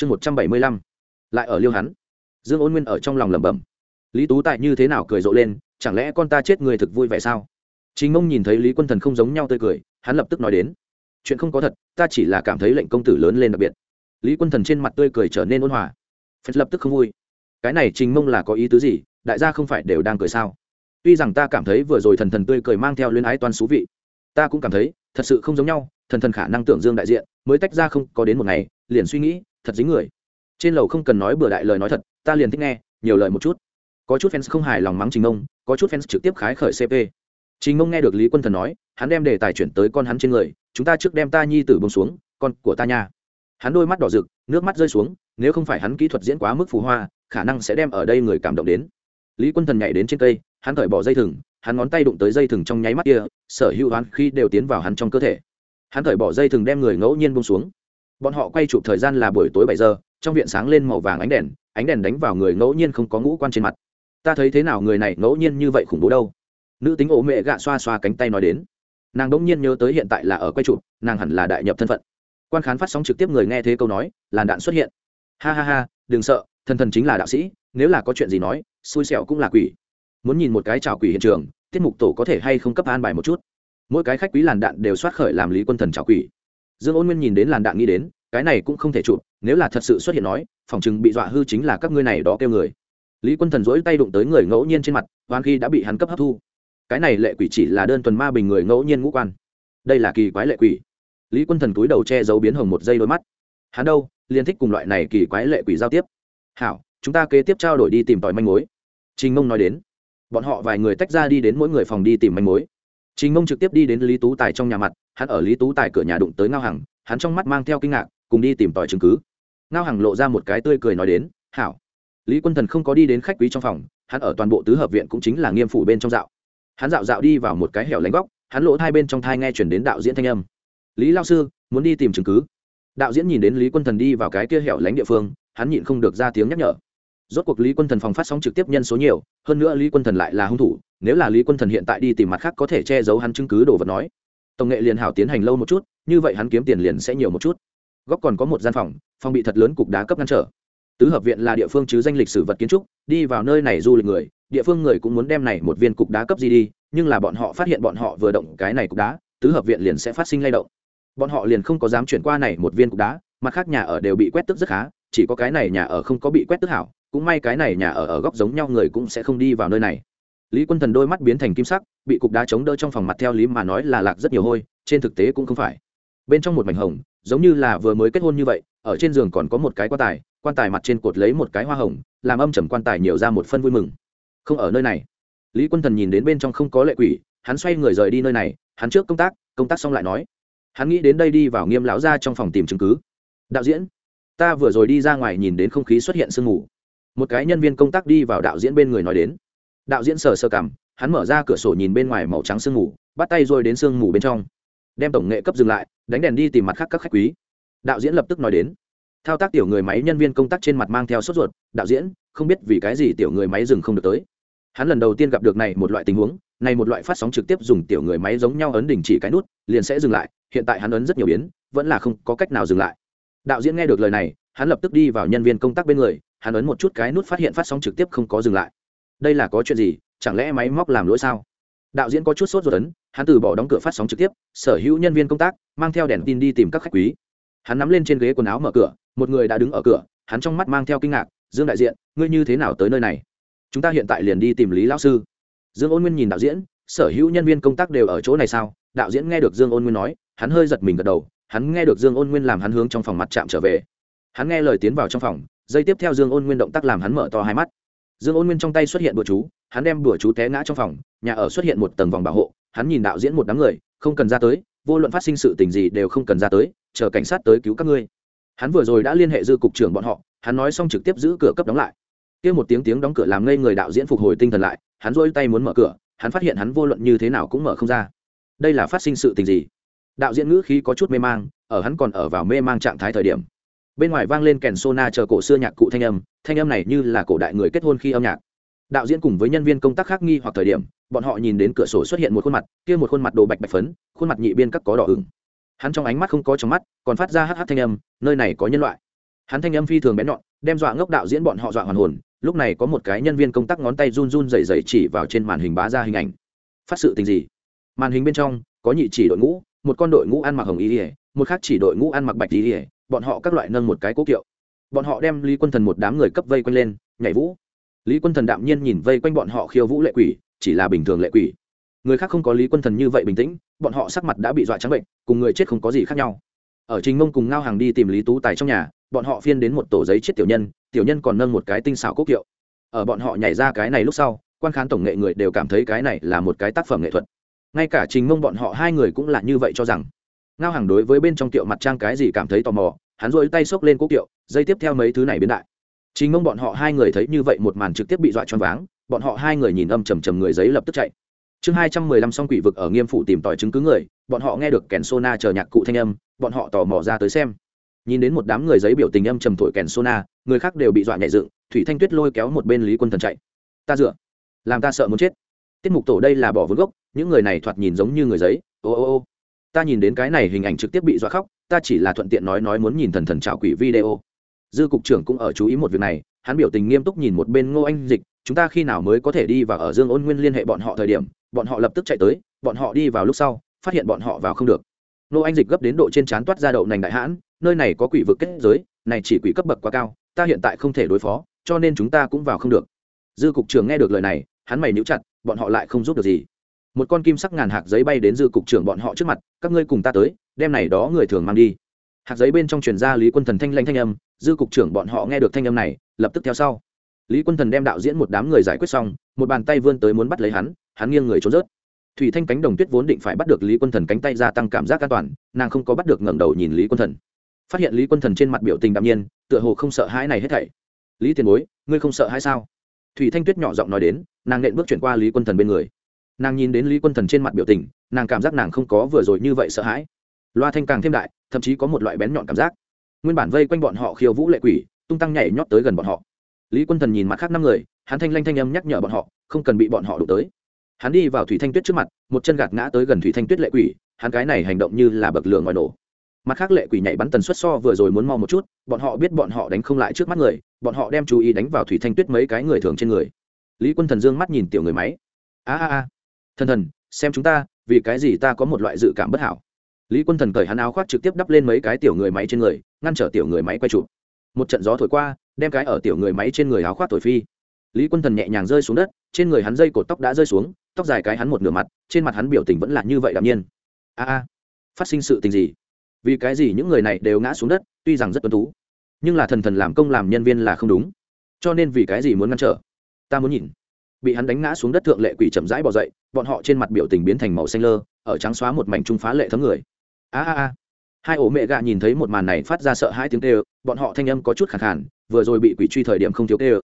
chương một trăm bảy mươi lăm, lại ở liêu hắn. Dương ôn nguyên ở trong lòng lẩm bẩm. Lý tú tại như thế nào cười rộ lên, chẳng lẽ con ta chết người thực vui vẻ sao? Chính mông nhìn thấy lý quân thần không giống nhau tươi cười, hắn lập tức nói đến. Chuyện không có thật, ta chỉ là cảm thấy lệnh công tử lớn lên đặc biệt. Lý quân thần trên mặt tươi cười trở nên ôn hòa. Phật lập tức không vui. Cái này trình mông là có ý tứ gì, đại gia không phải đều đang cười sao? Tuy rằng ta cảm thấy vừa rồi thần thần tươi cười mang theo luyến ái toàn xú vị, ta cũng cảm thấy thật sự không giống nhau, thần thần khả năng tưởng dương đại diện, mới tách ra không có đến một ngày, liền suy nghĩ thật dính người. Trên lầu không cần nói bừa đại lời nói thật, ta liền thích nghe, nhiều lời một chút. Có chút fans không hài lòng mắng trình ông có chút fans trực tiếp khái khởi cp trình ông nghe được lý quân thần nói, hắn đem đề tài chuyển tới con hắn trên người, chúng ta trước đem ta nhi tử bông xuống, con của ta nha. Hắn đôi mắt đỏ rực, nước mắt rơi xuống, nếu không phải hắn kỹ thuật diễn quá mức phù hoa, khả năng sẽ đem ở đây người cảm động đến. Lý quân thần nhảy đến trên cây, hắn cởi bỏ dây thừng, hắn ngón tay đụng tới dây thừng trong nháy mắt kia, sở hữu hắn khi đều tiến vào hắn trong cơ thể. Hắn cởi bỏ dây thừng đem người ngẫu nhiên bông xuống bọn họ quay chụp thời gian là buổi tối bảy giờ, trong viện sáng lên màu vàng ánh đèn ánh đèn đánh vào người ngẫu nhiên không có ngũ quan trên mặt. Ta thấy thế nào người này ngẫu nhiên như vậy khủng bố đâu? Nữ tính ổ mẹ gạ xoa xoa cánh tay nói đến. Nàng đỗng nhiên nhớ tới hiện tại là ở quay chụp, nàng hẳn là đại nhập thân phận. Quan khán phát sóng trực tiếp người nghe thế câu nói, làn đạn xuất hiện. Ha ha ha, đừng sợ, thần thần chính là đạo sĩ, nếu là có chuyện gì nói, xui xẻo cũng là quỷ. Muốn nhìn một cái trào quỷ hiện trường, tiết mục tổ có thể hay không cấp an bài một chút. Mỗi cái khách quý làn đạn đều soát khởi làm lý quân thần trào quỷ dương ôn nguyên nhìn đến làn đạn nghĩ đến, cái này cũng không thể chụp, nếu là thật sự xuất hiện nói, phòng chừng bị dọa hư chính là các ngươi này đó kêu người. Lý quân thần dỗi tay đụng tới người ngẫu nhiên trên mặt, hoan khi đã bị hắn cấp hấp thu. Cái này lệ quỷ chỉ là đơn tuần ma bình người ngẫu nhiên ngũ quan. Đây là kỳ quái lệ quỷ. Lý quân thần túi đầu che giấu biến hồng một giây đôi mắt. Hắn đâu liên thích cùng loại này kỳ quái lệ quỷ giao tiếp. Hảo, chúng ta kế tiếp trao đổi đi tìm tòi manh mối. Trình mông nói đến. Bọn họ vài người tách ra đi đến mỗi người phòng đi tìm manh mối. Trình mông trực tiếp đi đến lý tú tài trong nhà mặt hắn ở lý tú tài cửa nhà đụng tới ngao hằng, hắn trong mắt mang theo kinh ngạc, cùng đi tìm tòi chứng cứ. ngao hằng lộ ra một cái tươi cười nói đến, hảo. Lý quân thần không có đi đến khách quý trong phòng, hắn ở toàn bộ tứ hợp viện cũng chính là nghiêm phủ bên trong dạo. Hắn dạo dạo đi vào một cái hẻo lánh góc, hắn lỗ hai bên trong thai nghe chuyển đến đạo diễn thanh âm. Lý lao sư, muốn đi tìm chứng cứ. Đạo diễn nhìn đến lý quân thần đi vào cái kia hẻo lánh địa phương, hắn nhịn không được ra tiếng nhắc nhở. Rốt cuộc lý quân thần phòng phát sóng trực tiếp nhân số nhiều, hơn nữa lý quân thần lại là hung thủ, nếu là lý quân thần hiện tại đi tìm mặt khác có thể che giấu hắn chứng cứ đồ vật nói tổng nghệ liền hảo tiến hành lâu một chút, như vậy hắn kiếm tiền liền sẽ nhiều một chút. Góc còn có một gian phòng phòng bị thật lớn cục đá cấp ngăn trở. Tứ hợp viện là địa phương chứ danh lịch sử vật kiến trúc, đi vào nơi này du lịch người, địa phương người cũng muốn đem này một viên cục đá cấp gì đi, nhưng là bọn họ phát hiện bọn họ vừa động cái này cục đá, tứ hợp viện liền sẽ phát sinh lay động. Bọn họ liền không có dám chuyển qua này một viên cục đá, mặt khác nhà ở đều bị quét tức rất khá, chỉ có cái này nhà ở không có bị quét tức hảo, cũng may cái này nhà ở ở góc giống nhau người cũng sẽ không đi vào nơi này lý quân thần đôi mắt biến thành kim sắc, bị cục đá chống đỡ trong phòng mặt theo lý mà nói là lạc rất nhiều hôi, trên thực tế cũng không phải. Bên trong một mảnh hồng, giống như là vừa mới kết hôn như vậy, ở trên giường còn có một cái quan tài quan tài mặt trên cột lấy một cái hoa hồng, làm âm trầm quan tài nhiều ra một phân vui mừng. Không ở nơi này. Lý quân thần nhìn đến bên trong không có lệ quỷ, hắn xoay người rời đi nơi này, hắn trước công tác công tác xong lại nói. Hắn nghĩ đến đây đi vào nghiêm lão ra trong phòng tìm chứng cứ. Đạo diễn, ta vừa rồi đi ra ngoài nhìn đến không khí xuất hiện sương mù. Một cái nhân viên công tác đi vào đạo diễn bên người nói đến đạo diễn sờ sơ cảm, hắn mở ra cửa sổ nhìn bên ngoài màu trắng sương mù, bắt tay rồi đến sương mù bên trong. Đem tổng nghệ cấp dừng lại, đánh đèn đi tìm mặt khác các khách quý. Đạo diễn lập tức nói đến. Thao tác tiểu người máy nhân viên công tác trên mặt mang theo sốt ruột, đạo diễn, không biết vì cái gì tiểu người máy dừng không được tới. Hắn lần đầu tiên gặp được này một loại tình huống, này một loại phát sóng trực tiếp dùng tiểu người máy giống nhau ấn đình chỉ cái nút, liền sẽ dừng lại, hiện tại hắn ấn rất nhiều biến, vẫn là không có cách nào dừng lại. Đạo diễn nghe được lời này, hắn lập tức đi vào nhân viên công tác bên người, hắn ấn một chút cái nút phát hiện phát sóng trực tiếp không có dừng lại đây là có chuyện gì, chẳng lẽ máy móc làm lỗi sao? Đạo diễn có chút sốt ruột ấn, hắn từ bỏ đóng cửa phát sóng trực tiếp, sở hữu nhân viên công tác, mang theo đèn tin đi tìm các khách quý. Hắn nắm lên trên ghế quần áo mở cửa, một người đã đứng ở cửa, hắn trong mắt mang theo kinh ngạc, dương đại diện, ngươi như thế nào tới nơi này? Chúng ta hiện tại liền đi tìm lý lão sư. Dương ôn nguyên nhìn đạo diễn, sở hữu nhân viên công tác đều ở chỗ này sao? Đạo diễn nghe được dương ôn nguyên nói, hắn hơi giật mình gật đầu, hắn nghe được dương ôn nguyên làm hắn hướng trong phòng mặt chạm trở về. Hắn nghe lời tiến vào trong phòng dây tiếp theo dương ôn nguyên động tác làm hắn mở to hai mắt dương ôn nguyên trong tay xuất hiện bùa chú, hắn đem bùa chú té ngã trong phòng, nhà ở xuất hiện một tầng vòng bảo hộ, hắn nhìn đạo diễn một đám người, không cần ra tới, vô luận phát sinh sự tình gì đều không cần ra tới, chờ cảnh sát tới cứu các ngươi. Hắn vừa rồi đã liên hệ dư cục trưởng bọn họ, hắn nói xong trực tiếp giữ cửa cấp đóng lại. Kia một tiếng tiếng đóng cửa làm ngây người đạo diễn phục hồi tinh thần lại, hắn dỗi tay muốn mở cửa, hắn phát hiện hắn vô luận như thế nào cũng mở không ra. Đây là phát sinh sự tình gì? Đạo diễn ngữ khí có chút mê mang, ở hắn còn ở vào mê mang trạng thái thời điểm bên ngoài vang lên kèn sona chờ cổ xưa nhạc cụ thanh âm thanh âm này như là cổ đại người kết hôn khi âm nhạc. Đạo diễn cùng với nhân viên công tác khác nghi hoặc thời điểm, bọn họ nhìn đến cửa sổ xuất hiện một khuôn mặt, kia một khuôn mặt đồ bạch bạch phấn, khuôn mặt nhị biên cắt có đỏ ửng. Hắn trong ánh mắt không có trong mắt, còn phát ra hh thanh âm, nơi này có nhân loại. Hắn thanh âm phi thường bén nhọn, đem dọa ngốc đạo diễn bọn họ dọa hoàn hồn, lúc này có một cái nhân viên công tác ngón tay run run rẩy rẩy chỉ vào trên màn hình bá ra hình ảnh. Phát sự tình gì? Màn hình bên trong, có nhị chỉ đội ngũ, một con đội ngũ ăn mặc hồng y một khác chỉ đội ngũ ăn mặc bạch y bọn họ các loại nâng một cái cố kiệu. Bọn họ đem lý quân thần một đám người cấp vây quanh lên, nhảy vũ. Lý quân thần đạm nhiên nhìn vây quanh bọn họ khiêu vũ lệ quỷ, chỉ là bình thường lệ quỷ. Người khác không có lý quân thần như vậy bình tĩnh, bọn họ sắc mặt đã bị dọa trắng bệnh, cùng người chết không có gì khác nhau. Ở trình mông cùng ngao hàng đi tìm lý tú tài trong nhà, bọn họ phiên đến một tổ giấy chết tiểu nhân tiểu nhân còn nâng một cái tinh xảo cốc kiệu. Ở bọn họ nhảy ra cái này lúc sau, quan khán tổng nghệ người đều cảm thấy cái này là một cái tác phẩm nghệ thuật. Ngay cả trình mông bọn họ hai người cũng là như vậy cho rằng ngao hàng đối với bên trong kiệu mặt trang cái gì cảm thấy tò mò, hắn rối tay xốc lên cố kiệu, dây tiếp theo mấy thứ này biến đại. Chính mông bọn họ hai người thấy như vậy một màn trực tiếp bị dọa choáng váng, bọn họ hai người nhìn âm trầm trầm người giấy lập tức chạy. Chương hai trăm mười lăm xong quỷ vực ở nghiêm phủ tìm tòi chứng cứ người, bọn họ nghe được kèn sona chờ nhạc cụ thanh âm, bọn họ tò mò ra tới xem. Nhìn đến một đám người giấy biểu tình âm trầm thổi kèn sona người khác đều bị dọa nhẹ dựng, thủy thanh tuyết lôi kéo một bên lý quân thần chạy. Ta dựa, làm ta sợ muốn chết. Tiết mục tổ đây là bỏ vốn gốc, những người này thoạt nhìn giống như người giấy. Ô ô ô ta nhìn đến cái này hình ảnh trực tiếp bị dọa khóc, ta chỉ là thuận tiện nói nói muốn nhìn thần thần trào quỷ video. Dư cục trưởng cũng ở chú ý một việc này, hắn biểu tình nghiêm túc nhìn một bên ngô anh dịch, chúng ta khi nào mới có thể đi vào ở dương ôn nguyên liên hệ bọn họ thời điểm, bọn họ lập tức chạy tới, bọn họ đi vào lúc sau, phát hiện bọn họ vào không được. Ngô anh dịch gấp đến độ trên trán toát ra đậu nành đại hãn, nơi này có quỷ vực kết giới, này chỉ quỷ cấp bậc quá cao, ta hiện tại không thể đối phó, cho nên chúng ta cũng vào không được. Dư cục trưởng nghe được lời này, hắn mày níu chặt, bọn họ lại không giúp được gì một con kim sắc ngàn hạt giấy bay đến dư cục trưởng bọn họ trước mặt, các ngươi cùng ta tới, đem này đó người thường mang đi. Hạt giấy bên trong truyền ra lý quân thần thanh lanh thanh âm, dư cục trưởng bọn họ nghe được thanh âm này, lập tức theo sau. Lý quân thần đem đạo diễn một đám người giải quyết xong, một bàn tay vươn tới muốn bắt lấy hắn hắn nghiêng người trốn rớt. Thủy thanh cánh đồng tuyết vốn định phải bắt được lý quân thần cánh tay gia tăng cảm giác an toàn, nàng không có bắt được ngẩng đầu nhìn lý quân thần. Phát hiện lý quân thần trên mặt biểu tình đạm nhiên, tựa hồ không sợ hãi này hết thảy. Lý tiền bối, ngươi không sợ hãi sao? Thủy thanh tuyết nhỏ giọng nói đến, nàng nện bước chuyển qua lý quân thần bên người nàng nhìn đến lý quân thần trên mặt biểu tình, nàng cảm giác nàng không có vừa rồi như vậy sợ hãi. Loa thanh càng thêm đại, thậm chí có một loại bén nhọn cảm giác. Nguyên bản vây quanh bọn họ khiêu vũ lệ quỷ, tung tăng nhảy nhót tới gần bọn họ. Lý quân thần nhìn mặt khác năm người, hắn thanh lanh thanh âm nhắc nhở bọn họ, không cần bị bọn họ đụng tới. Hắn đi vào thủy thanh tuyết trước mặt, một chân gạt ngã tới gần thủy thanh tuyết lệ quỷ, hắn cái này hành động như là bậc lửa ngoài nổ. Mặt khác lệ quỷ nhảy bắn tần suất so vừa rồi muốn mau một chút, bọn họ biết bọn họ đánh không lại trước mắt người, bọn họ đem chú ý đánh vào thủy thanh tuyết mấy cái người thường trên người. Lý quân thần dương mắt nhìn tiểu người máy. A a a thần thần, xem chúng ta, vì cái gì ta có một loại dự cảm bất hảo? Lý quân thần cởi hắn áo khoác trực tiếp đắp lên mấy cái tiểu người máy trên người, ngăn trở tiểu người máy quay trụ một trận gió thổi qua, đem cái ở tiểu người máy trên người áo khoác thổi phi. Lý quân thần nhẹ nhàng rơi xuống đất, trên người hắn dây cột tóc đã rơi xuống, tóc dài cái hắn một nửa mặt, trên mặt hắn biểu tình vẫn là như vậy đạm nhiên. A a, phát sinh sự tình gì? Vì cái gì những người này đều ngã xuống đất, tuy rằng rất tuân tú, nhưng là thần thần làm công làm nhân viên là không đúng. Cho nên vì cái gì muốn ngăn trở? Ta muốn nhìn bị hắn đánh ngã xuống đất thượng lệ quỷ chậm rãi bỏ dậy, bọn họ trên mặt biểu tình biến thành màu xanh lơ, ở trắng xóa một mảnh trung phá lệ thấm người. A a a. Hai ổ mẹ gạ nhìn thấy một màn này phát ra sợ hãi tiếng kêu, bọn họ thanh âm có chút khẳng khản vừa rồi bị quỷ truy thời điểm không thiếu kêu.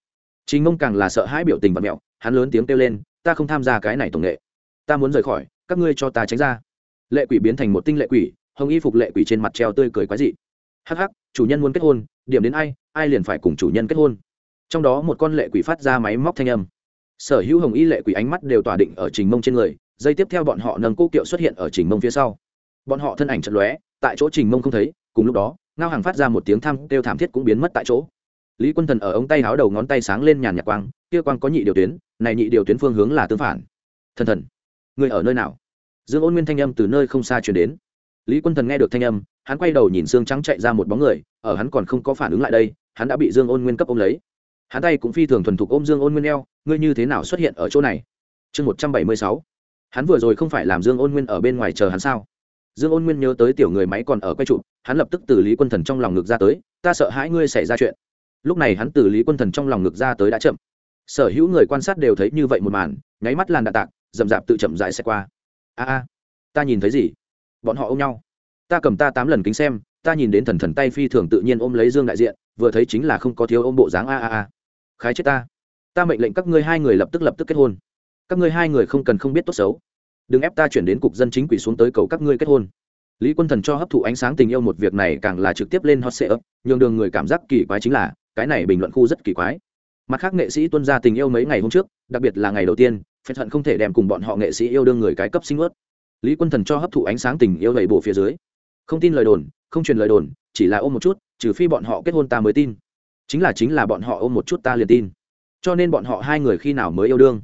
Chính ông càng là sợ hãi biểu tình và mẹo, hắn lớn tiếng kêu lên, ta không tham gia cái này tổng nghệ. Ta muốn rời khỏi, các ngươi cho ta tránh ra. Lệ quỷ biến thành một tinh lệ quỷ, hồng y phục lệ quỷ trên mặt treo tươi cười quái dị. Hắc hắc, chủ nhân muốn kết hôn, điểm đến ai ai liền phải cùng chủ nhân kết hôn. Trong đó một con lệ quỷ phát ra máy móc thanh âm sở hữu hồng y lệ quỷ ánh mắt đều tỏa định ở trình mông trên người dây tiếp theo bọn họ nâng cô kiệu xuất hiện ở trình mông phía sau. Bọn họ thân ảnh chật lóe, tại chỗ trình mông không thấy, cùng lúc đó, ngao hàng phát ra một tiếng thăm kêu thảm thiết cũng biến mất tại chỗ. Lý quân thần ở ống tay háo đầu ngón tay sáng lên nhàn nhạc quang, kia quang có nhị điều tuyến, này nhị điều tuyến phương hướng là tương phản. Thần thần, người ở nơi nào? Dương ôn nguyên thanh âm từ nơi không xa chuyển đến. Lý quân thần nghe được thanh âm, hắn quay đầu nhìn xương trắng chạy ra một bóng người, ở hắn còn không có phản ứng lại đây, hắn đã bị dương ôn nguyên cấp ôm lấy. Hắn tay cũng phi thường thuần thục ôm dương ôn nguyên eo ngươi như thế nào xuất hiện ở chỗ này? Chương một trăm bảy mươi sáu. Hắn vừa rồi không phải làm dương ôn nguyên ở bên ngoài chờ hắn sao? Dương ôn nguyên nhớ tới tiểu người máy còn ở quay trụ hắn lập tức từ lý quân thần trong lòng ngực ra tới, ta sợ hãi ngươi xảy ra chuyện. Lúc này hắn từ lý quân thần trong lòng ngực ra tới đã chậm. Sở hữu người quan sát đều thấy như vậy một màn, nháy mắt làn đạn tạc, rậm rạp tự chậm dại xe qua. A a, ta nhìn thấy gì? Bọn họ ôm nhau. Ta cầm ta tám lần kính xem, ta nhìn đến thần thần tay phi thường tự nhiên ôm lấy dương đại diện, vừa thấy chính là không có thiếu ôm bộ dáng a a a. Khái chết ta ta mệnh lệnh các ngươi hai người lập tức lập tức kết hôn. Các ngươi hai người không cần không biết tốt xấu. Đừng ép ta chuyển đến cục dân chính quỷ xuống tới cầu các ngươi kết hôn. Lý quân thần cho hấp thụ ánh sáng tình yêu một việc này càng là trực tiếp lên hot sệ ấp nhường đường người cảm giác kỳ quái chính là, cái này bình luận khu rất kỳ quái. Mặt khác nghệ sĩ tuân ra tình yêu mấy ngày hôm trước, đặc biệt là ngày đầu tiên, phép hận không thể đem cùng bọn họ nghệ sĩ yêu đương người cái cấp sinh ướt. Lý quân thần cho hấp thụ ánh sáng tình yêu đầy bộ phía dưới. Không tin lời đồn, không truyền lời đồn, chỉ là ôm một chút, trừ phi bọn họ kết hôn ta mới tin. Chính là chính là bọn họ ôm một chút ta liền tin cho nên bọn họ hai người khi nào mới yêu đương?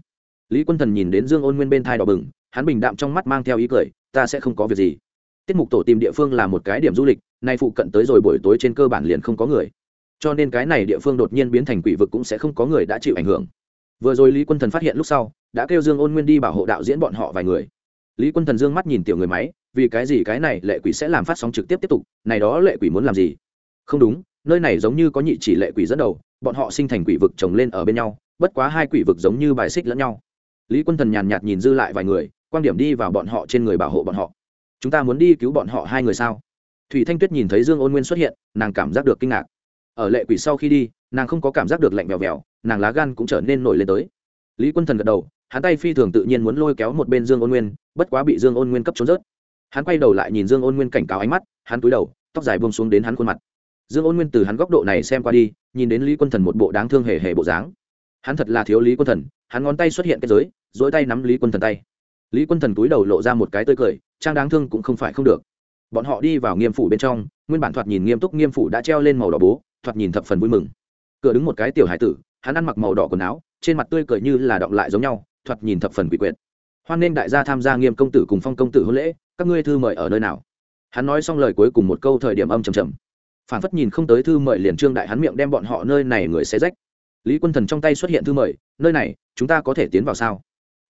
Lý quân thần nhìn đến dương ôn nguyên bên thai đỏ bừng, hắn bình đạm trong mắt mang theo ý cười, ta sẽ không có việc gì. Tiết mục tổ tìm địa phương là một cái điểm du lịch, nay phụ cận tới rồi buổi tối trên cơ bản liền không có người. Cho nên cái này địa phương đột nhiên biến thành quỷ vực cũng sẽ không có người đã chịu ảnh hưởng. Vừa rồi lý quân thần phát hiện lúc sau, đã kêu dương ôn nguyên đi bảo hộ đạo diễn bọn họ vài người. Lý quân thần dương mắt nhìn tiểu người máy, vì cái gì cái này lệ quỷ sẽ làm phát sóng trực tiếp tiếp tục, này đó lệ quỷ muốn làm gì? Không đúng, nơi này giống như có nhị chỉ lệ quỷ dẫn đầu bọn họ sinh thành quỷ vực chồng lên ở bên nhau, bất quá hai quỷ vực giống như bài xích lẫn nhau. Lý quân thần nhàn nhạt nhìn dư lại vài người, quan điểm đi vào bọn họ trên người bảo hộ bọn họ. Chúng ta muốn đi cứu bọn họ hai người sao? Thủy thanh tuyết nhìn thấy dương ôn nguyên xuất hiện, nàng cảm giác được kinh ngạc. Ở lệ quỷ sau khi đi, nàng không có cảm giác được lạnh vèo vèo, nàng lá gan cũng trở nên nổi lên tới. Lý quân thần gật đầu, hắn tay phi thường tự nhiên muốn lôi kéo một bên dương ôn nguyên, bất quá bị dương ôn nguyên cấp trốn rớt. Hắn quay đầu lại nhìn dương ôn nguyên cảnh cáo ánh mắt, hắn cúi đầu, tóc dài buông xuống đến hắn khuôn mặt dương ôn nguyên từ hắn góc độ này xem qua đi, nhìn đến lý quân thần một bộ đáng thương hề hề bộ dáng. Hắn thật là thiếu lý quân thần, hắn ngón tay xuất hiện cái giới dỗi tay nắm lý quân thần tay. Lý quân thần túi đầu lộ ra một cái tươi cười, trang đáng thương cũng không phải không được. Bọn họ đi vào nghiêm phủ bên trong, nguyên bản thoạt nhìn nghiêm túc nghiêm phủ đã treo lên màu đỏ bố, thoạt nhìn thập phần vui mừng. Cửa đứng một cái tiểu hải tử, hắn ăn mặc màu đỏ quần áo, trên mặt tươi cười như là động lại giống nhau, thoạt nhìn thập phần quỷ quyệt. Hoan nên đại gia tham gia nghiêm công tử cùng phong công tử hôn lễ, các ngươi thư mời ở nơi nào? Hắn nói xong lời cuối cùng một câu thời điểm âm trầm trầm phản phất nhìn không tới thư mời liền trương đại hắn miệng đem bọn họ nơi này người sẽ rách. Lý quân thần trong tay xuất hiện thư mời, nơi này, chúng ta có thể tiến vào sao?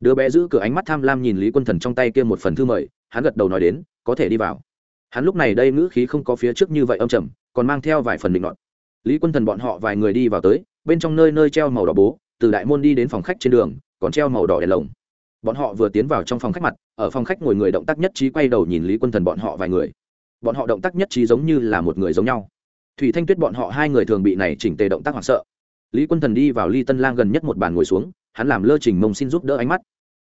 Đứa bé giữ cửa ánh mắt tham lam nhìn lý quân thần trong tay kia một phần thư mời, hắn gật đầu nói đến, có thể đi vào. Hắn lúc này đây ngữ khí không có phía trước như vậy âm trầm, còn mang theo vài phần định luận lý quân thần bọn họ vài người đi vào tới, bên trong nơi nơi treo màu đỏ bố, từ đại môn đi đến phòng khách trên đường, còn treo màu đỏ đèn lồng. Bọn họ vừa tiến vào trong phòng khách mặt, ở phòng khách ngồi người động tác nhất trí quay đầu nhìn lý quân thần bọn họ vài người bọn họ động tác nhất trí giống như là một người giống nhau. Thủy thanh tuyết bọn họ hai người thường bị này chỉnh tề động tác hoảng sợ. Lý quân thần đi vào ly tân lang gần nhất một bàn ngồi xuống, hắn làm lơ trình mông xin giúp đỡ ánh mắt.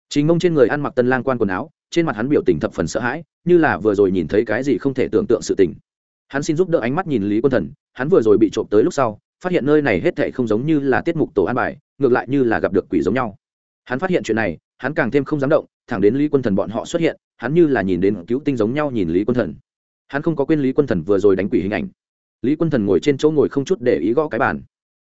Trình mông trên người ăn mặc tân lang quan quần áo, trên mặt hắn biểu tình thập phần sợ hãi, như là vừa rồi nhìn thấy cái gì không thể tưởng tượng sự tình. Hắn xin giúp đỡ ánh mắt nhìn lý quân thần, hắn vừa rồi bị trộm tới lúc sau, phát hiện nơi này hết thệ không giống như là tiết mục tổ an bài, ngược lại như là gặp được quỷ giống nhau. Hắn phát hiện chuyện này, hắn càng thêm không dám động, thẳng đến lý quân thần bọn họ xuất hiện, hắn như là nhìn đến cứu tinh giống nhau nhìn lý quân thần hắn không có quên lý quân thần vừa rồi đánh quỷ hình ảnh. Lý quân thần ngồi trên chỗ ngồi không chút để ý gõ cái bàn.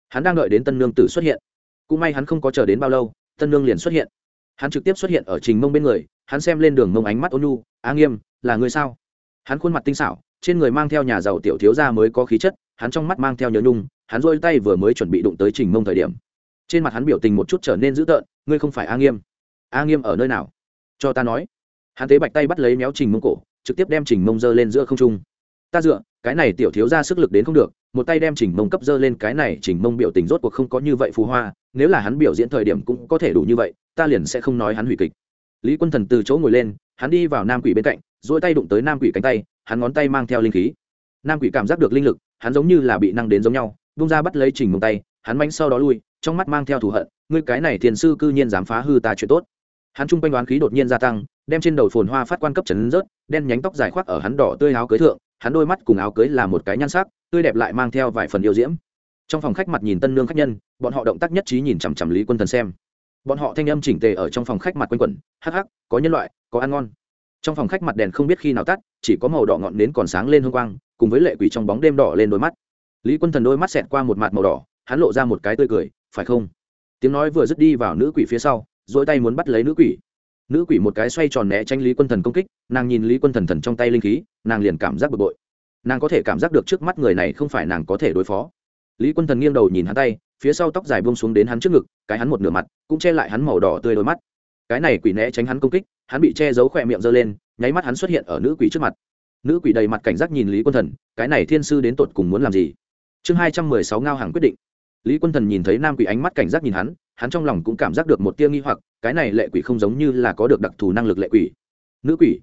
Hắn đang đợi đến tân nương tử xuất hiện. Cũng may hắn không có chờ đến bao lâu, tân nương liền xuất hiện. Hắn trực tiếp xuất hiện ở trình mông bên người, hắn xem lên đường mông ánh mắt ôn nhu, a nghiêm, là người sao? Hắn khuôn mặt tinh xảo, trên người mang theo nhà giàu tiểu thiếu gia mới có khí chất, hắn trong mắt mang theo nhớ nhung, hắn rôi tay vừa mới chuẩn bị đụng tới trình mông thời điểm. Trên mặt hắn biểu tình một chút trở nên dữ tợn, ngươi không phải a nghiêm. A nghiêm ở nơi nào? Cho ta nói. Hắn tế bạch tay bắt lấy méo trình mông cổ trực tiếp đem trình mông dơ lên giữa không trung. Ta dựa, cái này tiểu thiếu ra sức lực đến không được, một tay đem trình mông cấp dơ lên, cái này trình mông biểu tình rốt cuộc không có như vậy phù hoa, nếu là hắn biểu diễn thời điểm cũng có thể đủ như vậy, ta liền sẽ không nói hắn hủy kịch. Lý quân thần từ chỗ ngồi lên, hắn đi vào nam quỷ bên cạnh dỗi tay đụng tới nam quỷ cánh tay, hắn ngón tay mang theo linh khí. Nam quỷ cảm giác được linh lực, hắn giống như là bị năng đến giống nhau bung ra bắt lấy trình mông tay, hắn manh sau đó lui, trong mắt mang theo thù hận, ngươi cái này thiền sư cư nhiên dám phá hư ta chuyện tốt. Hắn chung quanh đoán khí đột nhiên gia tăng đem trên đầu phồn hoa phát quan cấp chấn rớt, đen nhánh tóc dài khoác ở hắn đỏ tươi áo cưới thượng, hắn đôi mắt cùng áo cưới là một cái nhan sắc, tươi đẹp lại mang theo vài phần yêu diễm. Trong phòng khách mặt nhìn tân nương khách nhân, bọn họ động tác nhất trí nhìn chằm chằm lý quân thần xem. Bọn họ thanh âm chỉnh tề ở trong phòng khách mặt quanh quẩn, hắc hắc, có nhân loại, có ăn ngon. Trong phòng khách mặt đèn không biết khi nào tắt, chỉ có màu đỏ ngọn nến còn sáng lên hương quang, cùng với lệ quỷ trong bóng đêm đỏ lên đôi mắt. Lý quân thần đôi mắt xẹt qua một mặt màu đỏ, hắn lộ ra một cái tươi cười, phải không? Tiếng nói vừa dứt đi vào nữ quỷ phía sau dỗi tay muốn bắt lấy nữ quỷ nữ quỷ một cái xoay tròn né tránh lý quân thần công kích, nàng nhìn lý quân thần thần trong tay linh khí, nàng liền cảm giác bực bội. Nàng có thể cảm giác được trước mắt người này không phải nàng có thể đối phó. Lý quân thần nghiêng đầu nhìn hắn tay, phía sau tóc dài buông xuống đến hắn trước ngực, cái hắn một nửa mặt, cũng che lại hắn màu đỏ tươi đôi mắt. Cái này quỷ né tránh hắn công kích, hắn bị che giấu khỏe miệng giơ lên, nháy mắt hắn xuất hiện ở nữ quỷ trước mặt. Nữ quỷ đầy mặt cảnh giác nhìn lý quân thần, cái này thiên sư đến tột cùng muốn làm gì? Chương hai trăm mười sáu ngao hàng quyết định. Lý quân thần nhìn thấy nam quỷ ánh mắt cảnh giác nhìn hắn hắn trong lòng cũng cảm giác được một tia nghi hoặc, cái này lệ quỷ không giống như là có được đặc thù năng lực lệ quỷ. Nữ quỷ.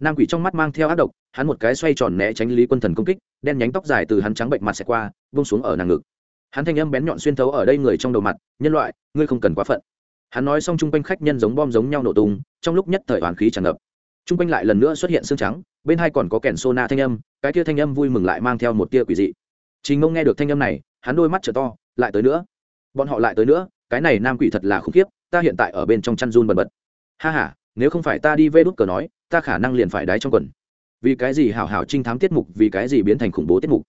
Nam quỷ trong mắt mang theo ác độc, hắn một cái xoay tròn né tránh lý quân thần công kích, đen nhánh tóc dài từ hắn trắng bệnh mặt xẹt qua vung xuống ở nàng ngực. Hắn thanh âm bén nhọn xuyên thấu ở đây người trong đầu mặt, nhân loại, ngươi không cần quá phận. Hắn nói xong chung quanh khách nhân giống bom giống nhau nổ tung, trong lúc nhất thời hoàn khí tràn ngập. Chung quanh lại lần nữa xuất hiện xương trắng, bên hai còn có kèn sô na thanh âm, cái kia thanh âm vui mừng lại mang theo một tia quỷ dị. Trình ngông nghe được thanh âm này, hắn đôi mắt trở to, lại tới nữa. Bọn họ lại tới nữa cái này nam quỷ thật là khủng khiếp, ta hiện tại ở bên trong chăn run bần bật. Ha h a nếu không phải ta đi vê đút cờ nói, ta khả năng liền phải đáy trong quần. Vì cái gì hảo hảo trinh thám tiết mục, vì cái gì biến thành khủng bố tiết mục?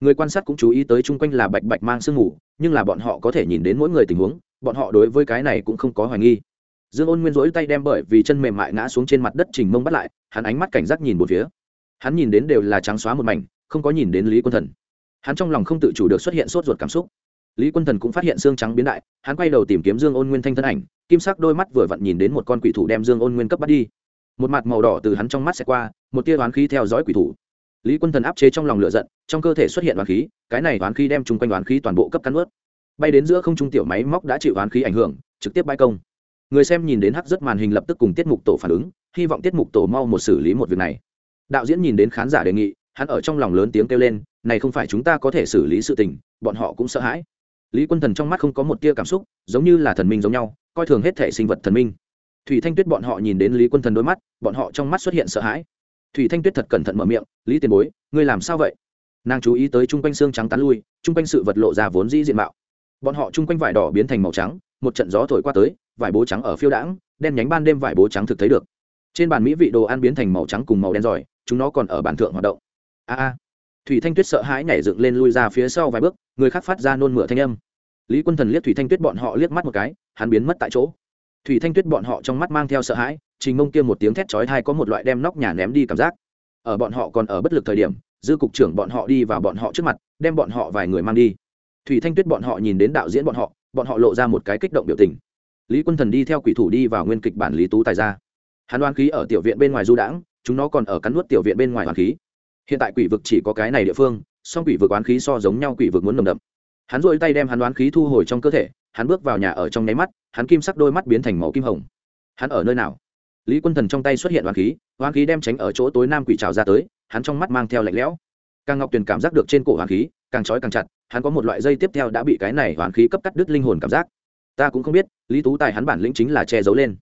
Người quan sát cũng chú ý tới chung quanh là bạch bạch mang sương mù, nhưng là bọn họ có thể nhìn đến mỗi người tình huống, bọn họ đối với cái này cũng không có hoài nghi. Dương ôn nguyên rỗi tay đem bởi vì chân mềm mại ngã xuống trên mặt đất trình mông bắt lại, hắn ánh mắt cảnh giác nhìn một phía. Hắn nhìn đến đều là trắng xóa một mảnh, không có nhìn đến lý quân thần. Hắn trong lòng không tự chủ được xuất hiện sốt ruột cảm xúc lý quân thần cũng phát hiện xương trắng biến đại, hắn quay đầu tìm kiếm dương ôn nguyên thanh thân ảnh, kim sắc đôi mắt vừa vặn nhìn đến một con quỷ thủ đem dương ôn nguyên cấp bắt đi. Một mặt màu đỏ từ hắn trong mắt sẽ qua, một tia đoán khí theo dõi quỷ thủ. Lý quân thần áp chế trong lòng lửa giận, trong cơ thể xuất hiện đoán khí, cái này đoán khí đem chung quanh đoán khí toàn bộ cấp cắn ướt bay đến giữa không trung tiểu máy móc đã chịu đoán khí ảnh hưởng, trực tiếp bay công. Người xem nhìn đến hắc rất màn hình lập tức cùng tiết mục tổ phản ứng, hy vọng tiết mục tổ mau một xử lý một việc này. Đạo diễn nhìn đến khán giả đề nghị, hắn ở trong lòng lớn tiếng kêu lên, này không phải chúng ta có thể xử lý sự tình, bọn họ cũng sợ hãi lý quân thần trong mắt không có một tia cảm xúc, giống như là thần minh giống nhau, coi thường hết thể sinh vật thần minh. Thủy thanh tuyết bọn họ nhìn đến lý quân thần đôi mắt, bọn họ trong mắt xuất hiện sợ hãi. Thủy thanh tuyết thật cẩn thận mở miệng, lý tiền bối, ngươi làm sao vậy? Nàng chú ý tới chung quanh xương trắng tán lui, chung quanh sự vật lộ ra vốn dĩ diện mạo. Bọn họ chung quanh vải đỏ biến thành màu trắng, một trận gió thổi qua tới, vải bố trắng ở phiêu đãng, đen nhánh ban đêm vải bố trắng thực thấy được. Trên bàn mỹ vị đồ ăn biến thành màu trắng cùng màu đen giỏi, chúng nó còn ở bàn thượng hoạt động. A a thủy thanh tuyết sợ hãi nhảy dựng lên lui ra phía sau vài bước, người khác phát ra nôn mửa thanh âm. Lý quân thần liếc thủy thanh tuyết bọn họ liếc mắt một cái, hắn biến mất tại chỗ. Thủy thanh tuyết bọn họ trong mắt mang theo sợ hãi, trình mông kia một tiếng thét chói thai có một loại đem nóc nhà ném đi cảm giác. Ở bọn họ còn ở bất lực thời điểm, dư cục trưởng bọn họ đi vào bọn họ trước mặt, đem bọn họ vài người mang đi. Thủy thanh tuyết bọn họ nhìn đến đạo diễn bọn họ bọn họ lộ ra một cái kích động biểu tình. Lý quân thần đi theo quỷ thủ đi vào nguyên kịch bản lý tú tài ra. Hắn đoán khí ở tiểu viện bên ngoài du đãng, chúng nó còn ở cắn nuốt tiểu viện bên ngoài hoàn khí hiện tại quỷ vực chỉ có cái này địa phương, song quỷ vực oán khí so giống nhau quỷ vực muốn nồng đậm. Hắn dội tay đem hắn oán khí thu hồi trong cơ thể, hắn bước vào nhà ở trong nháy mắt, hắn kim sắc đôi mắt biến thành màu kim hồng. Hắn ở nơi nào? Lý quân thần trong tay xuất hiện oán khí oán khí đem tránh ở chỗ tối nam quỷ trào ra tới, hắn trong mắt mang theo lạnh lẽo. Càng ngọc tuyền cảm giác được trên cổ oán khí, càng trói càng chặt, hắn có một loại dây tiếp theo đã bị cái này oán khí cấp cắt đứt linh hồn cảm giác. Ta cũng không biết, lý tú tài hắn bản lĩnh chính là che giấu lên.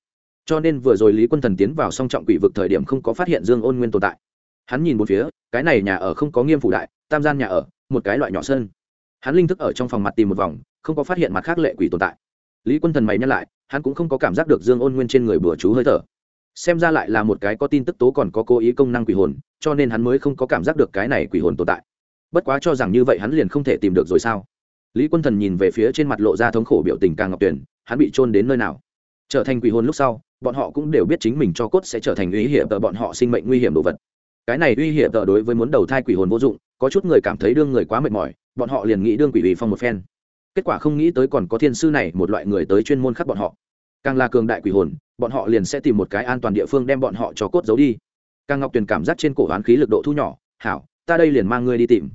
Cho nên vừa rồi lý quân thần tiến vào song trọng quỷ vực thời điểm không có phát hiện dương ôn nguyên tồn tại hắn nhìn một phía, cái này nhà ở không có nghiêm phủ đại, tam gian nhà ở, một cái loại nhỏ sơn. Hắn linh thức ở trong phòng mặt tìm một vòng, không có phát hiện mặt khác lệ quỷ tồn tại. Lý quân thần mày nhắc lại, hắn cũng không có cảm giác được dương ôn nguyên trên người bừa chú hơi thở. Xem ra lại là một cái có tin tức tố còn có cố ý công năng quỷ hồn, cho nên hắn mới không có cảm giác được cái này quỷ hồn tồn tại. Bất quá cho rằng như vậy hắn liền không thể tìm được rồi sao? Lý quân thần nhìn về phía trên mặt lộ ra thống khổ biểu tình càng ngọc tuyển hắn bị trôn đến nơi nào? Trở thành quỷ hồn lúc sau, bọn họ cũng đều biết chính mình cho cốt sẽ trở thành uy hiểm tờ bọn họ sinh mệnh nguy hiểm đồ vật cái này uy hiểm tợ đối với muốn đầu thai quỷ hồn vô dụng, có chút người cảm thấy đương người quá mệt mỏi, bọn họ liền nghĩ đương quỷ ủy phong một phen. Kết quả không nghĩ tới còn có thiên sư này, một loại người tới chuyên môn khắc bọn họ. Càng là cường đại quỷ hồn, bọn họ liền sẽ tìm một cái an toàn địa phương đem bọn họ cho cốt giấu đi. Càng ngọc tuyền cảm giác trên cổ hoán khí lực độ thu nhỏ, hảo, ta đây liền mang ngươi đi tìm.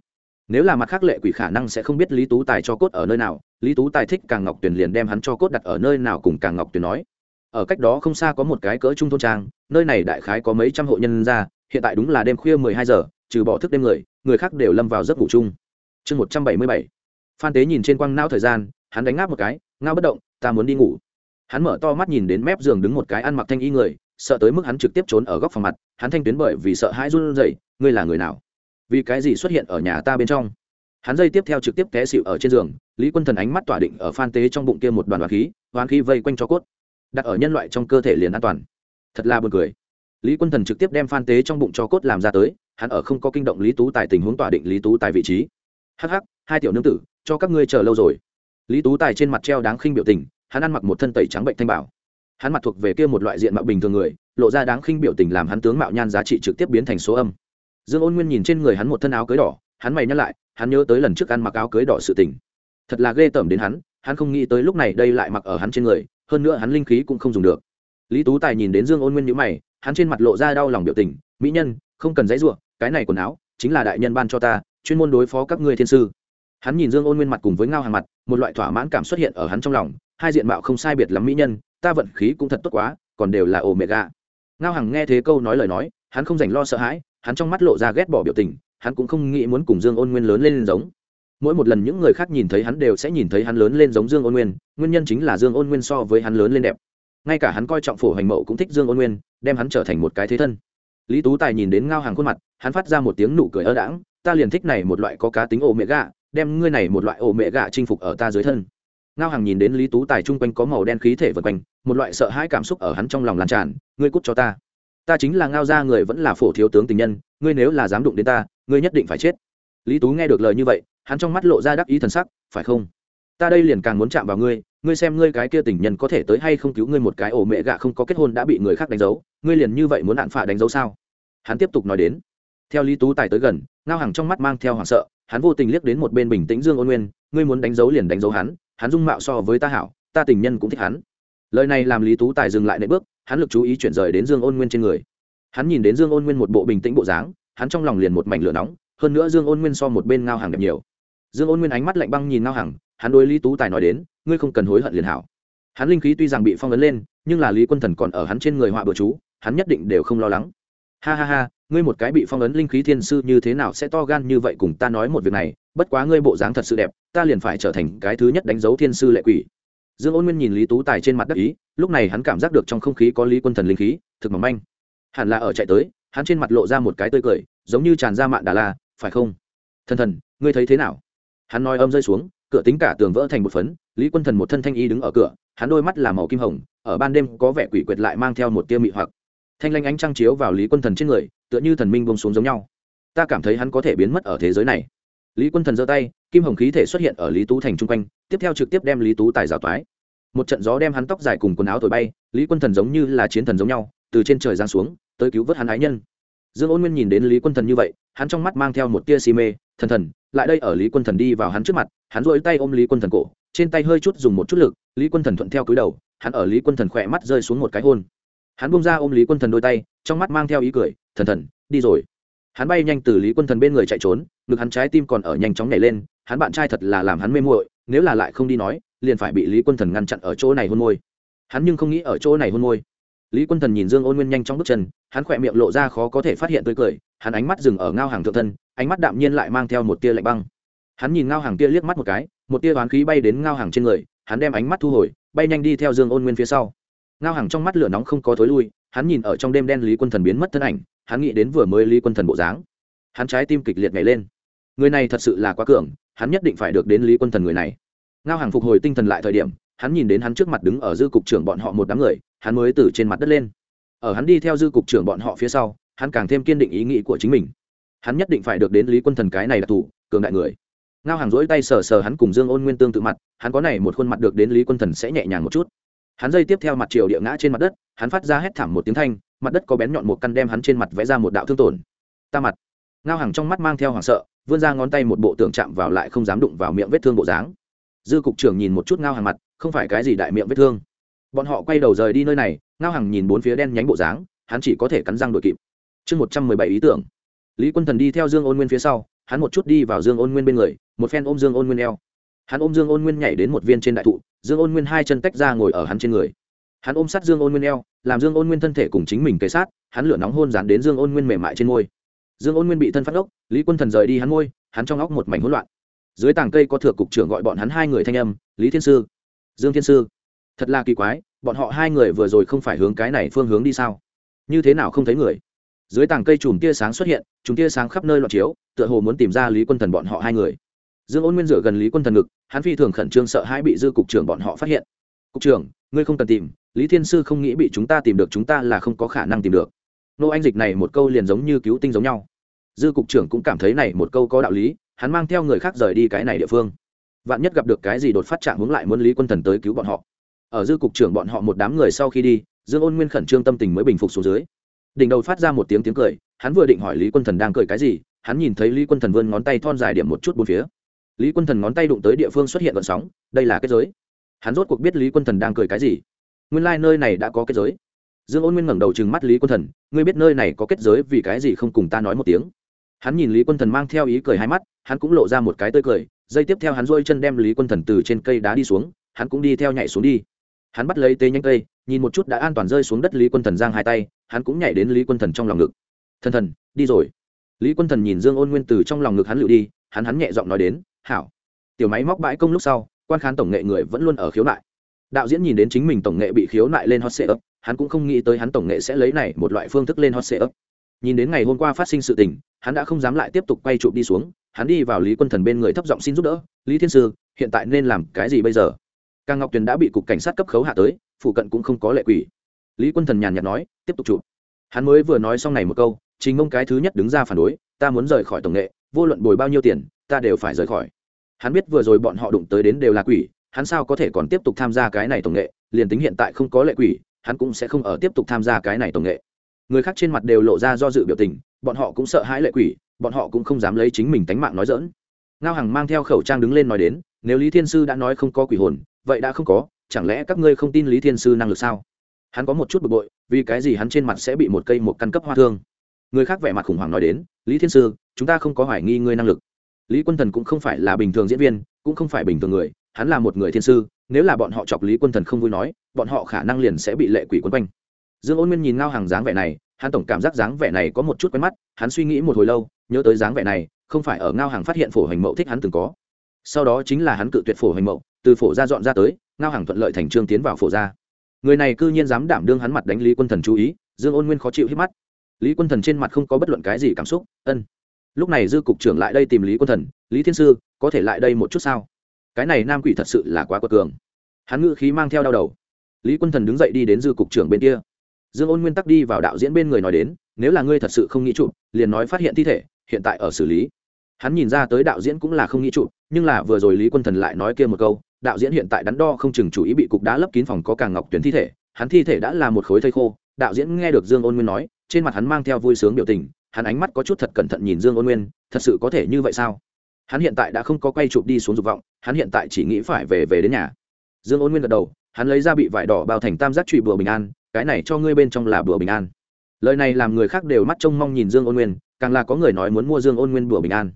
Nếu là mặt khác lệ quỷ khả năng sẽ không biết lý tú tài cho cốt ở nơi nào. Lý tú tài thích càng ngọc tuyền liền đem hắn cho cốt đặt ở nơi nào cùng càng ngọc tuyền nói. Ở cách đó không xa có một cái cỡ trung thôn trang, nơi này đại khái có mấy trăm hộ nhân ra hiện tại đúng là đêm khuya mười hai giờ, trừ bỏ thức đêm người người khác đều lâm vào giấc ngủ chung. Chương một trăm bảy mươi bảy. Phan tế nhìn trên quăng não thời gian, hắn đánh ngáp một cái, ngao bất động, ta muốn đi ngủ. Hắn mở to mắt nhìn đến mép giường đứng một cái ăn mặc thanh y người, sợ tới mức hắn trực tiếp trốn ở góc phòng mặt, hắn thanh tuyến bởi vì sợ hãi run rẩy, ngươi là người nào? Vì cái gì xuất hiện ở nhà ta bên trong? Hắn dây tiếp theo trực tiếp té xịu ở trên giường, lý quân thần ánh mắt tỏa định ở phan tế trong bụng kia một đoàn đoàn khí hoán khí vây quanh cho cốt. Đặt ở nhân loại trong cơ thể liền an toàn. Thật là buồn cười lý quân thần trực tiếp đem phan tế trong bụng cho cốt làm ra tới, hắn ở không có kinh động lý tú tài tình huống tỏa định lý tú tài vị trí. Hh hai tiểu nương tử, cho các ngươi chờ lâu rồi. Lý tú tài trên mặt treo đáng khinh biểu tình, hắn ăn mặc một thân tẩy trắng bệnh thanh bảo. Hắn mặt thuộc về kia một loại diện mạo bình thường người, lộ ra đáng khinh biểu tình làm hắn tướng mạo nhan giá trị trực tiếp biến thành số âm. Dương ôn nguyên nhìn trên người hắn một thân áo cưới đỏ, hắn mày nhắc lại, hắn nhớ tới lần trước ăn mặc áo cưới đỏ sự tình. Thật là ghê tởm đến hắn hắn không nghĩ tới lúc này đây lại mặc ở hắn trên người, hơn nữa hắn linh khí cũng không dùng được. Lý tú tài nhìn đến dương ôn nguyên nhữ mày hắn trên mặt lộ ra đau lòng biểu tình, mỹ nhân, không cần giấy ruộng cái này quần áo chính là đại nhân ban cho ta, chuyên môn đối phó các ngươi thiên sư. Hắn nhìn dương ôn nguyên mặt cùng với ngao hàng mặt, một loại thỏa mãn cảm xuất hiện ở hắn trong lòng, hai diện mạo không sai biệt lắm mỹ nhân, ta vận khí cũng thật tốt quá, còn đều là ồ mẹ gà ngao hằng nghe thế câu nói lời nói, hắn không dành lo sợ hãi, hắn trong mắt lộ ra ghét bỏ biểu tình, hắn cũng không nghĩ muốn cùng dương ôn nguyên lớn lên giống. Mỗi một lần những người khác nhìn thấy hắn đều sẽ nhìn thấy hắn lớn lên giống dương ôn nguyên nguyên nhân chính là dương ôn nguyên so với hắn lớn lên đẹp ngay cả hắn coi trọng phổ hành mậu cũng thích dương ôn nguyên, đem hắn trở thành một cái thế thân. Lý tú tài nhìn đến ngao hàng khuôn mặt, hắn phát ra một tiếng nụ cười ơ đãng, ta liền thích này một loại có cá tính ổ mẹ gạ đem ngươi này một loại ổ mẹ gạ chinh phục ở ta dưới thân. Ngao hàng nhìn đến lý tú tài chung quanh có màu đen khí thể vật quanh, một loại sợ hãi cảm xúc ở hắn trong lòng lan tràn, ngươi cút cho ta. Ta chính là ngao gia người vẫn là phổ thiếu tướng tình nhân, ngươi nếu là dám đụng đến ta, ngươi nhất định phải chết. Lý tú nghe được lời như vậy, hắn trong mắt lộ ra đắc ý thần sắc, phải không? Ta đây liền càng muốn chạm vào ngươi ngươi xem ngươi cái kia tình nhân có thể tới hay không cứu ngươi một cái ổ mẹ gạ không có kết hôn đã bị người khác đánh dấu, ngươi liền như vậy muốn đạn phạ đánh dấu sao? Hắn tiếp tục nói đến. Theo lý tú tài tới gần, ngao hàng trong mắt mang theo hoảng sợ, hắn vô tình liếc đến một bên bình tĩnh dương ôn nguyên, ngươi muốn đánh dấu liền đánh dấu hắn hắn dung mạo so với ta hảo, ta tình nhân cũng thích hắn. Lời này làm lý tú tài dừng lại nệ bước, hắn lực chú ý chuyển rời đến dương ôn nguyên trên người. Hắn nhìn đến dương ôn nguyên một bộ bình tĩnh bộ dáng, hắn trong lòng liền một mảnh lửa nóng, hơn nữa dương ôn nguyên so một bên ngao hàng đẹp nhiều. Dương ôn nguyên ánh mắt lạnh băng nhìn ngao hàng hắn đối lý tú tài nói đến, ngươi không cần hối hận liền hảo. Hắn linh khí tuy rằng bị phong ấn lên, nhưng là lý quân thần còn ở hắn trên người họa bừa chú, hắn nhất định đều không lo lắng. Ha ha ha, ngươi một cái bị phong ấn linh khí thiên sư như thế nào sẽ to gan như vậy cùng ta nói một việc này? Bất quá ngươi bộ dáng thật sự đẹp, ta liền phải trở thành cái thứ nhất đánh dấu thiên sư lệ quỷ. Dương ôn nguyên nhìn lý tú tài trên mặt đắc ý, lúc này hắn cảm giác được trong không khí có lý quân thần linh khí, thực mỏng manh. Hẳn là ở chạy tới, hắn trên mặt lộ ra một cái tươi cười, giống như tràn ra mạn đà la, phải không? Thần thần, ngươi thấy thế nào? Hắn nói âm rơi xuống cửa tính cả tường vỡ thành một phấn, lý quân thần một thân thanh y đứng ở cửa, hắn đôi mắt là màu kim hồng, ở ban đêm có vẻ quỷ quyệt lại mang theo một tia mị hoặc. Thanh lanh ánh trăng chiếu vào lý quân thần trên người, tựa như thần minh bông xuống giống nhau. Ta cảm thấy hắn có thể biến mất ở thế giới này. Lý quân thần giơ tay, kim hồng khí thể xuất hiện ở lý tú thành chung quanh, tiếp theo trực tiếp đem lý tú tài rào toái. Một trận gió đem hắn tóc dài cùng quần áo thổi bay, lý quân thần giống như là chiến thần giống nhau, từ trên trời giáng xuống, tới cứu vớt hắn ái nhân dương ôn nguyên nhìn đến lý quân thần như vậy, hắn trong mắt mang theo một tia si mê, thần thần, lại đây ở lý quân thần đi vào hắn trước mặt. Hắn rỗi tay ôm lý quân thần cổ, trên tay hơi chút dùng một chút lực, lý quân thần thuận theo cúi đầu, hắn ở lý quân thần khỏe mắt rơi xuống một cái hôn. Hắn bung ra ôm lý quân thần đôi tay, trong mắt mang theo ý cười, thần thần, đi rồi. Hắn bay nhanh từ lý quân thần bên người chạy trốn, ngực hắn trái tim còn ở nhanh chóng nhảy lên, hắn bạn trai thật là làm hắn mê muội, nếu là lại không đi nói, liền phải bị lý quân thần ngăn chặn ở chỗ này hôn môi. Hắn nhưng không nghĩ ở chỗ này hôn môi. Lý quân thần nhìn dương ôn nguyên nhanh trong bước chân hắn khỏe miệng lộ ra khó có thể phát hiện tươi cười, hắn ánh mắt dừng ở ngao hàng thượng thân, ánh mắt đạm nhiên lại mang theo một tia lạnh băng. Hắn nhìn ngao hàng tia liếc mắt một cái, một tia toán khí bay đến ngao hàng trên người, hắn đem ánh mắt thu hồi, bay nhanh đi theo dương ôn nguyên phía sau. Ngao hàng trong mắt lửa nóng không có thối lui, hắn nhìn ở trong đêm đen lý quân thần biến mất thân ảnh, hắn nghĩ đến vừa mới lý quân thần bộ dáng. Hắn trái tim kịch liệt nhảy lên. Người này thật sự là quá cường, hắn nhất định phải được đến lý quân thần người này. Ngao hàng phục hồi tinh thần lại thời điểm, hắn nhìn đến hắn trước mặt đứng ở dư cục trưởng bọn họ một đám người, hắn mới từ trên mặt đất lên ở hắn đi theo dư cục trưởng bọn họ phía sau, hắn càng thêm kiên định ý nghĩ của chính mình. Hắn nhất định phải được đến lý quân thần cái này là thủ, cường đại người. Ngao hàng rỗi tay sờ sờ hắn cùng dương ôn nguyên tương tự mặt, hắn có này một khuôn mặt được đến lý quân thần sẽ nhẹ nhàng một chút. Hắn dây tiếp theo mặt triều địa ngã trên mặt đất, hắn phát ra hét thảm một tiếng thanh, mặt đất có bén nhọn một căn đem hắn trên mặt vẽ ra một đạo thương tổn. Ta mặt. Ngao hàng trong mắt mang theo hoảng sợ, vươn ra ngón tay một bộ tượng chạm vào lại không dám đụng vào miệng vết thương bộ dáng. Dư cục trưởng nhìn một chút ngao hàng mặt, không phải cái gì đại miệng vết thương bọn họ quay đầu rời đi nơi này, ngao hàng nhìn bốn phía đen nhánh bộ dáng, hắn chỉ có thể cắn răng đội kịp. Chương một trăm mười bảy ý tưởng. Lý quân thần đi theo dương ôn nguyên phía sau, hắn một chút đi vào dương ôn nguyên bên người, một phen ôm dương ôn nguyên eo. Hắn ôm dương ôn nguyên nhảy đến một viên trên đại thụ, dương ôn nguyên hai chân tách ra ngồi ở hắn trên người. Hắn ôm sát dương ôn nguyên eo, làm dương ôn nguyên thân thể cùng chính mình kế sát, hắn lửa nóng hôn dán đến dương ôn nguyên mềm mại trên môi. Dương ôn nguyên bị thân phát ốc, lý quân thần rời đi hắn môi, hắn trong óc một mảnh hỗn loạn. Dưới tàng cây có thừa cục trưởng gọi bọn hắn hai người thanh âm, lý thiên sư. Dương thiên sư thật là kỳ quái, bọn họ hai người vừa rồi không phải hướng cái này phương hướng đi sao? Như thế nào không thấy người? Dưới tàng cây chùm tia sáng xuất hiện, chùm tia sáng khắp nơi loạt chiếu, tựa hồ muốn tìm ra lý quân thần bọn họ hai người. Dương ôn nguyên dựa gần lý quân thần ngực, hắn phi thường khẩn trương sợ hãi bị dư cục trưởng bọn họ phát hiện. Cục trưởng, ngươi không cần tìm, lý thiên sư không nghĩ bị chúng ta tìm được, chúng ta là không có khả năng tìm được. Nô anh dịch này một câu liền giống như cứu tinh giống nhau. Dư cục trưởng cũng cảm thấy này một câu có đạo lý, hắn mang theo người khác rời đi cái này địa phương. Vạn nhất gặp được cái gì đột phát trạng hướng lại muốn lý quân thần tới cứu bọn họ ở dư cục trưởng bọn họ một đám người sau khi đi, dương ôn nguyên khẩn trương tâm tình mới bình phục xuống dưới. Đỉnh đầu phát ra một tiếng tiếng cười, hắn vừa định hỏi lý quân thần đang cười cái gì, hắn nhìn thấy lý quân thần vươn ngón tay thon dài điểm một chút bốn phía. Lý quân thần ngón tay đụng tới địa phương xuất hiện vận sóng, đây là kết giới. Hắn rốt cuộc biết lý quân thần đang cười cái gì. Nguyên lai、like、nơi này đã có kết giới. Dương ôn nguyên ngẩng đầu chừng mắt lý quân thần, ngươi biết nơi này có kết giới vì cái gì không cùng ta nói một tiếng. Hắn nhìn lý quân thần mang theo ý cười hai mắt, hắn cũng lộ ra một cái tươi cười dây tiếp theo hắn rôi chân đem lý quân thần từ trên cây đá đi xuống, hắn cũng đi theo nhảy xuống đi hắn bắt lấy tê nhanh cây, nhìn một chút đã an toàn rơi xuống đất lý quân thần giang hai tay, hắn cũng nhảy đến lý quân thần trong lòng ngực. Thần thần, đi rồi. Lý quân thần nhìn dương ôn nguyên từ trong lòng ngực hắn lựu đi, hắn hắn nhẹ giọng nói đến, hảo. Tiểu máy móc bãi công lúc sau, quan khán tổng nghệ người vẫn luôn ở khiếu nại. Đạo diễn nhìn đến chính mình tổng nghệ bị khiếu nại lên hot sệ ấp hắn cũng không nghĩ tới hắn tổng nghệ sẽ lấy này một loại phương thức lên hot sệ ấp nhìn đến ngày hôm qua phát sinh sự tình, hắn đã không dám lại tiếp tục quay chụp đi xuống, hắn đi vào lý quân thần bên người thấp giọng xin giúp đỡ, lý thiên sư, hiện tại nên làm cái gì bây giờ? Càng ngọc tuyền đã bị cục cảnh sát cấp khấu hạ tới phụ cận cũng không có lệ quỷ. Lý quân thần nhàn nhạt nói, tiếp tục chụp. Hắn mới vừa nói xong này một câu chính mông cái thứ nhất đứng ra phản đối, ta muốn rời khỏi tổng nghệ, vô luận bồi bao nhiêu tiền, ta đều phải rời khỏi. Hắn biết vừa rồi bọn họ đụng tới đến đều là quỷ, hắn sao có thể còn tiếp tục tham gia cái này tổng nghệ, liền tính hiện tại không có lệ quỷ, hắn cũng sẽ không ở tiếp tục tham gia cái này tổng nghệ. Người khác trên mặt đều lộ ra do dự biểu tình, bọn họ cũng sợ hãi lệ quỷ, bọn họ cũng không dám lấy chính mình tánh mạng nói dỡn ngao hằng mang theo khẩu trang đứng lên nói đến, nếu lý thiên sư đã nói không có quỷ hồn vậy đã không có, chẳng lẽ các ngươi không tin lý thiên sư năng lực sao? Hắn có một chút bực bội, vì cái gì hắn trên mặt sẽ bị một cây một căn cấp hoa thương? Người khác vẻ mặt khủng hoảng nói đến, lý thiên sư, chúng ta không có hoài nghi ngươi năng lực. Lý quân thần cũng không phải là bình thường diễn viên, cũng không phải bình thường người, hắn là một người thiên sư, nếu là bọn họ chọc lý quân thần không vui nói, bọn họ khả năng liền sẽ bị lệ quỷ quân quanh. Dương ôn nguyên nhìn ngao hàng dáng vẻ này, hắn tổng cảm giác dáng vẻ này có một chút quen mắt, hắn suy nghĩ một hồi lâu, nhớ tới dáng vẻ này, không phải ở ngao hàng phát hiện phổ hành mậu thích hắn từng có. Sau đó chính là hắn cự tuyệt phổ hành mậu từ phổ ra dọn ra tới, ngao hàng thuận lợi thành trương tiến vào phổ ra người này cư nhiên dám đảm đương hắn mặt đánh lý quân thần chú ý, dương ôn nguyên khó chịu hít mắt. Lý quân thần trên mặt không có bất luận cái gì cảm xúc, ân. Lúc này dư cục trưởng lại đây tìm lý quân thần, lý thiên sư, có thể lại đây một chút sao? Cái này nam quỷ thật sự là quá quật cường. Hắn ngự khí mang theo đau đầu. Lý quân thần đứng dậy đi đến dư cục trưởng bên kia. Dương ôn nguyên tắc đi vào đạo diễn bên người nói đến, nếu là ngươi thật sự không nghĩ chụp, liền nói phát hiện thi thể, hiện tại ở xử lý. Hắn nhìn ra tới đạo diễn cũng là không nghĩ chụp, nhưng là vừa rồi lý quân thần lại nói kia một câu đạo diễn hiện tại đắn đo không chừng chủ ý bị cục đá lấp kín phòng có càng ngọc tuyến thi thể, hắn thi thể đã là một khối thây khô, đạo diễn nghe được dương ôn nguyên nói, trên mặt hắn mang theo vui sướng biểu tình, hắn ánh mắt có chút thật cẩn thận nhìn dương ôn nguyên, thật sự có thể như vậy sao? Hắn hiện tại đã không có quay chụp đi xuống dục vọng, hắn hiện tại chỉ nghĩ phải về về đến nhà. Dương ôn nguyên gật đầu, hắn lấy ra bị vải đỏ bao thành tam giác trụy bùa bình an, cái này cho ngươi bên trong là bùa bình an. Lời này làm người khác đều mắt trông mong nhìn dương ôn nguyên, càng là có người nói muốn mua dương ôn nguyên bùa bình an.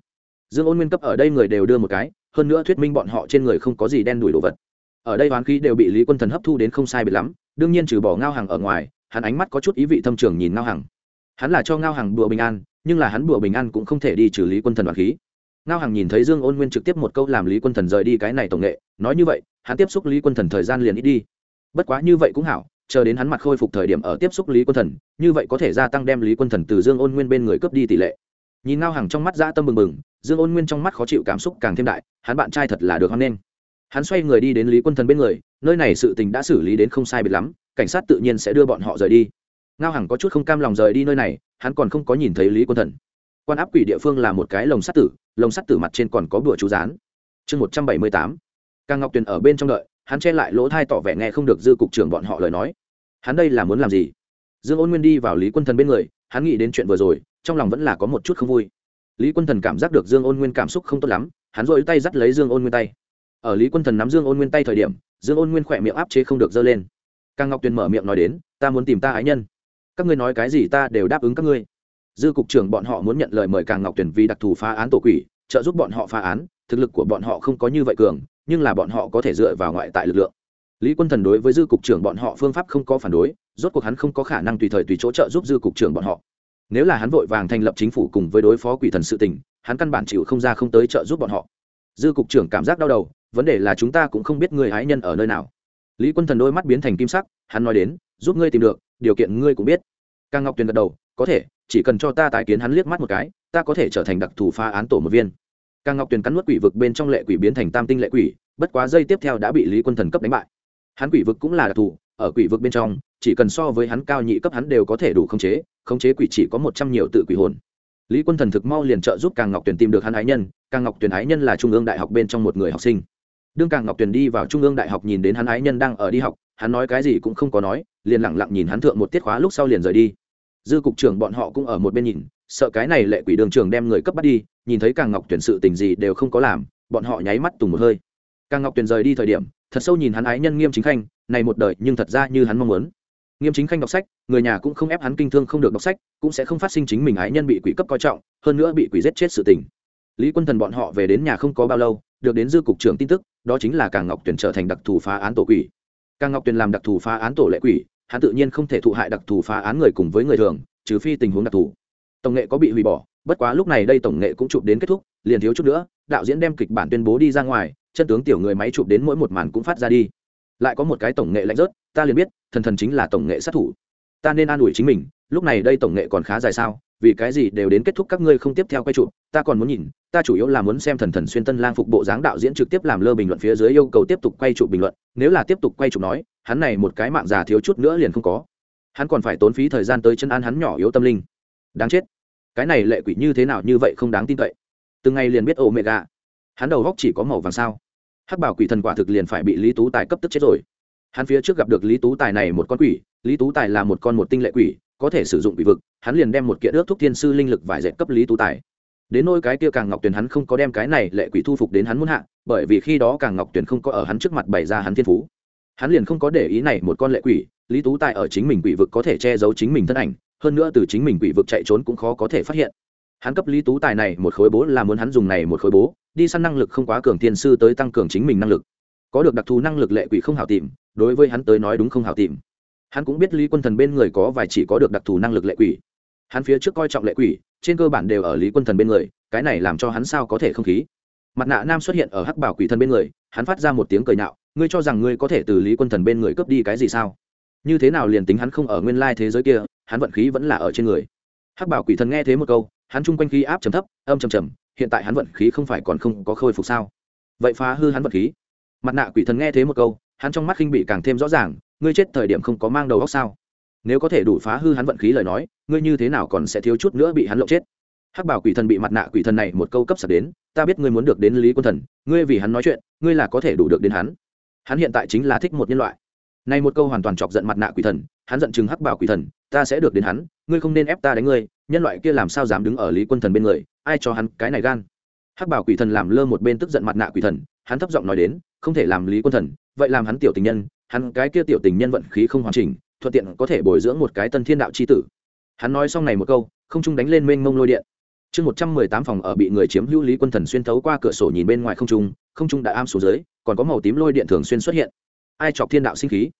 Dương ôn nguyên cấp ở đây người đều đưa một cái hơn nữa thuyết minh bọn họ trên người không có gì đen đuổi đồ vật. Ở đây hoán khí đều bị lý quân thần hấp thu đến không sai biệt lắm, đương nhiên trừ bỏ ngao hàng ở ngoài, hắn ánh mắt có chút ý vị thâm trường nhìn ngao hàng hắn là cho ngao hàng đùa bình an, nhưng là hắn đùa bình an cũng không thể đi trừ lý quân thần oán khí. Ngao hàng nhìn thấy dương ôn nguyên trực tiếp một câu làm lý quân thần rời đi cái này tổng nghệ, nói như vậy, hắn tiếp xúc lý quân thần thời gian liền ít đi. Bất quá như vậy cũng hảo, chờ đến hắn mặt khôi phục thời điểm ở tiếp xúc lý quân thần, như vậy có thể gia tăng đem lý quân thần từ dương ôn nguyên bên người cướp đi tỷ lệ nhìn ngao hàng trong mắt dã tâm bừng bừng, dương ôn nguyên trong mắt khó chịu cảm xúc càng thêm đại, hắn bạn trai thật là được hoan nghênh. Hắn xoay người đi đến lý quân thần bên người, nơi này sự tình đã xử lý đến không sai biệt lắm, cảnh sát tự nhiên sẽ đưa bọn họ rời đi. Ngao hằng có chút không cam lòng rời đi nơi này, hắn còn không có nhìn thấy lý quân thần. Quan áp quỷ địa phương là một cái lồng sắt tử, lồng sắt tử mặt trên còn có bùa chú rán. Chương một trăm bảy mươi tám. Càng ngọc tuyền ở bên trong đợi, hắn che lại lỗ thai tỏ vẻ nghe không được dư cục trưởng bọn họ lời nói. Hắn đây là muốn làm gì? Dương ôn nguyên đi vào lý quân thần bên người, hắn nghĩ đến chuyện vừa rồi trong lòng vẫn là có một chút không vui. Lý quân thần cảm giác được dương ôn nguyên cảm xúc không tốt lắm, hắn dội tay dắt lấy dương ôn nguyên tay. Ở lý quân thần nắm dương ôn nguyên tay thời điểm, dương ôn nguyên khỏe miệng áp chế không được dơ lên. Càng ngọc tuyền mở miệng nói đến, ta muốn tìm ta ái nhân. Các ngươi nói cái gì ta đều đáp ứng các ngươi. Dư cục trưởng bọn họ muốn nhận lời mời càng ngọc tuyền vì đặc thù phá án tổ quỷ, trợ giúp bọn họ phá án, thực lực của bọn họ không có như vậy cường, nhưng là bọn họ có thể dựa vào ngoại tại lực lượng. Lý quân thần đối với dư cục trưởng bọn họ phương pháp không có phản đối, rốt cuộc hắn không có khả năng tùy thời tùy chỗ trợ giúp dư cục trưởng bọn họ nếu là hắn vội vàng thành lập chính phủ cùng với đối phó quỷ thần sự tình, hắn căn bản chịu không ra không tới trợ giúp bọn họ. Dư cục trưởng cảm giác đau đầu, vấn đề là chúng ta cũng không biết người hái nhân ở nơi nào. Lý quân thần đôi mắt biến thành kim sắc, hắn nói đến, giúp ngươi tìm được, điều kiện ngươi cũng biết. Càng ngọc tuyền gật đầu, có thể, chỉ cần cho ta tài kiến hắn liếc mắt một cái, ta có thể trở thành đặc thù phá án tổ một viên. Càng ngọc tuyền cắn nuốt quỷ vực bên trong lệ quỷ biến thành tam tinh lệ quỷ, bất quá dây tiếp theo đã bị lý quân thần cấp đánh bại. Hắn quỷ vực cũng là đặc thù, ở quỷ vực bên trong chỉ cần so với hắn cao nhị cấp hắn đều có thể đủ khống chế khống chế quỷ chỉ có một trăm nhiều tự quỷ hồn. Lý quân thần thực mau liền trợ giúp càng ngọc tuyền tìm được hắn ái nhân, càng ngọc tuyền ái nhân là trung ương đại học bên trong một người học sinh. Đương càng ngọc tuyền đi vào trung ương đại học nhìn đến hắn ái nhân đang ở đi học, hắn nói cái gì cũng không có nói, liền lẳng lặng nhìn hắn thượng một tiết khóa lúc sau liền rời đi. Dư cục trưởng bọn họ cũng ở một bên nhìn, sợ cái này lệ quỷ đường trường đem người cấp bắt đi, nhìn thấy càng ngọc tuyển sự tình gì đều không có làm, bọn họ nháy mắt tùng một hơi. Càng ngọc tuyển rời đi thời điểm, thật sâu nhìn hắn ái nhân nghiêm chính khanh, này một đời nhưng thật ra như hắn mong muốn nghiêm chính khanh đọc sách, người nhà cũng không ép hắn kinh thương không được đọc sách, cũng sẽ không phát sinh chính mình ái nhân bị quỷ cấp coi trọng, hơn nữa bị quỷ giết chết sự tình. Lý quân thần bọn họ về đến nhà không có bao lâu, được đến dư cục trưởng tin tức, đó chính là càng ngọc Tuyền trở thành đặc thù phá án tổ quỷ. Càng ngọc tuyền làm đặc thù phá án tổ lệ quỷ, hắn tự nhiên không thể thụ hại đặc thù phá án người cùng với người thường, trừ phi tình huống đặc thù. Tổng nghệ có bị hủy bỏ, bất quá lúc này đây tổng nghệ cũng chụp đến kết thúc, liền thiếu chút nữa, đạo diễn đem kịch bản tuyên bố đi ra ngoài, chân tướng tiểu người máy chụp đến mỗi một màn cũng phát ra đi lại có một cái tổng nghệ lạnh rớt ta liền biết thần thần chính là tổng nghệ sát thủ. Ta nên an ủi chính mình lúc này đây tổng nghệ còn khá dài sao vì cái gì đều đến kết thúc các ngươi không tiếp theo quay trụ, ta còn muốn nhìn ta chủ yếu là muốn xem thần thần xuyên tân lang phục bộ dáng đạo diễn trực tiếp làm lơ bình luận phía dưới yêu cầu tiếp tục quay trụ bình luận nếu là tiếp tục quay trụ nói hắn này một cái mạng già thiếu chút nữa liền không có. Hắn còn phải tốn phí thời gian tới chân an hắn nhỏ yếu tâm linh. Đáng chết. Cái này lệ quỷ như thế nào như vậy không đáng tin cậy. Từng ngày liền biết ổ mẹ gà hắn đầu góc chỉ có màu vàng sao hắc bảo quỷ thần quả thực liền phải bị lý tú tài cấp tức chết rồi. Hắn phía trước gặp được lý tú tài này một con quỷ, lý tú tài là một con một tinh lệ quỷ, có thể sử dụng quỷ vực, hắn liền đem một kiện ước thúc thiên sư linh lực vải dệt cấp lý tú tài. Đến nôi cái kia càng ngọc tuyền hắn không có đem cái này lệ quỷ thu phục đến hắn muốn hạ, bởi vì khi đó càng ngọc tuyền không có ở hắn trước mặt bày ra hắn thiên phú. Hắn liền không có để ý này một con lệ quỷ, lý tú tài ở chính mình quỷ vực có thể che giấu chính mình thân ảnh, hơn nữa từ chính mình quỷ vực chạy trốn cũng khó có thể phát hiện hắn cấp lý tú tài này một khối bố là muốn hắn dùng này một khối bố, đi săn năng lực không quá cường tiên sư tới tăng cường chính mình năng lực. Có được đặc thù năng lực lệ quỷ không hảo tìm, đối với hắn tới nói đúng không hảo tìm. Hắn cũng biết lý quân thần bên người có vài chỉ có được đặc thù năng lực lệ quỷ. Hắn phía trước coi trọng lệ quỷ, trên cơ bản đều ở lý quân thần bên người, cái này làm cho hắn sao có thể không khí. Mặt nạ nam xuất hiện ở hắc bảo quỷ thần bên người, hắn phát ra một tiếng cười nạo ngươi cho rằng ngươi có thể từ lý quân thần bên người cướp đi cái gì sao? Như thế nào liền tính hắn không ở nguyên lai thế giới kia, hắn vận khí vẫn là ở trên người. Hắc bảo quỷ thần nghe thế một câu hắn chung quanh khí áp trầm thấp, âm trầm trầm, hiện tại hắn vận khí không phải còn không có khôi phục sao? Vậy phá hư hắn vận khí. Mặt nạ quỷ thần nghe thế một câu, hắn trong mắt khinh bị càng thêm rõ ràng, ngươi chết thời điểm không có mang đầu góc sao? Nếu có thể đủ phá hư hắn vận khí lời nói, ngươi như thế nào còn sẽ thiếu chút nữa bị hắn lộng chết? Hắc bảo quỷ thần bị mặt nạ quỷ thần này một câu cấp sạc đến, ta biết ngươi muốn được đến lý quân thần, ngươi vì hắn nói chuyện, ngươi là có thể đủ được đến hắn. Hắn hiện tại chính là thích một nhân loại. Này một câu hoàn toàn chọc giận mặt nạ quỷ thần, hắn giận chừng hắc bảo quỷ thần, ta sẽ được đến hắn ngươi không nên ép ta đánh ngươi, nhân loại kia làm sao dám đứng ở lý quân thần bên người, ai cho hắn cái này gan? Hắc bảo quỷ thần làm lơ một bên tức giận mặt nạ quỷ thần, hắn thấp giọng nói đến, không thể làm lý quân thần, vậy làm hắn tiểu tình nhân, hắn cái kia tiểu tình nhân vận khí không hoàn chỉnh, thuận tiện có thể bồi dưỡng một cái tân thiên đạo c h i tử. Hắn nói xong này một câu, không trung đánh lên mênh mông lôi điện. Chương một trăm mười tám phòng ở bị người chiếm hữu lý quân thần xuyên thấu qua cửa sổ nhìn bên ngoài không trung không trung đã am xuống dưới, còn có màu tím lôi điện thường xuyên xuất hiện. Ai chọc thiên đạo sinh khí?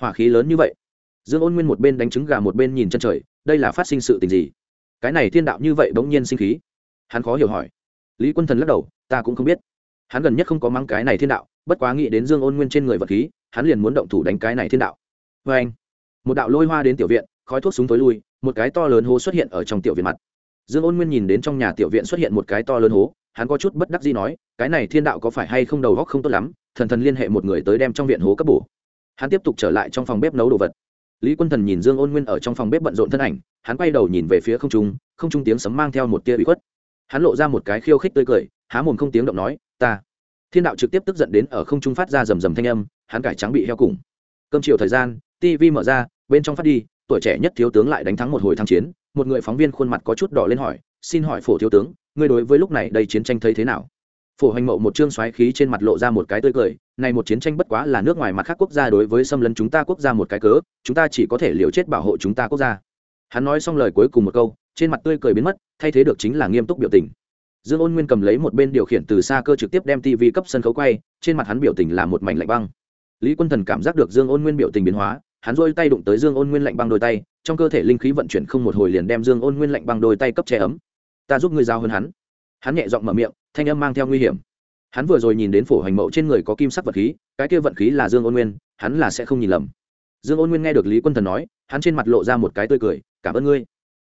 Hỏa khí lớn như vậy dương ôn nguyên một bên đánh trứng gà một bên nhìn chân trời, đây là phát sinh sự tình gì? Cái này thiên đạo như vậy bỗng nhiên sinh khí. Hắn khó hiểu hỏi. Lý quân thần lắc đầu, ta cũng không biết. Hắn gần nhất không có mắng cái này thiên đạo, bất quá nghĩ đến dương ôn nguyên trên người vật khí, hắn liền muốn động thủ đánh cái này thiên đạo. Vê anh, một đạo lôi hoa đến tiểu viện, khói thuốc súng tối lui, một cái to lớn hố xuất hiện ở trong tiểu viện mặt. Dương ôn nguyên nhìn đến trong nhà tiểu viện xuất hiện một cái to lớn hố, hắn có chút bất đắc gì nói, cái này thiên đạo có phải hay không đầu góc không tốt lắm, thần thần liên hệ một người tới đem trong viện hố cấp bổ. Hắn tiếp tục trở lại trong phòng bếp nấu đồ vật lý quân thần nhìn dương ôn nguyên ở trong phòng bếp bận rộn thân ảnh, hắn quay đầu nhìn về phía không trung không trung tiếng sấm mang theo một tia bị khuất. Hắn lộ ra một cái khiêu khích tươi cười, há mồm không tiếng động nói, ta. Thiên đạo trực tiếp tức giận đến ở không trung phát ra rầm rầm thanh âm, hắn cải trắng bị heo cùng. Cơm chiều thời gian tv mở ra, bên trong phát đi, tuổi trẻ nhất thiếu tướng lại đánh thắng một hồi thăng chiến, một người phóng viên khuôn mặt có chút đỏ lên hỏi, xin hỏi phổ thiếu tướng, ngươi đối với lúc này đây chiến tranh thấy thế nào? Phổ Hoành mậu một chương xoáy khí trên mặt lộ ra một cái tươi cười, này một chiến tranh bất quá là nước ngoài mặt khác quốc gia đối với xâm lấn chúng ta quốc gia một cái cớ, chúng ta chỉ có thể liều chết bảo hộ chúng ta quốc gia. Hắn nói xong lời cuối cùng một câu, trên mặt tươi cười biến mất, thay thế được chính là nghiêm túc biểu tình. Dương ôn nguyên cầm lấy một bên điều khiển từ xa cơ trực tiếp đem tv cấp sân khấu quay, trên mặt hắn biểu tình là một mảnh lạnh băng. Lý quân thần cảm giác được dương ôn nguyên biểu tình biến hóa, hắn rôi tay đụng tới dương ôn nguyên lạnh băng đôi tay, trong cơ thể linh khí vận chuyển không một hồi liền đem dương ôn nguyên lạnh băng đôi tay cấp che ấm. Ta giúp ngươi giao hơn hắn hắn nhẹ giọng mở miệng, thanh âm mang theo nguy hiểm. Hắn vừa rồi nhìn đến phổ hành mậu trên người có kim sắc vật khí, cái kia vận khí là dương ôn nguyên, hắn là sẽ không nhìn lầm. Dương ôn nguyên nghe được lý quân thần nói, hắn trên mặt lộ ra một cái tươi cười, cảm ơn ngươi.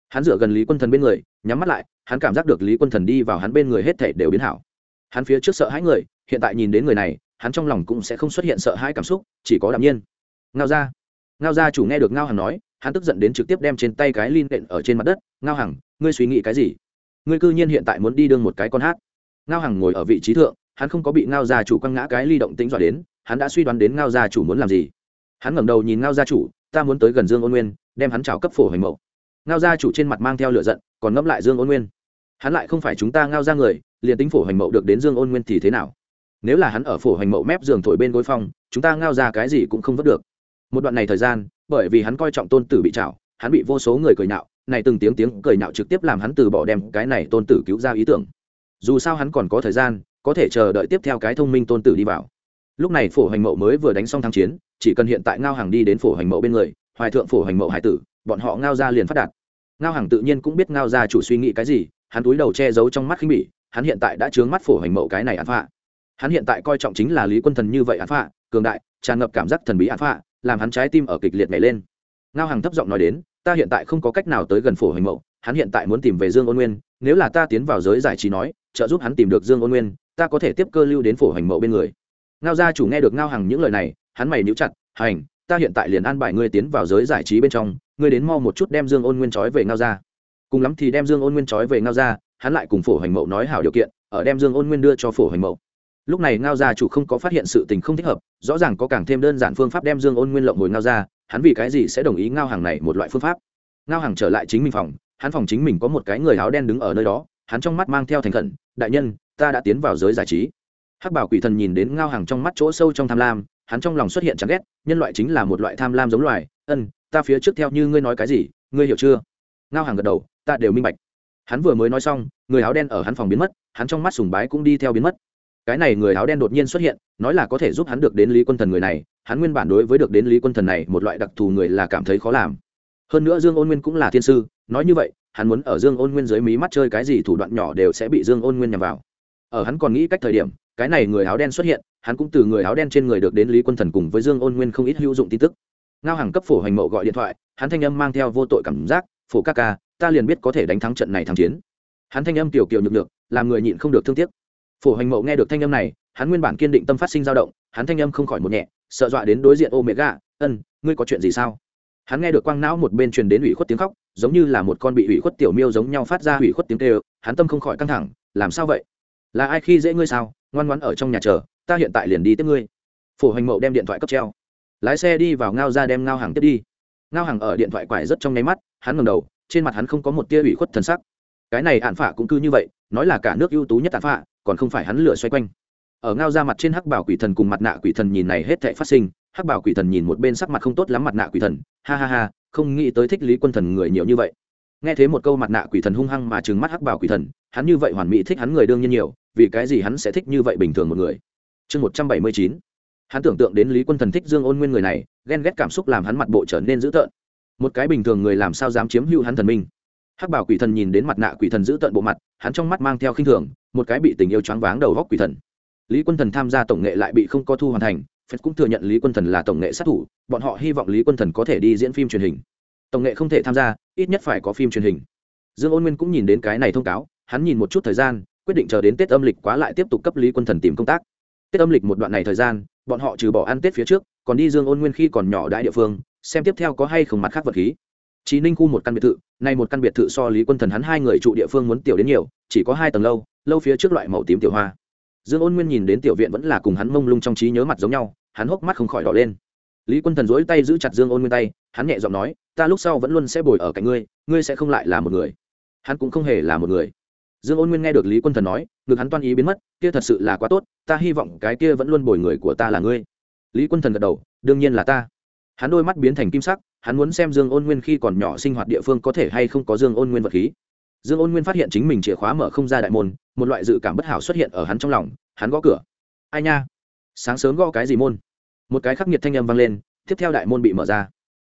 Hắn dựa gần lý quân thần bên người, nhắm mắt lại, hắn cảm giác được lý quân thần đi vào hắn bên người hết thể đều biến hảo. Hắn phía trước sợ hãi người, hiện tại nhìn đến người này, hắn trong lòng cũng sẽ không xuất hiện sợ hãi cảm xúc, chỉ có đạm nhiên. Ngao ra ngao ra chủ nghe được ngao hằng nói, hắn tức giận đến trực tiếp đem trên tay cái lin đện ở trên mặt đất. Ngao hằng, ngươi suy nghĩ cái gì? Ngươi cư nhiên hiện tại muốn đi đương một cái con hát. Ngao hằng ngồi ở vị trí thượng, hắn không có bị ngao gia chủ quăng ngã cái ly động tĩnh dọa đến, hắn đã suy đoán đến ngao gia chủ muốn làm gì. Hắn ngẩng đầu nhìn ngao gia chủ, ta muốn tới gần dương ôn nguyên, đem hắn trào cấp phổ hành mẫu ngao gia chủ trên mặt mang theo lửa giận, còn ngẫm lại dương ôn nguyên. Hắn lại không phải chúng ta ngao ra người, liền tính phổ hành mậu được đến dương ôn nguyên thì thế nào? Nếu là hắn ở phổ hành mậu mép giường thổi bên gối phong, chúng ta ngao ra cái gì cũng không vớt được. Một đoạn này thời gian, bởi vì hắn coi trọng tôn tử bị trảo, hắn bị vô số người cười nhạo này từng tiếng tiếng cười nhạo trực tiếp làm hắn từ bỏ đem cái này tôn tử cứu ra ý tưởng. Dù sao hắn còn có thời gian, có thể chờ đợi tiếp theo cái thông minh tôn tử đi vào. Lúc này phổ hành mậu mới vừa đánh xong thắng chiến, chỉ cần hiện tại ngao hàng đi đến phổ hành mậu bên người, hoài thượng phổ hành mậu hải tử, bọn họ ngao ra liền phát đạt. Ngao hàng tự nhiên cũng biết ngao ra chủ suy nghĩ cái gì, hắn túi đầu che giấu trong mắt khinh bỉ, hắn hiện tại đã chướng mắt phổ hành mậu cái này án phạ. Hắn hiện tại coi trọng chính là lý quân thần như vậy án phạ, cường đại, tràn ngập cảm giác thần bí án phạ, làm hắn trái tim ở kịch liệt nhảy lên. Ngao hàng thấp giọng nói đến ta hiện tại không có cách nào tới gần phổ hành mậu hắn hiện tại muốn tìm về dương ôn nguyên nếu là ta tiến vào giới giải trí nói trợ giúp hắn tìm được dương ôn nguyên ta có thể tiếp cơ lưu đến phổ hành mậu bên người ngao gia chủ nghe được ngao hàng những lời này hắn mày níu chặt hành ta hiện tại liền an bài ngươi tiến vào giới giải trí bên trong ngươi đến mau một chút đem dương ôn nguyên trói về ngao gia, cùng lắm thì đem dương ôn nguyên trói về ngao gia, hắn lại cùng phổ hành mậu nói hảo điều kiện ở đem dương ôn nguyên đưa cho phổ hoành mậu lúc này ngao gia chủ không có phát hiện sự tình không thích hợp rõ ràng có càng thêm đơn giản phương pháp đem dương ôn nguyên lộng hồi ngao gia hắn vì cái gì sẽ đồng ý ngao hàng này một loại phương pháp? Ngao hàng trở lại chính mình phòng, hắn phòng chính mình có một cái người áo đen đứng ở nơi đó, hắn trong mắt mang theo thành khẩn, đại nhân, ta đã tiến vào giới giải trí. Hắc bảo quỷ thần nhìn đến ngao hàng trong mắt chỗ sâu trong tham lam, hắn trong lòng xuất hiện chán ghét, nhân loại chính là một loại tham lam giống loài. Ân, ta phía trước theo như ngươi nói cái gì, ngươi hiểu chưa? Ngao hàng gật đầu, ta đều minh bạch. Hắn vừa mới nói xong, người áo đen ở hắn phòng biến mất, hắn trong mắt sùng bái cũng đi theo biến mất cái này người áo đen đột nhiên xuất hiện, nói là có thể giúp hắn được đến lý quân thần người này, hắn nguyên bản đối với được đến lý quân thần này một loại đặc thù người là cảm thấy khó làm. Hơn nữa dương ôn nguyên cũng là thiên sư, nói như vậy, hắn muốn ở dương ôn nguyên dưới mí mắt chơi cái gì thủ đoạn nhỏ đều sẽ bị dương ôn nguyên nhằm vào. Ở hắn còn nghĩ cách thời điểm, cái này người áo đen xuất hiện, hắn cũng từ người áo đen trên người được đến lý quân thần cùng với dương ôn nguyên không ít hữu dụng tin tức. Ngao hàng cấp phổ hành mậu gọi điện thoại, hắn thanh âm mang theo vô tội cảm giác, phổ ca ca, ta liền biết có thể đánh thắng trận này thắng chiến. Hắn thanh âm kiểu kiều nhược được làm người nhịn không được thương tiếc phổ Hoành mậu nghe được thanh âm này, hắn nguyên bản kiên định tâm phát sinh dao động, hắn thanh âm không khỏi một nhẹ, sợ dọa đến đối diện ô mẹ gà ân, ngươi có chuyện gì sao? Hắn nghe được quang não một bên truyền đến ủy khuất tiếng khóc, giống như là một con bị ủy khuất tiểu miêu giống nhau phát ra ủy khuất tiếng kêu, hắn tâm không khỏi căng thẳng, làm sao vậy? Là ai khi dễ ngươi sao? Ngoan ngoãn ở trong nhà chờ, ta hiện tại liền đi tiếp ngươi. Phổ Hoành mậu đem điện thoại cấp treo. Lái xe đi vào ngao ra đem ngao hàng tiếp đi. Ngao hàng ở điện thoại quải rất trong nháy mắt, hắn ngầm đầu, trên mặt hắn không có một tia ủy khuất thần sắc. Cái này ạn phả cũng cứ như vậy, nói là cả nước ưu tú nhất ạn phả còn không phải hắn lửa xoay quanh. Ở ngao ra mặt trên hắc bảo quỷ thần cùng mặt nạ quỷ thần nhìn này hết thảy phát sinh, hắc bảo quỷ thần nhìn một bên sắc mặt không tốt lắm mặt nạ quỷ thần, ha ha ha, không nghĩ tới thích lý quân thần người nhiều như vậy. Nghe thế một câu mặt nạ quỷ thần hung hăng mà trừng mắt hắc bảo quỷ thần, hắn như vậy hoàn mỹ thích hắn người đương nhiên nhiều, vì cái gì hắn sẽ thích như vậy bình thường một người? Chương một trăm bảy mươi chín, hắn tưởng tượng đến lý quân thần thích dương ôn nguyên người này, ghen ghét cảm xúc làm hắn mặt bộ trở nên dữ tợn. Một cái bình thường người làm sao dám chiếm hữu hắn thần minh? Hắc bảo quỷ thần nhìn đến mặt nạ quỷ thần giữ tợn bộ mặt, hắn trong mắt mang theo khinh thường một cái bị tình yêu choáng váng đầu góc quỷ thần. Lý quân thần tham gia tổng nghệ lại bị không có thu hoàn thành phật cũng thừa nhận lý quân thần là tổng nghệ sát thủ bọn họ hy vọng lý quân thần có thể đi diễn phim truyền hình. Tổng nghệ không thể tham gia ít nhất phải có phim truyền hình. Dương ôn nguyên cũng nhìn đến cái này thông cáo hắn nhìn một chút thời gian quyết định chờ đến tết âm lịch quá lại tiếp tục cấp lý quân thần tìm công tác. Tết âm lịch một đoạn này thời gian bọn họ trừ bỏ ăn tết phía trước còn đi dương ôn nguyên khi còn nhỏ đại địa phương xem tiếp theo có hay không mặt khác vật khí. Chí Ninh khu một căn biệt thự, nay một căn biệt thự so Lý Quân Thần hắn hai người trụ địa phương muốn tiểu đến nhiều, chỉ có hai tầng lâu, lâu phía trước loại màu tím tiểu hoa. Dương Ôn Nguyên nhìn đến tiểu viện vẫn là cùng hắn mông lung trong trí nhớ mặt giống nhau, hắn hốc mắt không khỏi đỏ lên. Lý Quân Thần duỗi tay giữ chặt Dương Ôn Nguyên tay, hắn nhẹ giọng nói, "Ta lúc sau vẫn luôn sẽ bồi ở cạnh ngươi, ngươi sẽ không lại là một người." Hắn cũng không hề là một người. Dương Ôn Nguyên nghe được Lý Quân Thần nói, ngực hắn toan ý biến mất, kia thật sự là quá tốt, ta hy vọng cái kia vẫn luôn bồi người của ta là ngươi. Lý Quân Thần gật đầu, đương nhiên là ta. Hắn đôi mắt biến thành kim sắc, hắn muốn xem dương ôn nguyên khi còn nhỏ sinh hoạt địa phương có thể hay không có dương ôn nguyên vật khí. Dương ôn nguyên phát hiện chính mình chìa khóa mở không ra đại môn một loại dự cảm bất hảo xuất hiện ở hắn trong lòng hắn gõ cửa. Ai nha? Sáng sớm gõ cái gì môn? Một cái khắc nghiệt thanh âm vang lên tiếp theo đại môn bị mở ra.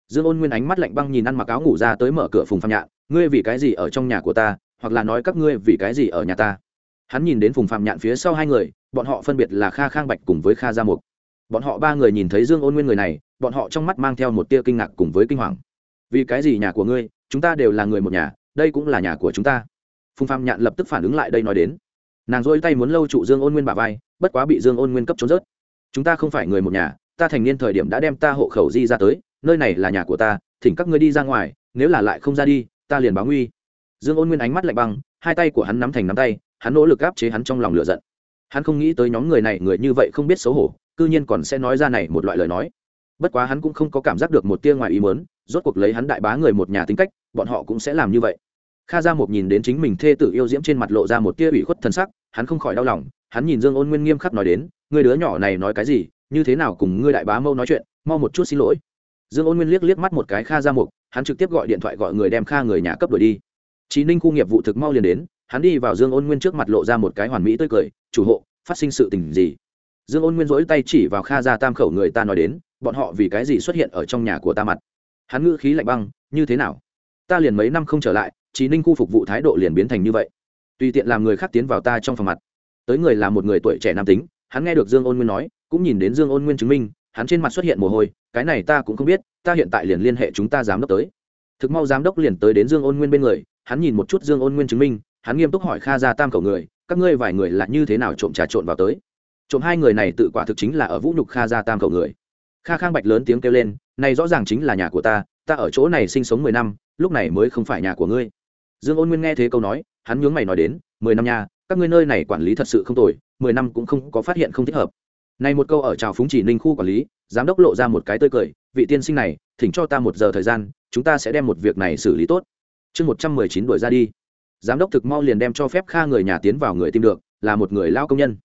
Dương ôn nguyên ánh mắt lạnh băng nhìn ăn mặc áo ngủ ra tới mở cửa phùng phạm nhạn ngươi vì cái gì ở trong nhà của ta hoặc là nói các ngươi vì cái gì ở nhà ta? Hắn nhìn đến phùng phạm nhạn phía sau hai người bọn họ phân biệt là kha khang bạch cùng với kha gia mục bọn họ ba người nhìn thấy dương ôn nguyên người này, bọn họ trong mắt mang theo một tia kinh ngạc cùng với kinh hoàng. Vì cái gì nhà của ngươi, chúng ta đều là người một nhà, đây cũng là nhà của chúng ta. Phùng phạm nhạn lập tức phản ứng lại đây nói đến. Nàng dỗi tay muốn lâu trụ dương ôn nguyên bà vai, bất quá bị dương ôn nguyên cấp trốn rớt. Chúng ta không phải người một nhà, ta thành niên thời điểm đã đem ta hộ khẩu di ra tới, nơi này là nhà của ta, thỉnh các ngươi đi ra ngoài, nếu là lại không ra đi, ta liền báo nguy. Dương ôn nguyên ánh mắt lạnh băng, hai tay của hắn nắm thành nắm tay, hắn nỗ lực áp chế hắn trong lòng lửa giận. Hắn không nghĩ tới nhóm người này người như vậy không biết xấu hổ cư nhiên còn sẽ nói ra này một loại lời nói. Bất quá hắn cũng không có cảm giác được một tia ngoài ý mớn rốt cuộc lấy hắn đại bá người một nhà tính cách, bọn họ cũng sẽ làm như vậy. Kha ra một nhìn đến chính mình thê tử yêu diễm trên mặt lộ ra một tia ủy khuất thân sắc, hắn không khỏi đau lòng, hắn nhìn dương ôn nguyên nghiêm khắc nói đến người đứa nhỏ này nói cái gì, như thế nào cùng ngươi đại bá mâu nói chuyện, mau một chút xin lỗi. Dương ôn nguyên liếc liếc mắt một cái kha ra mục hắn trực tiếp gọi điện thoại gọi người đem kha người nhà cấp đuổi đi. Chí ninh khu nghiệp vụ thực mau liền đến, hắn đi vào dương ôn nguyên trước mặt lộ ra một cái hoàn mỹ tươi cười, chủ hộ, phát sinh sự tình gì? Dương ôn nguyên rỗi tay chỉ vào kha ra tam khẩu người ta nói đến, bọn họ vì cái gì xuất hiện ở trong nhà của ta mặt? Hắn ngữ khí lạnh băng, như thế nào? Ta liền mấy năm không trở lại chỉ ninh khu phục vụ thái độ liền biến thành như vậy. Tùy tiện làm người khác tiến vào ta trong phòng mặt. Tới người là một người tuổi trẻ nam tính, hắn nghe được dương ôn nguyên nói, cũng nhìn đến dương ôn nguyên chứng minh, hắn trên mặt xuất hiện mồ hôi, cái này ta cũng không biết, ta hiện tại liền liên hệ chúng ta giám đốc tới. Thực mau giám đốc liền tới đến dương ôn nguyên bên người, hắn nhìn một chút dương ôn nguyên chứng minh, hắn nghiêm túc hỏi kha ra tam khẩu người, các ngươi vài người là như thế nào trộm trà trộn vào tới? Trộm hai người này tự quả thực chính là ở vũ nhục kha ra tam khẩu người. Kha khang bạch lớn tiếng kêu lên, này rõ ràng chính là nhà của ta ta ở chỗ này sinh sống mười năm, lúc này mới không phải nhà của ngươi. Dương ôn nguyên nghe thế câu nói, hắn nhướng mày nói đến, mười năm nha, các ngươi nơi này quản lý thật sự không tồi, mười năm cũng không có phát hiện không thích hợp. Này một câu ở trào phúng chỉ ninh khu quản lý, giám đốc lộ ra một cái tươi cười, vị tiên sinh này, thỉnh cho ta một giờ thời gian, chúng ta sẽ đem một việc này xử lý tốt. Chương một trăm mười chín đuổi ra đi. Giám đốc thực mau liền đem cho phép kha người nhà tiến vào người tìm được, là một người lao công nhân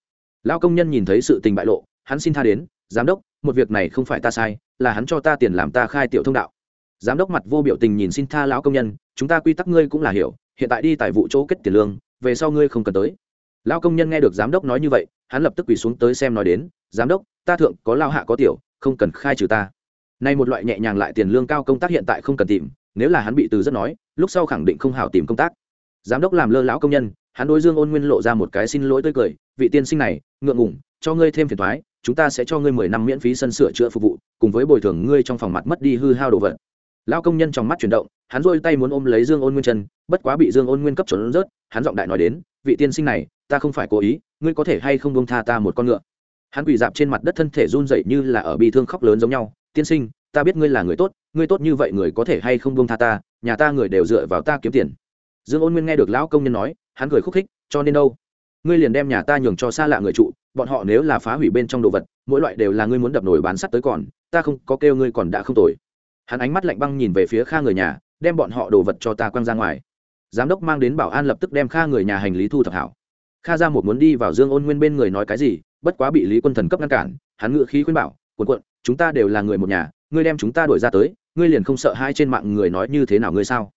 lao công nhân nhìn thấy sự tình bại lộ, hắn xin tha đến, giám đốc, một việc này không phải ta sai, là hắn cho ta tiền làm ta khai tiểu thông đạo. Giám đốc mặt vô biểu tình nhìn xin tha lão công nhân, chúng ta quy tắc ngươi cũng là hiểu, hiện tại đi tại vụ chỗ kết tiền lương, về sau ngươi không cần tới. Lao công nhân nghe được giám đốc nói như vậy, hắn lập tức quỳ xuống tới xem nói đến, giám đốc, ta thượng có lao hạ có tiểu, không cần khai trừ ta. Nay một loại nhẹ nhàng lại tiền lương cao công tác hiện tại không cần tìm, nếu là hắn bị từ rất nói, lúc sau khẳng định không hảo tìm công tác. Giám đốc làm lơ lão công nhân hắn đối dương ôn nguyên lộ ra một cái xin lỗi tươi cười, vị tiên sinh này, ngượng ngủng cho ngươi thêm phiền thoái chúng ta sẽ cho ngươi mười năm miễn phí sân sửa chữa phục vụ, cùng với bồi thường ngươi trong phòng mặt mất đi hư hao đồ vật. Lão công nhân trong mắt chuyển động, hắn dôi tay muốn ôm lấy dương ôn nguyên chân, bất quá bị dương ôn nguyên cấp trốn rớt, hắn giọng đại nói đến, vị tiên sinh này, ta không phải cố ý, ngươi có thể hay không bông tha ta một con ngựa? Hắn quỳ dạp trên mặt đất thân thể run dậy như là ở bị thương khóc lớn giống nhau, tiên sinh, ta biết ngươi là người tốt, ngươi tốt như vậy người có thể hay không bông tha ta, nhà ta người đều dựa vào ta kiếm tiền. Dương ôn nguyên nghe được lão công nhân nói hắn cười khúc khích, cho nên đâu? Ngươi liền đem nhà ta nhường cho xa lạ người trụ, bọn họ nếu là phá hủy bên trong đồ vật, mỗi loại đều là ngươi muốn đập nổi bán sắt tới còn, ta không, có kêu ngươi còn đã không tồi. Hắn ánh mắt lạnh băng nhìn về phía kha người nhà, đem bọn họ đồ vật cho ta quăng ra ngoài. Giám đốc mang đến bảo an lập tức đem kha người nhà hành lý thu thập hảo. Kha ra một muốn đi vào dương ôn nguyên bên người nói cái gì, bất quá bị lý quân thần cấp ngăn cản, hắn ngự khí khuyên bảo, cuộn quận chúng ta đều là người một nhà, ngươi đem chúng ta đuổi ra tới, ngươi liền không sợ hai trên mạng người nói như thế nào ngươi sao?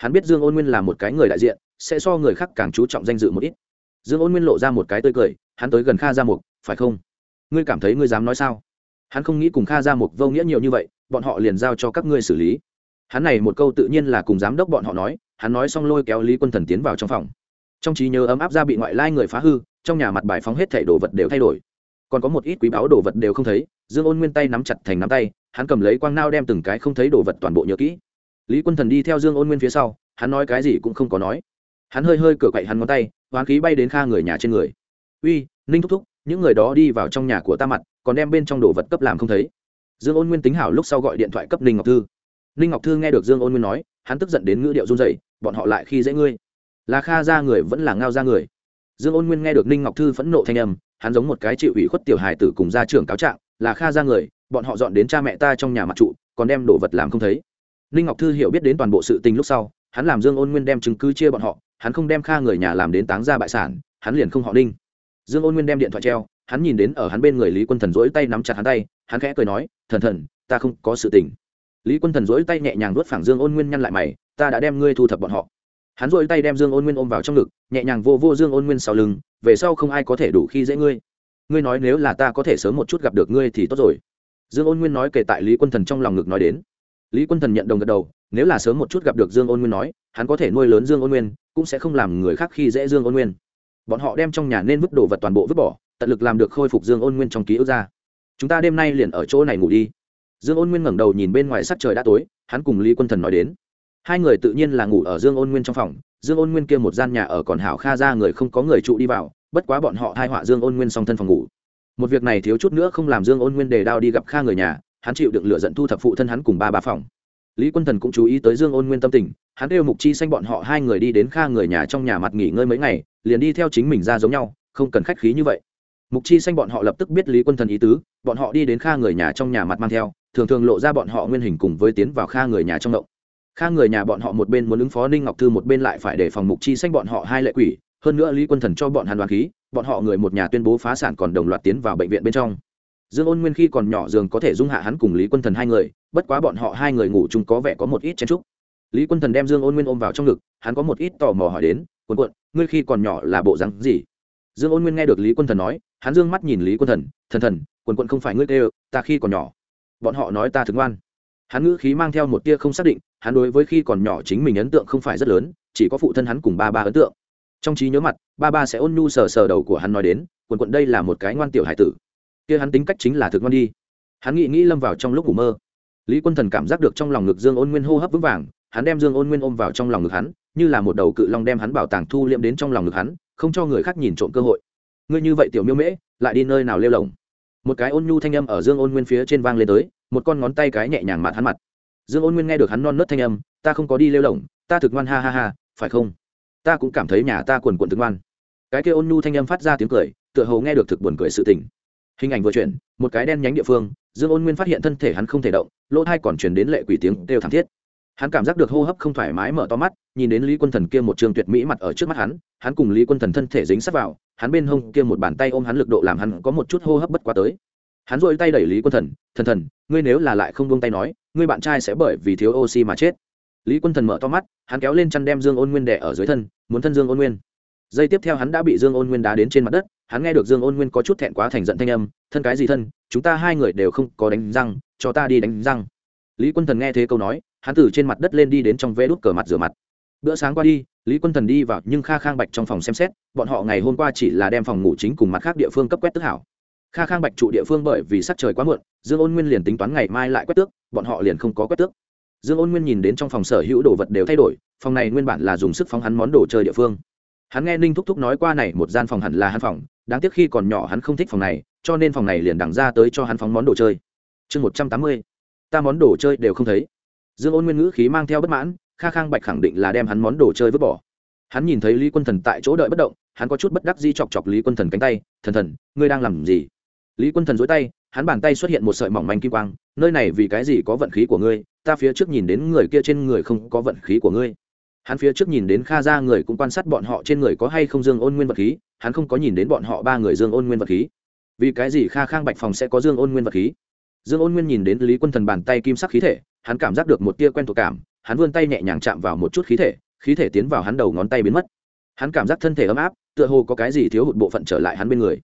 Hắn biết dương ôn nguyên là một cái người đại diện, sẽ so người khác càng chú trọng danh dự một ít. Dương ôn nguyên lộ ra một cái tươi cười, hắn tới gần kha gia mục, phải không? Ngươi cảm thấy ngươi dám nói sao? Hắn không nghĩ cùng kha gia mục vô nghĩa nhiều như vậy, bọn họ liền giao cho các ngươi xử lý. Hắn này một câu tự nhiên là cùng giám đốc bọn họ nói, hắn nói xong lôi kéo lý quân thần tiến vào trong phòng. Trong trí nhớ ấm áp ra bị ngoại lai người phá hư, trong nhà mặt bài phóng hết thảy đồ vật đều thay đổi. Còn có một ít quý báu đồ vật đều không thấy, dương ôn nguyên tay nắm chặt thành nắm tay, hắn cầm lấy quang nao đem từng cái không thấy đồ vật toàn bộ nhớ kỹ lý quân thần đi theo dương ôn nguyên phía sau, hắn nói cái gì cũng không có nói. Hắn hơi hơi cửa quậy hắn ngón tay, hoán khí bay đến kha người nhà trên người. Uy, ninh thúc thúc, những người đó đi vào trong nhà của ta mặt, còn đem bên trong đồ vật cấp làm không thấy. Dương ôn nguyên tính hảo lúc sau gọi điện thoại cấp ninh ngọc thư. Ninh ngọc thư nghe được dương ôn nguyên nói, hắn tức giận đến ngữ điệu run dậy bọn họ lại khi dễ ngươi. Là kha ra người vẫn là ngao ra người. Dương ôn nguyên nghe được ninh ngọc thư phẫn nộ thanh âm, hắn giống một cái chịu ủy khuất tiểu hài tử cùng gia trưởng cáo trạng, là kha ra người, bọn họ dọn đến cha mẹ ta trong nhà mặt trụ, còn đem đồ vật làm không thấy ninh ngọc thư hiểu biết đến toàn bộ sự tình lúc sau, hắn làm dương ôn nguyên đem chứng cứ chia bọn họ, hắn không đem kha người nhà làm đến táng ra bại sản, hắn liền không họ ninh. Dương ôn nguyên đem điện thoại treo, hắn nhìn đến ở hắn bên người lý quân thần dỗi tay nắm chặt hắn tay, hắn khẽ cười nói, thần thần, ta không có sự tình. Lý quân thần dỗi tay nhẹ nhàng đuốt phẳng dương ôn nguyên nhăn lại mày, ta đã đem ngươi thu thập bọn họ. Hắn dỗi tay đem dương ôn nguyên ôm vào trong ngực, nhẹ nhàng vô vô dương ôn nguyên sau lưng, về sau không ai có thể đủ khi dễ ngươi. Ngươi nói nếu là ta có thể sớm một chút gặp được ngươi thì tốt rồi. Dương ôn nguyên nói kể tại lý quân thần trong lòng ngực nói đến lý quân thần nhận đồng gật đầu, nếu là sớm một chút gặp được dương ôn nguyên nói, hắn có thể nuôi lớn dương ôn nguyên, cũng sẽ không làm người khác khi dễ dương ôn nguyên. Bọn họ đem trong nhà nên vứt đồ vật toàn bộ vứt bỏ, tận lực làm được khôi phục dương ôn nguyên trong ký ức ra. Chúng ta đêm nay liền ở chỗ này ngủ đi. Dương ôn nguyên ngẩng đầu nhìn bên ngoài sắc trời đã tối, hắn cùng lý quân thần nói đến. Hai người tự nhiên là ngủ ở dương ôn nguyên trong phòng, dương ôn nguyên kia một gian nhà ở còn hảo kha ra người không có người trụ đi vào, bất quá bọn họ thai họa dương ôn nguyên song thân phòng ngủ. Một việc này thiếu chút nữa không làm dương ôn nguyên đề đao đi gặp kha người nhà hắn chịu đựng lựa giận thu thập phụ thân hắn cùng ba ba phòng. Lý quân thần cũng chú ý tới dương ôn nguyên tâm tình, hắn kêu mục chi xanh bọn họ hai người đi đến kha người nhà trong nhà mặt nghỉ ngơi mấy ngày, liền đi theo chính mình ra giống nhau, không cần khách khí như vậy. Mục chi xanh bọn họ lập tức biết lý quân thần ý tứ, bọn họ đi đến kha người nhà trong nhà mặt mang theo, thường thường lộ ra bọn họ nguyên hình cùng với tiến vào kha người nhà trong động. Kha người nhà bọn họ một bên muốn ứng phó ninh ngọc thư, một bên lại phải để phòng mục chi xanh bọn họ hai lệ quỷ, hơn nữa lý quân thần cho bọn hàn đoàn khí, bọn họ người một nhà tuyên bố phá sản còn đồng loạt tiến vào bệnh viện bên trong dương ôn nguyên khi còn nhỏ dường có thể dung hạ hắn cùng lý quân thần hai người, bất quá bọn họ hai người ngủ chung có vẻ có một ít chen trúc lý quân thần đem dương ôn nguyên ôm vào trong ngực, hắn có một ít tò mò hỏi đến quần quận ngươi khi còn nhỏ là bộ rắn gì? Dương ôn nguyên nghe được lý quân thần nói, hắn dương mắt nhìn lý quân thần thần thần quần quận không phải ngươi kêu, ta khi còn nhỏ. Bọn họ nói ta thức ngoan. Hắn ngữ khí mang theo một tia không xác định, hắn đối với khi còn nhỏ chính mình ấn tượng không phải rất lớn, chỉ có phụ thân hắn cùng ba ba ấn tượng. Trong trí nhớ mặt, ba ba sẽ ôn nhu sờ sờ đầu của hắn nói đến quần quận đây là một cái ngoan tiểu hải tử kia hắn tính cách chính là thực ngoan đi. Hắn nghĩ nghĩ lâm vào trong lúc ngủ mơ. Lý quân thần cảm giác được trong lòng ngực dương ôn nguyên hô hấp vững vàng, hắn đem dương ôn nguyên ôm vào trong lòng ngực hắn, như là một đầu cự long đem hắn bảo tàng thu liệm đến trong lòng ngực hắn, không cho người khác nhìn trộm cơ hội. Ngươi như vậy tiểu miêu mễ, lại đi nơi nào lêu lồng? Một cái ôn nhu thanh âm ở dương ôn nguyên phía trên vang lên tới, một con ngón tay cái nhẹ nhàng mặt hắn mặt. Dương ôn nguyên nghe được hắn non nớt thanh âm, ta không có đi lêu lồng, ta thực ngoan ha ha ha, phải không? Ta cũng cảm thấy nhà ta quần quần thực ngoan. Cái kia ôn nhu thanh âm phát ra tiếng cười, tựa hồ nghe được thực buồn cười sự tình hình ảnh vừa chuyển, một cái đen nhánh địa phương, dương ôn nguyên phát hiện thân thể hắn không thể động, lỗ thai còn chuyển đến lệ quỷ tiếng đều thảm thiết. Hắn cảm giác được hô hấp không thoải mái mở to mắt, nhìn đến lý quân thần kia một trường tuyệt mỹ mặt ở trước mắt hắn hắn cùng lý quân thần thân thể dính sát vào, hắn bên hông kia một bàn tay ôm hắn lực độ làm hắn có một chút hô hấp bất quá tới. Hắn dội tay đẩy lý quân thần thần thần, ngươi nếu là lại không buông tay nói, ngươi bạn trai sẽ bởi vì thiếu oxy mà chết. Lý quân thần mở to mắt, hắn kéo lên chăn đem dương ôn nguyên đẻ ở dưới thân, muốn thân dương ôn nguyên. Giây tiếp theo hắn đã bị dương ôn nguyên đá đến trên mặt đất hắn nghe được dương ôn nguyên có chút thẹn quá thành giận thanh âm, thân cái gì thân, chúng ta hai người đều không có đánh răng, cho ta đi đánh răng. Lý quân thần nghe thế câu nói, hắn từ trên mặt đất lên đi đến trong vé đút cờ mặt rửa mặt. Bữa sáng qua đi, lý quân thần đi vào nhưng kha khang bạch trong phòng xem xét, bọn họ ngày hôm qua chỉ là đem phòng ngủ chính cùng mặt khác địa phương cấp quét tức hảo. Kha khang bạch trụ địa phương bởi vì sắc trời quá muộn, dương ôn nguyên liền tính toán ngày mai lại quét tước, bọn họ liền không có quét tước. Dương ôn nguyên nhìn đến trong phòng sở hữu đồ vật đều thay đổi, phòng này nguyên bản là dùng sức phóng hắn món đồ chơi địa phương. Hắn nghe ninh thúc thúc nói qua này, một gian phòng hẳn là hắn phòng đáng tiếc khi còn nhỏ hắn không thích phòng này, cho nên phòng này liền đằng ra tới cho hắn phóng món đồ chơi. Chương một trăm tám mươi, ta món đồ chơi đều không thấy. Dương ôn nguyên ngữ khí mang theo bất mãn, kha khang bạch khẳng định là đem hắn món đồ chơi vứt bỏ. Hắn nhìn thấy lý quân thần tại chỗ đợi bất động, hắn có chút bất đắc di chọc chọc lý quân thần cánh tay, thần thần, ngươi đang làm gì? Lý quân thần dối tay, hắn bàn tay xuất hiện một sợi mỏng manh kim quang, nơi này vì cái gì có vận khí của ngươi? Ta phía trước nhìn đến người kia trên người không có vận khí của ngươi hắn phía trước nhìn đến kha ra người cũng quan sát bọn họ trên người có hay không dương ôn nguyên vật khí, hắn không có nhìn đến bọn họ ba người dương ôn nguyên vật khí. Vì cái gì kha khang bạch phòng sẽ có dương ôn nguyên vật khí? Dương ôn nguyên nhìn đến lý quân thần bàn tay kim sắc khí thể, hắn cảm giác được một tia quen thuộc cảm, hắn vươn tay nhẹ nhàng chạm vào một chút khí thể khí thể tiến vào hắn đầu ngón tay biến mất. Hắn cảm giác thân thể ấm áp, tựa hồ có cái gì thiếu hụt bộ phận trở lại hắn bên người.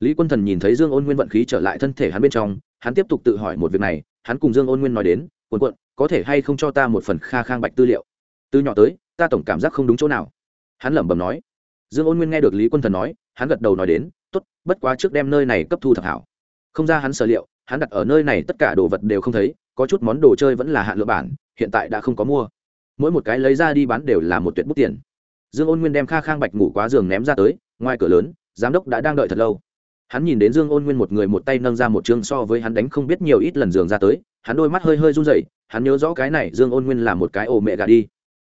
Lý quân thần nhìn thấy dương ôn nguyên vận khí trở lại thân thể hắn bên trong, hắn tiếp tục tự hỏi một việc này, hắn cùng dương ôn nguyên nói đến quần quận có thể hay không cho ta một phần kha khang bạch tư liệu? Từ nhỏ tới, ta tổng cảm giác không đúng chỗ nào. Hắn lẩm bẩm nói. Dương ôn nguyên nghe được lý quân thần nói, hắn gật đầu nói đến t ố t bất quá trước đem nơi này cấp thu thập hảo. Không ra hắn sở liệu, hắn đặt ở nơi này tất cả đồ vật đều không thấy, có chút món đồ chơi vẫn là hạn lựa bản, hiện tại đã không có mua. Mỗi một cái lấy ra đi bán đều là một tuyệt bút tiền. Dương ôn nguyên đem kha khang bạch ngủ quá giường ném ra tới, ngoài cửa lớn, giám đốc đã đang đợi thật lâu. Hắn nhìn đến dương ôn nguyên một người một tay nâng ra một chương so với hắn đánh không biết nhiều ít lần giường ra tới, hắn đôi mắt hơi hơi run dậy hắn nhớ rõ cái này dương ôn nguyên là một cái ồ mẹ gà đi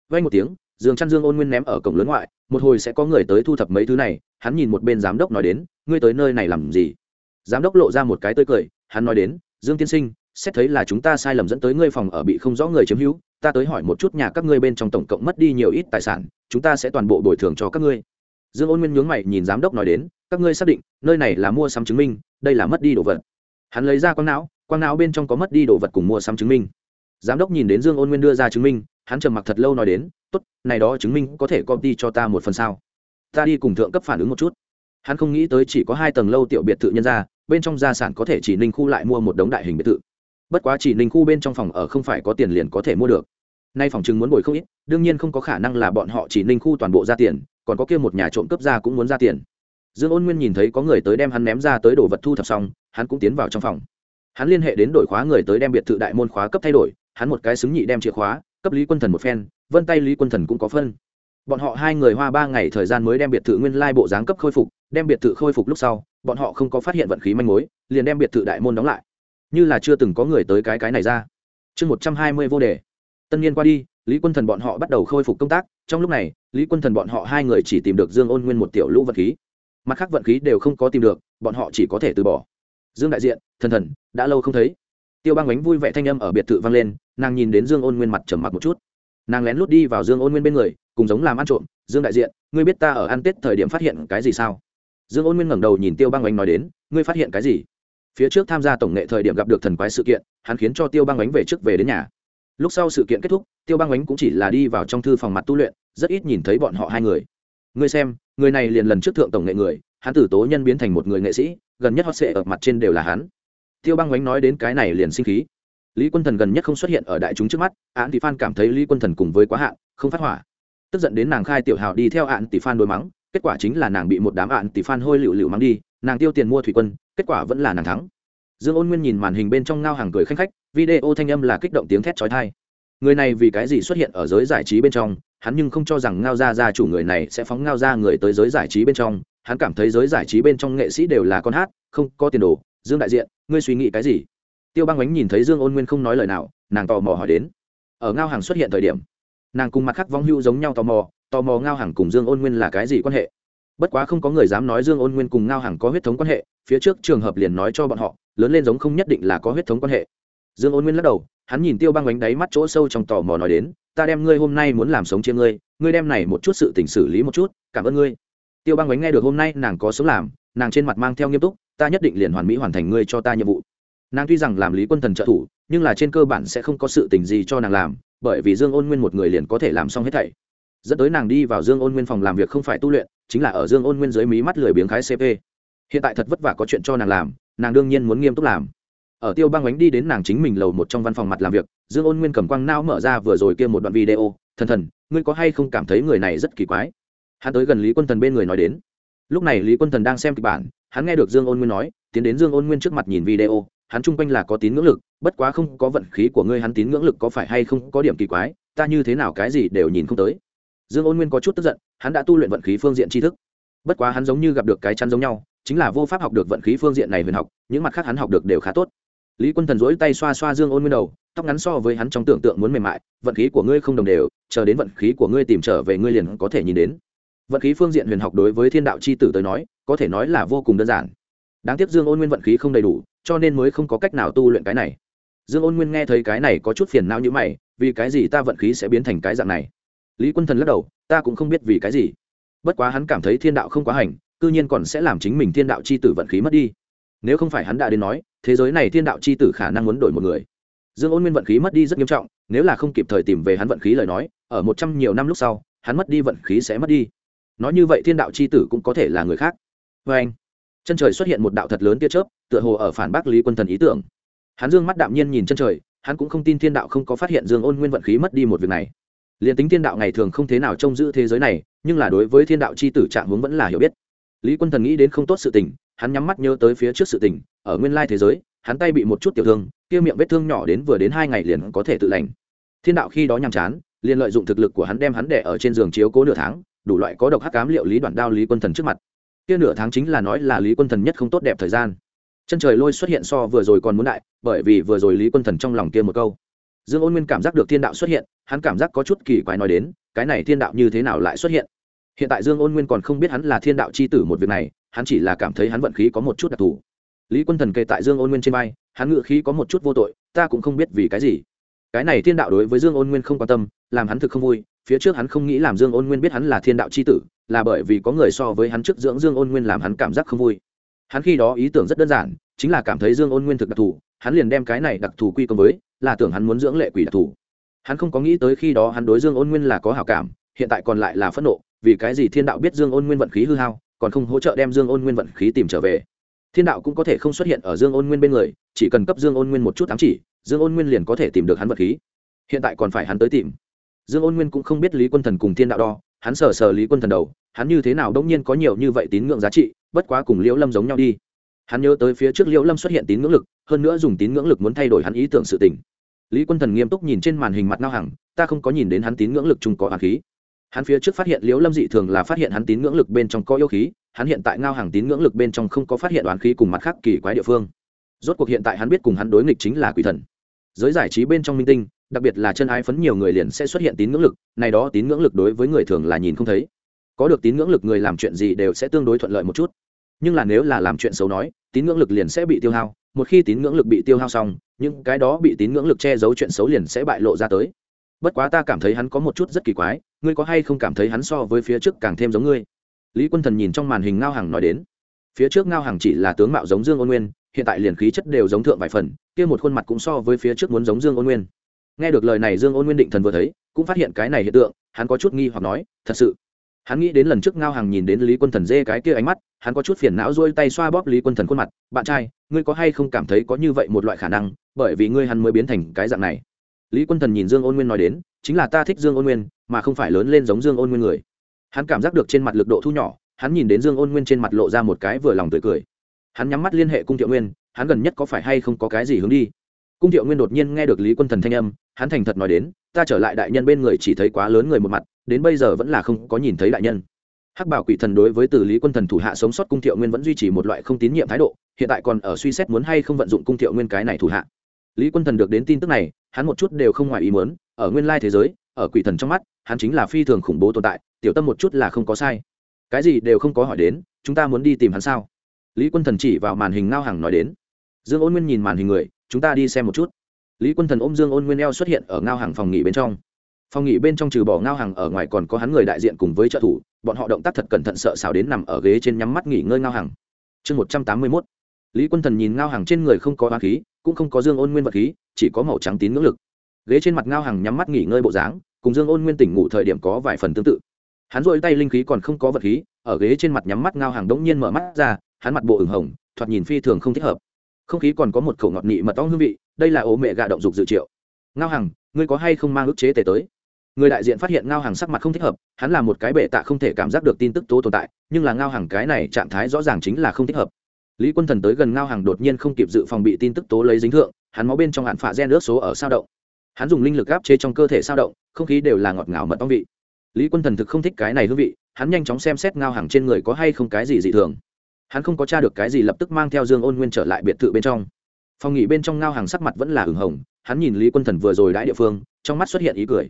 vay một tiếng, dương chăn dương ôn nguyên ném ở cổng lớn ngoại, một hồi sẽ có người tới thu thập mấy thứ này, hắn nhìn một bên giám đốc nói đến, ngươi tới nơi này làm gì? Giám đốc lộ ra một cái tươi cười, hắn nói đến, dương tiên sinh, xét thấy là chúng ta sai lầm dẫn tới ngươi phòng ở bị không rõ người chiếm hữu, ta tới hỏi một chút nhà các ngươi bên trong tổng cộng mất đi nhiều ít tài sản, chúng ta sẽ toàn bộ bồi thường cho các ngươi. Dương ôn nguyên nhướng mày nhìn giám đốc nói đến, các ngươi xác định, nơi này là mua sắm chứng minh, đây là mất đi đồ vật. Hắn lấy ra quang não quang não bên trong có mất đi đồ vật cùng mua sắm chứng minh. Giám đốc nhìn đến dương ôn nguyên đưa ra chứng minh hắn trầm mặc thật lâu nói đến, tốt, này đó chứng minh có thể công ty cho ta một phần sao? Ta đi cùng thượng cấp phản ứng một chút. Hắn không nghĩ tới chỉ có hai tầng lâu tiểu biệt thự nhân ra, bên trong gia sản có thể chỉ ninh khu lại mua một đống đại hình biệt thự. Bất quá chỉ ninh khu bên trong phòng ở không phải có tiền liền có thể mua được. Nay phòng chứng muốn bồi không ít, đương nhiên không có khả năng là bọn họ chỉ ninh khu toàn bộ ra tiền, còn có kia một nhà trộm cướp ra cũng muốn ra tiền. Dương ôn nguyên nhìn thấy có người tới đem hắn ném ra tới đồ vật thu thập xong, hắn cũng tiến vào trong phòng. Hắn liên hệ đến đổi khóa người tới đem biệt thự đại môn khóa cấp thay đổi, hắn một cái xứng nhị đem chìa khóa cấp lý quân thần một phen, vân tay lý quân thần cũng có phân. Bọn họ hai người hoa ba ngày thời gian mới đem biệt thự nguyên lai bộ dáng cấp khôi phục, đem biệt thự khôi phục lúc sau, bọn họ không có phát hiện vận khí manh mối, liền đem biệt thự đại môn đóng lại. Như là chưa từng có người tới cái cái này ra. Chương một trăm hai mươi vô đề. Tân niên qua đi, lý quân thần bọn họ bắt đầu khôi phục công tác, trong lúc này, lý quân thần bọn họ hai người chỉ tìm được dương ôn nguyên một tiểu lũ vật khí. Mặt khác vận khí đều không có tìm được, bọn họ chỉ có thể từ bỏ. Dương đại diện, thần thần, đã lâu không thấy tiêu băng bánh vui vẻ thanh âm ở biệt thự vang lên, nàng nhìn đến dương ôn nguyên mặt trầm mặc một chút. Nàng lén lút đi vào dương ôn nguyên bên người, cùng giống làm ăn trộm, dương đại diện, ngươi biết ta ở ăn tết thời điểm phát hiện cái gì sao? Dương ôn nguyên ngẩng đầu nhìn tiêu băng bánh nói đến, ngươi phát hiện cái gì? Phía trước tham gia tổng nghệ thời điểm gặp được thần quái sự kiện, hắn khiến cho tiêu băng bánh về trước về đến nhà. Lúc sau sự kiện kết thúc, tiêu băng bánh cũng chỉ là đi vào trong thư phòng mặt tu luyện, rất ít nhìn thấy bọn họ hai người. Ngươi xem, người này liền lần trước thượng tổng nghệ người, hắn tử tố nhân biến thành một người nghệ sĩ, gần nhất hot sệ ở mặt trên đều là hắn tiêu băng oánh nói đến cái này liền sinh khí. Lý quân thần gần nhất không xuất hiện ở đại chúng trước mắt, án tỷ phan cảm thấy lý quân thần cùng với quá hạn, không phát hỏa. Tức giận đến nàng khai tiểu hào đi theo án tỷ phan đối mắng, kết quả chính là nàng bị một đám án tỷ phan hôi lựu lựu mắng đi, nàng tiêu tiền mua thủy quân, kết quả vẫn là nàng thắng. Dương ôn nguyên nhìn màn hình bên trong ngao hàng cười khanh khách, video thanh âm là kích động tiếng thét trói thai người này vì cái gì xuất hiện ở giới giải trí bên trong, hắn nhưng không cho rằng ngao gia gia chủ người này sẽ phóng ngao gia người tới giới giải trí bên trong, hắn cảm thấy giới giải trí bên trong nghệ sĩ đều là con hát, không có tiền đồ dương đại diện, ngươi suy nghĩ cái gì? Tiêu băng ánh nhìn thấy dương ôn nguyên không nói lời nào, nàng tò mò hỏi đến. Ở ngao hàng xuất hiện thời điểm, nàng cùng mặt khắc vong hưu giống nhau tò mò tò mò ngao hàng cùng dương ôn nguyên là cái gì quan hệ. Bất quá không có người dám nói dương ôn nguyên cùng ngao hàng có huyết thống quan hệ, phía trước trường hợp liền nói cho bọn họ, lớn lên giống không nhất định là có huyết thống quan hệ. Dương ôn nguyên lắc đầu, hắn nhìn tiêu băng bánh đáy mắt chỗ sâu trong tò mò nói đến, ta đem ngươi hôm nay muốn làm sống chia ngươi ngươi đem này một chút sự tình xử lý một chút, cảm ơn ngươi. Tiêu băng bánh nghe được hôm nay nàng có sống làm, nàng trên mặt mang theo nghiêm túc ta nhất định liền hoàn mỹ hoàn thành ngươi cho ta nhiệm vụ. Nàng tuy rằng làm lý quân thần trợ thủ, nhưng là trên cơ bản sẽ không có sự tình gì cho nàng làm, bởi vì dương ôn nguyên một người liền có thể làm xong hết thảy. Dẫn tới nàng đi vào dương ôn nguyên phòng làm việc không phải tu luyện, chính là ở dương ôn nguyên dưới mí mắt lười biếng khái cp hiện tại thật vất vả có chuyện cho nàng làm, nàng đương nhiên muốn nghiêm túc làm. Ở tiêu băng ánh đi đến nàng chính mình lầu một trong văn phòng mặt làm việc, dương ôn nguyên cầm quang nao mở ra vừa rồi kia một đoạn video, thần thần, ngươi có hay không cảm thấy người này rất kỳ quái? Hắn tới gần lý quân thần bên người nói đến. Lúc này lý quân thần đang xem kịch bản hắn nghe được dương ôn nguyên nói, tiến đến dương ôn nguyên trước mặt nhìn video, hắn chung quanh là có tín ngưỡng lực, bất quá không có vận khí của ngươi hắn tín ngưỡng lực có phải hay không có điểm kỳ quái, ta như thế nào cái gì đều nhìn không tới. Dương ôn nguyên có chút tức giận, hắn đã tu luyện vận khí phương diện tri thức. Bất quá hắn giống như gặp được cái chăn giống nhau, chính là vô pháp học được vận khí phương diện này huyền học, những mặt khác hắn học được đều khá tốt. Lý quân thần dỗi tay xoa xoa dương ôn nguyên đầu, tóc ngắn so với hắn trong tưởng tượng muốn mềm mại, vận khí của ngươi không đồng đều, chờ đến vận khí của ngươi tìm trở về ngươi liền có thể nhìn đến vận khí phương diện huyền học đối với thiên đạo c h i tử tới nói, có thể nói là vô cùng đơn giản. Đáng tiếc dương ôn nguyên vận khí không đầy đủ, cho nên mới không có cách nào tu luyện cái này. Dương ôn nguyên nghe thấy cái này có chút phiền não như mày, vì cái gì ta vận khí sẽ biến thành cái dạng này? Lý quân thần lắc đầu, ta cũng không biết vì cái gì. Bất quá hắn cảm thấy thiên đạo không quá hành, cư nhiên còn sẽ làm chính mình thiên đạo c h i tử vận khí mất đi. Nếu không phải hắn đã đến nói, thế giới này thiên đạo c h i tử khả năng muốn đổi một người. Dương ôn nguyên vận khí mất đi rất nghiêm trọng, nếu là không kịp thời tìm về hắn vận khí lời nói, ở một trăm nhiều năm lúc sau, hắn mất đi vận khí sẽ mất đi nói như vậy thiên đạo c h i tử cũng có thể là người khác. Vê anh, chân trời xuất hiện một đạo thật lớn tia chớp, tựa hồ ở phản bác lý quân thần ý tưởng. Hắn dương mắt đạm nhiên nhìn chân trời, hắn cũng không tin thiên đạo không có phát hiện dương ôn nguyên vận khí mất đi một việc này. Liền tính thiên đạo ngày thường không thế nào trông giữ thế giới này, nhưng là đối với thiên đạo c h i tử trạng hướng vẫn là hiểu biết. Lý quân thần nghĩ đến không tốt sự tình, hắn nhắm mắt nhớ tới phía trước sự tình, ở nguyên lai thế giới, hắn tay bị một chút tiểu thương, kia miệng vết thương nhỏ đến vừa đến hai ngày liền có thể tự lành. Thiên đạo khi đó nhàm chán, liền lợi dụng thực lực của hắn đem hắn đẻ ở trên giường chiếu cố nửa tháng đủ loại có độc hắc cám liệu lý đoạn đao lý quân thần trước mặt. Kia nửa tháng chính là nói là lý quân thần nhất không tốt đẹp thời gian. Chân trời lôi xuất hiện so vừa rồi còn muốn đại, bởi vì vừa rồi lý quân thần trong lòng kia một câu. Dương ôn nguyên cảm giác được thiên đạo xuất hiện, hắn cảm giác có chút kỳ quái nói đến, cái này thiên đạo như thế nào lại xuất hiện? Hiện tại dương ôn nguyên còn không biết hắn là thiên đạo c h i tử một việc này, hắn chỉ là cảm thấy hắn vận khí có một chút đặc thù. Lý quân thần kề tại dương ôn nguyên trên vai, hắn ngự khí có một chút vô tội, ta cũng không biết vì cái gì. Cái này thiên đạo đối với dương ôn nguyên không quan tâm, làm hắn thực không vui phía trước hắn không nghĩ làm dương ôn nguyên biết hắn là thiên đạo c h i tử, là bởi vì có người so với hắn trước dưỡng dương ôn nguyên làm hắn cảm giác không vui. Hắn khi đó ý tưởng rất đơn giản, chính là cảm thấy dương ôn nguyên thực đặc thù, hắn liền đem cái này đặc thù quy công với, là tưởng hắn muốn dưỡng lệ quỷ đặc thù. Hắn không có nghĩ tới khi đó hắn đối dương ôn nguyên là có hảo cảm, hiện tại còn lại là phẫn nộ, vì cái gì thiên đạo biết dương ôn nguyên vận khí hư hao, còn không hỗ trợ đem dương ôn nguyên vận khí tìm trở về. Thiên đạo cũng có thể không xuất hiện ở dương ôn nguyên bên người, chỉ cần cấp dương ôn nguyên một chút ám chỉ, dương ôn nguyên liền có thể tìm được hắn vận khí. Hiện tại còn phải hắn tới tìm dương ôn nguyên cũng không biết lý quân thần cùng thiên đạo đo, hắn sờ sờ lý quân thần đầu, hắn như thế nào đông nhiên có nhiều như vậy tín ngưỡng giá trị, bất quá cùng liễu lâm giống nhau đi. Hắn nhớ tới phía trước liễu lâm xuất hiện tín ngưỡng lực, hơn nữa dùng tín ngưỡng lực muốn thay đổi hắn ý tưởng sự tình. Lý quân thần nghiêm túc nhìn trên màn hình mặt ngao hằng ta không có nhìn đến hắn tín ngưỡng lực chung có hoàng khí. Hắn phía trước phát hiện liễu lâm dị thường là phát hiện hắn tín ngưỡng lực bên trong có yêu khí, hắn hiện tại ngao hàng tín ngưỡng lực bên trong không có phát hiện đoán khí cùng mặt khác kỳ quái địa phương. Rốt cuộc hiện tại hắn biết cùng hắn đối nghịch chính là quỷ thần giới giải trí bên trong minh tinh, đặc biệt là chân ái phấn nhiều người liền sẽ xuất hiện tín ngưỡng lực, này đó tín ngưỡng lực đối với người thường là nhìn không thấy. Có được tín ngưỡng lực người làm chuyện gì đều sẽ tương đối thuận lợi một chút. Nhưng là nếu là làm chuyện xấu nói, tín ngưỡng lực liền sẽ bị tiêu hao. Một khi tín ngưỡng lực bị tiêu hao xong, những cái đó bị tín ngưỡng lực che giấu chuyện xấu liền sẽ bại lộ ra tới. Bất quá ta cảm thấy hắn có một chút rất kỳ quái, ngươi có hay không cảm thấy hắn so với phía trước càng thêm giống ngươi? Lý quân thần nhìn trong màn hình ngao hàng nói đến. Phía trước ngao hàng chỉ là tướng mạo giống dương ôn nguyên hiện tại liền khí chất đều giống thượng vài phần, kia một khuôn mặt cũng so với phía trước muốn giống dương ôn nguyên. Nghe được lời này dương ôn nguyên định thần vừa thấy, cũng phát hiện cái này hiện tượng, hắn có chút nghi hoặc nói, thật sự? Hắn nghĩ đến lần trước ngao hàng nhìn đến lý quân thần dê cái kia ánh mắt, hắn có chút phiền não rôi tay xoa bóp lý quân thần khuôn mặt, bạn trai, ngươi có hay không cảm thấy có như vậy một loại khả năng, bởi vì ngươi hắn mới biến thành cái dạng này? Lý quân thần nhìn dương ôn nguyên nói đến, chính là ta thích dương ôn nguyên, mà không phải lớn lên giống dương ôn nguyên người. Hắn cảm giác được trên mặt lực độ thu nhỏ, hắn nhìn đến dương ôn nguyên trên mặt lộ ra một cái vừa lòng tươi cười hắn nhắm mắt liên hệ cung thiệu nguyên, hắn gần nhất có phải hay không có cái gì hướng đi? Cung thiệu nguyên đột nhiên nghe được lý quân thần thanh âm, hắn thành thật nói đến, ta trở lại đại nhân bên người chỉ thấy quá lớn người một mặt, đến bây giờ vẫn là không có nhìn thấy đại nhân. Hắc bảo quỷ thần đối với từ lý quân thần thủ hạ sống sót cung thiệu nguyên vẫn duy trì một loại không tín nhiệm thái độ, hiện tại còn ở suy xét muốn hay không vận dụng cung thiệu nguyên cái này thủ hạ. Lý quân thần được đến tin tức này, hắn một chút đều không ngoài ý muốn, ở nguyên lai thế giới, ở quỷ thần trong mắt, hắn chính là phi thường khủng bố tồn tại, tiểu tâm một chút là không có sai. Cái gì đều không có hỏi đến, chúng ta muốn đi tìm hắn sao? Lý quân thần chỉ vào màn hình ngao hàng nói đến. Dương ôn nguyên nhìn màn hình người, chúng ta đi xem một chút. Lý quân thần ôm dương ôn nguyên eo xuất hiện ở ngao hàng phòng nghỉ bên trong. Phòng nghỉ bên trong trừ bỏ ngao hàng ở ngoài còn có hắn người đại diện cùng với trợ thủ, bọn họ động tác thật cẩn thận sợ xào đến nằm ở ghế trên nhắm mắt nghỉ ngơi ngao hàng chương một trăm tám mươi mốt. Lý quân thần nhìn ngao hàng trên người không có hoa khí, cũng không có dương ôn nguyên vật khí, chỉ có màu trắng tín ngưỡng lực. Ghế trên mặt ngao hàng nhắm mắt nghỉ ngơi bộ dáng, cùng dương ôn nguyên tỉnh ngủ thời điểm có vài phần tương tự. Hắn dội tay linh khí còn không có vật khí, ở ghế trên mặt nhắm mắt ngao hàng đống nhiên mở mắt ra hắn mặt bộ ửng hồng, thoạt nhìn phi thường không thích hợp. Không khí còn có một khẩu ngọt nị mật ong hương vị, đây là ố mẹ gà động dục dự triệu. Ngao hàng ngươi có hay không mang ức chế tề tới? Người đại diện phát hiện ngao hàng sắc mặt không thích hợp, hắn là một cái bệ tạ không thể cảm giác được tin tức tố tồn tại, nhưng là ngao hàng cái này trạng thái rõ ràng chính là không thích hợp. Lý quân thần tới gần ngao hàng đột nhiên không kịp dự phòng bị tin tức tố lấy dính thượng, hắn máu bên trong hạn phạ gen ước số ở sao động. Hắn dùng linh lực áp chế trong cơ thể sao động, không khí đều là ngọt ngào mật ong vị. Lý quân thần thực không thích cái này hương vị, hắn nhanh chóng xem xét ngao hàng trên người có hay không cái gì dị thường hắn không có tra được cái gì lập tức mang theo dương ôn nguyên trở lại biệt thự bên trong. Phòng nghỉ bên trong ngao hàng sắc mặt vẫn là hửng hồng, hắn nhìn lý quân thần vừa rồi đãi địa phương, trong mắt xuất hiện ý cười.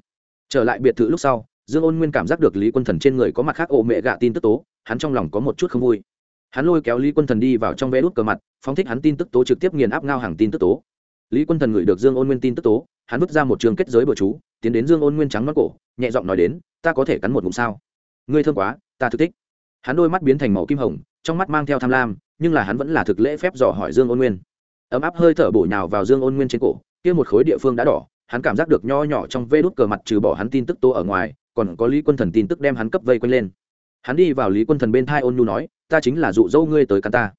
Trở lại biệt thự lúc sau, dương ôn nguyên cảm giác được lý quân thần trên người có mặt khác ổ mẹ gạ tin tức tố, hắn trong lòng có một chút không vui. Hắn lôi kéo lý quân thần đi vào trong vé đút cờ mặt, phóng thích hắn tin tức tố trực tiếp nghiền áp ngao hàng tin tức tố. Lý quân thần gửi được dương ôn nguyên tin tức tố, hắn vứt ra một trường kết giới bờ chú, tiến đến dương ôn nguyên trắng mắt cổ, nhẹ giọng nói đến, ta có thể cắn một ngụm sao? Ngươi thương quá, ta thực thích. Hắn đôi mắt biến thành màu kim hồng trong mắt mang theo tham lam, nhưng là hắn vẫn là thực lễ phép dò hỏi dương ôn nguyên. Ấm áp hơi thở bổ nhào vào dương ôn nguyên trên cổ, kia một khối địa phương đã đỏ, hắn cảm giác được nho nhỏ trong vê đốt cờ mặt trừ bỏ hắn tin tức tô ở ngoài, còn có lý quân thần tin tức đem hắn cấp vây quanh lên. Hắn đi vào lý quân thần bên thai ôn nhu nói, ta chính là dụ dâu ngươi tới căn ta.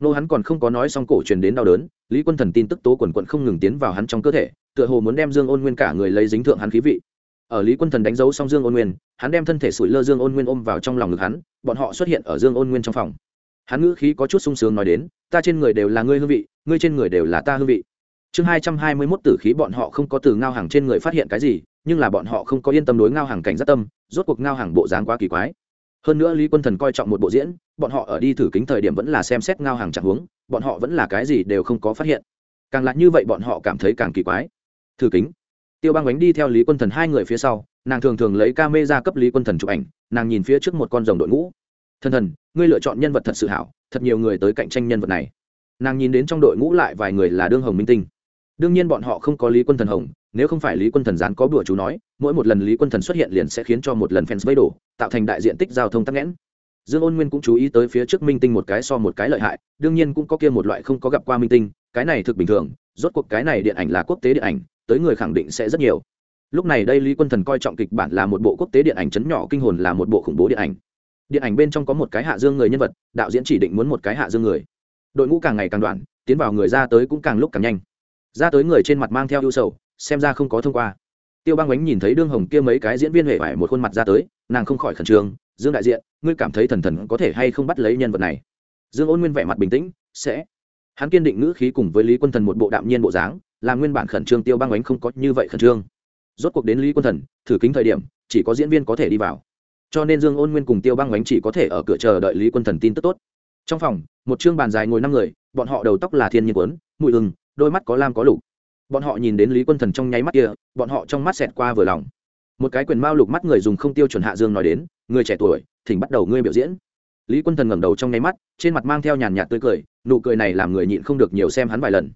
Nô hắn còn không có nói xong cổ truyền đến đau đớn, lý quân thần tin tức tố quần quận không ngừng tiến vào hắn trong cơ thể, tựa hồ muốn đem dương ôn nguyên cả người lấy dính thượng hắn khí vị. Ở lý quân thần đánh dấu xong dương ôn nguyên, hắn đem thân thể sủi lơ dương ôn nguyên ôm vào trong lòng ngực hắn, bọn họ xuất hiện ở dương ôn nguyên trong phòng hắn ngữ khí có chút sung sướng nói đến, ta trên người đều là ngươi hương vị, ngươi trên người đều là ta hương vị. Chương hai trăm hai mươi mốt tử khí bọn họ không có từ ngao hàng trên người phát hiện cái gì, nhưng là bọn họ không có yên tâm đối ngao hàng cảnh giác tâm, rốt cuộc ngao hàng bộ dáng quá kỳ quái. Hơn nữa lý quân thần coi trọng một bộ diễn, bọn họ ở đi thử kính thời điểm vẫn là xem xét ngao hàng trạng huống, bọn họ vẫn là cái gì đều không có phát hiện. Càng là như vậy bọn họ cảm thấy càng kỳ quái. Thử kính. Tiêu băng bánh đi theo lý quân thần hai người phía sau, nàng thường thường lấy ca mê ra cấp lý quân thần chụp ảnh, nàng nhìn phía trước một con rồng đội ngũ thần thần, ngươi lựa chọn nhân vật thật sự hảo, thật nhiều người tới cạnh tranh nhân vật này. Nàng nhìn đến trong đội ngũ lại vài người là đương hồng minh tinh. Đương nhiên bọn họ không có lý quân thần hồng, nếu không phải lý quân thần gián có bữa chú nói, mỗi một lần lý quân thần xuất hiện liền sẽ khiến cho một lần fans vây đổ, tạo thành đại diện tích giao thông tắc nghẽn. Dương ôn nguyên cũng chú ý tới phía trước minh tinh một cái so một cái lợi hại, đương nhiên cũng có kia một loại không có gặp qua minh tinh, cái này thực bình thường, rốt cuộc cái này điện ảnh là quốc tế điện ảnh, tới người khẳng định sẽ rất nhiều. Lúc này đây lý quân thần coi trọng kịch bản là một bộ quốc tế điện ảnh chấn nhỏ, kinh hồn là một bộ khủng bố điện ảnh điện ảnh bên trong có một cái hạ dương người nhân vật, đạo diễn chỉ định muốn một cái hạ dương người. Đội ngũ càng ngày càng đoạn, tiến vào người ra tới cũng càng lúc càng nhanh. Ra tới người trên mặt mang theo ưu sầu, xem ra không có thông qua. Tiêu băng ánh nhìn thấy đương hồng kia mấy cái diễn viên hệ vải một khuôn mặt ra tới, nàng không khỏi khẩn trương, dương đại diện, ngươi cảm thấy thần thần có thể hay không bắt lấy nhân vật này? Dương ôn nguyên vẻ mặt bình tĩnh, sẽ. Hắn kiên định ngữ khí cùng với lý quân thần một bộ đạm nhiên bộ dáng, là nguyên bản khẩn trương tiêu băng ánh không có như vậy khẩn trương. Rốt cuộc đến lý quân thần, thử kính thời điểm, chỉ có diễn viên có thể đi vào cho nên dương ôn nguyên cùng tiêu băng ánh chỉ có thể ở cửa chờ đợi lý quân thần tin tức tốt. Trong phòng, một chương bàn dài ngồi năm người, bọn họ đầu tóc là thiên nhiên quấn mùi ừng đôi mắt có lam có lục. Bọn họ nhìn đến lý quân thần trong nháy mắt kia, bọn họ trong mắt xẹt qua vừa lòng. Một cái quyền mao lục mắt người dùng không tiêu chuẩn hạ dương nói đến, người trẻ tuổi, thỉnh bắt đầu ngươi biểu diễn. Lý quân thần ngẩng đầu trong nháy mắt, trên mặt mang theo nhàn nhạt tươi cười, nụ cười này làm người nhịn không được nhiều xem hắn vài lần.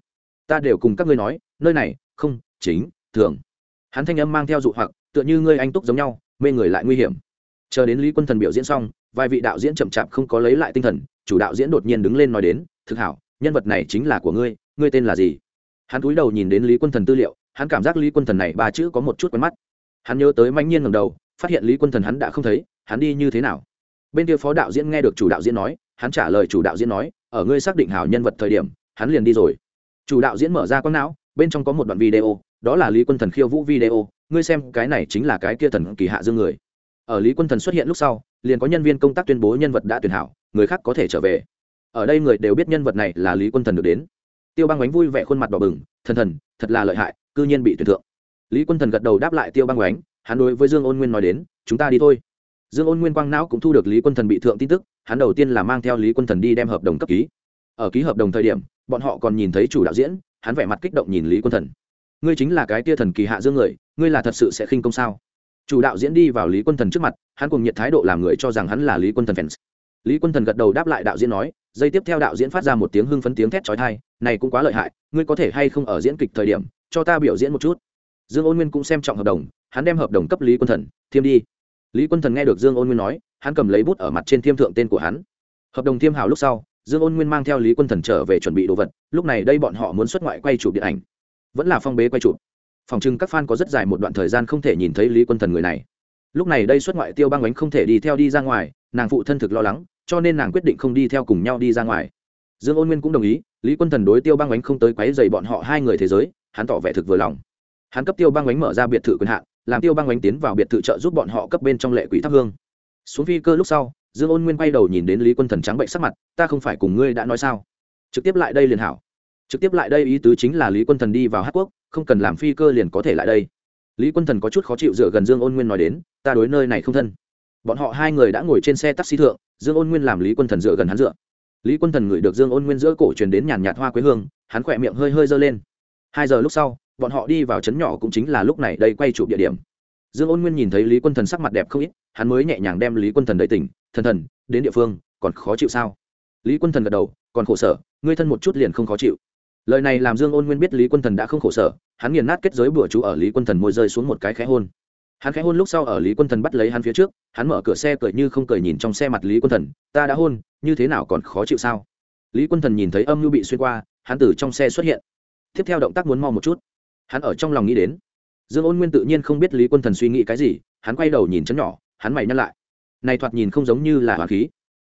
Ta đều cùng các ngươi nói, nơi này, không, chính, thường. Hắn thanh âm mang theo dụ hoặc, tựa như ngươi anh túc giống nhau, mê người lại nguy hiểm chờ đến lý quân thần biểu diễn xong, vài vị đạo diễn chậm chạp không có lấy lại tinh thần, chủ đạo diễn đột nhiên đứng lên nói đến, thực hảo, nhân vật này chính là của ngươi ngươi tên là gì? Hắn cúi đầu nhìn đến lý quân thần tư liệu, hắn cảm giác lý quân thần này ba chữ có một chút quen mắt. Hắn nhớ tới manh nhiên ngầm đầu, phát hiện lý quân thần hắn đã không thấy, hắn đi như thế nào? Bên kia phó đạo diễn nghe được chủ đạo diễn nói, hắn trả lời chủ đạo diễn nói, ở ngươi xác định hảo nhân vật thời điểm, hắn liền đi rồi. Chủ đạo diễn mở ra con não, bên trong có một đoạn video, đó là lý quân thần khiêu vũ video, ngươi xem, cái này chính là cái kia thần kỳ hạ dương người ở lý quân thần xuất hiện lúc sau, liền có nhân viên công tác tuyên bố nhân vật đã tuyển hảo, người khác có thể trở về. Ở đây người đều biết nhân vật này là lý quân thần được đến. Tiêu băng bánh vui vẻ khuôn mặt đỏ bừng, thần thần, thật là lợi hại, cư nhiên bị tuyển thượng. Lý quân thần gật đầu đáp lại tiêu băng bánh hắn đối với dương ôn nguyên nói đến, chúng ta đi thôi. Dương ôn nguyên quang não cũng thu được lý quân thần bị thượng tin tức, hắn đầu tiên là mang theo lý quân thần đi đem hợp đồng cấp ký. Ở ký hợp đồng thời điểm, bọn họ còn nhìn thấy chủ đạo diễn, hắn vẻ mặt kích động nhìn lý quân thần. Ngươi chính là cái tia thần kỳ hạ dương người, ngươi là thật sự sẽ khinh công sao? Chủ đạo diễn đi vào lý quân thần trước mặt, hắn cùng nhiệt thái độ làm người cho rằng hắn là lý quân thần fans. Lý quân thần gật đầu đáp lại đạo diễn nói, giây tiếp theo đạo diễn phát ra một tiếng hưng phấn tiếng thét trói thai này cũng quá lợi hại, ngươi có thể hay không ở diễn kịch thời điểm, cho ta biểu diễn một chút? Dương ôn nguyên cũng xem trọng hợp đồng, hắn đem hợp đồng cấp lý quân thần, thiêm đi. Lý quân thần nghe được dương ôn nguyên nói, hắn cầm lấy bút ở mặt trên thiêm thượng tên của hắn. Hợp đồng thiêm hào lúc sau, dương ôn nguyên mang theo lý quân thần trở về chuẩn bị đồ vật, lúc này đây bọn họ muốn xuất ngoại quay chụp điện ảnh. Vẫn là phong bế quay chụp phòng trưng các fan có rất dài một đoạn thời gian không thể nhìn thấy lý quân thần người này. Lúc này đây xuất ngoại tiêu băng ánh không thể đi theo đi ra ngoài, nàng phụ thân thực lo lắng, cho nên nàng quyết định không đi theo cùng nhau đi ra ngoài. Dương ôn nguyên cũng đồng ý, lý quân thần đối tiêu băng ánh không tới quáy dày bọn họ hai người thế giới, hắn tỏ vẻ thực vừa lòng. Hắn cấp tiêu băng ánh mở ra biệt thự quyền hạn, làm tiêu băng ánh tiến vào biệt thự trợ giúp bọn họ cấp bên trong lệ quỷ thắp hương. Xuống phi cơ lúc sau, dương ôn nguyên quay đầu nhìn đến lý quân thần trắng bệnh sắc mặt, ta không phải cùng ngươi đã nói sao? Trực tiếp lại đây liền hảo. Trực tiếp lại đây ý tứ chính là lý quân thần đi vào hát quốc không cần làm phi cơ liền có thể lại đây. Lý quân thần có chút khó chịu dựa gần dương ôn nguyên nói đến, ta đối nơi này không thân. Bọn họ hai người đã ngồi trên xe taxi thượng, dương ôn nguyên làm lý quân thần dựa gần hắn dựa. Lý quân thần ngửi được dương ôn nguyên giữa cổ truyền đến nhàn nhạt hoa quế hương, hắn khỏe miệng hơi hơi dơ lên. Hai giờ lúc sau, bọn họ đi vào trấn nhỏ cũng chính là lúc này đây quay chụp địa điểm. Dương ôn nguyên nhìn thấy lý quân thần sắc mặt đẹp không ít, hắn mới nhẹ nhàng đem lý quân thần đầy tỉnh, thần thần, đến địa phương, còn khó chịu sao? Lý quân thần gật đầu, còn khổ sở, ngươi thân một chút liền không khó chịu lời này làm dương ôn nguyên biết lý quân thần đã không khổ sở, hắn nghiền nát kết giới bữa chú ở lý quân thần môi rơi xuống một cái khẽ hôn. Hắn khẽ hôn lúc sau ở lý quân thần bắt lấy hắn phía trước, hắn mở cửa xe cười như không cười nhìn trong xe mặt lý quân thần, ta đã hôn, như thế nào còn khó chịu sao? Lý quân thần nhìn thấy âm mưu bị xuyên qua, hắn từ trong xe xuất hiện. Tiếp theo động tác muốn mau một chút. Hắn ở trong lòng nghĩ đến. Dương ôn nguyên tự nhiên không biết lý quân thần suy nghĩ cái gì, hắn quay đầu nhìn chấn nhỏ, hắn mày nhắc lại. Này thoạt nhìn không giống như là hoàng khí.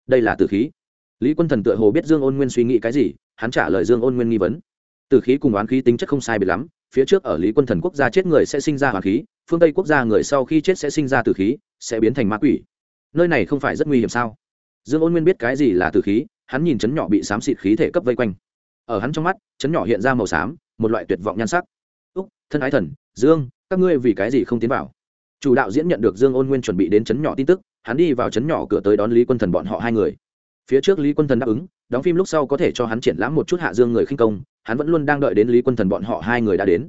Đây là tử khí. Lý quân thần tựa hồ biết dương ôn nguyên suy nghĩ cái gì hắn trả lời dương ôn nguyên nghi vấn. Từ khí cùng oán khí tính chất không sai biệt lắm, phía trước ở lý quân thần quốc gia chết người sẽ sinh ra hoàng khí, phương tây quốc gia người sau khi chết sẽ sinh ra tử khí, sẽ biến thành ma quỷ. Nơi này không phải rất nguy hiểm sao? Dương ôn nguyên biết cái gì là tử khí, hắn nhìn chấn nhỏ bị xám xịt khí thể cấp vây quanh. Ở hắn trong mắt, chấn nhỏ hiện ra màu xám, một loại tuyệt vọng nhan sắc. Úc, thân ái thần, dương, các ngươi vì cái gì không tiến vào? Chủ đạo diễn nhận được dương ôn nguyên chuẩn bị đến chấn nhỏ tin tức, hắn đi vào chấn nhỏ cửa tới đón lý quân thần bọn họ hai người phía trước lý quân thần đáp ứng, đóng phim lúc sau có thể cho hắn triển lãm một chút hạ dương người khinh công, hắn vẫn luôn đang đợi đến lý quân thần bọn họ hai người đã đến.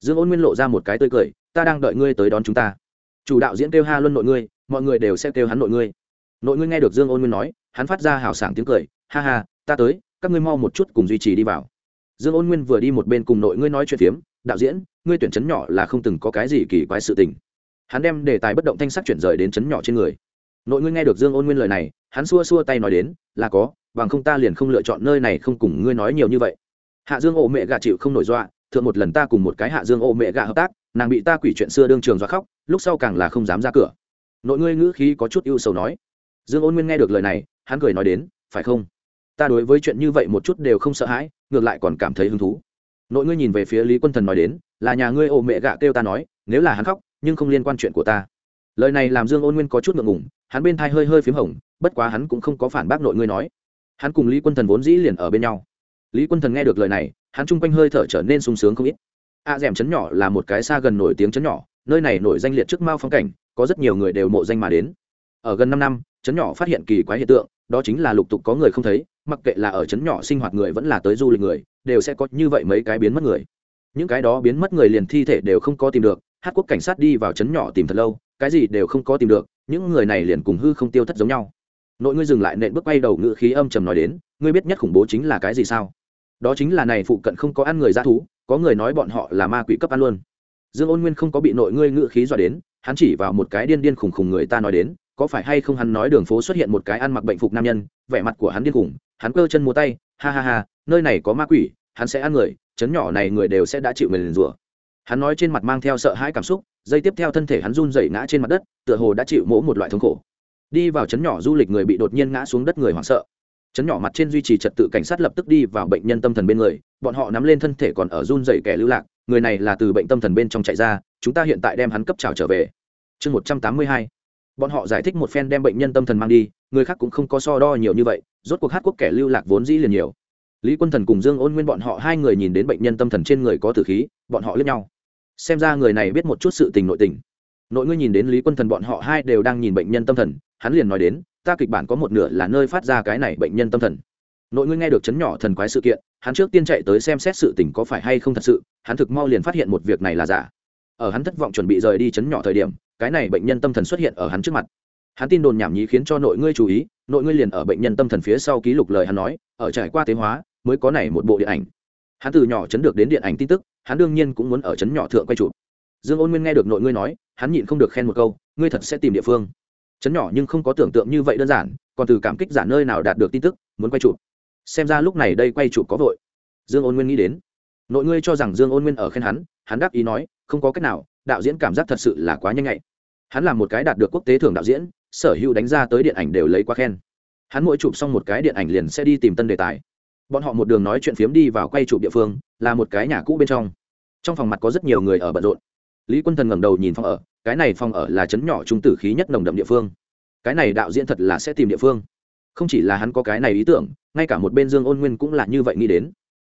Dương ôn nguyên lộ ra một cái tươi cười, ta đang đợi ngươi tới đón chúng ta. Chủ đạo diễn kêu ha luân nội ngươi, mọi người đều sẽ kêu hắn nội ngươi. Nội ngươi nghe được dương ôn nguyên nói, hắn phát ra hào sảng tiếng cười, ha ha, ta tới, các ngươi mau một chút cùng duy trì đi vào. Dương ôn nguyên vừa đi một bên cùng nội ngươi nói chuyện phiếm, đạo diễn, ngươi tuyển chấn nhỏ là không từng có cái gì kỳ quái sự tình. Hắn đem đề tài bất động thanh sắc chuyển rời đến chấn nhỏ trên người nội ngươi nghe được dương ôn nguyên lời này, hắn xua xua tay nói đến, là có, bằng không ta liền không lựa chọn nơi này không cùng ngươi nói nhiều như vậy. Hạ dương ô mẹ gà chịu không nổi dọa, thượng một lần ta cùng một cái hạ dương ô mẹ gà hợp tác, nàng bị ta quỷ chuyện xưa đương trường dọa khóc, lúc sau càng là không dám ra cửa. Nội ngươi ngữ khí có chút ưu sầu nói. Dương ôn nguyên nghe được lời này, hắn cười nói đến, phải không? Ta đối với chuyện như vậy một chút đều không sợ hãi, ngược lại còn cảm thấy hứng thú. Nội ngươi nhìn về phía lý quân thần nói đến, là nhà ngươi ô mẹ gạ kêu ta nói, nếu là hắn khóc, nhưng không liên quan chuyện của ta lời này làm dương ôn nguyên có chút ngượng ngùng hắn bên thai hơi hơi p h í m hồng bất quá hắn cũng không có phản bác nội ngươi nói. Hắn cùng lý quân thần vốn dĩ liền ở bên nhau. Lý quân thần nghe được lời này hắn chung quanh hơi thở trở nên sung sướng không ít. A à, d chấn nhỏ là một cái xa gần nổi tiếng chấn nhỏ nơi này nổi danh liệt trước mao phong cảnh có rất nhiều người đều mộ danh mà đến. Ở gần năm năm chấn nhỏ phát hiện kỳ quái hiện tượng đó chính là lục tục có người không thấy mặc kệ là ở chấn nhỏ sinh hoạt người vẫn là tới du lịch người đều sẽ có như vậy mấy cái biến mất người. Những cái đó biến mất người liền thi thể đều không có tìm được hát quốc cảnh sát đi vào trấn nhỏ tìm thật lâu cái gì đều không có tìm được, những người này liền cùng hư không tiêu thất giống nhau. Nội ngươi dừng lại nện bước quay đầu ngự khí âm trầm nói đến, ngươi biết nhất khủng bố chính là cái gì sao? Đó chính là này phụ cận không có ăn người ra thú, có người nói bọn họ là ma quỷ cấp ăn luôn. Dương ôn nguyên không có bị nội ngươi ngự khí dọa đến, hắn chỉ vào một cái điên điên khủng khủng người ta nói đến, có phải hay không hắn nói đường phố xuất hiện một cái ăn mặc bệnh phục nam nhân, vẻ mặt của hắn điên khủng, hắn cơ chân múa tay, ha ha ha, nơi này có ma quỷ, hắn sẽ ăn người, chấn nhỏ này người đều sẽ đã chịu mình rủa hắn nói trên mặt mang theo sợ hãi cảm xúc dây tiếp theo thân thể hắn run dậy ngã trên mặt đất, tựa hồ đã chịu mỗ một loại thống khổ. Đi vào chấn nhỏ du lịch người bị đột nhiên ngã xuống đất người hoảng sợ. Chấn nhỏ mặt trên duy trì trật tự cảnh sát lập tức đi vào bệnh nhân tâm thần bên người, bọn họ nắm lên thân thể còn ở run dậy kẻ lưu lạc, người này là từ bệnh tâm thần bên trong chạy ra, chúng ta hiện tại đem hắn cấp trào trở về. Chương một trăm tám mươi hai. Bọn họ giải thích một phen đem bệnh nhân tâm thần mang đi, người khác cũng không có so đo nhiều như vậy, rốt cuộc hát quốc kẻ lưu lạc vốn dĩ liền nhiều. Lý quân thần cùng dương ôn nguyên bọn họ hai người nhìn đến bệnh nhân tâm thần trên người có tử khí, bọn họ lướt nhau xem ra người này biết một chút sự tình nội tình. Nội ngươi nhìn đến lý quân thần bọn họ hai đều đang nhìn bệnh nhân tâm thần, hắn liền nói đến, ta kịch bản có một nửa là nơi phát ra cái này bệnh nhân tâm thần. Nội ngươi nghe được chấn nhỏ thần quái sự kiện, hắn trước tiên chạy tới xem xét sự tình có phải hay không thật sự, hắn thực mau liền phát hiện một việc này là giả. Ở hắn thất vọng chuẩn bị rời đi chấn nhỏ thời điểm, cái này bệnh nhân tâm thần xuất hiện ở hắn trước mặt. Hắn tin đồn nhảm nhí khiến cho nội ngươi chú ý, nội ngươi liền ở bệnh nhân tâm thần phía sau ký lục lời hắn nói, ở trải qua tế hóa, mới có này một bộ điện ảnh. Hắn từ nhỏ chấn được đến điện ảnh tin tức hắn đương nhiên cũng muốn ở trấn nhỏ thượng quay chụp. Dương ôn nguyên nghe được nội ngươi nói, hắn nhịn không được khen một câu, ngươi thật sẽ tìm địa phương. Trấn nhỏ nhưng không có tưởng tượng như vậy đơn giản, còn từ cảm kích giả nơi nào đạt được tin tức, muốn quay chụp. Xem ra lúc này đây quay chụp có vội. Dương ôn nguyên nghĩ đến. Nội ngươi cho rằng dương ôn nguyên ở khen hắn hắn đáp ý nói, không có cách nào, đạo diễn cảm giác thật sự là quá nhanh nhạy. Hắn là một cái đạt được quốc tế thưởng đạo diễn, sở hữu đánh ra tới điện ảnh đều lấy qua khen. Hắn mỗi chụp xong một cái điện ảnh liền sẽ đi tìm tân đề tài bọn họ một đường nói chuyện phiếm đi vào quay chụp địa phương, là một cái nhà cũ bên trong. Trong phòng mặt có rất nhiều người ở bận rộn. Lý quân thần ngẩng đầu nhìn phòng ở, cái này phòng ở là chấn nhỏ trung tử khí nhất nồng đậm địa phương. Cái này đạo diễn thật là sẽ tìm địa phương. Không chỉ là hắn có cái này ý tưởng, ngay cả một bên dương ôn nguyên cũng là như vậy nghĩ đến.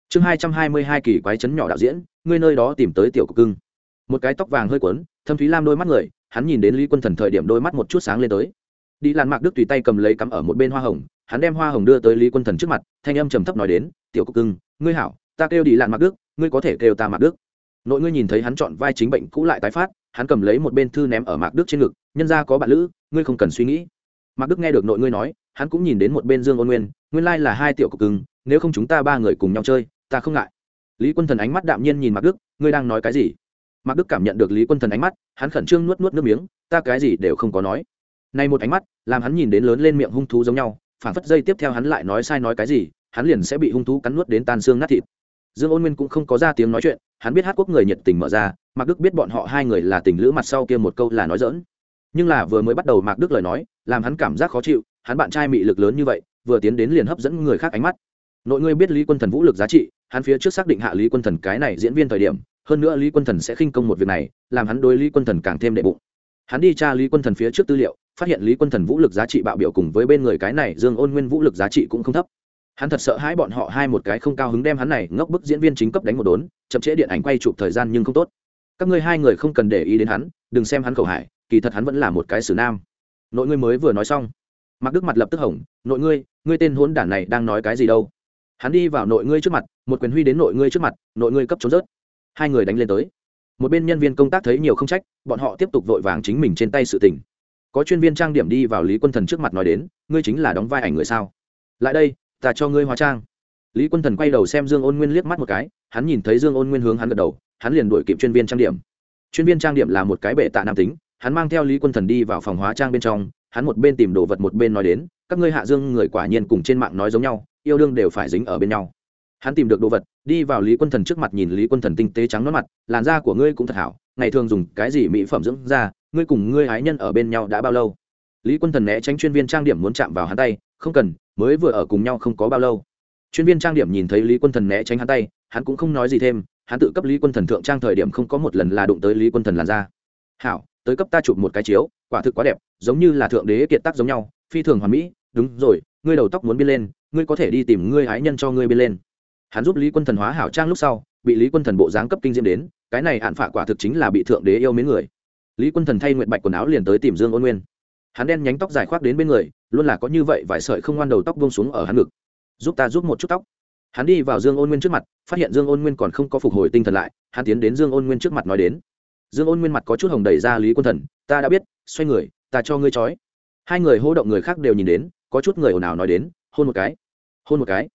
Chương hai trăm hai mươi hai kỳ quái chấn nhỏ đạo diễn, ngươi nơi đó tìm tới tiểu cục cưng. Một cái tóc vàng hơi quấn thâm thúy lam đôi mắt người, hắn nhìn đến lý quân thần thời điểm đôi mắt một chút sáng lên tới. Đi lan mạc đức tùy tay cầm lấy cắm ở một bên hoa hồng hắn đem hoa hồng đưa tới lý quân thần trước mặt, thanh âm trầm thấp nói đến, tiểu cục cưng, ngươi hảo, ta kêu đi lạn mặc đức, ngươi có thể kêu ta Mặc đức. Nội ngươi nhìn thấy hắn chọn vai chính bệnh cũ lại tái phát, hắn cầm lấy một bên thư ném ở mạc đức trên ngực, nhân ra có bạn lữ, ngươi không cần suy nghĩ. Mạc đức nghe được nội ngươi nói, hắn cũng nhìn đến một bên dương ôn nguyên nguyên lai là hai tiểu cục cưng, nếu không chúng ta ba người cùng nhau chơi, ta không ngại. Lý quân thần ánh mắt đạm nhiên nhìn mạc đức, ngươi đang nói cái gì? Mạc đức cảm nhận được lý quân thần ánh mắt, hắn khẩn trương nuốt nuốt nước miếng, ta cái gì đều không có nói. Nay một ánh mắt, làm hắn nhìn đến lớn lên miệng hung thú giống nhau phản phất dây tiếp theo hắn lại nói sai nói cái gì, hắn liền sẽ bị hung thú cắn nuốt đến tan xương nát thịt. Dương ôn nguyên cũng không có ra tiếng nói chuyện, hắn biết hát quốc người nhiệt tình mở ra, mạc đức biết bọn họ hai người là tình lữ mặt sau kia một câu là nói dỡn nhưng là vừa mới bắt đầu mạc đức lời nói, làm hắn cảm giác khó chịu, hắn bạn trai mị lực lớn như vậy, vừa tiến đến liền hấp dẫn người khác ánh mắt. Nội ngươi biết lý quân thần vũ lực giá trị, hắn phía trước xác định hạ lý quân thần cái này diễn viên thời điểm, hơn nữa lý quân thần sẽ khinh công một việc này, làm hắn đối lý quân thần càng thêm đệ bụng. Hắn đi tra lý quân thần phía trước tư liệu phát hiện lý quân thần vũ lực giá trị bạo biểu cùng với bên người cái này dương ôn nguyên vũ lực giá trị cũng không thấp. Hắn thật sợ hãi bọn họ hai một cái không cao hứng đem hắn này ngốc bức diễn viên chính cấp đánh một đốn, chậm trễ điện ảnh quay chụp thời gian nhưng không tốt. Các ngươi hai người không cần để ý đến hắn, đừng xem hắn khẩu hải kỳ thật hắn vẫn là một cái xử nam. Nội ngươi mới vừa nói xong. Mặc đức mặt lập tức hỏng, nội ngươi ngươi tên hốn đản này đang nói cái gì đâu? Hắn đi vào nội ngươi trước mặt, một quyền huy đến nội ngươi trước mặt, nội ngươi cấp trốn rớt. Hai người đánh lên tới. Một bên nhân viên công tác thấy nhiều không trách, bọn họ tiếp tục vội vàng chính mình trên tay sự tình có chuyên viên trang điểm đi vào lý quân thần trước mặt nói đến, ngươi chính là đóng vai ảnh người sao? Lại đây, ta cho ngươi hóa trang. Lý quân thần quay đầu xem dương ôn nguyên liếc mắt một cái, hắn nhìn thấy dương ôn nguyên hướng hắn gật đầu, hắn liền đuổi kịp chuyên viên trang điểm. Chuyên viên trang điểm là một cái bệ tạ nam tính, hắn mang theo lý quân thần đi vào phòng hóa trang bên trong, hắn một bên tìm đồ vật một bên nói đến, các ngươi hạ dương người quả nhiên cùng trên mạng nói giống nhau, yêu đương đều phải dính ở bên nhau. Hắn tìm được đồ vật, đi vào lý quân thần trước mặt nhìn lý quân thần tinh tế trắng nón mặt, làn da của ngươi cũng thật hảo ngày thường dùng cái gì mỹ phẩm dưỡng da, ngươi cùng ngươi ái nhân ở bên nhau đã bao lâu? Lý quân thần né tránh chuyên viên trang điểm muốn chạm vào hắn tay, không cần, mới vừa ở cùng nhau không có bao lâu. Chuyên viên trang điểm nhìn thấy lý quân thần né tránh hắn tay, hắn cũng không nói gì thêm, hắn tự cấp lý quân thần thượng trang thời điểm không có một lần là đụng tới lý quân thần làn da. Hảo, tới cấp ta chụp một cái chiếu, quả thực quá đẹp, giống như là thượng đế kiệt tác giống nhau, phi thường hoàn mỹ, đúng rồi, ngươi đầu tóc muốn biên lên, ngươi có thể đi tìm ngươi ái nhân cho ngươi biên lên. Hắn giúp lý quân thần hóa hảo trang lúc sau bị lý quân thần bộ dáng cấp kinh diễm đến, cái này hạn phả quả thực chính là bị thượng đế yêu mến người. Lý quân thần thay nguyện bạch quần áo liền tới tìm dương ôn nguyên. Hắn đen nhánh tóc dài khoác đến bên người, luôn là có như vậy vài sợi không ngoan đầu tóc bông xuống ở hắn ngực. Giúp ta giúp một chút tóc. Hắn đi vào dương ôn nguyên trước mặt, phát hiện dương ôn nguyên còn không có phục hồi tinh thần lại, hắn tiến đến dương ôn nguyên trước mặt nói đến. Dương ôn nguyên mặt có chút hồng đẩy ra lý quân thần, ta đã biết, xoay người, ta cho ngươi trói. Hai người hô động người khác đều nhìn đến, có chút người ồn ào nói đến, hôn một cái, hôn một cái.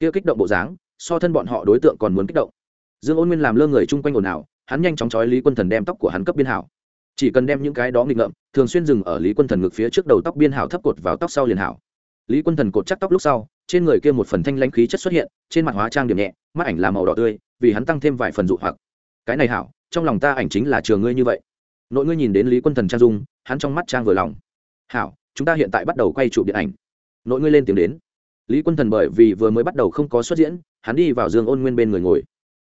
Kia kích động bộ dáng, so thân bọn họ đối tượng còn muốn kích động dương ôn nguyên làm lơ người chung quanh ồn ào, hắn nhanh chóng trói lý quân thần đem tóc của hắn cấp biên hảo. Chỉ cần đem những cái đó nghịch ngợm, thường xuyên dừng ở lý quân thần ngực phía trước đầu tóc biên hảo thấp cột vào tóc sau liền hảo. Lý quân thần cột chắc tóc lúc sau, trên người kia một phần thanh lãnh khí chất xuất hiện, trên mặt hóa trang điểm nhẹ, mắt ảnh là màu đỏ tươi, vì hắn tăng thêm vài phần dụ hoặc. Cái này hảo, trong lòng ta ảnh chính là trường ngươi như vậy. Nội ngươi nhìn đến lý quân thần trang dung, hắn trong mắt trang vừa lòng. Hảo, chúng ta hiện tại bắt đầu quay chụp điện ảnh. Nội ngươi lên tiếng đến. Lý quân thần bởi vì vừa mới bắt đầu không có xuất diễn, hắn đi vào dương ôn nguyên bên người ngồi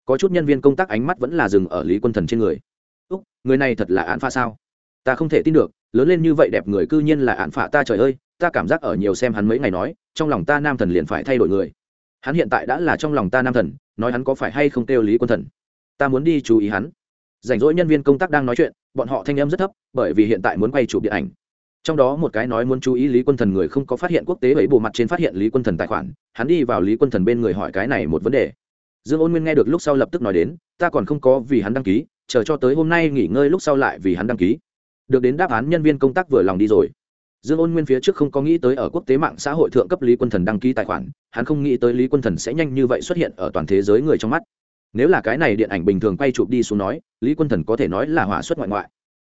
có chút nhân viên công tác ánh mắt vẫn là dừng ở lý quân thần trên người. Úc, người này thật là án pha sao? Ta không thể tin được, lớn lên như vậy đẹp người cư nhiên là án phạ ta trời ơi, ta cảm giác ở nhiều xem hắn mấy ngày nói, trong lòng ta nam thần liền phải thay đổi người. Hắn hiện tại đã là trong lòng ta nam thần, nói hắn có phải hay không kêu lý quân thần? Ta muốn đi chú ý hắn. Rảnh rỗi nhân viên công tác đang nói chuyện, bọn họ thanh em rất thấp, bởi vì hiện tại muốn quay chụp điện ảnh. Trong đó một cái nói muốn chú ý lý quân thần người không có phát hiện quốc tế bảy bộ mặt trên phát hiện lý quân thần tài khoản, hắn đi vào lý quân thần bên người hỏi cái này một vấn đề dương ôn nguyên nghe được lúc sau lập tức nói đến, ta còn không có vì hắn đăng ký, chờ cho tới hôm nay nghỉ ngơi lúc sau lại vì hắn đăng ký. Được đến đáp án, nhân viên công tác vừa lòng đi rồi. Dương ôn nguyên phía trước không có nghĩ tới ở quốc tế mạng xã hội thượng cấp lý quân thần đăng ký tài khoản, hắn không nghĩ tới lý quân thần sẽ nhanh như vậy xuất hiện ở toàn thế giới người trong mắt. Nếu là cái này điện ảnh bình thường quay chụp đi xuống nói, lý quân thần có thể nói là hỏa xuất ngoại ngoại.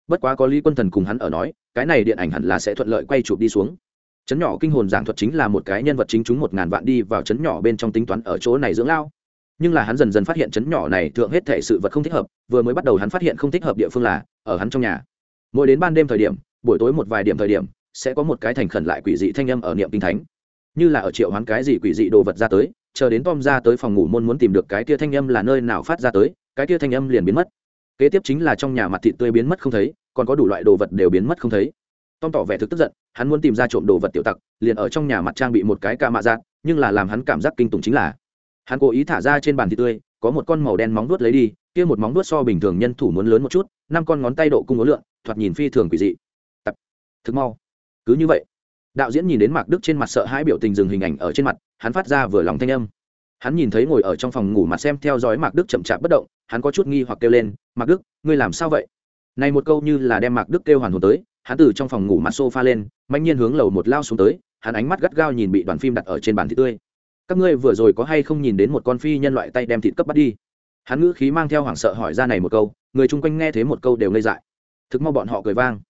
Bất quá có lý quân thần cùng hắn ở nói, cái này điện ảnh hẳn là sẽ thuận lợi quay chụp đi xuống. Chấn nhỏ kinh hồn giảng thuật chính là một cái nhân vật chính chúng một ngàn vạn đi vào chấn nhỏ bên trong tính toán ở chỗ này dưỡng lao nhưng là hắn dần dần phát hiện chấn nhỏ này thượng hết thể sự vật không thích hợp, vừa mới bắt đầu hắn phát hiện không thích hợp địa phương là ở hắn trong nhà. Mỗi đến ban đêm thời điểm, buổi tối một vài điểm thời điểm, sẽ có một cái thành khẩn lại quỷ dị thanh âm ở niệm kinh thánh. Như là ở triệu hoán cái gì quỷ dị đồ vật ra tới, chờ đến tom ra tới phòng ngủ môn muốn tìm được cái kia thanh âm là nơi nào phát ra tới, cái kia thanh âm liền biến mất. Kế tiếp chính là trong nhà mặt thịt tươi biến mất không thấy, còn có đủ loại đồ vật đều biến mất không thấy. Tom tỏ vẻ thực tức giận, hắn muốn tìm ra trộm đồ vật tiểu tặc, liền ở trong nhà mặt trang bị một cái ca mạ dạng nhưng là làm hắn cảm giác kinh tủng chính là hắn cố ý thả ra trên bàn thịt tươi, có một con màu đen móng vuốt lấy đi, kia một móng vuốt so bình thường nhân thủ muốn lớn một chút, năm con ngón tay độ cung ối lượng thoạt nhìn phi thường quỷ dị. Tập. Thực mau. Cứ như vậy, đạo diễn nhìn đến mạc đức trên mặt sợ hãi biểu tình dừng hình ảnh ở trên mặt, hắn phát ra vừa lòng thanh âm. Hắn nhìn thấy ngồi ở trong phòng ngủ mặt xem theo dõi mạc đức chậm chạp bất động, hắn có chút nghi hoặc kêu lên, mạc đức, ngươi làm sao vậy? Này một câu như là đem mạc đức kêu hoàn hồn tới, hắn từ trong phòng ngủ mặt sofa lên mạnh nhiên hướng lầu một lao xuống tới, hắn ánh mắt gắt gao nhìn bị đoàn phim đặt ở trên bàn thịt tươi các ngươi vừa rồi có hay không nhìn đến một con phi nhân loại tay đem thịt cấp bắt đi? Hắn ngữ khí mang theo hoảng sợ hỏi ra này một câu, người chung quanh nghe thấy một câu đều ngây dại. Thực mau bọn họ cười vang.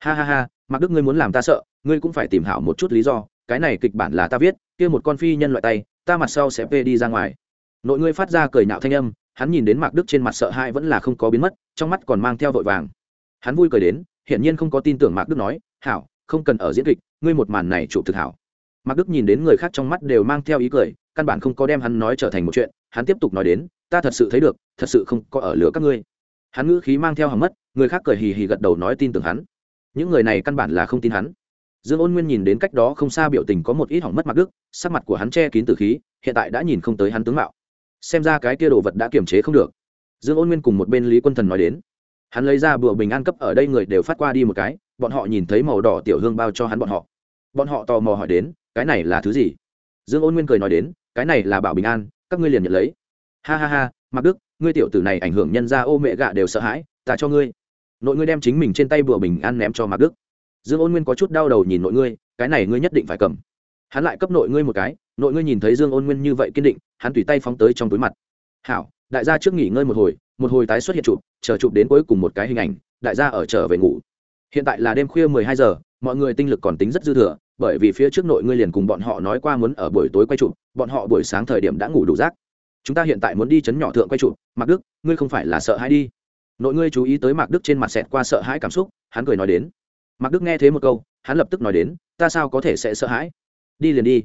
Ha ha ha mặc đức ngươi muốn làm ta sợ, ngươi cũng phải tìm hảo một chút lý do, cái này kịch bản là ta viết, kia một con phi nhân loại tay, ta mặt sau sẽ vê đi ra ngoài. Nội ngươi phát ra cười nhạo thanh âm, hắn nhìn đến mạc đức trên mặt sợ hãi vẫn là không có biến mất, trong mắt còn mang theo vội vàng. Hắn vui cười đến, hiển nhiên không có tin tưởng mạc đức nói, hảo, không cần ở diễn kịch, ngươi một màn này chụp thực hảo mạc đức nhìn đến người khác trong mắt đều mang theo ý cười, căn bản không có đem hắn nói trở thành một chuyện, hắn tiếp tục nói đến, ta thật sự thấy được, thật sự không có ở lửa các ngươi. Hắn ngữ khí mang theo hầm mất, người khác cười hì hì gật đầu nói tin tưởng hắn. Những người này căn bản là không tin hắn. Dương ôn nguyên nhìn đến cách đó không xa biểu tình có một ít hỏng mất Mạc đức, sắc mặt của hắn che kín từ khí, hiện tại đã nhìn không tới hắn tướng mạo. Xem ra cái kia đồ vật đã kiềm chế không được. Dương ôn nguyên cùng một bên lý quân thần nói đến. Hắn lấy ra bữa bình an cấp ở đây người đều phát qua đi một cái, bọn họ nhìn thấy màu đỏ tiểu hương bao cho hắn bọn họ bọn họ tò mò hỏi đến, cái này là thứ gì? Dương ôn nguyên cười nói đến, cái này là bảo bình an, các ngươi liền nhận lấy. Ha ha ha mặc đức, ngươi tiểu tử này ảnh hưởng nhân ra ô mẹ gạ đều sợ hãi, ta cho ngươi. Nội ngươi đem chính mình trên tay bừa bình an ném cho mặc đức. Dương ôn nguyên có chút đau đầu nhìn nội ngươi, cái này ngươi nhất định phải cầm. Hắn lại cấp nội ngươi một cái, nội ngươi nhìn thấy dương ôn nguyên như vậy kiên định, hắn tùy tay phóng tới trong túi mặt. Hảo, đại gia trước nghỉ ngơi một hồi một hồi tái xuất hiện chụp, chờ chụp đến cuối cùng một cái hình ảnh, đại gia ở trở về ngủ. Hiện tại là đêm khuya mười hai giờ, mọi người tinh lực còn tính rất dư thừa bởi vì phía trước nội ngươi liền cùng bọn họ nói qua muốn ở buổi tối quay chụp, bọn họ buổi sáng thời điểm đã ngủ đủ rác. Chúng ta hiện tại muốn đi chấn nhỏ thượng quay chụp, mạc đức, ngươi không phải là sợ hãi đi. Nội ngươi chú ý tới mạc đức trên mặt xẹt qua sợ hãi cảm xúc, hắn cười nói đến. Mạc đức nghe thế một câu, hắn lập tức nói đến, ta sao có thể sẽ sợ hãi? Đi liền đi.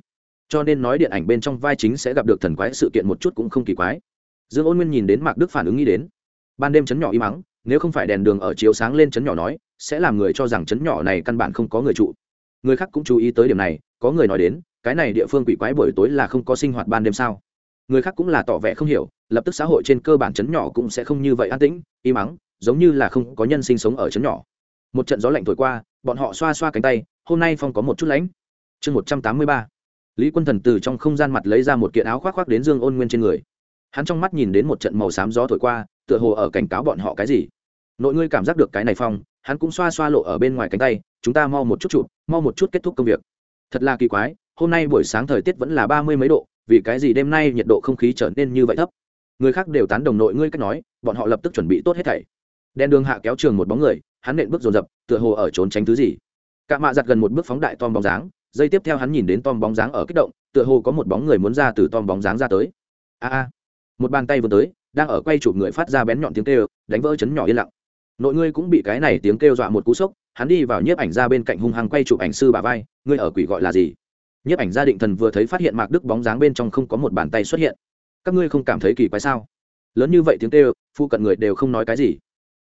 Cho nên nói điện ảnh bên trong vai chính sẽ gặp được thần quái sự kiện một chút cũng không kỳ quái. Dương ôn nguyên nhìn đến mạc đức phản ứng nghĩ đến. Ban đêm chấn nhỏ im mắng nếu không phải đèn đường ở chiếu sáng lên chấn nhỏ nói, sẽ làm người cho rằng chấn nhỏ này căn bản không có người trụ người khác cũng chú ý tới điểm này, có người nói đến, cái này địa phương quỷ quái buổi tối là không có sinh hoạt ban đêm sao? Người khác cũng là tỏ vẻ không hiểu, lập tức xã hội trên cơ bản chấn nhỏ cũng sẽ không như vậy an tĩnh, im ắng, giống như là không có nhân sinh sống ở chấn nhỏ. Một trận gió lạnh thổi qua, bọn họ xoa xoa cánh tay, hôm nay phong có một chút lạnh. Chương một trăm tám mươi ba. Lý quân thần từ trong không gian mặt lấy ra một kiện áo khoác khoác đến dương ôn nguyên trên người. Hắn trong mắt nhìn đến một trận màu xám gió thổi qua, tựa hồ ở cảnh cáo bọn họ cái gì. Nội ngươi cảm giác được cái này phong, hắn cũng xoa xoa lộ ở bên ngoài cánh tay chúng ta mau một chút chụp mau một chút kết thúc công việc. Thật là kỳ quái, hôm nay buổi sáng thời tiết vẫn là ba mươi mấy độ, vì cái gì đêm nay nhiệt độ không khí trở nên như vậy thấp? Người khác đều tán đồng nội ngươi cách nói, bọn họ lập tức chuẩn bị tốt hết thảy. Đèn đường hạ kéo trường một bóng người, hắn nện bước dồn dập, tựa hồ ở trốn tránh thứ gì. Cạ mạ giặt gần một bước phóng đại tom bóng dáng dây tiếp theo hắn nhìn đến tom bóng dáng ở kích động, tựa hồ có một bóng người muốn ra từ tom bóng dáng ra tới. A a. Một bàn tay vừa tới, đang ở quay chụp người phát ra bén nhọn tiếng kêu, đánh vỡ chấn nhỏ yên lặng. Nội ngươi cũng bị cái này tiếng kêu dọa một cú sốc hắn đi vào nhiếp ảnh ra bên cạnh hung hăng quay chụp ảnh sư bà vai, ngươi ở quỷ gọi là gì? Nhiếp ảnh gia định thần vừa thấy phát hiện mạc đức bóng dáng bên trong không có một bàn tay xuất hiện. Các ngươi không cảm thấy kỳ quái sao? Lớn như vậy tiếng kêu phụ cận người đều không nói cái gì.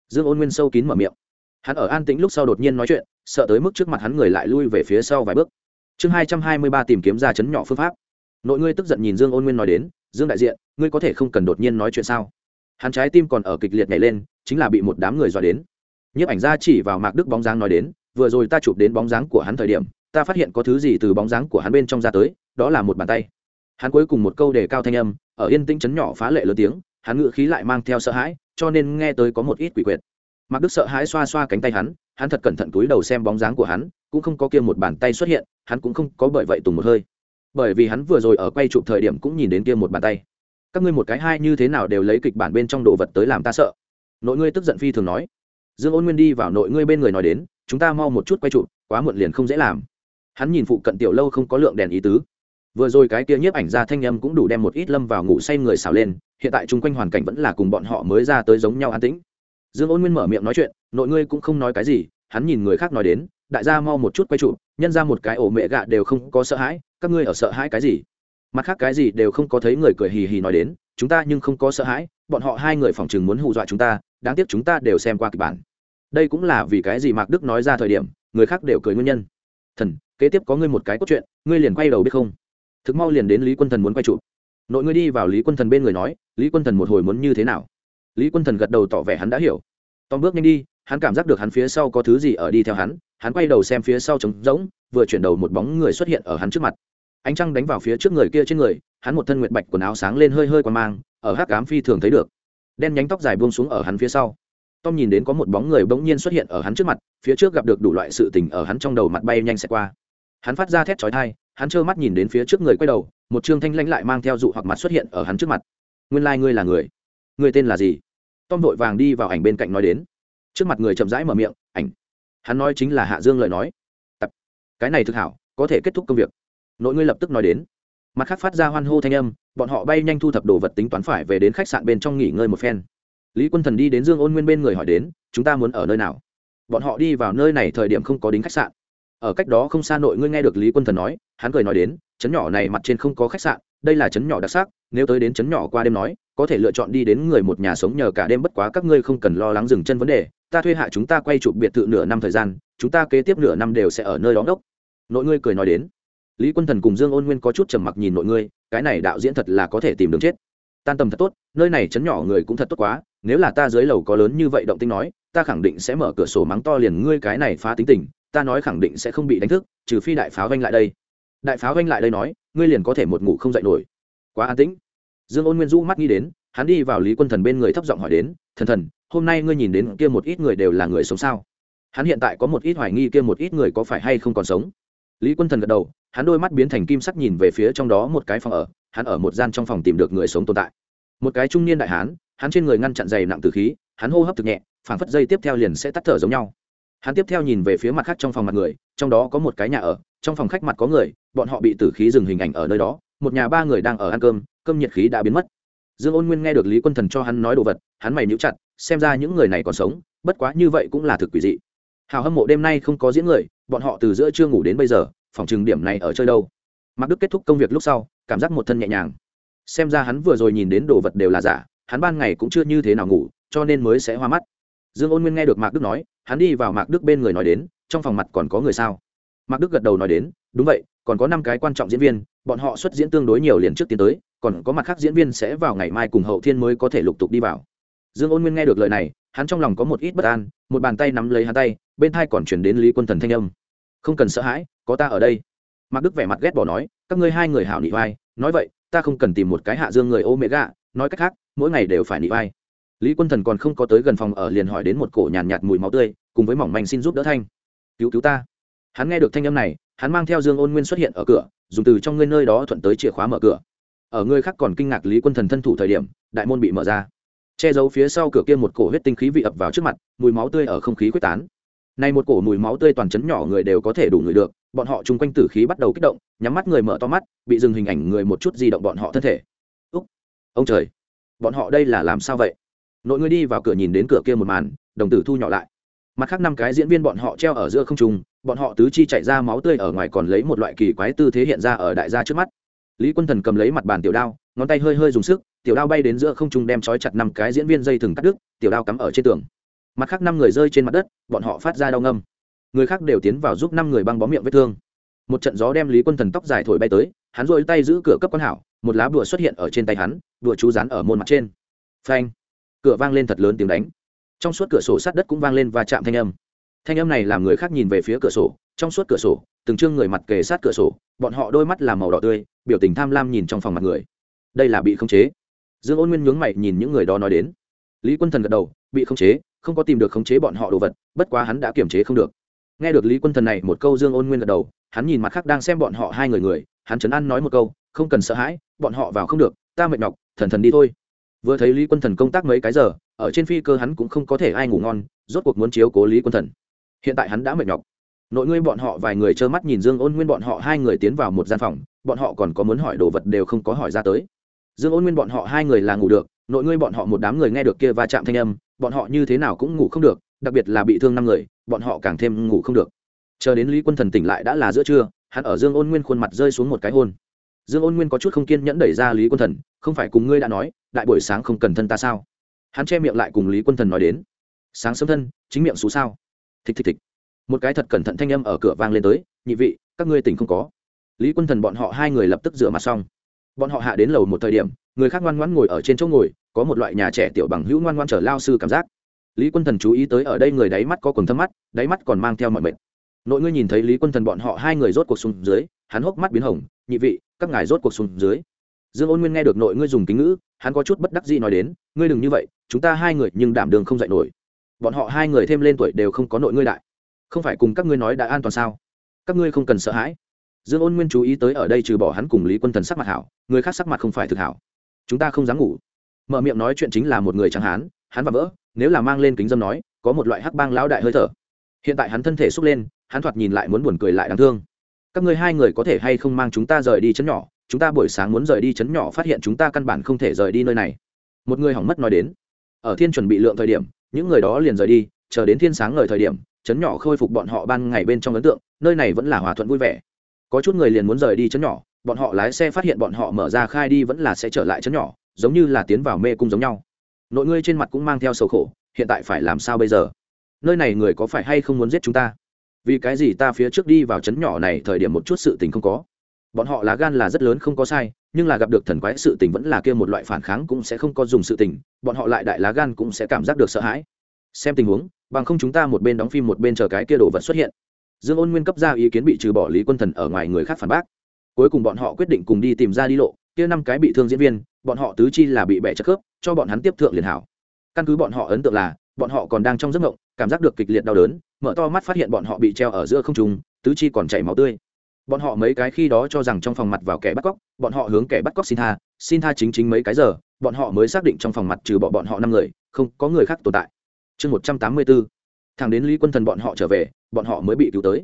Dương ôn nguyên sâu kín mở miệng. Hắn ở an tĩnh lúc sau đột nhiên nói chuyện, sợ tới mức trước mặt hắn người lại lui về phía sau vài bước. Chương hai trăm hai mươi ba tìm kiếm ra chấn nhỏ phương pháp. Nội ngươi tức giận nhìn dương ôn nguyên nói đến, dương đại diện, ngươi có thể không cần đột nhiên nói chuyện sao? Hắn trái tim còn ở kịch liệt nhảy lên, chính là bị một đám người dọa đến nhiếp ảnh gia chỉ vào mạc đức bóng dáng nói đến, vừa rồi ta chụp đến bóng dáng của hắn thời điểm, ta phát hiện có thứ gì từ bóng dáng của hắn bên trong ra tới, đó là một bàn tay. Hắn cuối cùng một câu đề cao thanh âm, ở yên tĩnh chấn nhỏ phá lệ lớn tiếng, hắn ngự khí lại mang theo sợ hãi, cho nên nghe tới có một ít quỷ quyệt. Mạc đức sợ hãi xoa xoa cánh tay hắn hắn thật cẩn thận túi đầu xem bóng dáng của hắn, cũng không có kia một bàn tay xuất hiện, hắn cũng không có bởi vậy tùng một hơi. Bởi vì hắn vừa rồi ở quay chụp thời điểm cũng nhìn đến kia một bàn tay. Các ngươi một cái hai như thế nào đều lấy kịch bản bên trong đồ vật tới làm ta sợ? Nội ngươi tức giận phi thường nói dương ôn nguyên đi vào nội ngươi bên người nói đến, chúng ta mau một chút quay trụ, quá muộn liền không dễ làm. Hắn nhìn phụ cận tiểu lâu không có lượng đèn ý tứ. Vừa rồi cái kia nhiếp ảnh ra thanh âm cũng đủ đem một ít lâm vào ngủ say người xào lên, hiện tại chung quanh hoàn cảnh vẫn là cùng bọn họ mới ra tới giống nhau an tĩnh. Dương ôn nguyên mở miệng nói chuyện, nội ngươi cũng không nói cái gì, hắn nhìn người khác nói đến, đại gia mau một chút quay trụ, nhân ra một cái ổ mẹ gạ đều không có sợ hãi, các ngươi ở sợ hãi cái gì? Mặt khác cái gì đều không có thấy người cười hì hì nói đến, chúng ta nhưng không có sợ hãi, bọn họ hai người phòng chừng muốn hù dọa chúng ta, đáng tiếc chúng ta đều xem qua kịch bản đây cũng là vì cái gì mạc đức nói ra thời điểm, người khác đều cười nguyên nhân. Thần, kế tiếp có ngươi một cái cốt truyện, ngươi liền quay đầu biết không? Thực mau liền đến lý quân thần muốn quay trụ nội ngươi đi vào lý quân thần bên người nói, lý quân thần một hồi muốn như thế nào? Lý quân thần gật đầu tỏ vẻ hắn đã hiểu. Tom bước nhanh đi, hắn cảm giác được hắn phía sau có thứ gì ở đi theo hắn hắn quay đầu xem phía sau trống rỗng, vừa chuyển đầu một bóng người xuất hiện ở hắn trước mặt. Ánh trăng đánh vào phía trước người kia trên người, hắn một thân nguyệt bạch quần áo sáng lên hơi hơi qua mang, ở hát cám phi thường thấy được. Đen nhánh tóc dài buông xuống ở hắn phía sau tom nhìn đến có một bóng người bỗng nhiên xuất hiện ở hắn trước mặt, phía trước gặp được đủ loại sự tình ở hắn trong đầu mặt bay nhanh xẹt qua. Hắn phát ra thét chói thai hắn trơ mắt nhìn đến phía trước người quay đầu, một trương thanh lãnh lại mang theo dụ hoặc mặt xuất hiện ở hắn trước mặt. Nguyên lai、like、ngươi là người. Người tên là gì? Tom vội vàng đi vào ảnh bên cạnh nói đến. Trước mặt người chậm rãi mở miệng, ảnh. Hắn nói chính là hạ dương lời nói. Tập. Cái này thực hảo, có thể kết thúc công việc. Nội ngươi lập tức nói đến. Mặt khác phát ra hoan hô thanh âm, bọn họ bay nhanh thu thập đồ vật tính toán phải về đến khách sạn bên trong nghỉ ngơi một phen lý quân thần đi đến dương ôn nguyên bên người hỏi đến, chúng ta muốn ở nơi nào? Bọn họ đi vào nơi này thời điểm không có đính khách sạn. Ở cách đó không xa nội ngươi nghe được lý quân thần nói, hắn cười nói đến, chấn nhỏ này mặt trên không có khách sạn, đây là chấn nhỏ đặc sắc, nếu tới đến chấn nhỏ qua đêm nói, có thể lựa chọn đi đến người một nhà sống nhờ cả đêm bất quá các ngươi không cần lo lắng dừng chân vấn đề, ta thuê hạ chúng ta quay chụp biệt thự nửa năm thời gian, chúng ta kế tiếp nửa năm đều sẽ ở nơi đó đốc. Nội ngươi cười nói đến. Lý quân thần cùng dương ôn nguyên có chút trầm mặc nhìn nội ngươi, cái này đạo diễn thật là có thể tìm đường chết. Tan tầm thật tốt, nơi này chấn nhỏ người cũng thật tốt quá nếu là ta dưới lầu có lớn như vậy động tinh nói, ta khẳng định sẽ mở cửa sổ mắng to liền ngươi cái này phá tính tình, ta nói khẳng định sẽ không bị đánh thức, trừ phi đại pháo vanh lại đây. Đại pháo vanh lại đây nói, ngươi liền có thể một ngủ không dậy nổi. Quá an tĩnh. Dương ôn nguyên du mắt nghĩ đến, hắn đi vào lý quân thần bên người thấp giọng hỏi đến, thần thần, hôm nay ngươi nhìn đến kia một ít người đều là người sống sao? Hắn hiện tại có một ít hoài nghi kia một ít người có phải hay không còn sống. Lý quân thần gật đầu, hắn đôi mắt biến thành kim sắc nhìn về phía trong đó một cái phòng ở, hắn ở một gian trong phòng tìm được người sống tồn tại. Một cái trung niên đại hán hắn trên người ngăn chặn dày nặng từ khí, hắn hô hấp thực nhẹ, phảng phất dây tiếp theo liền sẽ tắt thở giống nhau. Hắn tiếp theo nhìn về phía mặt khác trong phòng mặt người, trong đó có một cái nhà ở, trong phòng khách mặt có người, bọn họ bị tử khí dừng hình ảnh ở nơi đó, một nhà ba người đang ở ăn cơm cơm nhiệt khí đã biến mất. Dương ôn nguyên nghe được lý quân thần cho hắn nói đồ vật, hắn mày níu chặt, xem ra những người này còn sống, bất quá như vậy cũng là thực quỷ dị. Hào hâm mộ đêm nay không có diễn người, bọn họ từ giữa trưa ngủ đến bây giờ, phòng trừng điểm này ở chơi đâu? Mặc đức kết thúc công việc lúc sau, cảm giác một thân nhẹ nhàng. Xem ra hắn vừa rồi nhìn đến đồ vật đều là giả hắn ban ngày cũng chưa như thế nào ngủ, cho nên mới sẽ hoa mắt. Dương ôn nguyên nghe được mạc đức nói, hắn đi vào mạc đức bên người nói đến, trong phòng mặt còn có người sao? Mạc đức gật đầu nói đến, đúng vậy, còn có năm cái quan trọng diễn viên, bọn họ xuất diễn tương đối nhiều liền trước tiến tới, còn có mặt khác diễn viên sẽ vào ngày mai cùng hậu thiên mới có thể lục tục đi vào. Dương ôn nguyên nghe được lời này, hắn trong lòng có một ít bất an, một bàn tay nắm lấy hắn tay, bên thai còn chuyển đến lý quân thần thanh âm. Không cần sợ hãi, có ta ở đây. Mạc đức vẻ mặt ghét bỏ nói, các ngươi hai người hảo nị vai nói vậy, ta không cần tìm một cái hạ dương người ô mẹ gạ nói cách khác mỗi ngày đều phải nị vai. Lý quân thần còn không có tới gần phòng ở liền hỏi đến một cổ nhàn nhạt, nhạt mùi máu tươi cùng với mỏng manh xin giúp đỡ thanh. Cứu cứu ta. Hắn nghe được thanh âm này hắn mang theo dương ôn nguyên xuất hiện ở cửa dùng từ trong ngươi nơi đó thuận tới chìa khóa mở cửa. Ở ngươi khác còn kinh ngạc lý quân thần thân thủ thời điểm đại môn bị mở ra. Che giấu phía sau cửa kia một cổ huyết tinh khí vị ập vào trước mặt mùi máu tươi ở không khí quyết tán. Nay một cổ mùi máu tươi toàn chấn nhỏ người đều có thể đủ người được bọn họ chung quanh tử khí bắt đầu kích động nhắm mắt người mở to mắt bị dừng hình ảnh người một chút di động bọn họ thân thể. Úc ông trời bọn họ đây là làm sao vậy? Nội ngươi đi vào cửa nhìn đến cửa kia một màn, đồng tử thu nhỏ lại. Mặt khác năm cái diễn viên bọn họ treo ở giữa không trung, bọn họ tứ chi chạy ra máu tươi ở ngoài còn lấy một loại kỳ quái tư thế hiện ra ở đại gia trước mắt. Lý quân thần cầm lấy mặt bàn tiểu đao, ngón tay hơi hơi dùng sức, tiểu đao bay đến giữa không trung đem trói chặt năm cái diễn viên dây thừng cắt đứt, tiểu đao cắm ở trên tường. Mặt khác năm người rơi trên mặt đất, bọn họ phát ra đau ngâm. Người khác đều tiến vào giúp năm người băng bó miệng vết thương. Một trận gió đem lý quân thần tóc dài thổi bay tới hắn rôi tay giữ cửa cấp quan hảo, một lá bùa xuất hiện ở trên tay hắn đùa chú rán ở môn mặt trên. Phanh! Cửa vang lên thật lớn tiếng đánh. Trong suốt cửa sổ sát đất cũng vang lên và chạm thanh âm. Thanh âm này làm người khác nhìn về phía cửa sổ, trong suốt cửa sổ, từng chương người mặt kề sát cửa sổ, bọn họ đôi mắt làm màu đỏ tươi, biểu tình tham lam nhìn trong phòng mặt người. Đây là bị khống chế. Dương ôn nguyên nhướng mày nhìn những người đó nói đến. Lý quân thần gật đầu, bị khống chế, không có tìm được khống chế bọn họ đồ vật, bất quá hắn đã kiềm chế không được. Nghe được lý quân thần này một câu dương ôn nguyên gật đầu, hắn nhìn mặt khác đang xem bọn họ hai người người hắn chấn an nói một câu, không cần sợ hãi, bọn họ vào không được, ta mệt nhọc, thần thần đi thôi. Vừa thấy lý quân thần công tác mấy cái giờ, ở trên phi cơ hắn cũng không có thể ai ngủ ngon, rốt cuộc muốn chiếu cố lý quân thần. Hiện tại hắn đã mệt nhọc. Nội ngươi bọn họ vài người trơ mắt nhìn dương ôn nguyên bọn họ hai người tiến vào một gian phòng, bọn họ còn có muốn hỏi đồ vật đều không có hỏi ra tới. Dương ôn nguyên bọn họ hai người là ngủ được, nội ngươi bọn họ một đám người nghe được kia va chạm thanh âm, bọn họ như thế nào cũng ngủ không được, đặc biệt là bị thương năm người, bọn họ càng thêm ngủ không được. Chờ đến lý quân thần tỉnh lại đã là giữa trưa hắn ở dương ôn nguyên khuôn mặt rơi xuống một cái hôn. Dương ôn nguyên có chút không kiên nhẫn đẩy ra lý quân thần, không phải cùng ngươi đã nói, đại buổi sáng không cần thân ta sao? Hắn che miệng lại cùng lý quân thần nói đến. Sáng sớm thân, chính miệng xú sao? Thịch thịch thịch. Một cái thật cẩn thận thanh âm ở cửa vang lên tới, nhị vị, các ngươi tỉnh không có. Lý quân thần bọn họ hai người lập tức rửa mặt xong. Bọn họ hạ đến lầu một thời điểm, người khác ngoan ngoãn ngồi ở trên chỗ ngồi, có một loại nhà trẻ tiểu bằng hữu ngoan ngoan trở lao sư cảm giác. Lý quân thần chú ý tới ở đây người đáy mắt có quần thâm mắt, đáy mắt còn mang theo mọi mệt nội ngươi nhìn thấy lý quân thần bọn họ hai người rốt cuộc xuống dưới, hắn hốc mắt biến hồng, nhị vị, các ngài rốt cuộc xuống dưới. Dương ôn nguyên nghe được nội ngươi dùng kính ngữ, hắn có chút bất đắc dĩ nói đến, ngươi đừng như vậy, chúng ta hai người nhưng đảm đường không dạy nổi. Bọn họ hai người thêm lên tuổi đều không có nội ngươi đại. Không phải cùng các ngươi nói đã an toàn sao? Các ngươi không cần sợ hãi. Dương ôn nguyên chú ý tới ở đây trừ bỏ hắn cùng lý quân thần sắc mặt hảo, người khác sắc mặt không phải thực hảo. Chúng ta không dám ngủ. Mở miệng nói chuyện chính là một người chẳng hán, hắn và vỡ, nếu là mang lên kính dâm nói, có một loại hắc bang lão đại hơi thở. Hiện tại hắn thân thể xúc lên hắn thoạt nhìn lại muốn buồn cười lại đáng thương. Các ngươi hai người có thể hay không mang chúng ta rời đi chấn nhỏ? Chúng ta buổi sáng muốn rời đi chấn nhỏ phát hiện chúng ta căn bản không thể rời đi nơi này. Một người hỏng mất nói đến. Ở thiên chuẩn bị lượng thời điểm, những người đó liền rời đi, chờ đến thiên sáng ngời thời điểm, chấn nhỏ khôi phục bọn họ ban ngày bên trong ấn tượng, nơi này vẫn là hòa thuận vui vẻ. Có chút người liền muốn rời đi chấn nhỏ, bọn họ lái xe phát hiện bọn họ mở ra khai đi vẫn là sẽ trở lại chấn nhỏ, giống như là tiến vào mê cung giống nhau. Nội ngươi trên mặt cũng mang theo sầu khổ, hiện tại phải làm sao bây giờ? Nơi này người có phải hay không muốn giết chúng ta? Vì cái gì ta phía trước đi vào chấn nhỏ này thời điểm một chút sự tình không có? Bọn họ lá gan là rất lớn không có sai, nhưng là gặp được thần quái sự tình vẫn là kia một loại phản kháng cũng sẽ không có dùng sự tình, bọn họ lại đại lá gan cũng sẽ cảm giác được sợ hãi. Xem tình huống, bằng không chúng ta một bên đóng phim một bên chờ cái kia đồ vật xuất hiện. Dương ôn nguyên cấp ra ý kiến bị trừ bỏ lý quân thần ở ngoài người khác phản bác. Cuối cùng bọn họ quyết định cùng đi tìm ra đi lộ, kia năm cái bị thương diễn viên, bọn họ tứ chi là bị bẻ chất khớp, cho bọn hắn tiếp thượng liền hảo. Căn cứ bọn họ ấn tượng là bọn họ còn đang trong giấc mộng cảm giác được kịch liệt đau đớn, mở to mắt phát hiện bọn họ bị treo ở giữa không trung, tứ chi còn chảy máu tươi. Bọn họ mấy cái khi đó cho rằng trong phòng mặt vào kẻ bắt cóc, bọn họ hướng kẻ bắt cóc xin tha xin tha chính chính mấy cái giờ, bọn họ mới xác định trong phòng mặt trừ bỏ bọn họ năm người, không có người khác tồn tại. Chương một trăm tám mươi bốn, thằng đến lý quân thần bọn họ trở về, bọn họ mới bị cứu tới.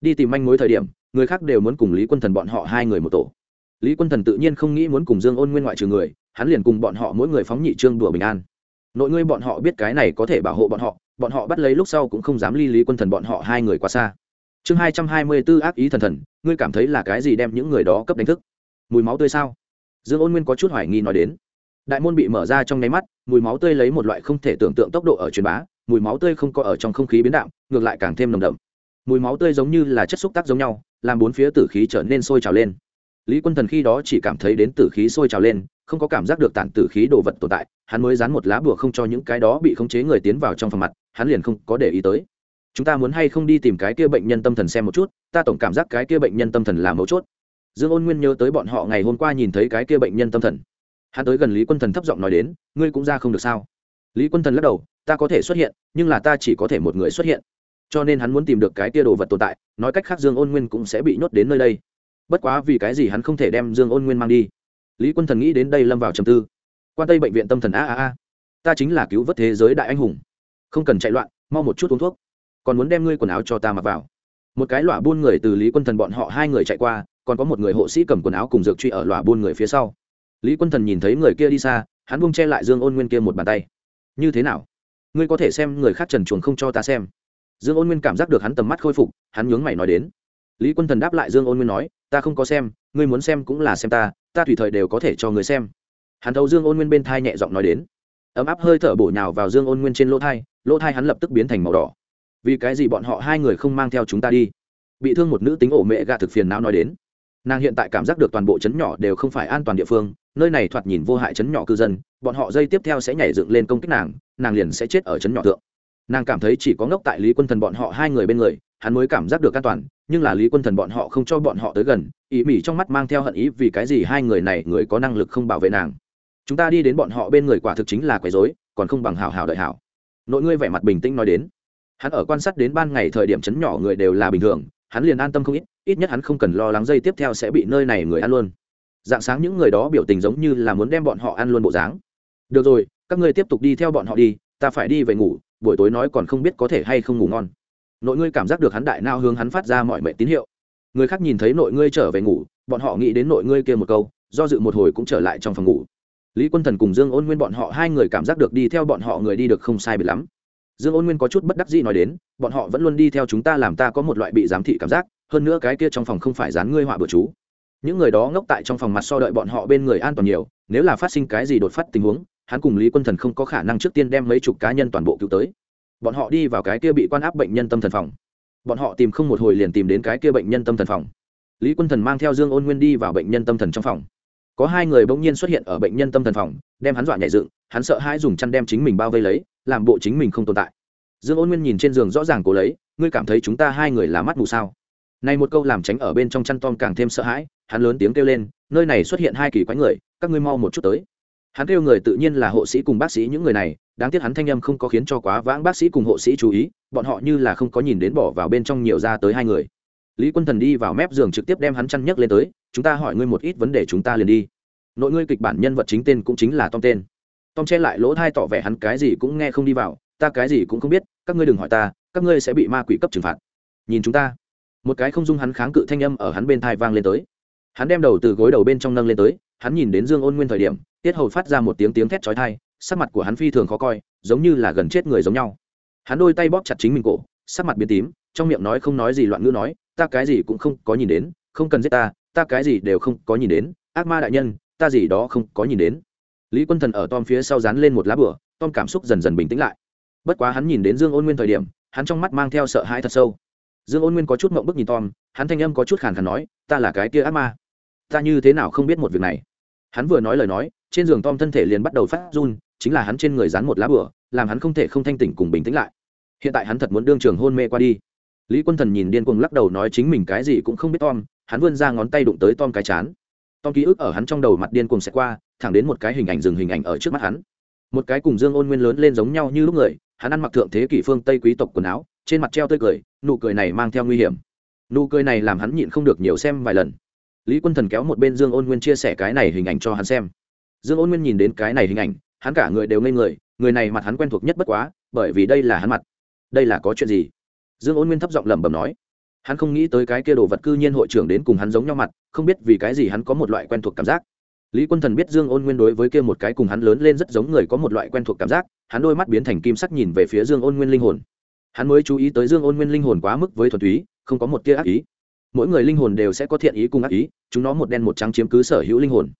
Đi tìm manh mối thời điểm, người khác đều muốn cùng lý quân thần bọn họ hai người một tổ. Lý quân thần tự nhiên không nghĩ muốn cùng dương ôn nguyên ngoại trừ người, hắn liền cùng bọn họ mỗi người phóng nhị trương đùa bình an nội ngươi bọn họ biết cái này có thể bảo hộ bọn họ bọn họ bắt lấy lúc sau cũng không dám ly lý quân thần bọn họ hai người quá xa. Chương hai trăm hai mươi b ố ác ý thần thần ngươi cảm thấy là cái gì đem những người đó cấp đánh thức? Mùi máu tươi sao? Dương ôn nguyên có chút hoài nghi nói đến. Đại môn bị mở ra trong nháy mắt mùi máu tươi lấy một loại không thể tưởng tượng tốc độ ở truyền bá mùi máu tươi không có ở trong không khí biến đạo, ngược lại càng thêm nồng đậm. Mùi máu tươi giống như là chất xúc tác giống nhau làm bốn phía tử khí trở nên sôi trào lên lý quân thần khi đó chỉ cảm thấy đến tử khí sôi trào lên, không có cảm giác được tản tử khí đồ vật tồn tại, hắn mới dán một lá bùa không cho những cái đó bị khống chế người tiến vào trong phòng mặt, hắn liền không có để ý tới. Chúng ta muốn hay không đi tìm cái kia bệnh nhân tâm thần xem một chút, ta tổng cảm giác cái kia bệnh nhân tâm thần là mấu chốt. Dương ôn nguyên nhớ tới bọn họ ngày hôm qua nhìn thấy cái kia bệnh nhân tâm thần. Hắn tới gần lý quân thần thấp giọng nói đến, ngươi cũng ra không được sao? Lý quân thần lắc đầu, ta có thể xuất hiện, nhưng là ta chỉ có thể một người xuất hiện. Cho nên hắn muốn tìm được cái kia đồ vật tồn tại, nói cách khác dương ôn nguyên cũng sẽ bị nhốt đến nơi đây bất quá vì cái gì hắn không thể đem dương ôn nguyên mang đi? Lý quân thần nghĩ đến đây lâm vào trầm tư. Quan tây bệnh viện tâm thần a a a. Ta chính là cứu vớt thế giới đại anh hùng. Không cần chạy loạn, mau một chút uống thuốc. Còn muốn đem ngươi quần áo cho ta mặc vào. Một cái lọa buôn người từ lý quân thần bọn họ hai người chạy qua, còn có một người hộ sĩ cầm quần áo cùng dược truy ở lọa buôn người phía sau. Lý quân thần nhìn thấy người kia đi xa, hắn bung che lại dương ôn nguyên kia một bàn tay. Như thế nào? Ngươi có thể xem người khác trần chuồng không cho ta xem. Dương ôn nguyên cảm giác được hắn tầm mắt khôi phục, hắn nhướng mày nói đến lý quân thần đáp lại dương ôn nguyên nói, ta không có xem, ngươi muốn xem cũng là xem ta ta tùy thời đều có thể cho người xem. Hắn thấu dương ôn nguyên bên thai nhẹ giọng nói đến. Ấm áp hơi thở bổ nhào vào dương ôn nguyên trên lỗ thai lỗ thai hắn lập tức biến thành màu đỏ. Vì cái gì bọn họ hai người không mang theo chúng ta đi? Bị thương một nữ tính ổ mẹ gạ thực phiền não nói đến. Nàng hiện tại cảm giác được toàn bộ chấn nhỏ đều không phải an toàn địa phương, nơi này thoạt nhìn vô hại chấn nhỏ cư dân, bọn họ dây tiếp theo sẽ nhảy dựng lên công kích nàng nàng liền sẽ chết ở chấn nhỏ thượng. Nàng cảm thấy chỉ có ngốc tại lý quân thần bọn họ hai người bên người, hắn mới cảm giác được an toàn nhưng là lý quân thần bọn họ không cho bọn họ tới gần, ý mỉ trong mắt mang theo hận ý vì cái gì hai người này người có năng lực không bảo vệ nàng. Chúng ta đi đến bọn họ bên người quả thực chính là quấy dối còn không bằng hảo hảo đợi hảo. Nội ngươi vẻ mặt bình tĩnh nói đến. Hắn ở quan sát đến ban ngày thời điểm chấn nhỏ người đều là bình thường, hắn liền an tâm không ít ít nhất hắn không cần lo lắng dây tiếp theo sẽ bị nơi này người ăn luôn. Dạng sáng những người đó biểu tình giống như là muốn đem bọn họ ăn luôn bộ dáng. Được rồi, các ngươi tiếp tục đi theo bọn họ đi, ta phải đi về ngủ, buổi tối nói còn không biết có thể hay không ngủ ngon nội ngươi cảm giác được hắn đại nao hướng hắn phát ra mọi mệnh tín hiệu. Người khác nhìn thấy nội ngươi trở về ngủ, bọn họ nghĩ đến nội ngươi kia một câu, do dự một hồi cũng trở lại trong phòng ngủ. Lý quân thần cùng dương ôn nguyên bọn họ hai người cảm giác được đi theo bọn họ người đi được không sai bị lắm. Dương ôn nguyên có chút bất đắc dĩ nói đến, bọn họ vẫn luôn đi theo chúng ta làm ta có một loại bị giám thị cảm giác, hơn nữa cái kia trong phòng không phải dán ngươi họa bữa chú. Những người đó ngốc tại trong phòng mặt so đợi bọn họ bên người an toàn nhiều, nếu là phát sinh cái gì đột phát tình huống, hắn cùng lý quân thần không có khả năng trước tiên đem mấy chục cá nhân toàn bộ cứu tới bọn họ đi vào cái kia bị quan áp bệnh nhân tâm thần phòng. Bọn họ tìm không một hồi liền tìm đến cái kia bệnh nhân tâm thần phòng. Lý quân thần mang theo dương ôn nguyên đi vào bệnh nhân tâm thần trong phòng. Có hai người bỗng nhiên xuất hiện ở bệnh nhân tâm thần phòng, đem hắn dọa nhảy dựng, hắn sợ hãi dùng chăn đem chính mình bao vây lấy, làm bộ chính mình không tồn tại. Dương ôn nguyên nhìn trên giường rõ ràng cố lấy, ngươi cảm thấy chúng ta hai người là mắt mù sao? Này một câu làm tránh ở bên trong chăn tom càng thêm sợ hãi, hắn lớn tiếng kêu lên, nơi này xuất hiện hai kỳ quái người, các ngươi mau một chút tới. Hắn kêu người tự nhiên là hộ sĩ cùng bác sĩ những người này đáng tiếc hắn thanh âm không có khiến cho quá vãng bác sĩ cùng hộ sĩ chú ý, bọn họ như là không có nhìn đến bỏ vào bên trong nhiều ra tới hai người. Lý quân thần đi vào mép giường trực tiếp đem hắn chăn nhấc lên tới, chúng ta hỏi ngươi một ít vấn đề chúng ta liền đi. Nội ngươi kịch bản nhân vật chính tên cũng chính là tom tên. Tom che lại lỗ thai tỏ vẻ hắn cái gì cũng nghe không đi vào, ta cái gì cũng không biết, các ngươi đừng hỏi ta, các ngươi sẽ bị ma quỷ cấp trừng phạt. Nhìn chúng ta. Một cái không dung hắn kháng cự thanh âm ở hắn bên thai vang lên tới. Hắn đem đầu từ gối đầu bên trong nâng lên tới, hắn nhìn đến dương ôn nguyên thời điểm, tiết hầu phát ra một tiếng tiếng thét chói thai sắc mặt của hắn phi thường khó coi, giống như là gần chết người giống nhau. Hắn đôi tay bóp chặt chính mình cổ, sắc mặt biến tím, trong miệng nói không nói gì loạn ngữ nói, ta cái gì cũng không có nhìn đến, không cần giết ta ta cái gì đều không có nhìn đến, ác ma đại nhân, ta gì đó không có nhìn đến. Lý quân thần ở tom phía sau dán lên một lá bửa, tom cảm xúc dần dần bình tĩnh lại. Bất quá hắn nhìn đến dương ôn nguyên thời điểm, hắn trong mắt mang theo sợ hãi thật sâu. Dương ôn nguyên có chút mộng bức nhìn tom, hắn thanh âm có chút khàn khàn nói, ta là cái kia ác ma. Ta như thế nào không biết một việc này? Hắn vừa nói lời nói, trên giường tom thân thể liền bắt đầu phát run chính là hắn trên người dán một lá bửa làm hắn không thể không thanh tỉnh cùng bình tĩnh lại. Hiện tại hắn thật muốn đương trường hôn mê qua đi. Lý quân thần nhìn điên cuồng lắc đầu nói chính mình cái gì cũng không biết tom, hắn vươn ra ngón tay đụng tới tom cái chán. Tom ký ức ở hắn trong đầu mặt điên cuồng sẽ qua, thẳng đến một cái hình ảnh dừng hình ảnh ở trước mắt hắn. Một cái cùng dương ôn nguyên lớn lên giống nhau như lúc người, hắn ăn mặc thượng thế kỷ phương tây quý tộc quần áo, trên mặt treo tươi cười, nụ cười này mang theo nguy hiểm. Nụ cười này làm hắn nhịn không được nhiều xem vài lần. Lý quân thần kéo một bên dương ôn nguyên chia sẻ cái này hình ảnh cho hắn xem. Dương ôn nguyên nhìn đến cái này hình ảnh hắn cả người đều ngây người người này mặt hắn quen thuộc nhất bất quá, bởi vì đây là hắn mặt. Đây là có chuyện gì? Dương ôn nguyên thấp giọng lẩm bẩm nói. Hắn không nghĩ tới cái kia đồ vật cư nhiên hội trưởng đến cùng hắn giống nhau mặt, không biết vì cái gì hắn có một loại quen thuộc cảm giác. Lý quân thần biết dương ôn nguyên đối với kia một cái cùng hắn lớn lên rất giống người có một loại quen thuộc cảm giác, hắn đôi mắt biến thành kim sắc nhìn về phía dương ôn nguyên linh hồn. Hắn mới chú ý tới dương ôn nguyên linh hồn quá mức với thuần túy, không có một tia ác ý. Mỗi người linh hồn đều sẽ có thiện ý cùng ác ý, chúng nó một đen một trắng chiếm cứ sở hữu linh hồn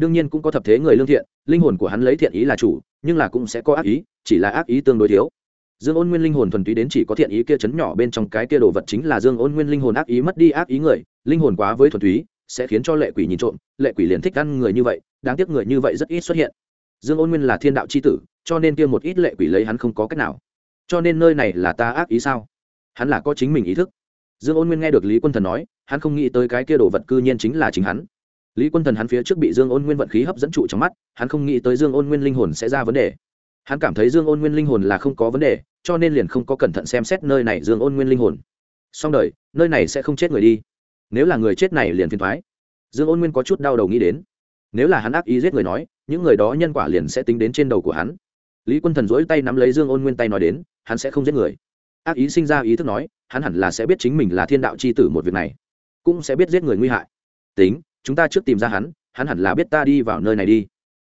đương nhiên cũng có thập thế người lương thiện, linh hồn của hắn lấy thiện ý là chủ, nhưng là cũng sẽ có ác ý, chỉ là ác ý tương đối thiếu. Dương ôn nguyên linh hồn thuần túy đến chỉ có thiện ý kia chấn nhỏ bên trong cái kia đồ vật chính là dương ôn nguyên linh hồn ác ý mất đi ác ý người, linh hồn quá với thuần túy, sẽ khiến cho lệ quỷ nhìn trộm, lệ quỷ liền thích ăn người như vậy, đáng tiếc người như vậy rất ít xuất hiện. Dương ôn nguyên là thiên đạo c h i tử, cho nên kia một ít lệ quỷ lấy hắn không có cách nào. Cho nên nơi này là ta ác ý sao? Hắn là có chính mình ý thức. Dương ôn nguyên nghe được lý quân thần nói, hắn không nghĩ tới cái kia đồ vật cư nhiên chính là chính hắn lý quân thần hắn phía trước bị dương ôn nguyên vận khí hấp dẫn trụ trong mắt, hắn không nghĩ tới dương ôn nguyên linh hồn sẽ ra vấn đề. Hắn cảm thấy dương ôn nguyên linh hồn là không có vấn đề, cho nên liền không có cẩn thận xem xét nơi này dương ôn nguyên linh hồn. Song đời, nơi này sẽ không chết người đi. Nếu là người chết này liền phiền thoái dương ôn nguyên có chút đau đầu nghĩ đến. Nếu là hắn ác ý giết người nói, những người đó nhân quả liền sẽ tính đến trên đầu của hắn. Lý quân thần dỗi tay nắm lấy dương ôn nguyên tay nói đến, hắn sẽ không giết người. Ác ý sinh ra ý thức nói, hắn hẳn là sẽ biết chính mình là thiên đạo c h i tử một việc này, cũng sẽ biết giết người nguy hại. Tính chúng ta trước tìm ra hắn hắn hẳn là biết ta đi vào nơi này đi.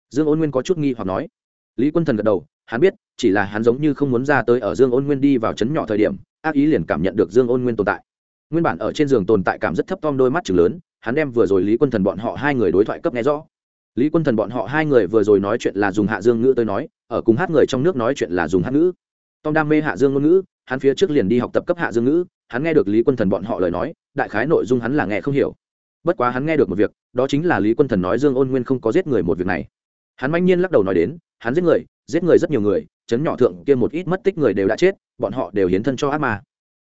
Dương ôn nguyên có chút nghi hoặc nói. Lý quân thần gật đầu, hắn biết, chỉ là hắn giống như không muốn ra tới ở dương ôn nguyên đi vào chấn nhỏ thời điểm, ác ý liền cảm nhận được dương ôn nguyên tồn tại. Nguyên bản ở trên giường tồn tại cảm rất thấp tom đôi mắt chừng lớn, hắn đem vừa rồi lý quân thần bọn họ hai người đối thoại cấp nghe rõ. Lý quân thần bọn họ hai người vừa rồi nói chuyện là dùng hạ dương ngữ tới nói, ở cùng hát người trong nước nói chuyện là dùng hát ngữ. Tom đam mê hạ dương ngôn ngữ, hắn phía trước liền đi học tập cấp hạ dương ngữ, hắn nghe được lý quân thần bọn họ lời nói, đại khái nội dung hắn là nghe không hiểu bất quá hắn nghe được một việc, đó chính là lý quân thần nói dương ôn nguyên không có giết người một việc này. Hắn manh nhiên lắc đầu nói đến, hắn giết người giết người rất nhiều người, chấn nhỏ thượng kia một ít mất tích người đều đã chết, bọn họ đều hiến thân cho ác ma.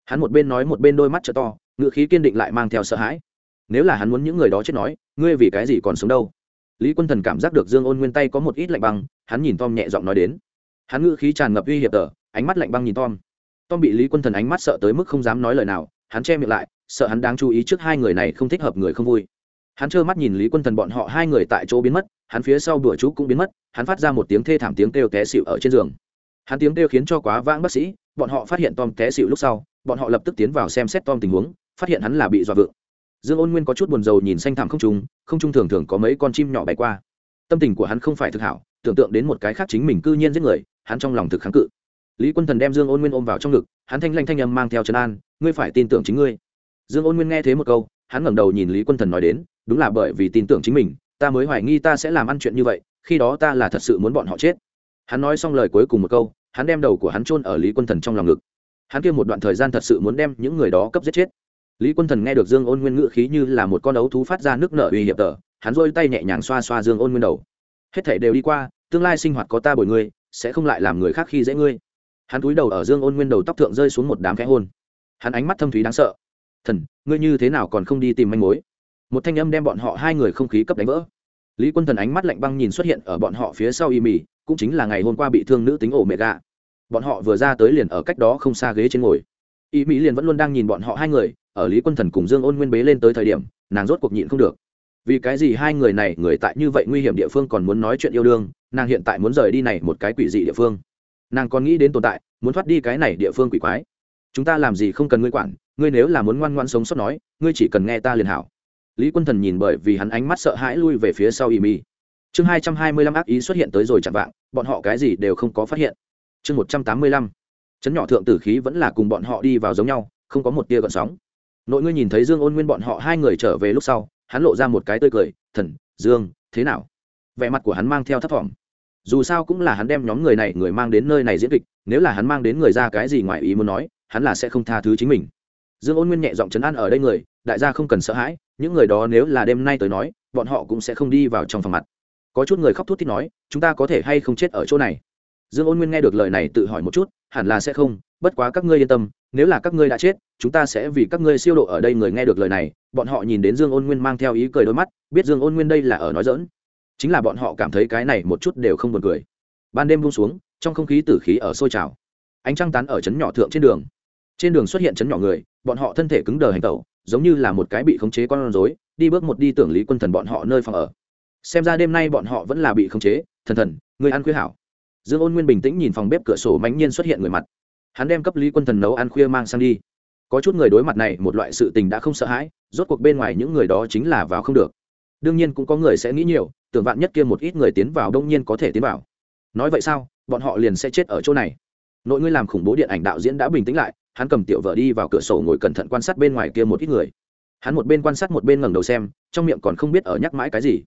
Hắn một bên nói một bên đôi mắt t to ngựa khí kiên định lại mang theo sợ hãi. Nếu là hắn muốn những người đó chết nói, ngươi vì cái gì còn sống đâu? Lý quân thần cảm giác được dương ôn nguyên tay có một ít lạnh băng, hắn nhìn tom nhẹ giọng nói đến. Hắn ngựa khí tràn ngập uy hiệp tờ, ánh mắt lạnh băng nhìn tom. Tom bị lý quân thần ánh mắt sợ tới mức không dám nói lời nào, hắn che miệng lại sợ hắn đáng chú ý trước hai người này không thích hợp người không vui. Hắn trơ mắt nhìn lý quân thần bọn họ hai người tại chỗ biến mất, hắn phía sau đùa chú cũng biến mất, hắn phát ra một tiếng thê thảm tiếng kêu té xịu ở trên giường. Hắn tiếng kêu khiến cho quá vãng bác sĩ, bọn họ phát hiện tom té xịu lúc sau, bọn họ lập tức tiến vào xem xét tom tình huống, phát hiện hắn là bị dọa vượng. Dương ôn nguyên có chút buồn rầu nhìn xanh thảm không trung không trung thường thường có mấy con chim nhỏ bay qua. Tâm tình của hắn không phải thực hảo, tưởng tượng đến một cái khác chính mình cư nhiên giết người, hắn trong lòng thực kháng cự. Lý quân thần đem dương ôn nguyên ôm vào trong ngực, hắn thanh lanh thanh âm mang theo trấn an, ngươi phải tin tưởng chính ngươi dương ôn nguyên nghe thế một câu, hắn ngẩng đầu nhìn lý quân thần nói đến, đúng là bởi vì tin tưởng chính mình, ta mới hoài nghi ta sẽ làm ăn chuyện như vậy, khi đó ta là thật sự muốn bọn họ chết. Hắn nói xong lời cuối cùng một câu, hắn đem đầu của hắn chôn ở lý quân thần trong lòng ngực. Hắn kia một đoạn thời gian thật sự muốn đem những người đó cấp giết chết. Lý quân thần nghe được dương ôn nguyên ngữ khí như là một con ấu thú phát ra nước nợ uy hiệp tờ hắn rôi tay nhẹ nhàng xoa xoa dương ôn nguyên đầu. Hết thể đều đi qua, tương lai sinh hoạt có ta bồi ngươi, sẽ không lại làm người khác khi dễ ngươi. Hắn cúi đầu ở dương ôn nguyên đầu tóc thượng rơi xuống một đám khẽ hôn. Hắn ánh mắt thâm thúy đáng sợ thần, ngươi như thế nào còn không đi tìm manh mối? Một thanh âm đem bọn họ hai người không khí cấp đánh vỡ. Lý quân thần ánh mắt lạnh băng nhìn xuất hiện ở bọn họ phía sau y mì cũng chính là ngày hôm qua bị thương nữ tính ổ mẹ gà bọn họ vừa ra tới liền ở cách đó không xa ghế trên ngồi. Y mỹ liền vẫn luôn đang nhìn bọn họ hai người, ở lý quân thần cùng dương ôn nguyên bế lên tới thời điểm, nàng rốt cuộc nhịn không được. Vì cái gì hai người này, người tại như vậy nguy hiểm địa phương còn muốn nói chuyện yêu đương, nàng hiện tại muốn rời đi này một cái quỷ dị địa phương. Nàng còn nghĩ đến tồn tại, muốn thoát đi cái này địa phương quỷ quái chúng ta làm gì không cần ngươi quản, ngươi nếu là muốn ngoan ngoan sống sót nói, ngươi chỉ cần nghe ta liền hảo. Lý quân thần nhìn bởi vì hắn ánh mắt sợ hãi lui về phía sau y mi. Chương hai trăm hai mươi lăm ác ý xuất hiện tới rồi chặn vạng, bọn họ cái gì đều không có phát hiện. Chương một trăm tám mươi lăm, chấn nhỏ thượng tử khí vẫn là cùng bọn họ đi vào giống nhau, không có một tia gợn sóng. Nội ngươi nhìn thấy dương ôn nguyên bọn họ hai người trở về lúc sau, hắn lộ ra một cái tươi cười, thần, dương, thế nào? Vẻ mặt của hắn mang theo thất vọng dù sao cũng là hắn đem nhóm người này, người mang đến nơi này diễn kịch, nếu là hắn mang đến người ra cái gì ngoài ý muốn nói hắn là sẽ không tha thứ chính mình. Dương ôn nguyên nhẹ giọng chấn an ở đây người, đại gia không cần sợ hãi, những người đó nếu là đêm nay tới nói, bọn họ cũng sẽ không đi vào trong phòng mặt. Có chút người khóc thút thít nói, chúng ta có thể hay không chết ở chỗ này? Dương ôn nguyên nghe được lời này tự hỏi một chút, hẳn là sẽ không, bất quá các ngươi yên tâm, nếu là các ngươi đã chết, chúng ta sẽ vì các ngươi siêu độ ở đây người nghe được lời này, bọn họ nhìn đến dương ôn nguyên mang theo ý cười đôi mắt, biết dương ôn nguyên đây là ở nói dỡn chính là bọn họ cảm thấy cái này một chút đều không buồn cười. Ban đêm buông xuống, trong không khí tử khí ở sôi trào. Ánh trăng tán ở trấn nhỏ thượng trên đường trên đường xuất hiện chấn nhỏ người, bọn họ thân thể cứng đờ hành tẩu, giống như là một cái bị khống chế con rối, đi bước một đi tưởng lý quân thần bọn họ nơi phòng ở. Xem ra đêm nay bọn họ vẫn là bị khống chế, thần thần, người ăn khuya hảo. Dương ôn nguyên bình tĩnh nhìn phòng bếp cửa sổ mãnh nhiên xuất hiện người mặt. Hắn đem cấp lý quân thần nấu ăn khuya mang sang đi. Có chút người đối mặt này, một loại sự tình đã không sợ hãi, rốt cuộc bên ngoài những người đó chính là vào không được. Đương nhiên cũng có người sẽ nghĩ nhiều, tưởng vạn nhất kia một ít người tiến vào đông nhiên có thể tiến vào. Nói vậy sao, bọn họ liền sẽ chết ở chỗ này. Nội ngươi làm khủng bố điện ảnh đạo diễn đã bình tĩnh lại hắn cầm tiểu vợ đi vào cửa sổ ngồi cẩn thận quan sát bên ngoài kia một ít người. Hắn một bên quan sát một bên ngẩng đầu xem, trong miệng còn không biết ở nhắc mãi cái gì.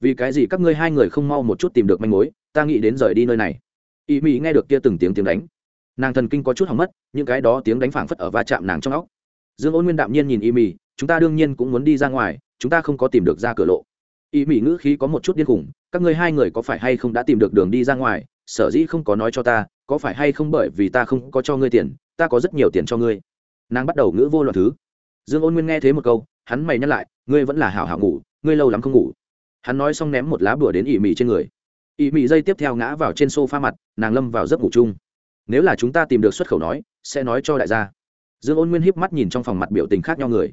Vì cái gì các ngươi hai người không mau một chút tìm được manh mối, ta nghĩ đến rời đi nơi này. Y mỹ nghe được kia từng tiếng tiếng đánh. Nàng thần kinh có chút hỏng mất, những cái đó tiếng đánh phảng phất ở va chạm nàng trong óc. Dương ôn nguyên đạm nhiên nhìn y mỹ, chúng ta đương nhiên cũng muốn đi ra ngoài, chúng ta không có tìm được ra cửa lộ. Y mỹ ngữ khí có một chút điên khủng, các ngươi hai người có phải hay không đã tìm được đường đi ra ngoài, sở dĩ không có nói cho ta, có phải hay không bởi vì ta không có cho ngươi tiền ta có rất nhiều tiền cho ngươi. Nàng bắt đầu ngữ vô loạn thứ. Dương ôn nguyên nghe thế một câu, hắn mày nhắc lại, ngươi vẫn là hảo hảo ngủ, ngươi lâu lắm không ngủ. Hắn nói xong ném một lá bửa đến ỉ mị trên người. ỉ mị dây tiếp theo ngã vào trên s o f a mặt, nàng lâm vào giấc ngủ chung. Nếu là chúng ta tìm được xuất khẩu nói, sẽ nói cho đại gia. Dương ôn nguyên hiếp mắt nhìn trong phòng mặt biểu tình khác nhau người.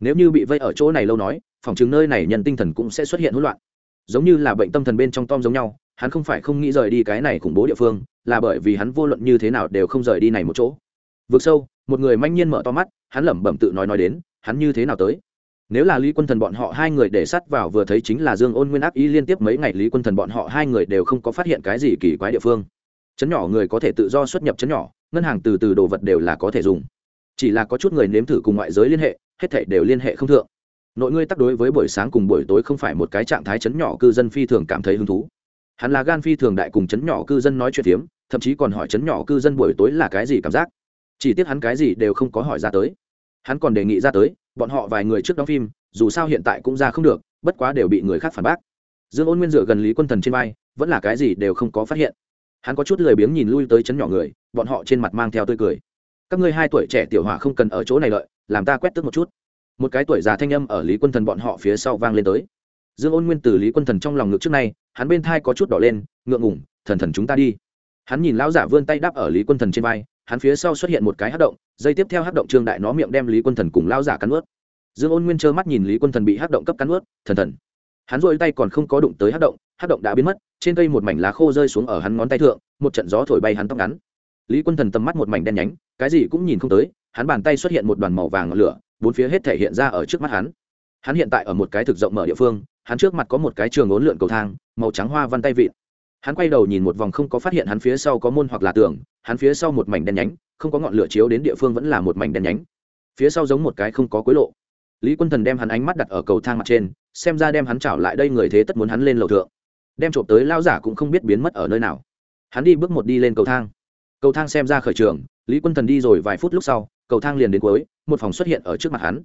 Nếu như bị vây ở chỗ này lâu nói, phòng chứng nơi này nhận tinh thần cũng sẽ xuất hiện hỗn loạn. Giống như là bệnh tâm thần bên trong tom giống nhau, hắn không phải không nghĩ rời đi cái này khủng bố địa phương, là bởi vì hắn vô luận như thế nào đều không rời đi này một chỗ vượt sâu, một người manh nhiên mở to mắt, hắn lẩm bẩm tự nói nói đến, hắn như thế nào tới? Nếu là lý quân thần bọn họ hai người để sắt vào vừa thấy chính là dương ôn nguyên ác ý liên tiếp mấy ngày, lý quân thần bọn họ hai người đều không có phát hiện cái gì kỳ quái địa phương. Chấn nhỏ người có thể tự do xuất nhập chấn nhỏ, ngân hàng từ từ đồ vật đều là có thể dùng. Chỉ là có chút người nếm thử cùng ngoại giới liên hệ, hết thể đều liên hệ không thượng. Nội ngươi tắc đối với buổi sáng cùng buổi tối không phải một cái trạng thái chấn nhỏ cư dân phi thường cảm thấy hứng thú. Hắn là gan phi thường đại cùng chấn nhỏ cư dân nói chuyện phiếm, thậm chí còn hỏi chấn nhỏ cư dân buổi tối là cái gì cảm giác chỉ tiếc hắn cái gì đều không có hỏi ra tới. Hắn còn đề nghị ra tới, bọn họ vài người trước đóng phim, dù sao hiện tại cũng ra không được, bất quá đều bị người khác phản bác. Dương ôn nguyên dựa gần lý quân thần trên vai, vẫn là cái gì đều không có phát hiện. Hắn có chút lười biếng nhìn lui tới chấn nhỏ người, bọn họ trên mặt mang theo tươi cười. Các ngươi hai tuổi trẻ tiểu hỏa không cần ở chỗ này lợi làm ta quét tức một chút. Một cái tuổi già thanh âm ở lý quân thần bọn họ phía sau vang lên tới. Dương ôn nguyên từ lý quân thần trong lòng ngực trước nay, hắn bên thai có chút đỏ lên, ngượng ngủng thần thần chúng ta đi. Hắn nhìn lão giả vươn tay đáp ở lý quân thần trên vai hắn phía sau xuất hiện một cái hát động, dây tiếp theo hát động trương đại nó miệng đem lý quân thần cùng lao giả cắn ướt dương ôn nguyên trơ mắt nhìn lý quân thần bị hát động cấp cắn ướt thần thần. Hắn dội tay còn không có đụng tới hát động hát động đã biến mất, trên cây một mảnh lá khô rơi xuống ở hắn ngón tay thượng, một trận gió thổi bay hắn tóc ngắn. Lý quân thần tầm mắt một mảnh đen nhánh, cái gì cũng nhìn không tới, hắn bàn tay xuất hiện một đoàn màu vàng ngọn lửa, bốn phía hết thể hiện ra ở trước mắt hắn. Hắn hiện tại ở một cái thực rộng mở địa phương, hắn trước mặt có một cái trường ốn lượn cầu thang, màu trắng hoa văn tay vịn. Hắn quay đầu nhìn một vòng không có phát hiện hắn phía sau có môn hoặc là tường hắn phía sau một mảnh đen nhánh, không có ngọn lửa chiếu đến địa phương vẫn là một mảnh đen nhánh. Phía sau giống một cái không có cuối lộ. Lý quân thần đem hắn ánh mắt đặt ở cầu thang mặt trên, xem ra đem hắn trảo lại đây người thế tất muốn hắn lên lầu thượng. Đem trộm tới lao giả cũng không biết biến mất ở nơi nào. Hắn đi bước một đi lên cầu thang. Cầu thang xem ra khởi trường, lý quân thần đi rồi vài phút lúc sau, cầu thang liền đến cuối, một phòng xuất hiện ở trước mặt hắn.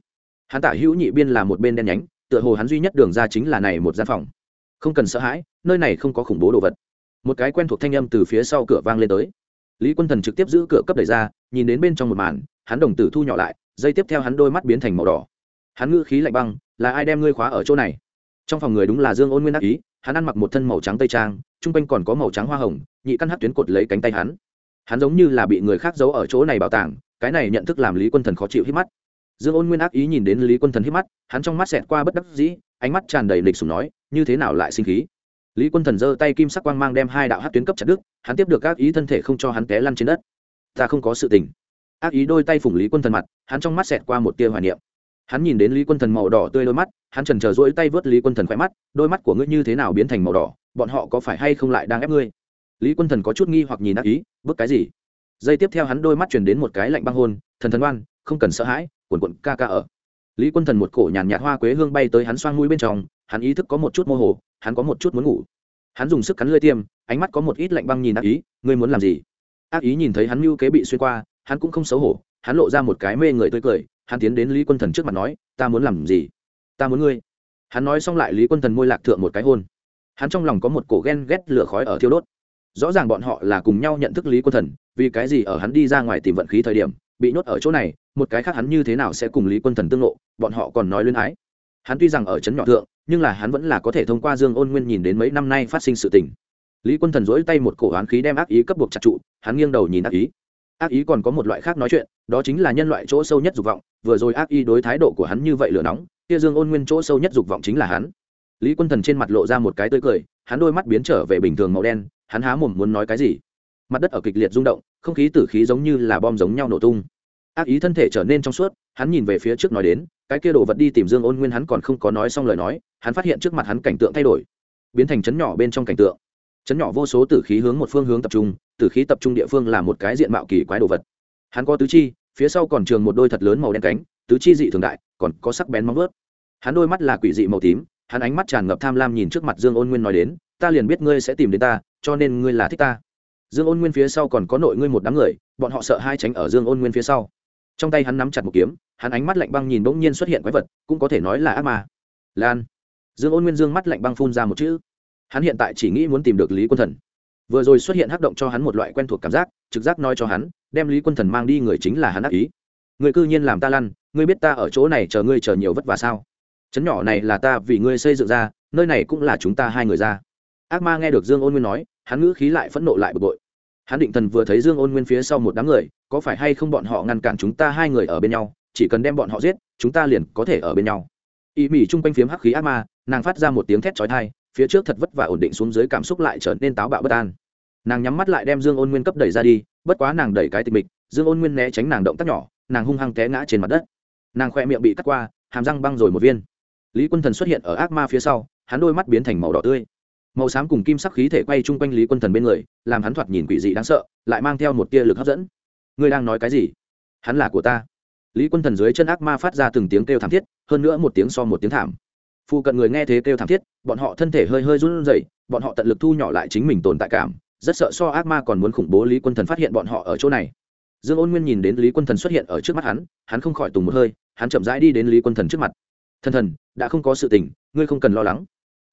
Hắn tả hữu nhị biên là một bên đen nhánh, tựa hồ hắn duy nhất đường ra chính là này một gian phòng. Không cần sợ hãi, nơi này không có khủng bố đồ vật. Một cái quen thuộc thanh âm từ phía sau cửa vang lên tới lý quân thần trực tiếp giữ cửa cấp đẩy ra, nhìn đến bên trong một màn, hắn đồng tử thu nhỏ lại, dây tiếp theo hắn đôi mắt biến thành màu đỏ. Hắn ngữ khí lạnh băng, là ai đem ngươi khóa ở chỗ này? Trong phòng người đúng là dương ôn nguyên đắc ý, hắn ăn mặc một thân màu trắng tây trang chung quanh còn có màu trắng hoa hồng, nhị căn hát tuyến cột lấy cánh tay hắn. Hắn giống như là bị người khác giấu ở chỗ này bảo tàng, cái này nhận thức làm lý quân thần khó chịu hít mắt. Dương ôn nguyên ác ý nhìn đến lý quân thần hít mắt, hắn trong mắt xẹt qua bất đắc dĩ, ánh mắt tràn đầy lịch sùng nói, như thế nào lại sinh khí? Lý quân thần giơ tay kim sắc quang mang đem hai đạo hát tuyến cấp chặt đức hắn tiếp được ác ý thân thể không cho hắn té lăn trên đất. Ta không có sự tình. Ác ý đôi tay phủng lý quân thần mặt, hắn trong mắt xẹt qua một tia hoài niệm. Hắn nhìn đến lý quân thần màu đỏ tươi đôi mắt, hắn trần trờ rỗi tay vớt lý quân thần khỏe mắt, đôi mắt của ngươi như thế nào biến thành màu đỏ, bọn họ có phải hay không lại đang ép ngươi? Lý quân thần có chút nghi hoặc nhìn ác ý, bức cái gì? Giây tiếp theo hắn đôi mắt truyền đến một cái lạnh băng hôn, thần thần oan, không cần sợ hãi quần quận ca ca ở. Lý quân thần một cổ nhàn nhạt hoa quế hương bay tới hắn xoang mũi bên trong hắn ý thức có một chút mơ hồ, hắn có một chút muốn ngủ. Hắn dùng sức cắn lưỡi tiêm, ánh mắt có một ít lạnh băng nhìn ác ý, ngươi muốn làm gì? Ác ý nhìn thấy hắn mưu kế bị xuyên qua, hắn cũng không xấu hổ, hắn lộ ra một cái mê người tươi cười, hắn tiến đến lý quân thần trước mặt nói, ta muốn làm gì? Ta muốn ngươi. Hắn nói xong lại lý quân thần môi lạc thượng một cái hôn. Hắn trong lòng có một cổ ghen ghét lửa khói ở thiêu đốt. Rõ ràng bọn họ là cùng nhau nhận thức lý quân thần, vì cái gì ở hắn đi ra ngoài tìm vận khí thời điểm, bị nhốt ở chỗ này, một cái khác hắn như thế nào sẽ cùng lý quân thần tương lộ bọn họ còn nói luyến ái hắn tuy rằng ở trấn nhỏ thượng, nhưng là hắn vẫn là có thể thông qua dương ôn nguyên nhìn đến mấy năm nay phát sinh sự tình. Lý quân thần dỗi tay một cổ oán khí đem ác ý cấp buộc chặt trụ, hắn nghiêng đầu nhìn ác ý. Ác ý còn có một loại khác nói chuyện, đó chính là nhân loại chỗ sâu nhất dục vọng, vừa rồi ác ý đối thái độ của hắn như vậy lửa nóng, kia dương ôn nguyên chỗ sâu nhất dục vọng chính là hắn. Lý quân thần trên mặt lộ ra một cái tươi cười, hắn đôi mắt biến trở về bình thường màu đen, hắn há mồm muốn nói cái gì? Mặt đất ở kịch liệt rung động, không khí tử khí giống như là bom giống nhau nổ tung. Ác ý thân thể trở nên trong suốt, hắn nhìn về phía trước nói đến cái kia đồ vật đi tìm dương ôn nguyên hắn còn không có nói xong lời nói, hắn phát hiện trước mặt hắn cảnh tượng thay đổi, biến thành chấn nhỏ bên trong cảnh tượng. Chấn nhỏ vô số tử khí hướng một phương hướng tập trung, tử khí tập trung địa phương là một cái diện mạo kỳ quái đồ vật. Hắn có tứ chi, phía sau còn trường một đôi thật lớn màu đen cánh, tứ chi dị thường đại, còn có sắc bén móng vớt hắn đôi mắt là quỷ dị màu tím, hắn ánh mắt tràn ngập tham lam nhìn trước mặt dương ôn nguyên nói đến, ta liền biết ngươi sẽ tìm đến ta, cho nên ngươi là thích ta. Dương ôn nguyên phía sau còn có nội ngươi một đám người, bọn họ sợ hai tránh ở dương ôn nguyên phía sau. Trong tay hắn nắm chặt một kiếm hắn ánh mắt lạnh băng nhìn bỗng nhiên xuất hiện quái vật, cũng có thể nói là ác ma. Lan. Dương ôn nguyên dương mắt lạnh băng phun ra một chữ. Hắn hiện tại chỉ nghĩ muốn tìm được lý quân thần. Vừa rồi xuất hiện hắc động cho hắn một loại quen thuộc cảm giác, trực giác nói cho hắn, đem lý quân thần mang đi người chính là hắn ác ý. Người cư nhiên làm ta lăn, ngươi biết ta ở chỗ này chờ ngươi chờ nhiều vất vả sao? Chấn nhỏ này là ta vì ngươi xây dựng ra, nơi này cũng là chúng ta hai người ra. Ác ma nghe được dương ôn nguyên nói, hắn ngữ khí lại phẫn nộ lại bực bội. Hắn định thần vừa thấy dương ôn nguyên phía sau một đám người, có phải hay không bọn họ ngăn cản chúng ta hai người ở bên nhau? Chỉ cần đem bọn họ giết, chúng ta liền có thể ở bên nhau. Y mỉ chung quanh phiếm hắc khí ác ma, nàng phát ra một tiếng thét trói thai phía trước thật vất vả ổn định xuống dưới cảm xúc lại trở nên táo bạo bất an. Nàng nhắm mắt lại đem dương ôn nguyên cấp đẩy ra đi, bất quá nàng đẩy cái tịch mịch, dương ôn nguyên né tránh nàng động tác nhỏ, nàng hung hăng té ngã trên mặt đất. Nàng khoe miệng bị cắt qua, hàm răng băng rồi một viên. Lý quân thần xuất hiện ở ác ma phía sau, hắn đôi mắt biến thành màu đỏ tươi. Màu xám cùng kim sắc khí thể quay chung quanh lý quân thần bên người, làm hắn thoạt nhìn quỷ dị đáng sợ, lại mang theo một tia lực hấp dẫn. Ngươi đang nói cái gì? Hắn là của ta lý quân thần dưới chân ác ma phát ra từng tiếng kêu thảm thiết, hơn nữa một tiếng so một tiếng thảm. Phụ cận người nghe thế kêu thảm thiết, bọn họ thân thể hơi hơi run rẩy, bọn họ tận lực thu nhỏ lại chính mình tồn tại cảm, rất sợ so ác ma còn muốn khủng bố lý quân thần phát hiện bọn họ ở chỗ này. Dương ôn nguyên nhìn đến lý quân thần xuất hiện ở trước mắt hắn hắn không khỏi tùng một hơi, hắn chậm rãi đi đến lý quân thần trước mặt. Thần thần, đã không có sự tình, ngươi không cần lo lắng.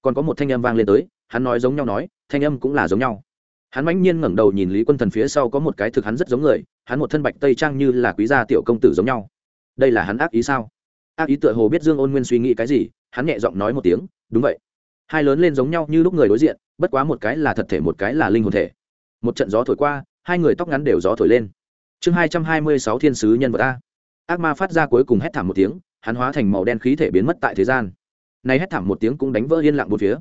Còn có một thanh âm vang lên tới, hắn nói giống nhau nói, thanh âm cũng là giống nhau. Hắn mãnh nhiên ngẩng đầu nhìn lý quân thần phía sau có một cái thực hắn rất giống người, hắn một thân bạch tây trang như là quý gia tiểu công tử giống nhau đây là hắn ác ý sao? Ác ý tựa hồ biết dương ôn nguyên suy nghĩ cái gì, hắn nhẹ giọng nói một tiếng, đúng vậy. Hai lớn lên giống nhau như lúc người đối diện, bất quá một cái là thật thể, một cái là linh hồn thể. Một trận gió thổi qua, hai người tóc ngắn đều gió thổi lên. Chương hai trăm hai mươi sáu thiên sứ nhân vật a. Ác ma phát ra cuối cùng hét thảm một tiếng, hắn hóa thành màu đen khí thể biến mất tại thế gian. Nay hét thảm một tiếng cũng đánh vỡ yên lặng một phía.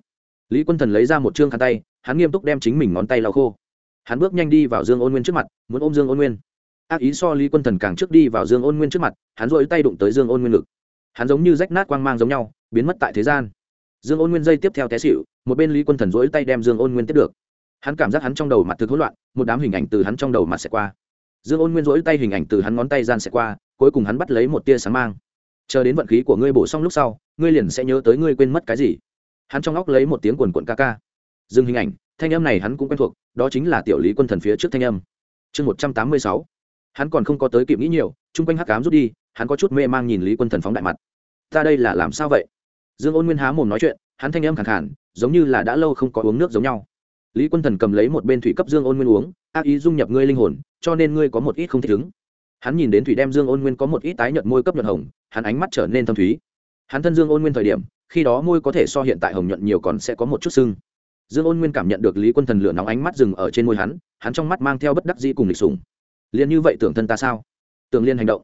Lý quân thần lấy ra một chương khăn tay, hắn nghiêm túc đem chính mình ngón tay lau khô. Hắn bước nhanh đi vào dương ôn nguyên trước mặt, muốn ôm dương ôn nguyên ác ý so lý quân thần càng trước đi vào dương ôn nguyên trước mặt, hắn rỗi tay đụng tới dương ôn nguyên ngực. Hắn giống như rách nát quang mang giống nhau, biến mất tại thế gian. Dương ôn nguyên dây tiếp theo té xịu một bên lý quân thần rỗi tay đem dương ôn nguyên tiếp được. Hắn cảm giác hắn trong đầu mặt thực hỗn loạn, một đám hình ảnh từ hắn trong đầu mặt sẽ qua. Dương ôn nguyên rỗi tay hình ảnh từ hắn ngón tay gian sẽ qua, cuối cùng hắn bắt lấy một tia sáng mang. Chờ đến vận khí của ngươi bổ xong lúc sau, ngươi liền sẽ nhớ tới ngươi quên mất cái gì. Hắn trong óc lấy một tiếng quần quận ca ca. Dừng hình ảnh, thanh âm này hắn cũng quen thuộc, đó chính là tiểu lý quân thần phía trước thanh âm. Chương một trăm tám mươi sáu hắn còn không có tới kịp nghĩ nhiều, chung quanh hắc cám rút đi, hắn có chút mê mang nhìn lý quân thần phóng đại mặt. Ta đây là làm sao vậy? Dương ôn nguyên há mồm nói chuyện, hắn thanh âm khẳng khản giống như là đã lâu không có uống nước giống nhau. Lý quân thần cầm lấy một bên thủy cấp dương ôn nguyên uống, ác ý dung nhập ngươi linh hồn, cho nên ngươi có một ít không thích ứng. Hắn nhìn đến thủy đem dương ôn nguyên có một ít tái nhợt môi cấp nhuận hồng, hắn ánh mắt trở nên thâm thúy. Hắn thân dương ôn nguyên thời điểm, khi đó môi có thể so hiện tại hồng nhuận nhiều còn sẽ có một chút sưng. Dương ôn nguyên cảm nhận được lý quân thần lửa nóng ánh mắt dừng ở trên môi hắn hắn trong mắt mang theo bất đắc dĩ cùng lịch sùng liền như vậy tưởng thân ta sao? Tưởng liên hành động.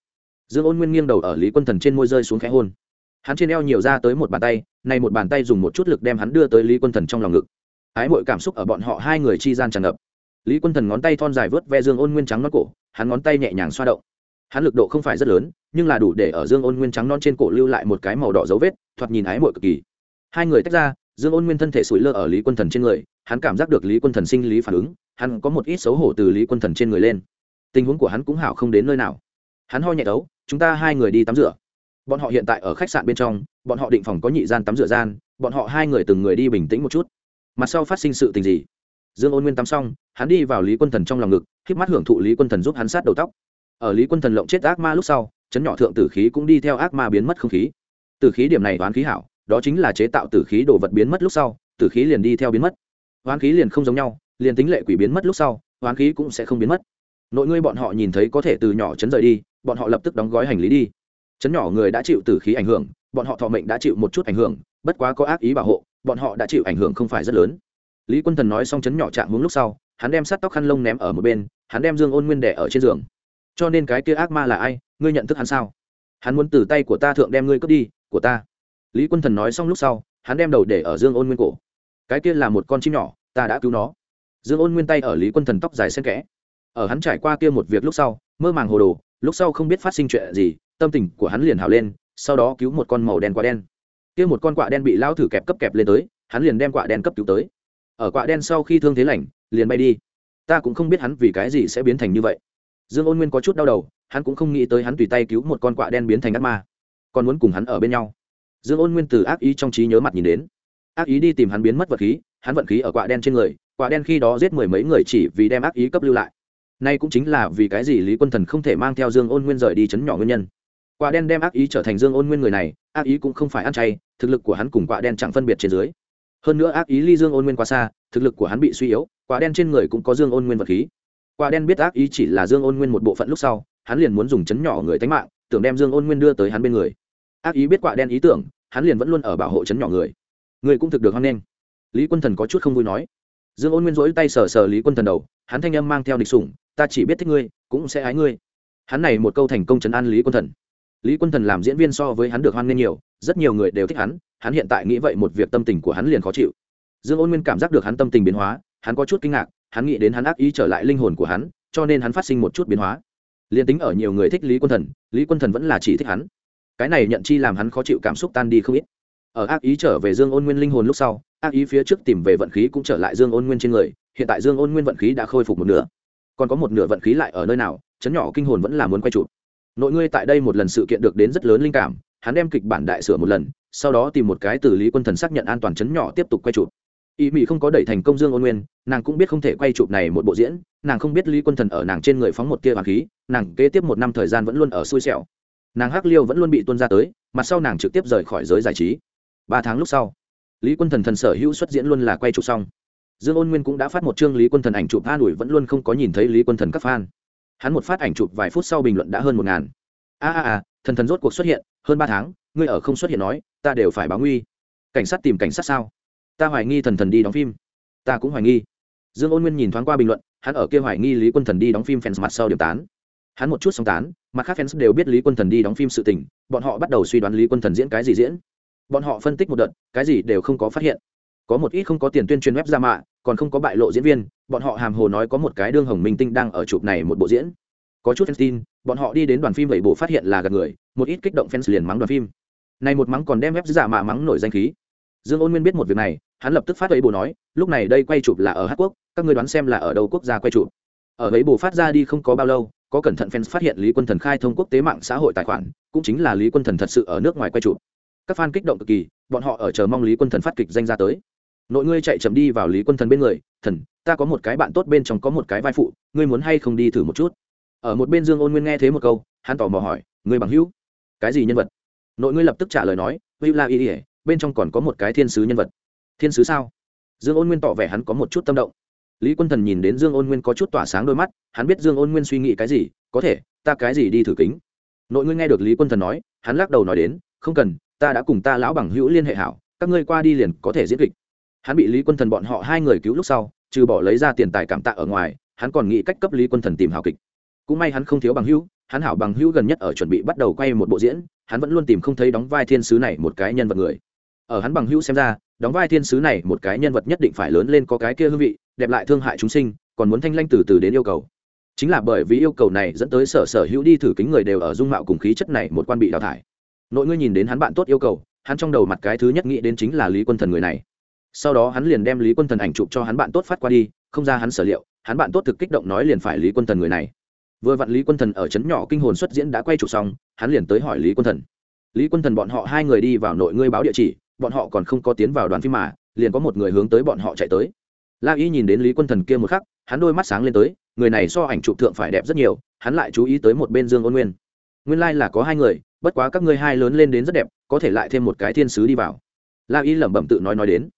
Dương ôn nguyên nghiêng đầu ở lý quân thần trên môi rơi xuống khẽ hôn. Hắn trên eo nhiều ra tới một bàn tay nay một bàn tay dùng một chút lực đem hắn đưa tới lý quân thần trong lòng ngực. Ái mọi cảm xúc ở bọn họ hai người chi gian tràn ngập. Lý quân thần ngón tay thon dài vớt ve dương ôn nguyên trắng non cổ, hắn ngón tay nhẹ nhàng xoa động. Hắn lực độ không phải rất lớn, nhưng là đủ để ở dương ôn nguyên trắng non trên cổ lưu lại một cái màu đỏ dấu vết, thoạt nhìn ái mội cực kỳ. Hai người tách ra, dương ôn nguyên thân thể sủi lơ ở lý quân thần trên người, hắn cảm giác được lý quân thần sinh lý phản ứng, hắn có một ít xấu hổ từ lý quân thần trên người lên tình huống của hắn cũng hảo không đến nơi nào. Hắn ho nhẹ đấu, chúng ta hai người đi tắm rửa. Bọn họ hiện tại ở khách sạn bên trong, bọn họ định phòng có nhị gian tắm rửa gian, bọn họ hai người từng người đi bình tĩnh một chút. Mặt sau phát sinh sự tình gì? Dương ôn nguyên tắm xong, hắn đi vào lý quân thần trong lòng ngực k mắt hưởng thụ lý quân thần giúp hắn sát đầu tóc. Ở lý quân thần lộng chết ác ma lúc sau, chấn nhỏ thượng tử khí cũng đi theo ác ma biến mất không khí. Tử khí điểm này toán khí hảo, đó chính là chế tạo tử khí đồ vật biến mất lúc sau, tử khí liền đi theo biến mất. Hoán khí liền không giống nhau, liền tính lệ quỷ biến mất lúc sau hoán khí cũng sẽ không biến mất nội ngươi bọn họ nhìn thấy có thể từ nhỏ chấn rời đi, bọn họ lập tức đóng gói hành lý đi. Chấn nhỏ người đã chịu từ khí ảnh hưởng, bọn họ thọ mệnh đã chịu một chút ảnh hưởng, bất quá có ác ý bảo hộ, bọn họ đã chịu ảnh hưởng không phải rất lớn. Lý quân thần nói xong chấn nhỏ chạm hướng lúc sau, hắn đem sát tóc khăn lông ném ở một bên, hắn đem dương ôn nguyên đẻ ở trên giường. Cho nên cái kia ác ma là ai, ngươi nhận thức hắn sao? Hắn muốn từ tay của ta thượng đem ngươi cướp đi, của ta. Lý quân thần nói xong lúc sau, hắn đem đầu để ở dương ôn nguyên cổ. Cái kia là một con chim nhỏ, ta đã cứu nó. Dương ôn nguyên tay ở lý quân thần tóc dài xen kẽ ở hắn trải qua kia một việc lúc sau, mơ màng hồ đồ, lúc sau không biết phát sinh chuyện gì, tâm tình của hắn liền hào lên, sau đó cứu một con màu đen quả đen. Kia một con quạ đen bị lao thử kẹp cấp kẹp lên tới, hắn liền đem quạ đen cấp cứu tới. Ở quạ đen sau khi thương thế lành, liền bay đi. Ta cũng không biết hắn vì cái gì sẽ biến thành như vậy. Dương ôn nguyên có chút đau đầu, hắn cũng không nghĩ tới hắn tùy tay cứu một con quạ đen biến thành ác ma. Còn muốn cùng hắn ở bên nhau. Dương ôn nguyên từ ác ý trong trí nhớ mặt nhìn đến. Ác ý đi tìm hắn biến mất vật khí, hắn vận khí ở quạ đen trên người quạ đen khi đó giết mười mấy người chỉ vì đem ác ý cấp lưu lại nay cũng chính là vì cái gì lý quân thần không thể mang theo dương ôn nguyên rời đi chấn nhỏ nguyên nhân. Quả đen đem ác ý trở thành dương ôn nguyên người này, ác ý cũng không phải ăn chay, thực lực của hắn cùng quả đen chẳng phân biệt trên dưới. Hơn nữa ác ý ly dương ôn nguyên quá xa, thực lực của hắn bị suy yếu, quả đen trên người cũng có dương ôn nguyên vật khí. Quả đen biết ác ý chỉ là dương ôn nguyên một bộ phận lúc sau, hắn liền muốn dùng chấn nhỏ người tánh mạng, tưởng đem dương ôn nguyên đưa tới hắn bên người. Ác ý biết quả đen ý tưởng, hắn liền vẫn luôn ở bảo hộ chấn nhỏ người. Người cũng thực được hoan nghênh. Lý quân thần có chút không vui nói. Dương ôn nguyên rỗi tay sờ sờ lý quân thần đầu, hắn thanh âm mang theo địch sủng ta chỉ biết thích ngươi, cũng sẽ ái ngươi. Hắn này một câu thành công chấn an lý quân thần. Lý quân thần làm diễn viên so với hắn được hoan nghênh nhiều, rất nhiều người đều thích hắn hắn hiện tại nghĩ vậy một việc tâm tình của hắn liền khó chịu. Dương ôn nguyên cảm giác được hắn tâm tình biến hóa, hắn có chút kinh ngạc, hắn nghĩ đến hắn ác ý trở lại linh hồn của hắn, cho nên hắn phát sinh một chút biến hóa. Liền tính ở nhiều người thích lý quân thần, lý quân thần vẫn là chỉ thích hắn. Cái này nhận chi làm hắn khó chịu cảm xúc tan đi không ít. Ở ác ý trở về dương ôn nguyên linh hồn lúc sau, ác ý phía trước tìm về vận khí cũng trở lại dương ôn nguyên trên người, hiện tại dương ôn nguyên vận khí đã khôi phục một nửa còn có một nửa vận khí lại ở nơi nào, chấn nhỏ kinh hồn vẫn là muốn quay chụp. Nội ngươi tại đây một lần sự kiện được đến rất lớn linh cảm, hắn đem kịch bản đại sửa một lần, sau đó tìm một cái từ lý quân thần xác nhận an toàn chấn nhỏ tiếp tục quay chụp. Ý mỹ không có đẩy thành công dương ôn nguyên, nàng cũng biết không thể quay chụp này một bộ diễn, nàng không biết lý quân thần ở nàng trên người phóng một tia hoàng khí, nàng kế tiếp một năm thời gian vẫn luôn ở xui xẻo. Nàng hắc liêu vẫn luôn bị tuân ra tới, mặt sau nàng trực tiếp rời khỏi giới giải trí. Ba tháng lúc sau, lý quân thần thần sở hữu xuất diễn luôn là quay chụp xong dương ôn nguyên cũng đã phát một chương lý quân thần ảnh chụp, an ủi vẫn luôn không có nhìn thấy lý quân thần các fan. Hắn một phát ảnh chụp vài phút sau bình luận đã hơn một ngàn. A a a, thần thần rốt cuộc xuất hiện, hơn ba tháng, ngươi ở không xuất hiện nói, ta đều phải báo nguy. Cảnh sát tìm cảnh sát sao? Ta hoài nghi thần thần đi đóng phim. Ta cũng hoài nghi. Dương ôn nguyên nhìn thoáng qua bình luận, hắn ở kia hoài nghi lý quân thần đi đóng phim fans mặt sau điểm tán. Hắn một chút song tán, mặt khác fans đều biết lý quân thần đi đóng phim sự tình, bọn họ bắt đầu suy đoán lý quân thần diễn cái gì diễn. Bọn họ phân tích một đợt, cái gì đều không có phát hiện. Có một ít không có tiền tuyên truyền web ra mạ còn không có bại lộ diễn viên, bọn họ hàm hồ nói có một cái đương hồng minh tinh đang ở chụp này một bộ diễn. Có chút fan tin, bọn họ đi đến đoàn phim vậy bộ phát hiện là gạt người, một ít kích động fans liền mắng đoàn phim. Này một mắng còn đem web giả mạ mắng nổi danh khí. Dương ôn nguyên biết một việc này, hắn lập tức phát ấy bồ nói, lúc này đây quay chụp là ở hát quốc, các người đoán xem là ở đâu quốc gia quay chụp. Ở ấy bồ phát ra đi không có bao lâu, có cẩn thận fans phát hiện lý quân thần khai thông quốc tế mạng xã hội tài khoản, cũng chính là lý quân thần thật sự ở nước ngoài quay chụp. Các fan kích động cực kỳ, bọn họ ở chờ mong lý quân thần phát kịch danh ra tới nội ngươi chạy chậm đi vào lý quân thần bên người, thần, ta có một cái bạn tốt bên trong có một cái vai phụ, ngươi muốn hay không đi thử một chút? Ở một bên dương ôn nguyên nghe thế một câu, hắn tò mò hỏi, ngươi bằng hữu, cái gì nhân vật? Nội ngươi lập tức trả lời nói, hữu la y ỉa bên trong còn có một cái thiên sứ nhân vật. Thiên sứ sao? Dương ôn nguyên tỏ vẻ hắn có một chút tâm động. Lý quân thần nhìn đến dương ôn nguyên có chút tỏa sáng đôi mắt, hắn biết dương ôn nguyên suy nghĩ cái gì, có thể, ta cái gì đi thử kính? Nội ngươi nghe được lý quân thần nói, hắn lắc đầu nói đến, không cần, ta đã cùng ta lão bằng hữu liên hệ hảo, các ngươi qua đi liền có thể diễn kịch hắn bị lý quân thần bọn họ hai người cứu lúc sau, trừ bỏ lấy ra tiền tài cảm tạ ở ngoài, hắn còn nghĩ cách cấp lý quân thần tìm hảo kịch. Cũng may hắn không thiếu bằng hữu, hắn hảo bằng hữu gần nhất ở chuẩn bị bắt đầu quay một bộ diễn, hắn vẫn luôn tìm không thấy đóng vai thiên sứ này một cái nhân vật người. Ở hắn bằng hữu xem ra, đóng vai thiên sứ này một cái nhân vật nhất định phải lớn lên có cái kia hương vị, đẹp lại thương hại chúng sinh, còn muốn thanh lanh từ từ đến yêu cầu. Chính là bởi vì yêu cầu này dẫn tới sở sở hữu đi thử kính người đều ở dung mạo cùng khí chất này một quan bị đào thải. Nội ngươi nhìn đến hắn bạn tốt yêu cầu, hắn trong đầu mặt cái thứ nhất nghĩ đến chính là lý quân thần người này sau đó hắn liền đem lý quân thần ảnh chụp cho hắn bạn tốt phát qua đi, không ra hắn sở liệu, hắn bạn tốt thực kích động nói liền phải lý quân thần người này. Vừa vặn lý quân thần ở trấn nhỏ kinh hồn xuất diễn đã quay chụp xong, hắn liền tới hỏi lý quân thần. Lý quân thần bọn họ hai người đi vào nội ngươi báo địa chỉ, bọn họ còn không có tiến vào đoàn phim mà, liền có một người hướng tới bọn họ chạy tới. La y nhìn đến lý quân thần kia một khắc, hắn đôi mắt sáng lên tới, người này so ảnh chụp thượng phải đẹp rất nhiều, hắn lại chú ý tới một bên dương ôn nguyên. Nguyên lai、like、là có hai người, bất quá các ngươi hai lớn lên đến rất đẹp, có thể lại thêm một cái thiên sứ đi vào. La y lẩm bẩm tự nói nói đến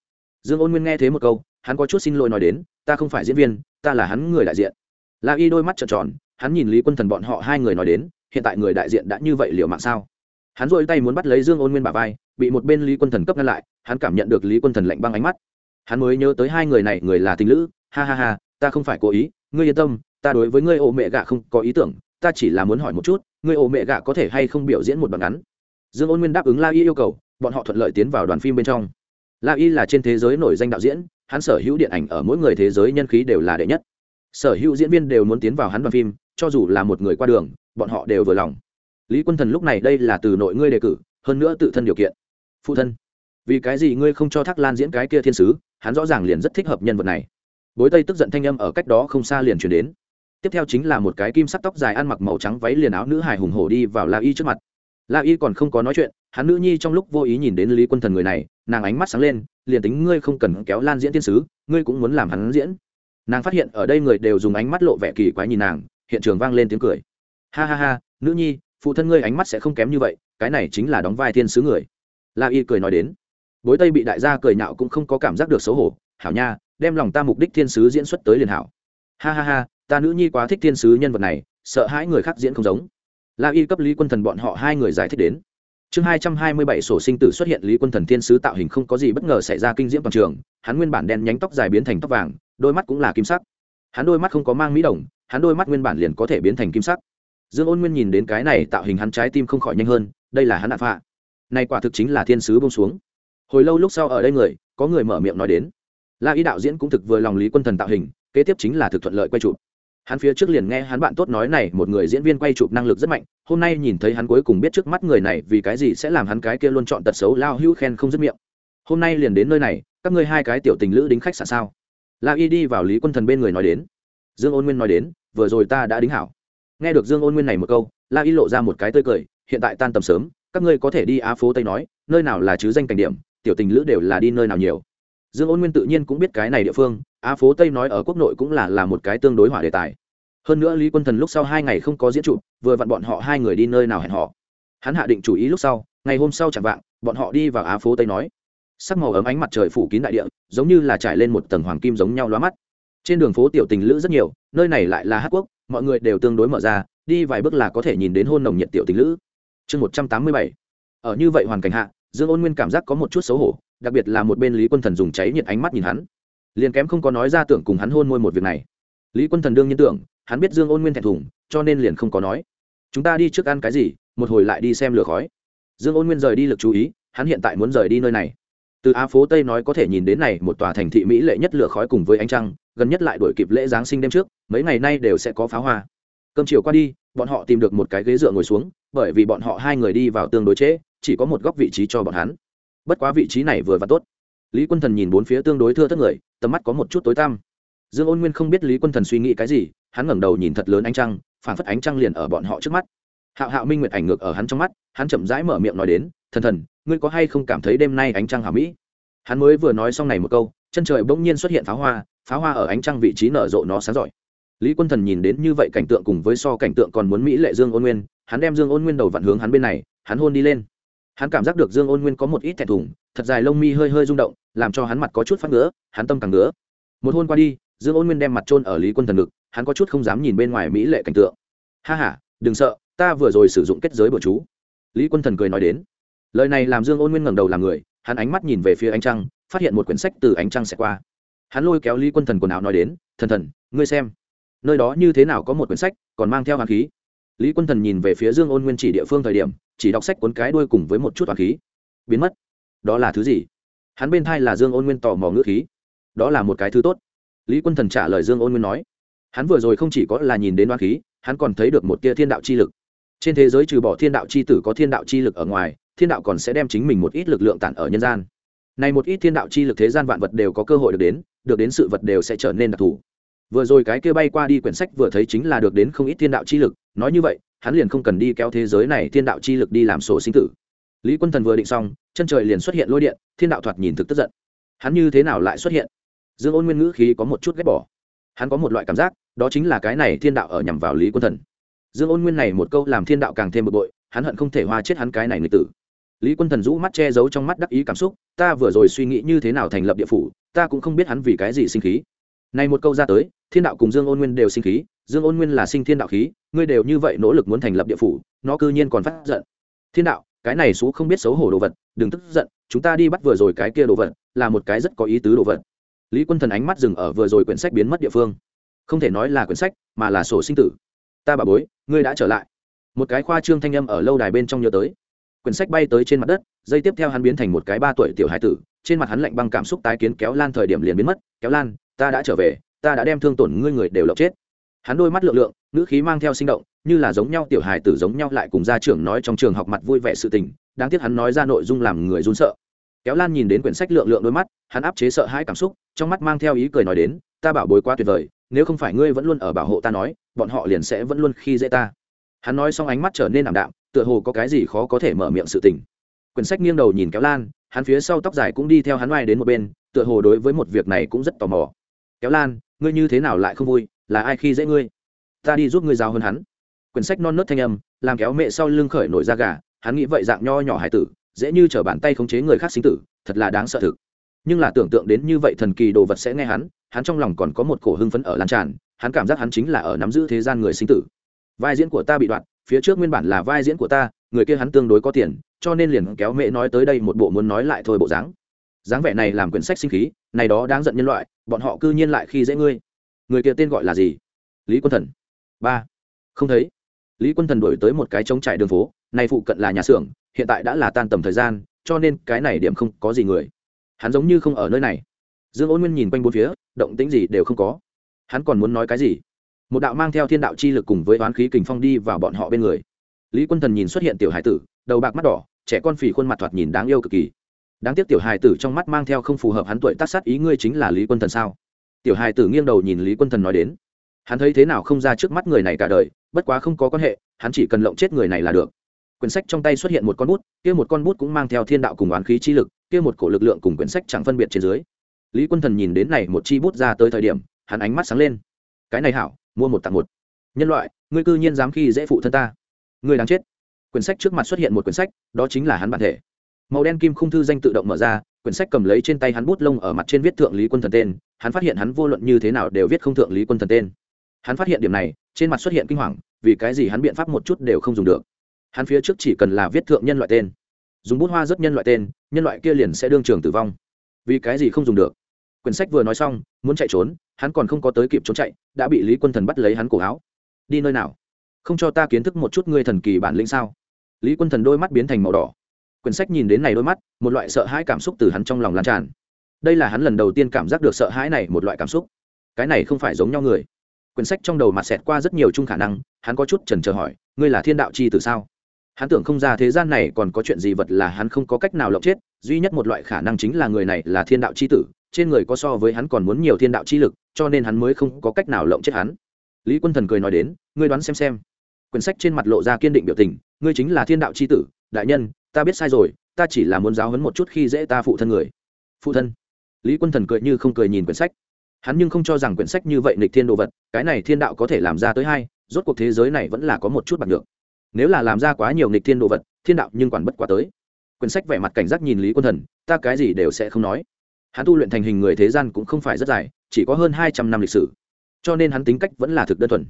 dương ôn nguyên nghe thế một câu, hắn có chút xin lỗi nói đến, ta không phải diễn viên, ta là hắn người đại diện. La y đôi mắt trợn tròn, hắn nhìn lý quân thần bọn họ hai người nói đến, hiện tại người đại diện đã như vậy liệu mạng sao? Hắn dội tay muốn bắt lấy dương ôn nguyên bà vai, bị một bên lý quân thần cấp ngăn lại, hắn cảm nhận được lý quân thần lạnh băng ánh mắt. Hắn mới nhớ tới hai người này, người là tình lữ, ha ha ha, ta không phải cố ý, ngươi yên tâm, ta đối với ngươi ô mẹ gạ không có ý tưởng, ta chỉ là muốn hỏi một chút, ngươi ô mẹ gạ có thể hay không biểu diễn một đoạn ngắn? Dương ôn nguyên đáp ứng la y yêu cầu, bọn họ thuận lợi tiến vào đoàn phim bên trong la y là trên thế giới nổi danh đạo diễn, hắn sở hữu điện ảnh ở mỗi người thế giới nhân khí đều là đệ nhất. Sở hữu diễn viên đều muốn tiến vào hắn đoàn phim, cho dù là một người qua đường, bọn họ đều vừa lòng. Lý quân thần lúc này đây là từ nội ngươi đề cử, hơn nữa tự thân điều kiện. Phụ thân, vì cái gì ngươi không cho thác lan diễn cái kia thiên sứ, hắn rõ ràng liền rất thích hợp nhân vật này. Bối tây tức giận thanh âm ở cách đó không xa liền chuyển đến. Tiếp theo chính là một cái kim sắc tóc dài ăn mặc màu trắng váy liền áo nữ hài hùng hổ đi vào la y trước mặt. La y còn không có nói chuyện hắn nữ nhi trong lúc vô ý nhìn đến lý quân thần người này, nàng ánh mắt sáng lên, liền tính ngươi không cần kéo lan diễn tiên sứ, ngươi cũng muốn làm hắn diễn. Nàng phát hiện ở đây người đều dùng ánh mắt lộ vẻ kỳ quái nhìn nàng, hiện trường vang lên tiếng cười. Ha ha ha, nữ nhi, phụ thân ngươi ánh mắt sẽ không kém như vậy, cái này chính là đóng vai thiên sứ người. La y cười nói đến. Bối tây bị đại gia cười nhạo cũng không có cảm giác được xấu hổ. Hảo nha, đem lòng ta mục đích thiên sứ diễn xuất tới liền hảo. Ha ha ha, ta nữ nhi quá thích thiên sứ nhân vật này, sợ hãi người khác diễn không giống. La y cấp lý quân thần bọn họ hai người giải thích đến chương hai trăm hai mươi bảy sổ sinh tử xuất hiện lý quân thần thiên sứ tạo hình không có gì bất ngờ xảy ra kinh diễm toàn trường, hắn nguyên bản đen nhánh tóc dài biến thành tóc vàng, đôi mắt cũng là kim sắc. Hắn đôi mắt không có mang mỹ đồng, hắn đôi mắt nguyên bản liền có thể biến thành kim sắc. Dương ôn nguyên nhìn đến cái này tạo hình hắn trái tim không khỏi nhanh hơn, đây là hắn đạn phạ. Này quả thực chính là thiên sứ bông xuống. Hồi lâu lúc sau ở đây người, có người mở miệng nói đến. La ý đạo diễn cũng thực vừa lòng lý quân thần tạo hình, kế tiếp chính là thực thuận lợi quay chụp. Hắn phía trước liền nghe hắn bạn tốt nói này, một người diễn viên quay chụp năng lực rất mạnh hôm nay nhìn thấy hắn cuối cùng biết trước mắt người này vì cái gì sẽ làm hắn cái kia luôn chọn tật xấu lao hữu khen không dứt miệng. Hôm nay liền đến nơi này, các ngươi hai cái tiểu tình lữ đính khách sạn sao? La y đi vào lý quân thần bên người nói đến. Dương ôn nguyên nói đến, vừa rồi ta đã đính hảo. Nghe được dương ôn nguyên này một câu, la y lộ ra một cái tươi cười, hiện tại tan tầm sớm, các ngươi có thể đi á phố tây nói, nơi nào là chứ danh cảnh điểm, tiểu tình lữ đều là đi nơi nào nhiều. Dương ôn nguyên tự nhiên cũng biết cái này địa phương, á phố tây nói ở quốc nội cũng là là một cái tương đối hỏa đề tài hơn nữa lý quân thần lúc sau hai ngày không có diễn trụ, vừa vặn bọn họ hai người đi nơi nào hẹn họ hắn hạ định chủ ý lúc sau, ngày hôm sau chẳng vạng, bọn họ đi vào á phố tây nói. Sắc màu ấm ánh mặt trời phủ kín đại địa, giống như là trải lên một tầng hoàng kim giống nhau lóa mắt. Trên đường phố tiểu tình lữ rất nhiều, nơi này lại là hát quốc, mọi người đều tương đối mở ra, đi vài bước là có thể nhìn đến hôn nồng nhiệt tiểu tình lữ. Chương một trăm tám mươi bảy. Ở như vậy hoàn cảnh hạ, dương ôn nguyên cảm giác có một chút xấu hổ, đặc biệt là một bên lý quân thần dùng cháy nhiệt ánh mắt nhìn hắn. Liền kém không có nói ra tưởng cùng hắn hôn môi một việc này. Lý quân thần đương nhiên tưởng hắn biết dương ôn nguyên thẹn thùng, cho nên liền không có nói. Chúng ta đi trước ăn cái gì, một hồi lại đi xem lửa khói. Dương ôn nguyên rời đi lực chú ý, hắn hiện tại muốn rời đi nơi này. Từ á phố tây nói có thể nhìn đến này một tòa thành thị mỹ lệ nhất lửa khói cùng với ánh trăng, gần nhất lại đổi kịp lễ giáng sinh đêm trước, mấy ngày nay đều sẽ có pháo hoa. Cơm chiều qua đi, bọn họ tìm được một cái ghế dựa ngồi xuống, bởi vì bọn họ hai người đi vào tương đối trễ, chỉ có một góc vị trí cho bọn hắn. Bất quá vị trí này vừa và tốt. Lý quân thần nhìn bốn phía tương đối thưa thất người, tầm mắt có một chút tối tăm. Dương ôn nguyên không biết lý quân thần suy nghĩ cái gì hắn ngẩng đầu nhìn thật lớn ánh trăng phản phất ánh trăng liền ở bọn họ trước mắt. Hạo hạo minh nguyệt ảnh ngược ở hắn trong mắt, hắn chậm rãi mở miệng nói đến, thần thần, ngươi có hay không cảm thấy đêm nay ánh trăng hảo mỹ? Hắn mới vừa nói xong này một câu, chân trời bỗng nhiên xuất hiện pháo hoa pháo hoa ở ánh trăng vị trí nở rộ nó sáng giỏi lý quân thần nhìn đến như vậy cảnh tượng cùng với so cảnh tượng còn muốn mỹ lệ dương ôn nguyên, hắn đem dương ôn nguyên đầu vặn hướng hắn bên này, hắn hôn đi lên. Hắn cảm giác được dương ôn nguyên có một ít thẹn thùng, thật dài lông mi hơi hơi rung động, làm cho hắn mặt có chút phát ngứa, hắn tâm càng ngứa. Một hôn qua đi, dương ôn nguyên đem mặt trôn ở lý quân thần ngực hắn có chút không dám nhìn bên ngoài mỹ lệ cảnh tượng. Ha h a đừng sợ, ta vừa rồi sử dụng kết giới bừa chú. Lý quân thần cười nói đến. Lời này làm dương ôn nguyên ngẩng đầu làm người, hắn ánh mắt nhìn về phía ánh trăng, phát hiện một quyển sách từ ánh trăng sẽ qua. Hắn lôi kéo lý quân thần quần áo nói đến, thần thần, ngươi xem, nơi đó như thế nào có một quyển sách, còn mang theo hoàng khí. Lý quân thần nhìn về phía dương ôn nguyên chỉ địa phương thời điểm, chỉ đọc sách cuốn cái đuôi cùng với một chút hoàng khí. Biến mất. Đó là thứ gì? Hắn bên thai là dương ôn nguyên tò mò ngữ khí. Đó là một cái thứ tốt. Lý quân thần trả lời dương ôn nguyên nói hắn vừa rồi không chỉ có là nhìn đến đoan khí, hắn còn thấy được một tia thiên đạo chi lực. Trên thế giới trừ bỏ thiên đạo chi tử có thiên đạo chi lực ở ngoài, thiên đạo còn sẽ đem chính mình một ít lực lượng tản ở nhân gian. Này một ít thiên đạo chi lực thế gian vạn vật đều có cơ hội được đến được đến sự vật đều sẽ trở nên đặc thù. Vừa rồi cái kia bay qua đi quyển sách vừa thấy chính là được đến không ít thiên đạo chi lực, nói như vậy, hắn liền không cần đi kéo thế giới này thiên đạo chi lực đi làm sổ sinh tử. Lý quân thần vừa định xong, chân trời liền xuất hiện lôi điện, thiên đạo thoạt nhìn thực tức giận. Hắn như thế nào lại xuất hiện? Dương ôn nguyên ngữ khí có một chút ghét bỏ. Hắn có một loại cảm giác đó chính là cái này thiên đạo ở nhằm vào lý quân thần. Dương ôn nguyên này một câu làm thiên đạo càng thêm bực bội, hắn hận không thể hoa chết hắn cái này người tử. Lý quân thần rũ mắt che giấu trong mắt đắc ý cảm xúc, ta vừa rồi suy nghĩ như thế nào thành lập địa phủ, ta cũng không biết hắn vì cái gì sinh khí. Này một câu ra tới, thiên đạo cùng dương ôn nguyên đều sinh khí, dương ôn nguyên là sinh thiên đạo khí, ngươi đều như vậy nỗ lực muốn thành lập địa phủ, nó cư nhiên còn phát giận. Thiên đạo, cái này xú không biết xấu hổ đồ vật, đừng tức giận, chúng ta đi bắt vừa rồi cái kia đồ vật, là một cái rất có ý tứ đồ vật. Lý quân thần ánh mắt dừng ở vừa rồi quyển sách biến mất địa phương không thể nói là quyển sách, mà là sổ sinh tử. Ta bà bối, ngươi đã trở lại. Một cái khoa trương thanh âm ở lâu đài bên trong nhớ tới. Quyển sách bay tới trên mặt đất, dây tiếp theo hắn biến thành một cái ba tuổi tiểu hải tử, trên mặt hắn lạnh băng cảm xúc tái kiến kéo lan thời điểm liền biến mất, kéo lan, ta đã trở về, ta đã đem thương tổn ngươi người đều lộc chết. Hắn đôi mắt lượng lượng, ngữ khí mang theo sinh động, như là giống nhau tiểu hài tử giống nhau lại cùng gia trưởng nói trong trường học mặt vui vẻ sự tình, đáng tiếc hắn nói ra nội dung làm người run sợ. Kéo lan nhìn đến quyển sách lượng lượng đôi mắt, hắn áp chế sợ hãi cảm xúc, trong mắt mang theo ý cười nói đến, ta bảo bối quá tuyệt vời nếu không phải ngươi vẫn luôn ở bảo hộ ta nói, bọn họ liền sẽ vẫn luôn khi dễ ta. Hắn nói xong ánh mắt trở nên ảm đạm, tựa hồ có cái gì khó có thể mở miệng sự tình. Quyển sách nghiêng đầu nhìn kéo lan, hắn phía sau tóc dài cũng đi theo hắn oai đến một bên, tựa hồ đối với một việc này cũng rất tò mò. Kéo lan, ngươi như thế nào lại không vui? Là ai khi dễ ngươi? Ta đi giúp ngươi giáo hơn hắn. Quyển sách non nớt thanh âm, làm kéo mẹ sau lưng khởi nổi da gà, hắn nghĩ vậy dạng nho nhỏ hải tử, dễ như t r ở bàn tay khống chế người khác sinh tử, thật là đáng sợ thực. Nhưng là tưởng tượng đến như vậy thần kỳ đồ vật sẽ nghe hắn hắn trong lòng còn có một cổ hưng phấn ở lan tràn, hắn cảm giác hắn chính là ở nắm giữ thế gian người sinh tử. Vai diễn của ta bị đoạn, phía trước nguyên bản là vai diễn của ta, người kia hắn tương đối có tiền, cho nên liền kéo mẹ nói tới đây một bộ muốn nói lại thôi bộ dáng. Dáng vẻ này làm quyển sách sinh khí, này đó đáng giận nhân loại, bọn họ cư nhiên lại khi dễ ngươi. Người kia tên gọi là gì? Lý quân thần. Ba. Không thấy. Lý quân thần đổi tới một cái trống trải đường phố, này phụ cận là nhà xưởng, hiện tại đã là tan tầm thời gian, cho nên cái này điểm không có gì người. Hắn giống như không ở nơi này dương ôn nguyên nhìn quanh bốn phía, động tĩnh gì đều không có. Hắn còn muốn nói cái gì? Một đạo mang theo thiên đạo chi lực cùng với oán khí kình phong đi vào bọn họ bên người. Lý quân thần nhìn xuất hiện tiểu hải tử, đầu bạc mắt đỏ, trẻ con phì khuôn mặt thoạt nhìn đáng yêu cực kỳ. Đáng tiếc tiểu Hải tử trong mắt mang theo không phù hợp hắn tuổi tác sát ý ngươi chính là lý quân thần sao? Tiểu Hải tử nghiêng đầu nhìn lý quân thần nói đến. Hắn thấy thế nào không ra trước mắt người này cả đời, bất quá không có quan hệ, hắn chỉ cần lộng chết người này là được. Quyển sách trong tay xuất hiện một con bút, kia một con bút cũng mang theo thiên đạo cùng oán khí chi lực, kia một cổ lực lượng cùng quyển sách chẳng phân biệt trên dưới lý quân thần nhìn đến này một chi bút ra tới thời điểm, hắn ánh mắt sáng lên. Cái này hảo, mua một tặng một. Nhân loại, ngươi cư nhiên dám khi dễ phụ thân ta. Ngươi đáng chết. Quyển sách trước mặt xuất hiện một quyển sách, đó chính là hắn bản thể. Màu đen kim khung thư danh tự động mở ra, quyển sách cầm lấy trên tay hắn bút lông ở mặt trên viết thượng lý quân thần tên, hắn phát hiện hắn vô luận như thế nào đều viết không thượng lý quân thần tên. Hắn phát hiện điểm này, trên mặt xuất hiện kinh hoàng, vì cái gì hắn biện pháp một chút đều không dùng được. Hắn phía trước chỉ cần là viết thượng nhân loại tên. Dùng bút hoa rất nhân loại tên, nhân loại kia liền sẽ đương trường tử vong. Vì cái gì không dùng được? Quyển sách vừa nói xong, muốn chạy trốn, hắn còn không có tới kịp trốn chạy, đã bị lý quân thần bắt lấy hắn cổ áo. Đi nơi nào? Không cho ta kiến thức một chút ngươi thần kỳ bản lĩnh sao? Lý quân thần đôi mắt biến thành màu đỏ. Quyển sách nhìn đến này đôi mắt, một loại sợ hãi cảm xúc từ hắn trong lòng lan tràn. Đây là hắn lần đầu tiên cảm giác được sợ hãi này một loại cảm xúc. Cái này không phải giống nhau người. Quyển sách trong đầu mặt xẹt qua rất nhiều chung khả năng, hắn có chút trần trờ hỏi, ngươi là thiên đạo chi từ sao? Hắn tưởng không ra thế gian này còn có chuyện gì vật là hắn không có cách nào lộng chết duy nhất một loại khả năng chính là người này là thiên đạo chi tử, trên người có so với hắn còn muốn nhiều thiên đạo chi lực, cho nên hắn mới không có cách nào lộng chết hắn. Lý quân thần cười nói đến, ngươi đoán xem xem. Quyển sách trên mặt lộ ra kiên định biểu tình, ngươi chính là thiên đạo chi tử, đại nhân, ta biết sai rồi, ta chỉ là muốn giáo hấn một chút khi dễ ta phụ thân người. Phụ thân? Lý quân thần cười như không cười nhìn quyển sách. Hắn nhưng không cho rằng quyển sách như vậy nịch thiên đồ vật, cái này thiên đạo có thể làm ra tới hai, rốt cuộc thế giới này vẫn là có một chút bằng được nếu là làm ra quá nhiều nịch thiên đồ vật, thiên đạo nhưng quản bất quá tới quyển sách vẻ mặt cảnh giác nhìn lý quân thần, ta cái gì đều sẽ không nói. Hắn tu luyện thành hình người thế gian cũng không phải rất dài, chỉ có hơn hai trăm năm lịch sử. Cho nên hắn tính cách vẫn là thực đơn thuần.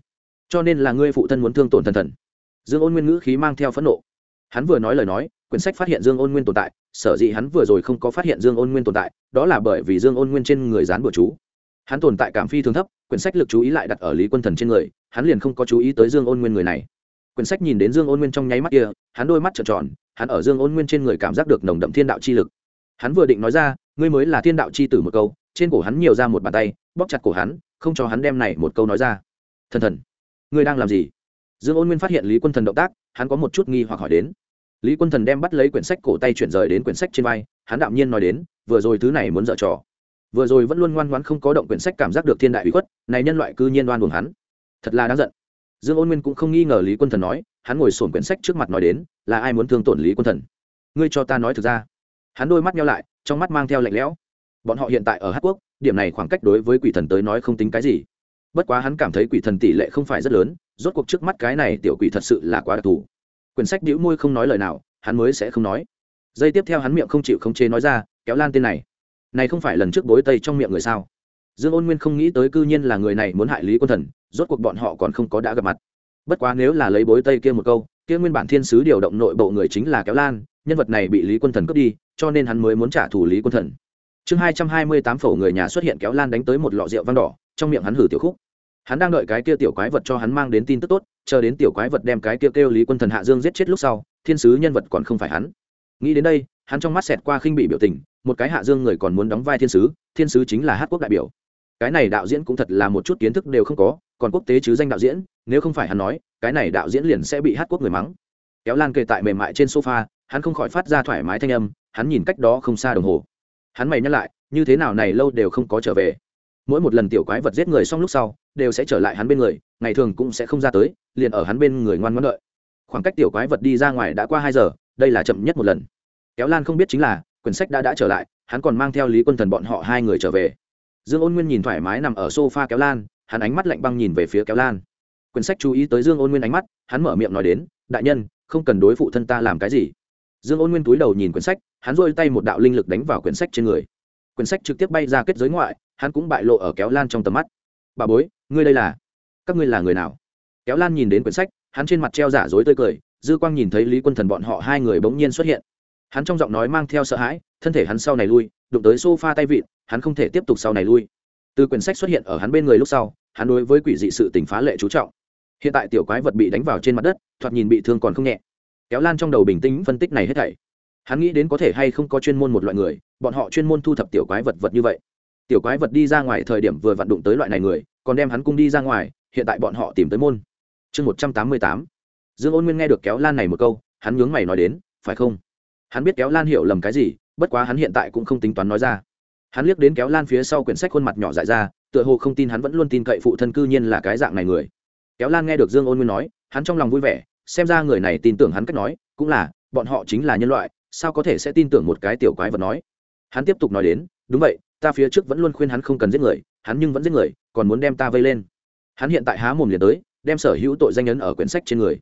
Cho nên là ngươi phụ thân muốn thương tổn thần thần. Dương ôn nguyên ngữ khí mang theo phẫn nộ. Hắn vừa nói lời nói, quyển sách phát hiện dương ôn nguyên tồn tại, sở dĩ hắn vừa rồi không có phát hiện dương ôn nguyên tồn tại, đó là bởi vì dương ôn nguyên trên người dán bừa chú. Hắn tồn tại cảm phi thường thấp, quyển sách lực chú ý lại đặt ở lý quân thần trên người, hắn liền không có chú ý tới dương ôn nguyên người này quyển sách nhìn đến dương ôn nguyên trong nháy mắt kia, hắn đôi mắt trợn tròn, hắn ở dương ôn nguyên trên người cảm giác được nồng đậm thiên đạo chi lực. Hắn vừa định nói ra, ngươi mới là thiên đạo chi tử một câu, trên cổ hắn nhiều ra một bàn tay, bóp chặt cổ hắn, không cho hắn đem này một câu nói ra. Thần thần, ngươi đang làm gì? Dương ôn nguyên phát hiện lý quân thần động tác, hắn có một chút nghi hoặc hỏi đến. Lý quân thần đem bắt lấy quyển sách cổ tay chuyển rời đến quyển sách trên vai, hắn đạm nhiên nói đến, vừa rồi thứ này muốn dở trò. Vừa rồi vẫn luôn ngoan ngoãn không có động quyển sách cảm giác được thiên đại bị khuất, này nhân loại cư nhiên đoan buồn hắn. Thật là đáng giận dương ôn nguyên cũng không nghi ngờ lý quân thần nói, hắn ngồi sổn quyển sách trước mặt nói đến, là ai muốn thương tổn lý quân thần? Ngươi cho ta nói thực ra. Hắn đôi mắt nhau lại, trong mắt mang theo lạnh lẽo. Bọn họ hiện tại ở hát quốc, điểm này khoảng cách đối với quỷ thần tới nói không tính cái gì. Bất quá hắn cảm thấy quỷ thần tỷ lệ không phải rất lớn, rốt cuộc trước mắt cái này tiểu quỷ thật sự là quá đặc thù. Quyển sách đĩu môi không nói lời nào, hắn mới sẽ không nói. Giây tiếp theo hắn miệng không chịu không chế nói ra, kéo lan tên này. Này không phải lần trước bối tây trong miệng người sao? Dương ôn nguyên không nghĩ tới cư nhiên là người này muốn hại lý quân thần, rốt cuộc bọn họ còn không có đã gặp mặt. Bất quá nếu là lấy bối tây kia một câu, kia nguyên bản thiên sứ điều động nội bộ người chính là kéo lan, nhân vật này bị lý quân thần cướp đi, cho nên hắn mới muốn trả thù lý quân thần. Chương hai trăm hai mươi tám phổ người nhà xuất hiện kéo lan đánh tới một lọ rượu vang đỏ, trong miệng hắn hử tiểu khúc. Hắn đang đợi cái kia tiểu quái vật cho hắn mang đến tin tức tốt, chờ đến tiểu quái vật đem cái kia kêu lý quân thần hạ dương giết chết lúc sau, thiên sứ nhân vật còn không phải hắn. Nghĩ đến đây, hắn trong mắt xẹt qua khinh bị biểu tình, một cái hạ dương người còn muốn đóng vai thiên sứ thiên sứ chính là hát quốc đại biểu cái này đạo diễn cũng thật là một chút kiến thức đều không có, còn quốc tế chứ danh đạo diễn, nếu không phải hắn nói, cái này đạo diễn liền sẽ bị hát quốc người mắng. Kéo lan kề tại mềm mại trên sofa, hắn không khỏi phát ra thoải mái thanh âm, hắn nhìn cách đó không xa đồng hồ. Hắn mày nhắc lại, như thế nào này lâu đều không có trở về. Mỗi một lần tiểu quái vật giết người xong lúc sau, đều sẽ trở lại hắn bên người, ngày thường cũng sẽ không ra tới, liền ở hắn bên người ngoan ngoãn đợi. Khoảng cách tiểu quái vật đi ra ngoài đã qua hai giờ, đây là chậm nhất một lần. Kéo lan không biết chính là, quyển sách đã đã trở lại, hắn còn mang theo lý quân thần bọn họ hai người trở về dương ôn nguyên nhìn thoải mái nằm ở sofa kéo lan, hắn ánh mắt lạnh băng nhìn về phía kéo lan. Quyển sách chú ý tới dương ôn nguyên ánh mắt, hắn mở miệng nói đến, đại nhân, không cần đối phụ thân ta làm cái gì. Dương ôn nguyên túi đầu nhìn quyển sách, hắn rôi tay một đạo linh lực đánh vào quyển sách trên người. Quyển sách trực tiếp bay ra kết giới ngoại, hắn cũng bại lộ ở kéo lan trong tầm mắt. Bà bối, ngươi đây là, các ngươi là người nào? Kéo lan nhìn đến quyển sách, hắn trên mặt treo giả dối tươi cười, dư quang nhìn thấy lý quân thần bọn họ hai người bỗng nhiên xuất hiện. Hắn trong giọng nói mang theo sợ hãi, thân thể hắn sau này lui đụng tới sofa tay vịn, hắn không thể tiếp tục sau này lui. Từ quyển sách xuất hiện ở hắn bên người lúc sau, hắn đối với quỷ dị sự tỉnh phá lệ chú trọng. Hiện tại tiểu quái vật bị đánh vào trên mặt đất, thoạt nhìn bị thương còn không nhẹ. Kéo lan trong đầu bình tĩnh phân tích này hết thảy. Hắn nghĩ đến có thể hay không có chuyên môn một loại người, bọn họ chuyên môn thu thập tiểu quái vật vật như vậy. Tiểu quái vật đi ra ngoài thời điểm vừa vặn đụng tới loại này người, còn đem hắn cung đi ra ngoài, hiện tại bọn họ tìm tới môn. Chương một trăm tám mươi tám. Dương ôn nguyên nghe được kéo lan này một câu, hắn nhướng mày nói đến, phải không? Hắn biết kéo lan hiểu lầm cái gì, bất quá hắn hiện tại cũng không tính toán nói ra. Hắn liếc đến kéo lan phía sau quyển sách khuôn mặt nhỏ dại ra, tựa hồ không tin hắn vẫn luôn tin cậy phụ thân cư nhiên là cái dạng này người. Kéo lan nghe được dương ôn nguyên nói, hắn trong lòng vui vẻ, xem ra người này tin tưởng hắn cách nói, cũng là, bọn họ chính là nhân loại, sao có thể sẽ tin tưởng một cái tiểu quái vật nói. Hắn tiếp tục nói đến, đúng vậy, ta phía trước vẫn luôn khuyên hắn không cần giết người, hắn nhưng vẫn giết người, còn muốn đem ta vây lên. Hắn hiện tại há mồm liền tới, đem sở hữu tội danh ấn ở quyển sách trên người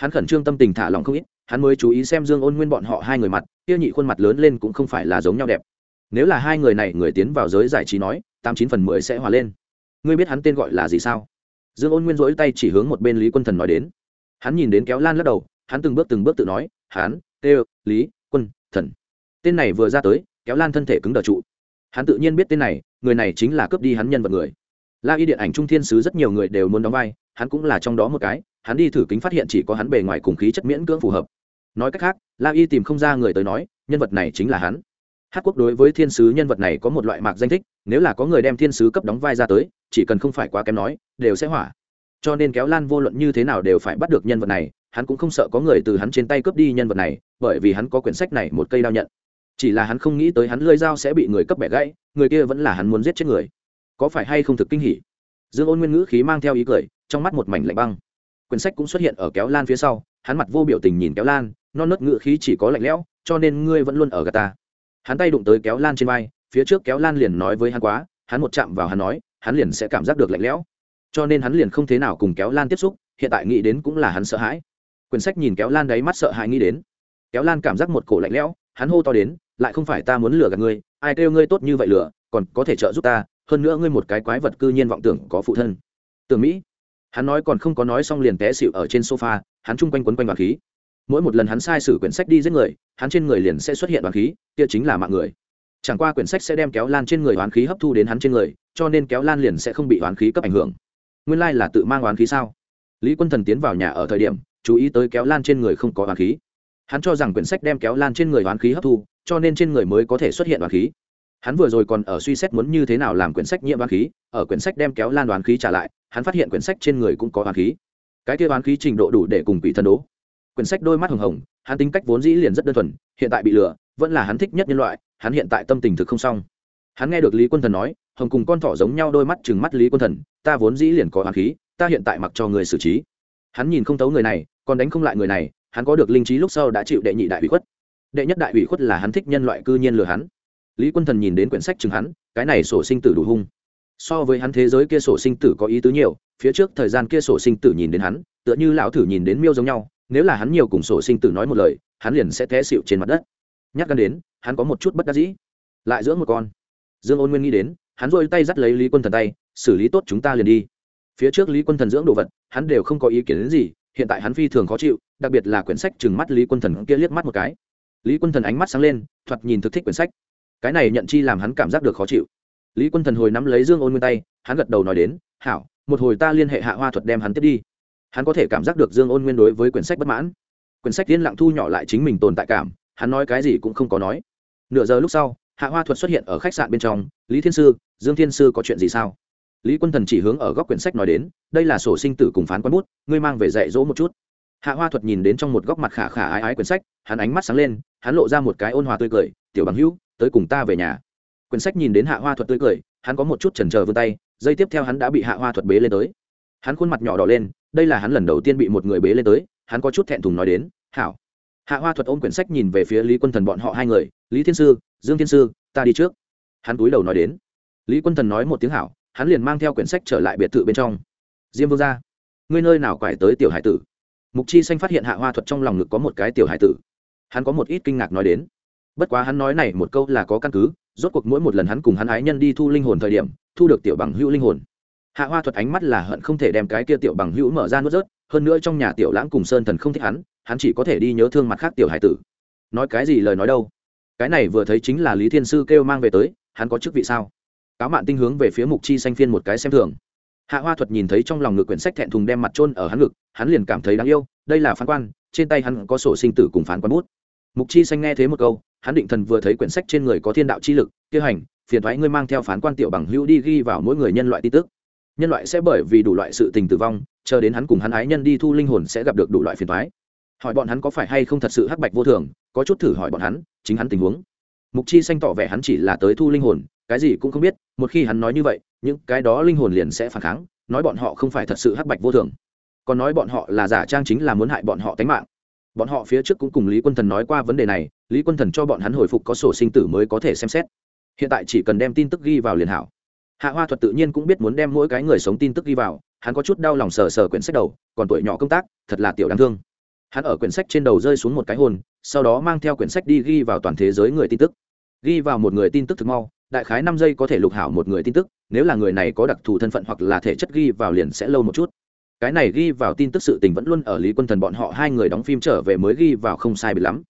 hắn khẩn trương tâm tình thả lòng không ít, hắn mới chú ý xem dương ôn nguyên bọn họ hai người mặt, kia nhị khuôn mặt lớn lên cũng không phải là giống nhau đẹp. Nếu là hai người này người tiến vào giới giải trí nói, tám chín phần mười sẽ hòa lên. Ngươi biết hắn tên gọi là gì sao? Dương ôn nguyên rỗi tay chỉ hướng một bên lý quân thần nói đến. Hắn nhìn đến kéo lan lắc đầu, hắn từng bước từng bước tự nói, hắn, tê, lý, quân, thần. Tên này vừa ra tới, kéo lan thân thể cứng đờ trụ. Hắn tự nhiên biết tên này, người này chính là cướp đi hắn nhân vật người la y điện ảnh trung thiên sứ rất nhiều người đều muốn đóng vai, hắn cũng là trong đó một cái, hắn đi thử kính phát hiện chỉ có hắn bề ngoài cùng khí chất miễn cưỡng phù hợp. Nói cách khác, la y tìm không ra người tới nói, nhân vật này chính là hắn. Hát quốc đối với thiên sứ nhân vật này có một loại mạc danh thích, nếu là có người đem thiên sứ cấp đóng vai ra tới, chỉ cần không phải quá kém nói, đều sẽ hỏa. Cho nên kéo lan vô luận như thế nào đều phải bắt được nhân vật này, hắn cũng không sợ có người từ hắn trên tay cướp đi nhân vật này, bởi vì hắn có quyển sách này một cây đao nhận. Chỉ là hắn không nghĩ tới hắn lơi dao sẽ bị người cấp bẻ gãy, người kia vẫn là hắn muốn giết chết người có phải hay không thực kinh hỉ? Dương ôn nguyên ngữ khí mang theo ý cười, trong mắt một mảnh lạnh băng. Quyển sách cũng xuất hiện ở kéo lan phía sau, hắn mặt vô biểu tình nhìn kéo lan, non nớt ngữ khí chỉ có lạnh lẽo, cho nên ngươi vẫn luôn ở gà ta. Hắn tay đụng tới kéo lan trên vai, phía trước kéo lan liền nói với hắn quá, hắn một chạm vào hắn nói, hắn liền sẽ cảm giác được lạnh lẽo. Cho nên hắn liền không thế nào cùng kéo lan tiếp xúc, hiện tại nghĩ đến cũng là hắn sợ hãi. Quyển sách nhìn kéo lan đáy mắt sợ hãi nghĩ đến. Kéo lan cảm giác một cổ lạnh lẽo, hắn hô to đến, lại không phải ta muốn lừa gạt ngươi, ai kêu ngươi tốt như vậy lừa, còn có thể trợ giúp ta hơn nữa ngươi một cái quái vật cư nhiên vọng tưởng có phụ thân. Tưởng mỹ, hắn nói còn không có nói xong liền té xịu ở trên sofa, hắn chung quanh quấn quanh đoàn khí. Mỗi một lần hắn sai sử quyển sách đi giết người, hắn trên người liền sẽ xuất hiện đoàn khí, kia chính là mạng người. Chẳng qua quyển sách sẽ đem kéo lan trên người oán khí hấp thu đến hắn trên người, cho nên kéo lan liền sẽ không bị oán khí cấp ảnh hưởng. Nguyên lai là tự mang oán khí sao? Lý quân thần tiến vào nhà ở thời điểm, chú ý tới kéo lan trên người không có oán khí. Hắn cho rằng quyển sách đem kéo lan trên người oán khí hấp thu, cho nên trên người mới có thể xuất hiện oán khí hắn vừa rồi còn ở suy xét muốn như thế nào làm quyển sách nhiễm oán khí, ở quyển sách đem kéo lan oán khí trả lại, hắn phát hiện quyển sách trên người cũng có oán khí. Cái kia oán khí trình độ đủ để cùng quỷ thần đố. Quyển sách đôi mắt hồng hồng, hắn tính cách vốn dĩ liền rất đơn thuần, hiện tại bị lừa, vẫn là hắn thích nhất nhân loại, hắn hiện tại tâm tình thực không xong. Hắn nghe được lý quân thần nói, hồng cùng con thỏ giống nhau đôi mắt chừng mắt lý quân thần, ta vốn dĩ liền có oán khí, ta hiện tại mặc cho người xử trí. Hắn nhìn không tấu người này, còn đánh không lại người này, hắn có được linh trí lúc sau đã chịu đệ nhị đại ủy khuất. Đệ nhất đại ủy khuất là hắn thích nhân loại cư nhiên lừa hắn lý quân thần nhìn đến quyển sách chừng hắn, cái này sổ sinh tử đủ hung. So với hắn thế giới kia sổ sinh tử có ý tứ nhiều, phía trước thời gian kia sổ sinh tử nhìn đến hắn, tựa như lão thử nhìn đến miêu giống nhau, nếu là hắn nhiều cùng sổ sinh tử nói một lời, hắn liền sẽ té xịu trên mặt đất. Nhắc gan đến, hắn có một chút bất đắc dĩ. Lại dưỡng một con. Dương ôn nguyên nghĩ đến, hắn rôi tay dắt lấy lý quân thần tay, xử lý tốt chúng ta liền đi. Phía trước lý quân thần dưỡng đồ vật, hắn đều không có ý kiến đến gì, hiện tại hắn phi thường khó chịu, đặc biệt là quyển sách chừng mắt lý quân thần kia liếc mắt một cái. Lý quân thần ánh mắt sáng lên, thoạt nhìn thực thích quyển sách cái này nhận chi làm hắn cảm giác được khó chịu. Lý quân thần hồi nắm lấy dương ôn nguyên tay, hắn gật đầu nói đến, hảo, một hồi ta liên hệ hạ hoa thuật đem hắn tiếp đi. Hắn có thể cảm giác được dương ôn nguyên đối với quyển sách bất mãn. Quyển sách tiên lặng thu nhỏ lại chính mình tồn tại cảm, hắn nói cái gì cũng không có nói. Nửa giờ lúc sau, hạ hoa thuật xuất hiện ở khách sạn bên trong, lý thiên sư, dương thiên sư có chuyện gì sao? Lý quân thần chỉ hướng ở góc quyển sách nói đến, đây là sổ sinh tử cùng phán quán bút, ngươi mang về dạy dỗ một chút. Hạ hoa thuật nhìn đến trong một góc mặt khả khả ái ái quyển sách, hắn ánh mắt sáng lên, hắn lộ ra một cái ôn hòa tươi cười, tiểu bằng hữu tới cùng ta về nhà. Quyển sách nhìn đến hạ hoa thuật tươi cười, hắn có một chút chần chờ vươn tay dây tiếp theo hắn đã bị hạ hoa thuật bế lên tới. Hắn khuôn mặt nhỏ đỏ lên, đây là hắn lần đầu tiên bị một người bế lên tới, hắn có chút thẹn thùng nói đến, hảo. Hạ hoa thuật ôm quyển sách nhìn về phía lý quân thần bọn họ hai người, lý thiên sư, dương thiên sư, ta đi trước. Hắn túi đầu nói đến. Lý quân thần nói một tiếng hảo, hắn liền mang theo quyển sách trở lại biệt thự bên trong. Diêm vương ra ngươi nơi nào quải tới tiểu hải tử? Mục chi xanh phát hiện hạ hoa thuật trong lòng ngực có một cái tiểu hải tử. Hắn có một ít kinh ngạc nói đến bất quá hắn nói này một câu là có căn cứ, rốt cuộc mỗi một lần hắn cùng hắn ái nhân đi thu linh hồn thời điểm, thu được tiểu bằng hữu linh hồn. Hạ hoa thuật ánh mắt là hận không thể đem cái kia tiểu bằng hữu mở ra nuốt rớt, hơn nữa trong nhà tiểu lãng cùng sơn thần không thích hắn hắn chỉ có thể đi nhớ thương mặt khác tiểu hải tử. Nói cái gì lời nói đâu? Cái này vừa thấy chính là lý thiên sư kêu mang về tới, hắn có chức vị sao? Cáo mạn tinh hướng về phía mục chi xanh phiên một cái xem thường. Hạ hoa thuật nhìn thấy trong lòng ngực quyển sách thẹn thùng đem mặt trôn ở hắn ngực, hắn liền cảm thấy đáng yêu, đây là phán quan, trên tay hắn có sổ sinh tử cùng phán quan bút mục chi xanh nghe thế một câu, hắn định thần vừa thấy quyển sách trên người có thiên đạo chi lực tiêu hành, phiền thoái ngươi mang theo phán quan tiểu bằng hữu đi ghi vào mỗi người nhân loại tin tức. Nhân loại sẽ bởi vì đủ loại sự tình tử vong, chờ đến hắn cùng hắn ái nhân đi thu linh hồn sẽ gặp được đủ loại phiền thoái. Hỏi bọn hắn có phải hay không thật sự hắc bạch vô thường, có chút thử hỏi bọn hắn, chính hắn tình huống. Mục chi xanh tỏ vẻ hắn chỉ là tới thu linh hồn, cái gì cũng không biết, một khi hắn nói như vậy, những cái đó linh hồn liền sẽ phản kháng, nói bọn họ không phải thật sự hắc bạch vô thường. Còn nói bọn họ là giả trang chính là muốn hại bọn họ tánh mạng bọn họ phía trước cũng cùng lý quân thần nói qua vấn đề này, lý quân thần cho bọn hắn hồi phục có sổ sinh tử mới có thể xem xét. Hiện tại chỉ cần đem tin tức ghi vào liền hảo. Hạ hoa thuật tự nhiên cũng biết muốn đem mỗi cái người sống tin tức ghi vào, hắn có chút đau lòng sờ sờ quyển sách đầu, còn tuổi nhỏ công tác, thật là tiểu đáng thương. Hắn ở quyển sách trên đầu rơi xuống một cái hồn, sau đó mang theo quyển sách đi ghi vào toàn thế giới người tin tức. Ghi vào một người tin tức thực mau, đại khái năm giây có thể lục hảo một người tin tức, nếu là người này có đặc thù thân phận hoặc là thể chất ghi vào liền sẽ lâu một chút cái này ghi vào tin tức sự tình vẫn luôn ở lý quân thần bọn họ hai người đóng phim trở về mới ghi vào không sai bị lắm.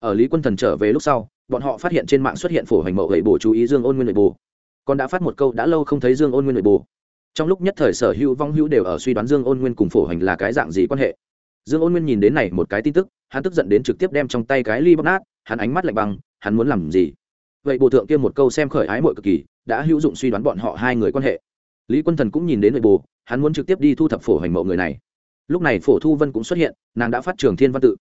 Ở lý quân thần trở về lúc sau, bọn họ phát hiện trên mạng xuất hiện phổ hành mậu gậy bồ chú ý dương ôn nguyên nội bồ. Còn đã phát một câu đã lâu không thấy dương ôn nguyên nội bồ. Trong lúc nhất thời sở hữu vong hữu đều ở suy đoán dương ôn nguyên cùng phổ hành là cái dạng gì quan hệ. Dương ôn nguyên nhìn đến này một cái tin tức, hắn tức giận đến trực tiếp đem trong tay cái ly bóc nát, hắn ánh mắt lạnh băng, hắn muốn làm gì? Vậy bộ thượng kia một câu xem khởi ái mội cực kỳ, đã hữu dụng suy đoán bọn họ hai người quan hệ lý quân thần cũng nhìn đến nội bồ hắn muốn trực tiếp đi thu thập phổ hành mậu người này. Lúc này phổ thu vân cũng xuất hiện, nàng đã phát trường thiên văn tự.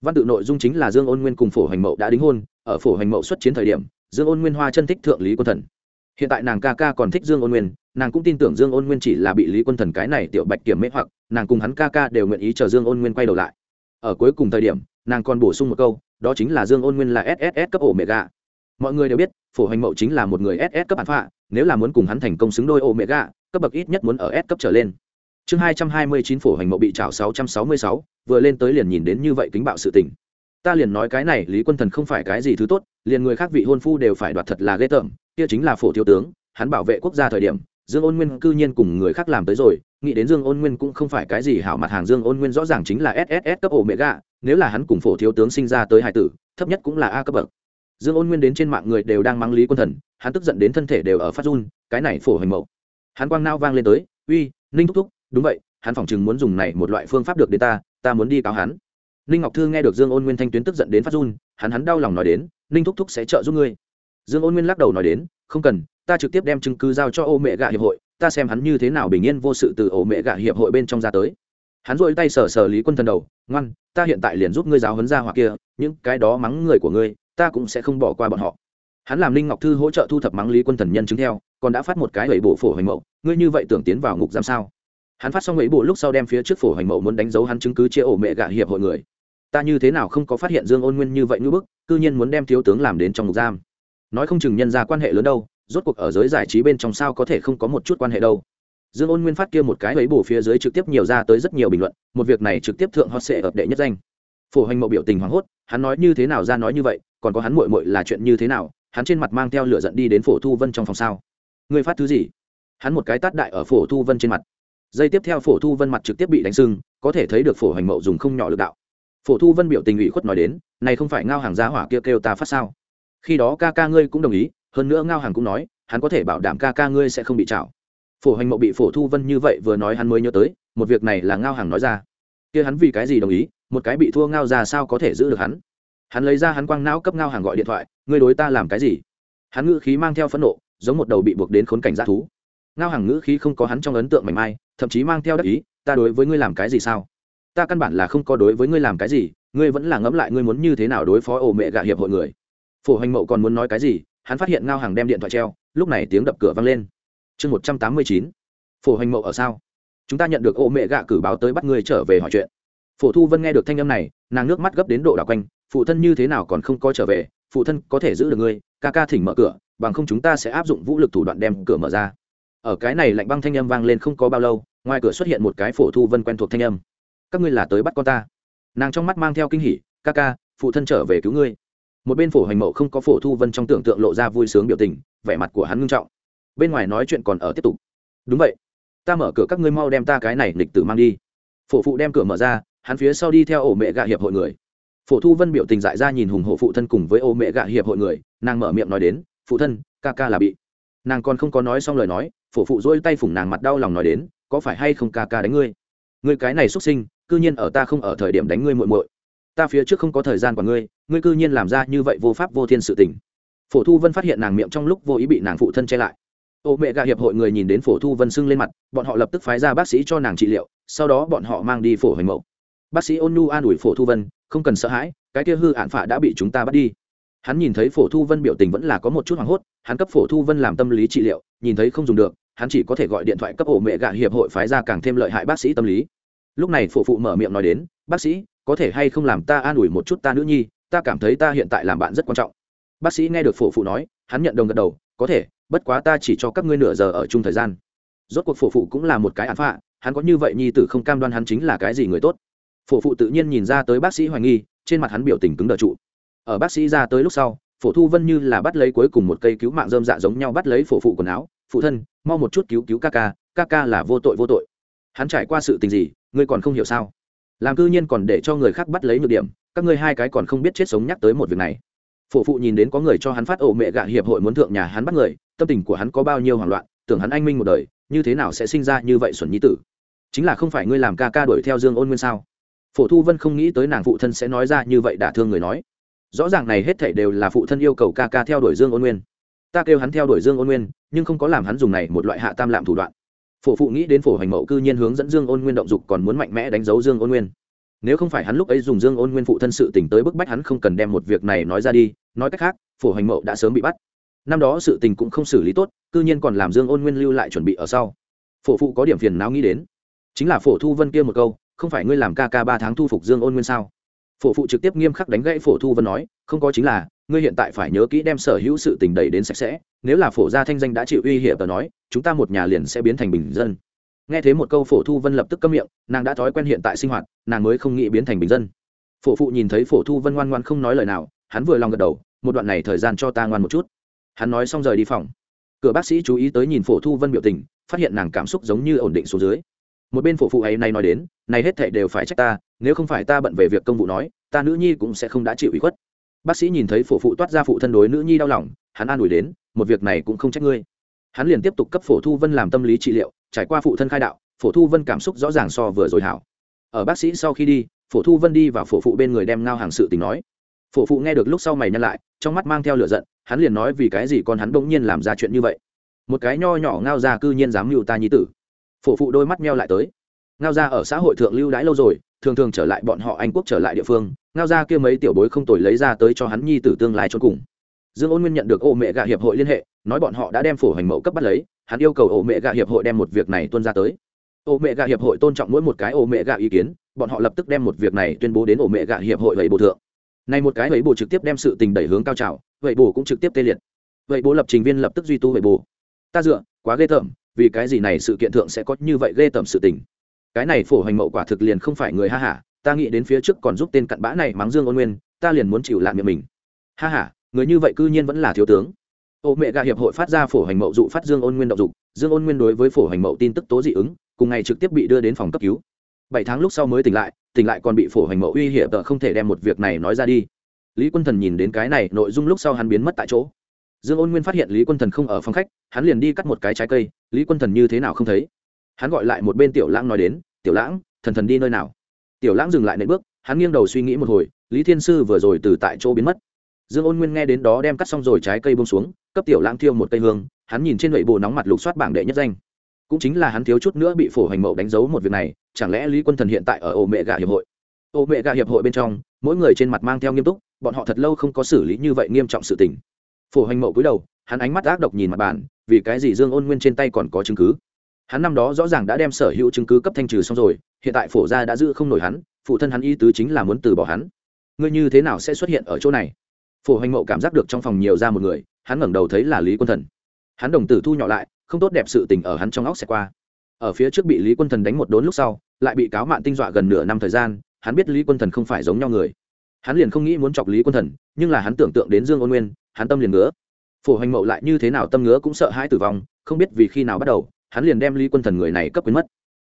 Văn tự nội dung chính là dương ôn nguyên cùng phổ hành mậu đã đính hôn, ở phổ hành mậu xuất chiến thời điểm, dương ôn nguyên hoa chân thích thượng lý quân thần. Hiện tại nàng ca ca còn thích dương ôn nguyên, nàng cũng tin tưởng dương ôn nguyên chỉ là bị lý quân thần cái này tiểu bạch kiểm mê hoặc, nàng cùng hắn ca ca đều nguyện ý chờ dương ôn nguyên quay đầu lại. Ở cuối cùng thời điểm, nàng còn bổ sung một câu, đó chính là dương ôn nguyên là sss cấp ổ mẹ gà mọi người đều biết, phổ hành mậu chính là một người ss cấp bản phạ nếu là muốn cùng hắn thành công xứng đôi Omega, mẹ cấp bậc ít nhất muốn ở s cấp trở lên. Chương hai trăm hai mươi chín phổ hành Mộ bị trào sáu trăm sáu mươi sáu vừa lên tới liền nhìn đến như vậy kính bạo sự tình. Ta liền nói cái này lý quân thần không phải cái gì thứ tốt liền người khác vị hôn phu đều phải đoạt thật là ghê tởm kia chính là phổ thiếu tướng hắn bảo vệ quốc gia thời điểm dương ôn nguyên cư nhiên cùng người khác làm tới rồi nghĩ đến dương ôn nguyên cũng không phải cái gì hảo mặt hàng dương ôn nguyên rõ ràng chính là sss cấp ổ mẹ gạ nếu là hắn cùng phổ thiếu tướng sinh ra tới hai tử thấp nhất cũng là a cấp bậc dương ôn nguyên đến trên mạng người đều đang mắng lý quân thần, hắn tức giận đến thân thể đều ở phát run, cái này phổ hành mậu. Hắn quang nao vang lên tới, uy, ninh thúc thúc, đúng vậy, hắn phỏng chừng muốn dùng này một loại phương pháp được đến ta ta muốn đi cáo hắn. Ninh ngọc thư nghe được dương ôn nguyên thanh tuyến tức giận đến phát run, hắn hắn đau lòng nói đến, ninh thúc thúc sẽ trợ giúp ngươi. Dương ôn nguyên lắc đầu nói đến, không cần, ta trực tiếp đem chứng cứ giao cho ô mẹ gạ hiệp hội, ta xem hắn như thế nào bình yên vô sự từ ổ mẹ gạ hiệp hội bên trong ra tới. Hắn dội tay sờ sờ lý quân thần đầu, ngoan, ta hiện tại liền giúp ngươi giáo hấn ra hoặc kia, những cái đó mắng người của ngươi ta cũng sẽ không bỏ qua bọn họ. Hắn làm Linh ngọc thư hỗ trợ thu thập mắng lý quân thần nhân chứng theo, còn đã phát một cái lẩy bộ phổ hoành mậu ngươi như vậy tưởng tiến vào ngục giam sao? Hắn phát xong lẩy bộ lúc sau đem phía trước phổ hoành mậu muốn đánh dấu hắn chứng cứ chia ổ mẹ gạ hiệp hội người. Ta như thế nào không có phát hiện dương ôn nguyên như vậy như bức, cư nhiên muốn đem thiếu tướng làm đến trong ngục giam. Nói không chừng nhân ra quan hệ lớn đâu, rốt cuộc ở giới giải trí bên trong sao có thể không có một chút quan hệ đâu. Dương ôn nguyên phát kia một cái lấy bổ phía dưới trực tiếp nhiều ra tới rất nhiều bình luận, một việc này trực tiếp thượng hot sệ ập đệ nhất danh. Phổ hành mậu biểu tình hoảng hốt, hắn nói như thế nào ra nói như vậy còn có hắn mội mội là chuyện như thế nào, hắn trên mặt mang theo lửa giận đi đến phổ thu vân trong phòng sao? Ngươi phát thứ gì? Hắn một cái tát đại ở phổ thu vân trên mặt. Dây tiếp theo phổ thu vân mặt trực tiếp bị đánh sưng, có thể thấy được phổ hành mậu dùng không nhỏ lực đạo. Phổ thu vân biểu tình ủy khuất nói đến, này không phải ngao hàng giá hỏa kia kêu ta phát sao? Khi đó ca ca ngươi cũng đồng ý, hơn nữa ngao hàng cũng nói, hắn có thể bảo đảm ca ca ngươi sẽ không bị chảo phổ hành mậu bị phổ thu vân như vậy vừa nói hắn mới nhớ tới, một việc này là ngao hàng nói ra. Kia hắn vì cái gì đồng ý, một cái bị thua ngao ra sao có thể giữ được hắn? Hắn lấy ra hắn quang não cấp ngao hàng gọi điện thoại, ngươi đối ta làm cái gì? Hắn ngữ khí mang theo phẫn nộ, giống một đầu bị buộc đến khốn cảnh g thú. Ngao hàng ngữ khí không có hắn trong ấn tượng mảnh mai, thậm chí mang theo đắc ý, ta đối với ngươi làm cái gì sao? Ta căn bản là không có đối với ngươi làm cái gì, ngươi vẫn là ngẫm lại ngươi muốn như thế nào đối phó ổ mẹ gạ hiệp hội người. Phổ Hoành mậu còn muốn nói cái gì, hắn phát hiện ngao hàng đem điện thoại treo, lúc này tiếng đập cửa vang lên. Chương một trăm tám mươi chín, phổ Hoành mậu ở sao? Chúng ta nhận được ổ mẹ gạ cử báo tới bắt người trở về hỏi chuyện. Phổ thu vân nghe được thanh âm này, nàng nước mắt gấp đến độ đảo quanh phụ thân như thế nào còn không có trở về, phụ thân có thể giữ được ngươi, ca ca thỉnh mở cửa, bằng không chúng ta sẽ áp dụng vũ lực thủ đoạn đem cửa mở ra. Ở cái này lạnh băng thanh âm vang lên không có bao lâu, ngoài cửa xuất hiện một cái phổ thu vân quen thuộc thanh âm. Các ngươi là tới bắt con ta. Nàng trong mắt mang theo kinh hỉ, ca ca, phụ thân trở về cứu ngươi. Một bên phổ hành mậu không có phổ thu vân trong tưởng tượng lộ ra vui sướng biểu tình, vẻ mặt của hắn ngưng trọng. Bên ngoài nói chuyện còn ở tiếp tục. Đúng vậy, ta mở cửa các ngươi mau đem ta cái này lịch tử mang đi. Phổ phụ đem cửa mở ra, hắn phía sau đi theo ổ mẹ gạ hiệp hội người phổ thu vân biểu tình dại ra nhìn hùng hộ phụ thân cùng với ô mẹ gạ hiệp hội người, nàng mở miệng nói đến, phụ thân, ca ca là bị. Nàng còn không có nói xong lời nói, phổ phụ dỗi tay phủng nàng mặt đau lòng nói đến, có phải hay không ca ca đánh ngươi? Ngươi cái này xuất sinh, cư nhiên ở ta không ở thời điểm đánh ngươi muội muội. Ta phía trước không có thời gian của ngươi ngươi cư nhiên làm ra như vậy vô pháp vô thiên sự tình. Phổ thu vân phát hiện nàng miệng trong lúc vô ý bị nàng phụ thân che lại. Ô mẹ gạ hiệp hội người nhìn đến phổ thu vân sưng lên mặt, bọn họ lập tức phái ra bác sĩ cho nàng trị liệu, sau đó bọn họ mang đi phổ hoành mẫu. bác sĩ ôn nu an ủi phổ thu vân không cần sợ hãi, cái kia hư ạn phạ đã bị chúng ta bắt đi. Hắn nhìn thấy phổ thu vân biểu tình vẫn là có một chút hoảng hốt, hắn cấp phổ thu vân làm tâm lý trị liệu, nhìn thấy không dùng được, hắn chỉ có thể gọi điện thoại cấp ổ mẹ gạ hiệp hội phái ra càng thêm lợi hại bác sĩ tâm lý. Lúc này phổ phụ mở miệng nói đến, bác sĩ, có thể hay không làm ta an ủi một chút ta nữ nhi, ta cảm thấy ta hiện tại làm bạn rất quan trọng. Bác sĩ nghe được phổ phụ nói, hắn nhận đồng gật đầu, có thể, bất quá ta chỉ cho các ngươi nửa giờ ở chung thời gian. Rốt cuộc phổ phụ cũng là một cái án phạ hắn có như vậy nhi tử không cam đoan hắn chính là cái gì người tốt phổ phụ tự nhiên nhìn ra tới bác sĩ hoài nghi, trên mặt hắn biểu tình cứng đờ trụ. Ở bác sĩ ra tới lúc sau, phổ thu vân như là bắt lấy cuối cùng một cây cứu mạng dơm dạ giống nhau bắt lấy phổ phụ quần áo, phụ thân, mau một chút cứu cứu ca ca ca ca là vô tội vô tội. Hắn trải qua sự tình gì, ngươi còn không hiểu sao? Làm cư nhiên còn để cho người khác bắt lấy nhược điểm, các ngươi hai cái còn không biết chết sống nhắc tới một việc này. Phổ phụ nhìn đến có người cho hắn phát ổ mẹ gạ hiệp hội muốn thượng nhà hắn bắt người, tâm tình của hắn có bao nhiêu hoảng loạn, tưởng hắn anh minh một đời, như thế nào sẽ sinh ra như vậy xuẩn nhi tử? Chính là không phải ngươi làm ca ca đuổi theo dương ôn nguyên sao? Phổ thu vân không nghĩ tới nàng phụ thân sẽ nói ra như vậy đả thương người nói. Rõ ràng này hết thảy đều là phụ thân yêu cầu ca ca theo đuổi dương ôn nguyên. Ta kêu hắn theo đuổi dương ôn nguyên, nhưng không có làm hắn dùng này một loại hạ tam lạm thủ đoạn. Phổ phụ nghĩ đến phổ Hoành mậu cư nhiên hướng dẫn dương ôn nguyên động dục còn muốn mạnh mẽ đánh dấu dương ôn nguyên. Nếu không phải hắn lúc ấy dùng dương ôn nguyên phụ thân sự tình tới bức bách hắn không cần đem một việc này nói ra đi, nói cách khác, phổ Hoành mậu đã sớm bị bắt. Năm đó sự tình cũng không xử lý tốt, cư nhiên còn làm dương ôn nguyên lưu lại chuẩn bị ở sau. Phổ phụ có điểm phiền não nghĩ đến. Chính là phổ thu vân kia một câu không phải ngươi làm ca ca ba tháng thu phục dương ôn nguyên sao? Phổ phụ trực tiếp nghiêm khắc đánh gãy phổ thu vân nói, không có chính là, ngươi hiện tại phải nhớ kỹ đem sở hữu sự tình đẩy đến sạch sẽ, nếu là phổ gia thanh danh đã chịu uy hiểm và nói, chúng ta một nhà liền sẽ biến thành bình dân. Nghe thấy một câu phổ thu vân lập tức câm miệng, nàng đã thói quen hiện tại sinh hoạt, nàng mới không nghĩ biến thành bình dân. Phổ phụ nhìn thấy phổ thu vân ngoan ngoan không nói lời nào, hắn vừa lòng gật đầu, một đoạn này thời gian cho ta ngoan một chút. Hắn nói xong rời đi phòng. Cửa bác sĩ chú ý tới nhìn phổ thu vân biểu tình, phát hiện nàng cảm xúc giống như ổn định xuống dưới một bên phổ phụ ấy nay nói đến, này hết thệ đều phải trách ta, nếu không phải ta bận về việc công vụ nói, ta nữ nhi cũng sẽ không đã chịu ủy khuất. Bác sĩ nhìn thấy phổ phụ toát ra phụ thân đối nữ nhi đau lòng, hắn an ủi đến, một việc này cũng không trách ngươi. Hắn liền tiếp tục cấp phổ thu vân làm tâm lý trị liệu, trải qua phụ thân khai đạo, phổ thu vân cảm xúc rõ ràng so vừa rồi hảo. Ở bác sĩ sau khi đi, phổ thu vân đi vào phổ phụ bên người đem ngao hàng sự tình nói. Phổ phụ nghe được lúc sau mày nhăn lại, trong mắt mang theo lửa giận, hắn liền nói vì cái gì con hắn bỗng nhiên làm ra chuyện như vậy. Một cái nho nhỏ ngao ra cư nhiên dám mưu ta nhi tử phổ phụ đôi mắt meo lại tới. Ngao gia ở xã hội thượng lưu đãi lâu rồi, thường thường trở lại bọn họ anh quốc trở lại địa phương, ngao gia kia mấy tiểu bối không tồi lấy ra tới cho hắn nhi tử tương lai cho cùng. Dương ôn nguyên nhận được ô mẹ gạ hiệp hội liên hệ, nói bọn họ đã đem phổ hành mẫu cấp bắt lấy, hắn yêu cầu ô mẹ gạ hiệp hội đem một việc này tuân ra tới. Ô mẹ gạ hiệp hội tôn trọng mỗi một cái ô mẹ gạ ý kiến, bọn họ lập tức đem một việc này tuyên bố đến ô mẹ gạ hiệp hội vậy bộ thượng. Này một cái vậy bộ trực tiếp đem sự tình đẩy hướng cao trào, vậy bộ cũng trực tiếp tê liệt. Vậy bố lập trình viên lập tức duy tu vậy bố ta dựa, quá ghê tởm vì cái gì này sự kiện thượng sẽ có như vậy ghê tởm sự tình. Cái này phổ hành mậu quả thực liền không phải người ha hả ta nghĩ đến phía trước còn giúp tên cặn bã này mắng dương ôn nguyên, ta liền muốn chịu lạ miệng mình. Ha hả người như vậy cư nhiên vẫn là thiếu tướng. Ô mẹ gà hiệp hội phát ra phổ hành mậu dụ phát dương ôn nguyên động dục, dương ôn nguyên đối với phổ hành mậu tin tức tố dị ứng, cùng ngày trực tiếp bị đưa đến phòng cấp cứu. Bảy tháng lúc sau mới tỉnh lại tỉnh lại còn bị phổ hành mậu uy hiểm tờ không thể đem một việc này nói ra đi. Lý quân thần nhìn đến cái này, nội dung lúc sau hắn biến mất tại chỗ dương ôn nguyên phát hiện lý quân thần không ở phòng khách, hắn liền đi cắt một cái trái cây, lý quân thần như thế nào không thấy. Hắn gọi lại một bên tiểu lãng nói đến, tiểu lãng, thần thần đi nơi nào? Tiểu lãng dừng lại nệm bước, hắn nghiêng đầu suy nghĩ một hồi, lý thiên sư vừa rồi từ tại chỗ biến mất. Dương ôn nguyên nghe đến đó đem cắt xong rồi trái cây bông xuống, cấp tiểu lãng thiêu một cây hương, hắn nhìn trên nội bộ nóng mặt lục soát bảng đệ nhất danh. Cũng chính là hắn thiếu chút nữa bị phổ hành mậu đánh dấu một việc này, chẳng lẽ lý quân thần hiện tại ở ổ mẹ gà hiệp hội? Ổ mẹ gà hiệp hội bên trong, mỗi người trên mặt mang theo nghiêm túc, bọn họ thật lâu không có xử lý như vậy nghiêm trọng sự tình phổ Hoành mậu cúi đầu, hắn ánh mắt ác độc nhìn mặt bàn, vì cái gì dương ôn nguyên trên tay còn có chứng cứ? Hắn năm đó rõ ràng đã đem sở hữu chứng cứ cấp thanh trừ xong rồi, hiện tại phổ gia đã giữ không nổi hắn, phụ thân hắn ý tứ chính là muốn từ bỏ hắn. Ngươi như thế nào sẽ xuất hiện ở chỗ này? Phổ Hoành mậu cảm giác được trong phòng nhiều ra một người, hắn ngẩng đầu thấy là lý quân thần. Hắn đồng tử thu nhỏ lại, không tốt đẹp sự tình ở hắn trong óc xẹt qua. Ở phía trước bị lý quân thần đánh một đốn lúc sau, lại bị cáo mạn tinh dọa gần nửa năm thời gian, hắn biết lý quân thần không phải giống nhau người hắn liền không nghĩ muốn chọc lý quân thần, nhưng là hắn tưởng tượng đến dương ôn nguyên, hắn tâm liền ngứa. Phổ hành mậu lại như thế nào tâm ngứa cũng sợ hãi tử vong, không biết vì khi nào bắt đầu, hắn liền đem lý quân thần người này cấp quyến mất.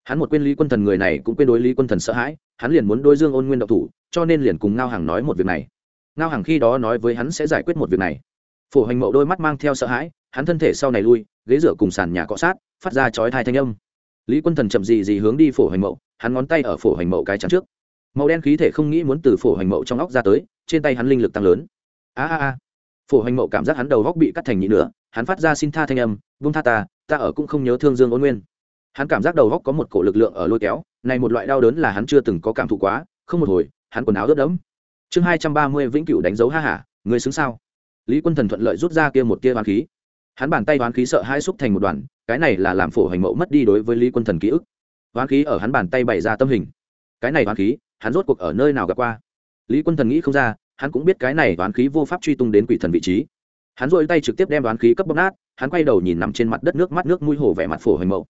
Hắn một quên lý quân thần người này cũng quên đối lý quân thần sợ hãi, hắn liền muốn đôi dương ôn nguyên độc thủ, cho nên liền cùng ngao hàng nói một việc này. Ngao hàng khi đó nói với hắn sẽ giải quyết một việc này. Phổ hành mậu đôi mắt mang theo sợ hãi, hắn thân thể sau này lui, ghế rửa cùng sàn nhà cọ sát, phát ra chói thai thanh âm. Lý quân thần chậm gì gì hướng đi phổ hành mậu, hắn ngón tay ở phổ hành mậu cái chắn trước màu đen khí thể không nghĩ muốn từ phổ hoành mậu trong óc ra tới, trên tay hắn linh lực tăng lớn. A a a. Phổ hoành mậu cảm giác hắn đầu góc bị cắt thành nhị nửa, hắn phát ra xin tha thanh âm, vung tha ta ta ở cũng không nhớ thương dương ôn nguyên. Hắn cảm giác đầu góc có một cổ lực lượng ở lôi kéo, này một loại đau đớn là hắn chưa từng có cảm thụ quá, không một hồi, hắn quần áo rất đẫm. Chương hai trăm ba mươi vĩnh cửu đánh dấu ha hả người xứng sao? Lý quân thần thuận lợi rút ra kia một tia hoán khí. Hắn bàn tay hoán khí sợ hai xúc thành một đoàn cái này là làm phổ hành mậu mất đi đối với lý quân thần ký ức. Hoán khí ở hắn bàn tay bày ra tâm hình. Cái này hoán khí hắn rốt cuộc ở nơi nào gặp qua? Lý quân thần nghĩ không ra, hắn cũng biết cái này đoán khí vô pháp truy tung đến quỷ thần vị trí. Hắn dội tay trực tiếp đem đoán khí cấp bóc nát, hắn quay đầu nhìn nằm trên mặt đất nước mắt nước mũi hổ vẻ mặt phổ hoành mậu.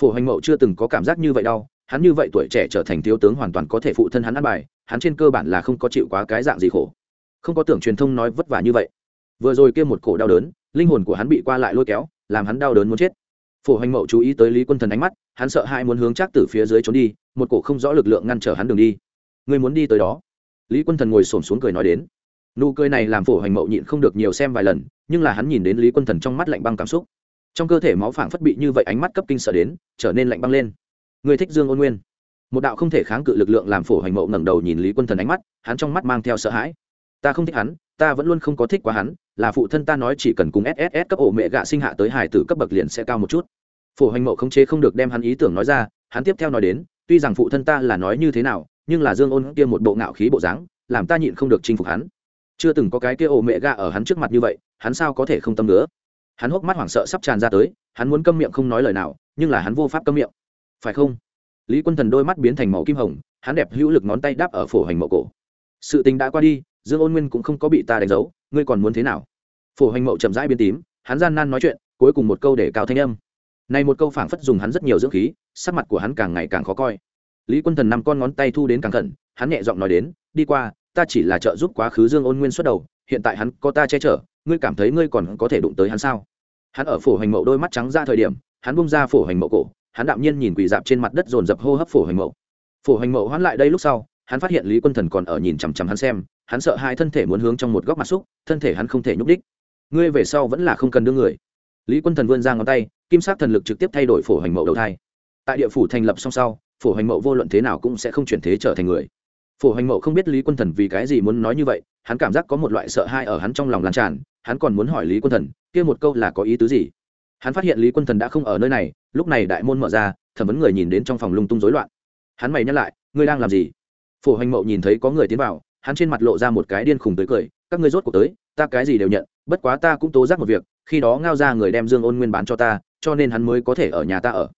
Phổ Hoành mậu chưa từng có cảm giác như vậy đau, hắn như vậy tuổi trẻ trở thành thiếu tướng hoàn toàn có thể phụ thân hắn ăn bài, hắn trên cơ bản là không có chịu quá cái dạng gì khổ. Không có tưởng truyền thông nói vất vả như vậy. Vừa rồi kia một cổ đau đớn, linh hồn của hắn bị qua lại lôi kéo, làm hắn đau đớn muốn chết. Phổ Hoành mậu chú ý tới lý quân thần ánh mắt, hắn sợ hai muốn hướng trác từ phía dưới trốn đi, một cổ không rõ lực lượng ngăn trở hắn đường đi. Ngươi muốn đi tới đó. Lý quân thần ngồi xổm xuống cười nói đến. Nụ cười này làm phổ Hoành mậu nhịn không được nhiều xem vài lần, nhưng là hắn nhìn đến lý quân thần trong mắt lạnh băng cảm xúc. Trong cơ thể máu phảng phất bị như vậy ánh mắt cấp kinh sợ đến, trở nên lạnh băng lên. Người thích dương ôn nguyên. Một đạo không thể kháng cự lực lượng làm phổ Hoành mậu ngẩng đầu nhìn lý quân thần ánh mắt, hắn trong mắt mang theo sợ hãi. Ta không thích hắn, ta vẫn luôn không có thích quá hắn, là phụ thân ta nói chỉ cần cùng sss cấp ổ mẹ gạ sinh hạ tới hải tử cấp bậc liền sẽ cao một chút. Phổ Hoành mậu không chế không được đem hắn ý tưởng nói ra, hắn tiếp theo nói đến, tuy rằng phụ thân ta là nói như thế nào nhưng là dương ôn kia một bộ ngạo khí bộ dáng, làm ta nhịn không được chinh phục hắn. Chưa từng có cái kia ổ mẹ gạ ở hắn trước mặt như vậy, hắn sao có thể không tâm nữa hắn hốc mắt hoảng sợ sắp tràn ra tới, hắn muốn câm miệng không nói lời nào, nhưng là hắn vô pháp câm miệng. Phải không? Lý quân thần đôi mắt biến thành màu kim hồng, hắn đẹp hữu lực ngón tay đáp ở phổ hành mậu cổ. Sự tình đã qua đi, dương ôn nguyên cũng không có bị ta đánh dấu, ngươi còn muốn thế nào? Phổ hành mậu chậm rãi biến tím, hắn gian nan nói chuyện, cuối cùng một câu để cao thanh âm. Này một câu phảng phất dùng hắn rất nhiều dưỡng khí, sắc mặt của hắn càng ngày càng khó coi lý quân thần năm con ngón tay thu đến càng khẩn, hắn nhẹ giọng nói đến, đi qua, ta chỉ là trợ giúp quá khứ dương ôn nguyên xuất đầu, hiện tại hắn có ta che chở, ngươi cảm thấy ngươi còn có thể đụng tới hắn sao? Hắn ở phổ hoành mậu đôi mắt trắng ra thời điểm, hắn bung ra phổ hoành mậu cổ, hắn đạm nhiên nhìn quỳ dạp trên mặt đất dồn dập hô hấp phổ hoành mậu. Phổ hoành mậu hoãn lại đây lúc sau, hắn phát hiện lý quân thần còn ở nhìn chằm chằm hắn xem, hắn sợ hai thân thể muốn hướng trong một góc mặt xúc, thân thể hắn không thể nhúc đích. Ngươi về sau vẫn là không cần đưa người. Lý quân thần vươn ra ngón tay, kim sắc thần lực trực tiếp thay đổi phổ hoành mậu đầu thai. Tại địa phủ thành lập song sau phổ Hoành mậu vô luận thế nào cũng sẽ không chuyển thế trở thành người. Phổ Hoành mậu không biết lý quân thần vì cái gì muốn nói như vậy, hắn cảm giác có một loại sợ hãi ở hắn trong lòng lan tràn, hắn còn muốn hỏi lý quân thần, kia một câu là có ý tứ gì? Hắn phát hiện lý quân thần đã không ở nơi này, lúc này đại môn mở ra, thẩm vấn người nhìn đến trong phòng lung tung rối loạn. Hắn mày nhắc lại, ngươi đang làm gì? Phổ Hoành mậu nhìn thấy có người tiến vào, hắn trên mặt lộ ra một cái điên khùng tới cười, các ngươi rốt cuộc tới, ta cái gì đều nhận, bất quá ta cũng tố giác một việc, khi đó ngao ra người đem dương ôn nguyên bán cho ta, cho nên hắn mới có thể ở nhà ta ở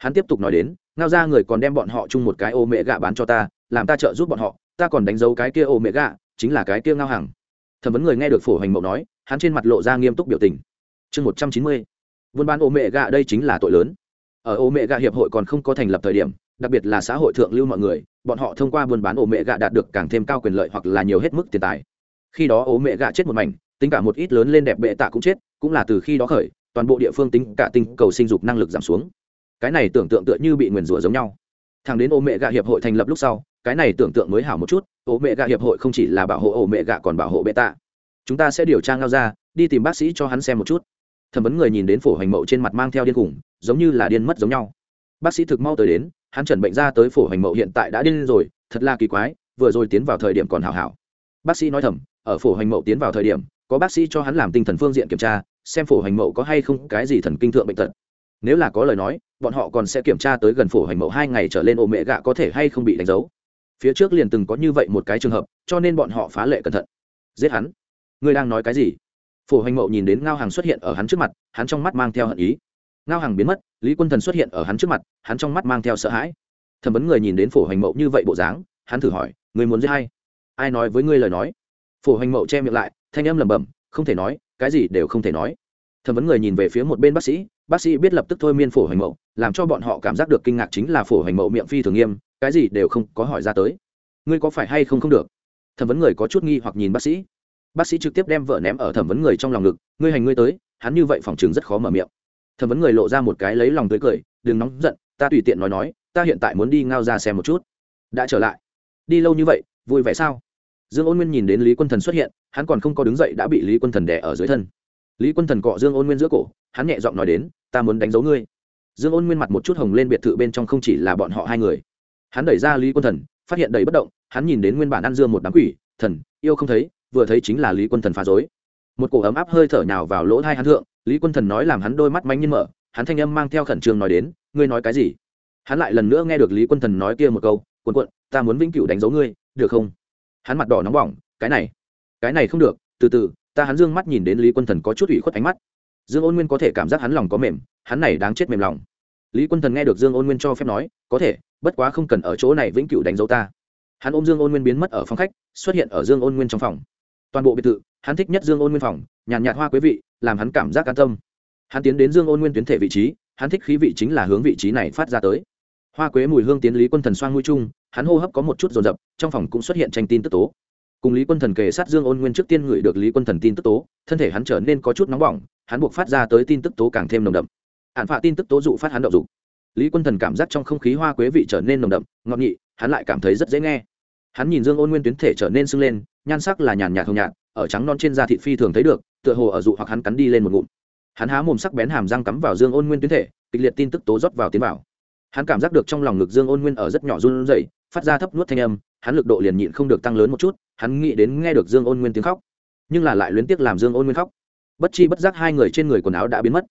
hắn tiếp tục nói đến, ngao ra người còn đem bọn họ chung một cái ô mẹ gạ bán cho ta, làm ta trợ giúp bọn họ, ta còn đánh dấu cái kia ô mẹ gạ, chính là cái kia ngao hàng. Thẩm vấn người nghe được phổ hành mậu nói, hắn trên mặt lộ ra nghiêm túc biểu tình. Chương một trăm chín mươi, buôn bán ô mẹ gạ đây chính là tội lớn. Ở ô mẹ gạ hiệp hội còn không có thành lập thời điểm, đặc biệt là xã hội thượng lưu mọi người, bọn họ thông qua buôn bán ô mẹ gạ đạt được càng thêm cao quyền lợi hoặc là nhiều hết mức tiền tài. Khi đó ô mẹ gạ chết một mảnh, tính cả một ít lớn lên đẹp bệ tạ cũng chết, cũng là từ khi đó khởi, toàn bộ địa phương tính cả tinh cầu sinh dục năng lực giảm xuống cái này tưởng tượng tựa như bị nguyền rủa giống nhau. Thằng đến ổ mẹ gạ hiệp hội thành lập lúc sau, cái này tưởng tượng mới hảo một chút ổ mẹ gạ hiệp hội không chỉ là bảo hộ ổ mẹ gạ còn bảo hộ bệ tạ chúng ta sẽ điều tra ngao ra, đi tìm bác sĩ cho hắn xem một chút. Thẩm vấn người nhìn đến phổ hành mậu trên mặt mang theo điên khủng, giống như là điên mất giống nhau. Bác sĩ thực mau tới đến, hắn chẩn bệnh ra tới phổ hành mậu hiện tại đã điên rồi, thật là kỳ quái, vừa rồi tiến vào thời điểm còn hảo hảo. Bác sĩ nói thầm, ở phổ hành mậu tiến vào thời điểm, có bác sĩ cho hắn làm tinh thần phương diện kiểm tra, xem phổ hành mậu có hay không cái gì thần kinh thượng bệnh tật nếu là có lời nói, bọn họ còn sẽ kiểm tra tới gần phổ hoành mậu hai ngày trở lên ô mẹ gạ có thể hay không bị đánh dấu. Phía trước liền từng có như vậy một cái trường hợp, cho nên bọn họ phá lệ cẩn thận. Giết hắn? Ngươi đang nói cái gì? Phổ hoành mậu nhìn đến ngao hàng xuất hiện ở hắn trước mặt, hắn trong mắt mang theo hận ý. Ngao hàng biến mất, lý quân thần xuất hiện ở hắn trước mặt, hắn trong mắt mang theo sợ hãi. Thẩm vấn người nhìn đến phổ hoành mậu như vậy bộ dáng, hắn thử hỏi người muốn giết hay ai nói với ngươi lời nói? Phổ hoành mậu che miệng lại, thanh âm lẩm bẩm, không thể nói, cái gì đều không thể nói. Thẩm vấn người nhìn về phía một bên bác sĩ bác sĩ biết lập tức thôi miên phổ hành mậu làm cho bọn họ cảm giác được kinh ngạc chính là phổ hành mậu miệng phi thường nghiêm, cái gì đều không có hỏi ra tới. Ngươi có phải hay không không được? Thẩm vấn người có chút nghi hoặc nhìn bác sĩ. Bác sĩ trực tiếp đem vợ ném ở thẩm vấn người trong lòng ngực, ngươi hành ngươi tới, hắn như vậy phòng chừng rất khó mở miệng. Thẩm vấn người lộ ra một cái lấy lòng tươi cười, đừng nóng giận, ta tùy tiện nói nói, ta hiện tại muốn đi ngao ra xem một chút. Đã trở lại. Đi lâu như vậy, vui vẻ sao? Dương ôn nguyên nhìn đến lý quân thần xuất hiện, hắn còn không có đứng dậy đã bị lý quân thần đẻ ở dưới thân. Lý quân thần cọ dương ôn nguyên giữa cổ, hắn nhẹ giọng nói đến ta muốn đánh dấu ngươi. Dương ôn nguyên mặt một chút hồng lên biệt thự bên trong không chỉ là bọn họ hai người. Hắn đẩy ra lý quân thần, phát hiện đầy bất động, hắn nhìn đến nguyên bản ăn dương một đám quỷ, thần, yêu không thấy, vừa thấy chính là lý quân thần phá dối một cổ ấm áp hơi thở nào vào lỗ thai hắn thượng, lý quân thần nói làm hắn đôi mắt manh nhiên mở, hắn thanh âm mang theo khẩn trương nói đến, ngươi nói cái gì? Hắn lại lần nữa nghe được lý quân thần nói kia một câu quần quận ta muốn vĩnh cửu đánh dấu ngươi, được không? Hắn mặt đỏ nóng bỏng, cái này cái này không được, từ từ, ta hắn dương mắt nhìn đến lý quân thần có chút ủy khuất ánh mắt dương ôn nguyên có thể cảm giác hắn lòng có mềm hắn này đáng chết mềm lòng. Lý quân thần nghe được dương ôn nguyên cho phép nói có thể bất quá không cần ở chỗ này vĩnh cửu đánh dấu ta. Hắn ôm dương ôn nguyên biến mất ở phòng khách xuất hiện ở dương ôn nguyên trong phòng. Toàn bộ biệt thự hắn thích nhất dương ôn nguyên phòng nhàn nhạt hoa quý vị làm hắn cảm giác an tâm. Hắn tiến đến dương ôn nguyên tuyến thể vị trí hắn thích khí vị chính là hướng vị trí này phát ra tới. Hoa quế mùi hương tiến lý quân thần xoang mũi chung hắn hô hấp có một chút dồn dập, trong phòng cũng xuất hiện tranh tin tức tố. Cùng lý quân thần kề sát dương ôn nguyên trước tiên gửi được lý quân thần tin tức tố thân thể hắn trở nên có chút nóng bỏng hắn buộc phát ra tới tin tức tố càng thêm nồng đậm. Hạn phạ tin tức tố dụ phát hắn đậu dục. Lý quân thần cảm giác trong không khí hoa quế vị trở nên nồng đậm, ngọt nghị, hắn lại cảm thấy rất dễ nghe. Hắn nhìn dương ôn nguyên tuyến thể trở nên sưng lên, nhan sắc là nhàn nhạt hồng nhạt, ở trắng non trên da thịt phi thường thấy được, tựa hồ ở dụ hoặc hắn cắn đi lên một ngụm. Hắn há mồm sắc bén hàm răng cắm vào dương ôn nguyên tuyến thể, kịch liệt tin tức tố rót vào tiến vào. Hắn cảm giác được trong lòng ngực dương ôn nguyên ở rất nhỏ run rẩy, phát ra thấp nuốt thanh âm, hắn lực độ liền nhịn không được tăng lớn một chút, hắn nghĩ đến nghe được dương ôn nguyên tiếng khóc. Nhưng là lại luyến tiếc làm dương ôn nguyên khóc bất chi bất giác hai người trên người quần áo đã biến mất.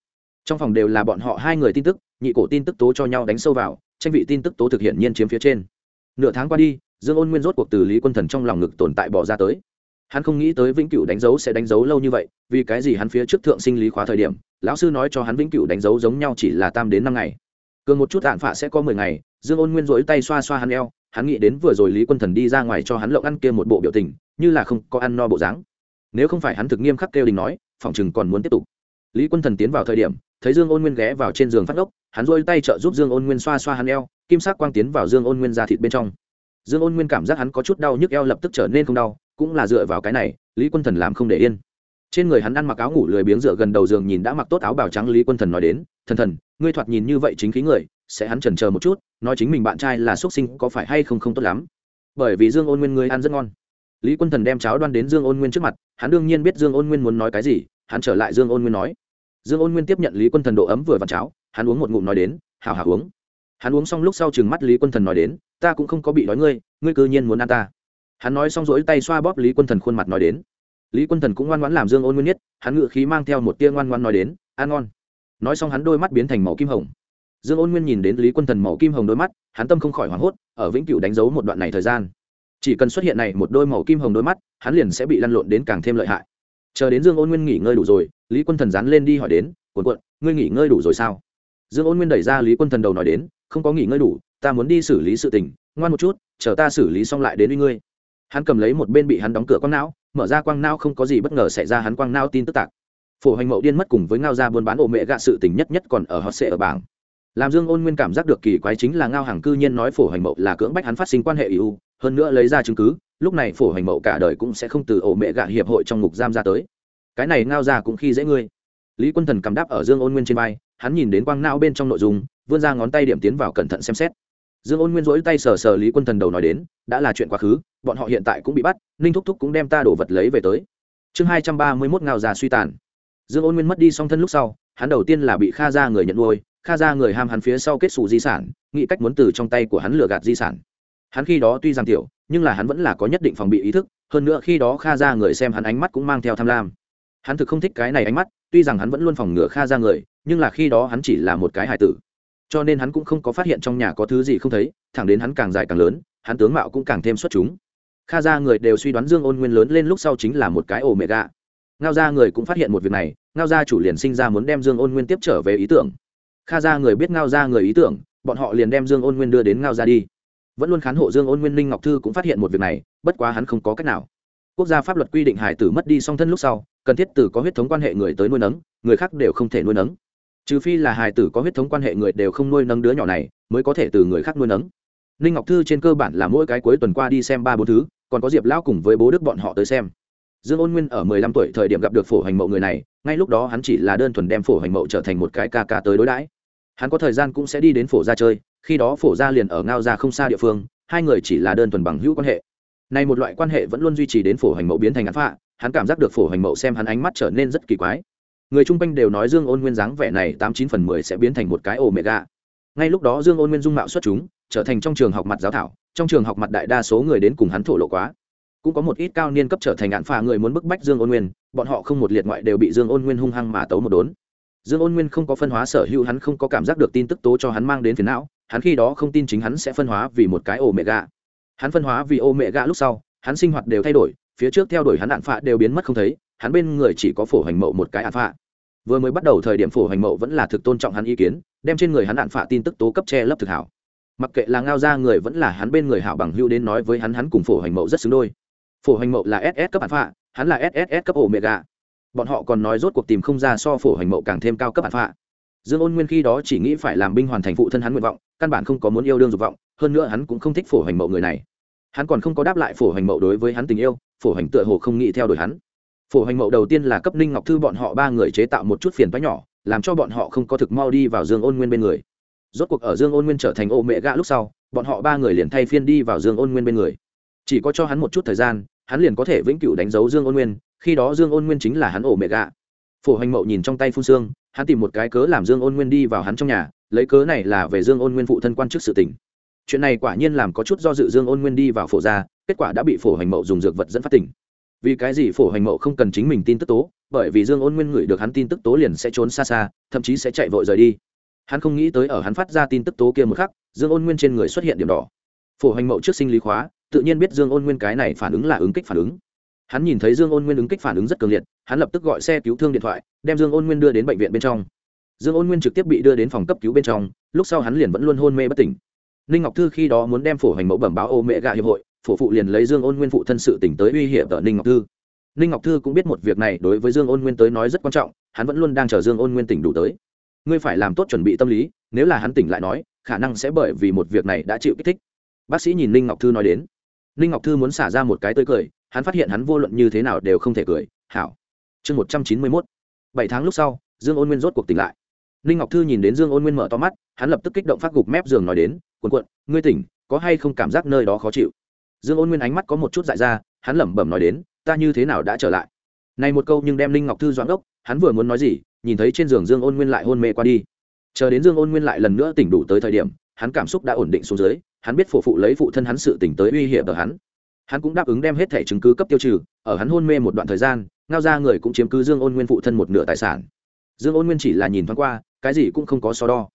Trong phòng đều là bọn họ hai người tin tức, nhị cổ tin tức tố cho nhau đánh sâu vào, tranh vị tin tức tố thực hiện nhiên chiếm phía trên. Nửa tháng qua đi, dương ôn nguyên rốt cuộc từ lý quân thần trong lòng ngực tồn tại bỏ ra tới. Hắn không nghĩ tới vĩnh cửu đánh dấu sẽ đánh dấu lâu như vậy, vì cái gì hắn phía trước thượng sinh lý khóa thời điểm, lão sư nói cho hắn vĩnh cửu đánh dấu giống nhau chỉ là tam đến năm ngày. Cường một chút tạn phạ sẽ có mười ngày, dương ôn nguyên rỗi tay xoa xoa hắn eo, hắn nghĩ đến vừa rồi lý quân thần đi ra ngoài cho hắn lộng ăn kia một bộ biểu tình, như là không có ăn no bộ dáng nếu không phải hắn thực nghiêm khắc kêu đình nói, phòng chừng còn muốn tiếp tục. Lý quân thần tiến vào thời điểm, thấy dương ôn nguyên ghé vào trên giường phát ốc, hắn rôi tay trợ giúp dương ôn nguyên xoa xoa hắn eo, kim sắc quang tiến vào dương ôn nguyên ra thịt bên trong. Dương ôn nguyên cảm giác hắn có chút đau nhức eo lập tức trở nên không đau, cũng là dựa vào cái này, lý quân thần làm không để yên. Trên người hắn ăn mặc áo ngủ lười biếng dựa gần đầu giường nhìn đã mặc tốt áo bào trắng, lý quân thần nói đến, thần thần, ngươi thoạt nhìn như vậy chính khí người, sẽ hắn chần chờ một chút, nói chính mình bạn trai là xuất sinh có phải hay không không tốt lắm? Bởi vì dương ôn nguyên ngươi ăn rất ngon lý quân thần đem cháo đoan đến dương ôn nguyên trước mặt, hắn đương nhiên biết dương ôn nguyên muốn nói cái gì, hắn trở lại dương ôn nguyên nói. Dương ôn nguyên tiếp nhận lý quân thần độ ấm vừa vặn cháo, hắn uống một ngụm nói đến hào hào uống. Hắn uống xong lúc sau chừng mắt lý quân thần nói đến, ta cũng không có bị đói ngươi ngươi cư nhiên muốn ăn ta. Hắn nói xong rỗi tay xoa bóp lý quân thần khuôn mặt nói đến. Lý quân thần cũng ngoan ngoãn làm dương ôn nguyên nhất, hắn ngự khí mang theo một tia ngoan ngoan nói đến, ăn ngon. Nói xong hắn đôi mắt biến thành màu kim hồng. Dương ôn nguyên nhìn đến lý quân thần màu kim hồng đôi mắt, hắn tâm không khỏi hoảng hốt, ở vĩnh cửu đánh dấu một đoạn này thời gian chỉ cần xuất hiện này một đôi màu kim hồng đôi mắt, hắn liền sẽ bị lăn lộn đến càng thêm lợi hại. Chờ đến dương ôn nguyên nghỉ ngơi đủ rồi, lý quân thần dán lên đi hỏi đến, cuộn cuộn, ngươi nghỉ ngơi đủ rồi sao? Dương ôn nguyên đẩy ra lý quân thần đầu nói đến, không có nghỉ ngơi đủ, ta muốn đi xử lý sự tình, ngoan một chút, chờ ta xử lý xong lại đến với ngươi. Hắn cầm lấy một bên bị hắn đóng cửa quang não, mở ra quang não không có gì bất ngờ xảy ra hắn quang não tin tức tạc. Phổ hành mậu điên mất cùng với ngao ra buôn bán ổ mẹ gạ sự tình nhất nhất còn ở họ sệ ở bảng làm dương ôn nguyên cảm giác được kỳ quái chính là ngao hàng cư nhiên nói phổ hành mậu là cưỡng bách hắn phát sinh quan hệ ưu hơn nữa lấy ra chứng cứ, lúc này phổ hành mậu cả đời cũng sẽ không từ ổ mẹ gạ hiệp hội trong ngục giam ra tới. Cái này ngao ra cũng khi dễ ngươi. Lý quân thần cầm đáp ở dương ôn nguyên trên vai, hắn nhìn đến quang não bên trong nội dung, vươn ra ngón tay điểm tiến vào cẩn thận xem xét. Dương ôn nguyên rỗi tay sờ sờ lý quân thần đầu nói đến, đã là chuyện quá khứ, bọn họ hiện tại cũng bị bắt, ninh thúc thúc cũng đem ta đổ vật lấy về tới. Chương hai trăm ba mươi mốt ngao già suy tàn. Dương ôn nguyên mất đi song thân lúc sau, hắn đầu tiên là bị kha ra người nhận nuôi kha ra người ham hắn phía sau kết xù di sản, nghĩ cách muốn từ trong tay của hắn lừa gạt di sản. Hắn khi đó tuy rằng tiểu, nhưng là hắn vẫn là có nhất định phòng bị ý thức, hơn nữa khi đó kha ra người xem hắn ánh mắt cũng mang theo tham lam. Hắn thực không thích cái này ánh mắt, tuy rằng hắn vẫn luôn phòng ngừa kha ra người, nhưng là khi đó hắn chỉ là một cái hải tử. Cho nên hắn cũng không có phát hiện trong nhà có thứ gì không thấy, thẳng đến hắn càng dài càng lớn, hắn tướng mạo cũng càng thêm xuất chúng. Kha ra người đều suy đoán dương ôn nguyên lớn lên lúc sau chính là một cái ổ mẹ gà ngao ra người cũng phát hiện một việc này, ngao ra chủ liền sinh ra muốn đem dương ôn nguyên tiếp trở về ý tưởng kha ra người biết ngao ra người ý tưởng, bọn họ liền đem dương ôn nguyên đưa đến ngao ra đi. Vẫn luôn khán hộ dương ôn nguyên linh ngọc thư cũng phát hiện một việc này, bất quá hắn không có cách nào. Quốc gia pháp luật quy định hải tử mất đi song thân lúc sau, cần thiết tử có huyết thống quan hệ người tới nuôi nấng, người khác đều không thể nuôi nấng. Trừ phi là hài tử có huyết thống quan hệ người đều không nuôi nấng đứa nhỏ này, mới có thể từ người khác nuôi nấng. Ninh ngọc thư trên cơ bản là mỗi cái cuối tuần qua đi xem ba bốn thứ, còn có diệp lão cùng với bố đức bọn họ tới xem. Dương ôn nguyên ở mười lăm tuổi thời điểm gặp được phổ hành mậu người này, ngay lúc đó hắn chỉ là đơn thuần đem phổ hành mậu trở thành một cái ca ca tới đối đãi hắn có thời gian cũng sẽ đi đến phổ gia chơi, khi đó phổ gia liền ở ngao ra không xa địa phương, hai người chỉ là đơn thuần bằng hữu quan hệ. Này một loại quan hệ vẫn luôn duy trì đến phổ hành mậu biến thành án phạ, hắn cảm giác được phổ hành mậu xem hắn ánh mắt trở nên rất kỳ quái. Người chung quanh đều nói dương ôn nguyên dáng vẻ này tám chín phần mười sẽ biến thành một cái ổ mẹ gà ngay lúc đó dương ôn nguyên dung mạo xuất chúng, trở thành trong trường học mặt giáo thảo, trong trường học mặt đại đa số người đến cùng hắn thổ lộ quá. Cũng có một ít cao niên cấp trở thành án phà người muốn bức bách dương ôn nguyên, bọn họ không một liệt ngoại đều bị dương ôn nguyên hung hăng mà tấu một đốn dương ôn nguyên không có phân hóa sở hữu, hắn không có cảm giác được tin tức tố cho hắn mang đến phiền não, hắn khi đó không tin chính hắn sẽ phân hóa vì một cái ổ mẹ gà hắn phân hóa vì ô mẹ gà lúc sau, hắn sinh hoạt đều thay đổi, phía trước theo đuổi hắn đạn phạ đều biến mất không thấy, hắn bên người chỉ có phổ hành mậu một cái đạn phạ vừa mới bắt đầu thời điểm phổ hành mậu vẫn là thực tôn trọng hắn ý kiến, đem trên người hắn đạn phạ tin tức tố cấp che lấp thực hảo. Mặc kệ là ngao ra người vẫn là hắn bên người hảo bằng hưu đến nói với hắn hắn cùng phổ hành mậu rất xứng đôi. Phổ hành mậu là ss cấp đạn phạ hắn là sss cấp ổ mẹ gà bọn họ còn nói rốt cuộc tìm không ra so phổ hành mậu càng thêm cao cấp đạn phạ. Dương ôn nguyên khi đó chỉ nghĩ phải làm binh hoàn thành phụ thân hắn nguyện vọng, căn bản không có muốn yêu đương dục vọng, hơn nữa hắn cũng không thích phổ hành mậu người này. Hắn còn không có đáp lại phổ hành mậu đối với hắn tình yêu, phổ hành tựa hồ không nghĩ theo đuổi hắn. Phổ hành mậu đầu tiên là cấp ninh ngọc thư bọn họ ba người chế tạo một chút phiền toái nhỏ, làm cho bọn họ không có thực mau đi vào dương ôn nguyên bên người. Rốt cuộc ở dương ôn nguyên trở thành ô mẹ gã lúc sau, bọn họ ba người liền thay phiên đi vào dương ôn nguyên bên người. Chỉ có cho hắn một chút thời gian, hắn liền có thể vĩnh cửu đánh dấu dương ôn nguyên khi đó dương ôn nguyên chính là hắn ổ mẹ gạ phổ hoành mậu nhìn trong tay phun xương, hắn tìm một cái cớ làm dương ôn nguyên đi vào hắn trong nhà, lấy cớ này là về dương ôn nguyên phụ thân quan chức sự tỉnh chuyện này quả nhiên làm có chút do dự dương ôn nguyên đi vào phổ ra kết quả đã bị phổ hoành mậu dùng dược vật dẫn phát tỉnh. Vì cái gì phổ hoành mậu không cần chính mình tin tức tố, bởi vì dương ôn nguyên ngửi được hắn tin tức tố liền sẽ trốn xa xa, thậm chí sẽ chạy vội rời đi. Hắn không nghĩ tới ở hắn phát ra tin tức tố kia một khắc, dương ôn nguyên trên người xuất hiện điểm đỏ. Phổ hoành mậu trước sinh lý khóa, tự nhiên biết dương ôn nguyên cái này phản ứng là ứng kích phản ứng hắn nhìn thấy dương ôn nguyên ứng kích phản ứng rất cường liệt, hắn lập tức gọi xe cứu thương điện thoại, đem dương ôn nguyên đưa đến bệnh viện bên trong. Dương ôn nguyên trực tiếp bị đưa đến phòng cấp cứu bên trong, lúc sau hắn liền vẫn luôn hôn mê bất tỉnh. Ninh ngọc thư khi đó muốn đem phổ hành mẫu bẩm báo ô mẹ gạ hiệp hội, phổ phụ liền lấy dương ôn nguyên phụ thân sự tỉnh tới uy hiểm ở ninh ngọc thư. Ninh ngọc thư cũng biết một việc này đối với dương ôn nguyên tới nói rất quan trọng, hắn vẫn luôn đang chờ dương ôn nguyên tỉnh đủ tới. Ngươi phải làm tốt chuẩn bị tâm lý, nếu là hắn tỉnh lại nói, khả năng sẽ bởi vì một việc này đã chịu kích thích. Bác sĩ nhìn ninh ngọc thư nói đến. Ninh ngọc thư muốn xả ra một cái tươi cười hắn phát hiện hắn vô luận như thế nào đều không thể cười hảo. Chương một trăm chín mươi mốt. Bảy tháng lúc sau dương ôn nguyên rốt cuộc tỉnh lại. Ninh ngọc thư nhìn đến dương ôn nguyên mở to mắt hắn lập tức kích động phát gục mép giường nói đến cuộn cuộn, ngươi tỉnh có hay không cảm giác nơi đó khó chịu? Dương ôn nguyên ánh mắt có một chút dại ra hắn lẩm bẩm nói đến ta như thế nào đã trở lại? Này một câu nhưng đem ninh ngọc thư doãn gốc, hắn vừa muốn nói gì nhìn thấy trên giường dương ôn nguyên lại hôn mê qua đi. Chờ đến dương ôn nguyên lại lần nữa tỉnh đủ tới thời điểm hắn cảm xúc đã ổn định xuống dưới hắn biết phổ phụ lấy phụ thân hắn sự tỉnh tới uy hiểm ở hắn hắn cũng đáp ứng đem hết thẻ chứng cứ cấp tiêu trừ, ở hắn hôn mê một đoạn thời gian, ngao ra người cũng chiếm cứ dương ôn nguyên phụ thân một nửa tài sản. Dương ôn nguyên chỉ là nhìn thoáng qua, cái gì cũng không có so đo.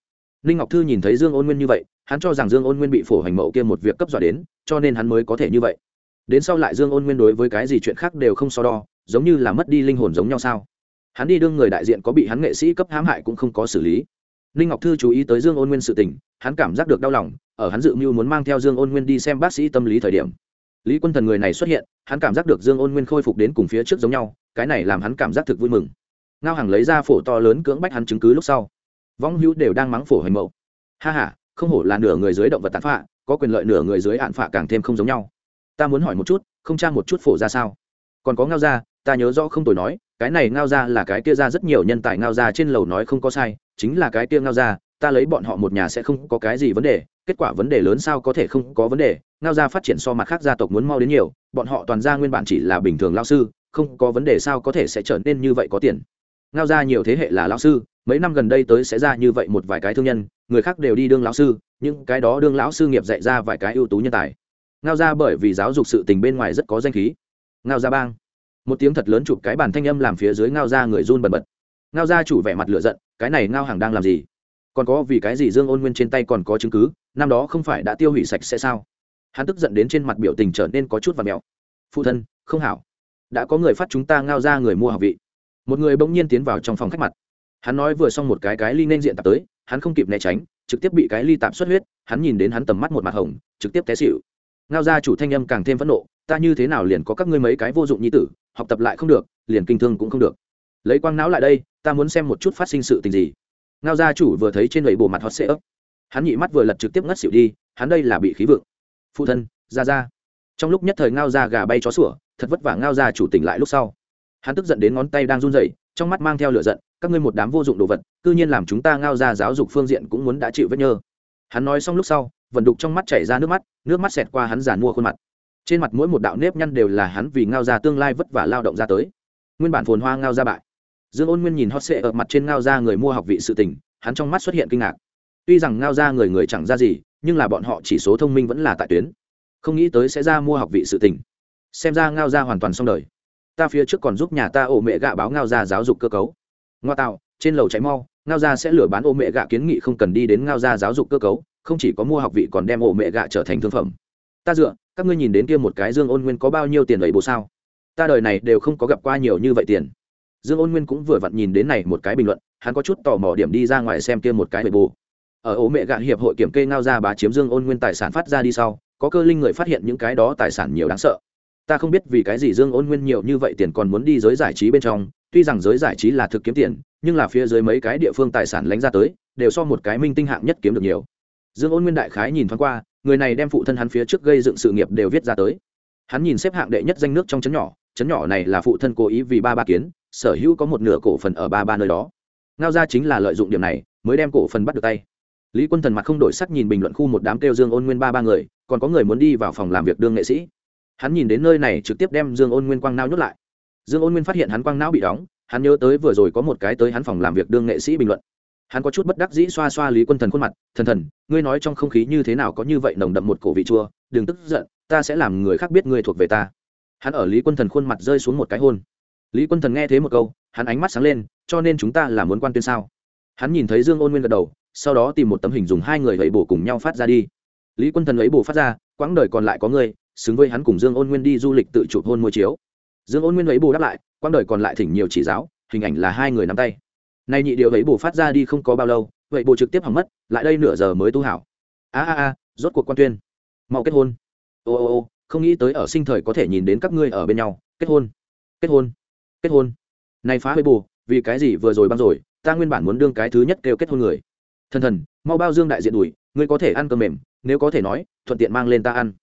Ninh ngọc thư nhìn thấy dương ôn nguyên như vậy, hắn cho rằng dương ôn nguyên bị phổ hành mậu kia một việc cấp dọa đến, cho nên hắn mới có thể như vậy. Đến sau lại dương ôn nguyên đối với cái gì chuyện khác đều không so đo, giống như là mất đi linh hồn giống nhau sao? Hắn đi đương người đại diện có bị hắn nghệ sĩ cấp hãm hại cũng không có xử lý. Ninh ngọc thư chú ý tới dương ôn nguyên sự tình, hắn cảm giác được đau lòng, ở hắn dự mưu muốn mang theo dương ôn nguyên đi xem bác sĩ tâm lý thời điểm lý quân thần người này xuất hiện, hắn cảm giác được dương ôn nguyên khôi phục đến cùng phía trước giống nhau, cái này làm hắn cảm giác thực vui mừng. Ngao hàng lấy ra phổ to lớn cưỡng bách hắn chứng cứ lúc sau. Vong hữu đều đang mắng phổ hoành mậu. Ha h a không hổ là nửa người dưới động vật tàn phạ có quyền lợi nửa người dưới hạn phạ càng thêm không giống nhau. Ta muốn hỏi một chút, không tra một chút phổ ra sao? Còn có ngao ra ta nhớ rõ không tồi nói, cái này ngao ra là cái kia ra rất nhiều nhân tài ngao ra trên lầu nói không có sai, chính là cái kia ngao ra ta lấy bọn họ một nhà sẽ không có cái gì vấn đề kết quả vấn đề lớn sao có thể không có vấn đề, ngao gia phát triển so mặt khác gia tộc muốn mau đến nhiều, bọn họ toàn gia nguyên bản chỉ là bình thường lao sư, không có vấn đề sao có thể sẽ trở nên như vậy có tiền. Ngao gia nhiều thế hệ là lao sư, mấy năm gần đây tới sẽ ra như vậy một vài cái thương nhân, người khác đều đi đương lão sư, những cái đó đương lão sư nghiệp dạy ra vài cái ưu tú nhân tài. Ngao gia bởi vì giáo dục sự tình bên ngoài rất có danh khí. Ngao gia bang. Một tiếng thật lớn chụp cái bàn thanh âm làm phía dưới ngao gia người run bần bật. Ngao gia chủ vẻ mặt lựa giận, cái này ngao hàng đang làm gì? Còn có vì cái gì dương ôn nguyên trên tay còn có chứng cứ, năm đó không phải đã tiêu hủy sạch sẽ sao? Hắn tức giận đến trên mặt biểu tình trở nên có chút và mẹo. Phụ thân, không hảo. Đã có người phát chúng ta ngao ra người mua học vị. Một người bỗng nhiên tiến vào trong phòng khách mặt. Hắn nói vừa xong một cái cái ly nên diện tạp tới, hắn không kịp né tránh, trực tiếp bị cái ly tạp xuất huyết, hắn nhìn đến hắn tầm mắt một mặt hồng, trực tiếp té xịu ngao ra chủ thanh âm càng thêm phẫn nộ, ta như thế nào liền có các ngươi mấy cái vô dụng nhi tử, học tập lại không được, liền kinh thương cũng không được. Lấy quang não lại đây, ta muốn xem một chút phát sinh sự tình gì ngao gia chủ vừa thấy trên lầy bộ mặt hot sệ ấp, hắn nhị mắt vừa lật trực tiếp ngất xỉu đi, hắn đây là bị khí vượng. Phụ thân, ra ra. Trong lúc nhất thời ngao gia gà bay chó sủa, thật vất vả ngao gia chủ tỉnh lại lúc sau. Hắn tức giận đến ngón tay đang run rẩy, trong mắt mang theo lửa giận, các ngươi một đám vô dụng đồ vật, cư nhiên làm chúng ta ngao gia giáo dục phương diện cũng muốn đã chịu vết nhơ. Hắn nói xong lúc sau, vận đục trong mắt chảy ra nước mắt nước mắt xẹt qua hắn giàn mua khuôn mặt. Trên mặt mỗi một đạo nếp nhăn đều là hắn vì ngao gia tương lai vất vả lao động ra tới. Nguyên bản phồn hoa ngao gia bại dương ôn nguyên nhìn hot sệ ở mặt trên ngao ra người mua học vị sự tình, hắn trong mắt xuất hiện kinh ngạc. Tuy rằng ngao ra người người chẳng ra gì, nhưng là bọn họ chỉ số thông minh vẫn là tại tuyến. Không nghĩ tới sẽ ra mua học vị sự tình. Xem ra ngao ra hoàn toàn xong đời. Ta phía trước còn giúp nhà ta ổ mẹ gạ báo ngao ra giáo dục cơ cấu. Ngoa tạo, trên lầu cháy mau, ngao ra sẽ lửa bán ổ mẹ gạ kiến nghị không cần đi đến ngao ra giáo dục cơ cấu, không chỉ có mua học vị còn đem ổ mẹ gạ trở thành thương phẩm. Ta dựa, các ngươi nhìn đến kia một cái dương ôn nguyên có bao nhiêu tiền đầy bộ sao? Ta đời này đều không có gặp qua nhiều như vậy tiền dương ôn nguyên cũng vừa vặn nhìn đến này một cái bình luận, hắn có chút tò mò điểm đi ra ngoài xem kia một cái bề bù. Ở ổ mẹ gạ hiệp hội kiểm kê ngao ra bá chiếm dương ôn nguyên tài sản phát ra đi sau, có cơ linh người phát hiện những cái đó tài sản nhiều đáng sợ. Ta không biết vì cái gì dương ôn nguyên nhiều như vậy tiền còn muốn đi giới giải trí bên trong, tuy rằng giới giải trí là thực kiếm tiền, nhưng là phía dưới mấy cái địa phương tài sản lánh ra tới, đều so một cái minh tinh hạng nhất kiếm được nhiều. Dương ôn nguyên đại khái nhìn thoáng qua, người này đem phụ thân hắn phía trước gây dựng sự nghiệp đều viết ra tới. Hắn nhìn xếp hạng đệ nhất danh nước trong chấn nhỏ chấn nhỏ này là phụ thân cố ý vì ba ba kiến sở hữu có một nửa cổ phần ở ba ba nơi đó. Ngao ra chính là lợi dụng điểm này, mới đem cổ phần bắt được tay. Lý quân thần mặt không đổi sắc nhìn bình luận khu một đám kêu dương ôn nguyên ba ba người, còn có người muốn đi vào phòng làm việc đương nghệ sĩ. Hắn nhìn đến nơi này trực tiếp đem dương ôn nguyên quang nao nhốt lại. Dương ôn nguyên phát hiện hắn quang não bị đóng, hắn nhớ tới vừa rồi có một cái tới hắn phòng làm việc đương nghệ sĩ bình luận. Hắn có chút bất đắc dĩ xoa xoa lý quân thần khuôn mặt, thần thần, ngươi nói trong không khí như thế nào có như vậy nồng đậm một cổ vị chua, đừng tức giận, ta sẽ làm người khác biết ngươi thuộc về ta. Hắn ở lý quân thần khuôn mặt rơi xuống một cái hôn lý quân thần nghe thế một câu hắn ánh mắt sáng lên cho nên chúng ta là muốn quan tuyên sao? Hắn nhìn thấy dương ôn nguyên gật đầu sau đó tìm một tấm hình dùng hai người lấy bổ cùng nhau phát ra đi. Lý quân thần lấy bổ phát ra quãng đời còn lại có người, xứng với hắn cùng dương ôn nguyên đi du lịch tự chụp hôn môi chiếu. Dương ôn nguyên lấy bổ đáp lại quãng đời còn lại thỉnh nhiều chỉ giáo hình ảnh là hai người nắm tay. Nay nhị điệu lấy bổ phát ra đi không có bao lâu vậy bổ trực tiếp hỏng mất lại đây nửa giờ mới tu hảo. A a a rốt cuộc quan tuyên. Mau kết hôn. Ô ô ô không nghĩ tới ở sinh thời có thể nhìn đến các ngươi ở bên nhau. Kết hôn. Kết hôn kết hôn. Này phá hơi bù, vì cái gì vừa rồi băng rồi, ta nguyên bản muốn đương cái thứ nhất kêu kết hôn người. Thần thần, mau bao dương đại diện đùi ngươi có thể ăn cơm mềm, nếu có thể nói, thuận tiện mang lên ta ăn.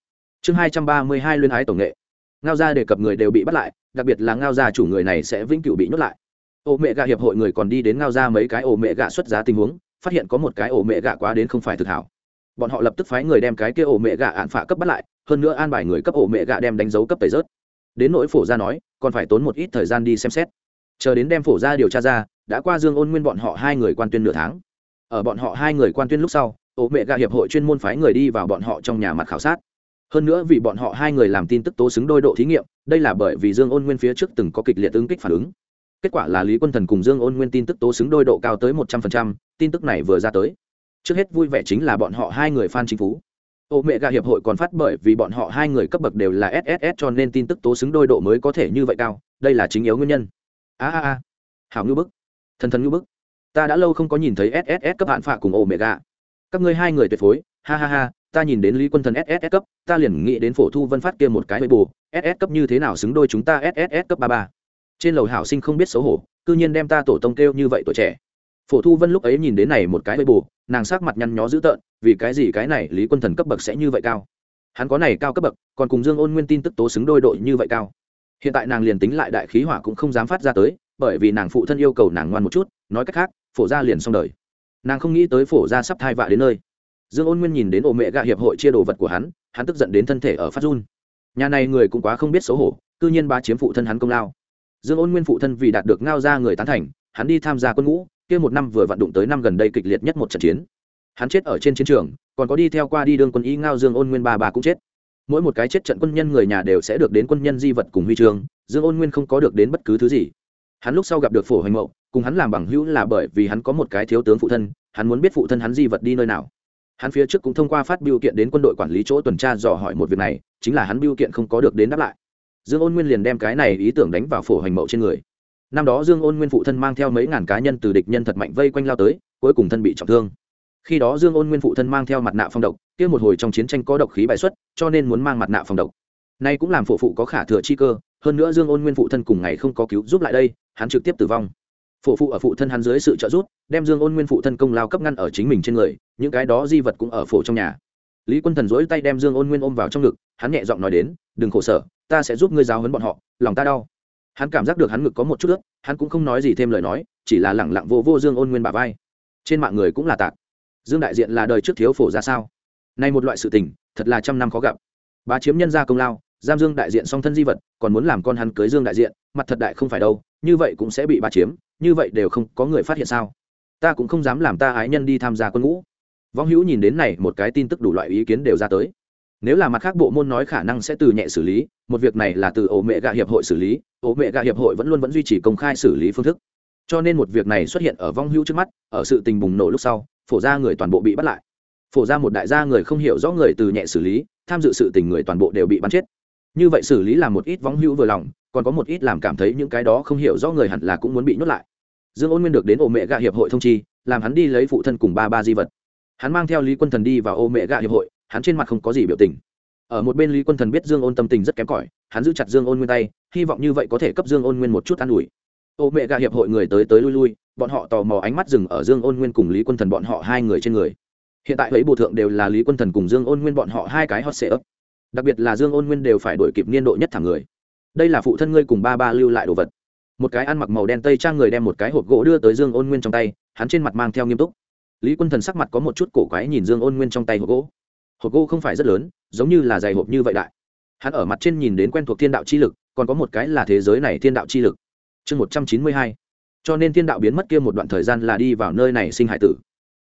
Chương hai trăm ba mươi hai liên ái tổng nghệ. Ngao gia đề cập người đều bị bắt lại, đặc biệt là ngao gia chủ người này sẽ vĩnh cửu bị nhốt lại. Ổ mẹ gạ hiệp hội người còn đi đến ngao ra mấy cái ổ mẹ gạ xuất giá tình huống, phát hiện có một cái ổ mẹ gạ quá đến không phải thực hảo. Bọn họ lập tức phái người đem cái kia ổ mẹ gạ ạn phạ cấp bắt lại, hơn nữa an bài người cấp ổ mẹ gạ đem đánh dấu cấp tẩy rớt. Đến nỗi phổ ra nói còn phải tốn một ít thời gian đi xem xét. Chờ đến đem phổ ra điều tra ra, đã qua dương ôn nguyên bọn họ hai người quan tuyên nửa tháng. Ở bọn họ hai người quan tuyên lúc sau, ổ mẹ gạ hiệp hội chuyên môn phái người đi vào bọn họ trong nhà mặt khảo sát. Hơn nữa vì bọn họ hai người làm tin tức tố xứng đôi độ thí nghiệm, đây là bởi vì dương ôn nguyên phía trước từng có kịch liệt ứng kích phản ứng. Kết quả là lý quân thần cùng dương ôn nguyên tin tức tố xứng đôi độ cao tới một trăm phần trăm, tin tức này vừa ra tới. Trước hết vui vẻ chính là bọn họ hai người phan chính phú ô mẹ gà hiệp hội còn phát bởi vì bọn họ hai người cấp bậc đều là sss cho nên tin tức tố xứng đôi độ mới có thể như vậy cao đây là chính yếu nguyên nhân a a a hảo ngư bức thần thần ngư bức ta đã lâu không có nhìn thấy sss cấp hạn phạ cùng ô mẹ gà các ngươi hai người tuyệt phối ha ha ha ta nhìn đến lý quân thần sss cấp ta liền nghĩ đến phổ thu vân phát kia một cái bê bù ss cấp như thế nào xứng đôi chúng ta sss cấp ba ba trên lầu hảo sinh không biết xấu hổ cư nhiên đem ta tổ tông kêu như vậy tuổi trẻ phổ thu vân lúc ấy nhìn đến này một cái hơi bù nàng sắc mặt nhăn nhó dữ tợn, vì cái gì cái này lý quân thần cấp bậc sẽ như vậy cao? Hắn có này cao cấp bậc, còn cùng dương ôn nguyên tin tức tố xứng đôi đội như vậy cao. Hiện tại nàng liền tính lại đại khí hỏa cũng không dám phát ra tới, bởi vì nàng phụ thân yêu cầu nàng ngoan một chút, nói cách khác, phổ ra liền xong đời. Nàng không nghĩ tới phổ ra sắp thai vạ đến nơi. Dương ôn nguyên nhìn đến ổ mẹ gạ hiệp hội chia đồ vật của hắn hắn tức giận đến thân thể ở phát run. Nhà này người cũng quá không biết xấu hổ, cư nhiên ba chiếm phụ thân hắn công lao. Dương ôn nguyên phụ thân vì đạt được ngao ra người tán thành, hắn đi tham gia quân ngũ kia một năm vừa vận động tới năm gần đây kịch liệt nhất một trận chiến. Hắn chết ở trên chiến trường, còn có đi theo qua đi đương quân y ngao dương ôn nguyên ba bà cũng chết. Mỗi một cái chết trận quân nhân người nhà đều sẽ được đến quân nhân di vật cùng huy chương, dương ôn nguyên không có được đến bất cứ thứ gì. Hắn lúc sau gặp được phổ hoành mậu, cùng hắn làm bằng hữu là bởi vì hắn có một cái thiếu tướng phụ thân, hắn muốn biết phụ thân hắn di vật đi nơi nào. Hắn phía trước cũng thông qua phát biểu kiện đến quân đội quản lý chỗ tuần tra dò hỏi một việc này, chính là hắn biểu kiện không có được đến đáp lại. Dương ôn nguyên liền đem cái này ý tưởng đánh vào phổ hoành mậu trên người năm đó dương ôn nguyên phụ thân mang theo mấy ngàn cá nhân từ địch nhân thật mạnh vây quanh lao tới, cuối cùng thân bị trọng thương. Khi đó dương ôn nguyên phụ thân mang theo mặt nạ phòng độc, kia một hồi trong chiến tranh có độc khí bại xuất, cho nên muốn mang mặt nạ phòng độc. Nay cũng làm phổ phụ có khả thừa chi cơ, hơn nữa dương ôn nguyên phụ thân cùng ngày không có cứu giúp lại đây, hắn trực tiếp tử vong. Phổ phụ ở phụ thân hắn dưới sự trợ giúp, đem dương ôn nguyên phụ thân công lao cấp ngăn ở chính mình trên người, những cái đó di vật cũng ở phổ trong nhà. Lý quân thần dối tay đem dương ôn nguyên ôm vào trong ngực, hắn nhẹ giọng nói đến, đừng khổ sở, ta sẽ giúp ngươi giáo hấn bọn họ, lòng ta đau hắn cảm giác được hắn ngực có một chút ướt, hắn cũng không nói gì thêm lời nói, chỉ là lẳng lặng vô vô dương ôn nguyên bà vai. Trên mạng người cũng là tạc. Dương đại diện là đời trước thiếu phổ ra sao? Nay một loại sự tình, thật là trăm năm khó gặp. Bá chiếm nhân gia công lao, giam dương đại diện song thân di vật, còn muốn làm con hắn cưới dương đại diện, mặt thật đại không phải đâu, như vậy cũng sẽ bị bá chiếm, như vậy đều không có người phát hiện sao? Ta cũng không dám làm ta ái nhân đi tham gia quân ngũ. Vong hữu nhìn đến này một cái tin tức đủ loại ý kiến đều ra tới nếu là mặt khác bộ môn nói khả năng sẽ từ nhẹ xử lý, một việc này là từ ổ mẹ gạ hiệp hội xử lý, ổ mẹ gạ hiệp hội vẫn luôn vẫn duy trì công khai xử lý phương thức. Cho nên một việc này xuất hiện ở vong hữu trước mắt, ở sự tình bùng nổ lúc sau, phổ ra người toàn bộ bị bắt lại. Phổ ra một đại gia người không hiểu rõ người từ nhẹ xử lý, tham dự sự tình người toàn bộ đều bị bắn chết. Như vậy xử lý là một ít vong hữu vừa lòng, còn có một ít làm cảm thấy những cái đó không hiểu rõ người hẳn là cũng muốn bị nhốt lại. Dương ôn nguyên được đến ổ mẹ gạ hiệp hội thông chi, làm hắn đi lấy phụ thân cùng ba ba di vật. Hắn mang theo lý quân thần đi vào ô mẹ gạ hiệp hội hắn trên mặt không có gì biểu tình. Ở một bên lý quân thần biết dương ôn tâm tình rất kém cỏi, hắn giữ chặt dương ôn nguyên tay, hy vọng như vậy có thể cấp dương ôn nguyên một chút an ủi. Ô mẹ gà hiệp hội người tới tới lui lui, bọn họ tò mò ánh mắt dừng ở dương ôn nguyên cùng lý quân thần bọn họ hai người trên người. Hiện tại ấy bộ thượng đều là lý quân thần cùng dương ôn nguyên bọn họ hai cái hot sệ ấp đặc biệt là dương ôn nguyên đều phải đổi kịp niên độ nhất thẳng người. Đây là phụ thân ngươi cùng ba ba lưu lại đồ vật. Một cái ăn mặc màu đen tây trang người đem một cái hộp gỗ đưa tới dương ôn nguyên trong tay, hắn trên mặt mang theo nghiêm túc. Lý quân thần sắc mặt có một chút cổ quái nhìn dương ôn nguyên trong tay hộp gỗ hộp gỗ không phải rất lớn, giống như là dày hộp như vậy đại. Hắn ở mặt trên nhìn đến quen thuộc thiên đạo chi lực, còn có một cái là thế giới này thiên đạo chi lực. Chương một trăm chín mươi hai. Cho nên thiên đạo biến mất kia một đoạn thời gian là đi vào nơi này sinh hải tử.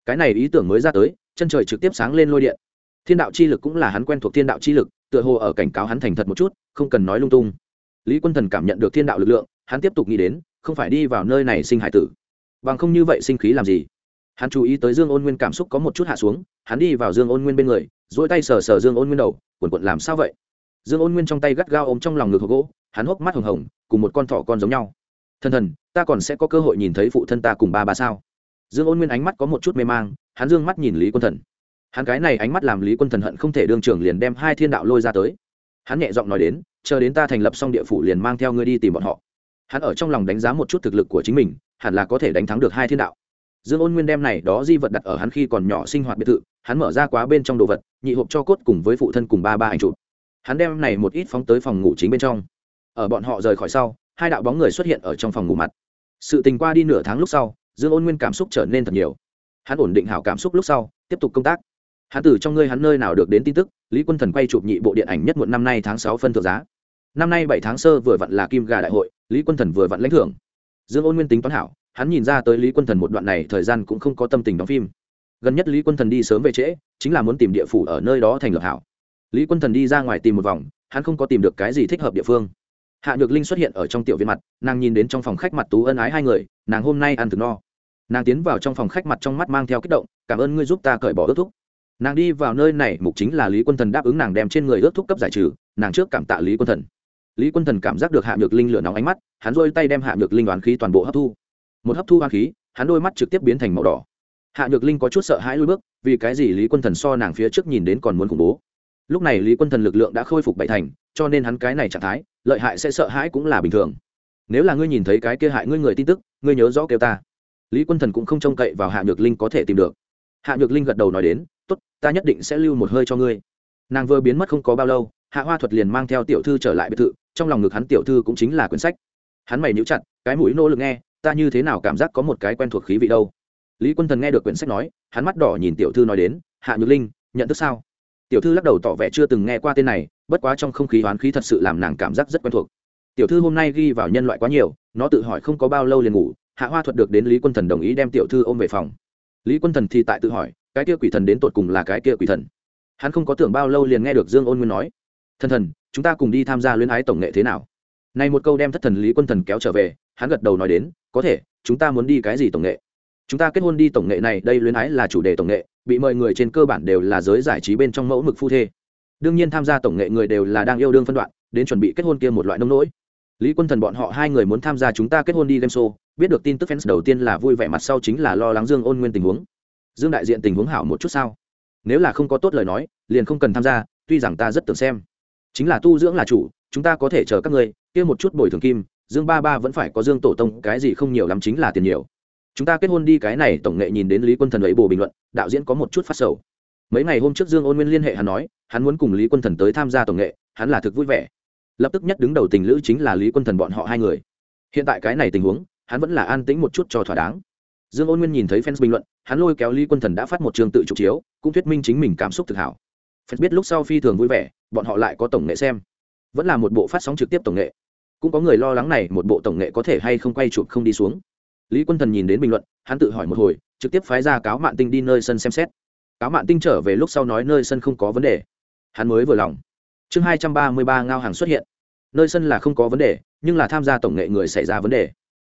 Cái này ý tưởng mới ra tới, chân trời trực tiếp sáng lên lôi điện. Thiên đạo chi lực cũng là hắn quen thuộc thiên đạo chi lực, tựa hồ ở cảnh cáo hắn thành thật một chút, không cần nói lung tung. Lý quân thần cảm nhận được thiên đạo lực lượng, hắn tiếp tục nghĩ đến, không phải đi vào nơi này sinh hải tử. Bằng không như vậy sinh khí làm gì? Hắn chú ý tới dương ôn nguyên cảm xúc có một chút hạ xuống, hắn đi vào dương ôn nguyên bên người dỗi tay sờ sờ dương ôn nguyên đầu, quần quận làm sao vậy? Dương ôn nguyên trong tay gắt gao ôm trong lòng ngực hộp gỗ, hắn hốc mắt hồng hồng, cùng một con thỏ con giống nhau. Thần thần, ta còn sẽ có cơ hội nhìn thấy phụ thân ta cùng ba ba sao? Dương ôn nguyên ánh mắt có một chút mê mang, hắn dương mắt nhìn lý quân thần. Hắn cái này ánh mắt làm lý quân thần hận không thể đương trưởng liền đem hai thiên đạo lôi ra tới. Hắn nhẹ giọng nói đến, chờ đến ta thành lập xong địa phủ liền mang theo ngươi đi tìm bọn họ. Hắn ở trong lòng đánh giá một chút thực lực của chính mình, hẳn là có thể đánh thắng được hai thiên đạo dương ôn nguyên đem này đó di vật đặt ở hắn khi còn nhỏ sinh hoạt biệt thự, hắn mở ra quá bên trong đồ vật, nhị hộp cho cốt cùng với phụ thân cùng ba ba ảnh chụp. Hắn đem này một ít phóng tới phòng ngủ chính bên trong. Ở bọn họ rời khỏi sau, hai đạo bóng người xuất hiện ở trong phòng ngủ mặt. Sự tình qua đi nửa tháng lúc sau, dương ôn nguyên cảm xúc trở nên thật nhiều. Hắn ổn định hảo cảm xúc lúc sau, tiếp tục công tác. Hắn từ trong ngươi hắn nơi nào được đến tin tức, lý quân thần quay chụp nhị bộ điện ảnh nhất muộn năm nay tháng sáu phân thượng giá. Năm nay bảy tháng sơ vừa vặn là kim gà đại hội, lý quân thần vừa vặn lãnh thưởng. Dương ôn nguyên tính toán hảo hắn nhìn ra tới lý quân thần một đoạn này thời gian cũng không có tâm tình đóng phim. Gần nhất lý quân thần đi sớm về trễ, chính là muốn tìm địa phủ ở nơi đó thành lập hảo. Lý quân thần đi ra ngoài tìm một vòng, hắn không có tìm được cái gì thích hợp địa phương. Hạ nhược linh xuất hiện ở trong tiểu viên mặt, nàng nhìn đến trong phòng khách mặt tú ân ái hai người, nàng hôm nay ăn thực no. Nàng tiến vào trong phòng khách mặt trong mắt mang theo kích động, cảm ơn ngươi giúp ta cởi bỏ ước thúc. Nàng đi vào nơi này, mục chính là lý quân thần đáp ứng nàng đem trên người ước thúc cấp giải trừ, nàng trước cảm tạ lý quân thần. Lý quân thần cảm giác được hạ nhược linh lửa nóng ánh mắt, hắn rôi tay đem hạ nhược linh đoán khí toàn bộ hấp thu một hấp thu hoang khí, hắn đôi mắt trực tiếp biến thành màu đỏ. Hạ nhược linh có chút sợ hãi lui bước, vì cái gì lý quân thần so nàng phía trước nhìn đến còn muốn khủng bố? Lúc này lý quân thần lực lượng đã khôi phục bảy thành, cho nên hắn cái này trạng thái, lợi hại sẽ sợ hãi cũng là bình thường. Nếu là ngươi nhìn thấy cái kia hại ngươi người tin tức, ngươi nhớ rõ kêu ta. Lý quân thần cũng không trông cậy vào hạ nhược linh có thể tìm được. Hạ nhược linh gật đầu nói đến t ố t ta nhất định sẽ lưu một hơi cho ngươi. Nàng vừa biến mất không có bao lâu, hạ hoa thuật liền mang theo tiểu thư trở lại biệt thự, trong lòng ngực hắn tiểu thư cũng chính là quyển sách. Hắn mày níu chặt, cái mũi nỗ lực nghe ta như thế nào cảm giác có một cái quen thuộc khí vị đâu? Lý quân thần nghe được quyển sách nói, hắn mắt đỏ nhìn tiểu thư nói đến, hạ nhược linh, nhận thức sao? Tiểu thư lắc đầu tỏ vẻ chưa từng nghe qua tên này, bất quá trong không khí hoán khí thật sự làm nàng cảm giác rất quen thuộc. Tiểu thư hôm nay ghi vào nhân loại quá nhiều, nó tự hỏi không có bao lâu liền ngủ, hạ hoa thuật được đến lý quân thần đồng ý đem tiểu thư ôm về phòng. Lý quân thần thì tại tự hỏi, cái kia quỷ thần đến tột cùng là cái kia quỷ thần? Hắn không có tưởng bao lâu liền nghe được dương ôn nguyên nói, thần thần, chúng ta cùng đi tham gia luyến ái tổng nghệ thế nào? Này một câu đem thất thần lý quân thần kéo trở về, hắn gật đầu nói đến có thể, chúng ta muốn đi cái gì tổng nghệ? Chúng ta kết hôn đi tổng nghệ này, đây luyến ái là chủ đề tổng nghệ, bị mời người trên cơ bản đều là giới giải trí bên trong mẫu mực phu thê. Đương nhiên tham gia tổng nghệ người đều là đang yêu đương phân đoạn, đến chuẩn bị kết hôn kia một loại nông nỗi. Lý quân thần bọn họ hai người muốn tham gia chúng ta kết hôn đi game show, biết được tin tức fans đầu tiên là vui vẻ mặt sau chính là lo lắng dương ôn nguyên tình huống. Dương đại diện tình huống hảo một chút sao? Nếu là không có tốt lời nói, liền không cần tham gia, tuy rằng ta rất tưởng xem. Chính là tu dưỡng là chủ, chúng ta có thể chờ các ngươi, kia một chút bồi thường kim dương ba ba vẫn phải có dương tổ tông, cái gì không nhiều lắm chính là tiền nhiều. Chúng ta kết hôn đi, cái này tổng nghệ nhìn đến lý quân thần ấy bồ bình luận, đạo diễn có một chút phát sầu. Mấy ngày hôm trước dương ôn nguyên liên hệ hắn nói, hắn muốn cùng lý quân thần tới tham gia tổng nghệ, hắn là thực vui vẻ. Lập tức nhất đứng đầu tình lữ chính là lý quân thần bọn họ hai người. Hiện tại cái này tình huống, hắn vẫn là an tĩnh một chút cho thỏa đáng. Dương ôn nguyên nhìn thấy fans bình luận, hắn lôi kéo lý quân thần đã phát một trường tự trục chiếu, cũng thuyết minh chính mình cảm xúc thực hảo. Fans biết lúc sau phi thường vui vẻ, bọn họ lại có tổng nghệ xem. Vẫn là một bộ phát sóng trực tiếp tổng nghệ cũng có người lo lắng này, một bộ tổng nghệ có thể hay không quay chụp không đi xuống. Lý quân thần nhìn đến bình luận, hắn tự hỏi một hồi, trực tiếp phái ra cáo mạn tinh đi nơi sân xem xét. Cáo mạn tinh trở về lúc sau nói nơi sân không có vấn đề. Hắn mới vừa lòng. Chương hai trăm ba mươi ba ngao hàng xuất hiện. Nơi sân là không có vấn đề, nhưng là tham gia tổng nghệ người xảy ra vấn đề.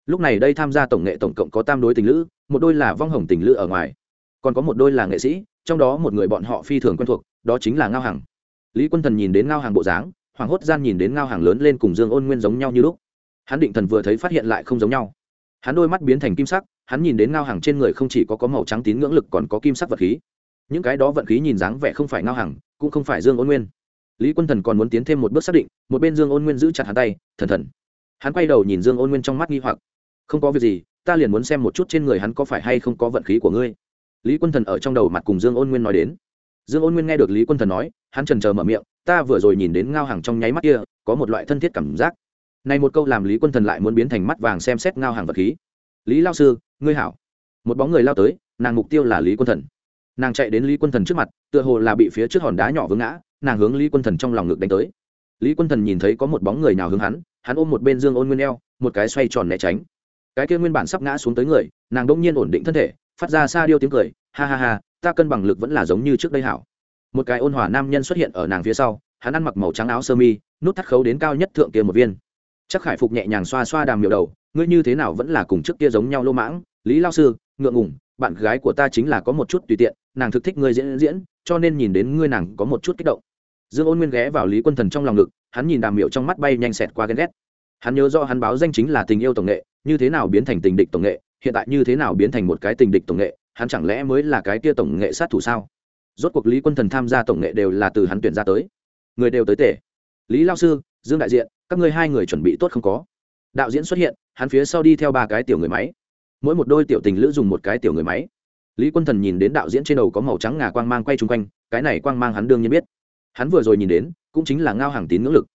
Lúc này đây tham gia tổng nghệ tổng cộng có tam đối tình lữ, một đôi là vong hồng tình lữ ở ngoài. Còn có một đôi là nghệ sĩ, trong đó một người bọn họ phi thường quen thuộc, đó chính là ngao hàng. Lý quân thần nhìn đến ngao hàng bộ dáng Hoảng hốt gian nhìn đến ngao hàng lớn lên cùng dương ôn nguyên giống nhau như lúc. Hắn định thần vừa thấy phát hiện lại không giống nhau. Hắn đôi mắt biến thành kim sắc, hắn nhìn đến ngao hàng trên người không chỉ có có màu trắng tín ngưỡng lực còn có kim sắc vật khí. Những cái đó vận khí nhìn dáng vẻ không phải ngao hàng, cũng không phải dương ôn nguyên. Lý quân thần còn muốn tiến thêm một bước xác định, một bên dương ôn nguyên giữ chặt hắn tay, thần thần. Hắn quay đầu nhìn dương ôn nguyên trong mắt nghi hoặc. Không có việc gì, ta liền muốn xem một chút trên người hắn có phải hay không có vận khí của ngươi. Lý quân thần ở trong đầu mặt cùng dương ôn nguyên nói đến. Dương ôn nguyên nghe được lý quân thần nói, hắn trần chờ mở miệng ta vừa rồi nhìn đến ngao hàng trong nháy mắt kia, có một loại thân thiết cảm giác. Này một câu làm lý quân thần lại muốn biến thành mắt vàng xem xét ngao hàng vật khí. Lý lao sư, ngươi hảo. Một bóng người lao tới, nàng mục tiêu là lý quân thần. Nàng chạy đến lý quân thần trước mặt, tựa hồ là bị phía trước hòn đá nhỏ vướng ngã, nàng hướng lý quân thần trong lòng ngực đánh tới. Lý quân thần nhìn thấy có một bóng người nào hướng hắn hắn ôm một bên dương ôn nguyên eo, một cái xoay tròn né tránh. Cái kia nguyên bản sắp ngã xuống tới người, nàng đông nhiên ổn định thân thể, phát ra xa điêu tiếng cười, ha ha ha, ta cân bằng lực vẫn là giống như trước đây hảo một cái ôn hòa nam nhân xuất hiện ở nàng phía sau, hắn ăn mặc màu trắng áo sơ mi, nút thắt khấu đến cao nhất thượng kia một viên. Chắc khải phục nhẹ nhàng xoa xoa đàm miệu đầu, ngươi như thế nào vẫn là cùng trước kia giống nhau lô mãng? Lý lao sư, ngượng ngủng bạn gái của ta chính là có một chút tùy tiện, nàng thực thích ngươi diễn diễn, cho nên nhìn đến ngươi nàng có một chút kích động. Dương ôn nguyên ghé vào lý quân thần trong lòng ngực, hắn nhìn đàm miệu trong mắt bay nhanh xẹt qua ghen ghét. Hắn nhớ do hắn báo danh chính là tình yêu tổng nghệ, như thế nào biến thành tình địch tổng nghệ, hiện tại như thế nào biến thành một cái tình địch tổng nghệ, hắn chẳng lẽ mới là cái kia tổng nghệ sát thủ sao? Rốt cuộc lý quân thần tham gia tổng nghệ đều là từ hắn tuyển ra tới. Người đều tới tể lý lao sư, dương đại diện, các ngươi hai người chuẩn bị tốt không có? Đạo diễn xuất hiện, hắn phía sau đi theo ba cái tiểu người máy. Mỗi một đôi tiểu tình lữ dùng một cái tiểu người máy. Lý quân thần nhìn đến đạo diễn trên đầu có màu trắng ngà quang mang quay chung quanh, cái này quang mang hắn đương nhiên biết. Hắn vừa rồi nhìn đến, cũng chính là ngao hàng tín ngưỡng lực.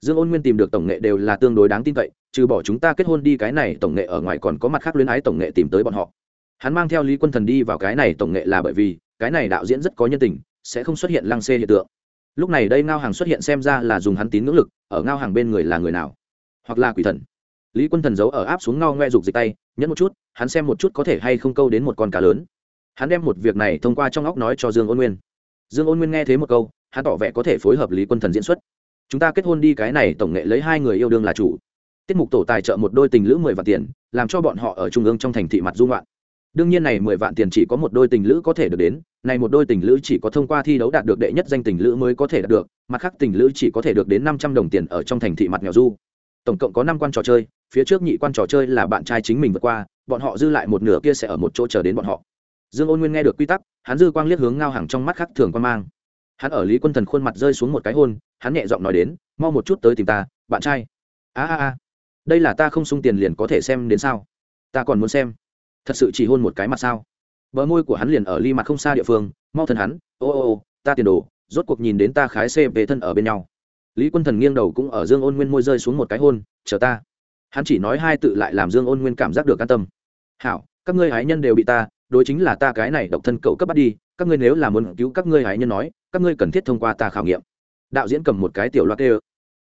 Dương ôn nguyên tìm được tổng nghệ đều là tương đối đáng tin cậy, trừ bỏ chúng ta kết hôn đi cái này, tổng nghệ ở ngoài còn có mặt khác luyến ái tổng nghệ tìm tới bọn họ. Hắn mang theo lý quân thần đi vào cái này, tổng nghệ là bởi vì cái này đạo diễn rất có nhân tình, sẽ không xuất hiện lăng xê hiện tượng. Lúc này đây ngao hàng xuất hiện xem ra là dùng hắn tín ngưỡng lực, ở ngao hàng bên người là người nào? Hoặc là quỷ thần? Lý quân thần giấu ở áp xuống ngao ngoe rục dịch tay, nhẫn một chút, hắn xem một chút có thể hay không câu đến một con cá lớn. Hắn đem một việc này thông qua trong óc nói cho dương ôn nguyên. Dương ôn nguyên nghe thấy một câu, hắn tỏ vẻ có thể phối hợp lý quân thần diễn xuất. Chúng ta kết hôn đi, cái này tổng nghệ lấy hai người yêu đương là chủ. Tiết mục tổ tài trợ một đôi tình lữ mười vạn tiền, làm cho bọn họ ở trung ương trong thành thị mặt dung loạn đương nhiên này mười vạn tiền chỉ có một đôi tình lữ có thể được đến, này một đôi tình lữ chỉ có thông qua thi đấu đạt được đệ nhất danh tình lữ mới có thể đạt được, mặt khác tình lữ chỉ có thể được đến năm trăm đồng tiền ở trong thành thị mặt nghèo du. Tổng cộng có năm quan trò chơi, phía trước nhị quan trò chơi là bạn trai chính mình vượt qua, bọn họ dư lại một nửa kia sẽ ở một chỗ chờ đến bọn họ. Dương ôn nguyên nghe được quy tắc, hắn dư quang liếc hướng ngao hàng trong mắt khác thường quan mang. Hắn ở lý quân thần khuôn mặt rơi xuống một cái hôn, hắn nhẹ giọng nói đến, mau một chút tới tìm ta, bạn trai. A a a, đây là ta không sung tiền liền có thể xem đến sao? Ta còn muốn xem thật sự chỉ hôn một cái mặt sao? Bờ môi của hắn liền ở ly mặt không xa địa phương, mau thân hắn, ô ô ô, ta tiền đồ, rốt cuộc nhìn đến ta khái xê về thân ở bên nhau. Lý quân thần nghiêng đầu cũng ở dương ôn nguyên môi rơi xuống một cái hôn, chờ ta. Hắn chỉ nói hai tự lại làm dương ôn nguyên cảm giác được an tâm. Hảo, các ngươi hái nhân đều bị ta, đối chính là ta cái này độc thân cậu cấp bắt đi, các ngươi nếu là muốn cứu các ngươi hái nhân nói, các ngươi cần thiết thông qua ta khảo nghiệm. Đạo diễn cầm một cái tiểu loạt đê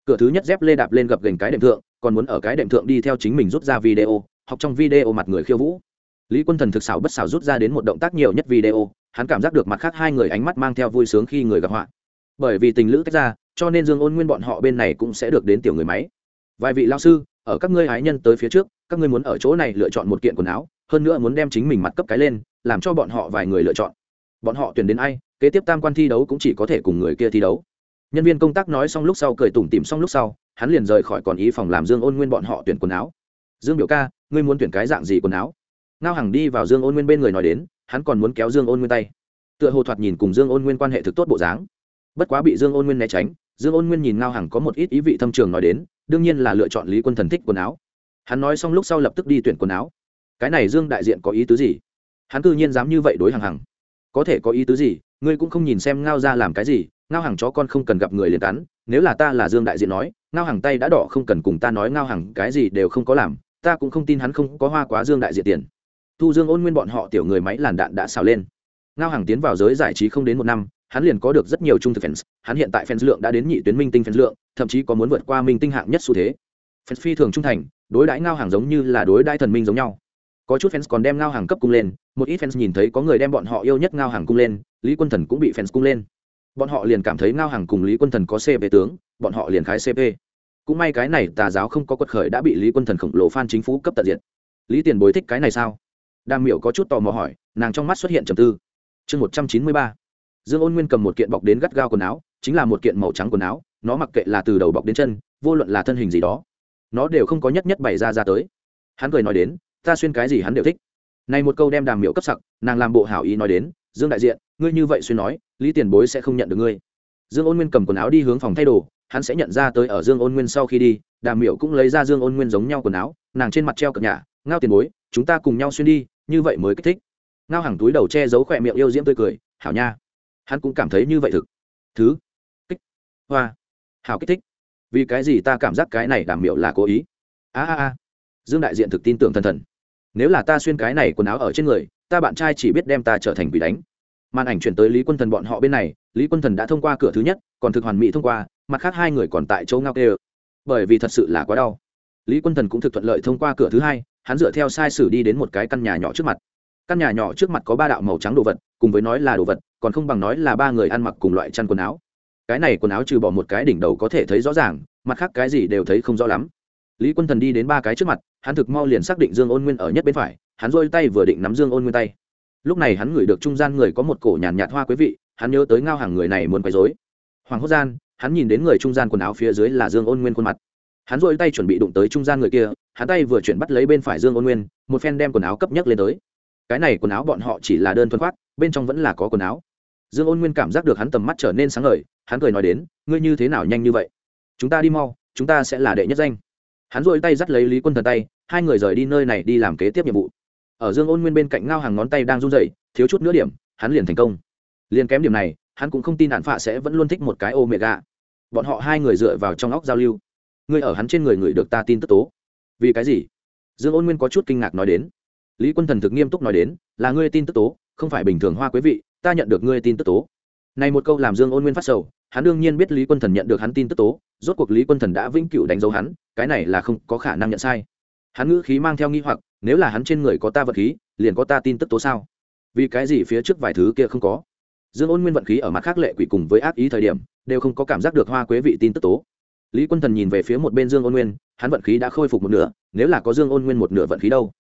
cửa thứ nhất dép lê đạp lên gập gành cái đệm thượng, còn muốn ở cái đệm thượng đi theo chính mình rút ra video, học trong video mặt người khiêu vũ lý quân thần thực xảo bất xảo rút ra đến một động tác nhiều nhất video, hắn cảm giác được mặt khác hai người ánh mắt mang theo vui sướng khi người gặp họa. Bởi vì tình lữ tách ra, cho nên dương ôn nguyên bọn họ bên này cũng sẽ được đến tiểu người máy. Vài vị lao sư, ở các ngươi ái nhân tới phía trước, các ngươi muốn ở chỗ này lựa chọn một kiện quần áo, hơn nữa muốn đem chính mình mặt cấp cái lên, làm cho bọn họ vài người lựa chọn. Bọn họ tuyển đến ai, kế tiếp tam quan thi đấu cũng chỉ có thể cùng người kia thi đấu. Nhân viên công tác nói xong lúc sau cười tủm tìm xong lúc sau, hắn liền rời khỏi còn ý phòng làm dương ôn nguyên bọn họ tuyển quần áo. Dương biểu ca, ngươi muốn tuyển cái dạng gì quần áo? Ngao hằng đi vào dương ôn nguyên bên người nói đến, hắn còn muốn kéo dương ôn nguyên tay. Tựa hồ thoạt nhìn cùng dương ôn nguyên quan hệ thực tốt bộ dáng. Bất quá bị dương ôn nguyên né tránh, dương ôn nguyên nhìn ngao hằng có một ít ý vị thâm trường nói đến, đương nhiên là lựa chọn lý quân thần thích quần áo. Hắn nói xong lúc sau lập tức đi tuyển quần áo. Cái này dương đại diện có ý tứ gì? Hắn cư nhiên dám như vậy đối hàng hằng. Có thể có ý tứ gì? Ngươi cũng không nhìn xem ngao ra làm cái gì, ngao hàng chó con không cần gặp người liền cắn, nếu là ta là dương đại diện nói, ngao hàng tay đã đỏ không cần cùng ta nói ngao hàng cái gì đều không có làm, ta cũng không tin hắn không có hoa quá dương đại diện tiền thu dương ôn nguyên bọn họ tiểu người máy làn đạn đã xào lên. Ngao hàng tiến vào giới giải trí không đến một năm, hắn liền có được rất nhiều trung thực fans, hắn hiện tại fans lượng đã đến nhị tuyến minh tinh fans lượng, thậm chí có muốn vượt qua minh tinh hạng nhất xu thế. Fans phi thường trung thành, đối đãi ngao hàng giống như là đối đãi thần minh giống nhau. Có chút fans còn đem ngao hàng cấp cung lên, một ít fans nhìn thấy có người đem bọn họ yêu nhất ngao hàng cung lên, lý quân thần cũng bị fans cung lên. Bọn họ liền cảm thấy ngao hàng cùng lý quân thần có cp tướng, bọn họ liền khái cp cũng may cái này tà giáo không có quật khởi đã bị lý quân thần khổng lồ phan chính phủ cấp tận diện lý tiền bối thích cái này sao? Đàm miểu có chút tò mò hỏi, nàng trong mắt xuất hiện trầm tư. Chương một trăm chín mươi ba. Dương ôn nguyên cầm một kiện bọc đến gắt gao quần áo, chính là một kiện màu trắng quần áo, nó mặc kệ là từ đầu bọc đến chân, vô luận là thân hình gì đó, nó đều không có nhất nhất bày ra ra tới. Hắn cười nói đến, ta xuyên cái gì hắn đều thích. Này một câu đem đàm miểu cấp sặc, nàng làm bộ hảo ý nói đến, dương đại diện, ngươi như vậy xuyên nói, lý tiền bối sẽ không nhận được ngươi. Dương ôn nguyên cầm quần áo đi hướng phòng thay đồ, hắn sẽ nhận ra tới ở dương ôn nguyên sau khi đi, đàm miểu cũng lấy ra dương ôn nguyên giống nhau quần áo, nàng trên mặt treo cập nhà ngao tiền bối, chúng ta cùng nhau xuyên đi, như vậy mới kích thích. Ngao hàng túi đầu che giấu khỏe miệng yêu diễm tươi cười, hảo nha. Hắn cũng cảm thấy như vậy thực. Thứ, kích, hoa, hảo kích thích. Vì cái gì ta cảm giác cái này đảm miệu là cố ý? A a a. Dương đại diện thực tin tưởng thần thần. Nếu là ta xuyên cái này quần áo ở trên người, ta bạn trai chỉ biết đem ta trở thành quỷ đánh. Màn ảnh chuyển tới lý quân thần bọn họ bên này, lý quân thần đã thông qua cửa thứ nhất, còn thực hoàn mỹ thông qua, mặt khác hai người còn tại chỗ ngao kê bởi vì thật sự là quá đau. Lý quân thần cũng thực thuận lợi thông qua cửa thứ hai hắn dựa theo sai sử đi đến một cái căn nhà nhỏ trước mặt. Căn nhà nhỏ trước mặt có ba đạo màu trắng đồ vật, cùng với nói là đồ vật, còn không bằng nói là ba người ăn mặc cùng loại chăn quần áo. Cái này quần áo trừ bỏ một cái đỉnh đầu có thể thấy rõ ràng, mặt khác cái gì đều thấy không rõ lắm. Lý quân thần đi đến ba cái trước mặt, hắn thực mau liền xác định dương ôn nguyên ở nhất bên phải, hắn rôi tay vừa định nắm dương ôn nguyên tay. Lúc này hắn ngửi được trung gian người có một cổ nhàn nhạt hoa quý vị, hắn nhớ tới ngao hàng người này muốn quấy dối hoàng hốt gian, hắn nhìn đến người trung gian quần áo phía dưới là dương ôn nguyên khuôn mặt. Hắn rôi tay chuẩn bị đụng tới trung gian người kia hắn tay vừa chuyển bắt lấy bên phải dương ôn nguyên, một phen đem quần áo cấp nhất lên tới. Cái này quần áo bọn họ chỉ là đơn thuần khoát bên trong vẫn là có quần áo. Dương ôn nguyên cảm giác được hắn tầm mắt trở nên sáng ngời, hắn cười nói đến, ngươi như thế nào nhanh như vậy? Chúng ta đi mau, chúng ta sẽ là đệ nhất danh. Hắn dội tay dắt lấy lý quân thần tay, hai người rời đi nơi này đi làm kế tiếp nhiệm vụ. Ở dương ôn nguyên bên cạnh ngao hàng ngón tay đang run dậy thiếu chút nữa điểm, hắn liền thành công. Liền kém điểm này, hắn cũng không tin đạn phạ sẽ vẫn luôn thích một cái ô mẹ gạ bọn họ hai người dựa vào trong óc giao lưu. Ngươi ở hắn trên người người được ta tin tức tố vì cái gì? Dương ôn nguyên có chút kinh ngạc nói đến. Lý quân thần thực nghiêm túc nói đến, là ngươi tin tức tố, không phải bình thường hoa quý vị, ta nhận được ngươi tin tức tố. Này một câu làm dương ôn nguyên phát sầu, hắn đương nhiên biết lý quân thần nhận được hắn tin tức tố, rốt cuộc lý quân thần đã vĩnh cửu đánh dấu hắn, cái này là không có khả năng nhận sai. Hắn ngữ khí mang theo nghi hoặc, nếu là hắn trên người có ta vật khí, liền có ta tin tức tố sao? Vì cái gì phía trước vài thứ kia không có? Dương ôn nguyên vận khí ở mặt khác lệ quỷ cùng với ác ý thời điểm, đều không có cảm giác được hoa quế vị tin tức tố lý quân thần nhìn về phía một bên dương ôn nguyên, hắn vận khí đã khôi phục một nửa, nếu là có dương ôn nguyên một nửa vận khí đâu?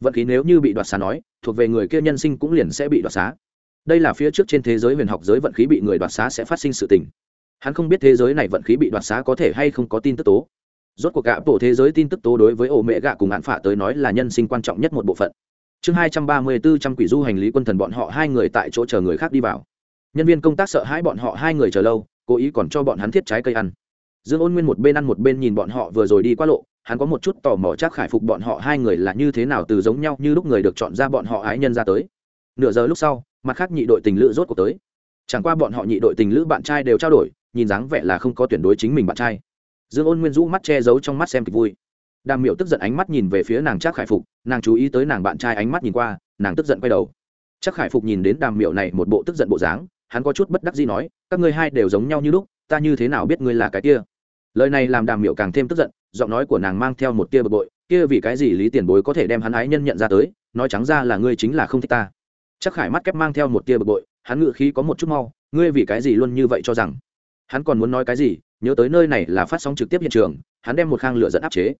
Vận khí nếu như bị đoạt xá nói, thuộc về người kia nhân sinh cũng liền sẽ bị đoạt xá. Đây là phía trước trên thế giới huyền học giới vận khí bị người đoạt xá sẽ phát sinh sự tình. Hắn không biết thế giới này vận khí bị đoạt xá có thể hay không có tin tức tố. Rốt cuộc gạ tổ thế giới tin tức tố đối với ổ mẹ gạ cùng hạn phả tới nói là nhân sinh quan trọng nhất một bộ phận. Chương hai trăm ba mươi bốn trăm quỷ du hành lý quân thần bọn họ hai người tại chỗ chờ người khác đi vào. Nhân viên công tác sợ hãi bọn họ hai người chờ lâu, cố ý còn cho bọn hắn thiết trái cây ăn dương ôn nguyên một bên ăn một bên nhìn bọn họ vừa rồi đi qua lộ, hắn có một chút tò mò chắc khải phục bọn họ hai người là như thế nào từ giống nhau như lúc người được chọn ra bọn họ ái nhân ra tới. Nửa giờ lúc sau, mặt khác nhị đội tình lữ rốt cuộc tới. Chẳng qua bọn họ nhị đội tình lữ bạn trai đều trao đổi, nhìn dáng vẻ là không có tuyển đối chính mình bạn trai. Dương ôn nguyên rũ mắt che giấu trong mắt xem kịch vui. Đàm miệu tức giận ánh mắt nhìn về phía nàng chắc khải phục, nàng chú ý tới nàng bạn trai ánh mắt nhìn qua, nàng tức giận quay đầu. Chắc khải phục nhìn đến đàm miệu này một bộ tức giận bộ dáng, hắn có chút bất đắc gì nói, các ngươi hai đều giống nhau như lúc, ta như thế nào biết ngươi là cái kia? Lời này làm đàm miệu càng thêm tức giận, giọng nói của nàng mang theo một tia bực bội, kia vì cái gì lý tiền bối có thể đem hắn ái nhân nhận ra tới, nói trắng ra là ngươi chính là không thích ta. Chắc khải mắt kép mang theo một tia bực bội, hắn ngự khí có một chút mau, ngươi vì cái gì luôn như vậy cho rằng? Hắn còn muốn nói cái gì, nhớ tới nơi này là phát sóng trực tiếp hiện trường, hắn đem một khang lửa dẫn áp chế.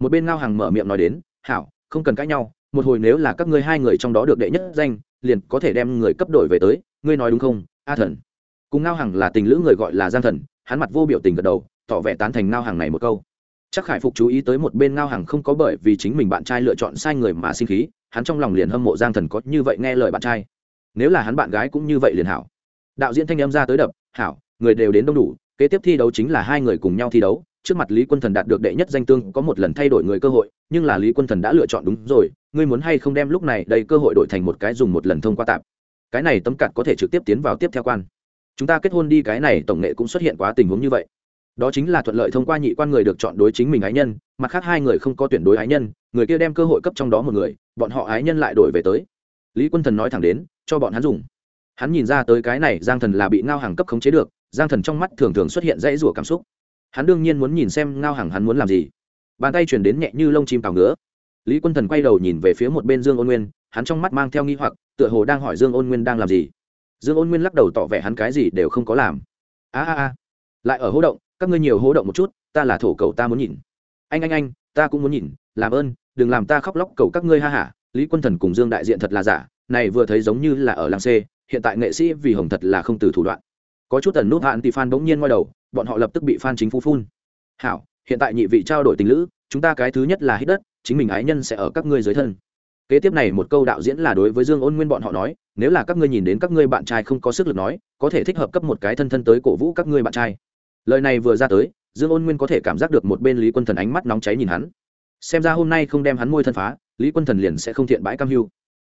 Một bên ngao hàng mở miệng nói đến, hảo, không cần cãi nhau, một hồi nếu là các ngươi hai người trong đó được đệ nhất danh, liền có thể đem người cấp đổi về tới, ngươi nói đúng không, a thần? Cùng ngao hàng là tình lữ người gọi là giang thần, hắn mặt vô biểu tình gật đầu tỏ vẻ tán thành ngao hàng này một câu. Chắc khải phục chú ý tới một bên ngao hàng không có bởi vì chính mình bạn trai lựa chọn sai người mà sinh khí, hắn trong lòng liền hâm mộ giang thần có như vậy nghe lời bạn trai. Nếu là hắn bạn gái cũng như vậy liền hảo. Đạo diễn thanh em ra tới đập, hảo, người đều đến đông đủ, kế tiếp thi đấu chính là hai người cùng nhau thi đấu, trước mặt lý quân thần đạt được đệ nhất danh tương có một lần thay đổi người cơ hội, nhưng là lý quân thần đã lựa chọn đúng rồi, ngươi muốn hay không đem lúc này đầy cơ hội đổi thành một cái dùng một lần thông qua tạp cái này tấm cặt có thể trực tiếp tiến vào tiếp theo quan. Chúng ta kết hôn đi, cái này tổng nghệ cũng xuất hiện quá tình huống như vậy đó chính là thuận lợi thông qua nhị quan người được chọn đối chính mình ái nhân, mặt khác hai người không có tuyển đối ái nhân, người kia đem cơ hội cấp trong đó một người, bọn họ ái nhân lại đổi về tới. Lý quân thần nói thẳng đến, cho bọn hắn dùng. Hắn nhìn ra tới cái này giang thần là bị ngao hàng cấp khống chế được, giang thần trong mắt thường thường xuất hiện dãy rủa cảm xúc. Hắn đương nhiên muốn nhìn xem ngao hàng hắn muốn làm gì. Bàn tay chuyển đến nhẹ như lông chim cào ngứa. Lý quân thần quay đầu nhìn về phía một bên dương ôn nguyên, hắn trong mắt mang theo nghi hoặc, tựa hồ đang hỏi dương ôn nguyên đang làm gì. Dương ôn nguyên lắc đầu tỏ vẻ hắn cái gì đều không có làm. A a a. Lại ở hố động các ngươi nhiều hố động một chút, ta là thổ cầu ta muốn nhìn. Anh anh anh, ta cũng muốn nhìn, làm ơn, đừng làm ta khóc lóc cầu các ngươi ha hả. Lý quân thần cùng dương đại diện thật là giả, này vừa thấy giống như là ở làng c, hiện tại nghệ sĩ vì hồng thật là không từ thủ đoạn. Có chút tần nút hạn thì fan bỗng nhiên ngoi đầu, bọn họ lập tức bị fan chính phủ phun. Hảo, hiện tại nhị vị trao đổi tình lữ, chúng ta cái thứ nhất là hít đất, chính mình ái nhân sẽ ở các ngươi dưới thân. Kế tiếp này một câu đạo diễn là đối với dương ôn nguyên bọn họ nói, nếu là các ngươi nhìn đến các ngươi bạn trai không có sức lực nói, có thể thích hợp cấp một cái thân thân tới cổ vũ các ngươi bạn trai lời này vừa ra tới, dương ôn nguyên có thể cảm giác được một bên lý quân thần ánh mắt nóng cháy nhìn hắn. Xem ra hôm nay không đem hắn môi thân phá, lý quân thần liền sẽ không thiện bãi cam hưu.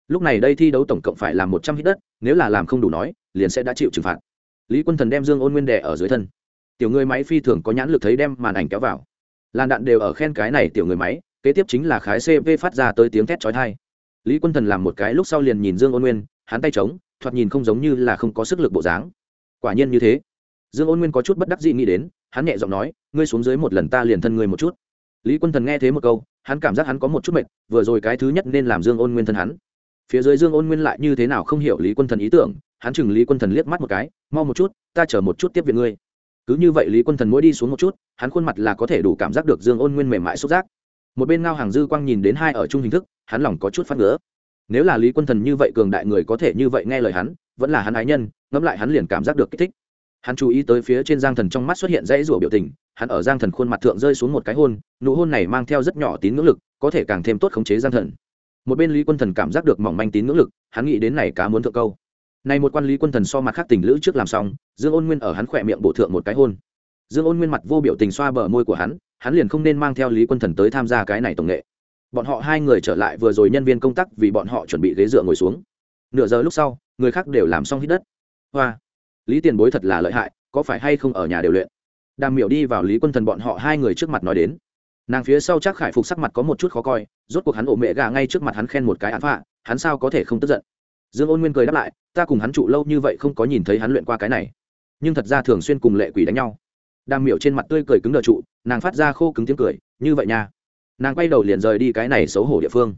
Lúc này đây thi đấu tổng cộng phải làm một trăm hít đất, nếu là làm không đủ nói, liền sẽ đã chịu trừng phạt. Lý quân thần đem dương ôn nguyên đẻ ở dưới thân. Tiểu người máy phi thường có nhãn lực thấy đem màn ảnh kéo vào. Làn đạn đều ở khen cái này tiểu người máy, kế tiếp chính là khái cv phát ra tới tiếng thét trói thai lý quân thần làm một cái lúc sau liền nhìn dương ôn nguyên, hắn tay trống, thoạt nhìn không giống như là không có sức lực bộ dáng. Quả nhiên như thế dương ôn nguyên có chút bất đắc dị nghĩ đến, hắn nhẹ giọng nói, ngươi xuống dưới một lần ta liền thân ngươi một chút. Lý quân thần nghe thế một câu, hắn cảm giác hắn có một chút mệt, vừa rồi cái thứ nhất nên làm dương ôn nguyên thân hắn. Phía dưới dương ôn nguyên lại như thế nào không hiểu lý quân thần ý tưởng, hắn chừng lý quân thần liếc mắt một cái, mau một chút, ta chờ một chút tiếp viện ngươi. Cứ như vậy lý quân thần mỗi đi xuống một chút, hắn khuôn mặt là có thể đủ cảm giác được dương ôn nguyên mềm mại xúc giác. Một bên ngao hàng dư quang nhìn đến hai ở chung hình thức, hắn lòng có chút phát ngứa. Nếu là lý quân thần như vậy cường đại người có thể như vậy nghe lời hắn, vẫn là hắn ái nhân, ngẫm lại hắn liền cảm giác được kích thích hắn chú ý tới phía trên giang thần trong mắt xuất hiện dãy rủa biểu tình, hắn ở giang thần khuôn mặt thượng rơi xuống một cái hôn, nụ hôn này mang theo rất nhỏ tín ngưỡng lực, có thể càng thêm tốt khống chế giang thần. Một bên lý quân thần cảm giác được mỏng manh tín ngưỡng lực, hắn nghĩ đến này cá muốn thượng câu. Này một quan lý quân thần so mặt khác tình lữ trước làm xong, dương ôn nguyên ở hắn khỏe miệng bổ thượng một cái hôn. Dương ôn nguyên mặt vô biểu tình xoa bờ môi của hắn hắn liền không nên mang theo lý quân thần tới tham gia cái này tổng nghệ. Bọn họ hai người trở lại vừa rồi nhân viên công tác vì bọn họ chuẩn bị ghế dựa ngồi xuống. Nửa giờ lúc sau, người khác đều làm xong hít đất. Hoa! Lý tiền bối thật là lợi hại, có phải hay không ở nhà đều luyện? Đàm miểu đi vào lý quân thần bọn họ hai người trước mặt nói đến. Nàng phía sau chắc khải phục sắc mặt có một chút khó coi, rốt cuộc hắn ổ mẹ gà ngay trước mặt hắn khen một cái án phạ, hắn sao có thể không tức giận? Dương ôn nguyên cười đáp lại, ta cùng hắn trụ lâu như vậy không có nhìn thấy hắn luyện qua cái này. Nhưng thật ra thường xuyên cùng lệ quỷ đánh nhau. Đàm miểu trên mặt tươi cười cứng đờ trụ, nàng phát ra khô cứng tiếng cười, như vậy nha. Nàng quay đầu liền rời đi cái này xấu hổ địa phương.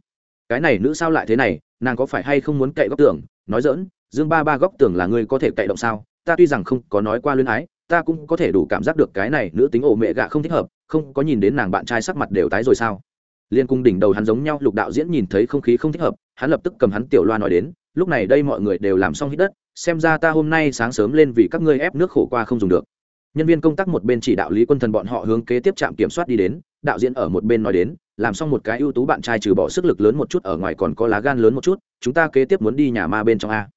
Cái này nữ sao lại thế này, nàng có phải hay không muốn cậy góc tường? Nói dỡn dương ba ba góc tường là ngươi có thể cậy động sao? Ta tuy rằng không có nói qua luyến ái, ta cũng có thể đủ cảm giác được cái này nữ tính ổ mẹ gạ không thích hợp, không có nhìn đến nàng bạn trai sắc mặt đều tái rồi sao? Liên cung đỉnh đầu hắn giống nhau, lục đạo diễn nhìn thấy không khí không thích hợp, hắn lập tức cầm hắn tiểu loa nói đến, lúc này đây mọi người đều làm xong hít đất, xem ra ta hôm nay sáng sớm lên vì các ngươi ép nước khổ qua không dùng được. Nhân viên công tác một bên chỉ đạo lý quân thần bọn họ hướng kế tiếp trạm kiểm soát đi đến, đạo diễn ở một bên nói đến, làm xong một cái ưu tú bạn trai trừ bỏ sức lực lớn một chút ở ngoài còn có lá gan lớn một chút, chúng ta kế tiếp muốn đi nhà ma bên trong a.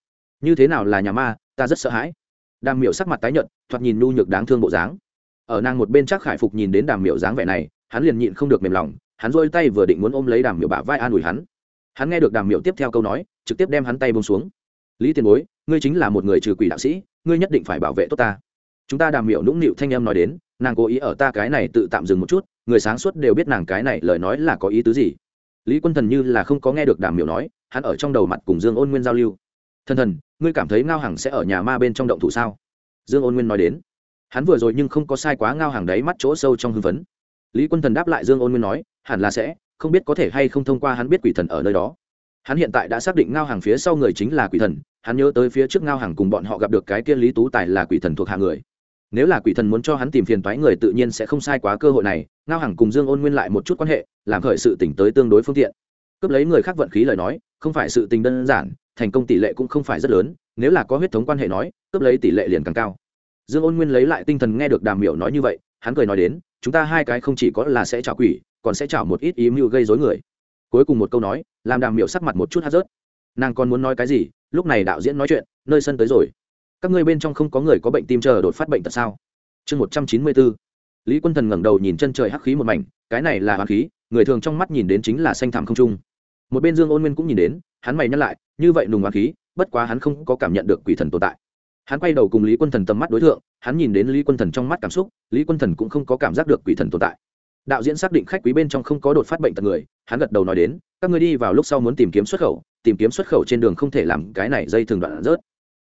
Như thế nào là nhà ma, ta rất sợ hãi đàm miểu sắc mặt tái nhợt, thoạt nhìn nhu nhược đáng thương bộ dáng. Ở nàng một bên chắc khải phục nhìn đến đàm miểu dáng vẻ này, hắn liền nhịn không được mềm lòng, hắn rôi tay vừa định muốn ôm lấy đàm miểu bả vai an ủi hắn. Hắn nghe được đàm miểu tiếp theo câu nói, trực tiếp đem hắn tay bông xuống. Lý tiền bối, ngươi chính là một người trừ quỷ đạo sĩ, ngươi nhất định phải bảo vệ tốt ta. Chúng ta đàm miểu nũng nịu thanh em nói đến, nàng cố ý ở ta cái này tự tạm dừng một chút, người sáng suốt đều biết nàng cái này lời nói là có ý tứ gì. Lý quân thần như là không có nghe được đàm miểu nói, hắn ở trong đầu mặt cùng dương ôn nguyên giao lưu thần thần, ngươi cảm thấy ngao hằng sẽ ở nhà ma bên trong động thủ sao? Dương ôn nguyên nói đến. Hắn vừa rồi nhưng không có sai quá ngao hàng đấy mắt chỗ sâu trong hưng phấn. Lý quân thần đáp lại dương ôn nguyên nói, hẳn là sẽ, không biết có thể hay không thông qua hắn biết quỷ thần ở nơi đó. Hắn hiện tại đã xác định ngao hàng phía sau người chính là quỷ thần, hắn nhớ tới phía trước ngao hàng cùng bọn họ gặp được cái kia lý tú tài là quỷ thần thuộc hạ người. Nếu là quỷ thần muốn cho hắn tìm phiền toái người tự nhiên sẽ không sai quá cơ hội này, ngao hàng cùng dương ôn nguyên lại một chút quan hệ, làm khởi sự tỉnh tới tương đối phương tiện. Cướp lấy người khác vận khí lời nói không phải sự tình đơn giản, thành công tỷ lệ cũng không phải rất lớn, nếu là có huyết thống quan hệ nói, cướp lấy tỷ lệ liền càng cao. Dương ôn nguyên lấy lại tinh thần nghe được đàm miểu nói như vậy, hắn cười nói đến, chúng ta hai cái không chỉ có là sẽ trả quỷ, còn sẽ trả một ít ý mưu gây dối người. Cuối cùng một câu nói, làm đàm miểu sắc mặt một chút hát rớt nàng còn muốn nói cái gì? Lúc này đạo diễn nói chuyện, nơi sân tới rồi. Các ngươi bên trong không có người có bệnh tim chờ đột phát bệnh tật sao? Chương một trăm chín mươi bốn lý quân thần ngẩng đầu nhìn chân trời hắc khí một mảnh, cái này là hoàng khí, người thường trong mắt nhìn đến chính là xanh thảm không trung một bên dương ôn nguyên cũng nhìn đến, hắn mày nhắc lại, như vậy nùng hoàng khí, bất quá hắn không có cảm nhận được quỷ thần tồn tại. Hắn quay đầu cùng lý quân thần tầm mắt đối tượng hắn nhìn đến lý quân thần trong mắt cảm xúc, lý quân thần cũng không có cảm giác được quỷ thần tồn tại. Đạo diễn xác định khách quý bên trong không có đột phát bệnh tật người, hắn gật đầu nói đến, các người đi vào lúc sau muốn tìm kiếm xuất khẩu, tìm kiếm xuất khẩu trên đường không thể làm cái này dây thường đoạn rớt.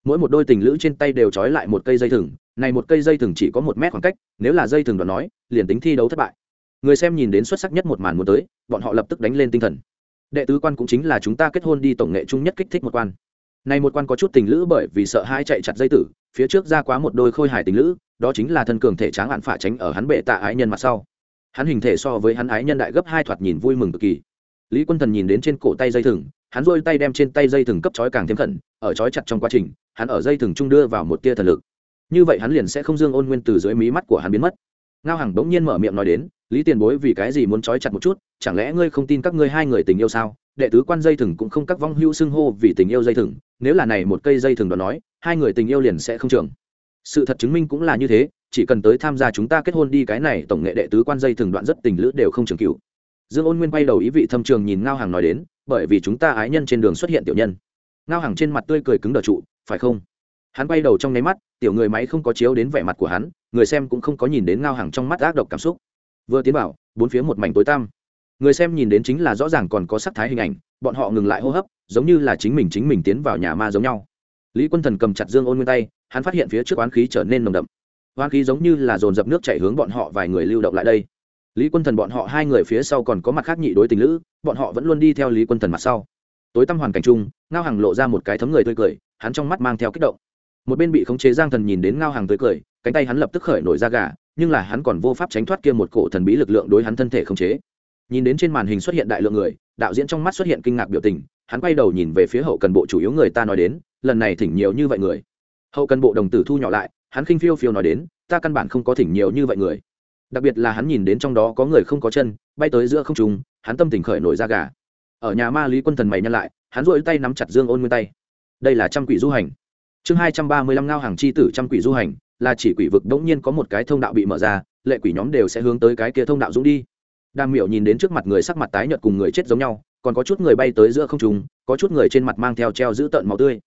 Mỗi một đôi tình lữ trên tay đều trói lại một cây dây thừng, này một cây dây thừng chỉ có một mét khoảng cách, nếu là dây thừng đoạn nói, liền tính thi đấu thất bại. Người xem nhìn đến xuất sắc nhất một màn muốn tới, bọn họ lập tức đánh lên tinh thần đệ tứ quan cũng chính là chúng ta kết hôn đi, tổng nghệ chung nhất kích thích một quan. Này một quan có chút tình lữ bởi vì sợ hai chạy chặt dây tử, phía trước ra quá một đôi khôi hài tình lữ, đó chính là thân cường thể tráng hạn phả tránh ở hắn bệ tạ ái nhân mặt sau. Hắn hình thể so với hắn ái nhân đại gấp hai thoạt nhìn vui mừng cực kỳ. Lý quân thần nhìn đến trên cổ tay dây thừng, hắn rôi tay đem trên tay dây thừng cấp chói càng thêm khẩn, ở chói chặt trong quá trình, hắn ở dây thừng trung đưa vào một tia thần lực. Như vậy hắn liền sẽ không dương ôn nguyên từ dưới mí mắt của hắn biến mất ngao hằng bỗng nhiên mở miệng nói đến, lý tiền bối vì cái gì muốn trói chặt một chút? Chẳng lẽ ngươi không tin các ngươi hai người tình yêu sao? Đệ tứ quan dây thừng cũng không các vong hữu xưng hô vì tình yêu dây thừng, nếu là này một cây dây thừng đó nói, hai người tình yêu liền sẽ không trường sự thật chứng minh cũng là như thế, chỉ cần tới tham gia chúng ta kết hôn đi, cái này tổng nghệ đệ tứ quan dây thừng đoạn rất tình lữ đều không trường cựu dương ôn nguyên quay đầu ý vị thâm trường nhìn ngao hàng nói đến, bởi vì chúng ta ái nhân trên đường xuất hiện tiểu nhân. Ngao hàng trên mặt tươi cười cứng đờ trụ, phải không? Hắn quay đầu trong nháy mắt, tiểu người máy không có chiếu đến vẻ mặt của hắn người xem cũng không có nhìn đến ngao hàng trong mắt ác độc cảm xúc. Vừa tiến vào, bốn phía một mảnh tối tăm. Người xem nhìn đến chính là rõ ràng còn có sắc thái hình ảnh, bọn họ ngừng lại hô hấp, giống như là chính mình chính mình tiến vào nhà ma giống nhau. Lý quân thần cầm chặt dương ôn nguyên tay, hắn phát hiện phía trước oán khí trở nên nồng đậm. Oán khí giống như là dồn dập nước chảy hướng bọn họ vài người lưu động lại đây. Lý quân thần bọn họ hai người phía sau còn có mặt khác nhị đối tình lữ, bọn họ vẫn luôn đi theo lý quân thần mặt sau. Tối tăm hoàn cảnh chung, ngao hàng lộ ra một cái thấm người tươi cười, hắn trong mắt mang theo kích động. Một bên bị khống chế giang thần nhìn đến ngao hàng tươi cười cánh tay hắn lập tức khởi nổi ra gà, nhưng là hắn còn vô pháp tránh thoát kia một cổ thần bí lực lượng đối hắn thân thể không chế. Nhìn đến trên màn hình xuất hiện đại lượng người, đạo diễn trong mắt xuất hiện kinh ngạc biểu tình, hắn quay đầu nhìn về phía hậu cần bộ chủ yếu người ta nói đến, lần này thỉnh nhiều như vậy người. Hậu cần bộ đồng tử thu nhỏ lại, hắn khinh phiêu phiêu nói đến, ta căn bản không có thỉnh nhiều như vậy người. Đặc biệt là hắn nhìn đến trong đó có người không có chân, bay tới giữa không trùng hắn tâm tình khởi nổi ra gà. Ở nhà ma lý quân thần mày nhăn lại, hắn rỗi tay nắm chặt dương ôn nguyên tay. Đây là trăm quỷ du hành. Chương hai trăm ba mươi lăm ngao hàng chi tử trăm quỷ du hành là chỉ quỷ vực đống nhiên có một cái thông đạo bị mở ra, lệ quỷ nhóm đều sẽ hướng tới cái kia thông đạo dũng đi. Đàm miểu nhìn đến trước mặt người sắc mặt tái nhợt cùng người chết giống nhau, còn có chút người bay tới giữa không trùng có chút người trên mặt mang theo treo giữ tợn màu tươi.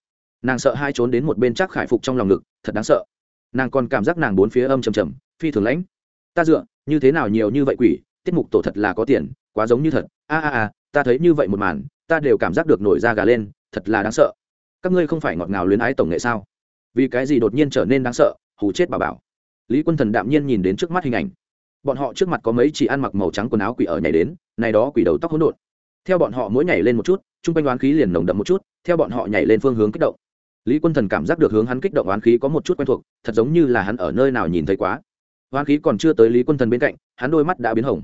Nàng sợ hai trốn đến một bên chắc khải phục trong lòng ngực, thật đáng sợ. Nàng còn cảm giác nàng bốn phía âm trầm trầm, phi thường lãnh. Ta dựa, như thế nào nhiều như vậy quỷ, tiết mục tổ thật là có tiền, quá giống như thật. A a a, ta thấy như vậy một màn, ta đều cảm giác được nổi da gà lên, thật là đáng sợ. Các ngươi không phải ngọt ngào luyến ái tổng nghệ sao? Vì cái gì đột nhiên trở nên đáng sợ? Hù chết bà bảo. Lý quân thần đạm nhiên nhìn đến trước mắt hình ảnh. Bọn họ trước mặt có mấy chị ăn mặc màu trắng quần áo quỷ ở nhảy đến, này đó quỷ đầu tóc hỗn độn. Theo bọn họ mỗi nhảy lên một chút, chung quanh oán khí liền nồng đậm một chút, theo bọn họ nhảy lên phương hướng kích động. Lý quân thần cảm giác được hướng hắn kích động oán khí có một chút quen thuộc, thật giống như là hắn ở nơi nào nhìn thấy quá. Oán khí còn chưa tới lý quân thần bên cạnh, hắn đôi mắt đã biến hồng.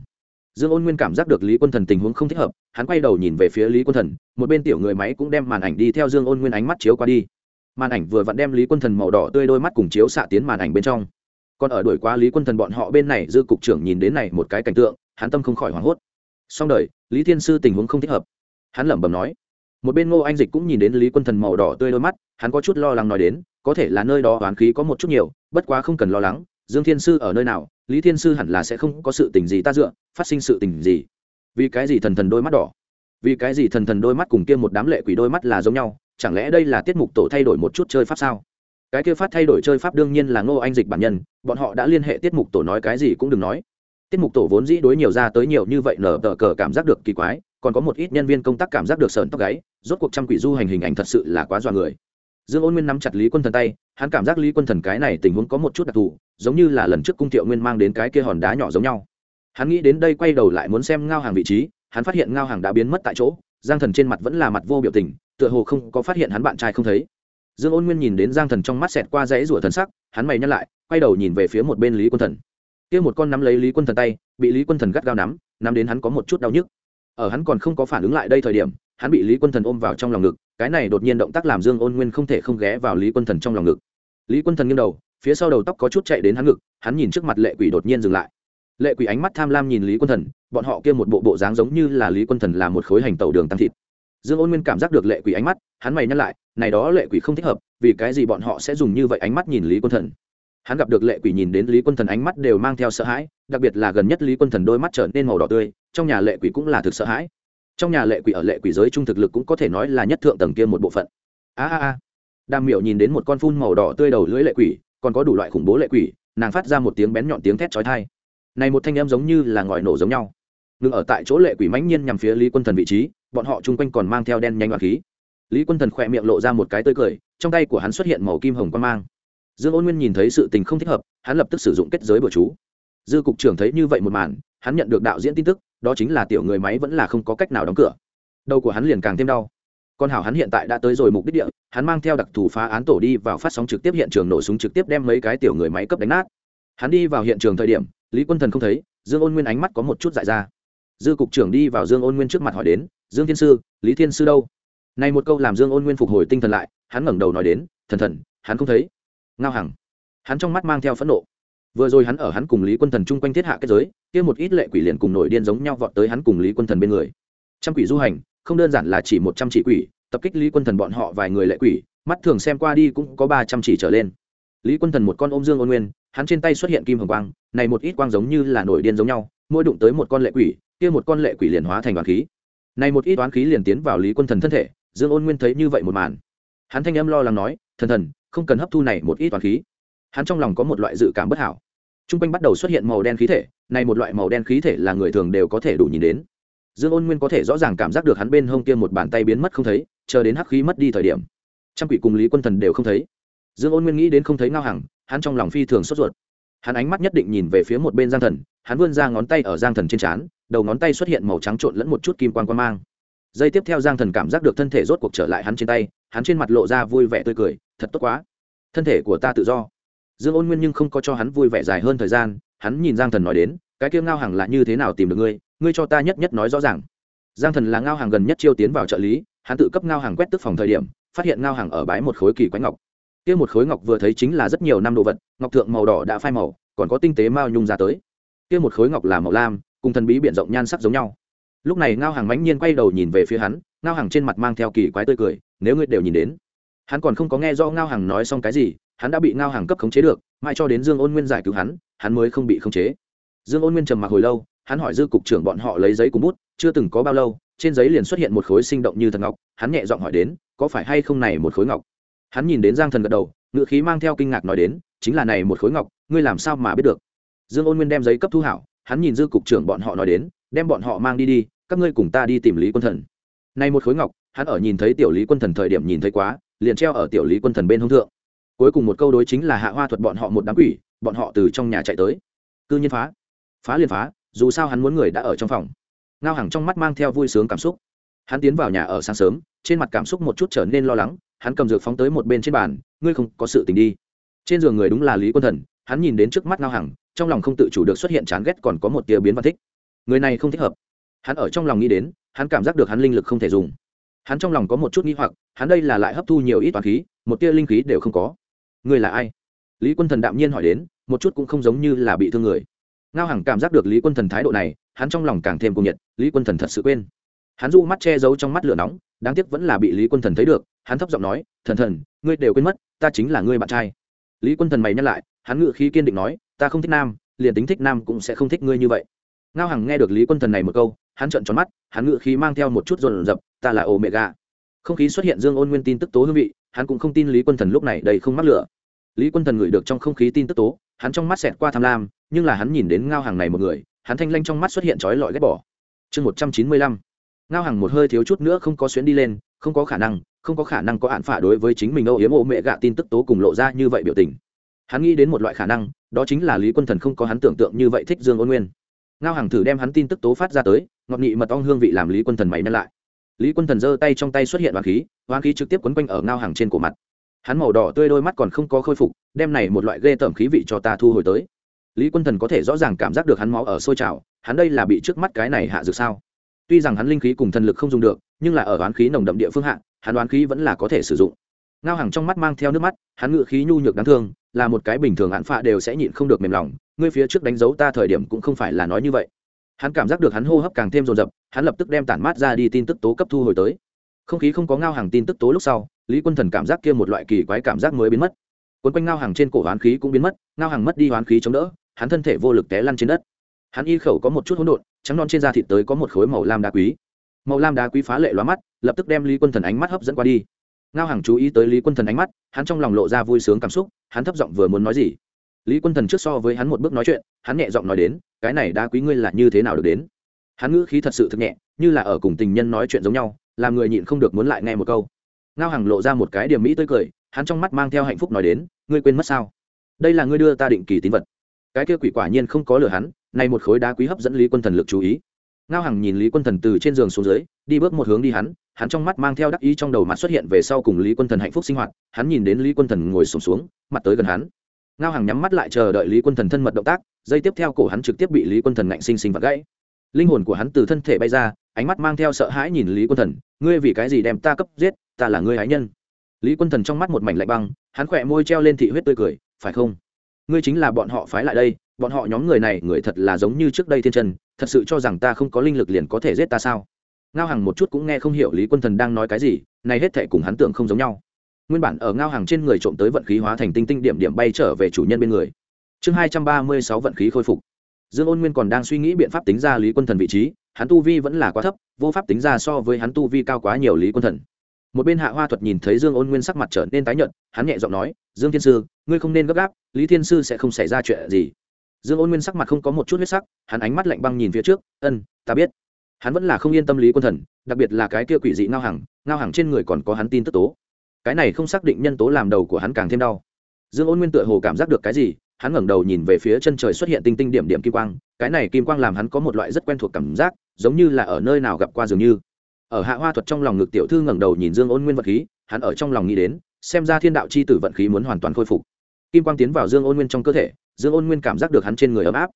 Dương ôn nguyên cảm giác được lý quân thần tình huống không thích hợp, hắn quay đầu nhìn về phía lý quân thần, một bên tiểu người máy cũng đem màn ảnh đi theo dương ôn nguyên ánh mắt chiếu qua đi màn ảnh vừa vặn đem lý quân thần màu đỏ tươi đôi mắt cùng chiếu xạ tiến màn ảnh bên trong. Còn ở đuổi qua lý quân thần bọn họ bên này, dư cục trưởng nhìn đến này một cái cảnh tượng, hắn tâm không khỏi hoảng hốt. Xong đời, lý thiên sư tình huống không thích hợp. Hắn lẩm bẩm nói, một bên ngô anh dịch cũng nhìn đến lý quân thần màu đỏ tươi đôi mắt, hắn có chút lo lắng nói đến, có thể là nơi đó oán khí có một chút nhiều, bất quá không cần lo lắng, dương thiên sư ở nơi nào, lý thiên sư hẳn là sẽ không có sự tình gì ta dựa, phát sinh sự tình gì. Vì cái gì thần thần đôi mắt đỏ? Vì cái gì thần thần đôi mắt cùng kia một đám lệ quỷ đôi mắt là giống nhau? Chẳng lẽ đây là tiết mục tổ thay đổi một chút chơi pháp sao? Cái kia phát thay đổi chơi pháp đương nhiên là ngô anh dịch bản nhân, bọn họ đã liên hệ tiết mục tổ nói cái gì cũng đừng nói. Tiết mục tổ vốn dĩ đối nhiều ra tới nhiều như vậy nở tờ cờ cảm giác được kỳ quái, còn có một ít nhân viên công tác cảm giác được sờn tóc gáy, rốt cuộc trăm quỷ du hành hình ảnh thật sự là quá dọa người. Dương ôn nguyên nắm chặt lý quân thần tay, hắn cảm giác lý quân thần cái này tình huống có một chút đặc thù, giống như là lần trước cung thiệu nguyên mang đến cái kia hòn đá nhỏ giống nhau. Hắn nghĩ đến đây quay đầu lại muốn xem ngao hàng vị trí, hắn phát hiện ngao hàng đã biến mất tại chỗ, giang thần trên mặt vẫn là mặt vô biểu tình tựa hồ không có phát hiện hắn bạn trai không thấy. Dương ôn nguyên nhìn đến giang thần trong mắt xẹt qua dãy rủa thần sắc, hắn mày nhắc lại, quay đầu nhìn về phía một bên lý quân thần. Kia một con nắm lấy lý quân thần tay, bị lý quân thần gắt gao nắm nắm đến hắn có một chút đau nhức. Ở hắn còn không có phản ứng lại đây thời điểm, hắn bị lý quân thần ôm vào trong lòng ngực, cái này đột nhiên động tác làm dương ôn nguyên không thể không ghé vào lý quân thần trong lòng ngực. Lý quân thần nghiêng đầu, phía sau đầu tóc có chút chạy đến hắn ngực, hắn nhìn trước mặt lệ quỷ đột nhiên dừng lại. Lệ quỷ ánh mắt tham lam nhìn lý quân thần, bọn họ kia một bộ bộ dáng giống như là lý quân thần là một khối hành tàu đường tăng thịt dương ôn nguyên cảm giác được lệ quỷ ánh mắt, hắn mày nhắc lại, này đó lệ quỷ không thích hợp, vì cái gì bọn họ sẽ dùng như vậy ánh mắt nhìn lý quân thần? Hắn gặp được lệ quỷ nhìn đến lý quân thần ánh mắt đều mang theo sợ hãi, đặc biệt là gần nhất lý quân thần đôi mắt trở nên màu đỏ tươi, trong nhà lệ quỷ cũng là thực sợ hãi. Trong nhà lệ quỷ ở lệ quỷ giới trung thực lực cũng có thể nói là nhất thượng tầng kia một bộ phận. A a a. Đàm miểu nhìn đến một con phun màu đỏ tươi đầu lưỡi lệ quỷ, còn có đủ loại khủng bố lệ quỷ, nàng phát ra một tiếng bén nhọn tiếng thét chói tai. Này một thanh em giống như là ngòi nổ giống nhau. Ngừng ở tại chỗ lệ quỷ mãnh nhiên nhằm phía lý quân thần vị trí bọn họ chung quanh còn mang theo đen nhanh và khí. Lý quân thần khỏe miệng lộ ra một cái tươi cười, trong tay của hắn xuất hiện màu kim hồng quan mang. Dương ôn nguyên nhìn thấy sự tình không thích hợp, hắn lập tức sử dụng kết giới bừa chú. Dư cục trưởng thấy như vậy một màn, hắn nhận được đạo diễn tin tức, đó chính là tiểu người máy vẫn là không có cách nào đóng cửa. Đầu của hắn liền càng thêm đau. Con hảo hắn hiện tại đã tới rồi mục đích địa, hắn mang theo đặc thù phá án tổ đi vào phát sóng trực tiếp hiện trường nổ súng trực tiếp đem mấy cái tiểu người máy cấp đánh nát. Hắn đi vào hiện trường thời điểm, lý quân thần không thấy, dương ôn nguyên ánh mắt có một chút dại ra. Dư cục trưởng đi vào dương ôn nguyên trước mặt hỏi đến dương thiên sư, lý thiên sư đâu? Này một câu làm dương ôn nguyên phục hồi tinh thần lại, hắn ngẩng đầu nói đến, thần thần, hắn không thấy. Ngao hằng, hắn trong mắt mang theo phẫn nộ. Vừa rồi hắn ở hắn cùng lý quân thần chung quanh thiết hạ kết giới, kia một ít lệ quỷ liền cùng nổi điên giống nhau vọt tới hắn cùng lý quân thần bên người. Trăm quỷ du hành, không đơn giản là chỉ một trăm chỉ quỷ, tập kích lý quân thần bọn họ vài người lệ quỷ, mắt thường xem qua đi cũng có ba trăm chỉ trở lên. Lý quân thần một con ôm dương ôn nguyên, hắn trên tay xuất hiện kim hồng quang, này một ít quang giống như là nổi điên giống nhau, mỗi đụng tới một con lệ quỷ, kia một con lệ quỷ liền hóa thành đoàn khí này một ít toán khí liền tiến vào lý quân thần thân thể, dương ôn nguyên thấy như vậy một màn. Hắn thanh âm lo lắng nói, thần thần, không cần hấp thu này một ít toán khí. Hắn trong lòng có một loại dự cảm bất hảo. T r u n g quanh bắt đầu xuất hiện màu đen khí thể, này một loại màu đen khí thể là người thường đều có thể đủ nhìn đến. Dương ôn nguyên có thể rõ ràng cảm giác được hắn bên hông kia một bàn tay biến mất không thấy, chờ đến hắc khí mất đi thời điểm. Trăm quỷ cùng lý quân thần đều không thấy. Dương ôn nguyên nghĩ đến không thấy ngao hằng, hắn trong lòng phi thường sốt ruột. Hắn ánh mắt nhất định nhìn về phía một bên giang thần, hắn vươn ra ngón tay ở giang thần trên trán đầu ngón tay xuất hiện màu trắng trộn lẫn một chút kim quan quan mang. Giây tiếp theo giang thần cảm giác được thân thể rốt cuộc trở lại hắn trên tay, hắn trên mặt lộ ra vui vẻ tươi cười, thật tốt quá. Thân thể của ta tự do. Dương ôn nguyên nhưng không có cho hắn vui vẻ dài hơn thời gian, hắn nhìn giang thần nói đến, cái kia ngao hàng là như thế nào tìm được ngươi? Ngươi cho ta nhất nhất nói rõ ràng. Giang thần là ngao hàng gần nhất chiêu tiến vào trợ lý, hắn tự cấp ngao hàng quét tức phòng thời điểm, phát hiện ngao hàng ở bãi một khối kỳ quánh ngọc. Kia một khối ngọc vừa thấy chính là rất nhiều năm đồ vật, ngọc thượng màu đỏ đã phai màu, còn có tinh tế mao nhung ra tới. Kia một khối ngọc là màu lam cùng thần bí biển rộng nhan sắc giống nhau. Lúc này ngao hàng mãnh nhiên quay đầu nhìn về phía hắn, ngao hàng trên mặt mang theo kỳ quái tươi cười, nếu ngươi đều nhìn đến, hắn còn không có nghe do ngao hàng nói xong cái gì, hắn đã bị ngao hàng cấp khống chế được, mãi cho đến dương ôn nguyên giải cứu hắn hắn mới không bị khống chế. Dương ôn nguyên trầm mặc hồi lâu, hắn hỏi dư cục trưởng bọn họ lấy giấy cùng bút, chưa từng có bao lâu, trên giấy liền xuất hiện một khối sinh động như thần ngọc. Hắn nhẹ giọng hỏi đến, có phải hay không này một khối ngọc? Hắn nhìn đến giang thần gật đầu ngự khí mang theo kinh ngạc nói đến, chính là này một khối ngọc, ngươi làm sao mà biết được? Dương ôn nguyên đem giấy cấp thu hảo hắn nhìn dư cục trưởng bọn họ nói đến, đem bọn họ mang đi đi, các ngươi cùng ta đi tìm lý quân thần. Này một khối ngọc, hắn ở nhìn thấy tiểu lý quân thần thời điểm nhìn thấy quá, liền treo ở tiểu lý quân thần bên hông thượng. Cuối cùng một câu đối chính là hạ hoa thuật bọn họ một đám quỷ, bọn họ từ trong nhà chạy tới. Cư nhiên phá. Phá liền phá, dù sao hắn muốn người đã ở trong phòng. Ngao hàng trong mắt mang theo vui sướng cảm xúc. Hắn tiến vào nhà ở sáng sớm, trên mặt cảm xúc một chút trở nên lo lắng, hắn cầm dược phóng tới một bên trên bàn, ngươi không có sự tình đi. Trên giường người đúng là lý quân thần, hắn nhìn đến trước mắt ngao hàng trong lòng không tự chủ được xuất hiện chán ghét còn có một tia biến văn thích. Người này không thích hợp. Hắn ở trong lòng nghĩ đến, hắn cảm giác được hắn linh lực không thể dùng. Hắn trong lòng có một chút nghi hoặc, hắn đây là lại hấp thu nhiều ít toàn khí, một tia linh khí đều không có. Người là ai? Lý quân thần đạm nhiên hỏi đến, một chút cũng không giống như là bị thương người. Ngao hằng cảm giác được lý quân thần thái độ này, hắn trong lòng càng thêm cung nhiệt, lý quân thần thật sự quên. Hắn du mắt che giấu trong mắt lửa nóng, đáng tiếc vẫn là bị lý quân thần thấy được, hắn thấp giọng nói, thần thần, ngươi đều quên mất, ta chính là ngươi bạn trai. Lý quân thần mày nhắc lại, hắn ngự khí kiên định nói ta không thích nam, liền tính thích nam cũng sẽ không thích ngươi như vậy. Ngao hằng nghe được lý quân thần này một câu, hắn trợn tròn mắt, hắn ngự khí mang theo một chút rồn rập, ta là ổ mẹ gà không khí xuất hiện dương ôn nguyên tin tức tố hương vị, hắn cũng không tin lý quân thần lúc này đầy không mắc lửa. Lý quân thần ngửi được trong không khí tin tức tố, hắn trong mắt xẹt qua tham lam, nhưng là hắn nhìn đến ngao hàng này một người, hắn thanh lanh trong mắt xuất hiện trói lọi ghét bỏ. Chương một trăm chín mươi lăm. Ngao hàng một hơi thiếu chút nữa không có xuyến đi lên, không có khả năng, không có khả năng có hạn phả đối với chính mình âu yếm ô mẹ gạ tin tức tố cùng lộ ra như vậy biểu tình hắn nghĩ đến một loại khả năng, đó chính là lý quân thần không có hắn tưởng tượng như vậy thích dương ôn nguyên. Ngao hàng thử đem hắn tin tức tố phát ra tới ngọt nghị mật ong hương vị làm lý quân thần mày nhắc lại. Lý quân thần giơ tay trong tay xuất hiện hoàng khí hoàng khí trực tiếp quấn quanh ở ngao hàng trên cổ mặt. Hắn màu đỏ tươi đôi mắt còn không có khôi phục, đem này một loại ghê tởm khí vị cho ta thu hồi tới. Lý quân thần có thể rõ ràng cảm giác được hắn máu ở sôi trào, hắn đây là bị trước mắt cái này hạ dược sao? Tuy rằng hắn linh khí cùng thần lực không dùng được, nhưng là ở oán khí nồng đậm địa phương hạ, hắn oán khí vẫn là có thể sử dụng ngao hàng trong mắt mang theo nước mắt, hắn ngự khí nhu nhược đáng thương, là một cái bình thường hạn phạ đều sẽ nhịn không được mềm lòng, ngươi phía trước đánh dấu ta thời điểm cũng không phải là nói như vậy. Hắn cảm giác được hắn hô hấp càng thêm rồn rập hắn lập tức đem tản mát ra đi tin tức tố cấp thu hồi tới. Không khí không có ngao hàng tin tức tố lúc sau, lý quân thần cảm giác kia một loại kỳ quái cảm giác mới biến mất. Quấn quanh ngao hàng trên cổ hoán khí cũng biến mất, ngao hàng mất đi hoán khí chống đỡ, hắn thân thể vô lực té lăn trên đất. Hắn y khẩu có một chút hỗn độn, trắng non trên da thịt tới có một khối màu lam đá quý. Màu lam đá quý phá lệ lóa mắt, lập tức đem lý quân thần ánh mắt hấp dẫn qua đi ngao hàng chú ý tới lý quân thần ánh mắt, hắn trong lòng lộ ra vui sướng cảm xúc, hắn thấp giọng vừa muốn nói gì. Lý quân thần trước so với hắn một bước nói chuyện, hắn nhẹ giọng nói đến, cái này đá quý ngươi là như thế nào được đến? Hắn ngữ khí thật sự thực nhẹ, như là ở cùng tình nhân nói chuyện giống nhau, làm người nhịn không được muốn lại nghe một câu. Ngao hàng lộ ra một cái điểm mỹ tươi cười, hắn trong mắt mang theo hạnh phúc nói đến, ngươi quên mất sao? Đây là ngươi đưa ta định kỳ tín vật. Cái kia quỷ quả nhiên không có lừa hắn nay một khối đá quý hấp dẫn lý quân thần lực chú ý. Ngao hằng nhìn lý quân thần từ trên giường xuống dưới, đi bước một hướng đi hắn hắn trong mắt mang theo đắc ý trong đầu mặt xuất hiện về sau cùng lý quân thần hạnh phúc sinh hoạt hắn nhìn đến lý quân thần ngồi sùng xuống, xuống mặt tới gần hắn. Ngao hằng nhắm mắt lại chờ đợi lý quân thần thân mật động tác dây tiếp theo cổ hắn trực tiếp bị lý quân thần ngạnh sinh sinh vật gãy. Linh hồn của hắn từ thân thể bay ra ánh mắt mang theo sợ hãi nhìn lý quân thần ngươi vì cái gì đem ta cấp giết ta là ngươi hái nhân? Lý quân thần trong mắt một mảnh lạnh băng hắn khỏe môi treo lên thị huyết tươi cười phải không? Ngươi chính là bọn họ phái lại đây bọn họ nhóm người này người thật là giống như trước đây thiên trần thật sự cho rằng ta không có linh lực liền có thể giết ta sao? Ngao hàng một chút cũng nghe không hiểu lý quân thần đang nói cái gì, này hết thệ cùng hắn tưởng không giống nhau. Nguyên bản ở ngao hàng trên người trộm tới vận khí hóa thành tinh tinh điểm điểm bay trở về chủ nhân bên người. Chương hai trăm ba mươi sáu vận khí khôi phục. Dương ôn nguyên còn đang suy nghĩ biện pháp tính ra lý quân thần vị trí, hắn tu vi vẫn là quá thấp, vô pháp tính ra so với hắn tu vi cao quá nhiều lý quân thần. Một bên hạ hoa thuật nhìn thấy dương ôn nguyên sắc mặt trở nên tái nhợt, hắn nhẹ giọng nói, dương thiên sư, ngươi không nên gấp gáp, lý thiên sư sẽ không xảy ra chuyện gì. Dương ôn nguyên sắc mặt không có một chút huyết sắc, hắn ánh mắt lạnh băng nhìn phía trước, ân, ta biết hắn vẫn là không yên tâm lý quân thần, đặc biệt là cái kia quỷ dị ngao hàng ngao hàng trên người còn có hắn tin tức tố. Cái này không xác định nhân tố làm đầu của hắn càng thêm đau. Dương ôn nguyên tựa hồ cảm giác được cái gì, hắn ngẩng đầu nhìn về phía chân trời xuất hiện tinh tinh điểm điểm kim quang, cái này kim quang làm hắn có một loại rất quen thuộc cảm giác, giống như là ở nơi nào gặp qua dường như. Ở hạ hoa thuật trong lòng ngực tiểu thư ngẩng đầu nhìn dương ôn nguyên vật khí, hắn ở trong lòng nghĩ đến, xem ra thiên đạo c h i tử vận khí muốn hoàn toàn khôi phục. Kim quang tiến vào dương ôn nguyên trong cơ thể, dương ôn nguyên cảm giác được hắn trên người ấm áp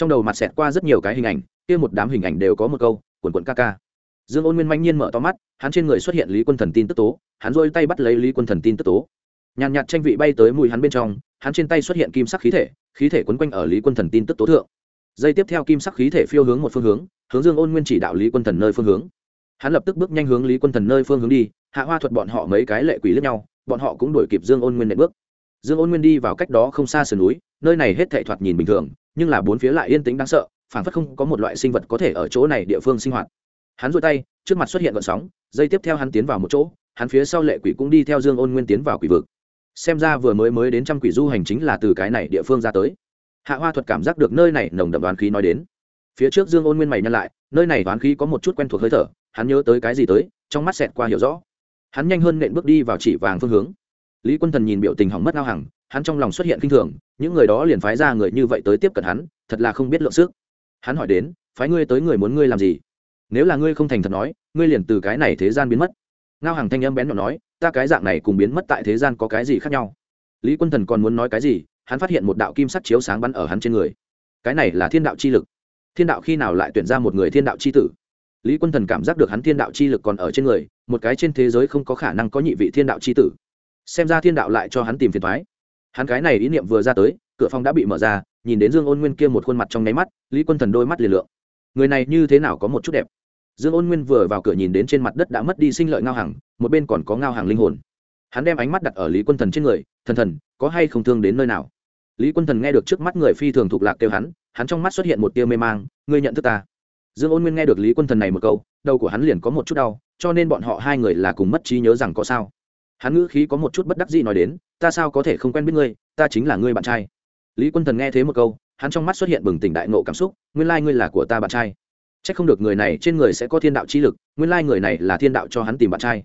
trong đầu mặt xẹt qua rất nhiều cái hình ảnh, kia một đám hình ảnh đều có một câu, quần quận ca ca. Dương ôn nguyên manh nhiên mở to mắt, hắn trên người xuất hiện lý quân thần tin tức tố, hắn rôi tay bắt lấy lý quân thần tin tức tố. Nhàn nhạt tranh vị bay tới mùi hắn bên trong, hắn trên tay xuất hiện kim sắc khí thể khí thể quấn quanh ở lý quân thần tin tức tố thượng. Dây tiếp theo kim sắc khí thể phiêu hướng một phương hướng hướng dương ôn nguyên chỉ đạo lý quân thần nơi phương hướng. Hắn lập tức bước nhanh hướng lý quân thần nơi phương hướng đi, hạ hoa thuật bọn họ mấy cái lệ quỷ lướt nhau, bọn họ cũng đuổi kịp dương ôn nguyên nệm bước. Dương ôn nguyên đi vào cách đó không xa sườn núi, nơi này hết thệ thoạt nhìn bình thường nhưng là bốn phía lại yên tĩnh đáng sợ phản phất không có một loại sinh vật có thể ở chỗ này địa phương sinh hoạt. Hắn dội tay, trước mặt xuất hiện gọn sóng, dây tiếp theo hắn tiến vào một chỗ, hắn phía sau lệ quỷ cũng đi theo dương ôn nguyên tiến vào quỷ vực. Xem ra vừa mới mới đến trăm quỷ du hành chính là từ cái này địa phương ra tới. Hạ hoa thuật cảm giác được nơi này nồng đậm đoán khí nói đến. Phía trước dương ôn nguyên mày nhăn lại, nơi này đoán khí có một chút quen thuộc hơi thở, hắn nhớ tới cái gì tới, trong mắt xẹt qua hiểu rõ. Hắn nhanh hơn nện bước đi vào chỉ vàng phương hướng. Lý quân thần nhìn biểu tình hỏng mất ngao hằng, hắn trong lòng xuất hiện kinh thường những người đó liền phái ra người như vậy tới tiếp cận hắn, thật là không biết lượng sức. Hắn hỏi đến, phái ngươi tới người muốn ngươi làm gì? Nếu là ngươi không thành thật nói, ngươi liền từ cái này thế gian biến mất. Ngao hàng thanh âm bén nhỏ nói, ta cái dạng này cùng biến mất tại thế gian có cái gì khác nhau? Lý quân thần còn muốn nói cái gì, hắn phát hiện một đạo kim sắc chiếu sáng bắn ở hắn trên người. Cái này là thiên đạo chi lực. Thiên đạo khi nào lại tuyển ra một người thiên đạo chi tử? Lý quân thần cảm giác được hắn thiên đạo chi lực còn ở trên người, một cái trên thế giới không có khả năng có nhị vị thiên đạo chi tử. Xem ra thiên đạo lại cho hắn tìm phiền thoái hắn cái này ý niệm vừa ra tới, cửa phòng đã bị mở ra, nhìn đến dương ôn nguyên kia một khuôn mặt trong nháy mắt, lý quân thần đôi mắt liền lượng. Người này như thế nào có một chút đẹp? Dương ôn nguyên vừa vào cửa nhìn đến trên mặt đất đã mất đi sinh lợi ngao hàng một bên còn có ngao hàng linh hồn. Hắn đem ánh mắt đặt ở lý quân thần trên người, thần thần, có hay không thương đến nơi nào? Lý quân thần nghe được trước mắt người phi thường thục lạc kêu hắn hắn trong mắt xuất hiện một tia mê mang, ngươi nhận thức ta? Dương ôn nguyên nghe được lý quân thần này một câu, đầu của hắn liền có một chút đau, cho nên bọn họ hai người là cùng mất trí nhớ rằng có sao hắn ngữ khí có một chút bất đắc dĩ nói đến, ta sao có thể không quen biết ngươi? Ta chính là ngươi bạn trai. Lý quân thần nghe thế một câu, hắn trong mắt xuất hiện bừng tỉnh đại nộ cảm xúc, nguyên lai ngươi là của ta bạn trai. C h ắ c không được người này trên người sẽ có thiên đạo chi lực, nguyên lai người này là thiên đạo cho hắn tìm bạn trai.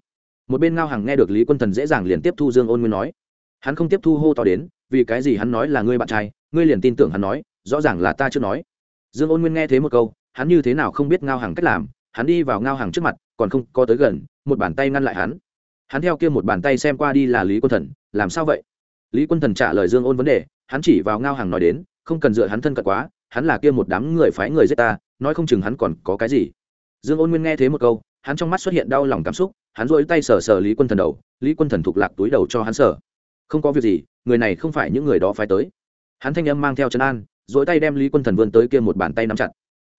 Một bên ngao hằng nghe được lý quân thần dễ dàng liền tiếp thu dương ôn nguyên nói. Hắn không tiếp thu hô to đến, vì cái gì hắn nói là ngươi bạn trai, ngươi liền tin tưởng hắn nói, rõ ràng là ta chưa nói. Dương ôn nguyên nghe thế một câu, hắn như thế nào không biết ngao hằng cách làm, hắn đi vào ngao hằng trước mặt, còn không có tới gần, một bàn tay ngăn lại hắn hắn theo kia một bàn tay xem qua đi là lý quân thần, làm sao vậy? Lý quân thần trả lời dương ôn vấn đề, hắn chỉ vào ngao hàng nói đến, không cần dựa hắn thân cận quá, hắn là kia một đám người phái người giết ta, nói không chừng hắn còn có cái gì. Dương ôn nguyên nghe thế một câu, hắn trong mắt xuất hiện đau lòng cảm xúc, hắn rỗi tay sờ sờ lý quân thần đầu, lý quân thần thục lạc túi đầu cho hắn sờ. Không có việc gì, người này không phải những người đó phái tới. Hắn thanh âm mang theo chân an rỗi tay đem lý quân thần vươn tới kia một bàn tay nắm chặt.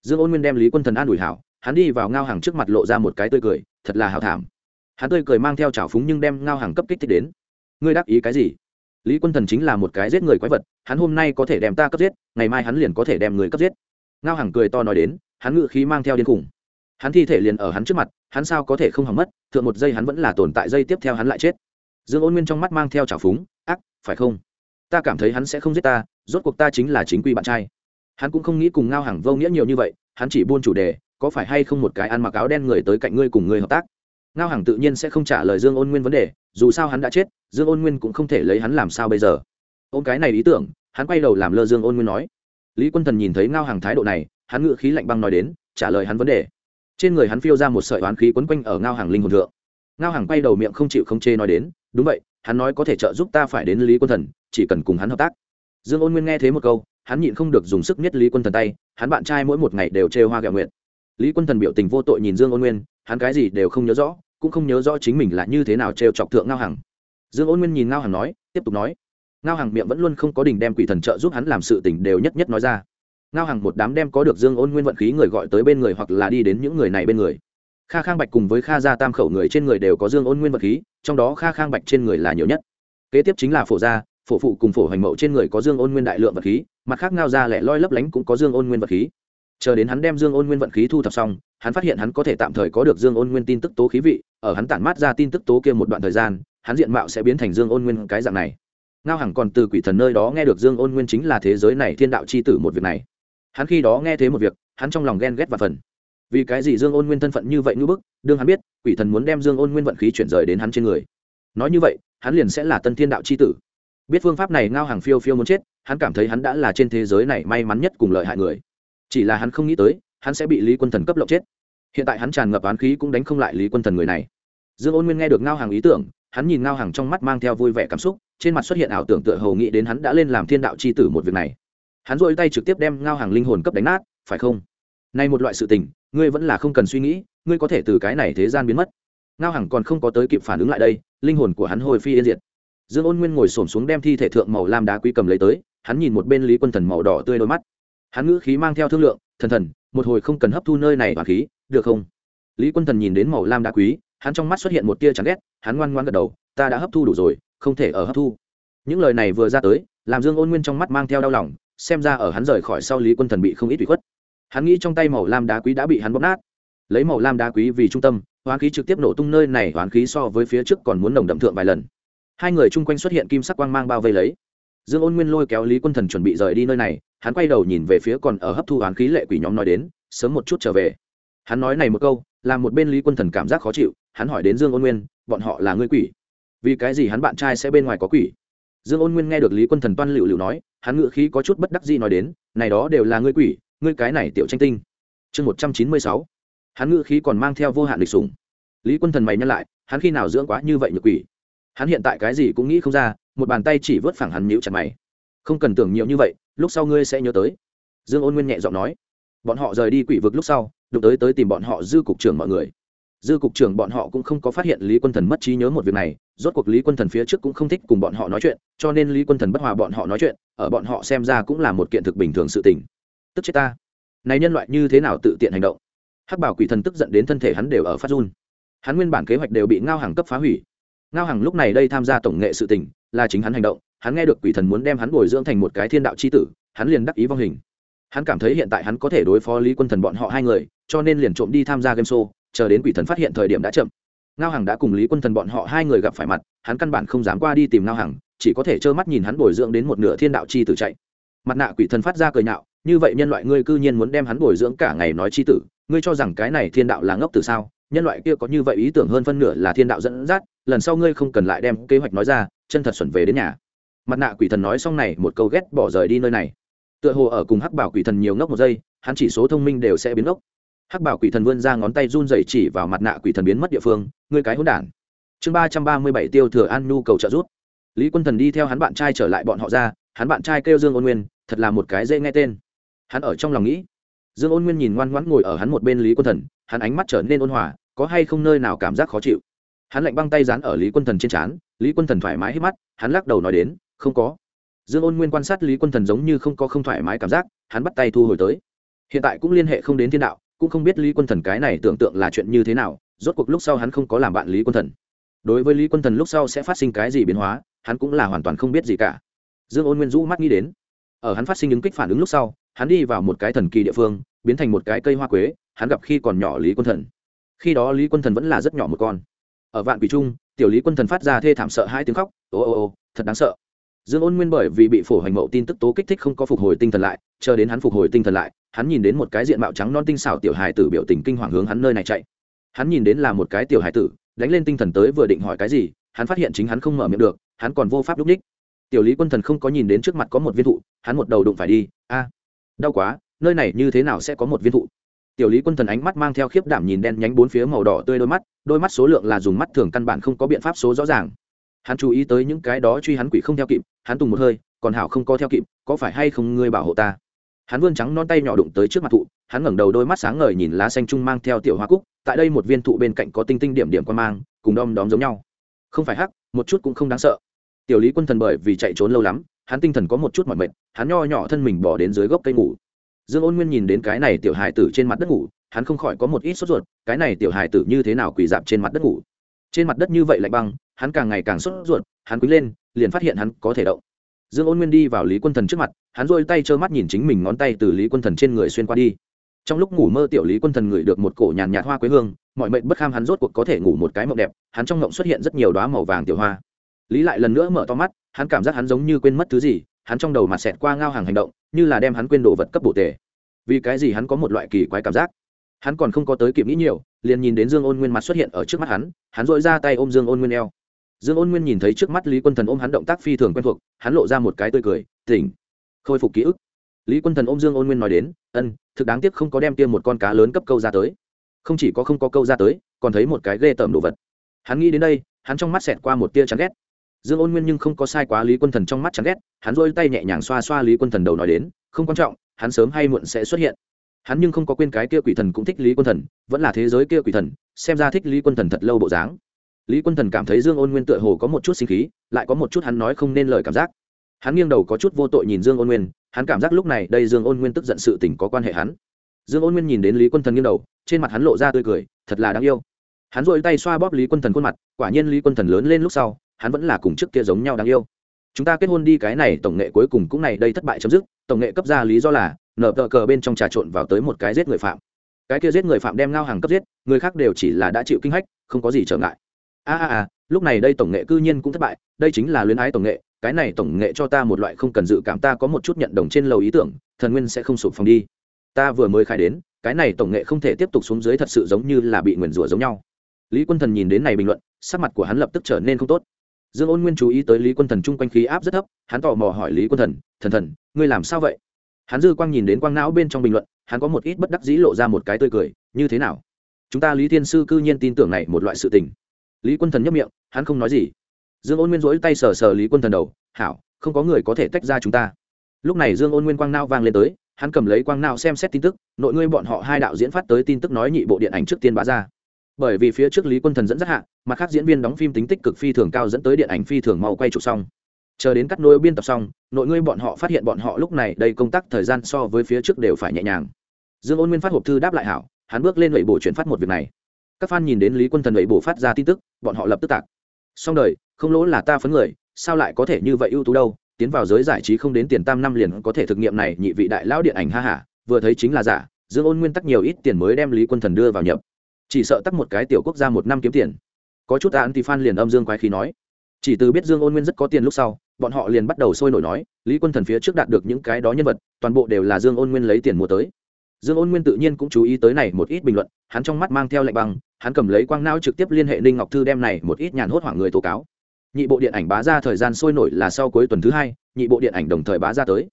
Dương ôn nguyên đem lý quân thần an ủi hảo, hắn đi vào ngao hàng trước mặt lộ ra một cái tươi cười, thật là hào thảm hắn tươi cười mang theo trào phúng nhưng đem ngao hàng cấp kích thích đến. Ngươi đắc ý cái gì? Lý quân thần chính là một cái giết người quái vật, hắn hôm nay có thể đem ta cấp giết, ngày mai hắn liền có thể đem người cấp giết. Ngao hàng cười to nói đến, hắn ngự khí mang theo điên khủng. Hắn thi thể liền ở hắn trước mặt, hắn sao có thể không hỏng mất, thượng một giây hắn vẫn là tồn tại, giây tiếp theo hắn lại chết. Dương ôn nguyên trong mắt mang theo trào phúng, ác, phải không? Ta cảm thấy hắn sẽ không giết ta, rốt cuộc ta chính là chính quy bạn trai. Hắn cũng không nghĩ cùng ngao hàng vô nghĩa nhiều như vậy, hắn chỉ buôn chủ đề, có phải hay không một cái ăn mặc áo đen người tới cạnh ngươi cùng ngươi hợp tác? Ngao hàng tự nhiên sẽ không trả lời dương ôn nguyên vấn đề, dù sao hắn đã chết, dương ôn nguyên cũng không thể lấy hắn làm sao bây giờ. Ôm cái này ý tưởng, hắn quay đầu làm lơ dương ôn nguyên nói. Lý quân thần nhìn thấy ngao hàng thái độ này, hắn ngự khí lạnh băng nói đến, trả lời hắn vấn đề. Trên người hắn phiêu ra một sợi oán khí quấn quanh ở ngao hàng linh hồn thượng. Ngao hàng quay đầu miệng không chịu không chê nói đến, đúng vậy, hắn nói có thể trợ giúp ta phải đến lý quân thần, chỉ cần cùng hắn hợp tác. Dương ôn nguyên nghe thế một câu, hắn nhịn không được dùng sức nhất lý quân thần tay, hắn bạn trai mỗi một ngày đều chê hoa gạo nguyện lý quân thần biểu tình vô tội nhìn dương ôn nguyên, hắn cái gì đều không nhớ rõ cũng không nhớ rõ chính mình là như thế nào trêu chọc thượng ngao hằng. Dương ôn nguyên nhìn ngao hằng nói, tiếp tục nói, ngao hằng miệng vẫn luôn không có đình đem quỷ thần trợ giúp hắn làm sự tình đều nhất nhất nói ra. Ngao hằng một đám đem có được dương ôn nguyên vận khí người gọi tới bên người hoặc là đi đến những người này bên người. Kha khang bạch cùng với kha gia tam khẩu người trên người đều có dương ôn nguyên vận khí, trong đó kha khang bạch trên người là nhiều nhất. Kế tiếp chính là phổ gia, phổ phụ cùng phổ hoành mậu trên người có dương ôn nguyên đại lượng vật khí, mặt khác ngao ra lẻ loi lấp lánh cũng có dương ôn nguyên vật khí chờ đến hắn đem dương ôn nguyên vận khí thu thập xong, hắn phát hiện hắn có thể tạm thời có được dương ôn nguyên tin tức tố khí vị, ở hắn tản mát ra tin tức tố kia một đoạn thời gian, hắn diện mạo sẽ biến thành dương ôn nguyên cái dạng này. Ngao hằng còn từ quỷ thần nơi đó nghe được dương ôn nguyên chính là thế giới này thiên đạo c h i tử một việc này. Hắn khi đó nghe thế một việc, hắn trong lòng ghen ghét và phần vì cái gì dương ôn nguyên thân phận như vậy ngưỡng bức, đương hắn biết, quỷ thần muốn đem dương ôn nguyên vận khí chuyển rời đến hắn trên người. Nói như vậy, hắn liền sẽ là tân thiên đạo c h i tử. Biết phương pháp này ngao hàng phiêu phiêu muốn chết, hắn cảm thấy hắn đã là trên thế giới này may mắn nhất cùng lợi hại người chỉ là hắn không nghĩ tới, hắn sẽ bị lý quân thần cấp lộng chết. Hiện tại hắn tràn ngập oán khí cũng đánh không lại lý quân thần người này. Dương ôn nguyên nghe được ngao hàng ý tưởng, hắn nhìn ngao hàng trong mắt mang theo vui vẻ cảm xúc, trên mặt xuất hiện ảo tưởng tựa hầu nghĩ đến hắn đã lên làm thiên đạo c h i tử một việc này. Hắn dội tay trực tiếp đem ngao hàng linh hồn cấp đánh nát, phải không? Nay một loại sự tình, ngươi vẫn là không cần suy nghĩ, ngươi có thể từ cái này thế gian biến mất. Ngao hàng còn không có tới kịp phản ứng lại đây, linh hồn của hắn hồi phi yên diệt. Dương ôn nguyên ngồi s ổ m xuống đem thi thể thượng màu lam đá quý cầm lấy tới, hắn nhìn một bên lý quân thần màu đỏ tươi đôi mắt hắn ngữ khí mang theo thương lượng, thần thần, một hồi không cần hấp thu nơi này và khí, được không? Lý quân thần nhìn đến màu lam đá quý, hắn trong mắt xuất hiện một tia chán ghét, hắn ngoan ngoan gật đầu, ta đã hấp thu đủ rồi, không thể ở hấp thu. Những lời này vừa ra tới, làm dương ôn nguyên trong mắt mang theo đau lòng, xem ra ở hắn rời khỏi sau lý quân thần bị không ít bị khuất. Hắn nghĩ trong tay màu lam đá quý đã bị hắn bóp nát. Lấy màu lam đá quý vì trung tâm, hoán khí trực tiếp nổ tung nơi này, hoán khí so với phía trước còn muốn nồng đậm thượng vài lần. Hai người chung quanh xuất hiện kim sắc quang mang bao vây lấy dương ôn nguyên lôi kéo lý quân thần chuẩn bị rời đi nơi này, hắn quay đầu nhìn về phía còn ở hấp thu hoán khí lệ quỷ nhóm nói đến, sớm một chút trở về. Hắn nói này một câu, làm một bên lý quân thần cảm giác khó chịu, hắn hỏi đến dương ôn nguyên, bọn họ là ngươi quỷ? Vì cái gì hắn bạn trai sẽ bên ngoài có quỷ? Dương ôn nguyên nghe được lý quân thần toan lựu lựu nói, hắn ngự khí có chút bất đắc gì nói đến, này đó đều là ngươi quỷ, ngươi cái này tiểu tranh tinh. Chương một trăm chín mươi sáu. Hắn ngự khí còn mang theo vô hạn lịch sủng. Lý quân thần mày nhắc lại, hắn khi nào dưỡng quá như vậy nhược quỷ? Hắn hiện tại cái gì cũng nghĩ không ra một bàn tay chỉ vớt phẳng hắn nhíu chặt mày. Không cần tưởng nhiều như vậy, lúc sau ngươi sẽ nhớ tới. Dương ôn nguyên nhẹ giọng nói. Bọn họ rời đi quỷ vực lúc sau, đụng tới tới tìm bọn họ dư cục trưởng mọi người. Dư cục trưởng bọn họ cũng không có phát hiện lý quân thần mất trí nhớ một việc này, rốt cuộc lý quân thần phía trước cũng không thích cùng bọn họ nói chuyện, cho nên lý quân thần bất hòa bọn họ nói chuyện, ở bọn họ xem ra cũng là một kiện thực bình thường sự tình. Tức chết ta. Này nhân loại như thế nào tự tiện hành động? Hắc bảo quỷ thần tức giận đến thân thể hắn đều ở phát run. Hắn nguyên bản kế hoạch đều bị ngao hàng cấp phá hủy. Ngao hàng lúc này đây tham gia tổng nghệ sự tình là chính hắn hành động, hắn nghe được quỷ thần muốn đem hắn bồi dưỡng thành một cái thiên đạo c h i tử, hắn liền đắc ý vong hình. Hắn cảm thấy hiện tại hắn có thể đối phó lý quân thần bọn họ hai người, cho nên liền trộm đi tham gia game show, chờ đến quỷ thần phát hiện thời điểm đã chậm. Ngao hằng đã cùng lý quân thần bọn họ hai người gặp phải mặt, hắn căn bản không dám qua đi tìm ngao hằng, chỉ có thể trơ mắt nhìn hắn bồi dưỡng đến một nửa thiên đạo chi tử chạy. Mặt nạ quỷ thần phát ra cười nhạo, như vậy nhân loại ngươi cư nhiên muốn đem hắn bồi dưỡng cả ngày nói chi tử, ngươi cho rằng cái này thiên đạo là ngốc từ sao? Nhân loại kia có như vậy ý tưởng hơn phân nửa là thiên đạo dẫn dắt, lần sau ngươi không cần lại đem kế hoạch nói ra chân thật xuẩn về đến nhà. Mặt nạ quỷ thần nói xong này, một câu ghét bỏ rời đi nơi này. Tựa hồ ở cùng hắc bảo quỷ thần nhiều ngốc một giây, hắn chỉ số thông minh đều sẽ biến ngốc. Hắc bảo quỷ thần vươn ra ngón tay run dày chỉ vào mặt nạ quỷ thần biến mất địa phương, ngươi cái hỗn đản. Chương ba trăm ba mươi bảy tiêu thừa an nhu cầu trợ giúp. Lý quân thần đi theo hắn bạn trai trở lại bọn họ ra, hắn bạn trai kêu dương ôn nguyên, thật là một cái dễ nghe tên. Hắn ở trong lòng nghĩ, dương ôn nguyên nhìn ngoan ngoãn ngồi ở hắn một bên lý quân thần, hắn ánh mắt trở nên ôn hòa, có hay không nơi nào cảm giác khó chịu? Hắn lạnh băng tay dán ở lý quân thần trên trán, lý quân thần thoải mái hít mắt, hắn lắc đầu nói đến, không có. Dương ôn nguyên quan sát lý quân thần giống như không có không thoải mái cảm giác, hắn bắt tay thu hồi tới. Hiện tại cũng liên hệ không đến thiên đạo, cũng không biết lý quân thần cái này tưởng tượng là chuyện như thế nào, rốt cuộc lúc sau hắn không có làm bạn lý quân thần. Đối với lý quân thần lúc sau sẽ phát sinh cái gì biến hóa, hắn cũng là hoàn toàn không biết gì cả. Dương ôn nguyên rũ mắt nghĩ đến. Ở hắn phát sinh những kích phản ứng lúc sau, hắn đi vào một cái thần kỳ địa phương, biến thành một cái cây hoa quế, hắn gặp khi còn nhỏ lý quân thần. Khi đó lý quân thần vẫn là rất nhỏ một con ở vạn quỷ trung, tiểu lý quân thần phát ra thê thảm sợ hai tiếng khóc, ô ô ô, thật đáng sợ. Dương ôn nguyên bởi vì bị phổ hành mậu tin tức tố kích thích không có phục hồi tinh thần lại, chờ đến hắn phục hồi tinh thần lại, hắn nhìn đến một cái diện mạo trắng non tinh xảo tiểu hài tử biểu tình kinh hoàng hướng hắn nơi này chạy. Hắn nhìn đến là một cái tiểu hài tử, đánh lên tinh thần tới vừa định hỏi cái gì, hắn phát hiện chính hắn không mở miệng được, hắn còn vô pháp lúc ních. Tiểu lý quân thần không có nhìn đến trước mặt có một viên thụ, hắn một đầu đụng phải đi, a, đau quá, nơi này như thế nào sẽ có một viên thụ? Tiểu lý quân thần ánh mắt mang theo khiếp đảm nhìn đen nhánh bốn phía màu đỏ tươi đôi mắt đôi mắt số lượng là dùng mắt thường căn bản không có biện pháp số rõ ràng. Hắn chú ý tới những cái đó truy hắn quỷ không theo kịp, hắn tùng một hơi, còn hảo không có theo kịp, có phải hay không ngươi bảo hộ ta? Hắn vươn trắng non tay nhỏ đụng tới trước mặt thụ, hắn ngẩng đầu đôi mắt sáng ngời nhìn lá xanh trung mang theo tiểu hoa cúc, tại đây một viên thụ bên cạnh có tinh tinh điểm điểm quan mang, cùng đom đóm giống nhau. Không phải hắc, một chút cũng không đáng sợ. Tiểu lý quân thần bởi vì chạy trốn lâu lắm, hắn tinh thần có một chút mỏi mệt, hắn nho nhỏ thân mình bỏ đến dưới gốc cây ngủ dương ôn nguyên nhìn đến cái này tiểu hài tử trên mặt đất ngủ, hắn không khỏi có một ít sốt ruột, cái này tiểu hài tử như thế nào quỳ dạp trên mặt đất ngủ? Trên mặt đất như vậy lạnh băng, hắn càng ngày càng sốt ruột, hắn quý lên, liền phát hiện hắn có thể động. Dương ôn nguyên đi vào lý quân thần trước mặt, hắn rôi tay trơ mắt nhìn chính mình ngón tay từ lý quân thần trên người xuyên qua đi. Trong lúc ngủ mơ tiểu lý quân thần ngửi được một cổ nhàn nhạt hoa quế hương, mọi mệnh bất kham hắn rốt cuộc có thể ngủ một cái mộng đẹp, hắn trong mộng xuất hiện rất nhiều đoá màu vàng tiểu hoa. Lý lại lần nữa mở to mắt, hắn cảm giác hắn giống như quên mất thứ gì hắn trong đầu mặt xẹt qua ngao hàng hành động, như là đem hắn quên đồ vật cấp bổ tề. Vì cái gì hắn có một loại kỳ quái cảm giác? Hắn còn không có tới kịp nghĩ nhiều, liền nhìn đến dương ôn nguyên mặt xuất hiện ở trước mắt hắn hắn dội ra tay ôm dương ôn nguyên eo. Dương ôn nguyên nhìn thấy trước mắt lý quân thần ôm hắn động tác phi thường quen thuộc, hắn lộ ra một cái tươi cười, tỉnh. Khôi phục ký ức. Lý quân thần ôm dương ôn nguyên nói đến, ân, thực đáng tiếc không có đem tiêm một con cá lớn cấp câu ra tới. Không chỉ có không có câu ra tới, còn thấy một cái ghê tởm đồ vật. Hắn nghĩ đến đây, hắn trong mắt xẹt qua một tia chán ghét dương ôn nguyên nhưng không có sai quá lý quân thần trong mắt chán ghét, hắn rôi tay nhẹ nhàng xoa xoa lý quân thần đầu nói đến, không quan trọng, hắn sớm hay muộn sẽ xuất hiện. Hắn nhưng không có quên cái kia quỷ thần cũng thích lý quân thần, vẫn là thế giới kia quỷ thần, xem ra thích lý quân thần thật lâu bộ dáng. Lý quân thần cảm thấy dương ôn nguyên tựa hồ có một chút sinh khí, lại có một chút hắn nói không nên lời cảm giác. Hắn nghiêng đầu có chút vô tội nhìn dương ôn nguyên, hắn cảm giác lúc này đây dương ôn nguyên tức giận sự tình có quan hệ hắn. Dương ôn nguyên nhìn đến lý quân thần nghiêng đầu, trên mặt hắn lộ ra tươi cười, thật là đáng yêu. Hắn dội tay xoa bóp lý quân thần khuôn mặt, quả nhiên lý quân thần lớn lên lúc sau hắn vẫn là cùng trước kia giống nhau đáng yêu. Chúng ta kết hôn đi, cái này tổng nghệ cuối cùng cũng này đây thất bại chấm dứt, tổng nghệ cấp ra lý do là nở tờ cờ bên trong trà trộn vào tới một cái giết người phạm. Cái kia giết người phạm đem ngao hàng cấp giết, người khác đều chỉ là đã chịu kinh hách, không có gì trở ngại. A a a, lúc này đây tổng nghệ cư nhiên cũng thất bại, đây chính là luyến ái tổng nghệ, cái này tổng nghệ cho ta một loại không cần dự cảm, ta có một chút nhận đồng trên lầu ý tưởng, thần nguyên sẽ không sụp phòng đi. Ta vừa mới khai đến, cái này tổng nghệ không thể tiếp tục xuống dưới thật sự giống như là bị nguyền rủa giống nhau. Lý quân thần nhìn đến này bình luận, sắc mặt của hắn lập tức trở nên không tốt dương ôn nguyên chú ý tới lý quân thần chung quanh khí áp rất thấp, hắn tò mò hỏi lý quân thần thần thần, ngươi làm sao vậy? Hắn dư quang nhìn đến quang não bên trong bình luận, hắn có một ít bất đắc dĩ lộ ra một cái tươi cười, như thế nào? Chúng ta lý thiên sư cư nhiên tin tưởng này một loại sự tình. Lý quân thần nhấp miệng, hắn không nói gì. Dương ôn nguyên rỗi tay sờ sờ lý quân thần đầu, hảo, không có người có thể tách ra chúng ta. Lúc này dương ôn nguyên quang nao vang lên tới, hắn cầm lấy quang nao xem xét tin tức, nội ngươi bọn họ hai đạo diễn phát tới tin tức nói nhị bộ điện ảnh trước tiên bá ra bởi vì phía trước lý quân thần dẫn dắt hạ mặt khác diễn viên đóng phim tính tích cực phi thường cao dẫn tới điện ảnh phi thường mau quay chụp xong. Chờ đến cắt nối biên tập xong, nội ngươi bọn họ phát hiện bọn họ lúc này đây công tác thời gian so với phía trước đều phải nhẹ nhàng. Dương ôn nguyên phát hộp thư đáp lại hảo, hắn bước lên lệ bổ chuyển phát một việc này. Các fan nhìn đến lý quân thần lệ bổ phát ra tin tức, bọn họ lập tức tạc. Xong đời, không lỗ là ta phấn người, sao lại có thể như vậy ưu tú đâu? Tiến vào giới giải trí không đến tiền tam năm liền có thể thực nghiệm này, nhị vị đại lão điện ảnh ha hả vừa thấy chính là giả. Dương ôn nguyên tắc nhiều ít tiền mới đem lý quân thần đưa vào nhập chỉ sợ tắc một cái tiểu quốc gia một năm kiếm tiền. Có chút án thì phan liền âm dương quái khí nói. Chỉ từ biết dương ôn nguyên rất có tiền lúc sau, bọn họ liền bắt đầu sôi nổi nói, lý quân thần phía trước đạt được những cái đó nhân vật, toàn bộ đều là dương ôn nguyên lấy tiền mua tới. Dương ôn nguyên tự nhiên cũng chú ý tới này một ít bình luận, hắn trong mắt mang theo lệnh băng, hắn cầm lấy quang não trực tiếp liên hệ ninh ngọc thư đem này một ít nhàn hốt hoảng người tố cáo. Nhị bộ điện ảnh bá ra thời gian sôi nổi là sau cuối tuần thứ hai, nhị bộ điện ảnh đồng thời bá ra tới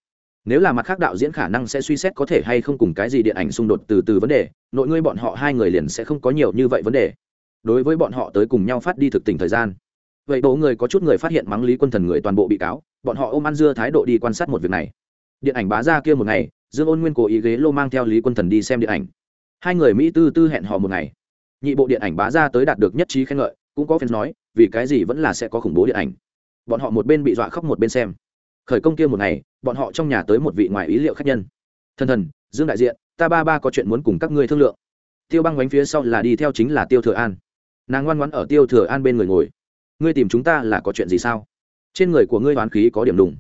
nếu là mặt khác đạo diễn khả năng sẽ suy xét có thể hay không cùng cái gì điện ảnh xung đột từ từ vấn đề, nội ngươi bọn họ hai người liền sẽ không có nhiều như vậy vấn đề. Đối với bọn họ tới cùng nhau phát đi thực tình thời gian. Vậy đố người có chút người phát hiện mắng lý quân thần người toàn bộ bị cáo, bọn họ ôm ăn dưa thái độ đi quan sát một việc này. Điện ảnh bá ra kia một ngày, dương ôn nguyên cố ý ghế lô mang theo lý quân thần đi xem điện ảnh. Hai người mỹ tư tư hẹn hò một ngày. Nhị bộ điện ảnh bá ra tới đạt được nhất trí khen ngợi, cũng có fans nói, vì cái gì vẫn là sẽ có khủng bố điện ảnh. Bọn họ một bên bị dọa khóc một bên xem khởi công kia một ngày, bọn họ trong nhà tới một vị ngoài ý liệu khách nhân. Thần thần, dương đại diện, ta ba ba có chuyện muốn cùng các ngươi thương lượng. Tiêu băng bánh phía sau là đi theo chính là tiêu thừa an. Nàng ngoan ngoãn ở tiêu thừa an bên người ngồi. Ngươi tìm chúng ta là có chuyện gì sao? Trên người của ngươi đoán khí có điểm đùng.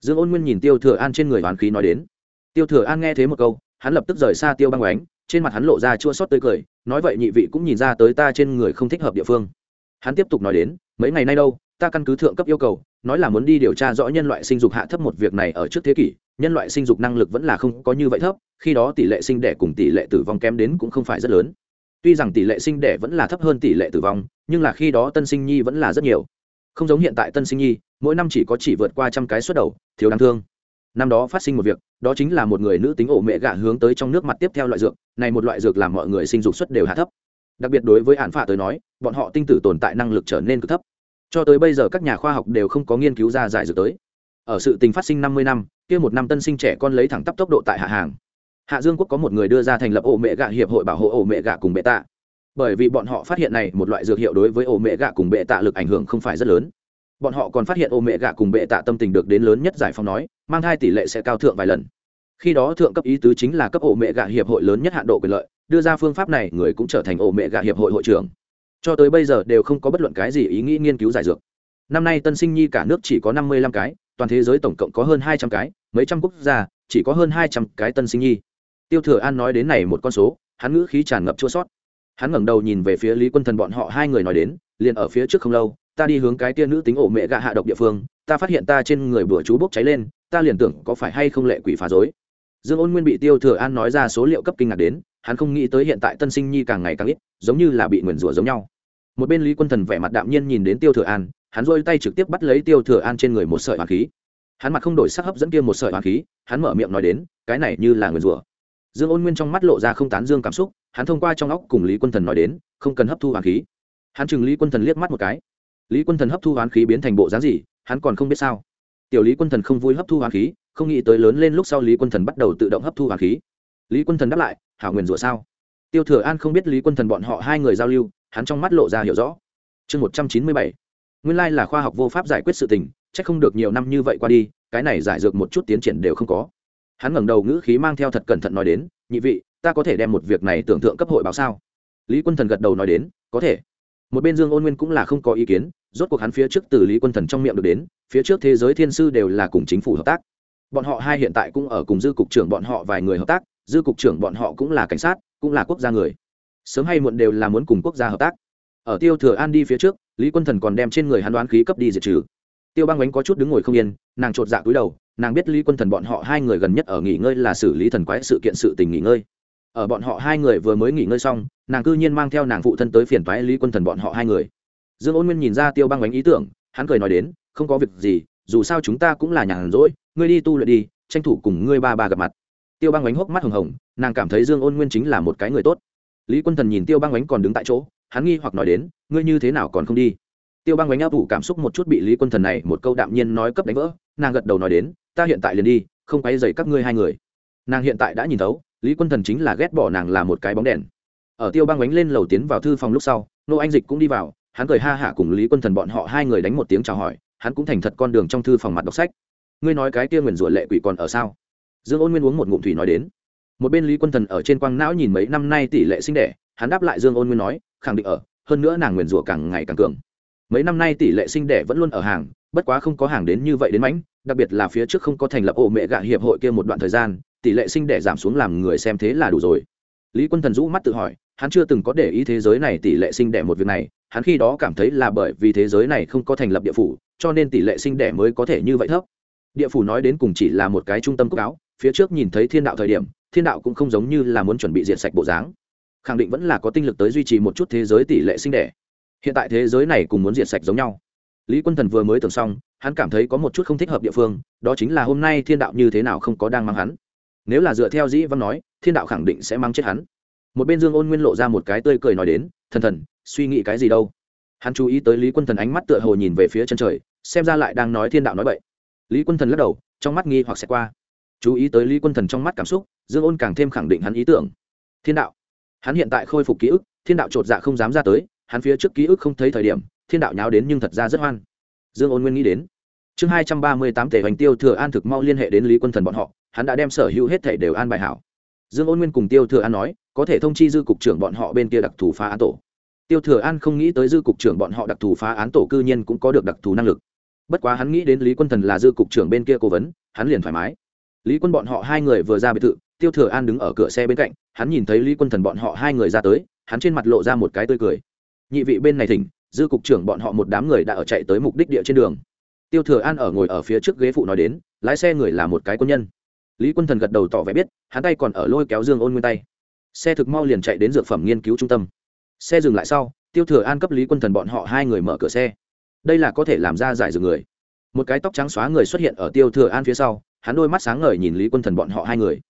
Dương ôn nguyên nhìn tiêu thừa an trên người đoán khí nói đến. Tiêu thừa an nghe thế một câu, hắn lập tức rời xa tiêu băng bánh trên mặt hắn lộ ra chua xót tươi cười, nói vậy nhị vị cũng nhìn ra tới ta trên người không thích hợp địa phương. Hắn tiếp tục nói đến, mấy ngày nay đâu ta căn cứ thượng cấp yêu cầu, nói là muốn đi điều tra rõ nhân loại sinh dục hạ thấp một việc này ở trước thế kỷ, nhân loại sinh dục năng lực vẫn là không có như vậy thấp, khi đó tỷ lệ sinh đẻ cùng tỷ lệ tử vong kém đến cũng không phải rất lớn. Tuy rằng tỷ lệ sinh đẻ vẫn là thấp hơn tỷ lệ tử vong, nhưng là khi đó tân sinh nhi vẫn là rất nhiều. Không giống hiện tại tân sinh nhi, mỗi năm chỉ có chỉ vượt qua trăm cái xuất đầu, thiếu đáng thương. Năm đó phát sinh một việc, đó chính là một người nữ tính ổ mẹ gạ hướng tới trong nước mặt tiếp theo loại dược, này một loại dược làm mọi người sinh dục xuất đều hạ thấp. Đặc biệt đối với hạn phạ tới nói, bọn họ tinh tử tồn tại năng lực trở nên cực thấp cho tới bây giờ các nhà khoa học đều không có nghiên cứu ra giải dược tới. Ở sự tình phát sinh năm mươi năm, kia một năm tân sinh trẻ con lấy thẳng tắp tốc độ tại hạ hàng. Hạ dương quốc có một người đưa ra thành lập ổ mẹ gạ hiệp hội bảo hộ ổ mẹ gạ cùng bệ tạ. Bởi vì bọn họ phát hiện này một loại dược hiệu đối với ổ mẹ gạ cùng bệ tạ lực ảnh hưởng không phải rất lớn. Bọn họ còn phát hiện ổ mẹ gạ cùng bệ tạ tâm tình được đến lớn nhất giải phóng nói, mang thai tỷ lệ sẽ cao thượng vài lần. Khi đó thượng cấp ý tứ chính là cấp ổ mẹ gạ hiệp hội lớn nhất hạn độ quyền lợi, đưa ra phương pháp này người cũng trở thành ổ mẹ gạ hiệp hội hội trưởng cho tới bây giờ đều không có bất luận cái gì ý nghĩ nghiên cứu giải dược. Năm nay tân sinh nhi cả nước chỉ có năm mươi lăm cái, toàn thế giới tổng cộng có hơn hai trăm cái, mấy trăm quốc gia chỉ có hơn hai trăm cái tân sinh nhi. Tiêu thừa an nói đến này một con số, hắn ngữ khí tràn ngập chua sót. Hắn ngẩng đầu nhìn về phía lý quân thần bọn họ hai người nói đến, liền ở phía trước không lâu, ta đi hướng cái tia nữ tính ổ mẹ gạ hạ độc địa phương, ta phát hiện ta trên người bữa chú bốc cháy lên, ta liền tưởng có phải hay không lệ quỷ phá dối dương ôn nguyên bị tiêu thừa an nói ra số liệu cấp kinh ngạc đến, hắn không nghĩ tới hiện tại tân sinh nhi càng ngày càng ít, giống như là bị nguyền rủa giống nhau một bên lý quân thần vẻ mặt đạm nhiên nhìn đến tiêu thừa an, hắn rôi tay trực tiếp bắt lấy tiêu thừa an trên người một sợi hoàng khí. Hắn mặt không đổi sắc hấp dẫn kia một sợi hoàng khí, hắn mở miệng nói đến, cái này như là người rủa. Dương ôn nguyên trong mắt lộ ra không tán dương cảm xúc, hắn thông qua trong óc cùng lý quân thần nói đến, không cần hấp thu hoàng khí. Hắn chừng lý quân thần liếc mắt một cái. Lý quân thần hấp thu hoàng khí biến thành bộ dáng gì, hắn còn không biết sao. Tiểu lý quân thần không vui hấp thu hoàng khí, không nghĩ tới lớn lên lúc sau lý quân thần bắt đầu tự động hấp thu hoàng khí. Lý quân thần đáp lại, hảo nguyền rủa sao? Tiêu thừa an không biết lý quân thần bọn họ hai người giao lưu hắn trong mắt lộ ra hiểu rõ. Chương một trăm chín mươi bảy. Nguyên lai là khoa học vô pháp giải quyết sự tình c h ắ c không được nhiều năm như vậy qua đi, cái này giải dược một chút tiến triển đều không có. Hắn ngẩng đầu ngữ khí mang theo thật cẩn thận nói đến, nhị vị, ta có thể đem một việc này tưởng tượng cấp hội báo sao? Lý quân thần gật đầu nói đến, có thể. Một bên dương ôn nguyên cũng là không có ý kiến, rốt cuộc hắn phía trước từ lý quân thần trong miệng được đến, phía trước thế giới thiên sư đều là cùng chính phủ hợp tác. Bọn họ hai hiện tại cũng ở cùng dư cục trưởng bọn họ vài người hợp tác, dư cục trưởng bọn họ cũng là cảnh sát, cũng là quốc gia người sớm hay muộn đều là muốn cùng quốc gia hợp tác. Ở tiêu thừa an đi phía trước, lý quân thần còn đem trên người hắn đoán khí cấp đi diệt trừ. Tiêu băng bánh có chút đứng ngồi không yên, nàng chột dạ cúi đầu, nàng biết lý quân thần bọn họ hai người gần nhất ở nghỉ ngơi là xử lý thần quái sự kiện sự tình nghỉ ngơi. Ở bọn họ hai người vừa mới nghỉ ngơi xong, nàng cư nhiên mang theo nàng phụ thân tới phiền toái lý quân thần bọn họ hai người. Dương ôn nguyên nhìn ra tiêu băng bánh ý tưởng, hắn cười nói đến, không có việc gì, dù sao chúng ta cũng là nhàn rỗi, ngươi đi tu luyện đi, tranh thủ cùng ngươi ba ba gặp mặt. Tiêu băng bánh hốc mắt hồng hồng, nàng cảm thấy dương ôn nguyên chính là một cái người tốt lý quân thần nhìn tiêu băng ánh còn đứng tại chỗ, hắn nghi hoặc nói đến, ngươi như thế nào còn không đi? Tiêu băng ánh áp ủ cảm xúc một chút bị lý quân thần này một câu đạm nhiên nói cấp đánh vỡ, nàng gật đầu nói đến, ta hiện tại liền đi, không quay dày các ngươi hai người. Nàng hiện tại đã nhìn thấu, lý quân thần chính là ghét bỏ nàng là một cái bóng đèn. Ở tiêu băng ánh lên lầu tiến vào thư phòng lúc sau, nô anh dịch cũng đi vào, hắn cười ha hả cùng lý quân thần bọn họ hai người đánh một tiếng chào hỏi, hắn cũng thành thật con đường trong thư phòng mặt đọc sách. Ngươi nói cái kia nguyền rủa lệ quỷ còn ở sao? Dương ôn nguyên uống một ngụm thủy nói đến một bên lý quân thần ở trên quang não nhìn mấy năm nay tỷ lệ sinh đẻ, hắn đáp lại dương ôn nguyên nói, khẳng định ở, hơn nữa nàng nguyền rủa càng ngày càng cường. Mấy năm nay tỷ lệ sinh đẻ vẫn luôn ở hàng, bất quá không có hàng đến như vậy đến mãnh, đặc biệt là phía trước không có thành lập ổ mẹ gạ hiệp hội kia một đoạn thời gian, tỷ lệ sinh đẻ giảm xuống làm người xem thế là đủ rồi. Lý quân thần rũ mắt tự hỏi, hắn chưa từng có để ý thế giới này tỷ lệ sinh đẻ một việc này, hắn khi đó cảm thấy là bởi vì thế giới này không có thành lập địa phủ, cho nên tỷ lệ sinh đẻ mới có thể như vậy thấp. Địa phủ nói đến cùng chỉ là một cái trung tâm cốc áo, phía trước nhìn thấy thiên đạo thời điểm thiên đạo cũng không giống như là muốn chuẩn bị diện sạch bộ dáng. Khẳng định vẫn là có tinh lực tới duy trì một chút thế giới tỷ lệ sinh đẻ. Hiện tại thế giới này cùng muốn diệt sạch giống nhau. Lý quân thần vừa mới tưởng xong, hắn cảm thấy có một chút không thích hợp địa phương, đó chính là hôm nay thiên đạo như thế nào không có đang mang hắn. Nếu là dựa theo dĩ văn nói, thiên đạo khẳng định sẽ mang chết hắn. Một bên dương ôn nguyên lộ ra một cái tươi cười nói đến, thần thần, suy nghĩ cái gì đâu? Hắn chú ý tới lý quân thần ánh mắt tựa hồ nhìn về phía chân trời, xem ra lại đang nói thiên đạo nói vậy lý quân thần lắc đầu, trong mắt nghi hoặc sẽ qua. Chú ý tới lý quân thần trong mắt cảm xúc dương ôn càng thêm khẳng định hắn ý tưởng. Thiên đạo. Hắn hiện tại khôi phục ký ức, thiên đạo chột dạ không dám ra tới, hắn phía trước ký ức không thấy thời điểm, thiên đạo nháo đến nhưng thật ra rất hoan. Dương ôn nguyên nghĩ đến. Chương hai trăm ba mươi tám tể hoành tiêu thừa an thực mau liên hệ đến lý quân thần bọn họ, hắn đã đem sở hữu hết thể đều an bài hảo. Dương ôn nguyên cùng tiêu thừa an nói, có thể thông chi dư cục trưởng bọn họ bên kia đặc thù phá án tổ. Tiêu thừa an không nghĩ tới dư cục trưởng bọn họ đặc thù phá án tổ cư nhiên cũng có được đặc thù năng lực. Bất quá hắn nghĩ đến lý quân thần là dư cục trưởng bên kia cố vấn, hắn liền thoải mái. Lý quân bọn họ hai người vừa ra biệt thự tiêu thừa an đứng ở cửa xe bên cạnh, hắn nhìn thấy lý quân thần bọn họ hai người ra tới, hắn trên mặt lộ ra một cái tươi cười. Nhị vị bên này thỉnh, dư cục trưởng bọn họ một đám người đã ở chạy tới mục đích địa trên đường. Tiêu thừa an ở ngồi ở phía trước ghế phụ nói đến, lái xe người là một cái quân nhân. Lý quân thần gật đầu tỏ vẻ biết, hắn tay còn ở lôi kéo dương ôn nguyên tay. Xe thực mau liền chạy đến dược phẩm nghiên cứu trung tâm. Xe dừng lại sau, tiêu thừa an cấp lý quân thần bọn họ hai người mở cửa xe. Đây là có thể làm ra giải dược người. Một cái tóc trắng xóa người xuất hiện ở tiêu thừa an phía sau, hắn đôi mắt sáng ngời nhìn lý quân thần bọn họ hai người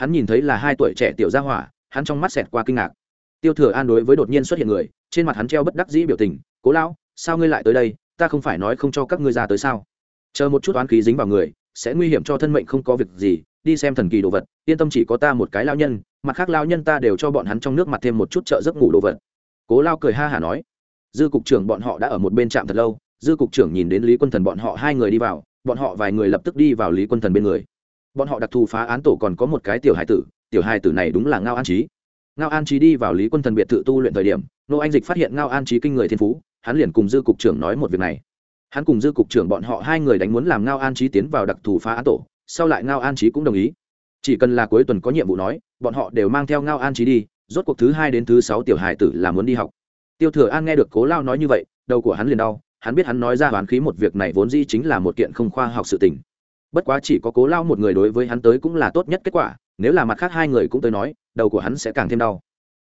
hắn nhìn thấy là hai tuổi trẻ tiểu gia hỏa, hắn trong mắt xẹt qua kinh ngạc. Tiêu thừa an đối với đột nhiên xuất hiện người, trên mặt hắn treo bất đắc dĩ biểu tình, cố lão, sao ngươi lại tới đây? Ta không phải nói không cho các ngươi ra tới sao? Chờ một chút oán khí dính vào người, sẽ nguy hiểm cho thân mệnh không có việc gì, đi xem thần kỳ đồ vật, yên tâm chỉ có ta một cái lao nhân, mặt khác lao nhân ta đều cho bọn hắn trong nước mặt thêm một chút trợ giấc ngủ đồ vật. Cố lao cười ha hả nói. Dư cục trưởng bọn họ đã ở một bên trạm thật lâu, dư cục trưởng nhìn đến lý quân thần bọn họ hai người đi vào, bọn họ vài người lập tức đi vào lý quân thần bên người bọn họ đặc thù phá án tổ còn có một cái tiểu hải tử, tiểu hải tử này đúng là ngao an trí ngao an trí đi vào lý quân thần biệt thự tu luyện thời điểm nô anh dịch phát hiện ngao an trí kinh người thiên phú, hắn liền cùng dư cục trưởng nói một việc này. Hắn cùng dư cục trưởng bọn họ hai người đánh muốn làm ngao an trí tiến vào đặc thù phá án tổ, sau lại ngao an trí cũng đồng ý. Chỉ cần là cuối tuần có nhiệm vụ nói, bọn họ đều mang theo ngao an trí đi, rốt cuộc thứ hai đến thứ sáu tiểu hải tử là muốn đi học. Tiêu thừa an nghe được cố lao nói như vậy, đầu của hắn liền đau, hắn biết hắn nói ra hoán khí một việc này vốn dĩ chính là một kiện không khoa học sự tình bất quá chỉ có cố lao một người đối với hắn tới cũng là tốt nhất kết quả, nếu là mặt khác hai người cũng tới nói, đầu của hắn sẽ càng thêm đau.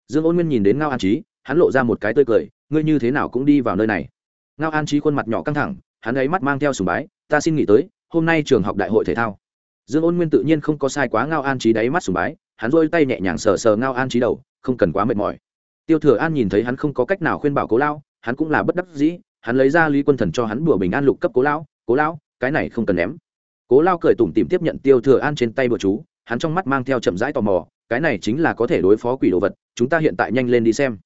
Dương ôn nguyên nhìn đến ngao an trí hắn lộ ra một cái tươi cười, ngươi như thế nào cũng đi vào nơi này. Ngao an trí khuôn mặt nhỏ căng thẳng, hắn ấy mắt mang theo sùng bái, ta xin nghỉ tới, hôm nay trường học đại hội thể thao. Dương ôn nguyên tự nhiên không có sai quá ngao an trí đáy mắt sùng bái, hắn rôi tay nhẹ nhàng sờ sờ ngao an trí đầu, không cần quá mệt mỏi. Tiêu thừa an nhìn thấy hắn không có cách nào khuyên bảo cố lao, hắn cũng là bất đắc dĩ, hắn lấy ra lý quân thần cho hắn đùa bình an lục cấp cố lao cố lao, cái này không cần ném cố lao cười tủm tìm tiếp nhận tiêu thừa an trên tay bùa chú, hắn trong mắt mang theo chậm rãi tò mò, cái này chính là có thể đối phó quỷ đồ vật, chúng ta hiện tại nhanh lên đi xem.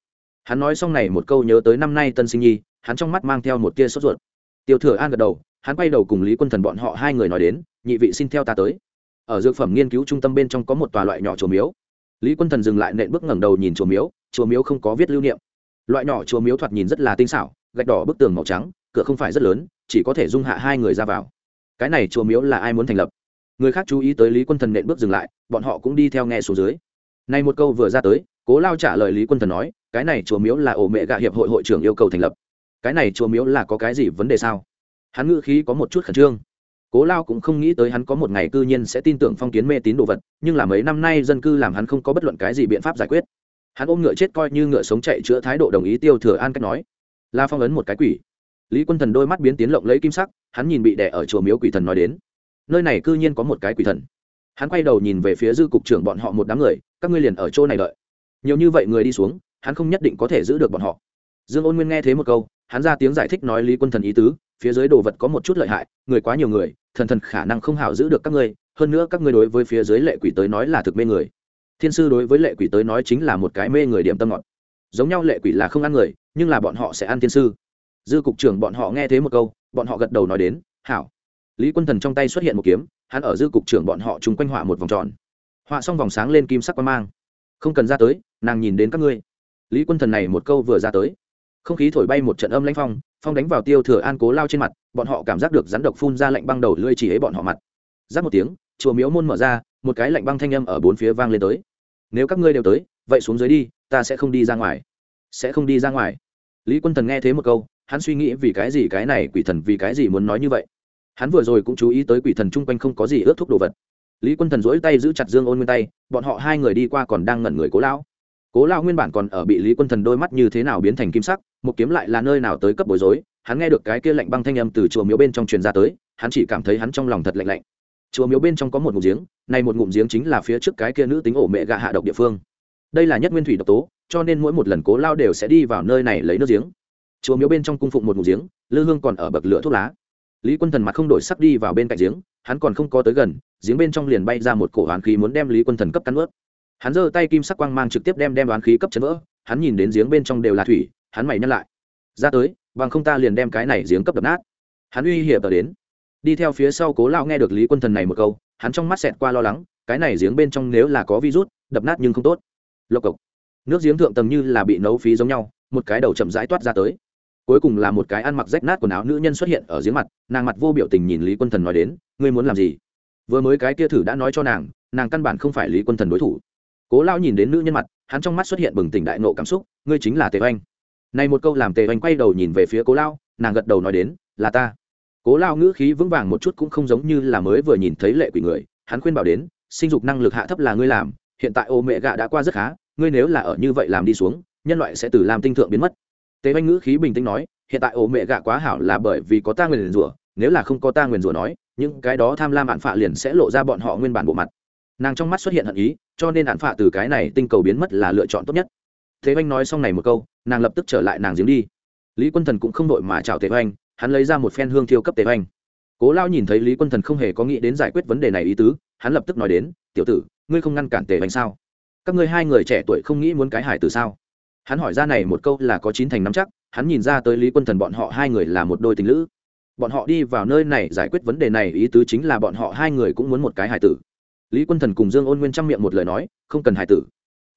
Hắn nói xong này một câu nhớ tới năm nay tân sinh nhi, hắn trong mắt mang theo một tia sốt ruột. Tiêu thừa an gật đầu, hắn quay đầu cùng lý quân thần bọn họ hai người nói đến, nhị vị xin theo ta tới. Ở dược phẩm nghiên cứu trung tâm bên trong có một tòa loại nhỏ chùa miếu. Lý quân thần dừng lại nện bước ngẩng đầu nhìn chùa miếu chùa miếu không có viết lưu niệm. Loại nhỏ chùa miếu thoạt nhìn rất là tinh xảo, gạch đỏ bức tường màu trắng, cửa không phải rất lớn, chỉ có thể dung hạ hai người ra vào cái này chùa miếu là ai muốn thành lập? Người khác chú ý tới lý quân thần nện bước dừng lại, bọn họ cũng đi theo nghe xuống dưới. Này một câu vừa ra tới, cố lao trả lời lý quân thần nói, cái này chùa miếu là ổ mẹ gạ hiệp hội hội trưởng yêu cầu thành lập. Cái này chùa miếu là có cái gì vấn đề sao? Hắn ngữ khí có một chút khẩn trương. Cố lao cũng không nghĩ tới hắn có một ngày cư nhiên sẽ tin tưởng phong kiến mê tín đồ vật, nhưng là mấy năm nay dân cư làm hắn không có bất luận cái gì biện pháp giải quyết. Hắn ôm ngựa chết coi như ngựa sống chạy chữa thái độ đồng ý tiêu thừa an cách nói. La phong ấn một cái quỷ lý quân thần đôi mắt biến tiến lộng lấy kim sắc, hắn nhìn bị đẻ ở chùa miếu quỷ thần nói đến. Nơi này cư nhiên có một cái quỷ thần. Hắn quay đầu nhìn về phía dư cục trưởng bọn họ một đám người, các ngươi liền ở chỗ này đợi. Nhiều như vậy người đi xuống, hắn không nhất định có thể giữ được bọn họ. Dương ôn nguyên nghe thế một câu, hắn ra tiếng giải thích nói lý quân thần ý tứ, phía dưới đồ vật có một chút lợi hại, người quá nhiều người, thần thần khả năng không hảo giữ được các ngươi, hơn nữa các ngươi đối với phía dưới lệ quỷ tới nói là thực mê người. Thiên sư đối với lệ quỷ tới nói chính là một cái mê người điểm tâm ngọt. Giống nhau lệ quỷ là không ăn người, nhưng là bọn họ sẽ ăn thiên sư dư cục trưởng bọn họ nghe thế một câu, bọn họ gật đầu nói đến, hảo. Lý quân thần trong tay xuất hiện một kiếm, hắn ở dư cục trưởng bọn họ chung quanh họa một vòng tròn. Họa xong vòng sáng lên kim sắc quan mang. Không cần ra tới, nàng nhìn đến các ngươi. Lý quân thần này một câu vừa ra tới. Không khí thổi bay một trận âm lãnh phong phong đánh vào tiêu thừa an cố lao trên mặt, bọn họ cảm giác được rắn độc phun ra lạnh băng đầu lưỡi chỉ ấy bọn họ mặt. Giáp một tiếng, chùa miếu môn mở ra, một cái lạnh băng thanh âm ở bốn phía vang lên tới. Nếu các ngươi đều tới, vậy xuống dưới đi, ta sẽ không đi ra ngoài. Sẽ không đi ra ngoài. Lý quân thần nghe thế một câu hắn suy nghĩ vì cái gì cái này quỷ thần vì cái gì muốn nói như vậy. Hắn vừa rồi cũng chú ý tới quỷ thần chung quanh không có gì ướt thuốc đồ vật. Lý quân thần dỗi tay giữ chặt dương ôn nguyên tay, bọn họ hai người đi qua còn đang ngẩn người cố lão. Cố lao nguyên bản còn ở bị lý quân thần đôi mắt như thế nào biến thành kim sắc, một kiếm lại là nơi nào tới cấp bối rối, hắn nghe được cái kia lạnh băng thanh âm từ chùa miếu bên trong truyền ra tới, hắn chỉ cảm thấy hắn trong lòng thật lạnh lạnh. Chùa miếu bên trong có một ngụm giếng, này một ngụm giếng chính là phía trước cái kia nữ tính ổ mẹ gạ hạ độc địa phương. Đây là nhất nguyên thủy độc tố, cho nên mỗi một lần cố lao đều sẽ đi vào nơi này lấy nước giếng chùa miếu bên trong cung phụng một ngụ giếng, lư hương còn ở bậc lửa thuốc lá. Lý quân thần mặt không đổi sắc đi vào bên cạnh giếng, hắn còn không có tới gần, giếng bên trong liền bay ra một cổ hoán khí muốn đem lý quân thần cấp cắn ướt. Hắn giơ tay kim sắc quang mang trực tiếp đem đem đoán khí cấp chấn vỡ, hắn nhìn đến giếng bên trong đều là thủy, hắn mày nhắc lại. Ra tới, bằng không ta liền đem cái này giếng cấp đập nát. Hắn uy hiểm tờ đến. Đi theo phía sau cố lao nghe được lý quân thần này một câu, hắn trong mắt xẹt qua lo lắng, cái này giếng bên trong nếu là có virus, đập nát nhưng không tốt. Lộc cộc. Nước giếng thượng tầng như là bị nấu phí giống nhau, một cái đầu chậm rãi toát ra tới cuối cùng là một cái ăn mặc rách nát quần áo nữ nhân xuất hiện ở giếng mặt, nàng mặt vô biểu tình nhìn lý quân thần nói đến, ngươi muốn làm gì? Vừa mới cái kia thử đã nói cho nàng nàng căn bản không phải lý quân thần đối thủ. Cố lao nhìn đến nữ nhân mặt, hắn trong mắt xuất hiện bừng tỉnh đại nộ cảm xúc, ngươi chính là tề oanh. Này một câu làm tề oanh quay đầu nhìn về phía cố lao nàng gật đầu nói đến, là ta. Cố lao ngữ khí vững vàng một chút cũng không giống như là mới vừa nhìn thấy lệ quỷ người, hắn khuyên bảo đến, sinh dục năng lực hạ thấp là ngươi làm, hiện tại ô mẹ gạ đã qua rất khá, ngươi nếu là ở như vậy làm đi xuống, nhân loại sẽ từ làm tinh thượng biến mất tề oanh ngữ khí bình tĩnh nói, hiện tại ổ mẹ gạ quá hảo là bởi vì có ta nguyền rủa, nếu là không có ta nguyền rủa nói, những cái đó tham lam bạn phạ liền sẽ lộ ra bọn họ nguyên bản bộ mặt. Nàng trong mắt xuất hiện hận ý, cho nên ạn phạ từ cái này tinh cầu biến mất là lựa chọn tốt nhất. Thế oanh nói xong này một câu, nàng lập tức trở lại nàng giếng đi. Lý quân thần cũng không đội mà chào tề oanh hắn lấy ra một phen hương thiêu cấp tề oanh cố lao nhìn thấy lý quân thần không hề có nghĩ đến giải quyết vấn đề này ý tứ, hắn lập tức nói đến, tiểu tử, ngươi không ngăn cản tề oanh sao? Các ngươi hai người trẻ tuổi không nghĩ muốn cái hải từ sao? Hắn hỏi ra này một câu là có chín thành nắm chắc, hắn nhìn ra tới lý quân thần bọn họ hai người là một đôi tình lữ. Bọn họ đi vào nơi này giải quyết vấn đề này, ý tứ chính là bọn họ hai người cũng muốn một cái hài tử. Lý quân thần cùng dương ôn nguyên trang miệng một lời nói, không cần hài tử.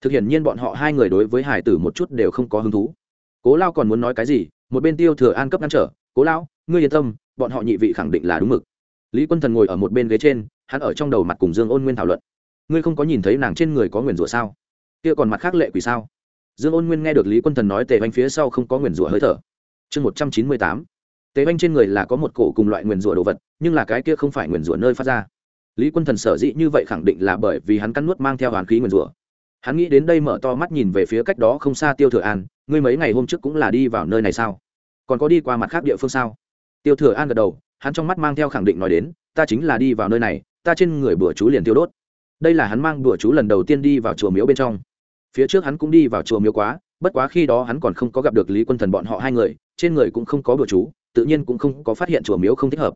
Thực hiện nhiên bọn họ hai người đối với hài tử một chút đều không có hứng thú. Cố lao còn muốn nói cái gì? Một bên tiêu thừa an cấp ngăn trở, cố lao, ngươi yên tâm, bọn họ nhị vị khẳng định là đúng mực. Lý quân thần ngồi ở một bên ghế trên, hắn ở trong đầu mặt cùng dương ôn nguyên thảo luận. Ngươi không có nhìn thấy nàng trên người có nguyền rủa sao? Kia còn mặt khác lệ quỷ sao? Dương ôn nguyên nghe được lý quân thần nói tề oanh phía sau không có nguyền rủa hơi thở. Chương một trăm chín mươi tám, tề oanh trên người là có một cổ cùng loại nguyền rủa đồ vật, nhưng là cái kia không phải nguyền rủa nơi phát ra. Lý quân thần sở dĩ như vậy khẳng định là bởi vì hắn cắn nuốt mang theo hoàn khí nguyền rủa. Hắn nghĩ đến đây mở to mắt nhìn về phía cách đó không xa tiêu thừa an, ngươi mấy ngày hôm trước cũng là đi vào nơi này sao? Còn có đi qua mặt khác địa phương sao? Tiêu thừa an gật đầu, hắn trong mắt mang theo khẳng định nói đến, ta chính là đi vào nơi này, ta trên người bữa chú liền tiêu đốt. Đây là hắn mang bữa chú lần đầu tiên đi vào chùa miếu bên trong phía trước hắn cũng đi vào chùa miếu quá, bất quá khi đó hắn còn không có gặp được lý quân thần bọn họ hai người, trên người cũng không có bữa chú, tự nhiên cũng không có phát hiện chùa miếu không thích hợp.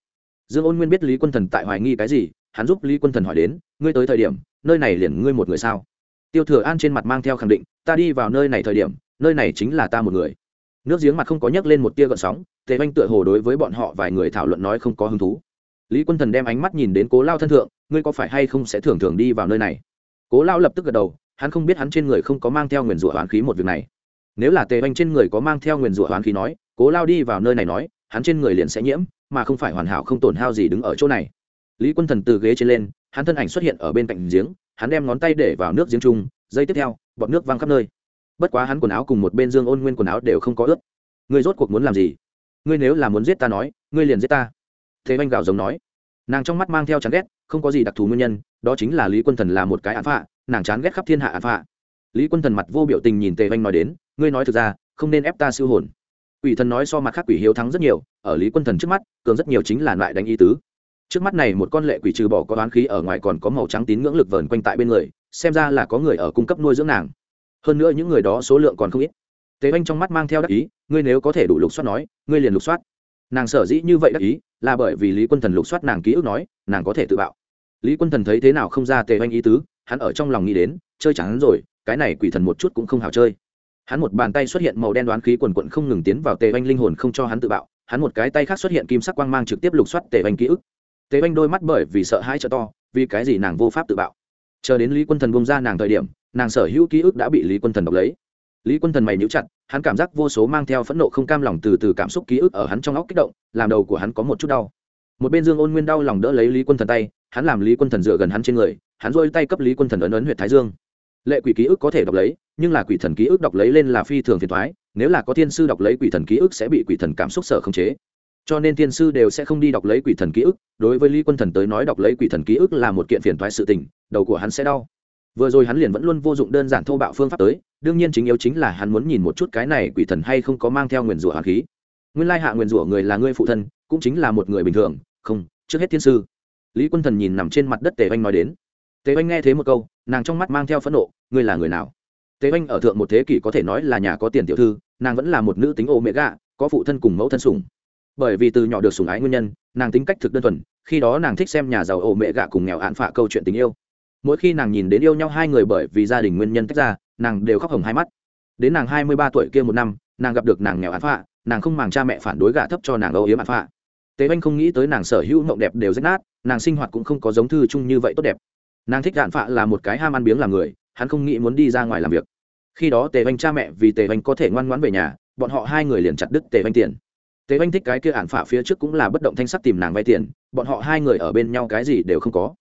Dương ôn nguyên biết lý quân thần tại hoài nghi cái gì, hắn giúp lý quân thần hỏi đến, ngươi tới thời điểm, nơi này liền ngươi một người sao? Tiêu thừa an trên mặt mang theo khẳng định, ta đi vào nơi này thời điểm, nơi này chính là ta một người. Nước giếng mặt không có nhấc lên một tia gợn sóng, tề oanh tựa hồ đối với bọn họ vài người thảo luận nói không có hứng thú. Lý quân thần đem ánh mắt nhìn đến cố lao thân thượng, ngươi có phải hay không sẽ thường thường đi vào nơi này? Cố lao lập tức gật đầu hắn không biết hắn trên người không có mang theo nguyền rủa hoán khí một việc này. Nếu là tề oanh trên người có mang theo nguyền rủa hoán khí nói, cố lao đi vào nơi này nói, hắn trên người liền sẽ nhiễm, mà không phải hoàn hảo không tổn hao gì đứng ở chỗ này. Lý quân thần từ ghế trên lên, hắn thân ảnh xuất hiện ở bên cạnh giếng, hắn đem ngón tay để vào nước giếng chung, dây tiếp theo, bọt nước văng khắp nơi. Bất quá hắn quần áo cùng một bên dương ôn nguyên quần áo đều không có ướt. Ngươi rốt cuộc muốn làm gì? Ngươi nếu là muốn giết ta nói, ngươi liền giết ta. Thế oanh gào giống nói. Nàng trong mắt mang theo chán ghét, không có gì đặc thù nguyên nhân, đó chính là lý quân thần là một cái án phạ nàng chán ghét khắp thiên hạ an phạ lý quân thần mặt vô biểu tình nhìn tề oanh nói đến, ngươi nói thực ra, không nên ép ta siêu hồn. Quỷ thần nói so mặt khác quỷ hiếu thắng rất nhiều, ở lý quân thần trước mắt, cường rất nhiều chính là loại đánh ý tứ. Trước mắt này một con lệ quỷ trừ bỏ có đoán khí ở ngoài còn có màu trắng tín ngưỡng lực vờn quanh tại bên người, xem ra là có người ở cung cấp nuôi dưỡng nàng. Hơn nữa những người đó số lượng còn không ít. Tế anh trong mắt mang theo đắc ý, ngươi nếu có thể đủ lục soát nói, ngươi liền lục soát. Nàng sở dĩ như vậy đắc ý, là bởi vì lý quân thần lục soát nàng ký ức nói, nàng có thể tự bạo. Lý quân thần thấy thế nào không ra tề anh ý tứ hắn ở trong lòng nghĩ đến, chơi chẳng hắn rồi, cái này quỷ thần một chút cũng không hào chơi. Hắn một bàn tay xuất hiện màu đen đoán khí quần quận không ngừng tiến vào tề oanh linh hồn không cho hắn tự bạo, hắn một cái tay khác xuất hiện kim sắc quang mang trực tiếp lục soát tề oanh ký ức. Tề oanh đôi mắt bởi vì sợ hãi trợ to, vì cái gì nàng vô pháp tự bạo? Chờ đến lý quân thần bông ra nàng thời điểm, nàng sở hữu ký ức đã bị lý quân thần đọc lấy. Lý quân thần mày nhíu chặt, hắn cảm giác vô số mang theo phẫn nộ không cam lòng từ từ cảm xúc ký ức ở hắn trong óc kích động, làm đầu của hắn có một chút đau. Một bên dương ôn nguyên đau lòng đỡ lấy lý quân thần tay, hắn làm lý quân thần dựa gần hắn trên người hắn rôi tay cấp lý quân thần ấn ấn huyện thái dương. Lệ quỷ ký ức có thể đọc lấy, nhưng là quỷ thần ký ức đọc lấy lên là phi thường phiền thoái nếu là có thiên sư đọc lấy quỷ thần ký ức sẽ bị quỷ thần cảm xúc sở khống chế. Cho nên thiên sư đều sẽ không đi đọc lấy quỷ thần ký ức, đối với lý quân thần tới nói đọc lấy quỷ thần ký ức là một kiện phiền thoái sự tình, đầu của hắn sẽ đau. Vừa rồi hắn liền vẫn luôn vô dụng đơn giản thô bạo phương pháp tới, đương nhiên chính yếu chính là hắn muốn nhìn một chút cái này quỷ thần hay không có mang theo nguyền rủa hàn khí. Nguyên lai hạ nguyền rủa người là ngươi phụ thân, cũng chính là một người bình thường, không, trước hết thiên sư. Lý quân thần nhìn nằm trên mặt đất tề oanh nói đến. Tế oanh nghe thế một câu, nàng trong mắt mang theo phẫn nộ, ngươi là người nào? Tế oanh ở thượng một thế kỷ có thể nói là nhà có tiền tiểu thư, nàng vẫn là một nữ tính ô mẹ gạ có phụ thân cùng mẫu thân sùng bởi vì từ nhỏ được sùng ái nguyên nhân, nàng tính cách thực đơn thuần, khi đó nàng thích xem nhà giàu ô mẹ gạ cùng nghèo hạn phạ câu chuyện tình yêu. Mỗi khi nàng nhìn đến yêu nhau hai người bởi vì gia đình nguyên nhân tách ra, nàng đều khóc hồng hai mắt. Đến nàng hai mươi ba tuổi kia một năm, nàng gặp được nàng nghèo hạn phạ, nàng không màng cha mẹ phản đối gạ thấp cho nàng âu yếm hạn phạ. Tế oanh không nghĩ tới nàng sở hữu mộng đẹp đều rách nát, nàng sinh hoạt cũng không có giống thư chung như vậy tốt đẹp nàng thích đạn phạ là một cái ham ăn biếng làm người, hắn không nghĩ muốn đi ra ngoài làm việc. Khi đó tề anh cha mẹ vì tề anh có thể ngoan ngoãn về nhà, bọn họ hai người liền chặt đứt tề anh tiền. Tề anh thích cái kia ạn phạ phía trước cũng là bất động thanh sắc tìm nàng vay tiền, bọn họ hai người ở bên nhau cái gì đều không có.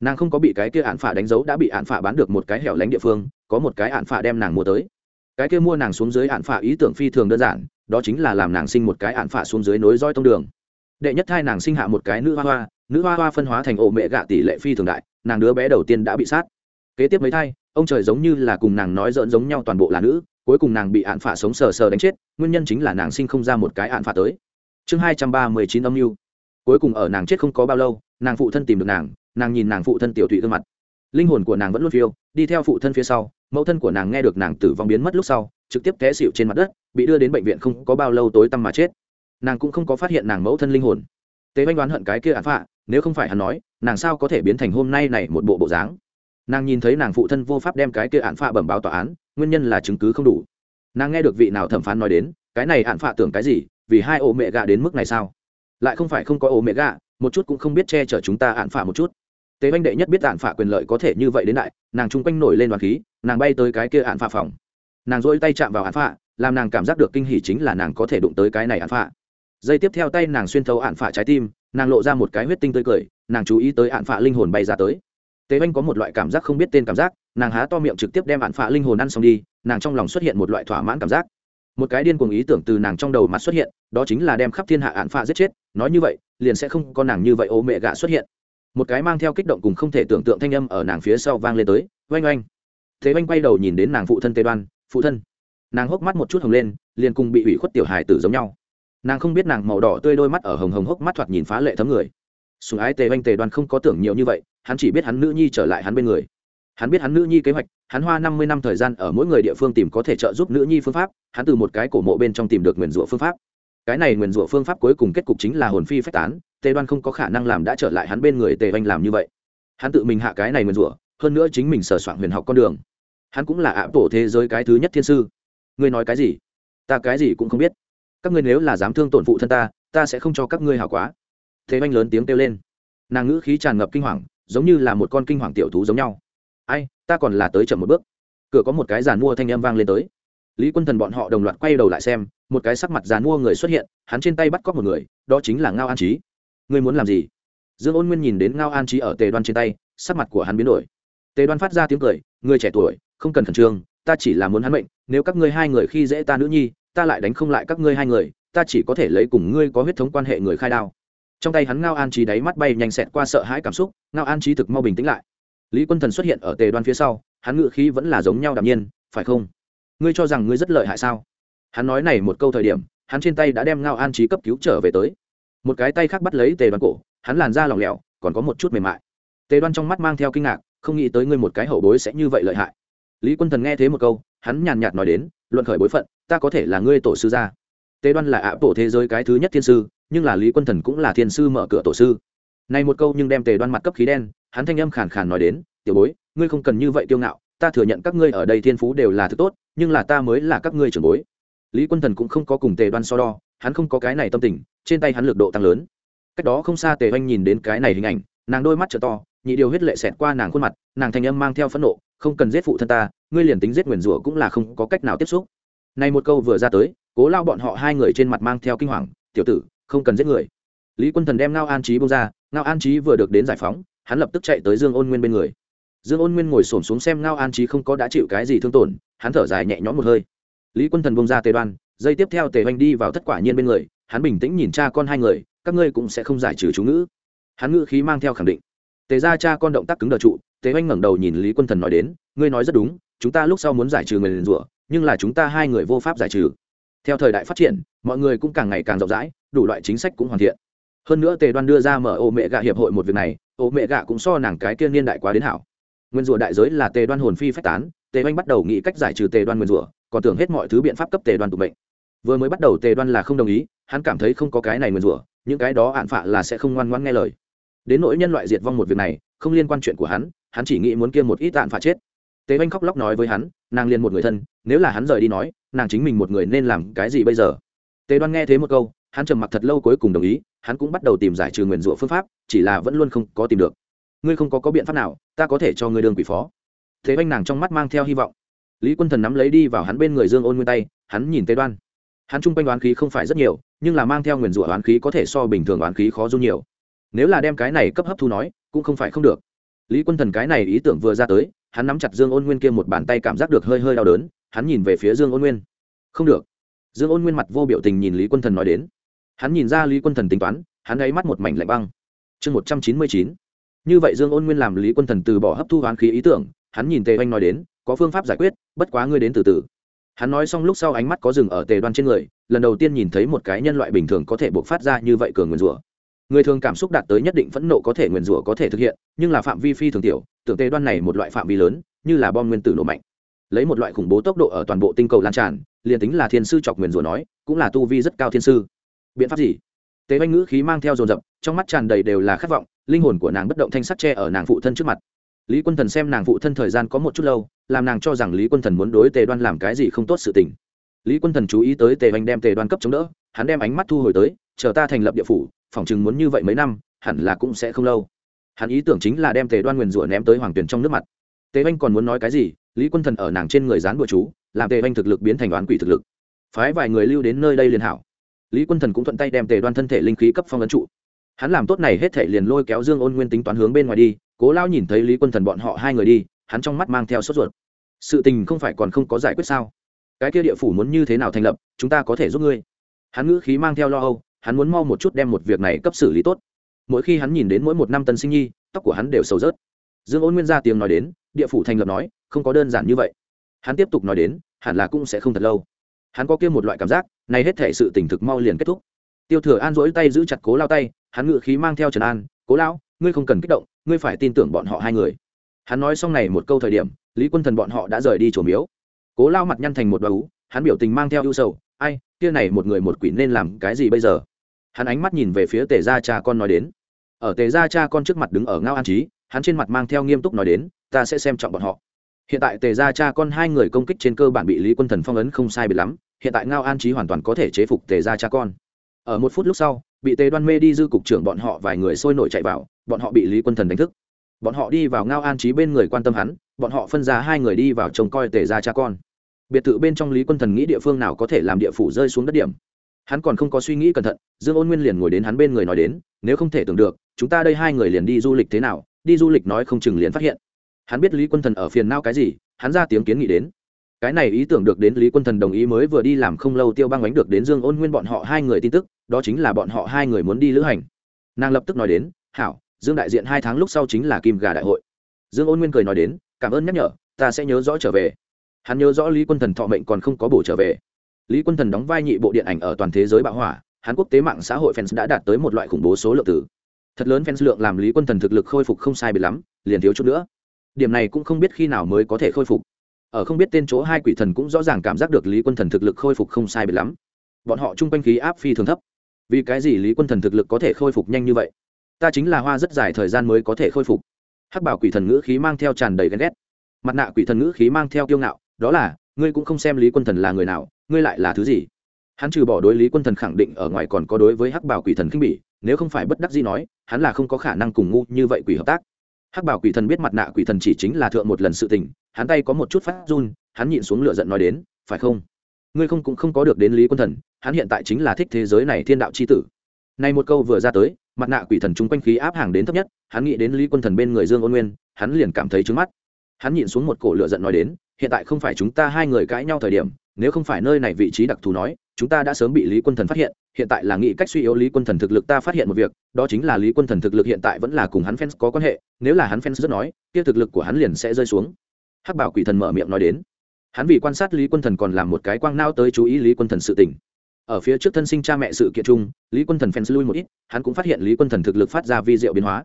Nàng không có bị cái kia ạn phả đánh dấu, đã bị ạn phả bán được một cái hẻo lánh địa phương, có một cái ạn phả đem nàng mua tới. Cái kia mua nàng xuống dưới ạn phả ý tưởng phi thường đơn giản, đó chính là làm nàng sinh một cái ạn phả xuống dưới nối roi tông đường. Đệ nhất thai nàng sinh hạ một cái nữ hoa hoa nữ hoa hoa phân hóa thành ổ mẹ gạ tỷ lệ phi thường đại, nàng đứa bé đầu tiên đã bị sát. Kế tiếp mấy thai, ông trời giống như là cùng nàng nói dỡn giống nhau toàn bộ là nữ, cuối cùng nàng bị ạn phả sống sờ sờ đánh chết, nguyên nhân chính là nàng sinh không ra một cái ạn phả tới. Chương hai trăm ba mươi chín âm mưu. Cuối cùng ở nàng chết không có bao lâu, nàng phụ thân tìm được nàng nàng nhìn nàng phụ thân tiểu thụy gương mặt. Linh hồn của nàng vẫn luôn phiêu, đi theo phụ thân phía sau, mẫu thân của nàng nghe được nàng tử vong biến mất lúc sau, trực tiếp té xịu trên mặt đất, bị đưa đến bệnh viện không có bao lâu tối tăm mà chết. Nàng cũng không có phát hiện nàng mẫu thân linh hồn. Tế oanh đoán hận cái kia án phạ nếu không phải hắn nói, nàng sao có thể biến thành hôm nay này một bộ bộ dáng? Nàng nhìn thấy nàng phụ thân vô pháp đem cái kia án phạ bẩm báo tòa án, nguyên nhân là chứng cứ không đủ. Nàng nghe được vị nào thẩm phán nói đến, cái này án phạ tưởng cái gì, vì hai ổ mẹ gạ đến mức này sao? Lại không phải không có ổ mẹ gạ một chút cũng không biết che chở chúng ta án phạ một chút. Tế oanh đệ nhất biết án phạ quyền lợi có thể như vậy đến đại, nàng chung quanh nổi lên đoàn khí, nàng bay tới cái kia án phạ phòng. Nàng dỗi tay chạm vào án phạ, làm nàng cảm giác được kinh hỉ chính là nàng có thể đụng tới cái này án phạ. Dây tiếp theo tay nàng xuyên thấu án phạ trái tim nàng lộ ra một cái huyết tinh tươi cười, nàng chú ý tới ạn phạ linh hồn bay ra tới. Tế oanh có một loại cảm giác không biết tên cảm giác, nàng há to miệng trực tiếp đem ạn phạ linh hồn ăn xong đi, nàng trong lòng xuất hiện một loại thỏa mãn cảm giác. Một cái điên cuồng ý tưởng từ nàng trong đầu mặt xuất hiện, đó chính là đem khắp thiên hạ ạn phạ giết chết, nói như vậy, liền sẽ không có nàng như vậy ô mẹ gạ xuất hiện. Một cái mang theo kích động cùng không thể tưởng tượng thanh âm ở nàng phía sau vang lên tới, oanh oanh. Thế oanh quay đầu nhìn đến nàng phụ thân tê đoan, phụ thân. Nàng hốc mắt một chút hồng lên, liền cùng bị ủy khuất tiểu hài tử giống nhau nàng không biết nàng màu đỏ tươi đôi mắt ở hồng hồng hốc mắt thoạt nhìn phá lệ thấm người. Sùng ái tề oanh tề đoan không có tưởng nhiều như vậy, hắn chỉ biết hắn nữ nhi trở lại hắn bên người. Hắn biết hắn nữ nhi kế hoạch, hắn hoa năm mươi năm thời gian ở mỗi người địa phương tìm có thể trợ giúp nữ nhi phương pháp, hắn từ một cái cổ mộ bên trong tìm được nguyền rủa phương pháp. Cái này nguyền rủa phương pháp cuối cùng kết cục chính là hồn phi phách tán, tề đoan không có khả năng làm đã trở lại hắn bên người tề oanh làm như vậy. Hắn tự mình hạ cái này nguyền rủa, hơn nữa chính mình sờ soạn huyền học con đường. Hắn cũng là ạ tổ thế giới cái thứ nhất thiên sư. Ngươi nói cái gì? Ta cái gì cũng không biết các ngươi nếu là dám thương tổn phụ thân ta ta sẽ không cho các ngươi hảo quá. Thế oanh lớn tiếng kêu lên. Nàng ngữ khí tràn ngập kinh hoàng giống như là một con kinh hoàng tiểu thú giống nhau. Ai ta còn là tới chậm một bước. Cửa có một cái giàn mua thanh âm vang lên tới. Lý quân thần bọn họ đồng loạt quay đầu lại xem một cái sắc mặt giàn mua người xuất hiện hắn trên tay bắt cóc một người đó chính là ngao an trí ngươi muốn làm gì? Dương ôn nguyên nhìn đến ngao an trí ở tề đoan trên tay sắc mặt của hắn biến đổi. Tề đoan phát ra tiếng cười người trẻ tuổi không cần khẩn trương ta chỉ là muốn hắn bệnh, nếu các ngươi hai người khi dễ ta nữ nhi ta lại đánh không lại các ngươi hai người, ta chỉ có thể lấy cùng ngươi có huyết thống quan hệ người khai đao. Trong tay hắn ngao an trí đáy mắt bay nhanh xẹt qua sợ hãi cảm xúc, ngao an trí thực mau bình tĩnh lại. Lý quân thần xuất hiện ở tề đoan phía sau, hắn ngự khí vẫn là giống nhau đạm nhiên, phải không? Ngươi cho rằng ngươi rất lợi hại sao? Hắn nói này một câu thời điểm, hắn trên tay đã đem ngao an trí cấp cứu trở về tới. Một cái tay khác bắt lấy tề đoan cổ, hắn làn ra lỏng lẻo, còn có một chút mềm mại. Tề đoan trong mắt mang theo kinh ngạc, không nghĩ tới ngươi một cái hậu bối sẽ như vậy lợi hại. Lý quân thần nghe thế một câu, hắn nhàn nhạt nói đến, luận khởi bối phận ta có thể là ngươi tổ sư gia. Tề đoan là ạ bộ thế giới cái thứ nhất thiên sư, nhưng là lý quân thần cũng là thiên sư mở cửa tổ sư. Này một câu nhưng đem tề đoan mặt cấp khí đen, hắn thanh âm khàn khàn nói đến, tiểu bối, ngươi không cần như vậy kiêu ngạo, ta thừa nhận các ngươi ở đây thiên phú đều là thứ tốt, nhưng là ta mới là các ngươi trưởng bối. Lý quân thần cũng không có cùng tề đoan so đo, hắn không có cái này tâm tình, trên tay hắn lực độ tăng lớn. Cách đó không xa tề oanh nhìn đến cái này hình ảnh, nàng đôi mắt t to, nhị điều huyết lệ xẹt qua nàng khuôn mặt, nàng thanh âm mang theo phẫn nộ, không cần giết phụ thân ta, ngươi liền tính giết nguyền rủa cũng là không có cách nào tiếp xúc này một câu vừa ra tới, cố lao bọn họ hai người trên mặt mang theo kinh hoàng, tiểu tử, không cần giết người. Lý quân thần đem ngao an trí bông ra, ngao an trí vừa được đến giải phóng, hắn lập tức chạy tới dương ôn nguyên bên người. Dương ôn nguyên ngồi xổm xuống xem ngao an trí không có đã chịu cái gì thương tổn, hắn thở dài nhẹ nhõm một hơi. Lý quân thần bông ra tề đoan, dây tiếp theo tề oanh đi vào thất quả nhiên bên người, hắn bình tĩnh nhìn cha con hai người, các ngươi cũng sẽ không giải trừ chú ngữ. Hắn ngữ khí mang theo khẳng định. Tề gia cha con động tác cứng đờ trụ, tề Hoành ngẩng đầu nhìn lý quân thần nói đến, ngươi nói rất đúng, chúng ta lúc sau muốn giải trừ người liền rủa nhưng là chúng ta hai người vô pháp giải trừ. Theo thời đại phát triển, mọi người cũng càng ngày càng rộng rãi, đủ loại chính sách cũng hoàn thiện. Hơn nữa tề đoan đưa ra mở ô mẹ gạ hiệp hội một việc này ô mẹ gạ cũng so nàng cái kia niên đại quá đến hảo. Nguyên rủa đại giới là tề đoan hồn phi phách tán, tề oanh bắt đầu nghĩ cách giải trừ tề đoan nguyên rủa, còn tưởng hết mọi thứ biện pháp cấp tề đoan tụ mệnh. Vừa mới bắt đầu tề đoan là không đồng ý, hắn cảm thấy không có cái này nguyên rủa, những cái đó ạn phạ là sẽ không ngoan ngoãn nghe lời. Đến nỗi nhân loại diệt vong một việc này, không liên quan chuyện của hắn hắn chỉ nghĩ muốn kia một ít ạn phạ chết. Tề oanh khóc lóc nói với hắn, nàng liền một người thân nếu là hắn rời đi nói, nàng chính mình một người nên làm cái gì bây giờ? Tề đoan nghe thấy một câu, hắn trầm mặc thật lâu cuối cùng đồng ý, hắn cũng bắt đầu tìm giải trừ nguyền rủa phương pháp, chỉ là vẫn luôn không có tìm được. Ngươi không có có biện pháp nào, ta có thể cho ngươi đường quỷ phó. Thế oanh nàng trong mắt mang theo hy vọng. Lý quân thần nắm lấy đi vào hắn bên người dương ôn nguyên tay, hắn nhìn tề đoan. Hắn chung quanh đoán khí không phải rất nhiều, nhưng là mang theo nguyền rủa đoán khí có thể so bình thường đoán khí khó dung nhiều. Nếu là đem cái này cấp hấp thu nói, cũng không phải không được. Lý quân thần cái này ý tưởng vừa ra tới, hắn nắm chặt dương ôn nguyên kia một bàn tay cảm giác được hơi hơi đau đớn hắn nhìn về phía dương ôn nguyên. Không được. Dương ôn nguyên mặt vô biểu tình nhìn lý quân thần nói đến. Hắn nhìn ra lý quân thần tính toán, hắn gáy mắt một mảnh lạnh băng. Chương một trăm chín mươi chín. Như vậy dương ôn nguyên làm lý quân thần từ bỏ hấp thu hoán khí ý tưởng, hắn nhìn tề oanh nói đến, có phương pháp giải quyết, bất quá ngươi đến từ từ. Hắn nói xong lúc sau ánh mắt có rừng ở tề đoan trên người, lần đầu tiên nhìn thấy một cái nhân loại bình thường có thể buộc phát ra như vậy cường nguyền rủa. Người thường cảm xúc đạt tới nhất định phẫn nộ có thể nguyền rủa có thể thực hiện, nhưng là phạm vi phi thường tiểu, tưởng tề đoan này một loại phạm vi lớn, như là bom nguyên tử nổ mạnh lấy một loại khủng bố tốc độ ở toàn bộ tinh cầu lan tràn, liền tính là thiên sư chọc nguyền rủa nói, cũng là tu vi rất cao thiên sư. Biện pháp gì? Tế oanh ngữ khí mang theo dồn dập, trong mắt tràn đầy đều là khát vọng, linh hồn của nàng bất động thanh sắt tre ở nàng phụ thân trước mặt. Lý quân thần xem nàng phụ thân thời gian có một chút lâu, làm nàng cho rằng lý quân thần muốn đối tề đoan làm cái gì không tốt sự tình. Lý quân thần chú ý tới tề oanh đem tề đoan cấp chống đỡ, hắn đem ánh mắt thu hồi tới, chờ ta thành lập địa phủ, phỏng chừng muốn như vậy mấy năm, hẳn là cũng sẽ không lâu. Hắn ý tưởng chính là đem tề đoan nguyền rủa ném tới hoàng tuyền trong nước mặt. Tề oanh còn muốn nói cái gì lý quân thần ở nàng trên người dán bùa chú, làm tề oanh thực lực biến thành đoán quỷ thực lực. Phái vài người lưu đến nơi đây liền hảo. Lý quân thần cũng thuận tay đem tề đoan thân thể linh khí cấp phong ấn trụ. Hắn làm tốt này hết thể liền lôi kéo dương ôn nguyên tính toán hướng bên ngoài đi, cố lao nhìn thấy lý quân thần bọn họ hai người đi, hắn trong mắt mang theo sốt ruột. Sự tình không phải còn không có giải quyết sao? Cái kia địa phủ muốn như thế nào thành lập, chúng ta có thể giúp ngươi. Hắn ngữ khí mang theo lo âu, hắn muốn mau một chút đem một việc này cấp xử lý tốt. Mỗi khi hắn nhìn đến mỗi một năm tân sinh nhi, tóc của hắn đều sầu rớt. Dương ôn nguyên ra tiếng nói đến, địa phủ thành lập nói không có đơn giản như vậy. Hắn tiếp tục nói đến, hẳn là cũng sẽ không thật lâu. Hắn có kia một loại cảm giác, này hết thể sự tỉnh thực mau liền kết thúc. Tiêu thừa an rỗi tay giữ chặt cố lao tay, hắn ngự khí mang theo trần an, cố lão, ngươi không cần kích động, ngươi phải tin tưởng bọn họ hai người. Hắn nói xong này một câu thời điểm, lý quân thần bọn họ đã rời đi chỗ miếu. Cố lao mặt nhăn thành một đoá hắn biểu tình mang theo ưu sầu, ai, kia này một người một quỷ nên làm cái gì bây giờ? Hắn ánh mắt nhìn về phía tề gia cha con nói đến. Ở tề gia cha con trước mặt đứng ở ngao an trí hắn trên mặt mang theo nghiêm túc nói đến, ta sẽ xem trọng bọn họ hiện tại tề gia cha con hai người công kích trên cơ bản bị lý quân thần phong ấn không sai bị lắm, hiện tại ngao an trí hoàn toàn có thể chế phục tề gia cha con. Ở một phút lúc sau, bị tề đoan mê đi dư cục trưởng bọn họ vài người sôi nổi chạy vào, bọn họ bị lý quân thần đánh thức. Bọn họ đi vào ngao an trí bên người quan tâm hắn, bọn họ phân ra hai người đi vào trông coi tề gia cha con. Biệt thự bên trong lý quân thần nghĩ địa phương nào có thể làm địa phủ rơi xuống đất điểm. Hắn còn không có suy nghĩ cẩn thận, dương ôn nguyên liền ngồi đến hắn bên người nói đến, nếu không thể tưởng được, chúng ta đây hai người liền đi du lịch thế nào? Đi du lịch nói không chừng liền phát hiện hắn biết lý quân thần ở phiền nao cái gì, hắn ra tiếng kiến nghị đến. Cái này ý tưởng được đến lý quân thần đồng ý mới vừa đi làm không lâu tiêu băng bánh được đến dương ôn nguyên bọn họ hai người tin tức, đó chính là bọn họ hai người muốn đi lữ hành. Nàng lập tức nói đến, hảo, dương đại diện hai tháng lúc sau chính là kim gà đại hội. Dương ôn nguyên cười nói đến, cảm ơn nhắc nhở, ta sẽ nhớ rõ trở về. Hắn nhớ rõ lý quân thần thọ mệnh còn không có bổ trở về. Lý quân thần đóng vai nhị bộ điện ảnh ở toàn thế giới bạo hỏa, hàn quốc tế mạng xã hội fans đã đạt tới một loại khủng bố số lượng tử. Thật lớn fans lượng làm lý quân thần thực lực khôi phục không sai biệt lắm, liền thiếu chút nữa điểm này cũng không biết khi nào mới có thể khôi phục. Ở không biết tên chỗ hai quỷ thần cũng rõ ràng cảm giác được lý quân thần thực lực khôi phục không sai biệt lắm. Bọn họ chung quanh khí áp phi thường thấp. Vì cái gì lý quân thần thực lực có thể khôi phục nhanh như vậy? Ta chính là hoa rất dài thời gian mới có thể khôi phục. Hắc bảo quỷ thần ngữ khí mang theo tràn đầy ghen ghét. Mặt nạ quỷ thần ngữ khí mang theo kiêu ngạo, đó là, ngươi cũng không xem lý quân thần là người nào, ngươi lại là thứ gì? Hắn trừ bỏ đối lý quân thần khẳng định ở ngoài còn có đối với hắc bảo quỷ thần khinh bỉ, nếu không phải bất đắc gì nói, hắn là không có khả năng cùng ngu như vậy quỷ hợp tác hắc bảo quỷ thần biết mặt nạ quỷ thần chỉ chính là thượng một lần sự tình, hắn tay có một chút phát run, hắn nhịn xuống lửa giận nói đến, phải không? Ngươi không cũng không có được đến lý quân thần, hắn hiện tại chính là thích thế giới này thiên đạo c h i tử. Nay một câu vừa ra tới, mặt nạ quỷ thần chung quanh khí áp hàng đến thấp nhất, hắn nghĩ đến lý quân thần bên người dương ôn nguyên, hắn liền cảm thấy trứng mắt. Hắn nhịn xuống một cổ lửa giận nói đến, hiện tại không phải chúng ta hai người cãi nhau thời điểm nếu không phải nơi này vị trí đặc thù nói, chúng ta đã sớm bị lý quân thần phát hiện hiện tại là nghĩ cách suy yếu lý quân thần thực lực ta phát hiện một việc, đó chính là lý quân thần thực lực hiện tại vẫn là cùng hắn fans có quan hệ, nếu là hắn fans rất nói, kia thực lực của hắn liền sẽ rơi xuống. Hắc bảo quỷ thần mở miệng nói đến. Hắn vì quan sát lý quân thần còn làm một cái quang nao tới chú ý lý quân thần sự tình. Ở phía trước thân sinh cha mẹ sự kiện chung, lý quân thần fans lui một ít, hắn cũng phát hiện lý quân thần thực lực phát ra vi diệu biến hóa.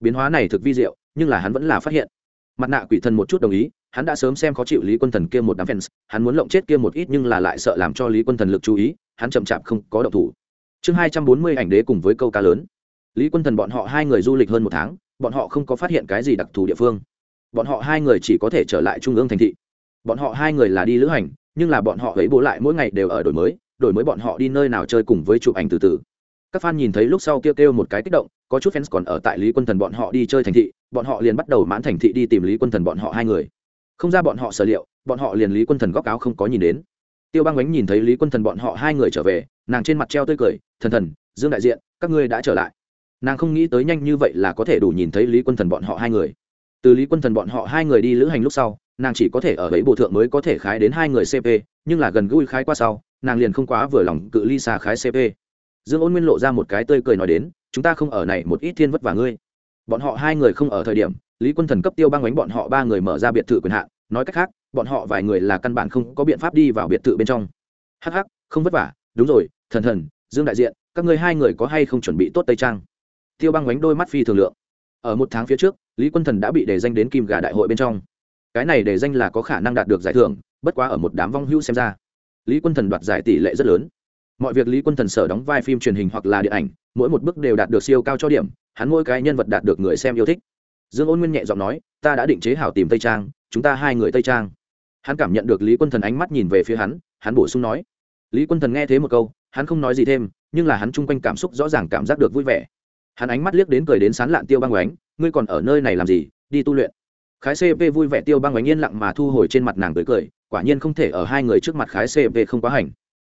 Biến hóa này thực vi diệu, nhưng là hắn vẫn là phát hiện mặt nạ quỷ thần một chút đồng ý, hắn đã sớm xem khó chịu lý quân thần kia một đám fans, hắn muốn lộng chết kia một ít nhưng là lại sợ làm cho lý quân thần lực chú ý, hắn chậm chạp không có động thủ. Chương hai trăm bốn mươi ảnh đế cùng với câu ca lớn. Lý quân thần bọn họ hai người du lịch hơn một tháng, bọn họ không có phát hiện cái gì đặc thù địa phương. Bọn họ hai người chỉ có thể trở lại trung ương thành thị. Bọn họ hai người là đi lữ hành, nhưng là bọn họ ấy bố lại mỗi ngày đều ở đổi mới đổi mới bọn họ đi nơi nào chơi cùng với chụp ảnh từ từ các fan nhìn thấy lúc sau kêu kêu một cái kích động, có chút fans còn ở tại lý quân thần bọn họ đi chơi thành thị, bọn họ liền bắt đầu mãn thành thị đi tìm lý quân thần bọn họ hai người. Không ra bọn họ sở liệu, bọn họ liền lý quân thần góc áo không có nhìn đến. Tiêu băng bánh nhìn thấy lý quân thần bọn họ hai người trở về, nàng trên mặt treo tươi cười, thần thần, dương đại diện, các ngươi đã trở lại. Nàng không nghĩ tới nhanh như vậy là có thể đủ nhìn thấy lý quân thần bọn họ hai người. Từ lý quân thần bọn họ hai người đi lữ hành lúc sau, nàng chỉ có thể ở ấy bộ thượng mới có thể khái đến hai người cp nhưng là gần gũi khái qua sau, nàng liền không quá vừa lòng cự ly xa khái cp dương ôn nguyên lộ ra một cái tươi cười nói đến, chúng ta không ở này, một ít thiên vất vả ngươi. Bọn họ hai người không ở thời điểm, lý quân thần cấp tiêu băng bánh bọn họ ba người mở ra biệt thự quyền hạn, nói cách khác, bọn họ vài người là căn bản không có biện pháp đi vào biệt thự bên trong. Hh không vất vả, đúng rồi, thần thần, dương đại diện, các ngươi hai người có hay không chuẩn bị tốt tây trang? Tiêu băng bánh đôi mắt phi thường lượng. Ở một tháng phía trước, lý quân thần đã bị đề danh đến kim gà đại hội bên trong. Cái này đề danh là có khả năng đạt được giải thưởng, bất quá ở một đám vong hữu xem ra, lý quân thần đoạt giải tỷ lệ rất lớn mọi việc lý quân thần sở đóng vai phim truyền hình hoặc là điện ảnh, mỗi một bước đều đạt được siêu cao cho điểm, hắn mỗi cái nhân vật đạt được người xem yêu thích. Dương ôn nguyên nhẹ giọng nói, ta đã định chế hảo tìm tây trang, chúng ta hai người tây trang. Hắn cảm nhận được lý quân thần ánh mắt nhìn về phía hắn hắn bổ sung nói, lý quân thần nghe thế một câu, hắn không nói gì thêm, nhưng là hắn chung quanh cảm xúc rõ ràng cảm giác được vui vẻ. Hắn ánh mắt liếc đến cười đến sán lạn tiêu băng oánh, ngươi còn ở nơi này làm gì? Đi tu luyện. Khái cp vui vẻ tiêu băng oánh yên lặng mà thu hồi trên mặt nàng tới cười, quả nhiên không thể ở hai người trước mặt khái cp không quá hành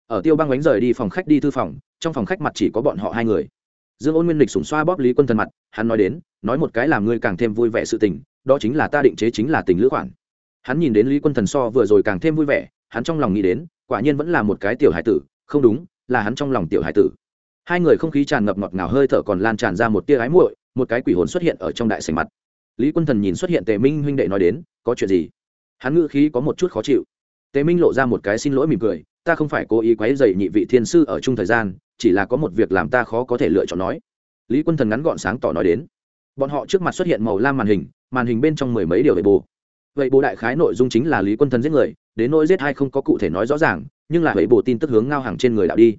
ở tiêu băng bánh rời đi phòng khách đi thư phòng, trong phòng khách mặt chỉ có bọn họ hai người. Dương ôn nguyên lịch sủng xoa bóp lý quân thần mặt, hắn nói đến, nói một cái làm ngươi càng thêm vui vẻ sự tình, đó chính là ta định chế chính là tình lữ khoản. Hắn nhìn đến lý quân thần so vừa rồi càng thêm vui vẻ, hắn trong lòng nghĩ đến, quả nhiên vẫn là một cái tiểu hải tử, không đúng, là hắn trong lòng tiểu hải tử. Hai người không khí tràn ngập ngọt ngào, hơi thở còn lan tràn ra một tia ái muội, một cái quỷ hồn xuất hiện ở trong đại sảnh mặt. Lý quân thần nhìn xuất hiện tề minh huynh đệ nói đến, có chuyện gì? Hắn ngữ khí có một chút khó chịu. Tề minh lộ ra một cái xin lỗi mỉm cười ta không phải cố ý quấy dày nhị vị thiên sư ở chung thời gian, chỉ là có một việc làm ta khó có thể lựa chọn nói. Lý quân thần ngắn gọn sáng tỏ nói đến. Bọn họ trước mặt xuất hiện màu lam màn hình màn hình bên trong mười mấy điều về bồ. Vậy bồ đại khái nội dung chính là lý quân thần giết người, đến nỗi giết hay không có cụ thể nói rõ ràng, nhưng là vậy bồ tin tức hướng ngao hàng trên người đạo đi.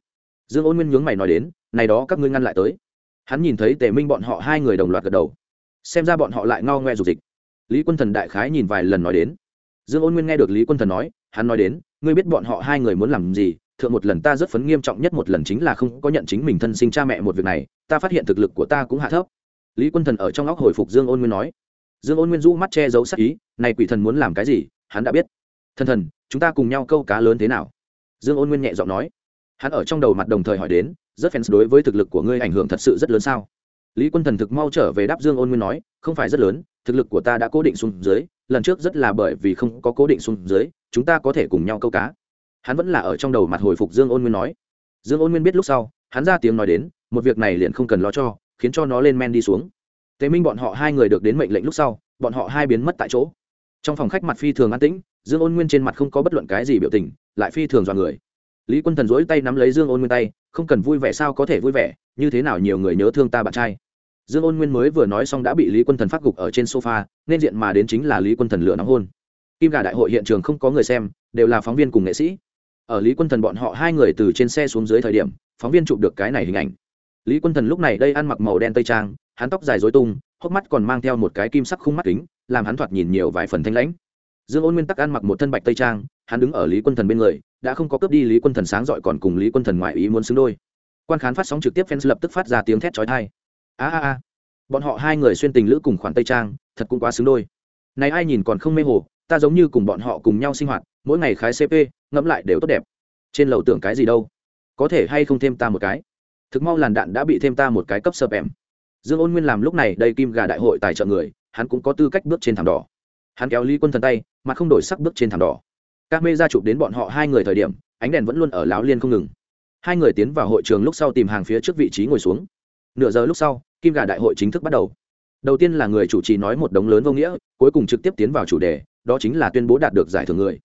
Dương ôn nguyên nhướng mày nói đến, này đó các ngươi ngăn lại tới. Hắn nhìn thấy tề minh bọn họ hai người đồng loạt gật đầu. Xem ra bọn họ lại ngao ngoe dục dịch. Lý quân thần đại khái nhìn vài lần nói đến. Dương ôn nguyên nghe được lý quân thần nói, hắn nói đến ngươi biết bọn họ hai người muốn làm gì, thượng một lần ta rất phấn nghiêm trọng nhất một lần chính là không có nhận chính mình thân sinh cha mẹ một việc này, ta phát hiện thực lực của ta cũng hạ thấp. Lý quân thần ở trong óc hồi phục dương ôn nguyên nói. Dương ôn nguyên rũ mắt che giấu sắc ý, này quỷ thần muốn làm cái gì, hắn đã biết. Thần thần, chúng ta cùng nhau câu cá lớn thế nào? Dương ôn nguyên nhẹ giọng nói. Hắn ở trong đầu mặt đồng thời hỏi đến, rất fans đối với thực lực của ngươi ảnh hưởng thật sự rất lớn sao? Lý quân thần thực mau trở về đáp dương ôn nguyên nói, không phải rất lớn, thực lực của ta đã cố định xuống dưới, lần trước rất là bởi vì không có cố định xuống dưới chúng ta có thể cùng nhau câu cá. Hắn vẫn là ở trong đầu mặt hồi phục dương ôn nguyên nói. Dương ôn nguyên biết lúc sau, hắn ra tiếng nói đến, một việc này liền không cần lo cho, khiến cho nó lên men đi xuống. Tế minh bọn họ hai người được đến mệnh lệnh lúc sau, bọn họ hai biến mất tại chỗ. Trong phòng khách mặt phi thường an tĩnh, dương ôn nguyên trên mặt không có bất luận cái gì biểu tình, lại phi thường dọa người. Lý quân thần dỗi tay nắm lấy dương ôn nguyên tay, không cần vui vẻ sao có thể vui vẻ, như thế nào nhiều người nhớ thương ta bạn trai. Dương ôn nguyên mới vừa nói xong đã bị lý quân thần phát gục ở trên sofa, nên diện mà đến chính là lý quân thần lửa nóng hôn kim gà đại hội hiện trường không có người xem, đều là phóng viên cùng nghệ sĩ. Ở lý quân thần bọn họ hai người từ trên xe xuống dưới thời điểm, phóng viên chụp được cái này hình ảnh. Lý quân thần lúc này đây ăn mặc màu đen tây trang, hắn tóc dài dối tung, hốc mắt còn mang theo một cái kim sắc khung mắt kính, làm hắn thoạt nhìn nhiều vài phần thanh lãnh. Dương ôn nguyên tắc ăn mặc một thân bạch tây trang, hắn đứng ở lý quân thần bên người, đã không có cướp đi lý quân thần sáng dọi còn cùng lý quân thần ngoại ý muốn xứng đôi. Quan khán phát sóng trực tiếp fans lập tức phát ra tiếng thét chói tai. A a a. Bọn họ hai người xuyên tình lữ cùng khoản tây trang, thật cũng quá xứng đôi. Này ai nhìn còn không mê hồ ta giống như cùng bọn họ cùng nhau sinh hoạt, mỗi ngày khái cp ngẫm lại đều tốt đẹp. Trên lầu tưởng cái gì đâu? Có thể hay không thêm ta một cái? Thực mau làn đạn đã bị thêm ta một cái cấp sơ em dương ôn nguyên làm lúc này đây kim gà đại hội tài trợ người, hắn cũng có tư cách bước trên thảm đỏ. Hắn kéo lý quân thần tay, mà không đổi sắc bước trên thảm đỏ. Các mê ra chụp đến bọn họ hai người thời điểm, ánh đèn vẫn luôn ở láo liên không ngừng. Hai người tiến vào hội trường lúc sau tìm hàng phía trước vị trí ngồi xuống. Nửa giờ lúc sau, kim gà đại hội chính thức bắt đầu. Đầu tiên là người chủ trì nói một đống lớn vô nghĩa, cuối cùng trực tiếp tiến vào chủ đề đó chính là tuyên bố đạt được giải thưởng người.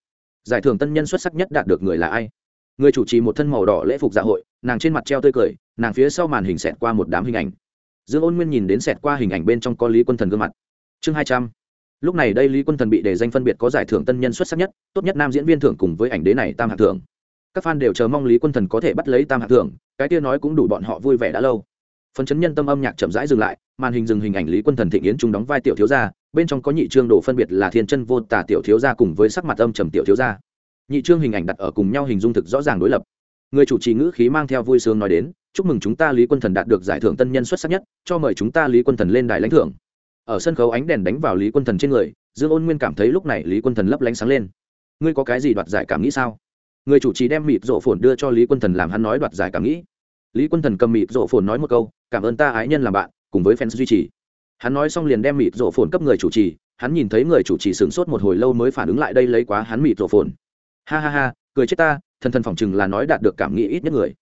Giải thưởng tân nhân xuất sắc nhất đạt được người là ai? Người chủ trì một thân màu đỏ lễ phục dạ hội, nàng trên mặt treo tươi cười, nàng phía sau màn hình xẹt qua một đám hình ảnh. Dương ôn nguyên nhìn đến xẹt qua hình ảnh bên trong có lý quân thần gương mặt. Chương hai trăm. Lúc này đây lý quân thần bị đề danh phân biệt có giải thưởng tân nhân xuất sắc nhất, tốt nhất nam diễn viên thưởng cùng với ảnh đế này tam hạng thưởng. Các fan đều chờ mong lý quân thần có thể bắt lấy tam hạng thưởng, cái tia nói cũng đủ bọn họ vui vẻ đã lâu. Phấn chấn nhân tâm âm nhạc chậm rãi dừng lại, màn hình dừng hình ảnh lý quân thần thịnh yến trung đóng vai tiểu thiếu gia bên trong có nhị trương đồ phân biệt là thiên chân vô tả tiểu thiếu gia cùng với sắc mặt âm trầm tiểu thiếu gia. Nhị trương hình ảnh đặt ở cùng nhau hình dung thực rõ ràng đối lập. Người chủ trì ngữ khí mang theo vui sướng nói đến, chúc mừng chúng ta lý quân thần đạt được giải thưởng tân nhân xuất sắc nhất, cho mời chúng ta lý quân thần lên đài lãnh thưởng. Ở sân khấu ánh đèn đánh vào lý quân thần trên người, dương ôn nguyên cảm thấy lúc này lý quân thần lấp lánh sáng lên. Ngươi có cái gì đoạt giải cảm nghĩ sao? Người chủ trì đem mịt rộ phồn đưa cho lý quân thần làm hắn nói đoạt giải cảm nghĩ. Lý quân thần cầm mịt rộ phồn nói một câu, cảm ơn ta ái nhân làm bạn, cùng với fans duy trì hắn nói xong liền đem mịt rộ phồn cấp người chủ trì, hắn nhìn thấy người chủ trì sửng sốt một hồi lâu mới phản ứng lại đây lấy quá hắn mịt rộ phồn. Ha ha ha, cười chết ta, thần thần phỏng chừng là nói đạt được cảm nghĩ ít nhất người.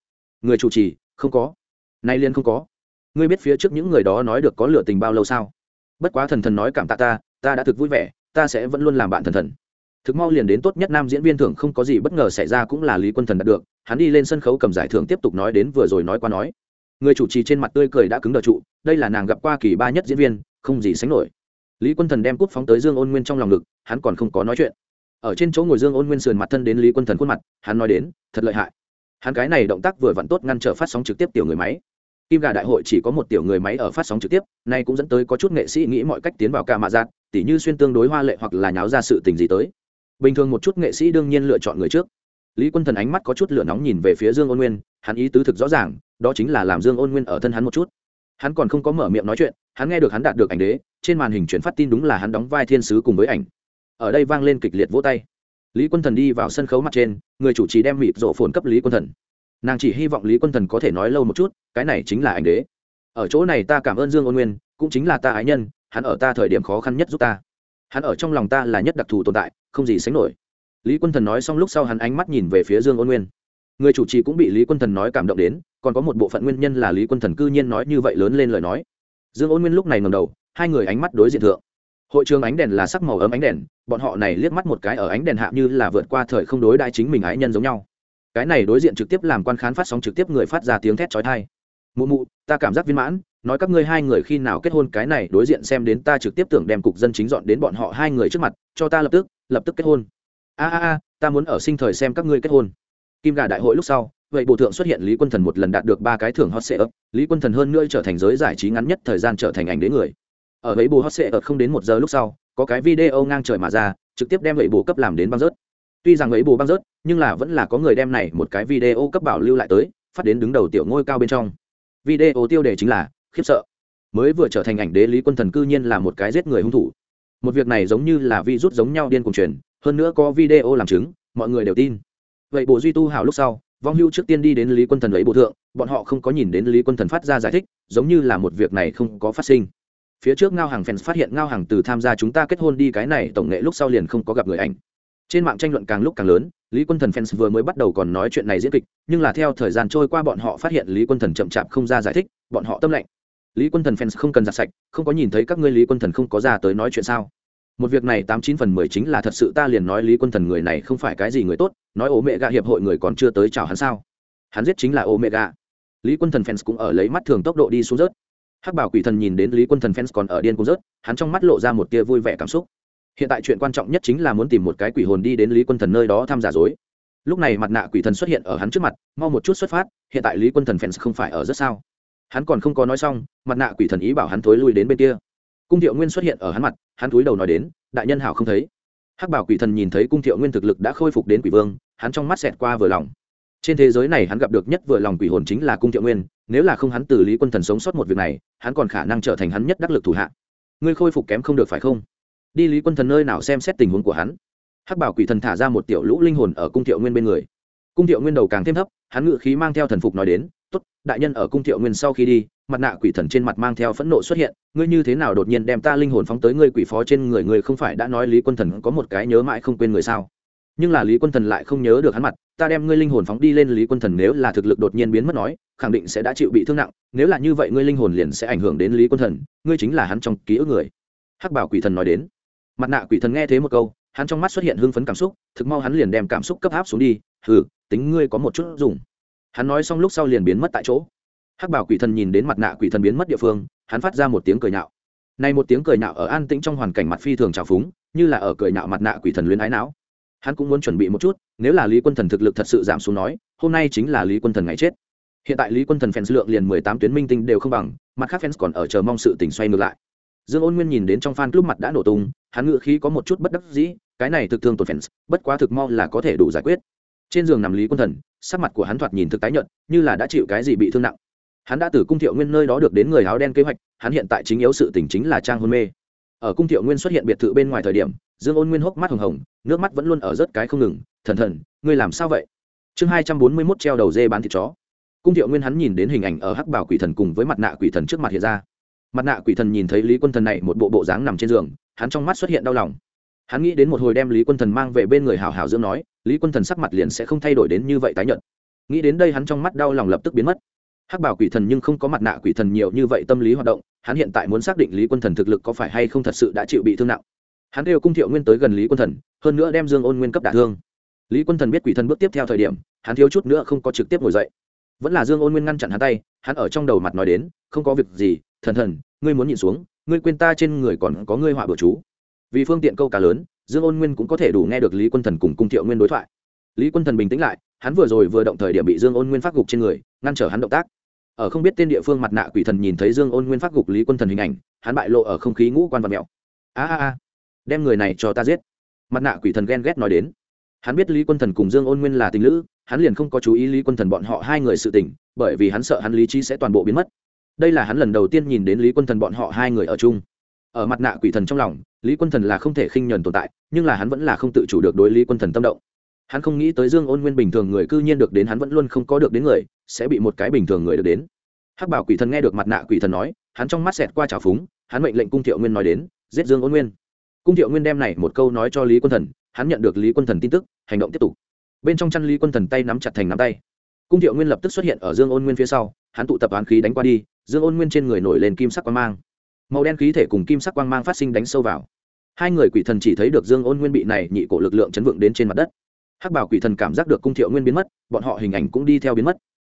Người chủ trì, không có. Nay liên không có. Ngươi biết phía trước những người đó nói được có lửa tình bao lâu sao? Bất quá thần thần nói cảm tạ ta ta đã thực vui vẻ, ta sẽ vẫn luôn làm bạn thần thần. Thực mau liền đến tốt nhất nam diễn viên thưởng không có gì bất ngờ xảy ra cũng là lý quân thần đạt được, hắn đi lên sân khấu cầm giải thưởng tiếp tục nói đến vừa rồi nói qua nói người chủ trì trên mặt tươi cười đã cứng đờ trụ, đây là nàng gặp qua kỳ ba nhất diễn viên, không gì sánh nổi. Lý quân thần đem cút phóng tới dương ôn nguyên trong lòng ngực, hắn còn không có nói chuyện. Ở trên chỗ ngồi dương ôn nguyên sườn mặt thân đến lý quân thần khuôn mặt, hắn nói đến, thật lợi hại. Hắn cái này động tác vừa vặn tốt ngăn trở phát sóng trực tiếp tiểu người máy. Kim gà đại hội chỉ có một tiểu người máy ở phát sóng trực tiếp, nay cũng dẫn tới có chút nghệ sĩ nghĩ mọi cách tiến vào ca mạ giạt tỉ như xuyên tương đối hoa lệ hoặc là nháo ra sự tình gì tới. Bình thường một chút nghệ sĩ đương nhiên lựa chọn người trước. Lý quân thần ánh mắt có chút lửa nóng nhìn về phía dương ôn nguyên, hắn ý tứ thực rõ ràng đó chính là làm dương ôn nguyên ở thân hắn một chút. Hắn còn không có mở miệng nói chuyện, hắn nghe được hắn đạt được ảnh đế, trên màn hình chuyển phát tin đúng là hắn đóng vai thiên sứ cùng với ảnh. Ở đây vang lên kịch liệt vỗ tay. Lý quân thần đi vào sân khấu mặt trên, người chủ trì đem mịp rộ phồn cấp lý quân thần. Nàng chỉ hy vọng lý quân thần có thể nói lâu một chút, cái này chính là ảnh đế. Ở chỗ này ta cảm ơn dương ôn nguyên, cũng chính là ta ái nhân, hắn ở ta thời điểm khó khăn nhất giúp ta. Hắn ở trong lòng ta là nhất đặc thù tồn tại, không gì sánh nổi. Lý quân thần nói xong lúc sau hắn ánh mắt nhìn về phía dương ôn nguyên người chủ trì cũng bị lý quân thần nói cảm động đến, còn có một bộ phận nguyên nhân là lý quân thần cư nhiên nói như vậy lớn lên lời nói. Dương ôn nguyên lúc này ngầm đầu, hai người ánh mắt đối diện thượng. Hội trường ánh đèn là sắc màu ấm ánh đèn, bọn họ này liếc mắt một cái ở ánh đèn hạ như là vượt qua thời không đối đại chính mình ái nhân giống nhau. Cái này đối diện trực tiếp làm quan khán phát sóng trực tiếp người phát ra tiếng thét chói tai. Mụ mụ, ta cảm giác viên mãn, nói các ngươi hai người khi nào kết hôn cái này đối diện xem đến ta trực tiếp tưởng đem cục dân chính dọn đến bọn họ hai người trước mặt, cho ta lập tức lập tức kết hôn. A a a, ta muốn ở sinh thời xem các ngươi kết hôn kim gà đại hội lúc sau, vậy bộ thượng xuất hiện lý quân thần một lần đạt được ba cái thưởng hot sệ ấp lý quân thần hơn nữa trở thành giới giải trí ngắn nhất thời gian trở thành ảnh đến người. Ở ấy bù hot sệ ấp không đến một giờ lúc sau, có cái video ngang trời mà ra, trực tiếp đem vậy bù cấp làm đến băng rớt. Tuy rằng ấy bù băng rớt, nhưng là vẫn là có người đem này một cái video cấp bảo lưu lại tới, phát đến đứng đầu tiểu ngôi cao bên trong. Video tiêu đề chính là, khiếp sợ. Mới vừa trở thành ảnh đế lý quân thần cư nhiên là một cái giết người hung thủ. Một việc này giống như là vi rút giống nhau điên cùng truyền, hơn nữa có video làm chứng, mọi người đều tin vậy bộ duy tu hào lúc sau, vong hưu trước tiên đi đến lý quân thần ấy bộ thượng, bọn họ không có nhìn đến lý quân thần phát ra giải thích, giống như là một việc này không có phát sinh. Phía trước ngao hàng fans phát hiện ngao hàng từ tham gia chúng ta kết hôn đi cái này tổng nghệ lúc sau liền không có gặp người ảnh. Trên mạng tranh luận càng lúc càng lớn, lý quân thần fans vừa mới bắt đầu còn nói chuyện này diễn kịch, nhưng là theo thời gian trôi qua bọn họ phát hiện lý quân thần chậm chạp không ra giải thích, bọn họ tâm lệnh. Lý quân thần fans không cần giặt sạch, không có nhìn thấy các ngươi lý quân thần không có ra tới nói chuyện sao? Một việc này tám chín phần mười chính là thật sự ta liền nói lý quân thần người này không phải cái gì người tốt nói ố mẹ gạ hiệp hội người còn chưa tới chào hắn sao? Hắn giết chính là ố mẹ gạ lý quân thần fans cũng ở lấy mắt thường tốc độ đi xuống rớt. Hắc bảo quỷ thần nhìn đến lý quân thần fans còn ở điên cũng rớt, hắn trong mắt lộ ra một tia vui vẻ cảm xúc. Hiện tại chuyện quan trọng nhất chính là muốn tìm một cái quỷ hồn đi đến lý quân thần nơi đó tham giả dối. Lúc này mặt nạ quỷ thần xuất hiện ở hắn trước mặt, mau một chút xuất phát, hiện tại lý quân thần fans không phải ở rất sao? Hắn còn không có nói xong, mặt nạ quỷ thần ý bảo hắn thối lui đến bên kia. Cung thiệu nguyên xuất hiện ở hắn mặt, hắn túi đầu nói đến, đại nhân hảo không thấy hắc bảo quỷ thần nhìn thấy cung thiệu nguyên thực lực đã khôi phục đến quỷ vương, hắn trong mắt xẹt qua vừa lòng. Trên thế giới này hắn gặp được nhất vừa lòng quỷ hồn chính là cung thiệu nguyên, nếu là không hắn từ lý quân thần sống sót một việc này, hắn còn khả năng trở thành hắn nhất đắc lực thủ hạ. Ngươi khôi phục kém không được phải không? Đi lý quân thần nơi nào xem xét tình huống của hắn? Hắc bảo quỷ thần thả ra một tiểu lũ linh hồn ở cung thiệu nguyên bên người. Cung thiệu nguyên đầu càng thêm thấp, hắn ngự khí mang theo thần phục nói đến tốt, đại nhân ở cung thiệu nguyên sau khi đi, mặt nạ quỷ thần trên mặt mang theo phẫn nộ xuất hiện. Ngươi như thế nào đột nhiên đem ta linh hồn phóng tới ngươi quỷ phó trên người, ngươi không phải đã nói lý quân thần có một cái nhớ mãi không quên người sao? Nhưng là lý quân thần lại không nhớ được hắn mặt, ta đem ngươi linh hồn phóng đi lên. Lý quân thần nếu là thực lực đột nhiên biến mất nói, khẳng định sẽ đã chịu bị thương nặng. Nếu là như vậy, ngươi linh hồn liền sẽ ảnh hưởng đến lý quân thần. Ngươi chính là hắn trong ký ức người. Hắc bảo quỷ thần nói đến. Mặt nạ quỷ thần nghe thế một câu, hắn trong mắt xuất hiện hưng phấn cảm xúc, thực mau hắn liền đem cảm xúc cấp áp xuống đi. Hừ, tính ngươi có một chút dùng hắn nói xong lúc sau liền biến mất tại chỗ. Hắc bảo quỷ thần nhìn đến mặt nạ quỷ thần biến mất địa phương, hắn phát ra một tiếng cười nhạo. Này một tiếng cười nhạo ở an tĩnh trong hoàn cảnh mặt phi thường trào phúng, như là ở cười nhạo mặt nạ quỷ thần luyến ái não. Hắn cũng muốn chuẩn bị một chút, nếu là lý quân thần thực lực thật sự giảm xuống nói, hôm nay chính là lý quân thần ngày chết. Hiện tại lý quân thần fans lượng liền mười tám tuyến minh tinh đều không bằng, mặt khác fans còn ở chờ mong sự tình xoay ngược lại. Dương ôn nguyên nhìn đến trong fan club mặt đã nổ tung, hắn ngự khí có một chút bất đắc dĩ, cái này thực thương tổn fans, bất quá thực mau là có thể đủ giải quyết trên giường nằm lý quân thần, sắc mặt của hắn thoạt nhìn thực tái nhợt, như là đã chịu cái gì bị thương nặng. Hắn đã từ cung thiệu nguyên nơi đó được đến người áo đen kế hoạch, hắn hiện tại chính yếu sự tình chính là trang hôn mê. Ở cung thiệu nguyên xuất hiện biệt thự bên ngoài thời điểm, dương ôn nguyên hốc mắt hồng hồng, nước mắt vẫn luôn ở rất cái không ngừng, thần thần, ngươi làm sao vậy? Chương hai trăm bốn mươi mốt treo đầu dê bán thịt chó. Cung thiệu nguyên hắn nhìn đến hình ảnh ở hắc bảo quỷ thần cùng với mặt nạ quỷ thần trước mặt hiện ra. Mặt nạ quỷ thần nhìn thấy lý quân thần này một bộ bộ dáng nằm trên giường, hắn trong mắt xuất hiện đau lòng. Hắn nghĩ đến một hồi đem lý quân thần mang về bên người hào hào dưỡng nói lý quân thần sắc mặt liền sẽ không thay đổi đến như vậy tái nhợt. Nghĩ đến đây hắn trong mắt đau lòng lập tức biến mất. Hắc bảo quỷ thần nhưng không có mặt nạ quỷ thần nhiều như vậy tâm lý hoạt động, hắn hiện tại muốn xác định lý quân thần thực lực có phải hay không thật sự đã chịu bị thương nặng. Hắn đều cung thiệu nguyên tới gần lý quân thần, hơn nữa đem dương ôn nguyên cấp đả thương. Lý quân thần biết quỷ thần bước tiếp theo thời điểm, hắn thiếu chút nữa không có trực tiếp ngồi dậy. Vẫn là dương ôn nguyên ngăn chặn hắn tay, hắn ở trong đầu mặt nói đến, không có việc gì, thần thần, ngươi muốn nhìn xuống, ngươi quên ta trên người còn có ngươi họa bừa chú. Vì phương tiện câu cá lớn dương ôn nguyên cũng có thể đủ nghe được lý quân thần cùng cung thiệu nguyên đối thoại. Lý quân thần bình tĩnh lại, hắn vừa rồi vừa động thời điểm bị dương ôn nguyên phát gục trên người, ngăn trở hắn động tác. Ở không biết tên địa phương mặt nạ quỷ thần nhìn thấy dương ôn nguyên phát gục lý quân thần hình ảnh, hắn bại lộ ở không khí ngũ quan vật mẹo a a a, đem người này cho ta giết. Mặt nạ quỷ thần ghen ghét nói đến. Hắn biết lý quân thần cùng dương ôn nguyên là tình lữ, hắn liền không có chú ý lý quân thần bọn họ hai người sự tình, bởi vì hắn sợ hắn lý trí sẽ toàn bộ biến mất. Đây là hắn lần đầu tiên nhìn đến lý quân thần bọn họ hai người ở chung. Ở mặt nạ quỷ thần trong lòng lý quân thần là không thể khinh nhuần tồn tại, nhưng là hắn vẫn là không tự chủ được đối lý quân thần tâm động. Hắn không nghĩ tới dương ôn nguyên bình thường người cư nhiên được đến, hắn vẫn luôn không có được đến người, sẽ bị một cái bình thường người được đến. Hắc bảo quỷ thần nghe được mặt nạ quỷ thần nói, hắn trong mắt xẹt qua trào phúng, hắn mệnh lệnh cung thiệu nguyên nói đến, giết dương ôn nguyên. Cung thiệu nguyên đem này một câu nói cho lý quân thần, hắn nhận được lý quân thần tin tức, hành động tiếp tục. Bên trong chăn lý quân thần tay nắm chặt thành nắm tay. Cung thiệu nguyên lập tức xuất hiện ở dương ôn nguyên phía sau, hắn tụ tập án khí đánh qua đi, dương ôn nguyên trên người nổi lên kim sắc quang mang màu đen khí thể cùng kim sắc quang mang phát sinh đánh sâu vào. Hai người quỷ thần chỉ thấy được dương ôn nguyên bị này nhị cổ lực lượng chấn vượng đến trên mặt đất. Hắc bảo quỷ thần cảm giác được cung thiệu nguyên biến mất, bọn họ hình ảnh cũng đi theo biến mất.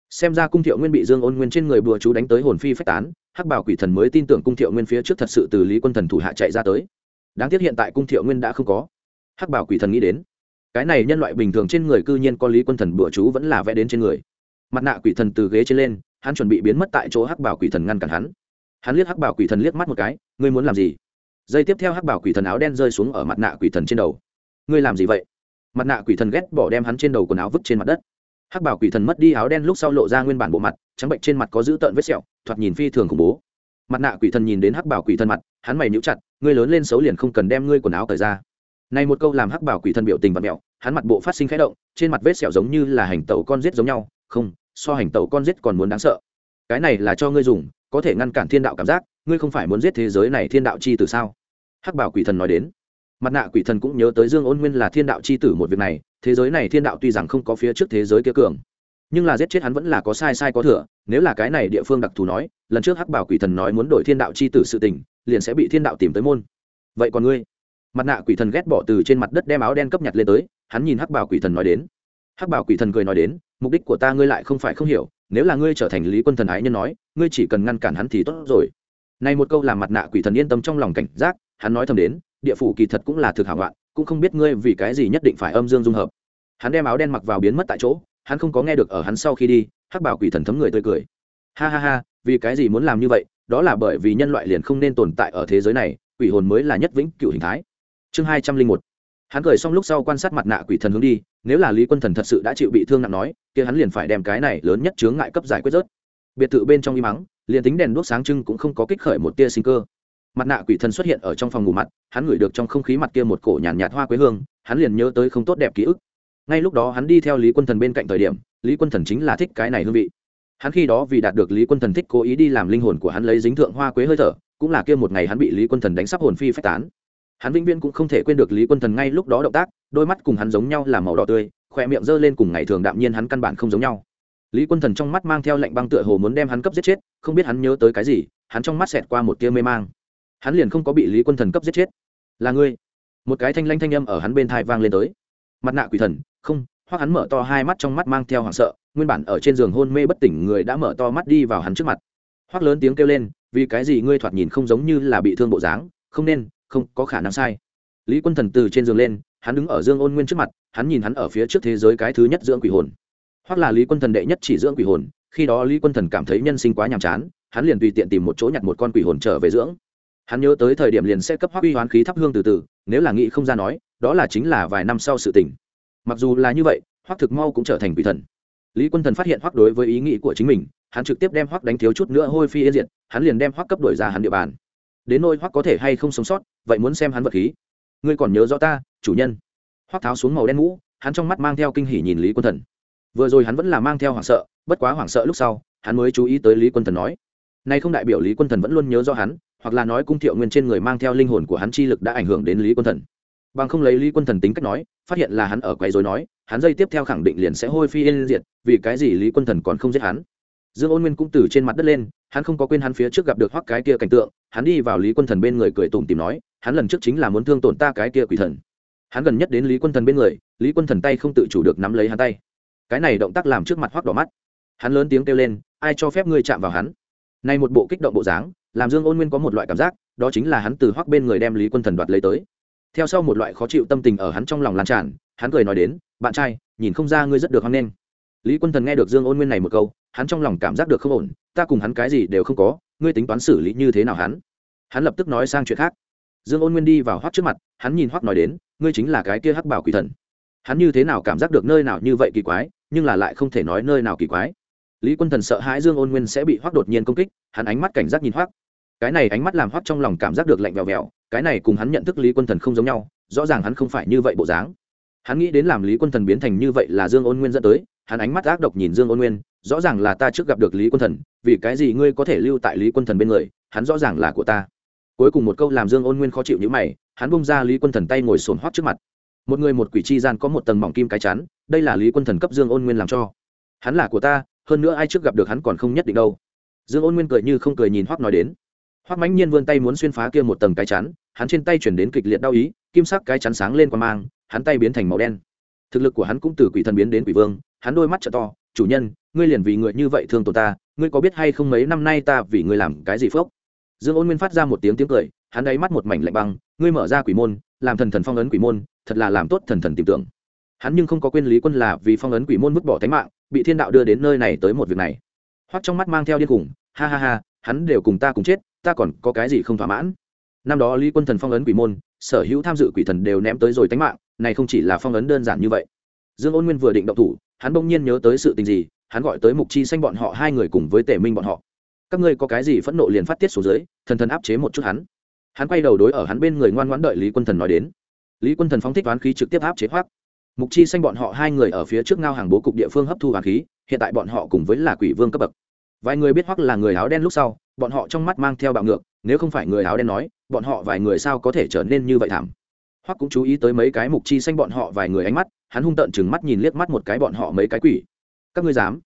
Xem ra cung thiệu nguyên bị dương ôn nguyên trên người bùa chú đánh tới hồn phi phách tán, hắc bảo quỷ thần mới tin tưởng cung thiệu nguyên phía trước thật sự từ lý quân thần thủ hạ chạy ra tới. Đáng tiếc hiện tại cung thiệu nguyên đã không có. Hắc bảo quỷ thần nghĩ đến, cái này nhân loại bình thường trên người cư nhiên có lý quân thần bùa chú vẫn là vẽ đến trên người. Mặt nạ quỷ thần từ ghế trên lên, hắn chuẩn bị biến mất tại chỗ hắc bảo quỷ thần ngăn cản hắn hắn liếc hắc bảo quỷ thần liếc mắt một cái, ngươi muốn làm gì? Dây tiếp theo hắc bảo quỷ thần áo đen rơi xuống ở mặt nạ quỷ thần trên đầu. Ngươi làm gì vậy? Mặt nạ quỷ thần ghét bỏ đem hắn trên đầu quần áo vứt trên mặt đất. Hắc bảo quỷ thần mất đi áo đen lúc sau lộ ra nguyên bản bộ mặt, trắng bệnh trên mặt có dữ tợn vết sẹo, thoạt nhìn phi thường khủng bố. Mặt nạ quỷ thần nhìn đến hắc bảo quỷ thần mặt, hắn mày nhíu chặt, ngươi lớn lên xấu liền không cần đem ngươi quần áo cởi ra. Này một câu làm hắc bảo quỷ thần biểu tình và mẹo, hắn mặt bộ phát sinh khẽ động, trên mặt vết sẹo giống như là hành tẩu con giết giống nhau. Không, so hành tẩu con giết còn muốn đáng sợ. Cái này là cho ngươi dùng có thể ngăn cản thiên đạo cảm giác, ngươi không phải muốn giết thế giới này thiên đạo chi từ sao? Hắc bảo quỷ thần nói đến. Mặt nạ quỷ thần cũng nhớ tới dương ôn nguyên là thiên đạo chi tử một việc này, thế giới này thiên đạo tuy rằng không có phía trước thế giới kia cường, nhưng là giết chết hắn vẫn là có sai sai có thừa, nếu là cái này địa phương đặc thù nói, lần trước hắc bảo quỷ thần nói muốn đổi thiên đạo chi tử sự tình, liền sẽ bị thiên đạo tìm tới môn. Vậy còn ngươi? Mặt nạ quỷ thần ghét bỏ từ trên mặt đất đem áo đen cấp nhặt lên tới, hắn nhìn hắc bảo quỷ thần nói đến. Hắc bảo quỷ thần cười nói đến, mục đích của ta ngươi lại không phải không hiểu nếu là ngươi trở thành lý quân thần ái nhân nói, ngươi chỉ cần ngăn cản hắn thì tốt rồi. Này một câu làm mặt nạ quỷ thần yên tâm trong lòng cảnh giác, hắn nói thầm đến, địa phủ kỳ thật cũng là thực hảo loạn, cũng không biết ngươi vì cái gì nhất định phải âm dương dung hợp. Hắn đem áo đen mặc vào biến mất tại chỗ, hắn không có nghe được ở hắn sau khi đi, hắc bảo quỷ thần thấm người tươi cười. Ha ha ha, vì cái gì muốn làm như vậy? Đó là bởi vì nhân loại liền không nên tồn tại ở thế giới này, quỷ hồn mới là nhất vĩnh cựu hình thái. Chương hai trăm linh một hắn cười xong lúc sau quan sát mặt nạ quỷ thần hướng đi nếu là lý quân thần thật sự đã chịu bị thương nặng nói kia hắn liền phải đem cái này lớn nhất chướng ngại cấp giải quyết rớt. Biệt thự bên trong y mắng liền tính đèn đuốc sáng trưng cũng không có kích khởi một tia sinh cơ. Mặt nạ quỷ thần xuất hiện ở trong phòng ngủ mặt hắn ngửi được trong không khí mặt kia một cổ nhàn nhạt, nhạt hoa quế hương hắn liền nhớ tới không tốt đẹp ký ức. Ngay lúc đó hắn đi theo lý quân thần bên cạnh thời điểm lý quân thần chính là thích cái này hương vị. Hắn khi đó vì đạt được lý quân thần thích cố ý đi làm linh hồn của hắn lấy dính thượng hoa quế hơi thở cũng là kia một ngày hắn bị lý quân thần đánh sắp hồn phi phách tán hắn vĩnh viễn cũng không thể quên được lý quân thần ngay lúc đó động tác, đôi mắt cùng hắn giống nhau là màu đỏ tươi khỏe miệng giơ lên cùng ngày thường đạm nhiên hắn căn bản không giống nhau. Lý quân thần trong mắt mang theo lệnh băng tựa hồ muốn đem hắn cấp giết chết, không biết hắn nhớ tới cái gì, hắn trong mắt xẹt qua một tia mê mang. Hắn liền không có bị lý quân thần cấp giết chết. Là ngươi. Một cái thanh lanh thanh âm ở hắn bên thai vang lên tới. Mặt nạ quỷ thần, không, hoặc hắn mở to hai mắt trong mắt mang theo hoảng sợ, nguyên bản ở trên giường hôn mê bất tỉnh người đã mở to mắt đi vào hắn trước mặt. Hoặc lớn tiếng kêu lên, vì cái gì ngươi thoạt nhìn không giống như là bị thương bộ dáng, không nên không có khả năng sai. Lý quân thần từ trên giường lên, hắn đứng ở dương ôn nguyên trước mặt, hắn nhìn hắn ở phía trước thế giới cái thứ nhất dưỡng quỷ hồn. Hoặc là lý quân thần đệ nhất chỉ dưỡng quỷ hồn, khi đó lý quân thần cảm thấy nhân sinh quá nhàm chán, hắn liền tùy tiện tìm một chỗ nhặt một con quỷ hồn trở về dưỡng. Hắn nhớ tới thời điểm liền sẽ cấp hoác uy hoán khí thắp hương từ từ, nếu là nghĩ không ra nói, đó là chính là vài năm sau sự tình. Mặc dù là như vậy hoác thực mau cũng trở thành quỷ thần. Lý quân thần phát hiện hoác đối với ý nghĩ của chính mình, hắn trực tiếp đem hoác đánh thiếu chút nữa hôi phi yên diệt, hắn liền đem hoác cấp đổi ra hắn địa bàn đến nôi hoắc có thể hay không sống sót, vậy muốn xem hắn vật khí. Ngươi còn nhớ rõ ta, chủ nhân. Hoắc tháo xuống màu đen mũ, hắn trong mắt mang theo kinh hỉ nhìn lý quân thần. Vừa rồi hắn vẫn là mang theo hoảng sợ, bất quá hoảng sợ lúc sau, hắn mới chú ý tới lý quân thần nói. Nay không đại biểu lý quân thần vẫn luôn nhớ rõ hắn, hoặc là nói cung thiệu nguyên trên người mang theo linh hồn của hắn chi lực đã ảnh hưởng đến lý quân thần. Bằng không lấy lý quân thần tính cách nói, phát hiện là hắn ở quấy rối nói, hắn dây tiếp theo khẳng định liền sẽ hôi phi yên diệt, vì cái gì lý quân thần còn không giết hắn? Dương ôn nguyên cũng từ trên mặt đất lên, hắn không có quên hắn phía trước gặp được hoắc cái kia cảnh tượng, hắn đi vào lý quân thần bên người cười tủm tìm nói, hắn lần trước chính là muốn thương tổn ta cái kia quỷ thần. Hắn gần nhất đến lý quân thần bên người, lý quân thần tay không tự chủ được nắm lấy hắn tay. Cái này động tác làm trước mặt hoắc đỏ mắt. Hắn lớn tiếng kêu lên, ai cho phép ngươi chạm vào hắn? Nay một bộ kích động bộ dáng, làm dương ôn nguyên có một loại cảm giác, đó chính là hắn từ hoắc bên người đem lý quân thần đoạt lấy tới. Theo sau một loại khó chịu tâm tình ở hắn trong lòng lan tràn, hắn cười nói đến, bạn trai, nhìn không ra ngươi rất được hoan nghênh. Lý quân thần nghe được dương ôn nguyên này một câu hắn trong lòng cảm giác được không ổn, ta cùng hắn cái gì đều không có, ngươi tính toán xử lý như thế nào hắn? Hắn lập tức nói sang chuyện khác. Dương ôn nguyên đi vào hoắc trước mặt, hắn nhìn hoắc nói đến, ngươi chính là cái kia hắc bảo quỷ thần. Hắn như thế nào cảm giác được nơi nào như vậy kỳ quái, nhưng là lại không thể nói nơi nào kỳ quái. Lý quân thần sợ hãi dương ôn nguyên sẽ bị hoắc đột nhiên công kích, hắn ánh mắt cảnh giác nhìn hoắc. Cái này ánh mắt làm hoắc trong lòng cảm giác được lạnh vèo vèo, cái này cùng hắn nhận thức lý quân thần không giống nhau, rõ ràng hắn không phải như vậy bộ dáng. Hắn nghĩ đến làm lý quân thần biến thành như vậy là dương ôn nguyên dẫn tới, hắn ánh mắt ác độc nhìn dương ôn nguyên rõ ràng là ta trước gặp được lý quân thần, vì cái gì ngươi có thể lưu tại lý quân thần bên người, hắn rõ ràng là của ta. Cuối cùng một câu làm dương ôn nguyên khó chịu như mày, hắn bung ra lý quân thần tay ngồi sồn hoắt trước mặt. Một người một quỷ chi gian có một tầng mỏng kim cái chắn, đây là lý quân thần cấp dương ôn nguyên làm cho. Hắn là của ta, hơn nữa ai trước gặp được hắn còn không nhất định đâu. Dương ôn nguyên cười như không cười nhìn hoắc nói đến. Hoắc mãnh nhiên vươn tay muốn xuyên phá kia một tầng cái chắn, hắn trên tay chuyển đến kịch liệt đau ý, kim sắc cái chắn sáng lên qua mang, hắn tay biến thành màu đen. Thực lực của hắn cũng từ quỷ thần biến đến quỷ vương, hắn đôi mắt t to chủ nhân ngươi liền vì người như vậy thương tổn ta ngươi có biết hay không mấy năm nay ta vì ngươi làm cái gì phước dương ôn nguyên phát ra một tiếng tiếng cười hắn đáy mắt một mảnh lạnh băng ngươi mở ra quỷ môn làm thần thần phong ấn quỷ môn thật là làm tốt thần thần tìm tưởng. Hắn nhưng không có quên lý quân là vì phong ấn quỷ môn vứt bỏ tánh mạng bị thiên đạo đưa đến nơi này tới một việc này. Hoặc trong mắt mang theo điên cùng, ha ha ha hắn đều cùng ta cùng chết ta còn có cái gì không thỏa mãn? Năm đó lý quân thần phong ấn quỷ môn sở hữu tham dự quỷ thần đều ném tới rồi tánh mạng này không chỉ là phong ấn đơn giản như vậy dương ôn nguyên vừa định động thủ, hắn bỗng nhiên nhớ tới sự tình gì, hắn gọi tới mục chi xanh bọn họ hai người cùng với Tề minh bọn họ. Các ngươi có cái gì phẫn nộ liền phát tiết xuống dưới, thần thần áp chế một chút hắn. Hắn quay đầu đối ở hắn bên người ngoan ngoãn đợi lý quân thần nói đến. Lý quân thần phóng thích toán khí trực tiếp áp chế hoác. Mục chi xanh bọn họ hai người ở phía trước ngao hàng bố cục địa phương hấp thu oán khí, hiện tại bọn họ cùng với là quỷ vương cấp bậc. Vài người biết hoắc là người áo đen lúc sau, bọn họ trong mắt mang theo bạo ngược, nếu không phải người áo đen nói, bọn họ vài người sao có thể trở nên như vậy thảm? Hoắc cũng chú ý tới mấy cái mục chi xanh bọn họ vài người ánh mắt, hắn hung tợn chừng mắt nhìn liếc mắt một cái bọn họ mấy cái quỷ. Các ngươi dám?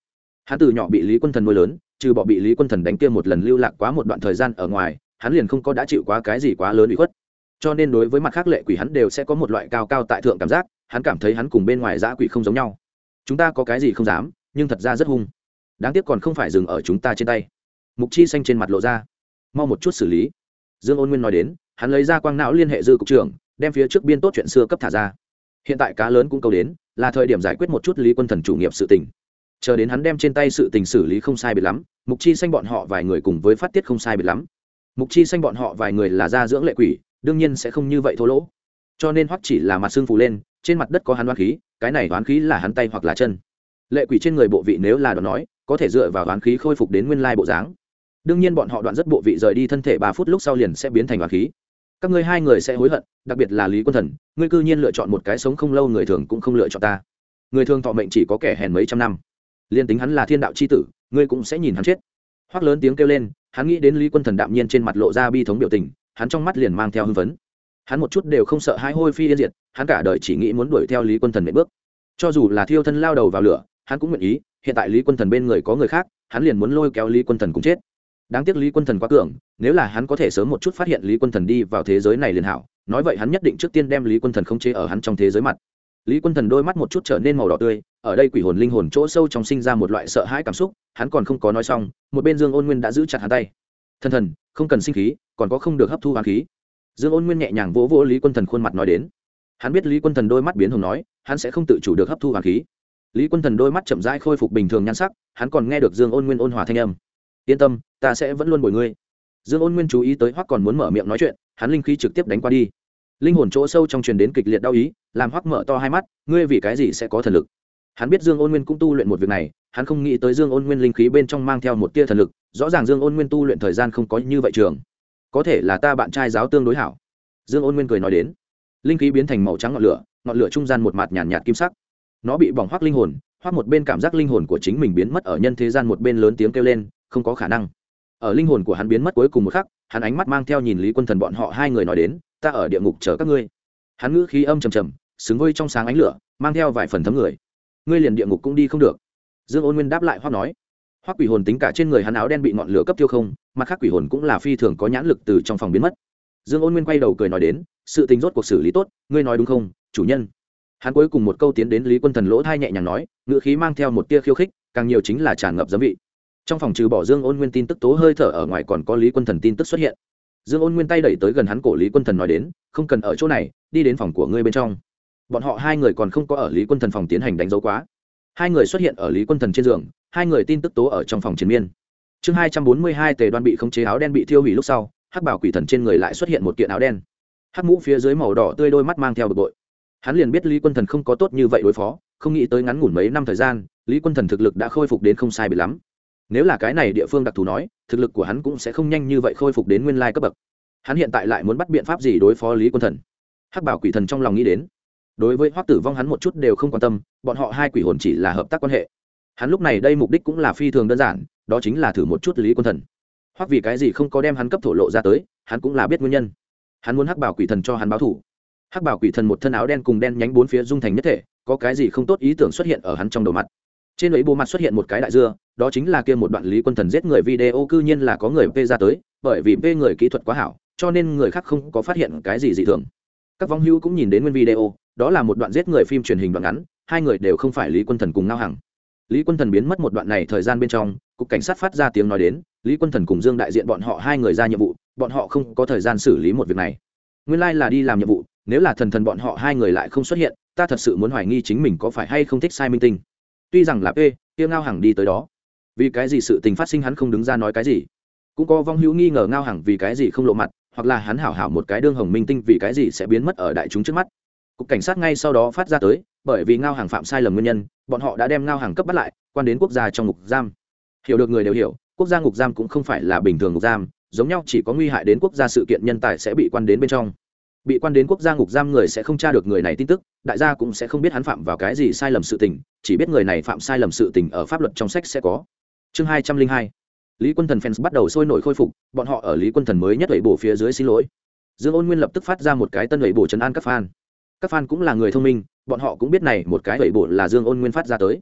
Hắn từ nhỏ bị lý quân thần nuôi lớn, trừ bỏ bị lý quân thần đánh kia một lần lưu lạc quá một đoạn thời gian ở ngoài, hắn liền không có đã chịu quá cái gì quá lớn bị khuất. Cho nên đối với mặt khác lệ quỷ hắn đều sẽ có một loại cao cao tại thượng cảm giác, hắn cảm thấy hắn cùng bên ngoài dã quỷ không giống nhau. Chúng ta có cái gì không dám, nhưng thật ra rất hung. Đáng tiếc còn không phải dừng ở chúng ta trên tay. Mục chi xanh trên mặt lộ ra. Mau một chút xử lý. Dương ôn nguyên nói đến, hắn lấy ra quang não liên hệ dư cục trưởng đem phía trước biên tốt chuyện xưa cấp thả ra. Hiện tại cá lớn cũng câu đến, là thời điểm giải quyết một chút lý quân thần chủ nghiệp sự tình. Chờ đến hắn đem trên tay sự tình xử lý không sai biệt lắm, mục chi xanh bọn họ vài người cùng với phát tiết không sai biệt lắm. Mục chi xanh bọn họ vài người là gia dưỡng lệ quỷ, đương nhiên sẽ không như vậy thô lỗ. Cho nên hoắc chỉ là mặt xương phù lên, trên mặt đất có hắn đoán khí, cái này đoán khí là hắn tay hoặc là chân. Lệ quỷ trên người bộ vị nếu là đoán nói, có thể dựa vào đoán khí khôi phục đến nguyên lai bộ dáng. Đương nhiên bọn họ đoạn rất bộ vị rời đi thân thể ba phút lúc sau liền sẽ biến thành đoán khí các ngươi hai người sẽ hối hận, đặc biệt là lý quân thần, ngươi cư nhiên lựa chọn một cái sống không lâu người thường cũng không lựa chọn ta. Người thường thọ mệnh chỉ có kẻ hèn mấy trăm năm. Liên tính hắn là thiên đạo c h i tử, ngươi cũng sẽ nhìn hắn chết. Hoắc lớn tiếng kêu lên, hắn nghĩ đến lý quân thần đạm nhiên trên mặt lộ ra bi thống biểu tình, hắn trong mắt liền mang theo hưng phấn. Hắn một chút đều không sợ hai hôi phi yên diệt, hắn cả đời chỉ nghĩ muốn đuổi theo lý quân thần mấy bước. Cho dù là thiêu thân lao đầu vào lửa, hắn cũng nguyện ý, hiện tại lý quân thần bên người có người khác, hắn liền muốn lôi kéo lý quân thần cùng chết đáng tiếc lý quân thần quá cường, nếu là hắn có thể sớm một chút phát hiện lý quân thần đi vào thế giới này liền hảo, nói vậy hắn nhất định trước tiên đem lý quân thần không chế ở hắn trong thế giới mặt. Lý quân thần đôi mắt một chút trở nên màu đỏ tươi, ở đây quỷ hồn linh hồn chỗ sâu trong sinh ra một loại sợ hãi cảm xúc, hắn còn không có nói xong, một bên dương ôn nguyên đã giữ chặt hắn tay. Thần thần, không cần sinh khí, còn có không được hấp thu hoàng khí. Dương ôn nguyên nhẹ nhàng vỗ vỗ lý quân thần khuôn mặt nói đến. Hắn biết lý quân thần đôi mắt biến hồng nói, hắn sẽ không tự chủ được hấp thu hoàng khí. Lý quân thần đôi mắt chậm rãi khôi phục bình thường nhan sắc, hắn còn nghe được dương ôn nguyên ôn hòa thanh âm yên tâm ta sẽ vẫn luôn bồi ngươi. Dương ôn nguyên chú ý tới hoắc còn muốn mở miệng nói chuyện hắn linh khí trực tiếp đánh qua đi. Linh hồn chỗ sâu trong truyền đến kịch liệt đau ý làm hoắc mở to hai mắt ngươi vì cái gì sẽ có thần lực? Hắn biết dương ôn nguyên cũng tu luyện một việc này hắn không nghĩ tới dương ôn nguyên linh khí bên trong mang theo một tia thần lực rõ ràng dương ôn nguyên tu luyện thời gian không có như vậy trường. Có thể là ta bạn trai giáo tương đối hảo. Dương ôn nguyên cười nói đến. Linh khí biến thành màu trắng ngọn lửa ngọn lửa trung gian một mặt nhàn nhạt, nhạt kim sắc. Nó bị bỏng hoắc linh hồn hoắc một bên cảm giác linh hồn của chính mình biến mất ở nhân thế gian một bên lớn tiếng kêu lên không có khả năng. Ở linh hồn của hắn biến mất cuối cùng một khắc, hắn ánh mắt mang theo nhìn lý quân thần bọn họ hai người nói đến, ta ở địa ngục chờ các ngươi. Hắn ngữ khí âm trầm trầm, xứng vơi trong sáng ánh lửa, mang theo vài phần thấm người. Ngươi liền địa ngục cũng đi không được. Dương ôn nguyên đáp lại hoắc nói, hoắc quỷ hồn tính cả trên người hắn áo đen bị ngọn lửa cấp tiêu không, mặt khác quỷ hồn cũng là phi thường có nhãn lực từ trong phòng biến mất. Dương ôn nguyên quay đầu cười nói đến, sự tình rốt cuộc xử lý tốt, ngươi nói đúng không, chủ nhân? Hắn cuối cùng một câu tiến đến lý quân thần lỗ thai nhẹ nhàng nói, ngữ khí mang theo một tia khiêu khích, càng nhiều chính là tràn ngập giấm vị trong phòng trừ bỏ dương ôn nguyên tin tức tố hơi thở ở ngoài còn có lý quân thần tin tức xuất hiện. Dương ôn nguyên tay đẩy tới gần hắn cổ lý quân thần nói đến, không cần ở chỗ này, đi đến phòng của ngươi bên trong. Bọn họ hai người còn không có ở lý quân thần phòng tiến hành đánh dấu quá. Hai người xuất hiện ở lý quân thần trên giường, hai người tin tức tố ở trong phòng chiến miên. Chương hai trăm bốn mươi hai tề đoan bị khống chế áo đen bị thiêu hủy lúc sau, hắc bảo quỷ thần trên người lại xuất hiện một kiện áo đen. Hắc mũ phía dưới màu đỏ tươi đôi mắt mang theo bực bội. Hắn liền biết lý quân thần không có tốt như vậy đối phó, không nghĩ tới ngắn ngủn mấy năm thời gian, lý quân thần thực lực đã khôi phục đến không sai bị lắm nếu là cái này địa phương đặc thù nói, thực lực của hắn cũng sẽ không nhanh như vậy khôi phục đến nguyên lai cấp bậc. Hắn hiện tại lại muốn bắt biện pháp gì đối phó lý quân thần? Hắc bảo quỷ thần trong lòng nghĩ đến. Đối với hoắc tử vong hắn một chút đều không quan tâm, bọn họ hai quỷ hồn chỉ là hợp tác quan hệ. Hắn lúc này đây mục đích cũng là phi thường đơn giản, đó chính là thử một chút lý quân thần. Hoặc vì cái gì không có đem hắn cấp thổ lộ ra tới, hắn cũng là biết nguyên nhân. Hắn muốn hắc bảo quỷ thần cho hắn báo thủ. Hắc bảo quỷ thần một thân áo đen cùng đen nhánh bốn phía dung thành nhất thể, có cái gì không tốt ý tưởng xuất hiện ở hắn trong đầu mặt. Trên ấy bộ mặt xuất hiện một cái đại dưa đó chính là kia một đoạn lý quân thần giết người video cư nhiên là có người p ra tới, bởi vì p người kỹ thuật quá hảo, cho nên người khác không có phát hiện cái gì dị thường. Các vong hữu cũng nhìn đến nguyên video, đó là một đoạn giết người phim truyền hình đoạn ngắn, hai người đều không phải lý quân thần cùng ngao hằng. Lý quân thần biến mất một đoạn này thời gian bên trong, cục cảnh sát phát ra tiếng nói đến, lý quân thần cùng dương đại diện bọn họ hai người ra nhiệm vụ, bọn họ không có thời gian xử lý một việc này. Nguyên lai、like、là đi làm nhiệm vụ, nếu là thần thần bọn họ hai người lại không xuất hiện, ta thật sự muốn hoài nghi chính mình có phải hay không thích sai minh tinh. Tuy rằng là p tiêu ngao hằng đi tới đó vì cái gì sự tình phát sinh hắn không đứng ra nói cái gì? Cũng có vong hữu nghi ngờ ngao hằng vì cái gì không lộ mặt, hoặc là hắn hảo hảo một cái đương hồng minh tinh vì cái gì sẽ biến mất ở đại chúng trước mắt. Cục cảnh sát ngay sau đó phát ra tới, bởi vì ngao hàng phạm sai lầm nguyên nhân, bọn họ đã đem ngao hàng cấp bắt lại, quan đến quốc gia trong ngục giam. Hiểu được người đều hiểu, quốc gia ngục giam cũng không phải là bình thường ngục giam, giống nhau chỉ có nguy hại đến quốc gia sự kiện nhân tài sẽ bị quan đến bên trong. Bị quan đến quốc gia ngục giam người sẽ không tra được người này tin tức, đại gia cũng sẽ không biết hắn phạm vào cái gì sai lầm sự tình, chỉ biết người này phạm sai lầm sự tình ở pháp luật trong sách sẽ có chương hai trăm linh hai. Lý quân thần fans bắt đầu sôi nổi khôi phục, bọn họ ở lý quân thần mới nhất lẩy bổ phía dưới xin lỗi. Dương ôn nguyên lập tức phát ra một cái tân lẩy bổ trấn an các fan. Các fan cũng là người thông minh, bọn họ cũng biết này một cái lẩy bổ là dương ôn nguyên phát ra tới.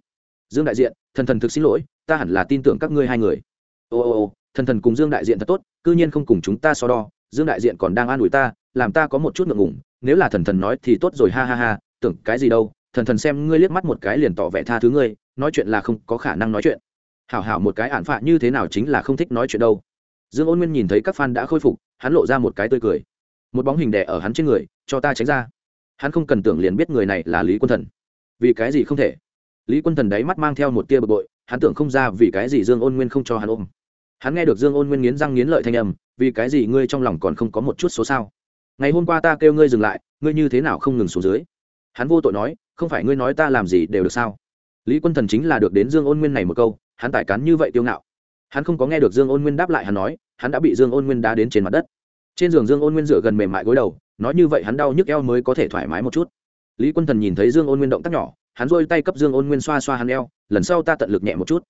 Dương đại diện, thần thần thực xin lỗi, ta hẳn là tin tưởng các ngươi hai người. Ô ô ô, thần thần cùng dương đại diện thật tốt, cư nhiên không cùng chúng ta so đo, dương đại diện còn đang an ủi ta, làm ta có một chút ngượng ngùng, nếu là thần thần nói thì tốt rồi, ha ha ha, tưởng cái gì đâu, thần thần xem ngươi liếc mắt một cái liền tỏ vẻ tha thứ ngươi, nói chuyện là không có khả năng nói chuyện hảo hảo một cái ản phạ như thế nào chính là không thích nói chuyện đâu. Dương ôn nguyên nhìn thấy các fan đã khôi phục, hắn lộ ra một cái tươi cười. Một bóng hình đẻ ở hắn trên người, cho ta tránh ra. Hắn không cần tưởng liền biết người này là lý quân thần. Vì cái gì không thể? Lý quân thần đáy mắt mang theo một tia bực bội, hắn tưởng không ra vì cái gì dương ôn nguyên không cho hắn ôm. Hắn nghe được dương ôn nguyên nghiến răng nghiến lợi thanh âm, vì cái gì ngươi trong lòng còn không có một chút số sao? Ngày hôm qua ta kêu ngươi dừng lại, ngươi như thế nào không ngừng xuống dưới? Hắn vô tội nói, không phải ngươi nói ta làm gì đều được sao? Lý quân thần chính là được đến dương ôn nguyên này một câu hắn tài cán như vậy tiêu ngạo. Hắn không có nghe được dương ôn nguyên đáp lại hắn nói, hắn đã bị dương ôn nguyên đá đến trên mặt đất. Trên giường dương ôn nguyên dựa gần mềm mại gối đầu, nói như vậy hắn đau nhức eo mới có thể thoải mái một chút. Lý quân thần nhìn thấy dương ôn nguyên động tác nhỏ, hắn rôi tay cấp dương ôn nguyên xoa xoa hắn eo, lần sau ta tận lực nhẹ một chút.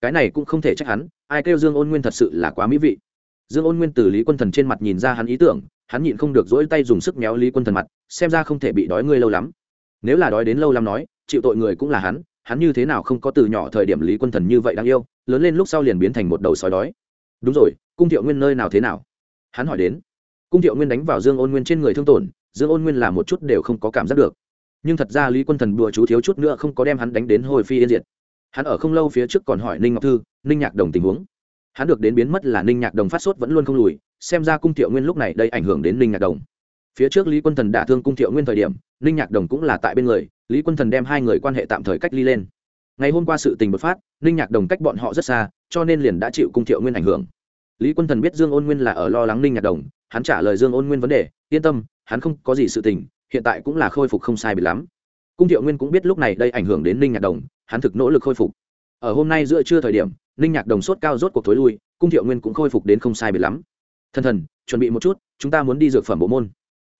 Cái này cũng không thể trách hắn, ai kêu dương ôn nguyên thật sự là quá mỹ vị. Dương ôn nguyên từ lý quân thần trên mặt nhìn ra hắn ý tưởng, hắn nhịn không được dỗi tay dùng sức méo lý quân thần mặt, xem ra không thể bị đói ngươi lâu lắm. Nếu là đói đến lâu lắm nói, chịu tội người cũng là hắn hắn như thế nào không có từ nhỏ thời điểm lý quân thần như vậy đáng yêu, lớn lên lúc sau liền biến thành một đầu sói đói. Đúng rồi, cung thiệu nguyên nơi nào thế nào? Hắn hỏi đến. Cung thiệu nguyên đánh vào dương ôn nguyên trên người thương tổn, dương ôn nguyên là một chút đều không có cảm giác được. Nhưng thật ra lý quân thần đùa chú thiếu chút nữa không có đem hắn đánh đến hồi phi yên diệt. Hắn ở không lâu phía trước còn hỏi ninh ngọc thư, ninh nhạc đồng tình huống. Hắn được đến biến mất là ninh nhạc đồng phát sốt vẫn luôn không lùi, xem ra cung thiệu nguyên lúc này đây ảnh hưởng đến ninh nhạc đồng. Phía trước lý quân thần đả thương cung thiệu nguyên thời điểm, ninh nhạc đồng cũng là tại bên người lý quân thần đem hai người quan hệ tạm thời cách ly lên. Ngày hôm qua sự tình bột phát, ninh nhạc đồng cách bọn họ rất xa, cho nên liền đã chịu cung thiệu nguyên ảnh hưởng. Lý quân thần biết dương ôn nguyên là ở lo lắng ninh nhạc đồng, hắn trả lời dương ôn nguyên vấn đề, yên tâm, hắn không có gì sự tình, hiện tại cũng là khôi phục không sai bị lắm. Cung thiệu nguyên cũng biết lúc này đây ảnh hưởng đến ninh nhạc đồng, hắn thực nỗ lực khôi phục. Ở hôm nay giữa trưa thời điểm, ninh nhạc đồng sốt cao rốt cuộc thối lui, cung thiệu nguyên cũng khôi phục đến không sai bị lắm. Thần thần, chuẩn bị một chút, chúng ta muốn đi dược phẩm bộ môn.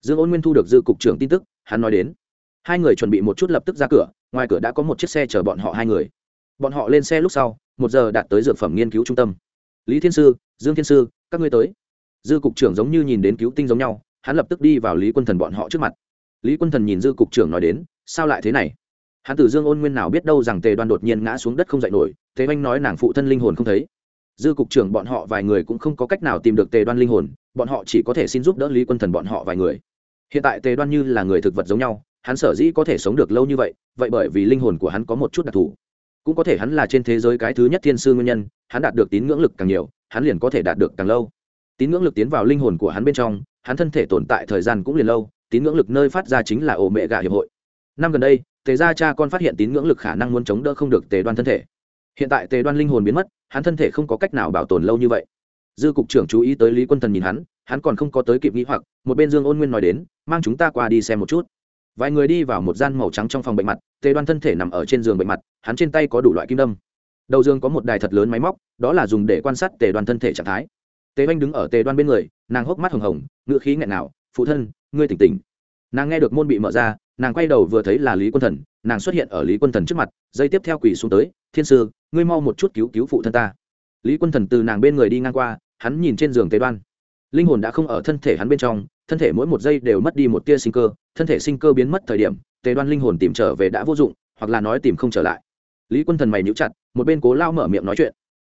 Dương ôn nguyên thu được dư cục trưởng tin tức, hắn nói đến hai người chuẩn bị một chút lập tức ra cửa, ngoài cửa đã có một chiếc xe chở bọn họ hai người. Bọn họ lên xe lúc sau, một giờ đạt tới dược phẩm nghiên cứu trung tâm. Lý thiên sư, dương thiên sư, các ngươi tới. Dư cục trưởng giống như nhìn đến cứu tinh giống nhau, hắn lập tức đi vào lý quân thần bọn họ trước mặt. Lý quân thần nhìn dư cục trưởng nói đến, sao lại thế này? Hắn từ dương ôn nguyên nào biết đâu rằng tề đoan đột nhiên ngã xuống đất không dậy nổi thế anh nói nàng phụ thân linh hồn không thấy. Dư cục trưởng bọn họ vài người cũng không có cách nào tìm được tề đoan linh hồn, bọn họ chỉ có thể xin giúp đỡ lý quân thần bọn họ vài người. Hiện tại tề đoan như là người thực vật giống nhau hắn sở dĩ có thể sống được lâu như vậy vậy bởi vì linh hồn của hắn có một chút đặc thù. Cũng có thể hắn là trên thế giới cái thứ nhất thiên sư nguyên nhân, hắn đạt được tín ngưỡng lực càng nhiều, hắn liền có thể đạt được càng lâu. Tín ngưỡng lực tiến vào linh hồn của hắn bên trong, hắn thân thể tồn tại thời gian cũng liền lâu, tín ngưỡng lực nơi phát ra chính là ổ mẹ gà hiệp hội. Năm gần đây, tề gia cha con phát hiện tín ngưỡng lực khả năng muốn chống đỡ không được tề đoan thân thể. Hiện tại tề đoan linh hồn biến mất, hắn thân thể không có cách nào bảo tồn lâu như vậy. Dư cục trưởng chú ý tới lý quân thần nhìn hắn hắn còn không có tới kịp nghĩ hoặc, một bên dương ôn nguyên nói đến, mang chúng ta qua đi xem một chút vài người đi vào một gian màu trắng trong phòng bệnh mặt, tề đoan thân thể nằm ở trên giường bệnh mặt, hắn trên tay có đủ loại kim đâm. Đầu giường có một đài thật lớn máy móc, đó là dùng để quan sát tề đoan thân thể trạng thái. Tề oanh đứng ở tề đoan bên người, nàng hốc mắt hồng hồng, ngựa khí nghẹn nào phụ thân, ngươi tỉnh tỉnh. Nàng nghe được môn bị mở ra, nàng quay đầu vừa thấy là lý quân thần, nàng xuất hiện ở lý quân thần trước mặt, dây tiếp theo quỳ xuống tới, thiên sư, ngươi mau một chút cứu cứu phụ thân ta. Lý quân thần từ nàng bên người đi ngang qua, hắn nhìn trên giường tề đoan. Linh hồn đã không ở thân thể hắn bên trong thân thể mỗi một giây đều mất đi một tia sinh cơ, thân thể sinh cơ biến mất thời điểm, tề đoan linh hồn tìm trở về đã vô dụng, hoặc là nói tìm không trở lại. Lý quân thần mày nhíu chặt, một bên cố lao mở miệng nói chuyện.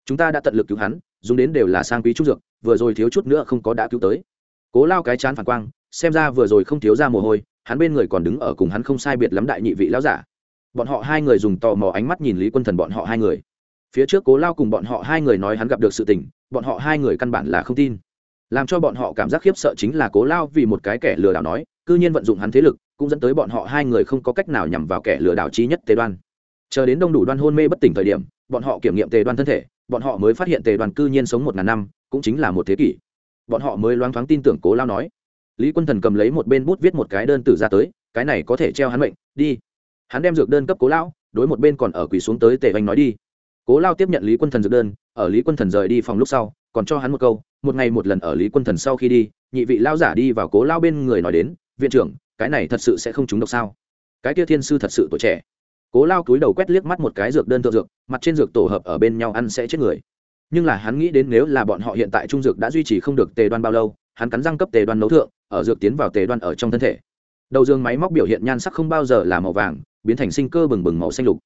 Chúng ta đã tận lực cứu hắn, dùng đến đều là sang quý trung dược, vừa rồi thiếu chút nữa không có đã cứu tới. Cố lao cái chán phản quang, xem ra vừa rồi không thiếu ra mồ hôi, hắn bên người còn đứng ở cùng hắn không sai biệt lắm đại nhị vị lão giả. Bọn họ hai người dùng tò mò ánh mắt nhìn lý quân thần bọn họ hai người. Phía trước cố lao cùng bọn họ hai người nói hắn gặp được sự tình, bọn họ hai người căn bản là không tin làm cho bọn họ cảm giác khiếp sợ chính là cố lao vì một cái kẻ lừa đảo nói, cư nhiên vận dụng hắn thế lực, cũng dẫn tới bọn họ hai người không có cách nào nhằm vào kẻ lừa đảo trí nhất tề đoan. Chờ đến đông đủ đoan hôn mê bất tỉnh thời điểm, bọn họ kiểm nghiệm tề đoan thân thể, bọn họ mới phát hiện tề đoan cư nhiên sống một ngàn năm, cũng chính là một thế kỷ. Bọn họ mới loáng thoáng tin tưởng cố lao nói. Lý quân thần cầm lấy một bên bút viết một cái đơn tử ra tới, cái này có thể treo hắn mệnh, đi. Hắn đem dược đơn cấp cố lão đối một bên còn ở quỳ xuống tới tề vanh nói đi. Cố lao tiếp nhận lý quân thần dược đơn, ở lý quân thần rời đi phòng lúc sau còn cho hắn một câu, một ngày một lần ở lý quân thần sau khi đi, nhị vị lao giả đi vào cố lao bên người nói đến, viện trưởng, cái này thật sự sẽ không trúng độc sao? Cái kia thiên sư thật sự tuổi trẻ. Cố lao cúi đầu quét liếc mắt một cái dược đơn thượng dược, mặt trên dược tổ hợp ở bên nhau ăn sẽ chết người. Nhưng là hắn nghĩ đến nếu là bọn họ hiện tại trung dược đã duy trì không được tề đoan bao lâu, hắn cắn răng cấp tề đoan nấu thượng, ở dược tiến vào tề đoan ở trong thân thể. Đầu dương máy móc biểu hiện nhan sắc không bao giờ là màu vàng, biến thành sinh cơ bừng bừng màu xanh lục.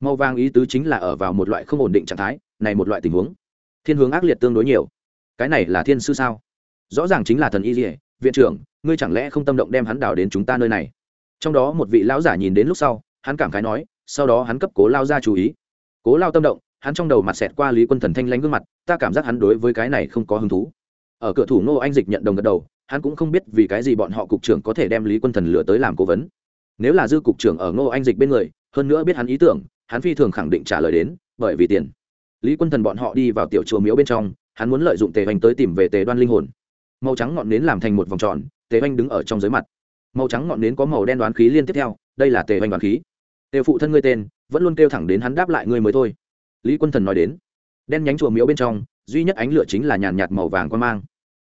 Màu vàng ý tứ chính là ở vào một loại không ổn định trạng thái, này một loại tình huống thiên hướng ác liệt tương đối nhiều. Cái này là thiên sư sao? Rõ ràng chính là thần y dỉa viện trưởng, ngươi chẳng lẽ không tâm động đem hắn đào đến chúng ta nơi này? Trong đó một vị lão giả nhìn đến lúc sau, hắn cảm khái nói, sau đó hắn cấp cố lao ra chú ý. Cố lao tâm động, hắn trong đầu mặt xẹt qua lý quân thần thanh lãnh gương mặt, ta cảm giác hắn đối với cái này không có hứng thú. Ở cửa thủ ngô anh dịch nhận đồng gật đầu, hắn cũng không biết vì cái gì bọn họ cục trưởng có thể đem lý quân thần lừa tới làm cố vấn. Nếu là dư cục trưởng ở ngô anh dịch bên người, hơn nữa biết hắn ý tưởng, hắn phi thường khẳng định trả lời đến, bởi vì tiền lý quân thần bọn họ đi vào tiểu chùa miếu bên trong, hắn muốn lợi dụng tề hoành tới tìm về tề đoan linh hồn. Màu trắng ngọn nến làm thành một vòng tròn, tề hoành đứng ở trong giới mặt. Màu trắng ngọn nến có màu đen đoán khí liên tiếp theo, đây là tề hoành đoán khí. Tề phụ thân ngươi tên, vẫn luôn kêu thẳng đến hắn đáp lại ngươi mới thôi. Lý quân thần nói đến, đen nhánh chùa miếu bên trong, duy nhất ánh lửa chính là nhàn nhạt màu vàng quan mang.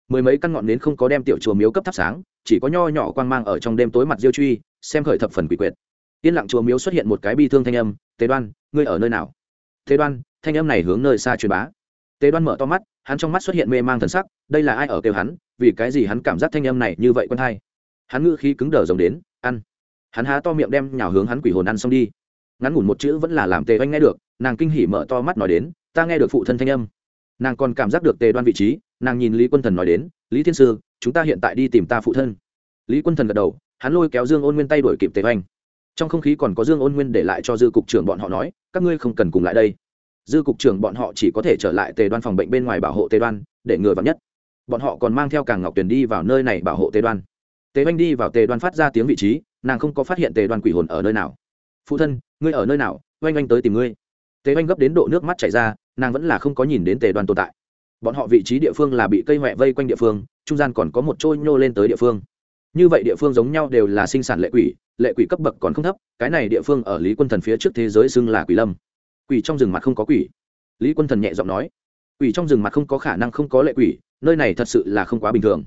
Mười mấy căn ngọn nến không có đem tiểu chùa miếu cấp thắp sáng, chỉ có nho nhỏ quang mang ở trong đêm tối mặt diêu truy, xem khởi thập phần quỷ quyệt. Yên lặng chùa miếu xuất hiện một cái bi thương thanh âm, tề đoan, ngươi ở nơi nào? Tề đoan, thanh âm này hướng nơi xa truyền bá. Tề đoan mở to mắt, hắn trong mắt xuất hiện mê mang thần sắc, đây là ai ở kêu hắn, vì cái gì hắn cảm giác thanh âm này như vậy quân hai hắn ngữ khí cứng đờ rồng đến, ăn. Hắn há to miệng đem nhào hướng hắn quỷ hồn ăn xong đi. Ngắn ngủn một chữ vẫn là làm tề oanh nghe được, nàng kinh hỉ mở to mắt nói đến, ta nghe được phụ thân thanh âm. Nàng còn cảm giác được tề đoan vị trí, nàng nhìn lý quân thần nói đến, lý thiên sư, chúng ta hiện tại đi tìm ta phụ thân. Lý quân thần gật đầu, hắn lôi kéo dương ôn nguyên tay đuổi kịp tề oanh trong không khí còn có dương ôn nguyên để lại cho dư cục trưởng bọn họ nói, các ngươi không cần cùng lại đây. Dư cục trưởng bọn họ chỉ có thể trở lại tề đoan phòng bệnh bên ngoài bảo hộ tề đoan, để ngừa vắng nhất. Bọn họ còn mang theo càng ngọc tuyền đi vào nơi này bảo hộ tề đoan. Tề oanh đi vào tề đoan phát ra tiếng vị trí, nàng không có phát hiện tề đoan quỷ hồn ở nơi nào. Phụ thân, ngươi ở nơi nào? Oanh oanh tới tìm ngươi. Tề oanh gấp đến độ nước mắt chảy ra, nàng vẫn là không có nhìn đến tề đoan tồn tại. Bọn họ vị trí địa phương là bị cây huệ vây quanh địa phương, trung gian còn có một trôi nhô lên tới địa phương. Như vậy địa phương giống nhau đều là sinh sản lệ quỷ lệ quỷ cấp bậc còn không thấp, cái này địa phương ở lý quân thần phía trước thế giới xưng là quỷ lâm. Quỷ trong rừng mặt không có quỷ. Lý quân thần nhẹ giọng nói, quỷ trong rừng mặt không có khả năng không có lệ quỷ, nơi này thật sự là không quá bình thường.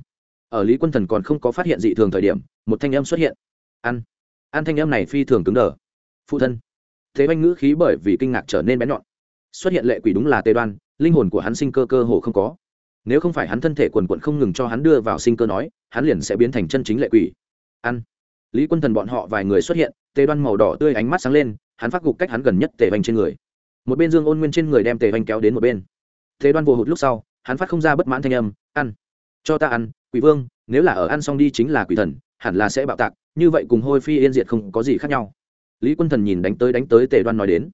Ở lý quân thần còn không có phát hiện dị thường thời điểm, một thanh âm xuất hiện. Ăn ăn thanh âm này phi thường cứng đờ. Phụ thân. Thế oanh ngữ khí bởi vì kinh ngạc trở nên bén nhọn. Xuất hiện lệ quỷ đúng là tê đoan, linh hồn của hắn sinh cơ cơ hồ không có. Nếu không phải hắn thân thể quần quận không ngừng cho hắn đưa vào sinh cơ nói, hắn liền sẽ biến thành chân chính lệ quỷ. Ăn lý quân thần bọn họ vài người xuất hiện, tề đoan màu đỏ tươi ánh mắt sáng lên, hắn phát gục cách hắn gần nhất tề vanh trên người. Một bên dương ôn nguyên trên người đem tề vanh kéo đến một bên. Tề đoan vô hụt lúc sau, hắn phát không ra bất mãn thanh âm, ăn, cho ta ăn, quỷ vương, nếu là ở ăn xong đi chính là quỷ thần, hẳn là sẽ bạo tạc, như vậy cùng hôi phi yên diệt không có gì khác nhau. Lý quân thần nhìn đánh tới đánh tới tề đoan nói đến,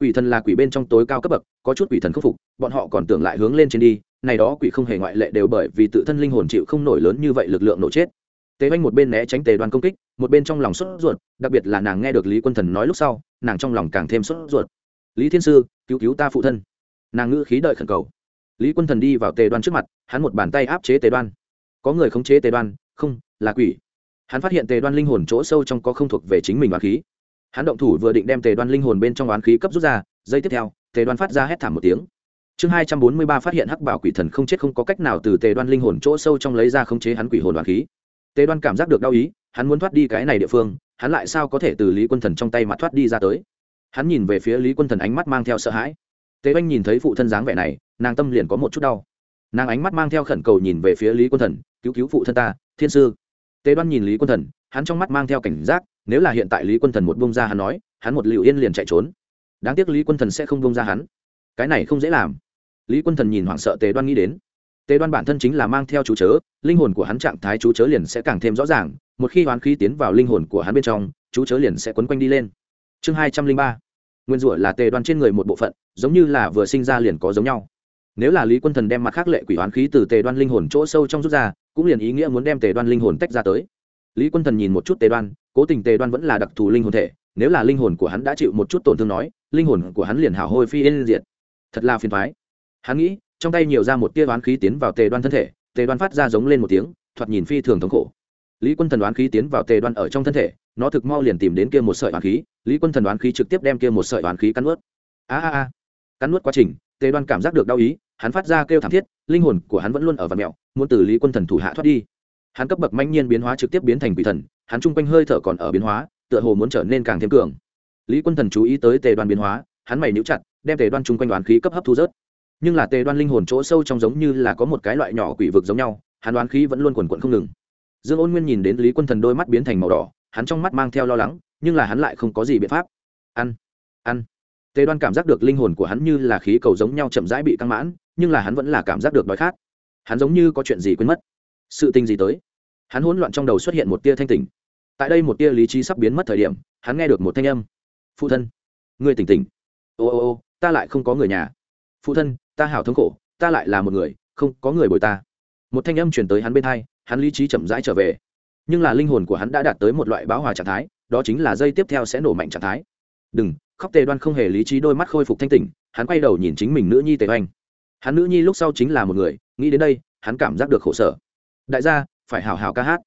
quỷ thần là quỷ bên trong tối cao cấp bậc, có chút quỷ thần khắc phục, bọn họ còn tưởng lại hướng lên trên đi, này đó quỷ không hề ngoại lệ đều bởi vì tự thân linh hồn chịu không nổi lớn như vậy lực lượng nổ chết tề oanh một bên né tránh tề đoan công kích, một bên trong lòng sốt ruột, đặc biệt là nàng nghe được lý quân thần nói lúc sau, nàng trong lòng càng thêm sốt ruột. Lý thiên sư, cứu cứu ta phụ thân. Nàng ngữ khí đợi khẩn cầu. Lý quân thần đi vào tề đoan trước mặt, hắn một bàn tay áp chế tề đoan. Có người khống chế tề đoan, không, là quỷ. Hắn phát hiện tề đoan linh hồn chỗ sâu trong có không thuộc về chính mình oán khí. Hắn động thủ vừa định đem tề đoan linh hồn bên trong oán khí cấp rút ra, giây tiếp theo, tề đoan phát ra hét thảm một tiếng. Chương hai trăm bốn mươi ba phát hiện hắc bảo quỷ thần không chết không có cách nào từ tề đoan linh hồn chỗ sâu trong lấy ra khống chế hắn quỷ hồn oán khí tề đoan cảm giác được đau ý, hắn muốn thoát đi cái này địa phương, hắn lại sao có thể từ lý quân thần trong tay mà thoát đi ra tới? Hắn nhìn về phía lý quân thần ánh mắt mang theo sợ hãi. Tề oanh nhìn thấy phụ thân dáng vẻ này, nàng tâm liền có một chút đau. Nàng ánh mắt mang theo khẩn cầu nhìn về phía lý quân thần, cứu cứu phụ thân ta, thiên sư. Tề đoan nhìn lý quân thần, hắn trong mắt mang theo cảnh giác, nếu là hiện tại lý quân thần một bông ra hắn nói, hắn một liệu yên liền chạy trốn. Đáng tiếc lý quân thần sẽ không bông ra hắn. Cái này không dễ làm. Lý quân thần nhìn hoảng sợ tề đoan nghĩ đến tề đoan bản thân chính là mang theo chú chớ, linh hồn của hắn trạng thái chú chớ liền sẽ càng thêm rõ ràng, một khi hoán khí tiến vào linh hồn của hắn bên trong, chú chớ liền sẽ quấn quanh đi lên. Chương hai trăm linh ba, nguyên rủa là tề đoan trên người một bộ phận, giống như là vừa sinh ra liền có giống nhau. Nếu là lý quân thần đem mặt khác lệ quỷ hoán khí từ tề đoan linh hồn chỗ sâu trong rút ra, cũng liền ý nghĩa muốn đem tề đoan linh hồn tách ra tới. Lý quân thần nhìn một chút tề đoan, cố tình tề đoan vẫn là đặc thù linh hồn thể, nếu là linh hồn của hắn đã chịu một chút tổn thương nói, linh hồn của hắn liền hào hôi phi yên diệt. Thật là phiền thoái hắn nghĩ trong tay nhiều ra một tia đoán khí tiến vào tề đoan thân thể, tề đoan phát ra giống lên một tiếng, thoạt nhìn phi thường thống khổ. Lý quân thần đoán khí tiến vào tề đoan ở trong thân thể, nó thực mau liền tìm đến kia một sợi đoán khí, lý quân thần đoán khí trực tiếp đem kia một sợi đoán khí cắn nuốt. A a a. Cắn nuốt quá trình, tề đoan cảm giác được đau ý, hắn phát ra kêu thảm thiết, linh hồn của hắn vẫn luôn ở vạt mẹo muốn từ lý quân thần thủ hạ thoát đi. Hắn cấp bậc manh nhiên biến hóa trực tiếp biến thành quỷ thần, hắn chung quanh hơi thở còn ở biến hóa, tựa hồ muốn trở nên càng thêm cường. Lý quân thần chú ý tới tề đoan biến hóa, hắn mày níu chặt, đem tề đoan chung quanh đoán khí cấp hấp thu rớt nhưng là tề đoan linh hồn chỗ sâu trong giống như là có một cái loại nhỏ quỷ vực giống nhau, hắn đoán khí vẫn luôn quần quận không ngừng. Dương ôn nguyên nhìn đến lý quân thần đôi mắt biến thành màu đỏ, hắn trong mắt mang theo lo lắng, nhưng là hắn lại không có gì biện pháp. Ăn ăn. Tề đoan cảm giác được linh hồn của hắn như là khí cầu giống nhau chậm rãi bị căng mãn, nhưng là hắn vẫn là cảm giác được đói khát. Hắn giống như có chuyện gì quên mất. Sự tình gì tới? Hắn hỗn loạn trong đầu xuất hiện một tia thanh tỉnh. Tại đây một tia lý trí sắp biến mất thời điểm, hắn nghe được một thanh âm. Phụ thân. Người tỉnh tỉnh. Ô ô ô, ta lại không có người nhà. Phụ thân ta hảo thống khổ, ta lại là một người, không có người bồi ta. Một thanh âm chuyển tới hắn bên hai, hắn lý trí chậm rãi trở về. Nhưng là linh hồn của hắn đã đạt tới một loại báo hòa trạng thái, đó chính là dây tiếp theo sẽ nổ mạnh trạng thái. Đừng, khóc tề đoan không hề lý trí đôi mắt khôi phục thanh tỉnh, hắn quay đầu nhìn chính mình nữ nhi tề oanh. Hắn nữ nhi lúc sau chính là một người, nghĩ đến đây, hắn cảm giác được khổ sở. Đại gia, phải hào hào ca hát.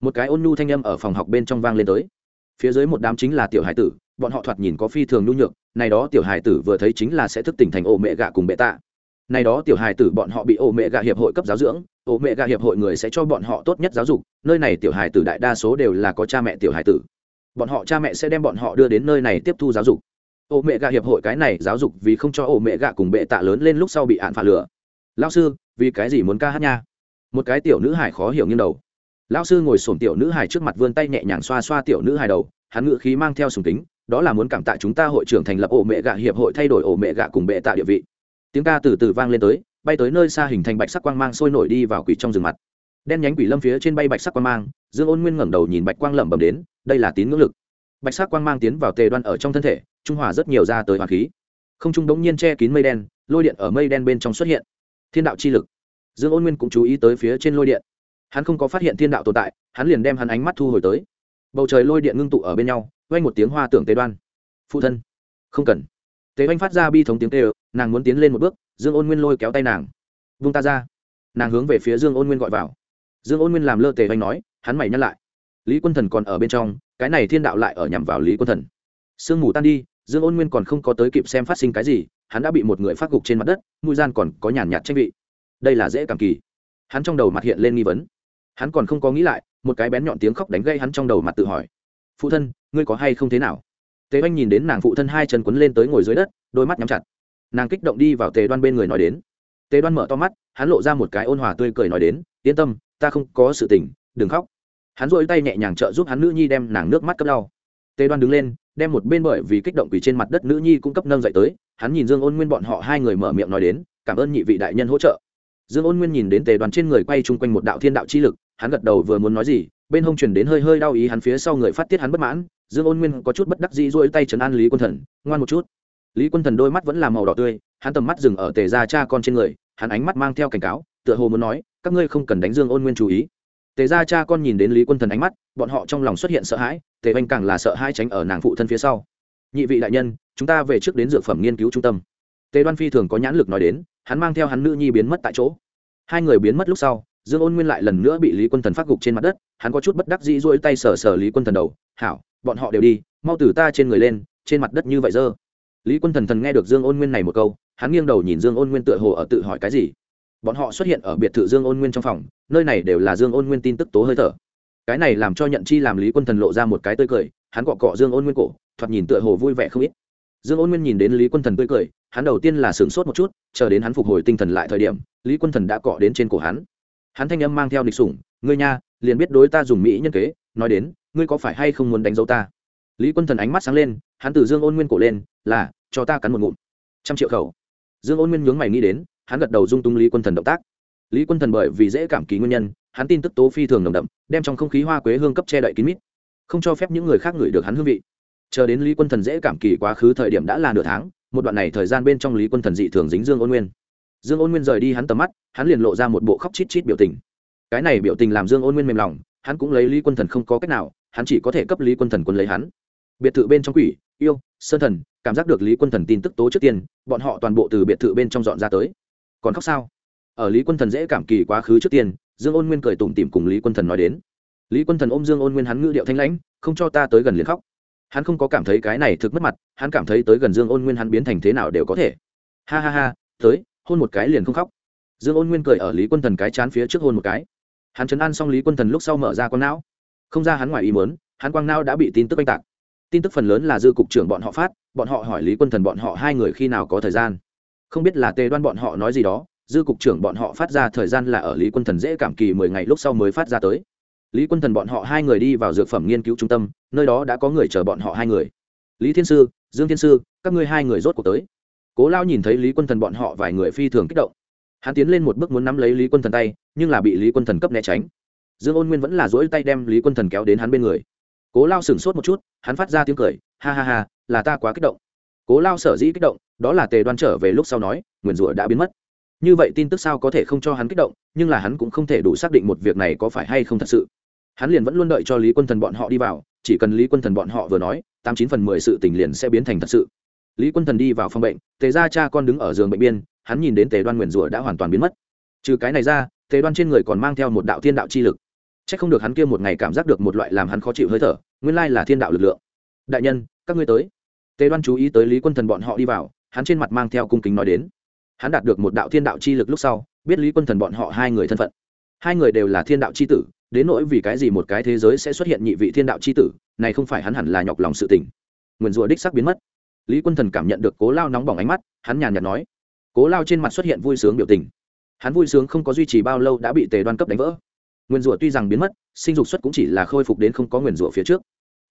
Một cái ôn nhu thanh âm ở phòng học bên trong vang lên tới. Phía dưới một đám chính là tiểu hải tử, bọn họ thoạt nhìn có phi thường nhu nhược, này đó tiểu hải tử vừa thấy chính là sẽ thức tỉnh thành ổ mẹ gạ cùng bệ tạ này đó tiểu hải tử bọn họ bị ổ mẹ gạ hiệp hội cấp giáo dưỡng ổ mẹ gạ hiệp hội người sẽ cho bọn họ tốt nhất giáo dục, nơi này tiểu hải tử đại đa số đều là có cha mẹ tiểu hải tử. Bọn họ cha mẹ sẽ đem bọn họ đưa đến nơi này tiếp thu giáo dục. Ổ mẹ gạ hiệp hội cái này giáo dục vì không cho ổ mẹ gạ cùng bệ tạ lớn lên lúc sau bị ạn phạt lửa lao sư, vì cái gì muốn ca hát nha? Một cái tiểu nữ hải khó hiểu nghiêng đầu. Lao sư ngồi sổm tiểu nữ hải trước mặt vươn tay nhẹ nhàng xoa xoa tiểu nữ hải đầu, hắn ngự khí mang theo sùng tính đó là muốn cảm tạ chúng ta hội trưởng thành lập ổ mẹ gạ hiệp hội thay đổi ổ mẹ gạ cùng bệ tạ địa vị tiếng ca từ từ vang lên tới, bay tới nơi xa hình thành bạch sắc quang mang sôi nổi đi vào quỷ trong rừng mặt. Đen nhánh quỷ lâm phía trên bay bạch sắc quang mang, dương ôn nguyên ngẩng đầu nhìn bạch quang lẩm bẩm đến, đây là tín ngưỡng lực. Bạch sắc quang mang tiến vào tề đoan ở trong thân thể, trung hòa rất nhiều ra tới hoàng khí. Không trung đống nhiên che kín mây đen, lôi điện ở mây đen bên trong xuất hiện. Thiên đạo chi lực. Dương ôn nguyên cũng chú ý tới phía trên lôi điện. Hắn không có phát hiện thiên đạo tồn tại, hắn liền đem hắn ánh mắt thu hồi tới. Bầu trời lôi điện ngưng tụ ở bên nhau, vang một tiếng hoa tưởng tề đoan. Phụ thân. Không cần. Tề oanh phát ra bi thống tiếng tê nàng muốn tiến lên một bước, dương ôn nguyên lôi kéo tay nàng. Vung ta ra. Nàng hướng về phía dương ôn nguyên gọi vào. Dương ôn nguyên làm lơ tề oanh nói, hắn mày nhắc lại. Lý quân thần còn ở bên trong, cái này thiên đạo lại ở nhằm vào lý quân thần. Sương mù tan đi, dương ôn nguyên còn không có tới kịp xem phát sinh cái gì, hắn đã bị một người phát gục trên mặt đất, mũi gian còn có nhàn nhạt tranh vị. Đây là dễ cảm kỳ. Hắn trong đầu mặt hiện lên nghi vấn. Hắn còn không có nghĩ lại, một cái bén nhọn tiếng khóc đánh gây hắn trong đầu mặt tự hỏi. Phụ thân, ngươi có hay không thế nào? Tề oanh nhìn đến nàng phụ thân hai chân quấn lên tới ngồi dưới đất, đôi mắt nhắm chặt nàng kích động đi vào tề đoan bên người nói đến. Tề đoan mở to mắt, hắn lộ ra một cái ôn hòa tươi cười nói đến, yên tâm, ta không có sự tình, đừng khóc. Hắn dội tay nhẹ nhàng trợ giúp hắn nữ nhi đem nàng nước mắt cấp đau tề đoan đứng lên, đem một bên bởi vì kích động quỳ trên mặt đất nữ nhi cung cấp nâng dậy tới, hắn nhìn dương ôn nguyên bọn họ hai người mở miệng nói đến, cảm ơn nhị vị đại nhân hỗ trợ. Dương ôn nguyên nhìn đến tề đoàn trên người quay chung quanh một đạo thiên đạo chi lực, hắn gật đầu vừa muốn nói gì, bên hông truyền đến hơi hơi đau ý hắn phía sau người phát tiết hắn bất mãn. Dương ôn nguyên có chút bất đắc dĩ dỗi tay trấn an lý quân thần, ngoan một chút lý quân thần đôi mắt vẫn là màu đỏ tươi, hắn tầm mắt dừng ở tề gia cha con trên người, hắn ánh mắt mang theo cảnh cáo, tựa hồ muốn nói, các ngươi không cần đánh dương ôn nguyên chú ý. Tề gia cha con nhìn đến lý quân thần ánh mắt, bọn họ trong lòng xuất hiện sợ hãi, tề oanh càng là sợ hai tránh ở nàng phụ thân phía sau. Nhị vị đại nhân, chúng ta về trước đến dược phẩm nghiên cứu trung tâm. Tề đoan phi thường có nhãn lực nói đến, hắn mang theo hắn nữ nhi biến mất tại chỗ. Hai người biến mất lúc sau, dương ôn nguyên lại lần nữa bị lý quân thần phát gục trên mặt đất, hắn có chút bất đắc dĩ rỗi tay sờ sờ lý quân thần đầu, hảo, bọn họ đều đi, mau từ ta trên người lên, trên mặt đất như vậy dơ lý quân thần thần nghe được dương ôn nguyên này một câu, hắn nghiêng đầu nhìn dương ôn nguyên tựa hồ ở tự hỏi cái gì. Bọn họ xuất hiện ở biệt thự dương ôn nguyên trong phòng, nơi này đều là dương ôn nguyên tin tức tố hơi thở. Cái này làm cho nhận chi làm lý quân thần lộ ra một cái tươi cười, hắn cọ cọ dương ôn nguyên cổ, thoạt nhìn tựa hồ vui vẻ không ít. Dương ôn nguyên nhìn đến lý quân thần tươi cười, hắn đầu tiên là sửng sốt một chút, chờ đến hắn phục hồi tinh thần lại thời điểm, lý quân thần đã cọ đến trên cổ hắn. Hắn thanh âm mang theo lịch sủng, ngươi nha, liền biết đối ta dùng mỹ nhân kế, nói đến, ngươi có phải hay không muốn đánh dấu ta? Lý quân thần ánh mắt sáng lên, hắn từ dương ôn nguyên cổ lên, là cho ta cắn một ngụm. Trăm triệu khẩu. Dương ôn nguyên nhướng mày nghĩ đến, hắn gật đầu dung tung lý quân thần động tác. Lý quân thần bởi vì dễ cảm ký nguyên nhân, hắn tin tức tố phi thường nồng đậm, đem trong không khí hoa quế hương cấp che đậy kín mít. Không cho phép những người khác ngửi được hắn hương vị. Chờ đến lý quân thần dễ cảm kỳ quá khứ thời điểm đã là nửa tháng, một đoạn này thời gian bên trong lý quân thần dị thường dính dương ôn nguyên. Dương ôn nguyên rời đi hắn tầm mắt, hắn liền lộ ra một bộ khóc chít chít biểu tình. Cái này biểu tình làm dương ôn nguyên mềm lòng, hắn cũng lấy lý quân thần không có cách nào, hắn chỉ có thể cấp lý quân thần quân lấy hắn. Biệt thự bên trong quỷ yêu, sơn thần, cảm giác được lý quân thần tin tức tố trước tiên, bọn họ toàn bộ từ biệt thự bên trong dọn ra tới. Còn khóc sao? Ở lý quân thần dễ cảm kỳ quá khứ trước tiên, dương ôn nguyên cười tủm tỉm cùng lý quân thần nói đến. Lý quân thần ôm dương ôn nguyên hắn ngữ điệu thanh lãnh, không cho ta tới gần liền khóc. Hắn không có cảm thấy cái này thực mất mặt, hắn cảm thấy tới gần dương ôn nguyên hắn biến thành thế nào đều có thể. Ha ha ha, tới, hôn một cái liền không khóc. Dương ôn nguyên cười ở lý quân thần cái chán phía trước hôn một cái. Hắn chấn an xong lý quân thần lúc sau mở ra con não. Không ra hắn ngoài ý mớn hắn quang não đã bị tin tức oanh tạc tin tức phần lớn là dư cục trưởng bọn họ phát, bọn họ hỏi lý quân thần bọn họ hai người khi nào có thời gian. Không biết là tề đoan bọn họ nói gì đó, dư cục trưởng bọn họ phát ra thời gian là ở lý quân thần dễ cảm kỳ mười ngày lúc sau mới phát ra tới. Lý quân thần bọn họ hai người đi vào dược phẩm nghiên cứu trung tâm, nơi đó đã có người chờ bọn họ hai người. Lý thiên sư, dương thiên sư, các ngươi hai người rốt cuộc tới. Cố lao nhìn thấy lý quân thần bọn họ vài người phi thường kích động. Hắn tiến lên một bước muốn nắm lấy lý quân thần tay, nhưng là bị lý quân thần cấp né tránh. Dương ôn nguyên vẫn là dỗi tay đem lý quân thần kéo đến hắn bên người cố lao sửng sốt một chút, hắn phát ra tiếng cười, ha ha ha, là ta quá kích động. Cố lao sở dĩ kích động, đó là tề đoan trở về lúc sau nói, nguyền rủa đã biến mất. Như vậy tin tức sao có thể không cho hắn kích động, nhưng là hắn cũng không thể đủ xác định một việc này có phải hay không thật sự. Hắn liền vẫn luôn đợi cho lý quân thần bọn họ đi vào, chỉ cần lý quân thần bọn họ vừa nói, tám chín phần mười sự tình liền sẽ biến thành thật sự. Lý quân thần đi vào phòng bệnh, tề ra cha con đứng ở giường bệnh biên, hắn nhìn đến tề đoan nguyền rủa đã hoàn toàn biến mất. Trừ cái này ra, tề đoan trên người còn mang theo một đạo thiên đạo chi lực. Chắc không được hắn kia một ngày cảm giác được một loại làm hắn khó chịu hơi thở, nguyên lai là thiên đạo lực lượng. Đại nhân, các ngươi tới. Tề đoan chú ý tới lý quân thần bọn họ đi vào, hắn trên mặt mang theo cung kính nói đến. Hắn đạt được một đạo thiên đạo chi lực lúc sau, biết lý quân thần bọn họ hai người thân phận. Hai người đều là thiên đạo chi tử, đến nỗi vì cái gì một cái thế giới sẽ xuất hiện nhị vị thiên đạo chi tử, này không phải hắn hẳn là nhọc lòng sự tình. Nguyên rủa đích sắc biến mất. Lý quân thần cảm nhận được cố lao nóng bỏng ánh mắt, hắn nhàn nhạt nói, cố lao trên mặt xuất hiện vui sướng biểu tình. Hắn vui sướng không có duy trì bao lâu đã bị tề đoan cấp đánh vỡ nguyên rủa tuy rằng biến mất, sinh dục xuất cũng chỉ là khôi phục đến không có nguyên rủa phía trước.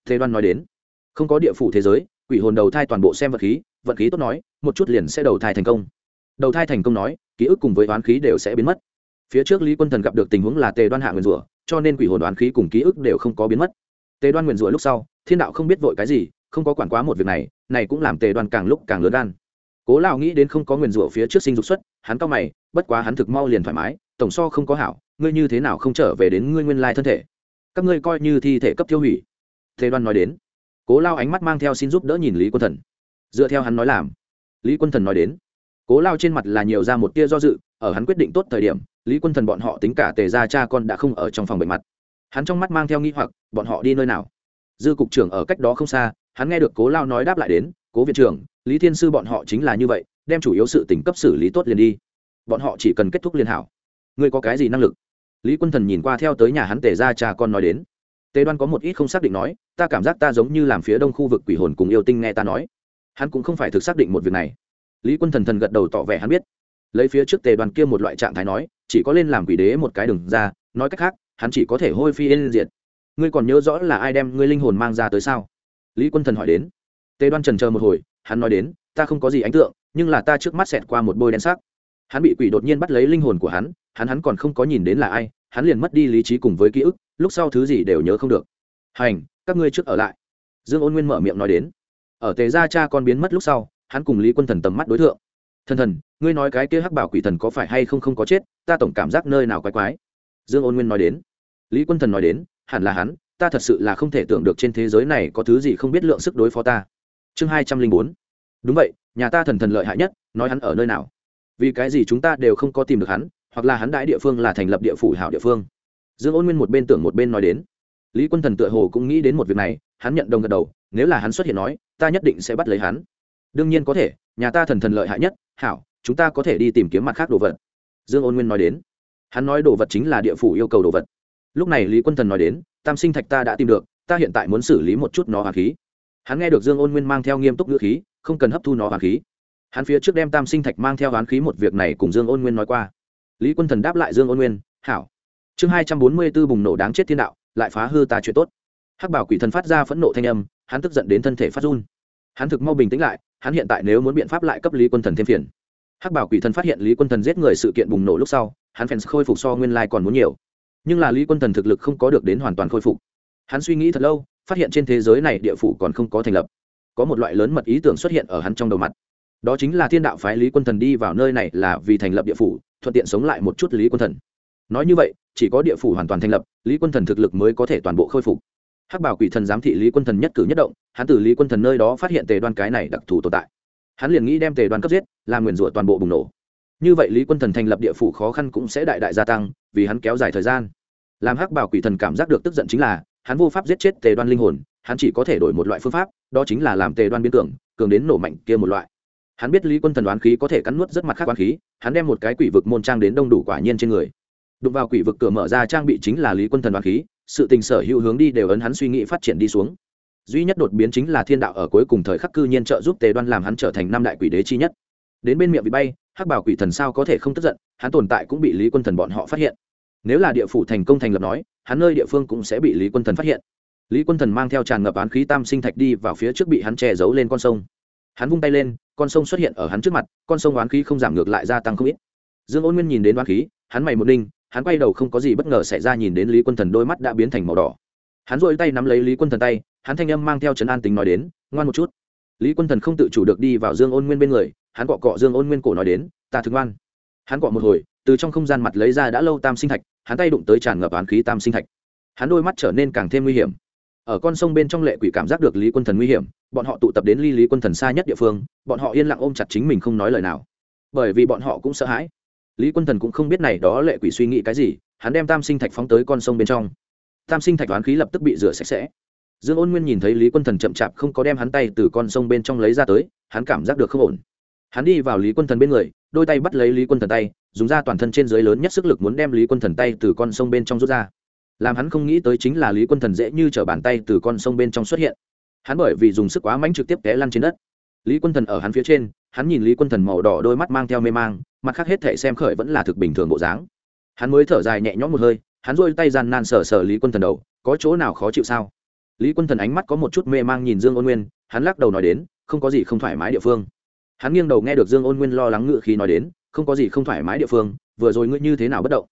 Thế đoan nói đến, không có địa phủ thế giới, quỷ hồn đầu thai toàn bộ xem vật khí vật khí tốt nói, một chút liền sẽ đầu thai thành công. Đầu thai thành công nói, ký ức cùng với oán khí đều sẽ biến mất. Phía trước lý quân thần gặp được tình huống là tề đoan hạ nguyên rủa, cho nên quỷ hồn oán khí cùng ký ức đều không có biến mất. Tề đoan nguyên rủa lúc sau, thiên đạo không biết vội cái gì, không có quản quá một việc này này cũng làm tề đoan càng lúc càng lớn gan. Cố lão nghĩ đến không có nguyên rủa phía trước sinh dục xuất hắn cao mày, bất quá hắn thực mau liền thoải mái, tổng so không có hảo ngươi như thế nào không trở về đến ngươi nguyên lai thân thể? Các ngươi coi như thi thể cấp tiêu hủy. Thế đoan nói đến. Cố lao ánh mắt mang theo xin giúp đỡ nhìn lý quân thần. Dựa theo hắn nói làm, lý quân thần nói đến. Cố lao trên mặt là nhiều ra một tia do dự, ở hắn quyết định tốt thời điểm, lý quân thần bọn họ tính cả tề ra cha con đã không ở trong phòng bệnh mặt. Hắn trong mắt mang theo nghi hoặc, bọn họ đi nơi nào? Dư cục trưởng ở cách đó không xa, hắn nghe được cố lao nói đáp lại đến, cố viện trưởng, lý thiên sư bọn họ chính là như vậy, đem chủ yếu sự tỉnh cấp xử lý tốt liền đi. Bọn họ chỉ cần kết thúc liên hảo. Ngươi có cái gì năng lực? Lý quân thần nhìn qua theo tới nhà hắn tề ra cha con nói đến. Tề đoan có một ít không xác định nói, ta cảm giác ta giống như làm phía đông khu vực quỷ hồn cùng yêu tinh nghe ta nói. Hắn cũng không phải thực xác định một việc này. Lý quân thần thần gật đầu tỏ vẻ hắn biết. Lấy phía trước tề đoàn kia một loại trạng thái nói, chỉ có lên làm quỷ đế một cái đừng ra, nói cách khác, hắn chỉ có thể hôi phi yên diệt. Ngươi còn nhớ rõ là ai đem ngươi linh hồn mang ra tới sao? Lý quân thần hỏi đến. Tề đoan trần chờ một hồi, hắn nói đến, ta không có gì ấn tượng, nhưng là ta trước mắt xẹt qua một bôi đen sắc hắn bị quỷ đột nhiên bắt lấy linh hồn của hắn hắn hắn còn không có nhìn đến là ai, hắn liền mất đi lý trí cùng với ký ức, lúc sau thứ gì đều nhớ không được. Hành, các ngươi trước ở lại. Dương ôn nguyên mở miệng nói đến. Ở tề gia cha con biến mất lúc sau, hắn cùng lý quân thần tầm mắt đối tượng thần thần, ngươi nói cái kia hắc bảo quỷ thần có phải hay không không có chết, ta tổng cảm giác nơi nào quái quái. Dương ôn nguyên nói đến. Lý quân thần nói đến, hẳn là hắn, ta thật sự là không thể tưởng được trên thế giới này có thứ gì không biết lượng sức đối phó ta. Chương hai trăm linh bốn. Đúng vậy, nhà ta thần thần lợi hại nhất, nói hắn ở nơi nào? Vì cái gì chúng ta đều không có tìm được hắn, hoặc là hắn đãi địa phương là thành lập địa phủ hảo địa phương. Dương ôn nguyên một bên tưởng một bên nói đến. Lý quân thần tựa hồ cũng nghĩ đến một việc này, hắn nhận đồng gật đầu, nếu là hắn xuất hiện nói, ta nhất định sẽ bắt lấy hắn. Đương nhiên có thể, nhà ta thần thần lợi hại nhất, hảo, chúng ta có thể đi tìm kiếm mặt khác đồ vật. Dương ôn nguyên nói đến. Hắn nói đồ vật chính là địa phủ yêu cầu đồ vật. Lúc này lý quân thần nói đến, tam sinh thạch ta đã tìm được, ta hiện tại muốn xử lý một chút nó hoàng khí. Hắn nghe được dương ôn nguyên mang theo nghiêm túc ngữ khí, không cần hấp thu nó hoàng khí hắn phía trước đem tam sinh thạch mang theo oán khí một việc này cùng dương ôn nguyên nói qua. Lý quân thần đáp lại dương ôn nguyên, hảo. Chương hai trăm bốn mươi b ố bùng nổ đáng chết thiên đạo, lại phá hư ta chuyện tốt. Hắc bảo quỷ thần phát ra phẫn nộ thanh âm, hắn tức giận đến thân thể phát run. Hắn thực mau bình tĩnh lại, hắn hiện tại nếu muốn biện pháp lại cấp lý quân thần thêm phiền. Hắc bảo quỷ thần phát hiện lý quân thần giết người sự kiện bùng nổ lúc sau, hắn phèn khôi phục so nguyên lai còn muốn nhiều. Nhưng là lý quân thần thực lực không có được đến hoàn toàn khôi phục. Hắn suy nghĩ thật lâu, phát hiện trên thế giới này địa phủ còn không có thành lập. Có một loại lớn mật ý tưởng xuất hiện ở hắn trong đầu mặt đó chính là thiên đạo phái lý quân thần đi vào nơi này là vì thành lập địa phủ, thuận tiện sống lại một chút lý quân thần. Nói như vậy, chỉ có địa phủ hoàn toàn thành lập, lý quân thần thực lực mới có thể toàn bộ khôi phục. Hắc bảo quỷ thần giám thị lý quân thần nhất cử nhất động, hắn từ lý quân thần nơi đó phát hiện tề đoan cái này đặc thù tồn tại. Hắn liền nghĩ đem tề đoan cấp giết, làm nguyền rủa toàn bộ bùng nổ. Như vậy lý quân thần thành lập địa phủ khó khăn cũng sẽ đại đại gia tăng, vì hắn kéo dài thời gian. Làm hắc bảo quỷ thần cảm giác được tức giận chính là, hắn vô pháp giết chết tề đoan linh hồn, hắn chỉ có thể đổi một loại phương pháp, đó chính là làm tề đoan biến tưởng cường đến nổ mạnh kia một loại hắn biết lý quân thần đoán khí có thể cắn nuốt rất mặt khác quán khí, hắn đem một cái quỷ vực môn trang đến đông đủ quả nhiên trên người. Đụng vào quỷ vực cửa mở ra trang bị chính là lý quân thần đoán khí, sự tình sở hữu hướng đi đều ấn hắn suy nghĩ phát triển đi xuống. Duy nhất đột biến chính là thiên đạo ở cuối cùng thời khắc cư nhiên trợ giúp tề đoan làm hắn trở thành năm đại quỷ đế chi nhất. Đến bên miệng bị bay, hắc bảo quỷ thần sao có thể không tức giận, hắn tồn tại cũng bị lý quân thần bọn họ phát hiện. Nếu là địa phủ thành công thành lập nói, hắn nơi địa phương cũng sẽ bị lý quân thần phát hiện. Lý quân thần mang theo tràn ngập án khí tam sinh thạch đi vào phía trước bị hắn che giấu lên con sông. Hắn vung tay lên con sông xuất hiện ở hắn trước mặt, con sông oán khí không giảm ngược lại gia tăng không ít. Dương ôn nguyên nhìn đến oán khí, hắn mày một ninh hắn quay đầu không có gì bất ngờ xảy ra nhìn đến lý quân thần đôi mắt đã biến thành màu đỏ. Hắn dội tay nắm lấy lý quân thần tay, hắn thanh âm mang theo trấn an tính nói đến, ngoan một chút. Lý quân thần không tự chủ được đi vào dương ôn nguyên bên người, hắn cọ cọ dương ôn nguyên cổ nói đến, ta thực ngoan. Hắn cọ một hồi, từ trong không gian mặt lấy ra đã lâu tam sinh thạch, hắn tay đụng tới tràn ngập oán khí tam sinh thạch. Hắn đôi mắt trở nên càng thêm nguy hiểm ở con sông bên trong lệ quỷ cảm giác được lý quân thần nguy hiểm, bọn họ tụ tập đến ly lý quân thần xa nhất địa phương, bọn họ yên lặng ôm chặt chính mình không nói lời nào. Bởi vì bọn họ cũng sợ hãi. Lý quân thần cũng không biết này đó lệ quỷ suy nghĩ cái gì, hắn đem tam sinh thạch phóng tới con sông bên trong. Tam sinh thạch đoán khí lập tức bị rửa sạch sẽ. Dương ôn nguyên nhìn thấy lý quân thần chậm chạp không có đem hắn tay từ con sông bên trong lấy ra tới, hắn cảm giác được không ổn. Hắn đi vào lý quân thần bên người, đôi tay bắt lấy lý quân thần tay, dùng ra toàn thân trên dưới lớn nhất sức lực muốn đem lý quân thần tay từ con sông bên trong rút ra làm hắn không nghĩ tới chính là lý quân thần dễ như t r ở bàn tay từ con sông bên trong xuất hiện. Hắn bởi vì dùng sức quá mạnh trực tiếp té lăn trên đất. Lý quân thần ở hắn phía trên, hắn nhìn lý quân thần màu đỏ đôi mắt mang theo mê mang, mặt khác hết thể xem khởi vẫn là thực bình thường bộ dáng. Hắn mới thở dài nhẹ nhõm một hơi, hắn rôi tay gian nan sờ sờ lý quân thần đầu, có chỗ nào khó chịu sao? Lý quân thần ánh mắt có một chút mê mang nhìn dương ôn nguyên, hắn lắc đầu nói đến, không có gì không thoải mái địa phương. Hắn nghiêng đầu nghe được dương ôn nguyên lo lắng ngự khi nói đến, không có gì không thoải mái địa phương, vừa rồi ngươi như thế nào bất động?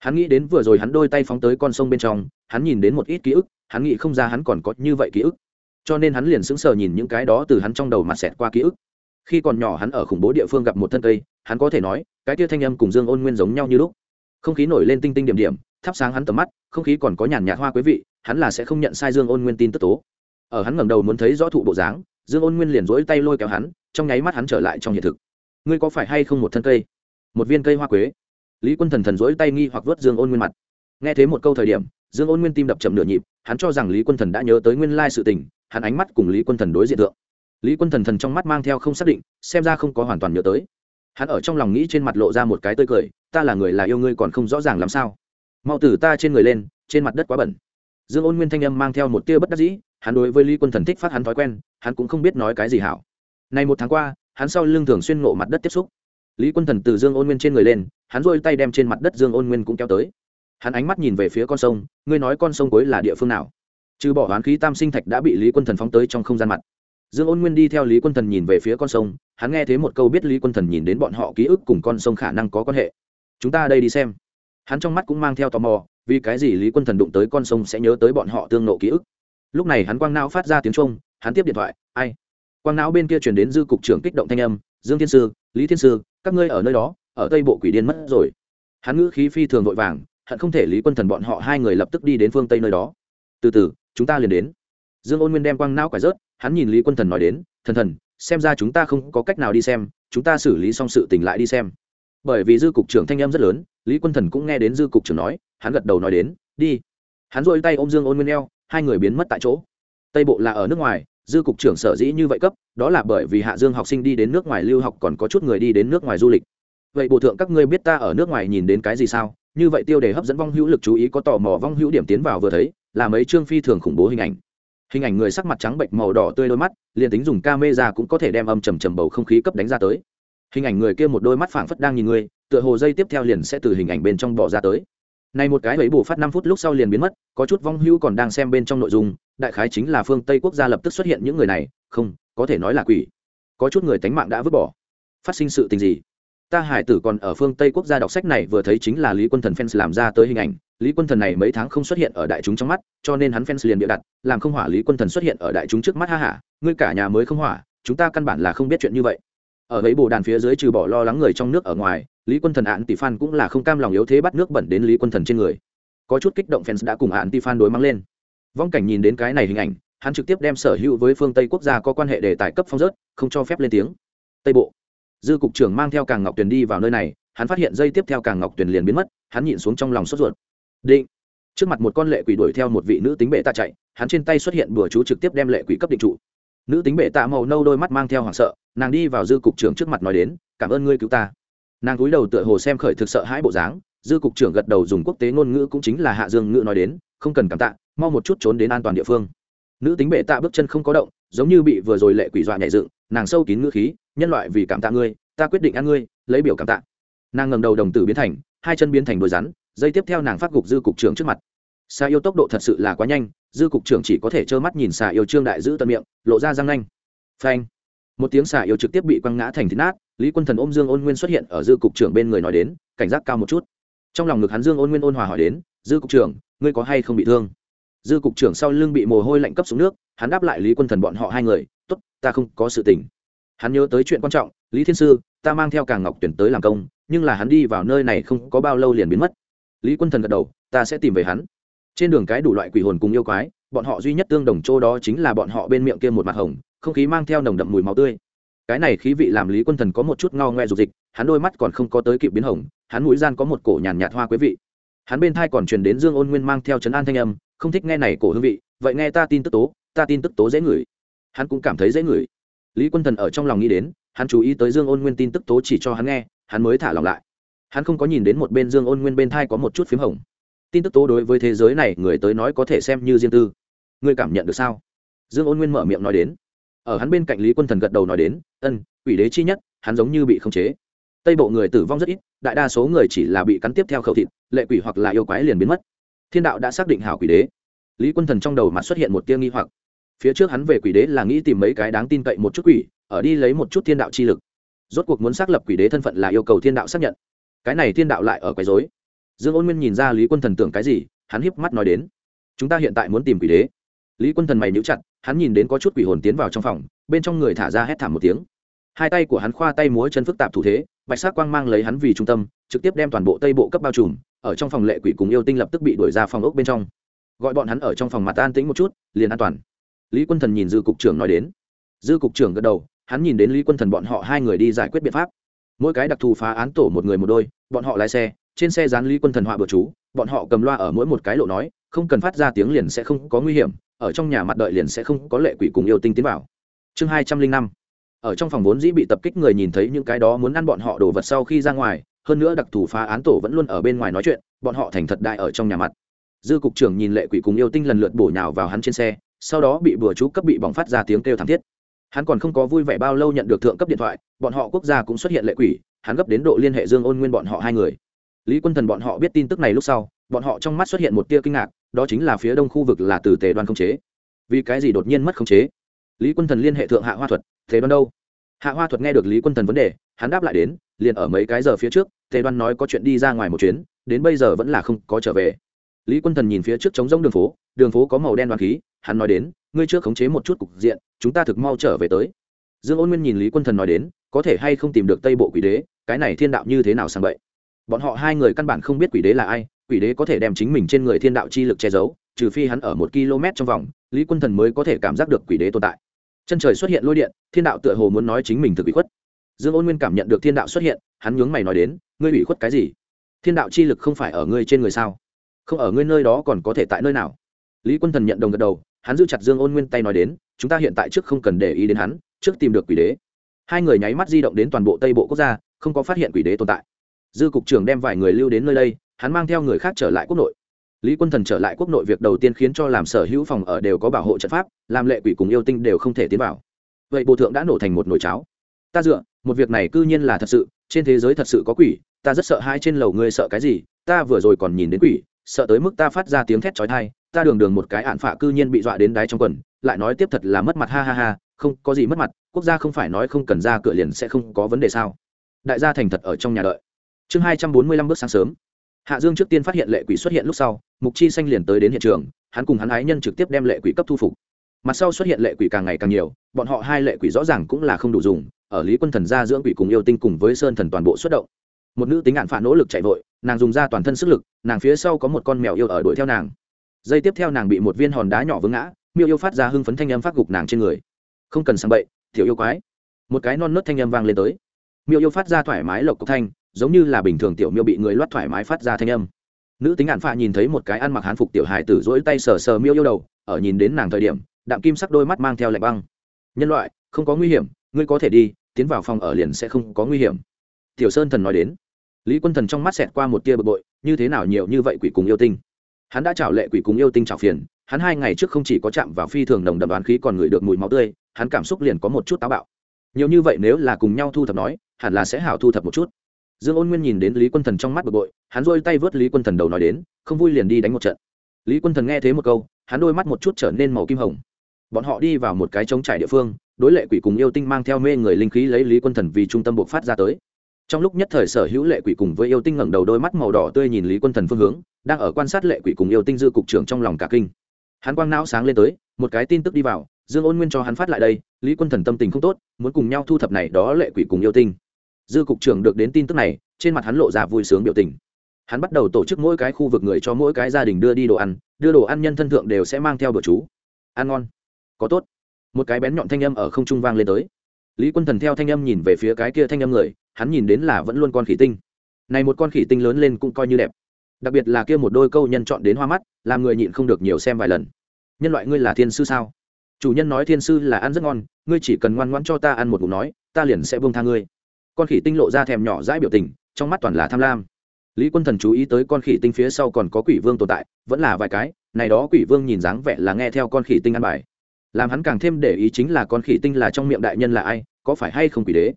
Hắn nghĩ đến vừa rồi hắn đôi tay phóng tới con sông bên trong, hắn nhìn đến một ít ký ức, hắn nghĩ không ra hắn còn có như vậy ký ức. Cho nên hắn liền sững sờ nhìn những cái đó từ hắn trong đầu mặt xẹt qua ký ức. Khi còn nhỏ hắn ở khủng bố địa phương gặp một thân cây, hắn có thể nói, cái tia thanh âm cùng dương ôn nguyên giống nhau như lúc. Không khí nổi lên tinh tinh điểm điểm, thắp sáng hắn tầm mắt, không khí còn có nhàn nhạt hoa quý vị, hắn là sẽ không nhận sai dương ôn nguyên tin tức tố. Ở hắn ngẩng đầu muốn thấy rõ thụ bộ dáng, dương ôn nguyên liền rỗi tay lôi kéo hắn, trong nháy mắt hắn trở lại trong hiện thực. Ngươi có phải hay không một thân cây? Một viên cây hoa quế lý quân thần thần dỗi tay nghi hoặc vớt dương ôn nguyên mặt. Nghe thấy một câu thời điểm, dương ôn nguyên tim đập chậm nửa nhịp, hắn cho rằng lý quân thần đã nhớ tới nguyên lai sự tình, hắn ánh mắt cùng lý quân thần đối diện tượng lý quân thần thần trong mắt mang theo không xác định, xem ra không có hoàn toàn nhớ tới. Hắn ở trong lòng nghĩ trên mặt lộ ra một cái tươi cười, ta là người là yêu ngươi còn không rõ ràng làm sao? Mau tử ta trên người lên, trên mặt đất quá bẩn. Dương ôn nguyên thanh âm mang theo một tia bất đắc dĩ, hắn đối với lý quân thần thích phát hắn thói quen, hắn cũng không biết nói cái gì hảo. Này một tháng qua, hắn sau lưng thường xuyên ngộ mặt đất tiếp xúc lý quân thần từ dương ôn nguyên trên người lên, hắn rôi tay đem trên mặt đất dương ôn nguyên cũng kéo tới. Hắn ánh mắt nhìn về phía con sông, ngươi nói con sông cuối là địa phương nào? Trừ bỏ hoán khí tam sinh thạch đã bị lý quân thần phóng tới trong không gian mặt. Dương ôn nguyên đi theo lý quân thần nhìn về phía con sông, hắn nghe thấy một câu biết lý quân thần nhìn đến bọn họ ký ức cùng con sông khả năng có quan hệ. Chúng ta đây đi xem. Hắn trong mắt cũng mang theo tò mò, vì cái gì lý quân thần đụng tới con sông sẽ nhớ tới bọn họ tương nộ ký ức? Lúc này hắn quang não phát ra tiếng trung hắn tiếp điện thoại, ai? Quang não bên kia chuyển đến dư cục trưởng kích động thanh âm, dương thiên sư, lý thiên sư các ngươi ở nơi đó, ở tây bộ quỷ điên mất rồi. Hắn ngữ khí phi thường vội vàng, hận không thể lý quân thần bọn họ hai người lập tức đi đến phương tây nơi đó. Từ từ, chúng ta liền đến. Dương ôn nguyên đem quăng não quải rớt, hắn nhìn lý quân thần nói đến, thần thần, xem ra chúng ta không có cách nào đi xem, chúng ta xử lý xong sự tình lại đi xem. Bởi vì dư cục trưởng thanh em rất lớn, lý quân thần cũng nghe đến dư cục trưởng nói, hắn gật đầu nói đến, đi. Hắn dội tay ôm dương ôn nguyên eo, hai người biến mất tại chỗ. Tây bộ là ở nước ngoài dư cục trưởng sở dĩ như vậy cấp, đó là bởi vì hạ dương học sinh đi đến nước ngoài lưu học còn có chút người đi đến nước ngoài du lịch. Vậy bộ thượng, các ngươi biết ta ở nước ngoài nhìn đến cái gì sao? Như vậy tiêu đề hấp dẫn vong hữu lực chú ý có tò mò vong hữu điểm tiến vào vừa thấy, là mấy chương phi thường khủng bố hình ảnh. Hình ảnh người sắc mặt trắng bệnh màu đỏ tươi đôi mắt, liền tính dùng ca mê ra cũng có thể đem âm trầm trầm bầu không khí cấp đánh ra tới. Hình ảnh người kia một đôi mắt phảng phất đang nhìn ngươi, tựa hồ dây tiếp theo liền sẽ từ hình ảnh bên trong bỏ ra tới này một cái ấy bù phát năm phút lúc sau liền biến mất, có chút vong hưu còn đang xem bên trong nội dung, đại khái chính là phương tây quốc gia lập tức xuất hiện những người này, không, có thể nói là quỷ. Có chút người tánh mạng đã vứt bỏ. Phát sinh sự tình gì? Ta hải tử còn ở phương tây quốc gia đọc sách này vừa thấy chính là lý quân thần fans làm ra tới hình ảnh. Lý quân thần này mấy tháng không xuất hiện ở đại chúng trong mắt, cho nên hắn fans liền bịa đặt, làm không hỏa lý quân thần xuất hiện ở đại chúng trước mắt ha hả ngươi cả nhà mới không hỏa, chúng ta căn bản là không biết chuyện như vậy. Ở ấy bồ đàn phía dưới trừ bỏ lo lắng người trong nước ở ngoài lý quân thần hạn tỷ phan cũng là không cam lòng yếu thế bắt nước bẩn đến lý quân thần trên người. Có chút kích động fans đã cùng hạn tỷ phan đối mắng lên. Vong cảnh nhìn đến cái này hình ảnh, hắn trực tiếp đem sở hữu với phương tây quốc gia có quan hệ để tài cấp phong rớt, không cho phép lên tiếng. Tây bộ. Dư cục trưởng mang theo càng ngọc tuyền đi vào nơi này, hắn phát hiện dây tiếp theo càng ngọc tuyền liền biến mất, hắn nhìn xuống trong lòng sốt ruột. Định. Trước mặt một con lệ quỷ đuổi theo một vị nữ tính bệ tạ chạy, hắn trên tay xuất hiện bừa chú trực tiếp đem lệ quỷ cấp định trụ. Nữ tính bệ tạ màu nâu đôi mắt mang theo hoảng sợ, nàng đi vào dư cục trưởng trước mặt nói đến, cảm ơn ngươi cứu ta nàng cúi đầu tựa hồ xem khởi thực sợ hãi bộ dáng, dư cục trưởng gật đầu dùng quốc tế ngôn ngữ cũng chính là hạ dương ngữ nói đến, không cần cảm tạ, mau một chút trốn đến an toàn địa phương. Nữ tính bệ tạ bước chân không có động, giống như bị vừa rồi lệ quỷ dọa nhảy dựng, nàng sâu kín ngữ khí, nhân loại vì cảm tạ ngươi, ta quyết định ăn ngươi, lấy biểu cảm tạ. Nàng ngầm đầu đồng tử biến thành, hai chân biến thành đôi rắn, dây tiếp theo nàng phát gục dư cục trưởng trước mặt. Xà yêu tốc độ thật sự là quá nhanh, dư cục trưởng chỉ có thể trơ mắt nhìn xà yêu trương đại giữ tận miệng, lộ ra răng nanh. Phanh một tiếng xà yêu trực tiếp bị quăng ngã thành thịt nát, lý quân thần ôm dương ôn nguyên xuất hiện ở dư cục trưởng bên người nói đến, cảnh giác cao một chút. Trong lòng ngực hắn dương ôn nguyên ôn hòa hỏi đến, dư cục trưởng, ngươi có hay không bị thương? Dư cục trưởng sau lưng bị mồ hôi lạnh cấp xuống nước, hắn đáp lại lý quân thần bọn họ hai người t ố t ta không có sự tình. Hắn nhớ tới chuyện quan trọng, lý thiên sư, ta mang theo càng ngọc tuyển tới làm công, nhưng là hắn đi vào nơi này không có bao lâu liền biến mất. Lý quân thần gật đầu, ta sẽ tìm về hắn. Trên đường cái đủ loại quỷ hồn cùng yêu quái, bọn họ duy nhất tương đồng chỗ đó chính là bọn họ bên miệng kia một mặt hồng không khí mang theo nồng đậm mùi máu tươi. Cái này khí vị làm lý quân thần có một chút ngao ngoe dục dịch, hắn đôi mắt còn không có tới kịp biến hồng, hắn mũi gian có một cổ nhàn nhạt hoa quế vị. Hắn bên thai còn truyền đến dương ôn nguyên mang theo trấn an thanh âm, không thích nghe này cổ hương vị, vậy nghe ta tin tức tố, ta tin tức tố dễ ngửi. Hắn cũng cảm thấy dễ ngửi. Lý quân thần ở trong lòng nghĩ đến, hắn chú ý tới dương ôn nguyên tin tức tố chỉ cho hắn nghe, hắn mới thả lòng lại. Hắn không có nhìn đến một bên dương ôn nguyên bên thai có một chút p h í m hồng. Tin tức tố đối với thế giới này người tới nói có thể xem như riêng tư. Ngươi cảm nhận được sao? Dương ôn nguyên mở miệng nói đến ở hắn bên cạnh lý quân thần gật đầu nói đến, ân, quỷ đế chi nhất, hắn giống như bị khống chế. Tây bộ người tử vong rất ít, đại đa số người chỉ là bị cắn tiếp theo khẩu thịt, lệ quỷ hoặc là yêu quái liền biến mất. Thiên đạo đã xác định hảo quỷ đế. Lý quân thần trong đầu mặt xuất hiện một tia nghi hoặc. Phía trước hắn về quỷ đế là nghĩ tìm mấy cái đáng tin cậy một chút quỷ, ở đi lấy một chút thiên đạo chi lực. Rốt cuộc muốn xác lập quỷ đế thân phận là yêu cầu thiên đạo xác nhận. Cái này thiên đạo lại ở quấy dối dương ôn nguyên nhìn ra lý quân thần tưởng cái gì, hắn hiếp mắt nói đến, chúng ta hiện tại muốn tìm quỷ đế. Lý quân thần mày níu chặt hắn nhìn đến có chút quỷ hồn tiến vào trong phòng, bên trong người thả ra hét thảm một tiếng. Hai tay của hắn khoa tay múa chân phức tạp thủ thế, bạch sắc quang mang lấy hắn vì trung tâm, trực tiếp đem toàn bộ tây bộ cấp bao trùm, ở trong phòng lệ quỷ cùng yêu tinh lập tức bị đuổi ra phòng ốc bên trong. Gọi bọn hắn ở trong phòng mặt an tĩnh một chút, liền an toàn. Lý quân thần nhìn dư cục trưởng nói đến. Dư cục trưởng gật đầu, hắn nhìn đến lý quân thần bọn họ hai người đi giải quyết biện pháp. Mỗi cái đặc thù phá án tổ một người một đôi, bọn họ lái xe, trên xe dán lý quân thần họa bờ chú, bọn họ cầm loa ở mỗi một cái lộ nói, không cần phát ra tiếng liền sẽ không có nguy hiểm ở trong nhà mặt đợi liền sẽ không có lệ quỷ cùng yêu tinh tiến vào. Chương hai trăm linh năm. Ở trong phòng vốn dĩ bị tập kích người nhìn thấy những cái đó muốn ăn bọn họ đồ vật sau khi ra ngoài, hơn nữa đặc thù phá án tổ vẫn luôn ở bên ngoài nói chuyện, bọn họ thành thật đại ở trong nhà mặt. Dư cục trưởng nhìn lệ quỷ cùng yêu tinh lần lượt bổ nhào vào hắn trên xe, sau đó bị bừa chú cấp bị bỏng phát ra tiếng kêu thảm thiết. Hắn còn không có vui vẻ bao lâu nhận được thượng cấp điện thoại, bọn họ quốc gia cũng xuất hiện lệ quỷ, hắn gấp đến độ liên hệ dương ôn nguyên bọn họ hai người. Lý quân thần bọn họ biết tin tức này lúc sau, bọn họ trong mắt xuất hiện một tia kinh ngạc đó chính là phía đông khu vực là từ tề đoan không chế. Vì cái gì đột nhiên mất không chế? Lý quân thần liên hệ thượng hạ hoa thuật, tề đoan đâu? Hạ hoa thuật nghe được lý quân thần vấn đề, hắn đáp lại đến, liền ở mấy cái giờ phía trước, tề đoan nói có chuyện đi ra ngoài một chuyến, đến bây giờ vẫn là không có trở về. Lý quân thần nhìn phía trước trống rỗng đường phố đường phố có màu đen đoàn khí, hắn nói đến, ngươi trước khống chế một chút cục diện, chúng ta thực mau trở về tới. Dương ôn nguyên nhìn lý quân thần nói đến, có thể hay không tìm được tây bộ quỷ đế, cái này thiên đạo như thế nào sang vậy bọn họ hai người căn bản không biết quỷ đế là ai quỷ đế có thể đem chính mình trên người thiên đạo chi lực che giấu, trừ phi hắn ở một km trong vòng, lý quân thần mới có thể cảm giác được quỷ đế tồn tại. Chân trời xuất hiện lôi điện, thiên đạo tựa hồ muốn nói chính mình thực bị khuất. Dương ôn nguyên cảm nhận được thiên đạo xuất hiện, hắn nhướng mày nói đến, ngươi bị khuất cái gì? Thiên đạo chi lực không phải ở ngươi trên người sao? Không ở ngươi nơi đó còn có thể tại nơi nào? Lý quân thần nhận đồng gật đầu, hắn giữ chặt dương ôn nguyên tay nói đến, chúng ta hiện tại trước không cần để ý đến hắn, trước tìm được quỷ đế. Hai người nháy mắt di động đến toàn bộ tây bộ quốc gia, không có phát hiện quỷ đế tồn tại dư cục trưởng đem vài người lưu đến nơi đây, hắn mang theo người khác trở lại quốc nội. Lý quân thần trở lại quốc nội việc đầu tiên khiến cho làm sở hữu phòng ở đều có bảo hộ trận pháp, làm lệ quỷ cùng yêu tinh đều không thể tiến vào. Vậy bộ thượng đã nổ thành một nồi cháo. Ta dựa, một việc này cư nhiên là thật sự, trên thế giới thật sự có quỷ, ta rất sợ hai trên lầu ngươi sợ cái gì, ta vừa rồi còn nhìn đến quỷ, sợ tới mức ta phát ra tiếng thét chói tai, ta đường đường một cái ạn phạ cư nhiên bị dọa đến đáy trong quần, lại nói tiếp thật là mất mặt, ha ha ha, không, có gì mất mặt, quốc gia không phải nói không cần ra cửa liền sẽ không có vấn đề sao? Đại gia thành thật ở trong nhà đợi chương hai trăm bốn mươi lăm bước sáng sớm. Hạ dương trước tiên phát hiện lệ quỷ xuất hiện lúc sau, mục chi xanh liền tới đến hiện trường, hắn cùng hắn ái nhân trực tiếp đem lệ quỷ cấp thu phục. Mặt sau xuất hiện lệ quỷ càng ngày càng nhiều, bọn họ hai lệ quỷ rõ ràng cũng là không đủ dùng, ở lý quân thần gia dưỡng quỷ cùng yêu tinh cùng với sơn thần toàn bộ xuất động. Một nữ tính ạn phản nỗ lực chạy vội, nàng dùng ra toàn thân sức lực, nàng phía sau có một con mèo yêu ở đuổi theo nàng. Dây tiếp theo nàng bị một viên hòn đá nhỏ vướng ngã, miêu yêu phát ra hưng phấn thanh âm phát gục nàng trên người. Không cần sang bậy thiểu yêu quái. Một cái non nớt thanh âm vang lên tới. Miêu yêu phát ra thoải mái lộc cốc thanh giống như là bình thường tiểu miêu bị người loát thoải mái phát ra thanh âm. Nữ tính ạn phạ nhìn thấy một cái ăn mặc hán phục tiểu hài tử rỗi tay sờ sờ miêu yêu đầu, ở nhìn đến nàng thời điểm, đạm kim sắc đôi mắt mang theo lạnh băng. Nhân loại, không có nguy hiểm, ngươi có thể đi, tiến vào phòng ở liền sẽ không có nguy hiểm. Tiểu sơn thần nói đến. Lý quân thần trong mắt xẹt qua một tia bực bội, như thế nào nhiều như vậy quỷ cùng yêu tinh? Hắn đã trảo lệ quỷ cùng yêu tinh trảo phiền, hắn hai ngày trước không chỉ có chạm vào phi thường nồng đậm đoán khí còn ngửi được mùi máu tươi, hắn cảm xúc liền có một chút táo bạo. Nhiều như vậy nếu là cùng nhau thu thập nói, hẳn là sẽ hảo thu thập một chút dương ôn nguyên nhìn đến lý quân thần trong mắt bực bội, hắn rôi tay vớt lý quân thần đầu nói đến, không vui liền đi đánh một trận. Lý quân thần nghe thế một câu, hắn đôi mắt một chút trở nên màu kim hồng. Bọn họ đi vào một cái trống trải địa phương, đối lệ quỷ cùng yêu tinh mang theo mê người linh khí lấy lý quân thần vì trung tâm buộc phát ra tới. Trong lúc nhất thời sở hữu lệ quỷ cùng với yêu tinh ngẩng đầu đôi mắt màu đỏ tươi nhìn lý quân thần phương hướng, đang ở quan sát lệ quỷ cùng yêu tinh dư cục trưởng trong lòng cả kinh. Hắn quang não sáng lên tới, một cái tin tức đi vào, dương ôn nguyên cho hắn phát lại đây, lý quân thần tâm tình không tốt, muốn cùng nhau thu thập này đó lệ quỷ cùng yêu tinh dư cục trưởng được đến tin tức này, trên mặt hắn lộ ra vui sướng biểu tình. Hắn bắt đầu tổ chức mỗi cái khu vực người cho mỗi cái gia đình đưa đi đồ ăn, đưa đồ ăn nhân thân thượng đều sẽ mang theo bữa chú. Ăn ngon. Có tốt. Một cái bén nhọn thanh âm ở không trung vang lên tới. Lý quân thần theo thanh âm nhìn về phía cái kia thanh âm người, hắn nhìn đến là vẫn luôn con khỉ tinh. Này một con khỉ tinh lớn lên cũng coi như đẹp. Đặc biệt là kia một đôi câu nhân chọn đến hoa mắt, làm người nhịn không được nhiều xem vài lần. Nhân loại ngươi là thiên sư sao? Chủ nhân nói thiên sư là ăn rất ngon, ngươi chỉ cần ngoan ngoãn cho ta ăn một ngụm nói, ta liền sẽ buông tha ngươi con khỉ tinh lộ ra thèm nhỏ dãi biểu tình, trong mắt toàn là tham lam. Lý quân thần chú ý tới con khỉ tinh phía sau còn có quỷ vương tồn tại, vẫn là vài cái, này đó quỷ vương nhìn dáng vẻ là nghe theo con khỉ tinh ăn bài. Làm hắn càng thêm để ý chính là con khỉ tinh là trong miệng đại nhân là ai, có phải hay không quỷ đế?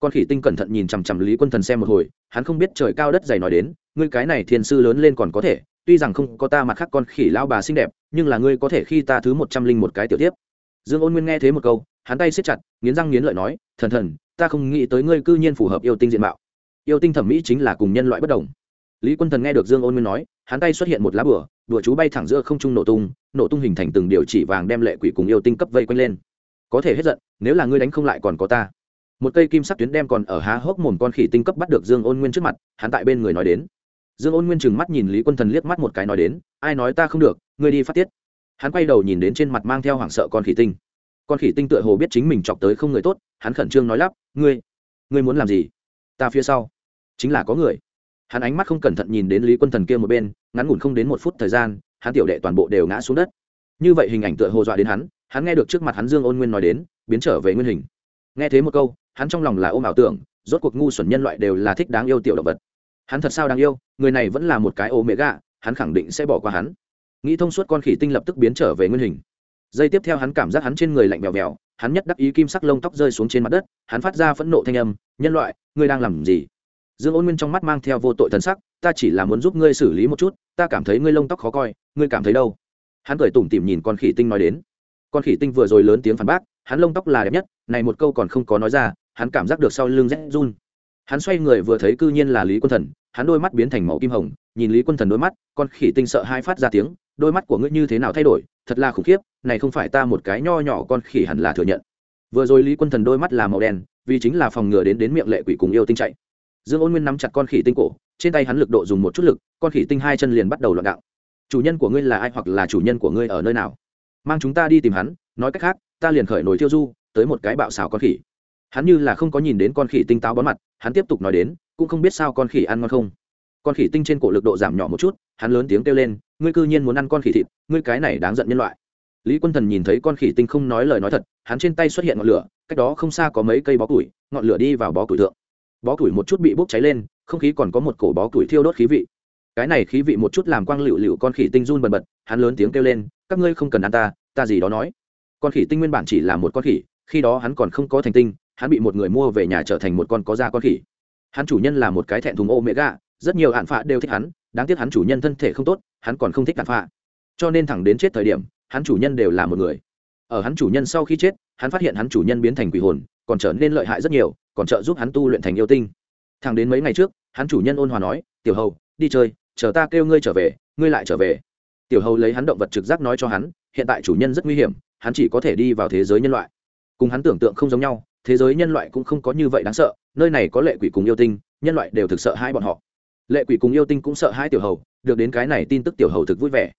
Con khỉ tinh cẩn thận nhìn chằm chằm lý quân thần xem một hồi, hắn không biết trời cao đất dày nói đến, ngươi cái này thiên sư lớn lên còn có thể, tuy rằng không có ta mặt khác con khỉ lao bà xinh đẹp, nhưng là ngươi có thể khi ta thứ một trăm linh một cái tiểu tiếp dương ôn nguyên nghe thế một câu, hắn tay siết chặt, nghiến răng nghiến lợi nói, thần thần ta không nghĩ tới ngươi cư nhiên phù hợp yêu tinh diện mạo. Yêu tinh thẩm mỹ chính là cùng nhân loại bất đồng. Lý quân thần nghe được dương ôn nguyên nói, hắn tay xuất hiện một lá bửa đùa chú bay thẳng giữa không trung nổ tung nổ tung hình thành từng điều chỉ vàng đem lệ quỷ cùng yêu tinh cấp vây quanh lên. Có thể hết giận, nếu là ngươi đánh không lại còn có ta. Một cây kim sắc tuyến đem còn ở há hốc mồm con khỉ tinh cấp bắt được dương ôn nguyên trước mặt, hắn tại bên người nói đến. Dương ôn nguyên chừng mắt nhìn lý quân thần liếc mắt một cái nói đến, ai nói ta không được, ngươi đi phát tiết. Hắn quay đầu nhìn đến trên mặt mang theo hoảng sợ con khỉ tinh con khỉ tinh tựa hồ biết chính mình chọc tới không người tốt, hắn khẩn trương nói lắp, ngươi ngươi muốn làm gì? Ta phía sau chính là có người. Hắn ánh mắt không cẩn thận nhìn đến lý quân thần kia một bên, ngắn ngủn không đến một phút thời gian, hắn tiểu đệ toàn bộ đều ngã xuống đất. Như vậy hình ảnh tựa hồ dọa đến hắn hắn nghe được trước mặt hắn dương ôn nguyên nói đến, biến trở về nguyên hình. Nghe thế một câu, hắn trong lòng là ôm ảo tưởng, rốt cuộc ngu xuẩn nhân loại đều là thích đáng yêu tiểu động vật. Hắn thật sao đáng yêu, người này vẫn là một cái ô mễ gạ hắn khẳng định sẽ bỏ qua hắn. Nghĩ thông suốt con khỉ tinh lập tức biến trở về nguyên hình giây tiếp theo hắn cảm giác hắn trên người lạnh vèo vèo hắn nhất đắc ý kim sắc lông tóc rơi xuống trên mặt đất, hắn phát ra phẫn nộ thanh âm, nhân loại, ngươi đang làm gì? Dương ôn nguyên trong mắt mang theo vô tội thần sắc, ta chỉ là muốn giúp ngươi xử lý một chút, ta cảm thấy ngươi lông tóc khó coi, ngươi cảm thấy đâu? Hắn cười tủm tỉm nhìn con khỉ tinh nói đến. Con khỉ tinh vừa rồi lớn tiếng phản bác, hắn lông tóc là đẹp nhất, này một câu còn không có nói ra, hắn cảm giác được sau lưng rét run. Hắn xoay người vừa thấy cư nhiên là lý quân thần, hắn đôi mắt biến thành màu kim hồng, nhìn lý quân thần đôi mắt, con khỉ tinh sợ hai phát ra tiếng, đôi mắt của ngươi như thế nào thay đổi, thật là khủng khiếp này không phải ta một cái nho nhỏ con khỉ hẳn là thừa nhận. Vừa rồi lý quân thần đôi mắt là màu đen, vì chính là phòng ngừa đến đến miệng lệ quỷ cùng yêu tinh chạy. Dương ôn nguyên nắm chặt con khỉ tinh cổ, trên tay hắn lực độ dùng một chút lực, con khỉ tinh hai chân liền bắt đầu loạn đạo. Chủ nhân của ngươi là ai hoặc là chủ nhân của ngươi ở nơi nào? Mang chúng ta đi tìm hắn, nói cách khác, ta liền khởi nổi tiêu du, tới một cái bạo xào con khỉ. Hắn như là không có nhìn đến con khỉ tinh táo bón mặt, hắn tiếp tục nói đến, cũng không biết sao con khỉ ăn ngon không. Con khỉ tinh trên cổ lực độ giảm nhỏ một chút, hắn lớn tiếng kêu lên, ngươi cư nhiên muốn ăn con khỉ thịt, ngươi cái này đáng giận nhân loại lý quân thần nhìn thấy con khỉ tinh không nói lời nói thật, hắn trên tay xuất hiện ngọn lửa, cách đó không xa có mấy cây bó củi, ngọn lửa đi vào bó củi thượng. Bó củi một chút bị bốc cháy lên, không khí còn có một cổ bó củi thiêu đốt khí vị. Cái này khí vị một chút làm quang lựu lựu con khỉ tinh run bần bật, hắn lớn tiếng kêu lên, các ngươi không cần ăn ta ta gì đó nói. Con khỉ tinh nguyên bản chỉ là một con khỉ, khi đó hắn còn không có thành tinh, hắn bị một người mua về nhà trở thành một con có da con khỉ. Hắn chủ nhân là một cái thẹn thùng ô mẹ gà rất nhiều hạn phạ đều thích hắn, đáng tiếc hắn chủ nhân thân thể không tốt, hắn còn không thích hạn phạ. Cho nên thẳng đến chết thời điểm hắn chủ nhân đều là một người. Ở hắn chủ nhân sau khi chết, hắn phát hiện hắn chủ nhân biến thành quỷ hồn, còn trở nên lợi hại rất nhiều, còn trợ giúp hắn tu luyện thành yêu tinh. Thẳng đến mấy ngày trước, hắn chủ nhân ôn hòa nói, tiểu hầu, đi chơi, chờ ta kêu ngươi trở về, ngươi lại trở về. Tiểu hầu lấy hắn động vật trực giác nói cho hắn, hiện tại chủ nhân rất nguy hiểm, hắn chỉ có thể đi vào thế giới nhân loại. Cùng hắn tưởng tượng không giống nhau, thế giới nhân loại cũng không có như vậy đáng sợ, nơi này có lệ quỷ cùng yêu tinh, nhân loại đều thực sợ hai bọn họ. Lệ quỷ cùng yêu tinh cũng sợ hai tiểu hầu, được đến cái này tin tức tiểu hầu thực vui vẻ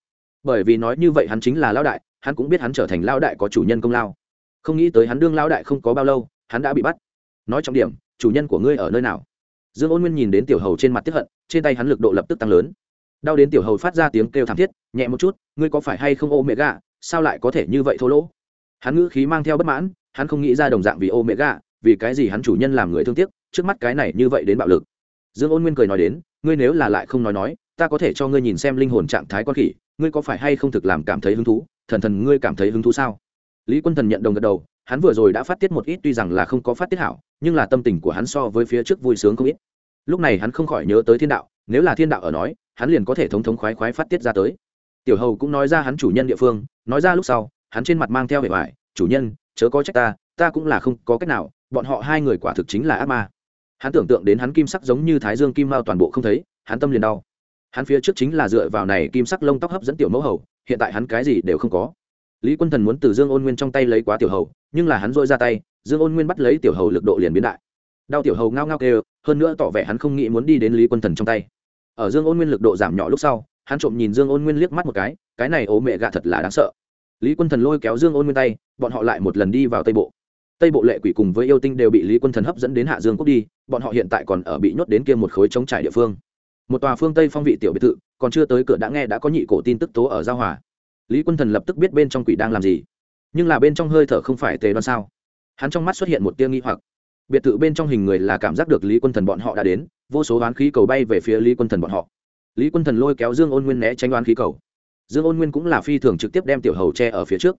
bởi vì nói như vậy hắn chính là lao đại, hắn cũng biết hắn trở thành lao đại có chủ nhân công lao. Không nghĩ tới hắn đương lao đại không có bao lâu, hắn đã bị bắt. Nói trọng điểm, chủ nhân của ngươi ở nơi nào? Dương ôn nguyên nhìn đến tiểu hầu trên mặt tiếp hận, trên tay hắn lực độ lập tức tăng lớn. Đau đến tiểu hầu phát ra tiếng kêu thảm thiết, nhẹ một chút, ngươi có phải hay không ô mẹ gà, sao lại có thể như vậy thô lỗ? Hắn ngữ khí mang theo bất mãn, hắn không nghĩ ra đồng dạng vì ô mẹ gà, vì cái gì hắn chủ nhân làm người thương tiếc, trước mắt cái này như vậy đến bạo lực. Dương ôn nguyên cười nói đến, ngươi nếu là lại không nói nói ta có thể cho ngươi nhìn xem linh hồn trạng thái con khỉ, ngươi có phải hay không thực làm cảm thấy hứng thú? Thần thần, ngươi cảm thấy hứng thú sao? Lý quân thần nhận đồng gật đầu, hắn vừa rồi đã phát tiết một ít, tuy rằng là không có phát tiết hảo, nhưng là tâm tình của hắn so với phía trước vui sướng không ít. Lúc này hắn không khỏi nhớ tới thiên đạo, nếu là thiên đạo ở nói, hắn liền có thể thống thống khoái khoái phát tiết ra tới. Tiểu hầu cũng nói ra hắn chủ nhân địa phương, nói ra lúc sau, hắn trên mặt mang theo vẻ vải, chủ nhân, chớ có trách ta ta cũng là không có cách nào, bọn họ hai người quả thực chính là ác ma. Hắn tưởng tượng đến hắn kim sắc giống như thái dương kim mao toàn bộ không thấy, hắn tâm liền đau hắn phía trước chính là dựa vào này kim sắc lông tóc hấp dẫn tiểu mẫu hầu, hiện tại hắn cái gì đều không có. Lý quân thần muốn từ dương ôn nguyên trong tay lấy quá tiểu hầu, nhưng là hắn dội ra tay, dương ôn nguyên bắt lấy tiểu hầu lực độ liền biến đại. Đau tiểu hầu ngao ngao kêu, hơn nữa tỏ vẻ hắn không nghĩ muốn đi đến lý quân thần trong tay. Ở dương ôn nguyên lực độ giảm nhỏ lúc sau, hắn trộm nhìn dương ôn nguyên liếc mắt một cái cái này ố mẹ gạ thật là đáng sợ. Lý quân thần lôi kéo dương ôn nguyên tay, bọn họ lại một lần đi vào tây bộ. Tây bộ lệ quỷ cùng với yêu tinh đều bị lý quân thần hấp dẫn đến hạ dương quốc đi, bọn họ hiện tại còn ở bị nhốt đến kia một khối chống trải địa phương một tòa phương tây phong vị tiểu biệt thự còn chưa tới cửa đã nghe đã có nhị cổ tin tức tố ở giao hòa lý quân thần lập tức biết bên trong quỷ đang làm gì nhưng là bên trong hơi thở không phải tề đoan sao hắn trong mắt xuất hiện một tia nghi hoặc biệt thự bên trong hình người là cảm giác được lý quân thần bọn họ đã đến vô số đoán khí cầu bay về phía lý quân thần bọn họ lý quân thần lôi kéo dương ôn nguyên né tránh đoán khí cầu dương ôn nguyên cũng là phi thường trực tiếp đem tiểu hầu che ở phía trước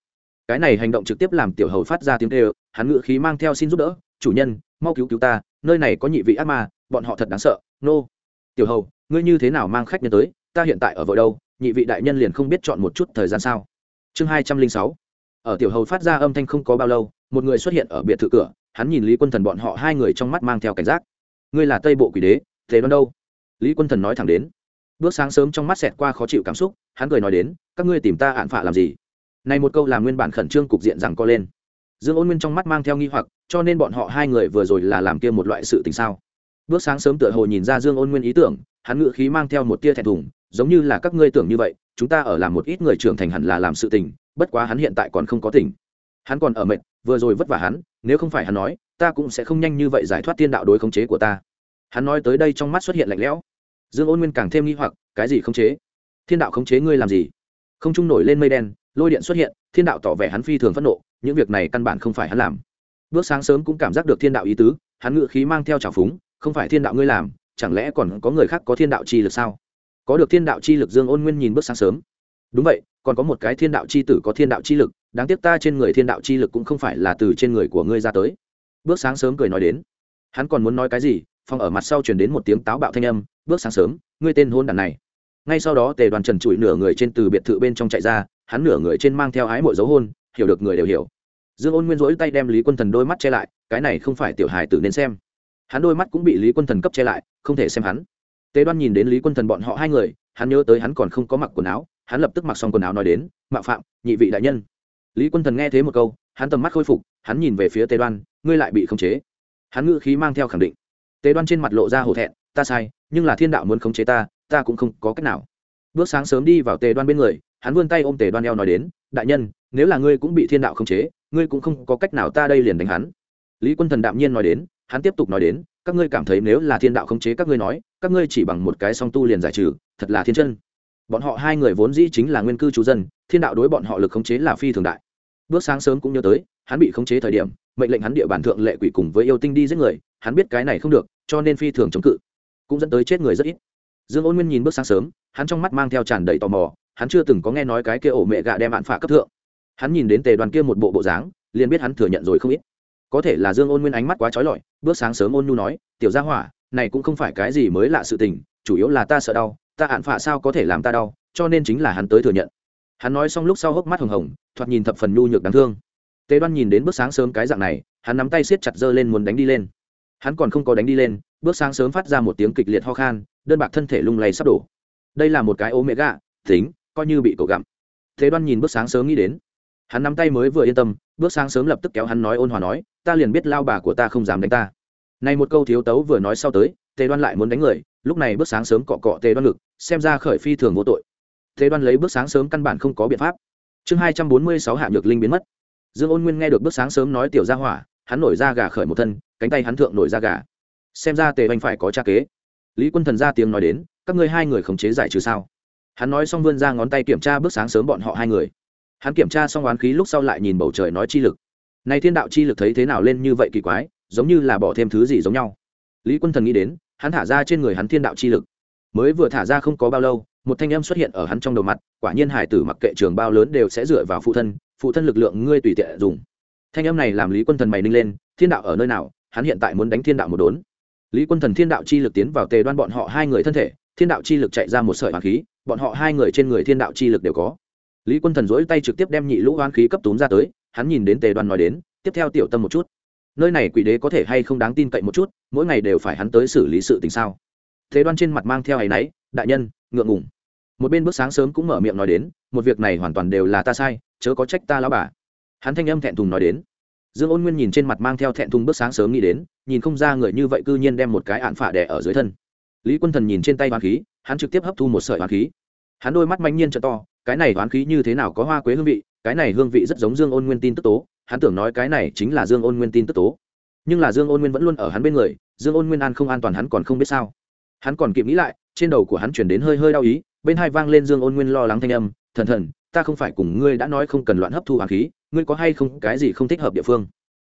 cái này hành động trực tiếp làm tiểu hầu phát ra tiếng kêu, hắn ngự khí mang theo xin giúp đỡ, chủ nhân, mau cứu cứu ta, nơi này có nhị vị ác ma, bọn họ thật đáng sợ, nô、no. tiểu hầu ngươi như thế nào mang khách nhân tới, ta hiện tại ở vội đâu, nhị vị đại nhân liền không biết chọn một chút thời gian sao. Chương hai trăm linh sáu. Ở tiểu hầu phát ra âm thanh không có bao lâu, một người xuất hiện ở biệt thự cửa, hắn nhìn lý quân thần bọn họ hai người trong mắt mang theo cảnh giác. Ngươi là tây bộ quỷ đế, thế đoán đâu? Lý quân thần nói thẳng đến. Bước sáng sớm trong mắt xẹt qua khó chịu cảm xúc, hắn cười nói đến, các ngươi tìm ta hạn phạ làm gì? Này một câu làm nguyên bản khẩn trương cục diện rằng co lên. Dương ôn nguyên trong mắt mang theo nghi hoặc, cho nên bọn họ hai người vừa rồi là làm kia một loại sự tình sao? Bước sáng sớm tựa hồ nhìn ra dương ôn nguyên ý tưởng hắn ngự khí mang theo một tia thẹn thùng, giống như là các ngươi tưởng như vậy, chúng ta ở làm một ít người trưởng thành hẳn là làm sự tình, bất quá hắn hiện tại còn không có tỉnh. Hắn còn ở mệt, vừa rồi vất vả hắn, nếu không phải hắn nói, ta cũng sẽ không nhanh như vậy giải thoát thiên đạo đối khống chế của ta. Hắn nói tới đây trong mắt xuất hiện lạnh lẽo. Dương ôn nguyên càng thêm nghi hoặc, cái gì khống chế? Thiên đạo khống chế ngươi làm gì? Không trung nổi lên mây đen, lôi điện xuất hiện, thiên đạo tỏ vẻ hắn phi thường phẫn nộ, những việc này căn bản không phải hắn làm. Bước sáng sớm cũng cảm giác được thiên đạo ý tứ, hắn ngự khí mang theo trào phúng, không phải thiên đạo ngươi làm chẳng lẽ còn có người khác có thiên đạo chi lực sao? Có được thiên đạo chi lực dương ôn nguyên nhìn bước sáng sớm. Đúng vậy, còn có một cái thiên đạo chi tử có thiên đạo chi lực, đáng tiếc ta trên người thiên đạo chi lực cũng không phải là từ trên người của ngươi ra tới. Bước sáng sớm cười nói đến. Hắn còn muốn nói cái gì? Phòng ở mặt sau chuyển đến một tiếng táo bạo thanh âm, bước sáng sớm, ngươi tên hôn đàn này. Ngay sau đó tề đoàn trần trụi nửa người trên từ biệt thự bên trong chạy ra, hắn nửa người trên mang theo ái mộ dấu hôn, hiểu được người đều hiểu. Dương ôn nguyên rỗi tay đem lý quân thần đôi mắt che lại, cái này không phải tiểu hài tử nên xem hắn đôi mắt cũng bị lý quân thần cấp che lại, không thể xem hắn. Tề đoan nhìn đến lý quân thần bọn họ hai người, hắn nhớ tới hắn còn không có mặc quần áo, hắn lập tức mặc xong quần áo nói đến, mạo phạm, nhị vị đại nhân. Lý quân thần nghe thế một câu, hắn tầm mắt khôi phục, hắn nhìn về phía tề đoan, ngươi lại bị khống chế. Hắn ngự khí mang theo khẳng định. Tề đoan trên mặt lộ ra hổ thẹn, ta sai, nhưng là thiên đạo muốn khống chế ta ta cũng không có cách nào. Bước sáng sớm đi vào tề đoan bên người, hắn vươn tay ôm tề đoan eo nói đến, đại nhân, nếu là ngươi cũng bị thiên đạo khống chế, ngươi cũng không có cách nào ta đây liền đánh hắn. Lý quân thần đạm nhiên nói đến hắn tiếp tục nói đến, các ngươi cảm thấy nếu là thiên đạo khống chế các ngươi nói, các ngươi chỉ bằng một cái song tu liền giải trừ, thật là thiên chân. Bọn họ hai người vốn dĩ chính là nguyên cư chú dân, thiên đạo đối bọn họ lực khống chế là phi thường đại. Bước sáng sớm cũng nhớ tới, hắn bị khống chế thời điểm, mệnh lệnh hắn địa bàn thượng lệ quỷ cùng với yêu tinh đi giết người, hắn biết cái này không được, cho nên phi thường chống cự. Cũng dẫn tới chết người rất ít. Dương ôn nguyên nhìn bước sáng sớm, hắn trong mắt mang theo tràn đầy tò mò, hắn chưa từng có nghe nói cái kia ổ mẹ gạ đem bạn phả cấp thượng. Hắn nhìn đến tề đoàn kia một bộ bộ dáng, liền biết hắn thừa nhận rồi không ít. Có thể là dương ôn nguyên ánh mắt quá trói lọi bước sáng sớm ôn nhu nói, tiểu gia hỏa, này cũng không phải cái gì mới lạ sự tình, chủ yếu là ta sợ đau, ta hạn phạ sao có thể làm ta đau, cho nên chính là hắn tới thừa nhận. Hắn nói xong lúc sau hốc mắt hồng hồng, thoạt nhìn thập phần nhu nhược đáng thương. Tề đoan nhìn đến bước sáng sớm cái dạng này, hắn nắm tay siết chặt dơ lên muốn đánh đi lên. Hắn còn không có đánh đi lên, bước sáng sớm phát ra một tiếng kịch liệt ho khan, đơn bạc thân thể lung lay sắp đổ. Đây là một cái ố mẹ gạ tính, coi như bị cậu gặm. Thế đoan nhìn bước sáng sớm nghĩ đến hắn nắm tay mới vừa yên tâm, bước sáng sớm lập tức kéo hắn nói ôn hòa nói, ta liền biết lao bà của ta không dám đánh ta. Này một câu thiếu tấu vừa nói sau tới, tề đoan lại muốn đánh người, lúc này bước sáng sớm cọ cọ tề đoan ngực, xem ra khởi phi thường vô tội. Tề đoan lấy bước sáng sớm căn bản không có biện pháp. Chương hai trăm bốn mươi sáu hạ nhược linh biến mất. Dương ôn nguyên nghe được bước sáng sớm nói tiểu ra hỏa, hắn nổi ra gà khởi một thân, cánh tay hắn thượng nổi ra gà. Xem ra tề oanh phải có cha kế. Lý quân thần ra tiếng nói đến, các ngươi hai người khống chế giải trừ sao? Hắn nói xong vươn ra ngón tay kiểm tra bước sáng sớm bọn họ hai người hắn kiểm tra xong oán khí lúc sau lại nhìn bầu trời nói chi lực. Này thiên đạo chi lực thấy thế nào lên như vậy kỳ quái, giống như là bỏ thêm thứ gì giống nhau. Lý quân thần nghĩ đến, hắn thả ra trên người hắn thiên đạo chi lực. Mới vừa thả ra không có bao lâu, một thanh âm xuất hiện ở hắn trong đầu mặt, quả nhiên hải tử mặc kệ trường bao lớn đều sẽ dựa vào phụ thân phụ thân lực lượng ngươi tùy tiện dùng. Thanh âm này làm lý quân thần mày ninh lên, thiên đạo ở nơi nào, hắn hiện tại muốn đánh thiên đạo một đốn. Lý quân thần thiên đạo chi lực tiến vào tề đoan bọn họ hai người thân thể, thiên đạo chi lực chạy ra một sợi hoàng khí, bọn họ hai người trên người thiên đạo chi lực đều có lý quân thần dỗi tay trực tiếp đem nhị lũ hoán khí cấp túm ra tới, hắn nhìn đến tề đoan nói đến, tiếp theo tiểu tâm một chút. Nơi này quỷ đế có thể hay không đáng tin cậy một chút, mỗi ngày đều phải hắn tới xử lý sự tình sao? Thế đoan trên mặt mang theo áy náy, đại nhân, ngượng ngùng. Một bên bước sáng sớm cũng mở miệng nói đến, một việc này hoàn toàn đều là ta sai, chớ có trách ta lão bà. Hắn thanh âm thẹn thùng nói đến. Dương ôn nguyên nhìn trên mặt mang theo thẹn thùng bước sáng sớm nghĩ đến, nhìn không ra người như vậy cư nhiên đem một cái ạn phả đẻ ở dưới thân. Lý quân thần nhìn trên tay hoàng khí, hắn trực tiếp hấp thu một sợi hoàng khí. Hắn đôi mắt manh nhiên t to cái này đoán khí như thế nào có hoa quế hương vị, cái này hương vị rất giống dương ôn nguyên tin tức tố, hắn tưởng nói cái này chính là dương ôn nguyên tin tức tố. Nhưng là dương ôn nguyên vẫn luôn ở hắn bên người, dương ôn nguyên an không an toàn hắn còn không biết sao. Hắn còn kịp nghĩ lại, trên đầu của hắn chuyển đến hơi hơi đau ý, bên hai vang lên dương ôn nguyên lo lắng thanh âm, thần thần, ta không phải cùng ngươi đã nói không cần loạn hấp thu hoàng khí, ngươi có hay không cái gì không thích hợp địa phương?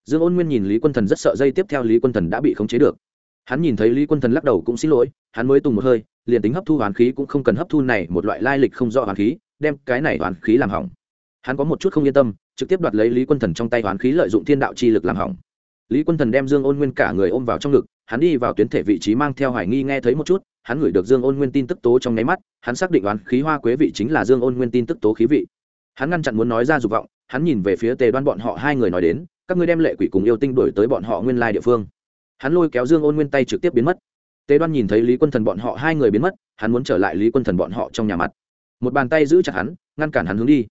Dương ôn nguyên nhìn lý quân thần rất sợ dây tiếp theo lý quân thần đã bị khống chế được. Hắn nhìn thấy lý quân thần lắc đầu cũng xin lỗi, hắn mới tùng một hơi, liền tính hấp thu hoàn khí cũng không cần hấp thu này một loại lai lịch không rõ hoàn khí đem cái này hoàn khí làm hỏng. Hắn có một chút không yên tâm, trực tiếp đoạt lấy lý quân thần trong tay hoàn khí lợi dụng thiên đạo chi lực làm hỏng. Lý quân thần đem dương ôn nguyên cả người ôm vào trong ngực, hắn đi vào tuyến thể vị trí mang theo hoài nghi nghe thấy một chút, hắn gửi được dương ôn nguyên tin tức tố trong nháy mắt, hắn xác định đoán khí hoa quế vị chính là dương ôn nguyên tin tức tố khí vị. Hắn ngăn chặn muốn nói ra dục vọng, hắn nhìn về phía tề đoan bọn họ hai người nói đến, các ngươi đem lệ quỷ cùng yêu tinh đổi tới bọn họ nguyên lai địa phương. Hắn lôi kéo dương ôn nguyên tay trực tiếp biến mất. Tề đoan nhìn thấy lý quân thần bọn họ hai người biến mất, hắn muốn trở lại lý quân thần bọn họ trong nhà mặt một bàn tay giữ chặt hắn, ngăn cản hắn hướng đi.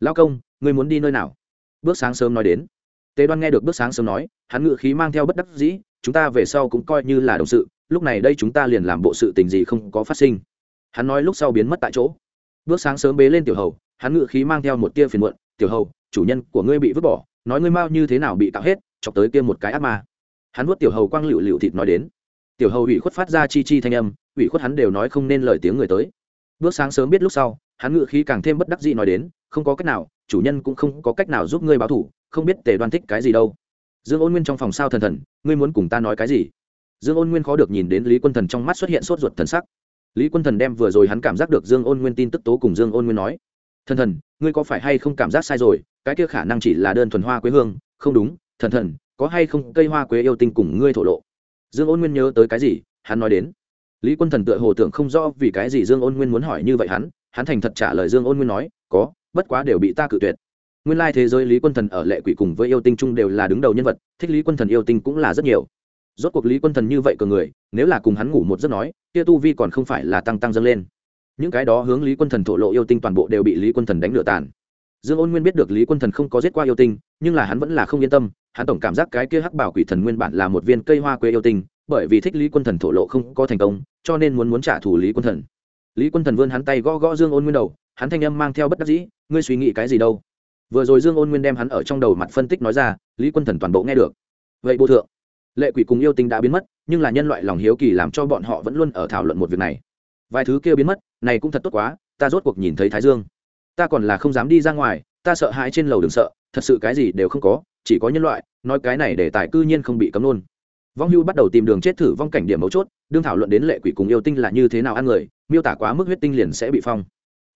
Lao công, ngươi muốn đi nơi nào? Bước sáng sớm nói đến. Tề đoan nghe được bước sáng sớm nói, hắn ngự khí mang theo bất đắc dĩ, chúng ta về sau cũng coi như là đồng sự, lúc này đây chúng ta liền làm bộ sự tình gì không có phát sinh. Hắn nói lúc sau biến mất tại chỗ. Bước sáng sớm bế lên tiểu hầu, hắn ngự khí mang theo một tia phiền muộn, tiểu hầu, chủ nhân của ngươi bị vứt bỏ, nói ngươi mau như thế nào bị tạo hết, chọc tới kia một cái ác ma. Hắn vuốt tiểu hầu quang lựu lựu thịt nói đến. Tiểu hầu ủy khuất phát ra chi chi thanh âm, ủy khuất hắn đều nói không nên lời tiếng người tới bước sáng sớm biết lúc sau, hắn ngự khí càng thêm bất đắc dĩ nói đến, không có cách nào, chủ nhân cũng không có cách nào giúp ngươi báo thủ, không biết tề đoan thích cái gì đâu. Dương ôn nguyên trong phòng sao thần thần, ngươi muốn cùng ta nói cái gì? Dương ôn nguyên khó được nhìn đến lý quân thần trong mắt xuất hiện sốt ruột thần sắc. Lý quân thần đem vừa rồi hắn cảm giác được dương ôn nguyên tin tức tố cùng dương ôn nguyên nói, thần thần, ngươi có phải hay không cảm giác sai rồi? Cái kia khả năng chỉ là đơn thuần hoa quế hương. Không đúng, thần thần, có hay không cây hoa quế yêu tinh cùng ngươi thổ lộ? Dương ôn nguyên nhớ tới cái gì, hắn nói đến lý quân thần tựa hồ tưởng không rõ vì cái gì dương ôn nguyên muốn hỏi như vậy hắn hắn thành thật trả lời dương ôn nguyên nói, có, bất quá đều bị ta cự tuyệt. Nguyên lai thế giới lý quân thần ở lệ quỷ cùng với yêu tinh chung đều là đứng đầu nhân vật, thích lý quân thần yêu tinh cũng là rất nhiều. Rốt cuộc lý quân thần như vậy cờ người, nếu là cùng hắn ngủ một giấc nói, kia tu vi còn không phải là tăng tăng dâng lên. Những cái đó hướng lý quân thần thổ lộ yêu tinh toàn bộ đều bị lý quân thần đánh lửa tàn. Dương ôn nguyên biết được lý quân thần không có giết qua yêu tinh, nhưng là hắn vẫn là không yên tâm, hắn tổng cảm giác cái kia hắc bảo quỷ thần nguyên bản là một viên cây hoa quê yêu tinh bởi vì thích lý quân thần thổ lộ không có thành công, cho nên muốn muốn trả thù lý quân thần. Lý quân thần vươn hắn tay gõ gõ dương ôn nguyên đầu, hắn thanh âm mang theo bất đắc dĩ, ngươi suy nghĩ cái gì đâu? Vừa rồi dương ôn nguyên đem hắn ở trong đầu mặt phân tích nói ra, lý quân thần toàn bộ nghe được. Vậy bộ thượng, lệ quỷ cùng yêu tinh đã biến mất, nhưng là nhân loại lòng hiếu kỳ làm cho bọn họ vẫn luôn ở thảo luận một việc này. Vài thứ kia biến mất, này cũng thật tốt quá, ta rốt cuộc nhìn thấy thái dương. Ta còn là không dám đi ra ngoài, ta sợ hãi trên lầu đừng sợ, thật sự cái gì đều không có, chỉ có nhân loại, nói cái này để tài cư nhiên không bị cấm luôn vong hưu bắt đầu tìm đường chết thử vong cảnh điểm mấu chốt, đương thảo luận đến lệ quỷ cùng yêu tinh là như thế nào ăn người, miêu tả quá mức huyết tinh liền sẽ bị phong.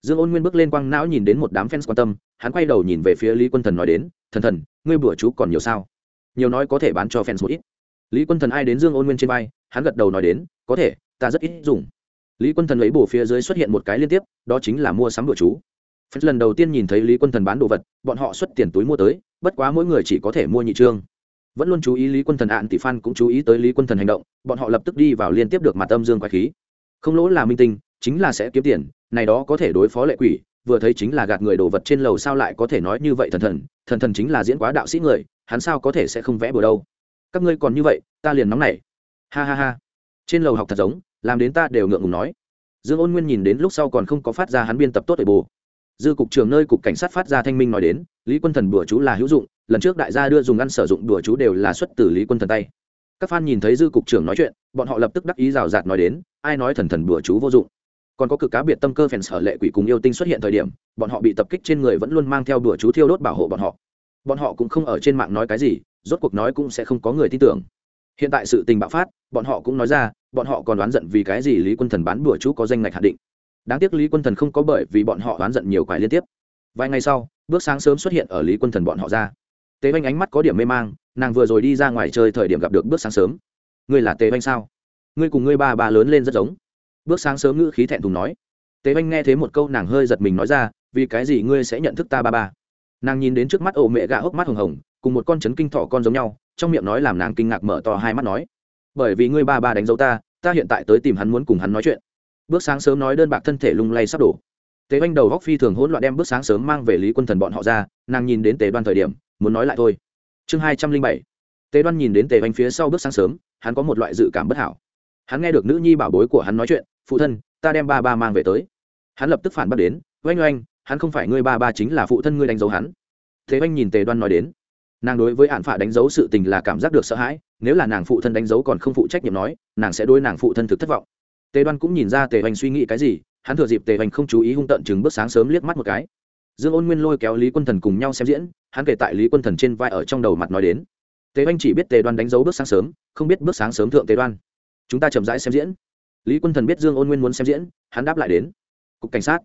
Dương ôn nguyên bước lên quang não nhìn đến một đám fans quan tâm, hắn quay đầu nhìn về phía lý quân thần nói đến, thần thần, ngươi bữa chú còn nhiều sao? Nhiều nói có thể bán cho fans một ít. Lý quân thần ai đến dương ôn nguyên trên vai, hắn gật đầu nói đến, có thể, ta rất ít dùng. Lý quân thần lấy bổ phía dưới xuất hiện một cái liên tiếp, đó chính là mua sắm bữa chú. Fans lần đầu tiên nhìn thấy lý quân thần bán đồ vật, bọn họ xuất tiền túi mua tới, bất quá mỗi người chỉ có thể mua nhị trương vẫn luôn chú ý lý quân thần ạn tỷ phan cũng chú ý tới lý quân thần hành động, bọn họ lập tức đi vào liên tiếp được mặt âm dương quái khí. Không lỗ là minh tinh, chính là sẽ kiếm tiền, này đó có thể đối phó lệ quỷ, vừa thấy chính là gạt người đồ vật trên lầu sao lại có thể nói như vậy thần thần thần thần chính là diễn quá đạo sĩ người, hắn sao có thể sẽ không vẽ bừa đâu. Các ngươi còn như vậy, ta liền nóng nảy. Ha ha ha. Trên lầu học thật giống, làm đến ta đều ngượng ngùng nói. Dương ôn nguyên nhìn đến lúc sau còn không có phát ra hắn biên tập tốt để bù dư cục trưởng nơi cục cảnh sát phát ra thanh minh nói đến, lý quân thần đùa chú là hữu dụng, lần trước đại gia đưa dùng ăn sử dụng đùa chú đều là xuất từ lý quân thần tay. Các fan nhìn thấy dư cục trưởng nói chuyện, bọn họ lập tức đắc ý rào rạt nói đến, ai nói thần thần đùa chú vô dụng. Còn có cực cá biệt tâm cơ phèn sở lệ quỷ cùng yêu tinh xuất hiện thời điểm, bọn họ bị tập kích trên người vẫn luôn mang theo đùa chú thiêu đốt bảo hộ bọn họ. Bọn họ cũng không ở trên mạng nói cái gì, rốt cuộc nói cũng sẽ không có người tin tưởng. Hiện tại sự tình bạo phát, bọn họ cũng nói ra, bọn họ còn đoán giận vì cái gì lý quân thần bán đùa chú có danh ngạch hạn định đáng tiếc lý quân thần không có bởi vì bọn họ oán giận nhiều quái liên tiếp. Vài ngày sau, bước sáng sớm xuất hiện ở lý quân thần bọn họ ra. Tế oanh ánh mắt có điểm mê mang, nàng vừa rồi đi ra ngoài chơi thời điểm gặp được bước sáng sớm. Ngươi là tế oanh sao? Ngươi cùng ngươi ba ba lớn lên rất giống. Bước sáng sớm ngữ khí thẹn thùng nói. Tế oanh nghe thấy một câu nàng hơi giật mình nói ra, vì cái gì ngươi sẽ nhận thức ta ba ba? Nàng nhìn đến trước mắt ổ mẹ gà hốc mắt hồng hồng, cùng một con chấn kinh thọ con giống nhau, trong miệng nói làm nàng kinh ngạc mở to hai mắt nói. Bởi vì ngươi ba ba đánh dấu ta ta hiện tại tới tìm hắn muốn cùng hắn nói chuyện bước sáng sớm nói đơn bạc thân thể lung lay sắp đổ. Tế oanh đầu góc phi thường hỗn loạn đem bước sáng sớm mang về lý quân thần bọn họ ra, nàng nhìn đến tề đoan thời điểm, muốn nói lại thôi. Chương hai trăm linh bảy. Tề đoan nhìn đến tề oanh phía sau bước sáng sớm, hắn có một loại dự cảm bất hảo. Hắn nghe được nữ nhi bảo bối của hắn nói chuyện, phụ thân, ta đem ba ba mang về tới. Hắn lập tức phản bác đến, oanh oanh, hắn không phải ngươi ba ba chính là phụ thân ngươi đánh dấu hắn. Thế oanh nhìn tề đoan nói đến, nàng đối với hạn phả đánh dấu sự tình là cảm giác được sợ hãi, nếu là nàng phụ thân đánh dấu còn không phụ trách nhiệm nói, nàng sẽ đối nàng phụ thân thực thất vọng tề đoan cũng nhìn ra tề hoành suy nghĩ cái gì, hắn thừa dịp tề hoành không chú ý hung tận chừng bước sáng sớm liếc mắt một cái. Dương ôn nguyên lôi kéo lý quân thần cùng nhau xem diễn, hắn kể tại lý quân thần trên vai ở trong đầu mặt nói đến. Tề hoành chỉ biết tề đoan đánh dấu bước sáng sớm, không biết bước sáng sớm thượng tề đoan. Chúng ta chậm rãi xem diễn. Lý quân thần biết dương ôn nguyên muốn xem diễn, hắn đáp lại đến. Cục cảnh sát.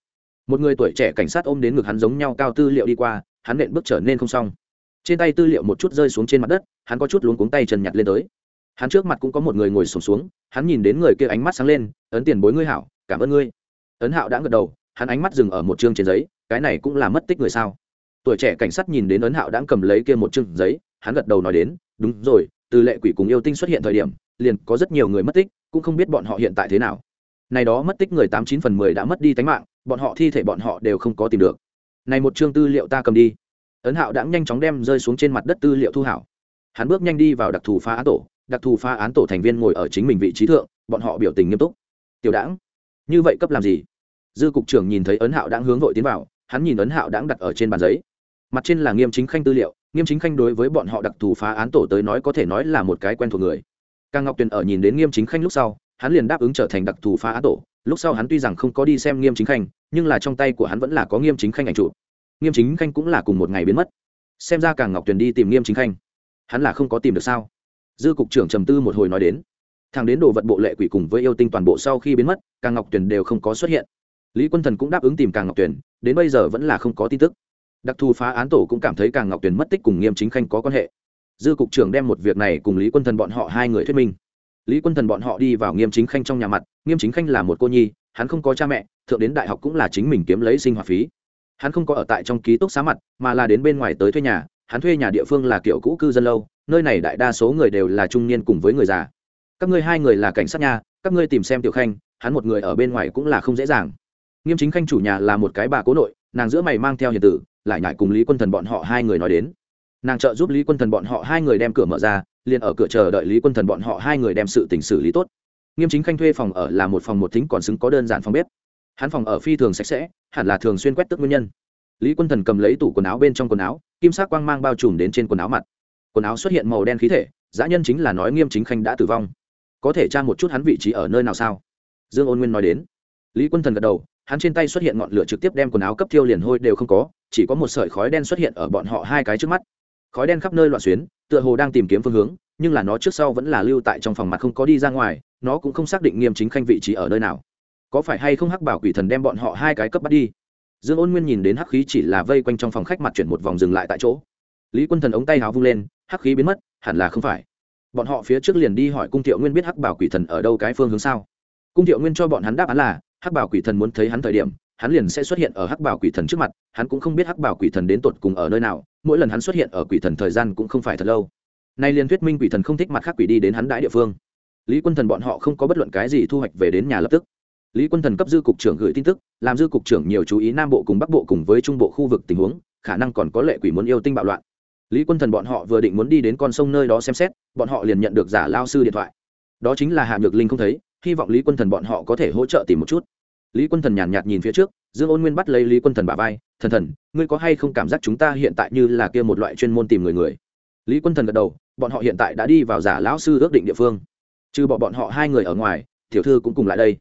Một người tuổi trẻ cảnh sát ôm đến ngực hắn giống nhau cao tư liệu đi qua, hắn nện bước trở nên không xong. Trên tay tư liệu một chút rơi xuống trên mặt đất, hắn có chút luống cuống tay trần nhặt lên tới hắn trước mặt cũng có một người ngồi sổm xuống, xuống hắn nhìn đến người kia ánh mắt sáng lên ấn tiền bối ngươi hảo cảm ơn ngươi. Ấn hạo đã gật đầu hắn ánh mắt dừng ở một chương trên giấy cái này cũng là mất tích người sao? Tuổi trẻ cảnh sát nhìn đến ấn hạo đã cầm lấy kia một chương giấy hắn gật đầu nói đến đúng rồi từ lệ quỷ cùng yêu tinh xuất hiện thời điểm liền có rất nhiều người mất tích cũng không biết bọn họ hiện tại thế nào. Này đó mất tích người tám chín phần mười đã mất đi tánh mạng bọn họ thi thể bọn họ đều không có tìm được. Này một chương tư liệu ta cầm đi. Ấn hạo đã nhanh chóng đem rơi xuống trên mặt đất tư liệu thu hảo. Hắn bước nhanh đi vào đặc thù phá án tổ đặc thù phá án tổ thành viên ngồi ở chính mình vị trí thượng, bọn họ biểu tình nghiêm túc. Tiểu đảng như vậy cấp làm gì? Dư cục trưởng nhìn thấy ấn hạo đang hướng vội tiến vào, hắn nhìn ấn hạo đang đặt ở trên bàn giấy. Mặt trên là nghiêm chính khanh tư liệu, nghiêm chính khanh đối với bọn họ đặc thù phá án tổ tới nói có thể nói là một cái quen thuộc người. Càng ngọc tuyền ở nhìn đến nghiêm chính khanh lúc sau, hắn liền đáp ứng trở thành đặc thù phá án tổ. Lúc sau hắn tuy rằng không có đi xem nghiêm chính khanh, nhưng là trong tay của hắn vẫn là có nghiêm chính khanh ảnh trụ nghiêm chính khanh cũng là cùng một ngày biến mất. Xem ra càng ngọc tuyền đi tìm nghiêm chính khanh, hắn là không có tìm được sao? Dư cục trưởng trầm tư một hồi nói đến, thằng đến đồ vật bộ lệ quỷ cùng với yêu tinh toàn bộ sau khi biến mất, càng ngọc tuyền đều không có xuất hiện. Lý quân thần cũng đáp ứng tìm càng ngọc tuyền, đến bây giờ vẫn là không có tin tức. Đặc thù phá án tổ cũng cảm thấy càng ngọc tuyền mất tích cùng nghiêm chính khanh có quan hệ. Dư cục trưởng đem một việc này cùng lý quân thần bọn họ hai người thuyết minh. Lý quân thần bọn họ đi vào nghiêm chính khanh trong nhà mặt, nghiêm chính khanh là một cô nhi, hắn không có cha mẹ, thượng đến đại học cũng là chính mình kiếm lấy sinh hoạt phí. Hắn không có ở tại trong ký túc xá mặt, mà là đến bên ngoài tới thuê nhà hắn thuê nhà địa phương là kiểu cũ cư dân lâu, nơi này đại đa số người đều là trung niên cùng với người già. Các ngươi hai người là cảnh sát nha, các ngươi tìm xem tiểu khanh, hắn một người ở bên ngoài cũng là không dễ dàng. Nghiêm chính khanh chủ nhà là một cái bà cố nội, nàng giữa mày mang theo hiền tử, lại nhải cùng lý quân thần bọn họ hai người nói đến. Nàng trợ giúp lý quân thần bọn họ hai người đem cửa mở ra, liền ở cửa chờ đợi lý quân thần bọn họ hai người đem sự tình xử lý tốt. Nghiêm chính khanh thuê phòng ở là một phòng một thính còn xứng có đơn giản phòng bếp. Hắn phòng ở phi thường sạch sẽ, hẳn là thường xuyên quét tức nguyên nhân lý quân thần cầm lấy tủ quần áo bên trong quần áo, kim sắc quang mang bao trùm đến trên quần áo mặt. Quần áo xuất hiện màu đen khí thể, dã nhân chính là nói nghiêm chính khanh đã tử vong. Có thể tra một chút hắn vị trí ở nơi nào sao? Dương ôn nguyên nói đến. Lý quân thần gật đầu, hắn trên tay xuất hiện ngọn lửa trực tiếp đem quần áo cấp thiêu liền hôi đều không có, chỉ có một sợi khói đen xuất hiện ở bọn họ hai cái trước mắt. Khói đen khắp nơi loạn xuyến, tựa hồ đang tìm kiếm phương hướng, nhưng là nó trước sau vẫn là lưu tại trong phòng mặt không có đi ra ngoài, nó cũng không xác định nghiêm chính khanh vị trí ở nơi nào. Có phải hay không hắc bảo quỷ thần đem bọn họ hai cái cấp bắt đi? Dương ôn nguyên nhìn đến hắc khí chỉ là vây quanh trong phòng khách mặt chuyển một vòng dừng lại tại chỗ. Lý quân thần ống tay háo vung lên, hắc khí biến mất, hẳn là không phải. Bọn họ phía trước liền đi hỏi cung thiệu nguyên biết hắc bảo quỷ thần ở đâu cái phương hướng sao. Cung thiệu nguyên cho bọn hắn đáp án là, hắc bảo quỷ thần muốn thấy hắn thời điểm, hắn liền sẽ xuất hiện ở hắc bảo quỷ thần trước mặt, hắn cũng không biết hắc bảo quỷ thần đến tột cùng ở nơi nào, mỗi lần hắn xuất hiện ở quỷ thần thời gian cũng không phải thật lâu. Nay liên thuyết minh quỷ thần không thích mặt khác quỷ đi đến hắn đãi địa phương. Lý quân thần bọn họ không có bất luận cái gì thu hoạch về đến nhà lập tức lý quân thần cấp dư cục trưởng gửi tin tức làm dư cục trưởng nhiều chú ý nam bộ cùng bắc bộ cùng với trung bộ khu vực tình huống khả năng còn có lệ quỷ muốn yêu tinh bạo loạn. Lý quân thần bọn họ vừa định muốn đi đến con sông nơi đó xem xét bọn họ liền nhận được giả lao sư điện thoại. Đó chính là hạ nhược linh không thấy hy vọng lý quân thần bọn họ có thể hỗ trợ tìm một chút. Lý quân thần nhàn nhạt, nhìn phía trước dương ôn nguyên bắt lấy lý quân thần bà vai thần thần ngươi có hay không cảm giác chúng ta hiện tại như là kia một loại chuyên môn tìm người người? Lý quân thần gật đầu bọn họ hiện tại đã đi vào giả lão sư ước định địa phương. Trừ bỏ bọn họ hai người ở ngoài tiểu thư cũng cùng lại đây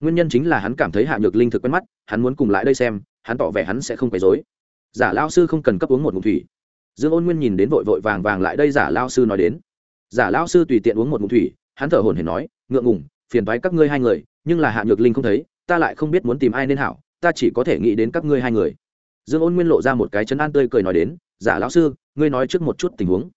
nguyên nhân chính là hắn cảm thấy hạ nhược linh thực quen mắt, hắn muốn cùng lại đây xem, hắn tỏ vẻ hắn sẽ không quấy dối giả lao sư không cần cấp uống một ngụm thủy. Dương ôn nguyên nhìn đến vội vội vàng vàng lại đây giả lao sư nói đến. Giả lao sư tùy tiện uống một ngụm thủy, hắn thở hồn hển nói, ngượng ngủng phiền thoái các ngươi hai người, nhưng là hạ nhược linh không thấy, ta lại không biết muốn tìm ai nên hảo, ta chỉ có thể nghĩ đến các ngươi hai người. Dương ôn nguyên lộ ra một cái chấn an tươi cười nói đến, giả lão sư, ngươi nói trước một chút tình huống.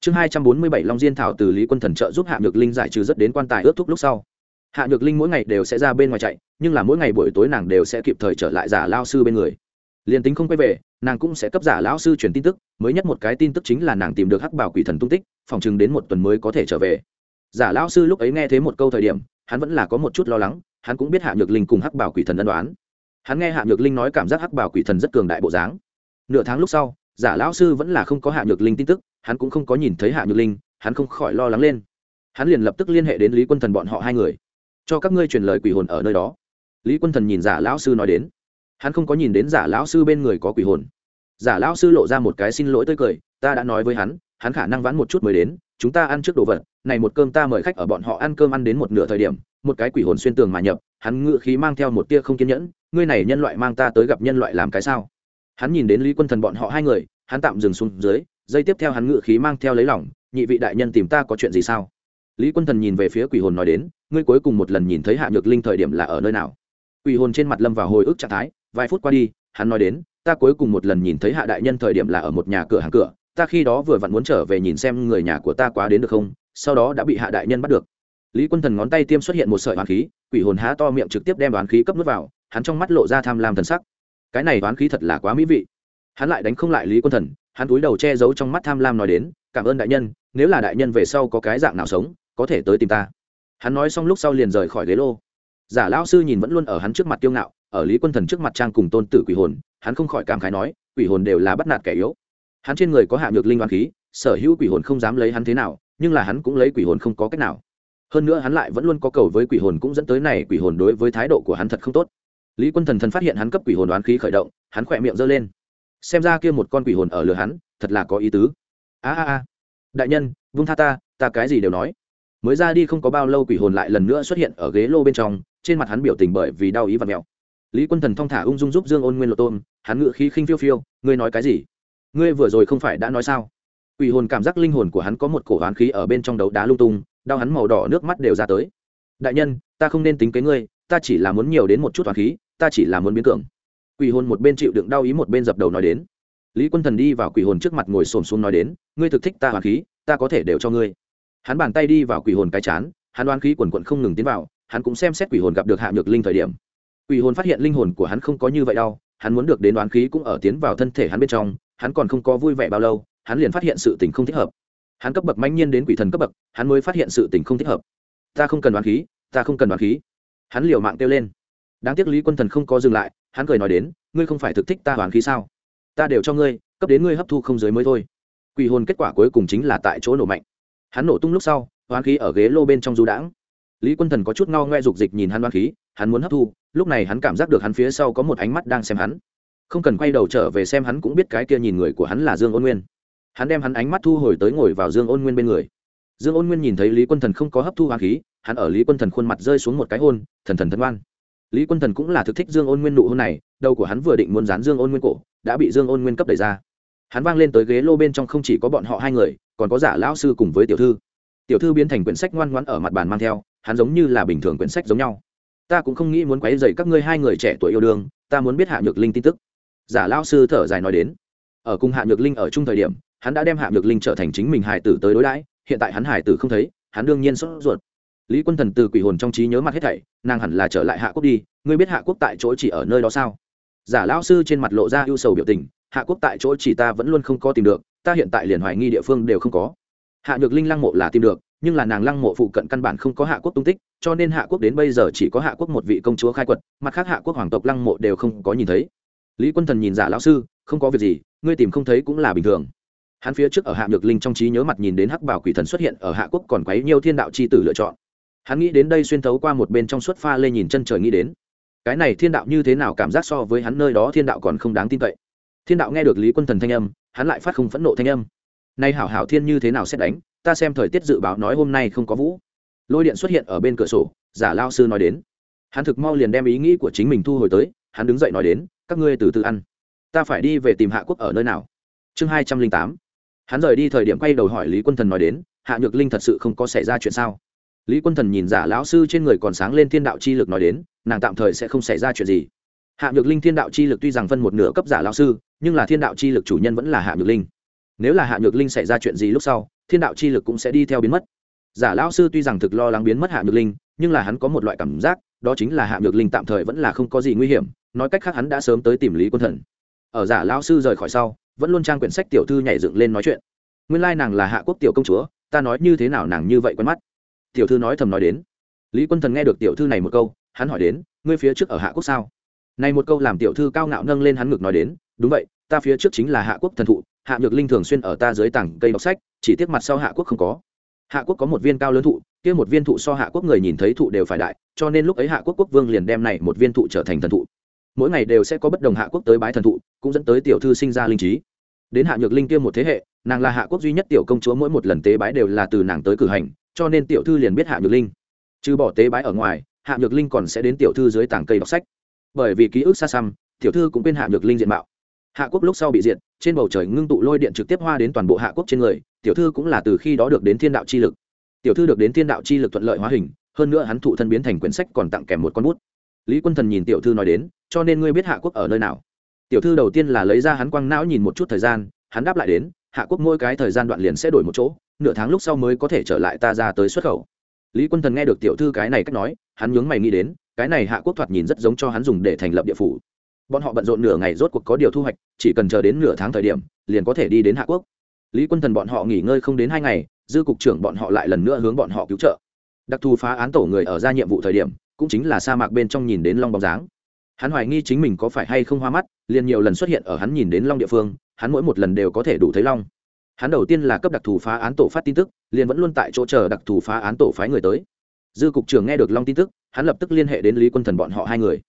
Chương hai trăm bốn mươi bảy long diên thảo từ lý quân thần trợ giúp hạ nhược linh giải trừ rất đến quan tài ước thúc lúc sau hạ nhược linh mỗi ngày đều sẽ ra bên ngoài chạy, nhưng là mỗi ngày buổi tối nàng đều sẽ kịp thời trở lại giả lao sư bên người. Liền tính không quay về, nàng cũng sẽ cấp giả lão sư truyền tin tức, mới nhất một cái tin tức chính là nàng tìm được hắc bảo quỷ thần tung tích, phòng chừng đến một tuần mới có thể trở về. Giả lão sư lúc ấy nghe thấy một câu thời điểm, hắn vẫn là có một chút lo lắng, hắn cũng biết hạ nhược linh cùng hắc bảo quỷ thần ân đoán hắn nghe hạ nhược linh nói cảm giác hắc bảo quỷ thần rất cường đại bộ dáng. Nửa tháng lúc sau, giả lão sư vẫn là không có hạ nhược linh tin tức, hắn cũng không có nhìn thấy hạ nhược linh, hắn không khỏi lo lắng lên. Hắn liền lập tức liên hệ đến lý quân thần bọn họ hai người cho các ngươi truyền lời quỷ hồn ở nơi đó. Lý quân thần nhìn giả lão sư nói đến. Hắn không có nhìn đến giả lão sư bên người có quỷ hồn. Giả lão sư lộ ra một cái xin lỗi tươi cười, ta đã nói với hắn hắn khả năng vãn một chút mới đến, chúng ta ăn trước đồ vật, này một cơm ta mời khách ở bọn họ ăn cơm ăn đến một nửa thời điểm, một cái quỷ hồn xuyên tường mà nhập, hắn ngự khí mang theo một tia không kiên nhẫn, ngươi này nhân loại mang ta tới gặp nhân loại làm cái sao? Hắn nhìn đến lý quân thần bọn họ hai người, hắn tạm dừng xuống dưới dây tiếp theo hắn ngự khí mang theo lấy lỏng nhị vị đại nhân tìm ta có chuyện gì sao? Lý quân thần nhìn về phía quỷ hồn nói đến ngươi cuối cùng một lần nhìn thấy hạ nhược linh thời điểm là ở nơi nào? Quỷ hồn trên mặt lâm vào hồi ức trạng thái, vài phút qua đi, hắn nói đến, ta cuối cùng một lần nhìn thấy hạ đại nhân thời điểm là ở một nhà cửa hàng cửa, ta khi đó vừa vặn muốn trở về nhìn xem người nhà của ta quá đến được không, sau đó đã bị hạ đại nhân bắt được. Lý quân thần ngón tay tiêm xuất hiện một sợi oán khí, quỷ hồn há to miệng trực tiếp đem oán khí cấp nước vào, hắn trong mắt lộ ra tham lam thần sắc. Cái này oán khí thật là quá mỹ vị. Hắn lại đánh không lại lý quân thần, hắn túi đầu che giấu trong mắt tham lam nói đến, cảm ơn đại nhân, nếu là đại nhân về sau có cái dạng nào sống, có thể tới tìm ta hắn nói xong lúc sau liền rời khỏi ghế lô. Giả lão sư nhìn vẫn luôn ở hắn trước mặt kiêu ngạo, ở lý quân thần trước mặt trang cùng tôn tử quỷ hồn, hắn không khỏi cảm khái nói, quỷ hồn đều là bắt nạt kẻ yếu. Hắn trên người có hạ nhược linh oán khí, sở hữu quỷ hồn không dám lấy hắn thế nào, nhưng là hắn cũng lấy quỷ hồn không có cách nào. Hơn nữa hắn lại vẫn luôn có cầu với quỷ hồn cũng dẫn tới này quỷ hồn đối với thái độ của hắn thật không tốt. Lý quân thần thần phát hiện hắn cấp quỷ hồn đoán khí khởi động, hắn khỏe miệng giơ lên. Xem ra kia một con quỷ hồn ở lừa hắn, thật là có ý tứ. A a a. Đại nhân, vung tha ta ta cái gì đều nói mới ra đi không có bao lâu quỷ hồn lại lần nữa xuất hiện ở ghế lô bên trong, trên mặt hắn biểu tình bởi vì đau ý và mẹo. Lý quân thần thong thả ung dung giúp dương ôn nguyên lộ tôm, hắn ngự khí khinh phiêu phiêu, ngươi nói cái gì? Ngươi vừa rồi không phải đã nói sao? Quỷ hồn cảm giác linh hồn của hắn có một cổ hoán khí ở bên trong đấu đá lung tung, đau hắn màu đỏ nước mắt đều ra tới. Đại nhân, ta không nên tính kế ngươi, ta chỉ là muốn nhiều đến một chút hoán khí, ta chỉ là muốn biến tưởng quỷ hồn một bên chịu đựng đau ý một bên dập đầu nói đến. Lý quân thần đi vào quỷ hồn trước mặt ngồi xổm xuống nói đến, ngươi thực thích ta hoán khí, ta có thể đều cho ngươi hắn bàn tay đi vào quỷ hồn cái chán, hắn đoán khí quần quận không ngừng tiến vào, hắn cũng xem xét quỷ hồn gặp được hạ nhược linh thời điểm. Quỷ hồn phát hiện linh hồn của hắn không có như vậy đau, hắn muốn được đến đoán khí cũng ở tiến vào thân thể hắn bên trong, hắn còn không có vui vẻ bao lâu, hắn liền phát hiện sự tình không thích hợp. Hắn cấp bậc manh nhiên đến quỷ thần cấp bậc, hắn mới phát hiện sự tình không thích hợp. Ta không cần đoán khí, ta không cần đoán khí. Hắn liều mạng kêu lên. Đáng tiếc lý quân thần không có dừng lại, hắn cười nói đến, ngươi không phải thực thích ta đoán khí sao? Ta đều cho ngươi, cấp đến ngươi hấp thu không giới mới thôi. Quỷ hồn kết quả cuối cùng chính là tại chỗ nổ mạnh hắn nổ tung lúc sau, hoán khí ở ghế lô bên trong du đãng. Lý quân thần có chút ngao ngoe dục dịch nhìn hắn hoán khí, hắn muốn hấp thu, lúc này hắn cảm giác được hắn phía sau có một ánh mắt đang xem hắn. Không cần quay đầu trở về xem hắn cũng biết cái kia nhìn người của hắn là dương ôn nguyên. Hắn đem hắn ánh mắt thu hồi tới ngồi vào dương ôn nguyên bên người. Dương ôn nguyên nhìn thấy lý quân thần không có hấp thu hoán khí, hắn ở lý quân thần khuôn mặt rơi xuống một cái hôn, thần thần thân oan. lý quân thần cũng là thực thích dương ôn nguyên nụ hôn này, đầu của hắn vừa định muốn dán dương ôn nguyên cổ, đã bị dương ôn nguyên cấp đẩy ra. Hắn vang lên tới ghế lô bên trong không chỉ có bọn họ hai người còn có giả lão sư cùng với tiểu thư. Tiểu thư biến thành quyển sách ngoan ngoãn ở mặt bàn mang theo, hắn giống như là bình thường quyển sách giống nhau. Ta cũng không nghĩ muốn quấy dậy các ngươi hai người trẻ tuổi yêu đương, ta muốn biết hạ nhược linh tin tức. Giả lão sư thở dài nói đến. Ở cùng hạ nhược linh ở chung thời điểm, hắn đã đem hạ nhược linh trở thành chính mình hải tử tới đối đãi, hiện tại hắn hải tử không thấy, hắn đương nhiên sốt ruột. Lý quân thần từ quỷ hồn trong trí nhớ mặt hết thảy, nàng hẳn là trở lại hạ quốc đi, ngươi biết hạ quốc tại chỗ chỉ ở nơi đó sao? Giả lão sư trên mặt lộ ra ưu sầu biểu tình, hạ quốc tại chỗ chỉ ta vẫn luôn không có tìm được ta hiện tại liền hoài nghi địa phương đều không có. Hạ nhược linh lăng mộ là tìm được, nhưng là nàng lăng mộ phụ cận căn bản không có hạ quốc tung tích, cho nên hạ quốc đến bây giờ chỉ có hạ quốc một vị công chúa khai quật, mặt khác hạ quốc hoàng tộc lăng mộ đều không có nhìn thấy. Lý quân thần nhìn giả lão sư, không có việc gì, ngươi tìm không thấy cũng là bình thường. Hắn phía trước ở hạ nhược linh trong trí nhớ mặt nhìn đến hắc bảo quỷ thần xuất hiện ở hạ quốc còn quấy nhiều thiên đạo c h i tử lựa chọn. Hắn nghĩ đến đây xuyên thấu qua một bên trong suốt pha lê nhìn chân trời nghĩ đến. Cái này thiên đạo như thế nào cảm giác so với hắn nơi đó thiên đạo còn không đáng tin cậy. Thiên đạo nghe được lý quân thần thanh âm hắn lại phát không phẫn nộ thanh âm. Nay hảo hảo thiên như thế nào xét đánh, ta xem thời tiết dự báo nói hôm nay không có vũ. Lôi điện xuất hiện ở bên cửa sổ, giả lao sư nói đến. Hắn thực mau liền đem ý nghĩ của chính mình thu hồi tới, hắn đứng dậy nói đến, các ngươi từ từ ăn. Ta phải đi về tìm hạ quốc ở nơi nào? Chương hai trăm linh tám. Hắn rời đi thời điểm quay đầu hỏi lý quân thần nói đến, hạ nhược linh thật sự không có xảy ra chuyện sao? Lý quân thần nhìn giả lão sư trên người còn sáng lên thiên đạo chi lực nói đến, nàng tạm thời sẽ không xảy ra chuyện gì hạ nhược linh thiên đạo chi lực tuy rằng phân một nửa cấp giả lão sư, nhưng là thiên đạo chi lực chủ nhân vẫn là hạ nhược linh. Nếu là hạ nhược linh xảy ra chuyện gì lúc sau, thiên đạo chi lực cũng sẽ đi theo biến mất. Giả lão sư tuy rằng thực lo lắng biến mất hạ nhược linh, nhưng là hắn có một loại cảm giác, đó chính là hạ nhược linh tạm thời vẫn là không có gì nguy hiểm, nói cách khác hắn đã sớm tới tìm lý quân thần. Ở giả lão sư rời khỏi sau, vẫn luôn trang quyển sách tiểu thư nhảy dựng lên nói chuyện. Nguyên lai nàng là hạ quốc tiểu công chúa, ta nói như thế nào nàng như vậy quen mắt. Tiểu thư nói thầm nói đến. Lý quân thần nghe được tiểu thư này một câu, hắn hỏi đến, ngươi phía trước ở hạ quốc sao? Này một câu làm tiểu thư cao ngạo nâng lên hắn ngực nói đến, đúng vậy, ta phía trước chính là hạ quốc thần thụ, hạ nhược linh thường xuyên ở ta dưới tảng cây đọc sách, chỉ tiếc mặt sau hạ quốc không có. Hạ quốc có một viên cao lớn thụ, kia một viên thụ so hạ quốc người nhìn thấy thụ đều phải đại, cho nên lúc ấy hạ quốc quốc vương liền đem này một viên thụ trở thành thần thụ. Mỗi ngày đều sẽ có bất đồng hạ quốc tới bái thần thụ, cũng dẫn tới tiểu thư sinh ra linh trí. Đến hạ nhược linh kia một thế hệ, nàng là hạ quốc duy nhất tiểu công chúa mỗi một lần tế bái đều là từ nàng tới cử hành, cho nên tiểu thư liền biết hạ nhược linh. Trừ bỏ tế bái ở ngoài, hạ nhược linh còn sẽ đến tiểu thư dưới tảng cây đọc sách bởi vì ký ức xa xăm, tiểu thư cũng quên hạ nhược linh diện mạo. Hạ quốc lúc sau bị diệt, trên bầu trời ngưng tụ lôi điện trực tiếp hoa đến toàn bộ hạ quốc trên người, tiểu thư cũng là từ khi đó được đến thiên đạo chi lực. Tiểu thư được đến thiên đạo chi lực thuận lợi hóa hình, hơn nữa hắn thụ thân biến thành quyển sách còn tặng kèm một con bút. Lý quân thần nhìn tiểu thư nói đến, cho nên ngươi biết hạ quốc ở nơi nào? Tiểu thư đầu tiên là lấy ra hắn quăng não nhìn một chút thời gian, hắn đáp lại đến, hạ quốc mỗi cái thời gian đoạn liền sẽ đổi một chỗ, nửa tháng lúc sau mới có thể trở lại ta ra tới xuất khẩu. Lý quân thần nghe được tiểu thư cái này cách nói, hắn nhướng mày nghĩ đến cái này hạ quốc thoạt nhìn rất giống cho hắn dùng để thành lập địa phủ. Bọn họ bận rộn nửa ngày rốt cuộc có điều thu hoạch, chỉ cần chờ đến nửa tháng thời điểm, liền có thể đi đến hạ quốc. Lý quân thần bọn họ nghỉ ngơi không đến hai ngày, dư cục trưởng bọn họ lại lần nữa hướng bọn họ cứu trợ. Đặc thù phá án tổ người ở ra nhiệm vụ thời điểm, cũng chính là sa mạc bên trong nhìn đến long bóng dáng. Hắn hoài nghi chính mình có phải hay không hoa mắt, liền nhiều lần xuất hiện ở hắn nhìn đến long địa phương, hắn mỗi một lần đều có thể đủ thấy long. Hắn đầu tiên là cấp đặc thù phá án tổ phát tin tức, liền vẫn luôn tại chỗ chờ đặc thù phá án tổ phái người tới dư cục trưởng nghe được long tin tức, hắn lập tức liên hệ đến lý quân thần bọn họ hai người.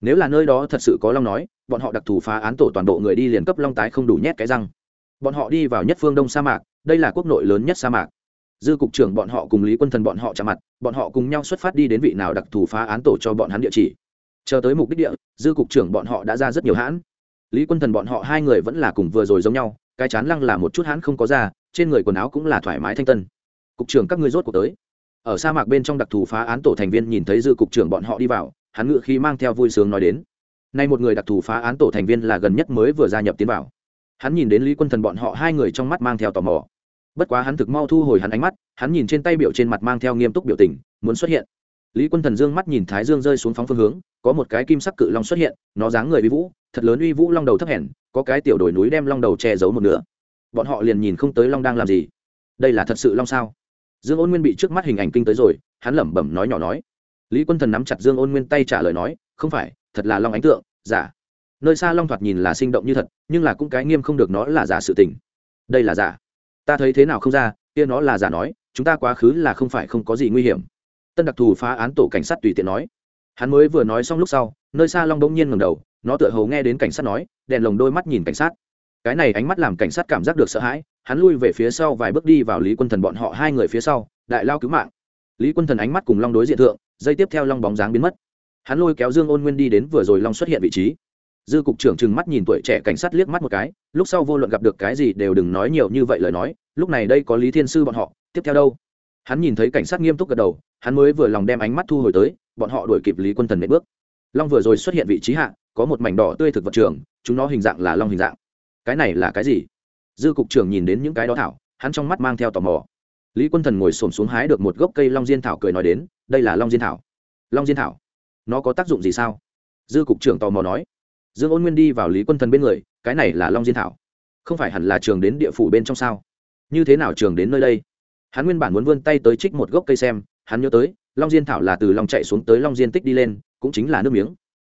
Nếu là nơi đó thật sự có long nói, bọn họ đặc thù phá án tổ toàn bộ người đi liền cấp long tái không đủ nhét cái răng. Bọn họ đi vào nhất phương đông sa mạc, đây là quốc nội lớn nhất sa mạc. Dư cục trưởng bọn họ cùng lý quân thần bọn họ chạm mặt, bọn họ cùng nhau xuất phát đi đến vị nào đặc thù phá án tổ cho bọn hắn địa chỉ. Chờ tới mục đích địa, dư cục trưởng bọn họ đã ra rất nhiều hãn. Lý quân thần bọn họ hai người vẫn là cùng vừa rồi giống nhau, cái chán lăng là một chút hãn không có ra, trên người quần áo cũng là thoải mái thanh tân. Cục trưởng các ngươi rốt cuộc tới ở sa mạc bên trong đặc thù phá án tổ thành viên nhìn thấy dư cục trưởng bọn họ đi vào, hắn ngự khi mang theo vui sướng nói đến. Nay một người đặc thù phá án tổ thành viên là gần nhất mới vừa gia nhập tiến vào. Hắn nhìn đến lý quân thần bọn họ hai người trong mắt mang theo tò mò. Bất quá hắn thực mau thu hồi hắn ánh mắt, hắn nhìn trên tay biểu trên mặt mang theo nghiêm túc biểu tình, muốn xuất hiện. Lý quân thần dương mắt nhìn thái dương rơi xuống phóng phương hướng, có một cái kim sắc cự long xuất hiện, nó dáng người uy vũ, thật lớn uy vũ long đầu thấp hèn, có cái tiểu đồi núi đem long đầu che giấu một nửa. Bọn họ liền nhìn không tới long đang làm gì. Đây là thật sự long sao? Dương ôn nguyên bị trước mắt hình ảnh kinh tới rồi, hắn lẩm bẩm nói nhỏ nói. Lý quân thần nắm chặt dương ôn nguyên tay trả lời nói, không phải, thật là long ánh tượng, giả. Nơi xa long thoạt nhìn là sinh động như thật, nhưng là cũng cái nghiêm không được nó là giả sự tình. Đây là giả. Ta thấy thế nào không ra, kia nó là giả nói, chúng ta quá khứ là không phải không có gì nguy hiểm. Tân đặc thù phá án tổ cảnh sát tùy tiện nói. Hắn mới vừa nói xong lúc sau, nơi xa long bỗng nhiên ngầm đầu, nó tựa hầu nghe đến cảnh sát nói, đèn lồng đôi mắt nhìn cảnh sát. Cái này ánh mắt làm cảnh sát cảm giác được sợ hãi hắn lui về phía sau vài bước đi vào lý quân thần bọn họ hai người phía sau, đại lao cứu mạng. Lý quân thần ánh mắt cùng long đối diện thượng, dây tiếp theo long bóng dáng biến mất. Hắn lôi kéo dương ôn nguyên đi đến vừa rồi long xuất hiện vị trí. Dư cục trưởng trừng mắt nhìn tuổi trẻ cảnh sát liếc mắt một cái, lúc sau vô luận gặp được cái gì đều đừng nói nhiều như vậy lời nói, lúc này đây có lý thiên sư bọn họ, tiếp theo đâu? Hắn nhìn thấy cảnh sát nghiêm túc gật đầu, hắn mới vừa lòng đem ánh mắt thu hồi tới, bọn họ đuổi kịp lý quân thần nệm bước. Long vừa rồi xuất hiện vị trí hạ, có một mảnh đỏ tươi thực vật trường, chúng nó hình dạng là long hình dạng. Cái này là cái gì? Dư cục trưởng nhìn đến những cái đó thảo, hắn trong mắt mang theo tò mò. Lý quân thần ngồi xổm xuống hái được một gốc cây long diên thảo cười nói đến, đây là long diên thảo. Long diên thảo? Nó có tác dụng gì sao? Dư cục trưởng tò mò nói. Dương ôn nguyên đi vào lý quân thần bên người, cái này là long diên thảo. Không phải hẳn là trường đến địa phủ bên trong sao? Như thế nào trường đến nơi đây? Hắn nguyên bản muốn vươn tay tới trích một gốc cây xem, hắn nhớ tới, long diên thảo là từ long chạy xuống tới long diên tích đi lên, cũng chính là nước miếng.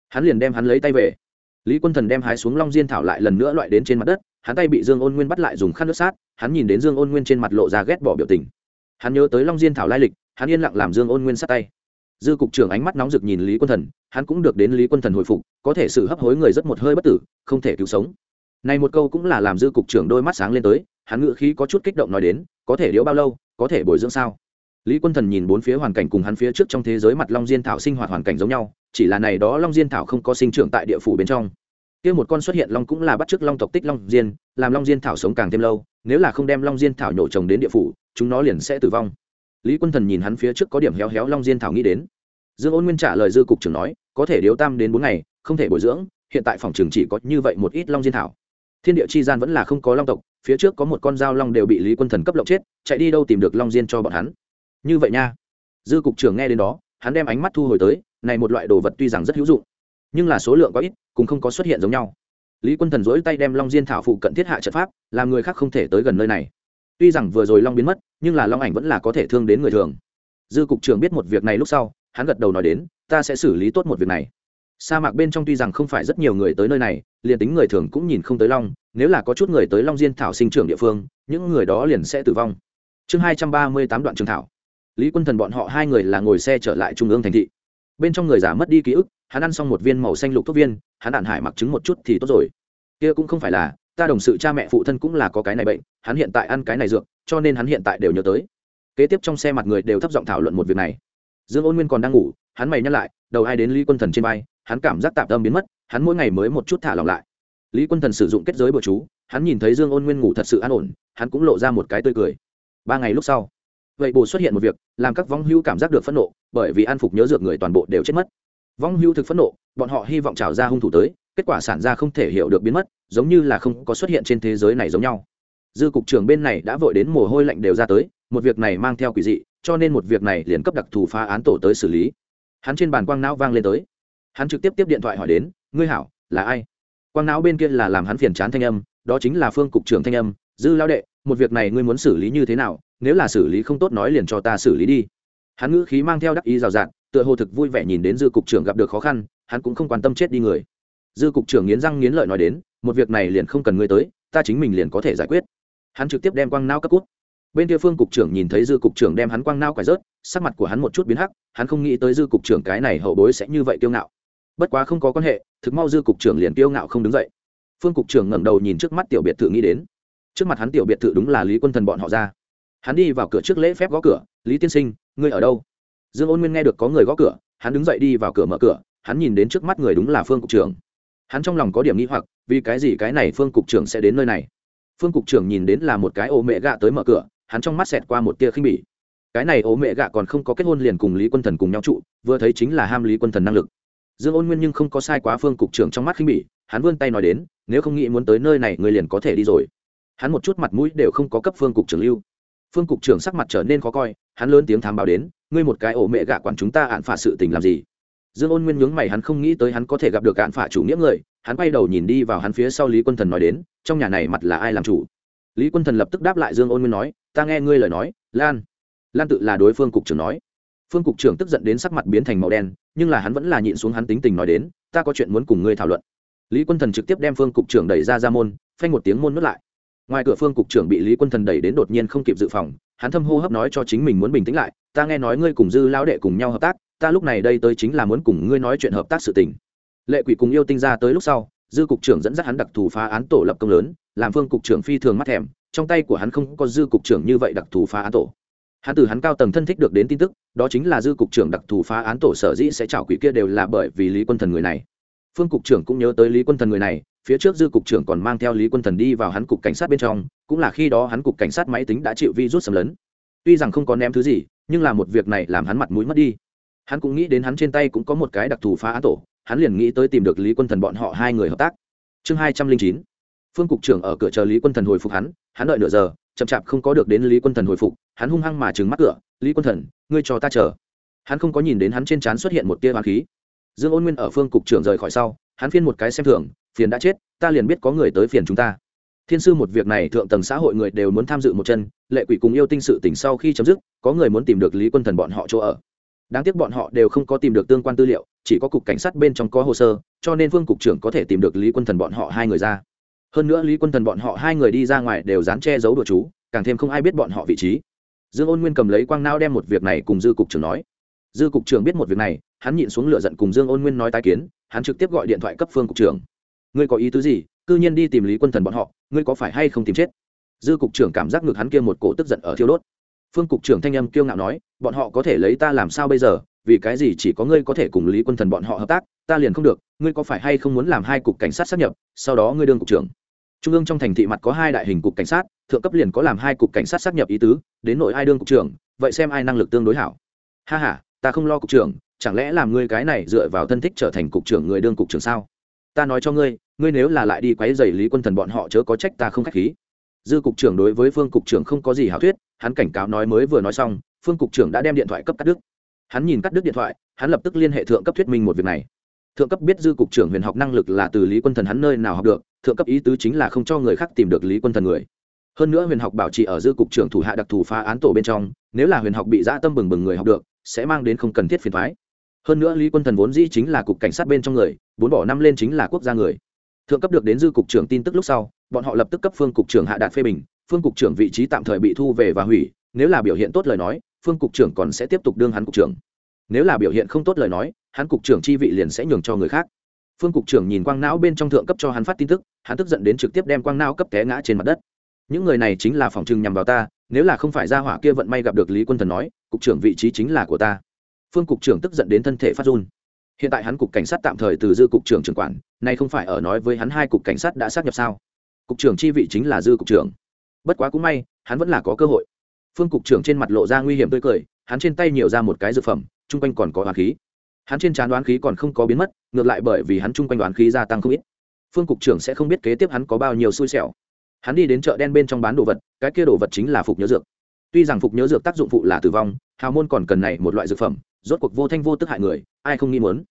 Hắn liền đem hắn lấy tay về lý quân thần đem hái xuống long diên thảo lại lần nữa loại đến trên mặt đất, hắn tay bị dương ôn nguyên bắt lại dùng khăn nước sát, hắn nhìn đến dương ôn nguyên trên mặt lộ ra ghét bỏ biểu tình. Hắn nhớ tới long diên thảo lai lịch, hắn yên lặng làm dương ôn nguyên sát tay. Dư cục trưởng ánh mắt nóng rực nhìn lý quân thần, hắn cũng được đến lý quân thần hồi phục, có thể sự hấp hối người rất một hơi bất tử, không thể cứu sống. Này một câu cũng là làm dư cục trưởng đôi mắt sáng lên tới, hắn ngự khí có chút kích động nói đến, có thể điếu bao lâu, có thể bồi dưỡng sao? Lý quân thần nhìn bốn phía hoàn cảnh cùng hắn phía trước trong thế giới mặt long diên thảo sinh hoạt hoàn cảnh giống nhau, chỉ là này đó long diên thảo không có sinh trưởng tại địa phủ bên trong. Kia một con xuất hiện long cũng là bắt chước long tộc tích long diên, làm long diên thảo sống càng thêm lâu, nếu là không đem long diên thảo nhổ trồng đến địa phủ, chúng nó liền sẽ tử vong. Lý quân thần nhìn hắn phía trước có điểm héo héo long diên thảo nghĩ đến. Dương ôn nguyên trả lời dư cục trưởng nói, có thể điếu tam đến bốn ngày, không thể bồi dưỡng, hiện tại phòng trường chỉ có như vậy một ít long diên thảo. Thiên địa chi gian vẫn là không có long tộc, phía trước có một con dao long đều bị lý quân thần cấp lộng chết, chạy đi đâu tìm được long diên cho bọn hắn như vậy nha. Dư cục trưởng nghe đến đó, hắn đem ánh mắt thu hồi tới, này một loại đồ vật tuy rằng rất hữu dụng, nhưng là số lượng có ít, cũng không có xuất hiện giống nhau. Lý quân thần dỗi tay đem long diên thảo phụ cận thiết hạ trận pháp, làm người khác không thể tới gần nơi này. Tuy rằng vừa rồi long biến mất, nhưng là long ảnh vẫn là có thể thương đến người thường. Dư cục trưởng biết một việc này lúc sau, hắn gật đầu nói đến, ta sẽ xử lý tốt một việc này. Sa mạc bên trong tuy rằng không phải rất nhiều người tới nơi này, liền tính người thường cũng nhìn không tới long, nếu là có chút người tới long diên thảo sinh trưởng địa phương, những người đó liền sẽ tử vong. Chương hai trăm ba mươi tám đoạn trường thảo lý quân thần bọn họ hai người là ngồi xe trở lại trung ương thành thị. Bên trong người giả mất đi ký ức, hắn ăn xong một viên màu xanh lục thuốc viên, hắn đạn hải mặc trứng một chút thì tốt rồi. Kia cũng không phải là, ta đồng sự cha mẹ phụ thân cũng là có cái này bệnh, hắn hiện tại ăn cái này dược, cho nên hắn hiện tại đều nhớ tới. Kế tiếp trong xe mặt người đều thấp giọng thảo luận một việc này. Dương ôn nguyên còn đang ngủ, hắn mày nhắc lại, đầu ai đến lý quân thần trên vai, hắn cảm giác tạm tâm biến mất, hắn mỗi ngày mới một chút thả lòng lại. Lý quân thần sử dụng kết giới bừa chú, hắn nhìn thấy dương ôn nguyên ngủ thật sự an ổn, hắn cũng lộ ra một cái tươi cười. Ba ngày lúc sau vậy bồ xuất hiện một việc, làm các vong hưu cảm giác được phẫn nộ, bởi vì an phục nhớ dược người toàn bộ đều chết mất. Vong hưu thực phẫn nộ, bọn họ hy vọng trào ra hung thủ tới, kết quả sản ra không thể hiểu được biến mất, giống như là không có xuất hiện trên thế giới này giống nhau. Dư cục trưởng bên này đã vội đến mồ hôi lạnh đều ra tới, một việc này mang theo quỷ dị, cho nên một việc này liền cấp đặc thù phá án tổ tới xử lý. Hắn trên bàn quang não vang lên tới. Hắn trực tiếp tiếp điện thoại hỏi đến, ngươi hảo, là ai? Quang não bên kia là làm hắn phiền chán thanh âm, đó chính là phương cục trưởng thanh âm dư lao đệ, một việc này ngươi muốn xử lý như thế nào, nếu là xử lý không tốt nói liền cho ta xử lý đi. Hắn ngữ khí mang theo đắc ý rào rạt, tựa hồ thực vui vẻ nhìn đến dư cục trưởng gặp được khó khăn, hắn cũng không quan tâm chết đi người. Dư cục trưởng nghiến răng nghiến lợi nói đến, một việc này liền không cần ngươi tới, ta chính mình liền có thể giải quyết. Hắn trực tiếp đem quang nao cấp cút. Bên kia phương cục trưởng nhìn thấy dư cục trưởng đem hắn quang nao quải rớt, sắc mặt của hắn một chút biến hắc, hắn không nghĩ tới dư cục trưởng cái này hậu bối sẽ như vậy kiêu ngạo. Bất quá không có quan hệ, thực mau dư cục trưởng liền kiêu ngạo không đứng dậy. Phương cục trưởng ngẩng đầu nhìn trước mắt tiểu biệt thự nghĩ đến trước mặt hắn tiểu biệt thự đúng là lý quân thần bọn họ ra. Hắn đi vào cửa trước lễ phép gõ cửa, lý tiên sinh, ngươi ở đâu? Dương ôn nguyên nghe được có người gõ cửa, hắn đứng dậy đi vào cửa mở cửa, hắn nhìn đến trước mắt người đúng là phương cục trưởng. Hắn trong lòng có điểm nghi hoặc, vì cái gì cái này phương cục trưởng sẽ đến nơi này? Phương cục trưởng nhìn đến là một cái ô mẹ gạ tới mở cửa, hắn trong mắt xẹt qua một tia khinh bỉ. Cái này ô mẹ gạ còn không có kết hôn liền cùng lý quân thần cùng nhau trụ, vừa thấy chính là ham lý quân thần năng lực. Dương ôn nguyên nhưng không có sai quá phương cục trưởng trong mắt khinh bỉ, hắn vươn tay nói đến, nếu không nghĩ muốn tới nơi này người liền có thể đi rồi hắn một chút mặt mũi đều không có cấp phương cục trưởng lưu. Phương cục trưởng sắc mặt trở nên khó coi, hắn lớn tiếng thám báo đến, ngươi một cái ổ mẹ gạ quản chúng ta ạn phả sự tình làm gì? Dương ôn nguyên nhướng mày, hắn không nghĩ tới hắn có thể gặp được ạn phả chủ nghĩa người, hắn quay đầu nhìn đi vào hắn phía sau lý quân thần nói đến, trong nhà này mặt là ai làm chủ? Lý quân thần lập tức đáp lại dương ôn nguyên nói, ta nghe ngươi lời nói, lan. Lan tự là đối phương cục trưởng nói. Phương cục trưởng tức giận đến sắc mặt biến thành màu đen, nhưng là hắn vẫn là nhịn xuống hắn tính tình nói đến, ta có chuyện muốn cùng ngươi thảo luận. Lý quân thần trực tiếp đem phương cục trưởng đẩy ra ra môn, phanh một tiếng môn nuốt lại ngoài cửa phương cục trưởng bị lý quân thần đẩy đến đột nhiên không kịp dự phòng, hắn thâm hô hấp nói cho chính mình muốn bình tĩnh lại, ta nghe nói ngươi cùng dư lão đệ cùng nhau hợp tác, ta lúc này đây tới chính là muốn cùng ngươi nói chuyện hợp tác sự tình. Lệ quỷ cùng yêu tinh ra tới lúc sau, dư cục trưởng dẫn dắt hắn đặc thù phá án tổ lập công lớn, làm phương cục trưởng phi thường mắt thèm, trong tay của hắn không có dư cục trưởng như vậy đặc thù phá án tổ. Hắn từ hắn cao tầng thân thích được đến tin tức, đó chính là dư cục trưởng đặc thù phá án tổ sở dĩ sẽ chảo quỷ kia đều là bởi vì lý quân thần người này. Phương cục trưởng cũng nhớ tới lý quân thần người này phía trước dư cục trưởng còn mang theo lý quân thần đi vào hắn cục cảnh sát bên trong, cũng là khi đó hắn cục cảnh sát máy tính đã chịu vi rút xâm lấn. Tuy rằng không có ném thứ gì, nhưng là một việc này làm hắn mặt mũi mất đi. Hắn cũng nghĩ đến hắn trên tay cũng có một cái đặc thù phá án tổ, hắn liền nghĩ tới tìm được lý quân thần bọn họ hai người hợp tác. Chương hai trăm linh chín, phương cục trưởng ở cửa chờ lý quân thần hồi phục hắn hắn đợi nửa giờ, chậm chạp không có được đến lý quân thần hồi phục, hắn hung hăng mà trừng mắt cửa, lý quân thần, ngươi cho ta chờ. Hắn không có nhìn đến hắn trên trán xuất hiện một tia hoàng khí. Dương ôn nguyên ở phương cục trưởng rời khỏi sau, hắn phiên một cái xem thưởng phiền đã chết, ta liền biết có người tới phiền chúng ta. Thiên sư một việc này thượng tầng xã hội người đều muốn tham dự một chân, lệ quỷ cùng yêu tinh sự tỉnh sau khi chấm dứt, có người muốn tìm được lý quân thần bọn họ chỗ ở. Đáng tiếc bọn họ đều không có tìm được tương quan tư liệu, chỉ có cục cảnh sát bên trong có hồ sơ, cho nên vương cục trưởng có thể tìm được lý quân thần bọn họ hai người ra. Hơn nữa lý quân thần bọn họ hai người đi ra ngoài đều dán che giấu đồ chú, càng thêm không ai biết bọn họ vị trí. Dương ôn nguyên cầm lấy quang nao đem một việc này cùng dư cục trưởng nói. Dư cục trưởng biết một việc này, hắn nhịn xuống lửa giận cùng dương ôn nguyên nói tái kiến, hắn trực tiếp gọi điện thoại cấp phương cục trưởng ngươi có ý tứ gì, cư nhiên đi tìm lý quân thần bọn họ, ngươi có phải hay không tìm chết? Dư cục trưởng cảm giác ngược hắn kia một cổ tức giận ở thiêu đốt. Phương cục trưởng thanh âm kiêu ngạo nói, bọn họ có thể lấy ta làm sao bây giờ, vì cái gì chỉ có ngươi có thể cùng lý quân thần bọn họ hợp tác, ta liền không được, ngươi có phải hay không muốn làm hai cục cảnh sát sát nhập, sau đó ngươi đương cục trưởng. Trung ương trong thành thị mặt có hai đại hình cục cảnh sát, thượng cấp liền có làm hai cục cảnh sát sát nhập ý tứ, đến nội ai đương cục trưởng, vậy xem ai năng lực tương đối hảo. Ha h a ta không lo cục trưởng, chẳng lẽ làm ngươi cái này dựa vào thân thích trở thành cục trưởng người đương cục trưởng sao? Ta nói cho ngươi ngươi nếu là lại đi quấy dày lý quân thần bọn họ chớ có trách ta không k h á c h khí. Dư cục trưởng đối với phương cục trưởng không có gì hảo thuyết, hắn cảnh cáo nói mới vừa nói xong, phương cục trưởng đã đem điện thoại cấp cắt Đức. hắn nhìn cắt Đức điện thoại, hắn lập tức liên hệ thượng cấp thuyết minh một việc này. Thượng cấp biết dư cục trưởng huyền học năng lực là từ lý quân thần hắn nơi nào học được, thượng cấp ý tứ chính là không cho người khác tìm được lý quân thần người. Hơn nữa huyền học bảo trì ở dư cục trưởng thủ hạ đặc thù phá án tổ bên trong, nếu là huyền học bị dã tâm bừng bừng người học được, sẽ mang đến không cần thiết phiền thoái hơn nữa lý quân thần vốn dĩ chính là cục cảnh sát bên trong người, bốn bỏ năm lên chính là quốc gia người. Thượng cấp được đến dư cục trưởng tin tức lúc sau, bọn họ lập tức cấp phương cục trưởng hạ đạt phê bình, phương cục trưởng vị trí tạm thời bị thu về và hủy, nếu là biểu hiện tốt lời nói, phương cục trưởng còn sẽ tiếp tục đương hắn cục trưởng. Nếu là biểu hiện không tốt lời nói, hắn cục trưởng chi vị liền sẽ nhường cho người khác. Phương cục trưởng nhìn quang não bên trong thượng cấp cho hắn phát tin tức, hắn tức giận đến trực tiếp đem quang não cấp té ngã trên mặt đất. Những người này chính là phòng trừng nhằm vào ta, nếu là không phải ra hỏa kia vận may gặp được lý quân thần nói, cục trưởng vị trí chính là của ta phương cục trưởng tức giận đến thân thể phát run. Hiện tại hắn cục cảnh sát tạm thời từ dư cục trưởng trưởng quản, nay không phải ở nói với hắn hai cục cảnh sát đã xác nhập sao? Cục trưởng chi vị chính là dư cục trưởng. Bất quá cũng may, hắn vẫn là có cơ hội. Phương cục trưởng trên mặt lộ ra nguy hiểm tươi cười, hắn trên tay nhiều ra một cái dược phẩm, chung quanh còn có hoàn khí. Hắn trên trán đoán khí còn không có biến mất, ngược lại bởi vì hắn chung quanh đoán khí gia tăng không ít. Phương cục trưởng sẽ không biết kế tiếp hắn có bao nhiêu xui xẻo. Hắn đi đến chợ đen bên trong bán đồ vật, cái kia đồ vật chính là phục nhớ dược. Tuy rằng phục nhớ dược tác dụng phụ là tử vong, hào môn còn cần này một loại dược phẩm rốt cuộc vô thanh vô tức hại người, ai không nghi muốn?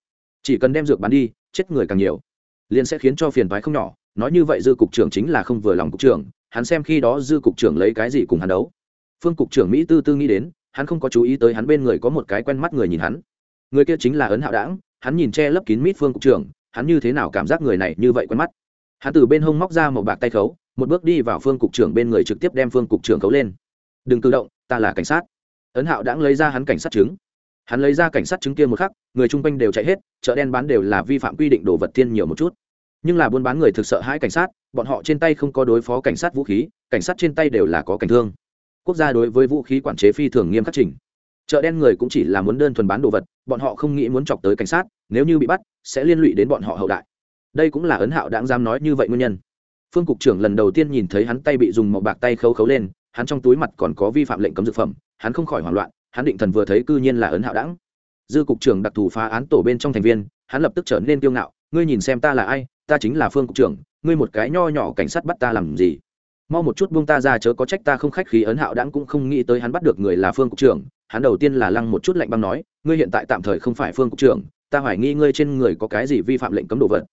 Chỉ cần đem dược bán đi, chết người càng nhiều. Liền sẽ khiến cho phiền toái không nhỏ, nói như vậy dư cục trưởng chính là không vừa lòng cục trưởng, hắn xem khi đó dư cục trưởng lấy cái gì cùng hắn đấu. Phương cục trưởng mỹ tư tư nghĩ đến, hắn không có chú ý tới hắn bên người có một cái quen mắt người nhìn hắn. Người kia chính là ấn hạo đảng hắn nhìn che lấp kín mít phương cục trưởng, hắn như thế nào cảm giác người này như vậy quen mắt? Hắn từ bên hông móc ra một bạc tay khấu, một bước đi vào phương cục trưởng bên người trực tiếp đem phương cục trưởng khấu lên. Đừng cử động, ta là cảnh sát. Ấn hạo đãng lấy ra hắn cảnh sát chứng hắn lấy ra cảnh sát chứng kia một khắc, người chung quanh đều chạy hết, chợ đen bán đều là vi phạm quy định đồ vật thiên nhiều một chút. Nhưng là buôn bán người thực sợ hãi cảnh sát, bọn họ trên tay không có đối phó cảnh sát vũ khí, cảnh sát trên tay đều là có cảnh thương. Quốc gia đối với vũ khí quản chế phi thường nghiêm khắc trình chợ đen người cũng chỉ là muốn đơn thuần bán đồ vật, bọn họ không nghĩ muốn chọc tới cảnh sát, nếu như bị bắt, sẽ liên lụy đến bọn họ hậu đại. Đây cũng là ấn hạo đáng dám nói như vậy nguyên nhân. Phương cục trưởng lần đầu tiên nhìn thấy hắn tay bị dùng màu bạc tay khấu khấu lên, hắn trong túi mặt còn có vi phạm lệnh cấm dược phẩm, hắn không khỏi hoảng loạn hắn định thần vừa thấy cư nhiên là ấn hạo đẳng. Dư cục trưởng đặc thù phá án tổ bên trong thành viên, hắn lập tức trở nên kiêu ngạo, ngươi nhìn xem ta là ai, ta chính là phương cục trưởng, ngươi một cái nho nhỏ cảnh sát bắt ta làm gì? Mau một chút buông ta ra chớ có trách ta không khách khí. Ấn hạo đãng cũng không nghĩ tới hắn bắt được người là phương cục trưởng, hắn đầu tiên là lăng một chút lạnh băng nói, ngươi hiện tại tạm thời không phải phương cục trưởng, ta hoài nghi ngươi trên người có cái gì vi phạm lệnh cấm đồ vật.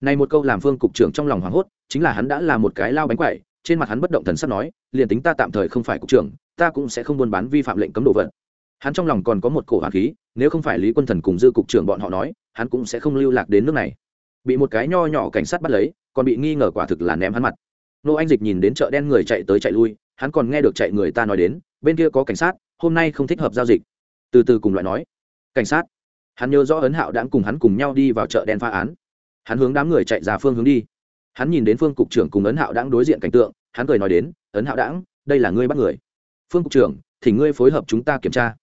Này một câu làm phương cục trưởng trong lòng hoảng hốt, chính là hắn đã là một cái lao bánh quậy trên mặt hắn bất động thần sắp nói, liền tính ta tạm thời không phải cục trưởng, ta cũng sẽ không buôn bán vi phạm lệnh cấm đồ vật hắn trong lòng còn có một cổ hạt khí, nếu không phải lý quân thần cùng dư cục trưởng bọn họ nói, hắn cũng sẽ không lưu lạc đến nước này. Bị một cái nho nhỏ cảnh sát bắt lấy, còn bị nghi ngờ quả thực là ném hắn mặt. Nô anh dịch nhìn đến chợ đen người chạy tới chạy lui, hắn còn nghe được chạy người ta nói đến, bên kia có cảnh sát, hôm nay không thích hợp giao dịch. Từ từ cùng loại nói. Cảnh sát. Hắn nhớ rõ ấn hạo đã cùng hắn cùng nhau đi vào chợ đen phá án. Hắn hướng đám người chạy ra phương hướng đi. Hắn nhìn đến phương cục trưởng cùng ấn hạo đãng đối diện cảnh tượng, hắn cười nói đến, ấn hạo đãng, đây là ngươi bắt người. Phương cục trưởng thì ngươi phối hợp chúng ta kiểm tra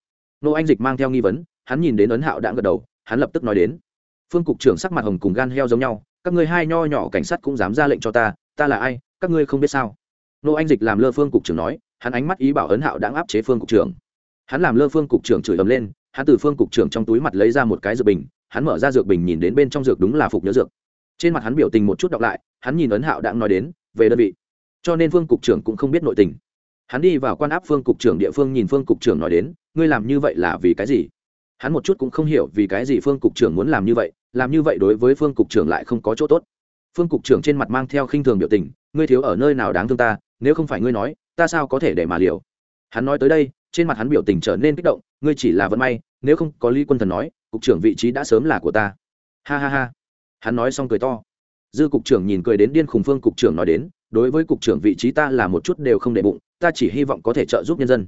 nô anh dịch mang theo nghi vấn, hắn nhìn đến ấn hạo đã gật đầu, hắn lập tức nói đến. Phương cục trưởng sắc mặt hồng cùng gan heo giống nhau, các ngươi hai nho nhỏ cảnh sát cũng dám ra lệnh cho ta ta là ai, các ngươi không biết sao? Nô anh dịch làm lơ phương cục trưởng nói, hắn ánh mắt ý bảo ấn hạo đã áp chế phương cục trưởng. Hắn làm lơ phương cục trưởng chửi ầm lên, hắn từ phương cục trưởng trong túi mặt lấy ra một cái dược bình, hắn mở ra dược bình nhìn đến bên trong dược đúng là phục nhớ dược. Trên mặt hắn biểu tình một chút đọc lại, hắn nhìn ấn hạo đã nói đến, về đơn vị. Cho nên phương cục trưởng cũng không biết nội tình hắn đi vào quan áp phương cục trưởng địa phương nhìn phương cục trưởng nói đến, ngươi làm như vậy là vì cái gì? Hắn một chút cũng không hiểu vì cái gì phương cục trưởng muốn làm như vậy, làm như vậy đối với phương cục trưởng lại không có chỗ tốt. Phương cục trưởng trên mặt mang theo khinh thường biểu tình, ngươi thiếu ở nơi nào đáng thương ta, nếu không phải ngươi nói, ta sao có thể để mà liều? Hắn nói tới đây, trên mặt hắn biểu tình trở nên kích động, ngươi chỉ là vận may, nếu không có lý quân thần nói, cục trưởng vị trí đã sớm là của ta. Ha ha ha. Hắn nói xong cười to. Dư cục trưởng nhìn cười đến điên khùng phương cục trưởng nói đến, đối với cục trưởng vị trí ta là một chút đều không đệ bụng ta chỉ hy vọng có thể trợ giúp nhân dân.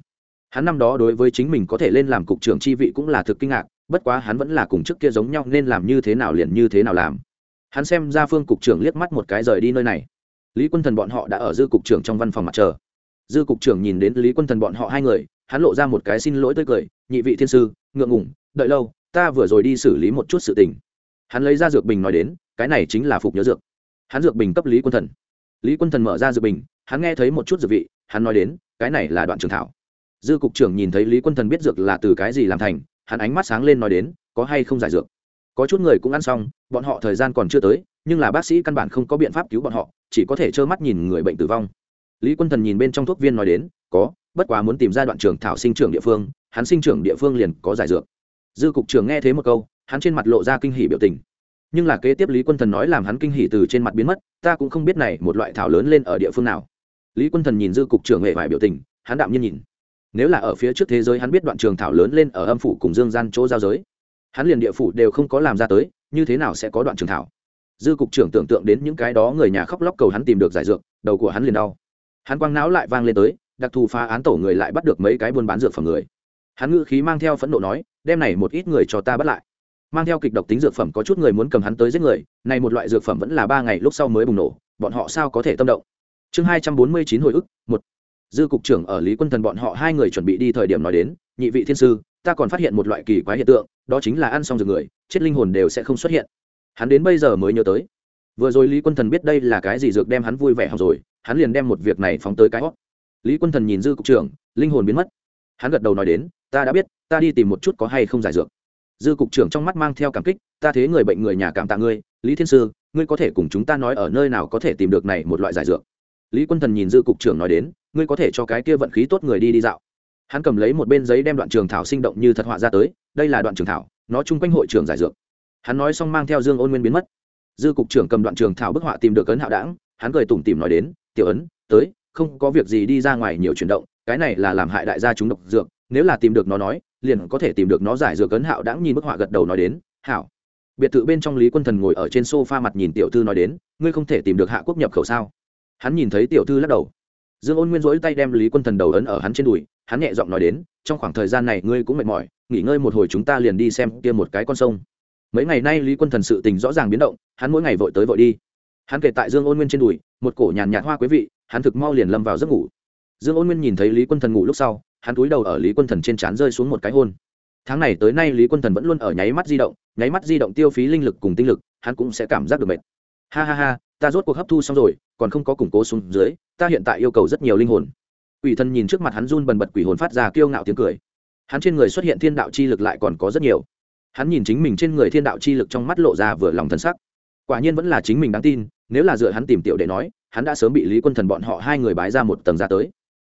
Hắn năm đó đối với chính mình có thể lên làm cục trưởng chi vị cũng là thực kinh ngạc, bất quá hắn vẫn là cùng trước kia giống nhau nên làm như thế nào liền như thế nào làm. Hắn xem ra phương cục trưởng liếc mắt một cái rời đi nơi này. Lý quân thần bọn họ đã ở dư cục trưởng trong văn phòng mặt chờ dư cục trưởng nhìn đến lý quân thần bọn họ hai người, hắn lộ ra một cái xin lỗi tươi cười, nhị vị thiên sư, ngượng ngủng đợi lâu, ta vừa rồi đi xử lý một chút sự tình. Hắn lấy ra dược bình nói đến, cái này chính là phục nhớ dược. Hắn dược bình cấp lý quân thần. Lý quân thần mở ra dược bình, hắn nghe thấy một chút dược vị hắn nói đến, cái này là đoạn trường thảo. Dư cục trưởng nhìn thấy lý quân thần biết dược là từ cái gì làm thành, hắn ánh mắt sáng lên nói đến, có hay không giải dược? Có chút người cũng ăn xong, bọn họ thời gian còn chưa tới, nhưng là bác sĩ căn bản không có biện pháp cứu bọn họ, chỉ có thể trơ mắt nhìn người bệnh tử vong. Lý quân thần nhìn bên trong thuốc viên nói đến, có, bất quá muốn tìm ra đoạn trường thảo sinh trưởng địa phương, hắn sinh trưởng địa phương liền có giải dược. Dư cục trưởng nghe thấy một câu, hắn trên mặt lộ ra kinh hỉ biểu tình. Nhưng là kế tiếp lý quân thần nói làm hắn kinh hỉ từ trên mặt biến mất, ta cũng không biết này một loại thảo lớn lên ở địa phương nào lý quân thần nhìn dư cục trưởng hệ vải biểu tình, hắn đạm nhiên nhìn. Nếu là ở phía trước thế giới hắn biết đoạn trường thảo lớn lên ở âm phủ cùng dương gian chỗ giao giới, hắn liền địa phủ đều không có làm ra tới, như thế nào sẽ có đoạn trường thảo? Dư cục trưởng tưởng tượng đến những cái đó người nhà khóc lóc cầu hắn tìm được giải dược, đầu của hắn liền đau. Hắn quăng não lại vang lên tới, đặc thù phá án tổ người lại bắt được mấy cái buôn bán dược phẩm người. Hắn ngữ khí mang theo phẫn nộ nói, đem này một ít người cho ta bắt lại. Mang theo kịch độc tính dược phẩm có chút người muốn cầm hắn tới giết người, này một loại dược phẩm vẫn là ba ngày lúc sau mới bùng nổ, bọn họ sao có thể tâm động? Chương hai trăm bốn mươi chín hồi ức, một. Dư cục trưởng ở lý quân thần bọn họ hai người chuẩn bị đi thời điểm nói đến, nhị vị thiên sư, ta còn phát hiện một loại kỳ quái hiện tượng, đó chính là ăn xong rừng người, chết linh hồn đều sẽ không xuất hiện. Hắn đến bây giờ mới nhớ tới. Vừa rồi lý quân thần biết đây là cái gì dược đem hắn vui vẻ học rồi, hắn liền đem một việc này phóng tới cái hót lý quân thần nhìn dư cục trưởng, linh hồn biến mất. Hắn gật đầu nói đến, ta đã biết, ta đi tìm một chút có hay không giải dược. Dư cục trưởng trong mắt mang theo cảm kích, ta thế người bệnh người nhà cảm tạ ngươi, lý thiên sư, ngươi có thể cùng chúng ta nói ở nơi nào có thể tìm được này một loại giải dược? Lý quân thần nhìn dư cục trưởng nói đến, ngươi có thể cho cái kia vận khí tốt người đi đi dạo. Hắn cầm lấy một bên giấy đem đoạn trường thảo sinh động như thật họa ra tới, đây là đoạn trường thảo, nó chung quanh hội trường giải dược. Hắn nói xong mang theo dương ôn nguyên biến mất. Dư cục trưởng cầm đoạn trường thảo bức họa tìm được ấn hạo đảng, hắn cười tủm tìm nói đến, tiểu ấn, tới, không có việc gì đi ra ngoài nhiều chuyển động, cái này là làm hại đại gia chúng độc dược, nếu là tìm được nó nói, liền có thể tìm được nó giải dược ấn hạo đãng nhìn bức họa gật đầu nói đến, hảo. Biệt thự bên trong lý quân thần ngồi ở trên sofa mặt nhìn tiểu thư nói đến, ngươi không thể tìm được hạ quốc nhập khẩu sao? Hắn nhìn thấy tiểu thư lắc đầu. Dương ôn nguyên rỗi tay đem lý quân thần đầu ấn ở hắn trên đùi, hắn nhẹ giọng nói đến, trong khoảng thời gian này ngươi cũng mệt mỏi, nghỉ ngơi một hồi chúng ta liền đi xem kia một cái con sông. Mấy ngày nay lý quân thần sự tình rõ ràng biến động, hắn mỗi ngày vội tới vội đi. Hắn kể tại dương ôn nguyên trên đùi, một cổ nhàn nhạt hoa quý vị, hắn thực mau liền lâm vào giấc ngủ. Dương ôn nguyên nhìn thấy lý quân thần ngủ lúc sau, hắn túi đầu ở lý quân thần trên trán rơi xuống một cái hôn. Tháng này tới nay lý quân thần vẫn luôn ở nháy mắt di động, nháy mắt di động tiêu phí linh lực cùng tinh lực, hắn cũng sẽ cảm giác được mệt. Ha ha ha ta rốt cuộc hấp thu xong rồi, còn không có củng cố xuống dưới, ta hiện tại yêu cầu rất nhiều linh hồn. Quỷ thần nhìn trước mặt hắn run bần bật quỷ hồn phát ra kiêu ngạo tiếng cười. Hắn trên người xuất hiện thiên đạo chi lực lại còn có rất nhiều. Hắn nhìn chính mình trên người thiên đạo chi lực trong mắt lộ ra vừa lòng thân sắc. Quả nhiên vẫn là chính mình đáng tin, nếu là dựa hắn tìm tiểu để nói, hắn đã sớm bị lý quân thần bọn họ hai người bái ra một tầng ra tới.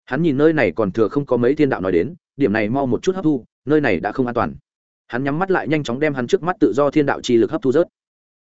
Hắn nhìn nơi này còn thừa không có mấy thiên đạo nói đến, điểm này mau một chút hấp thu, nơi này đã không an toàn. Hắn nhắm mắt lại nhanh chóng đem hắn trước mắt tự do thiên đạo chi lực hấp thu rớt.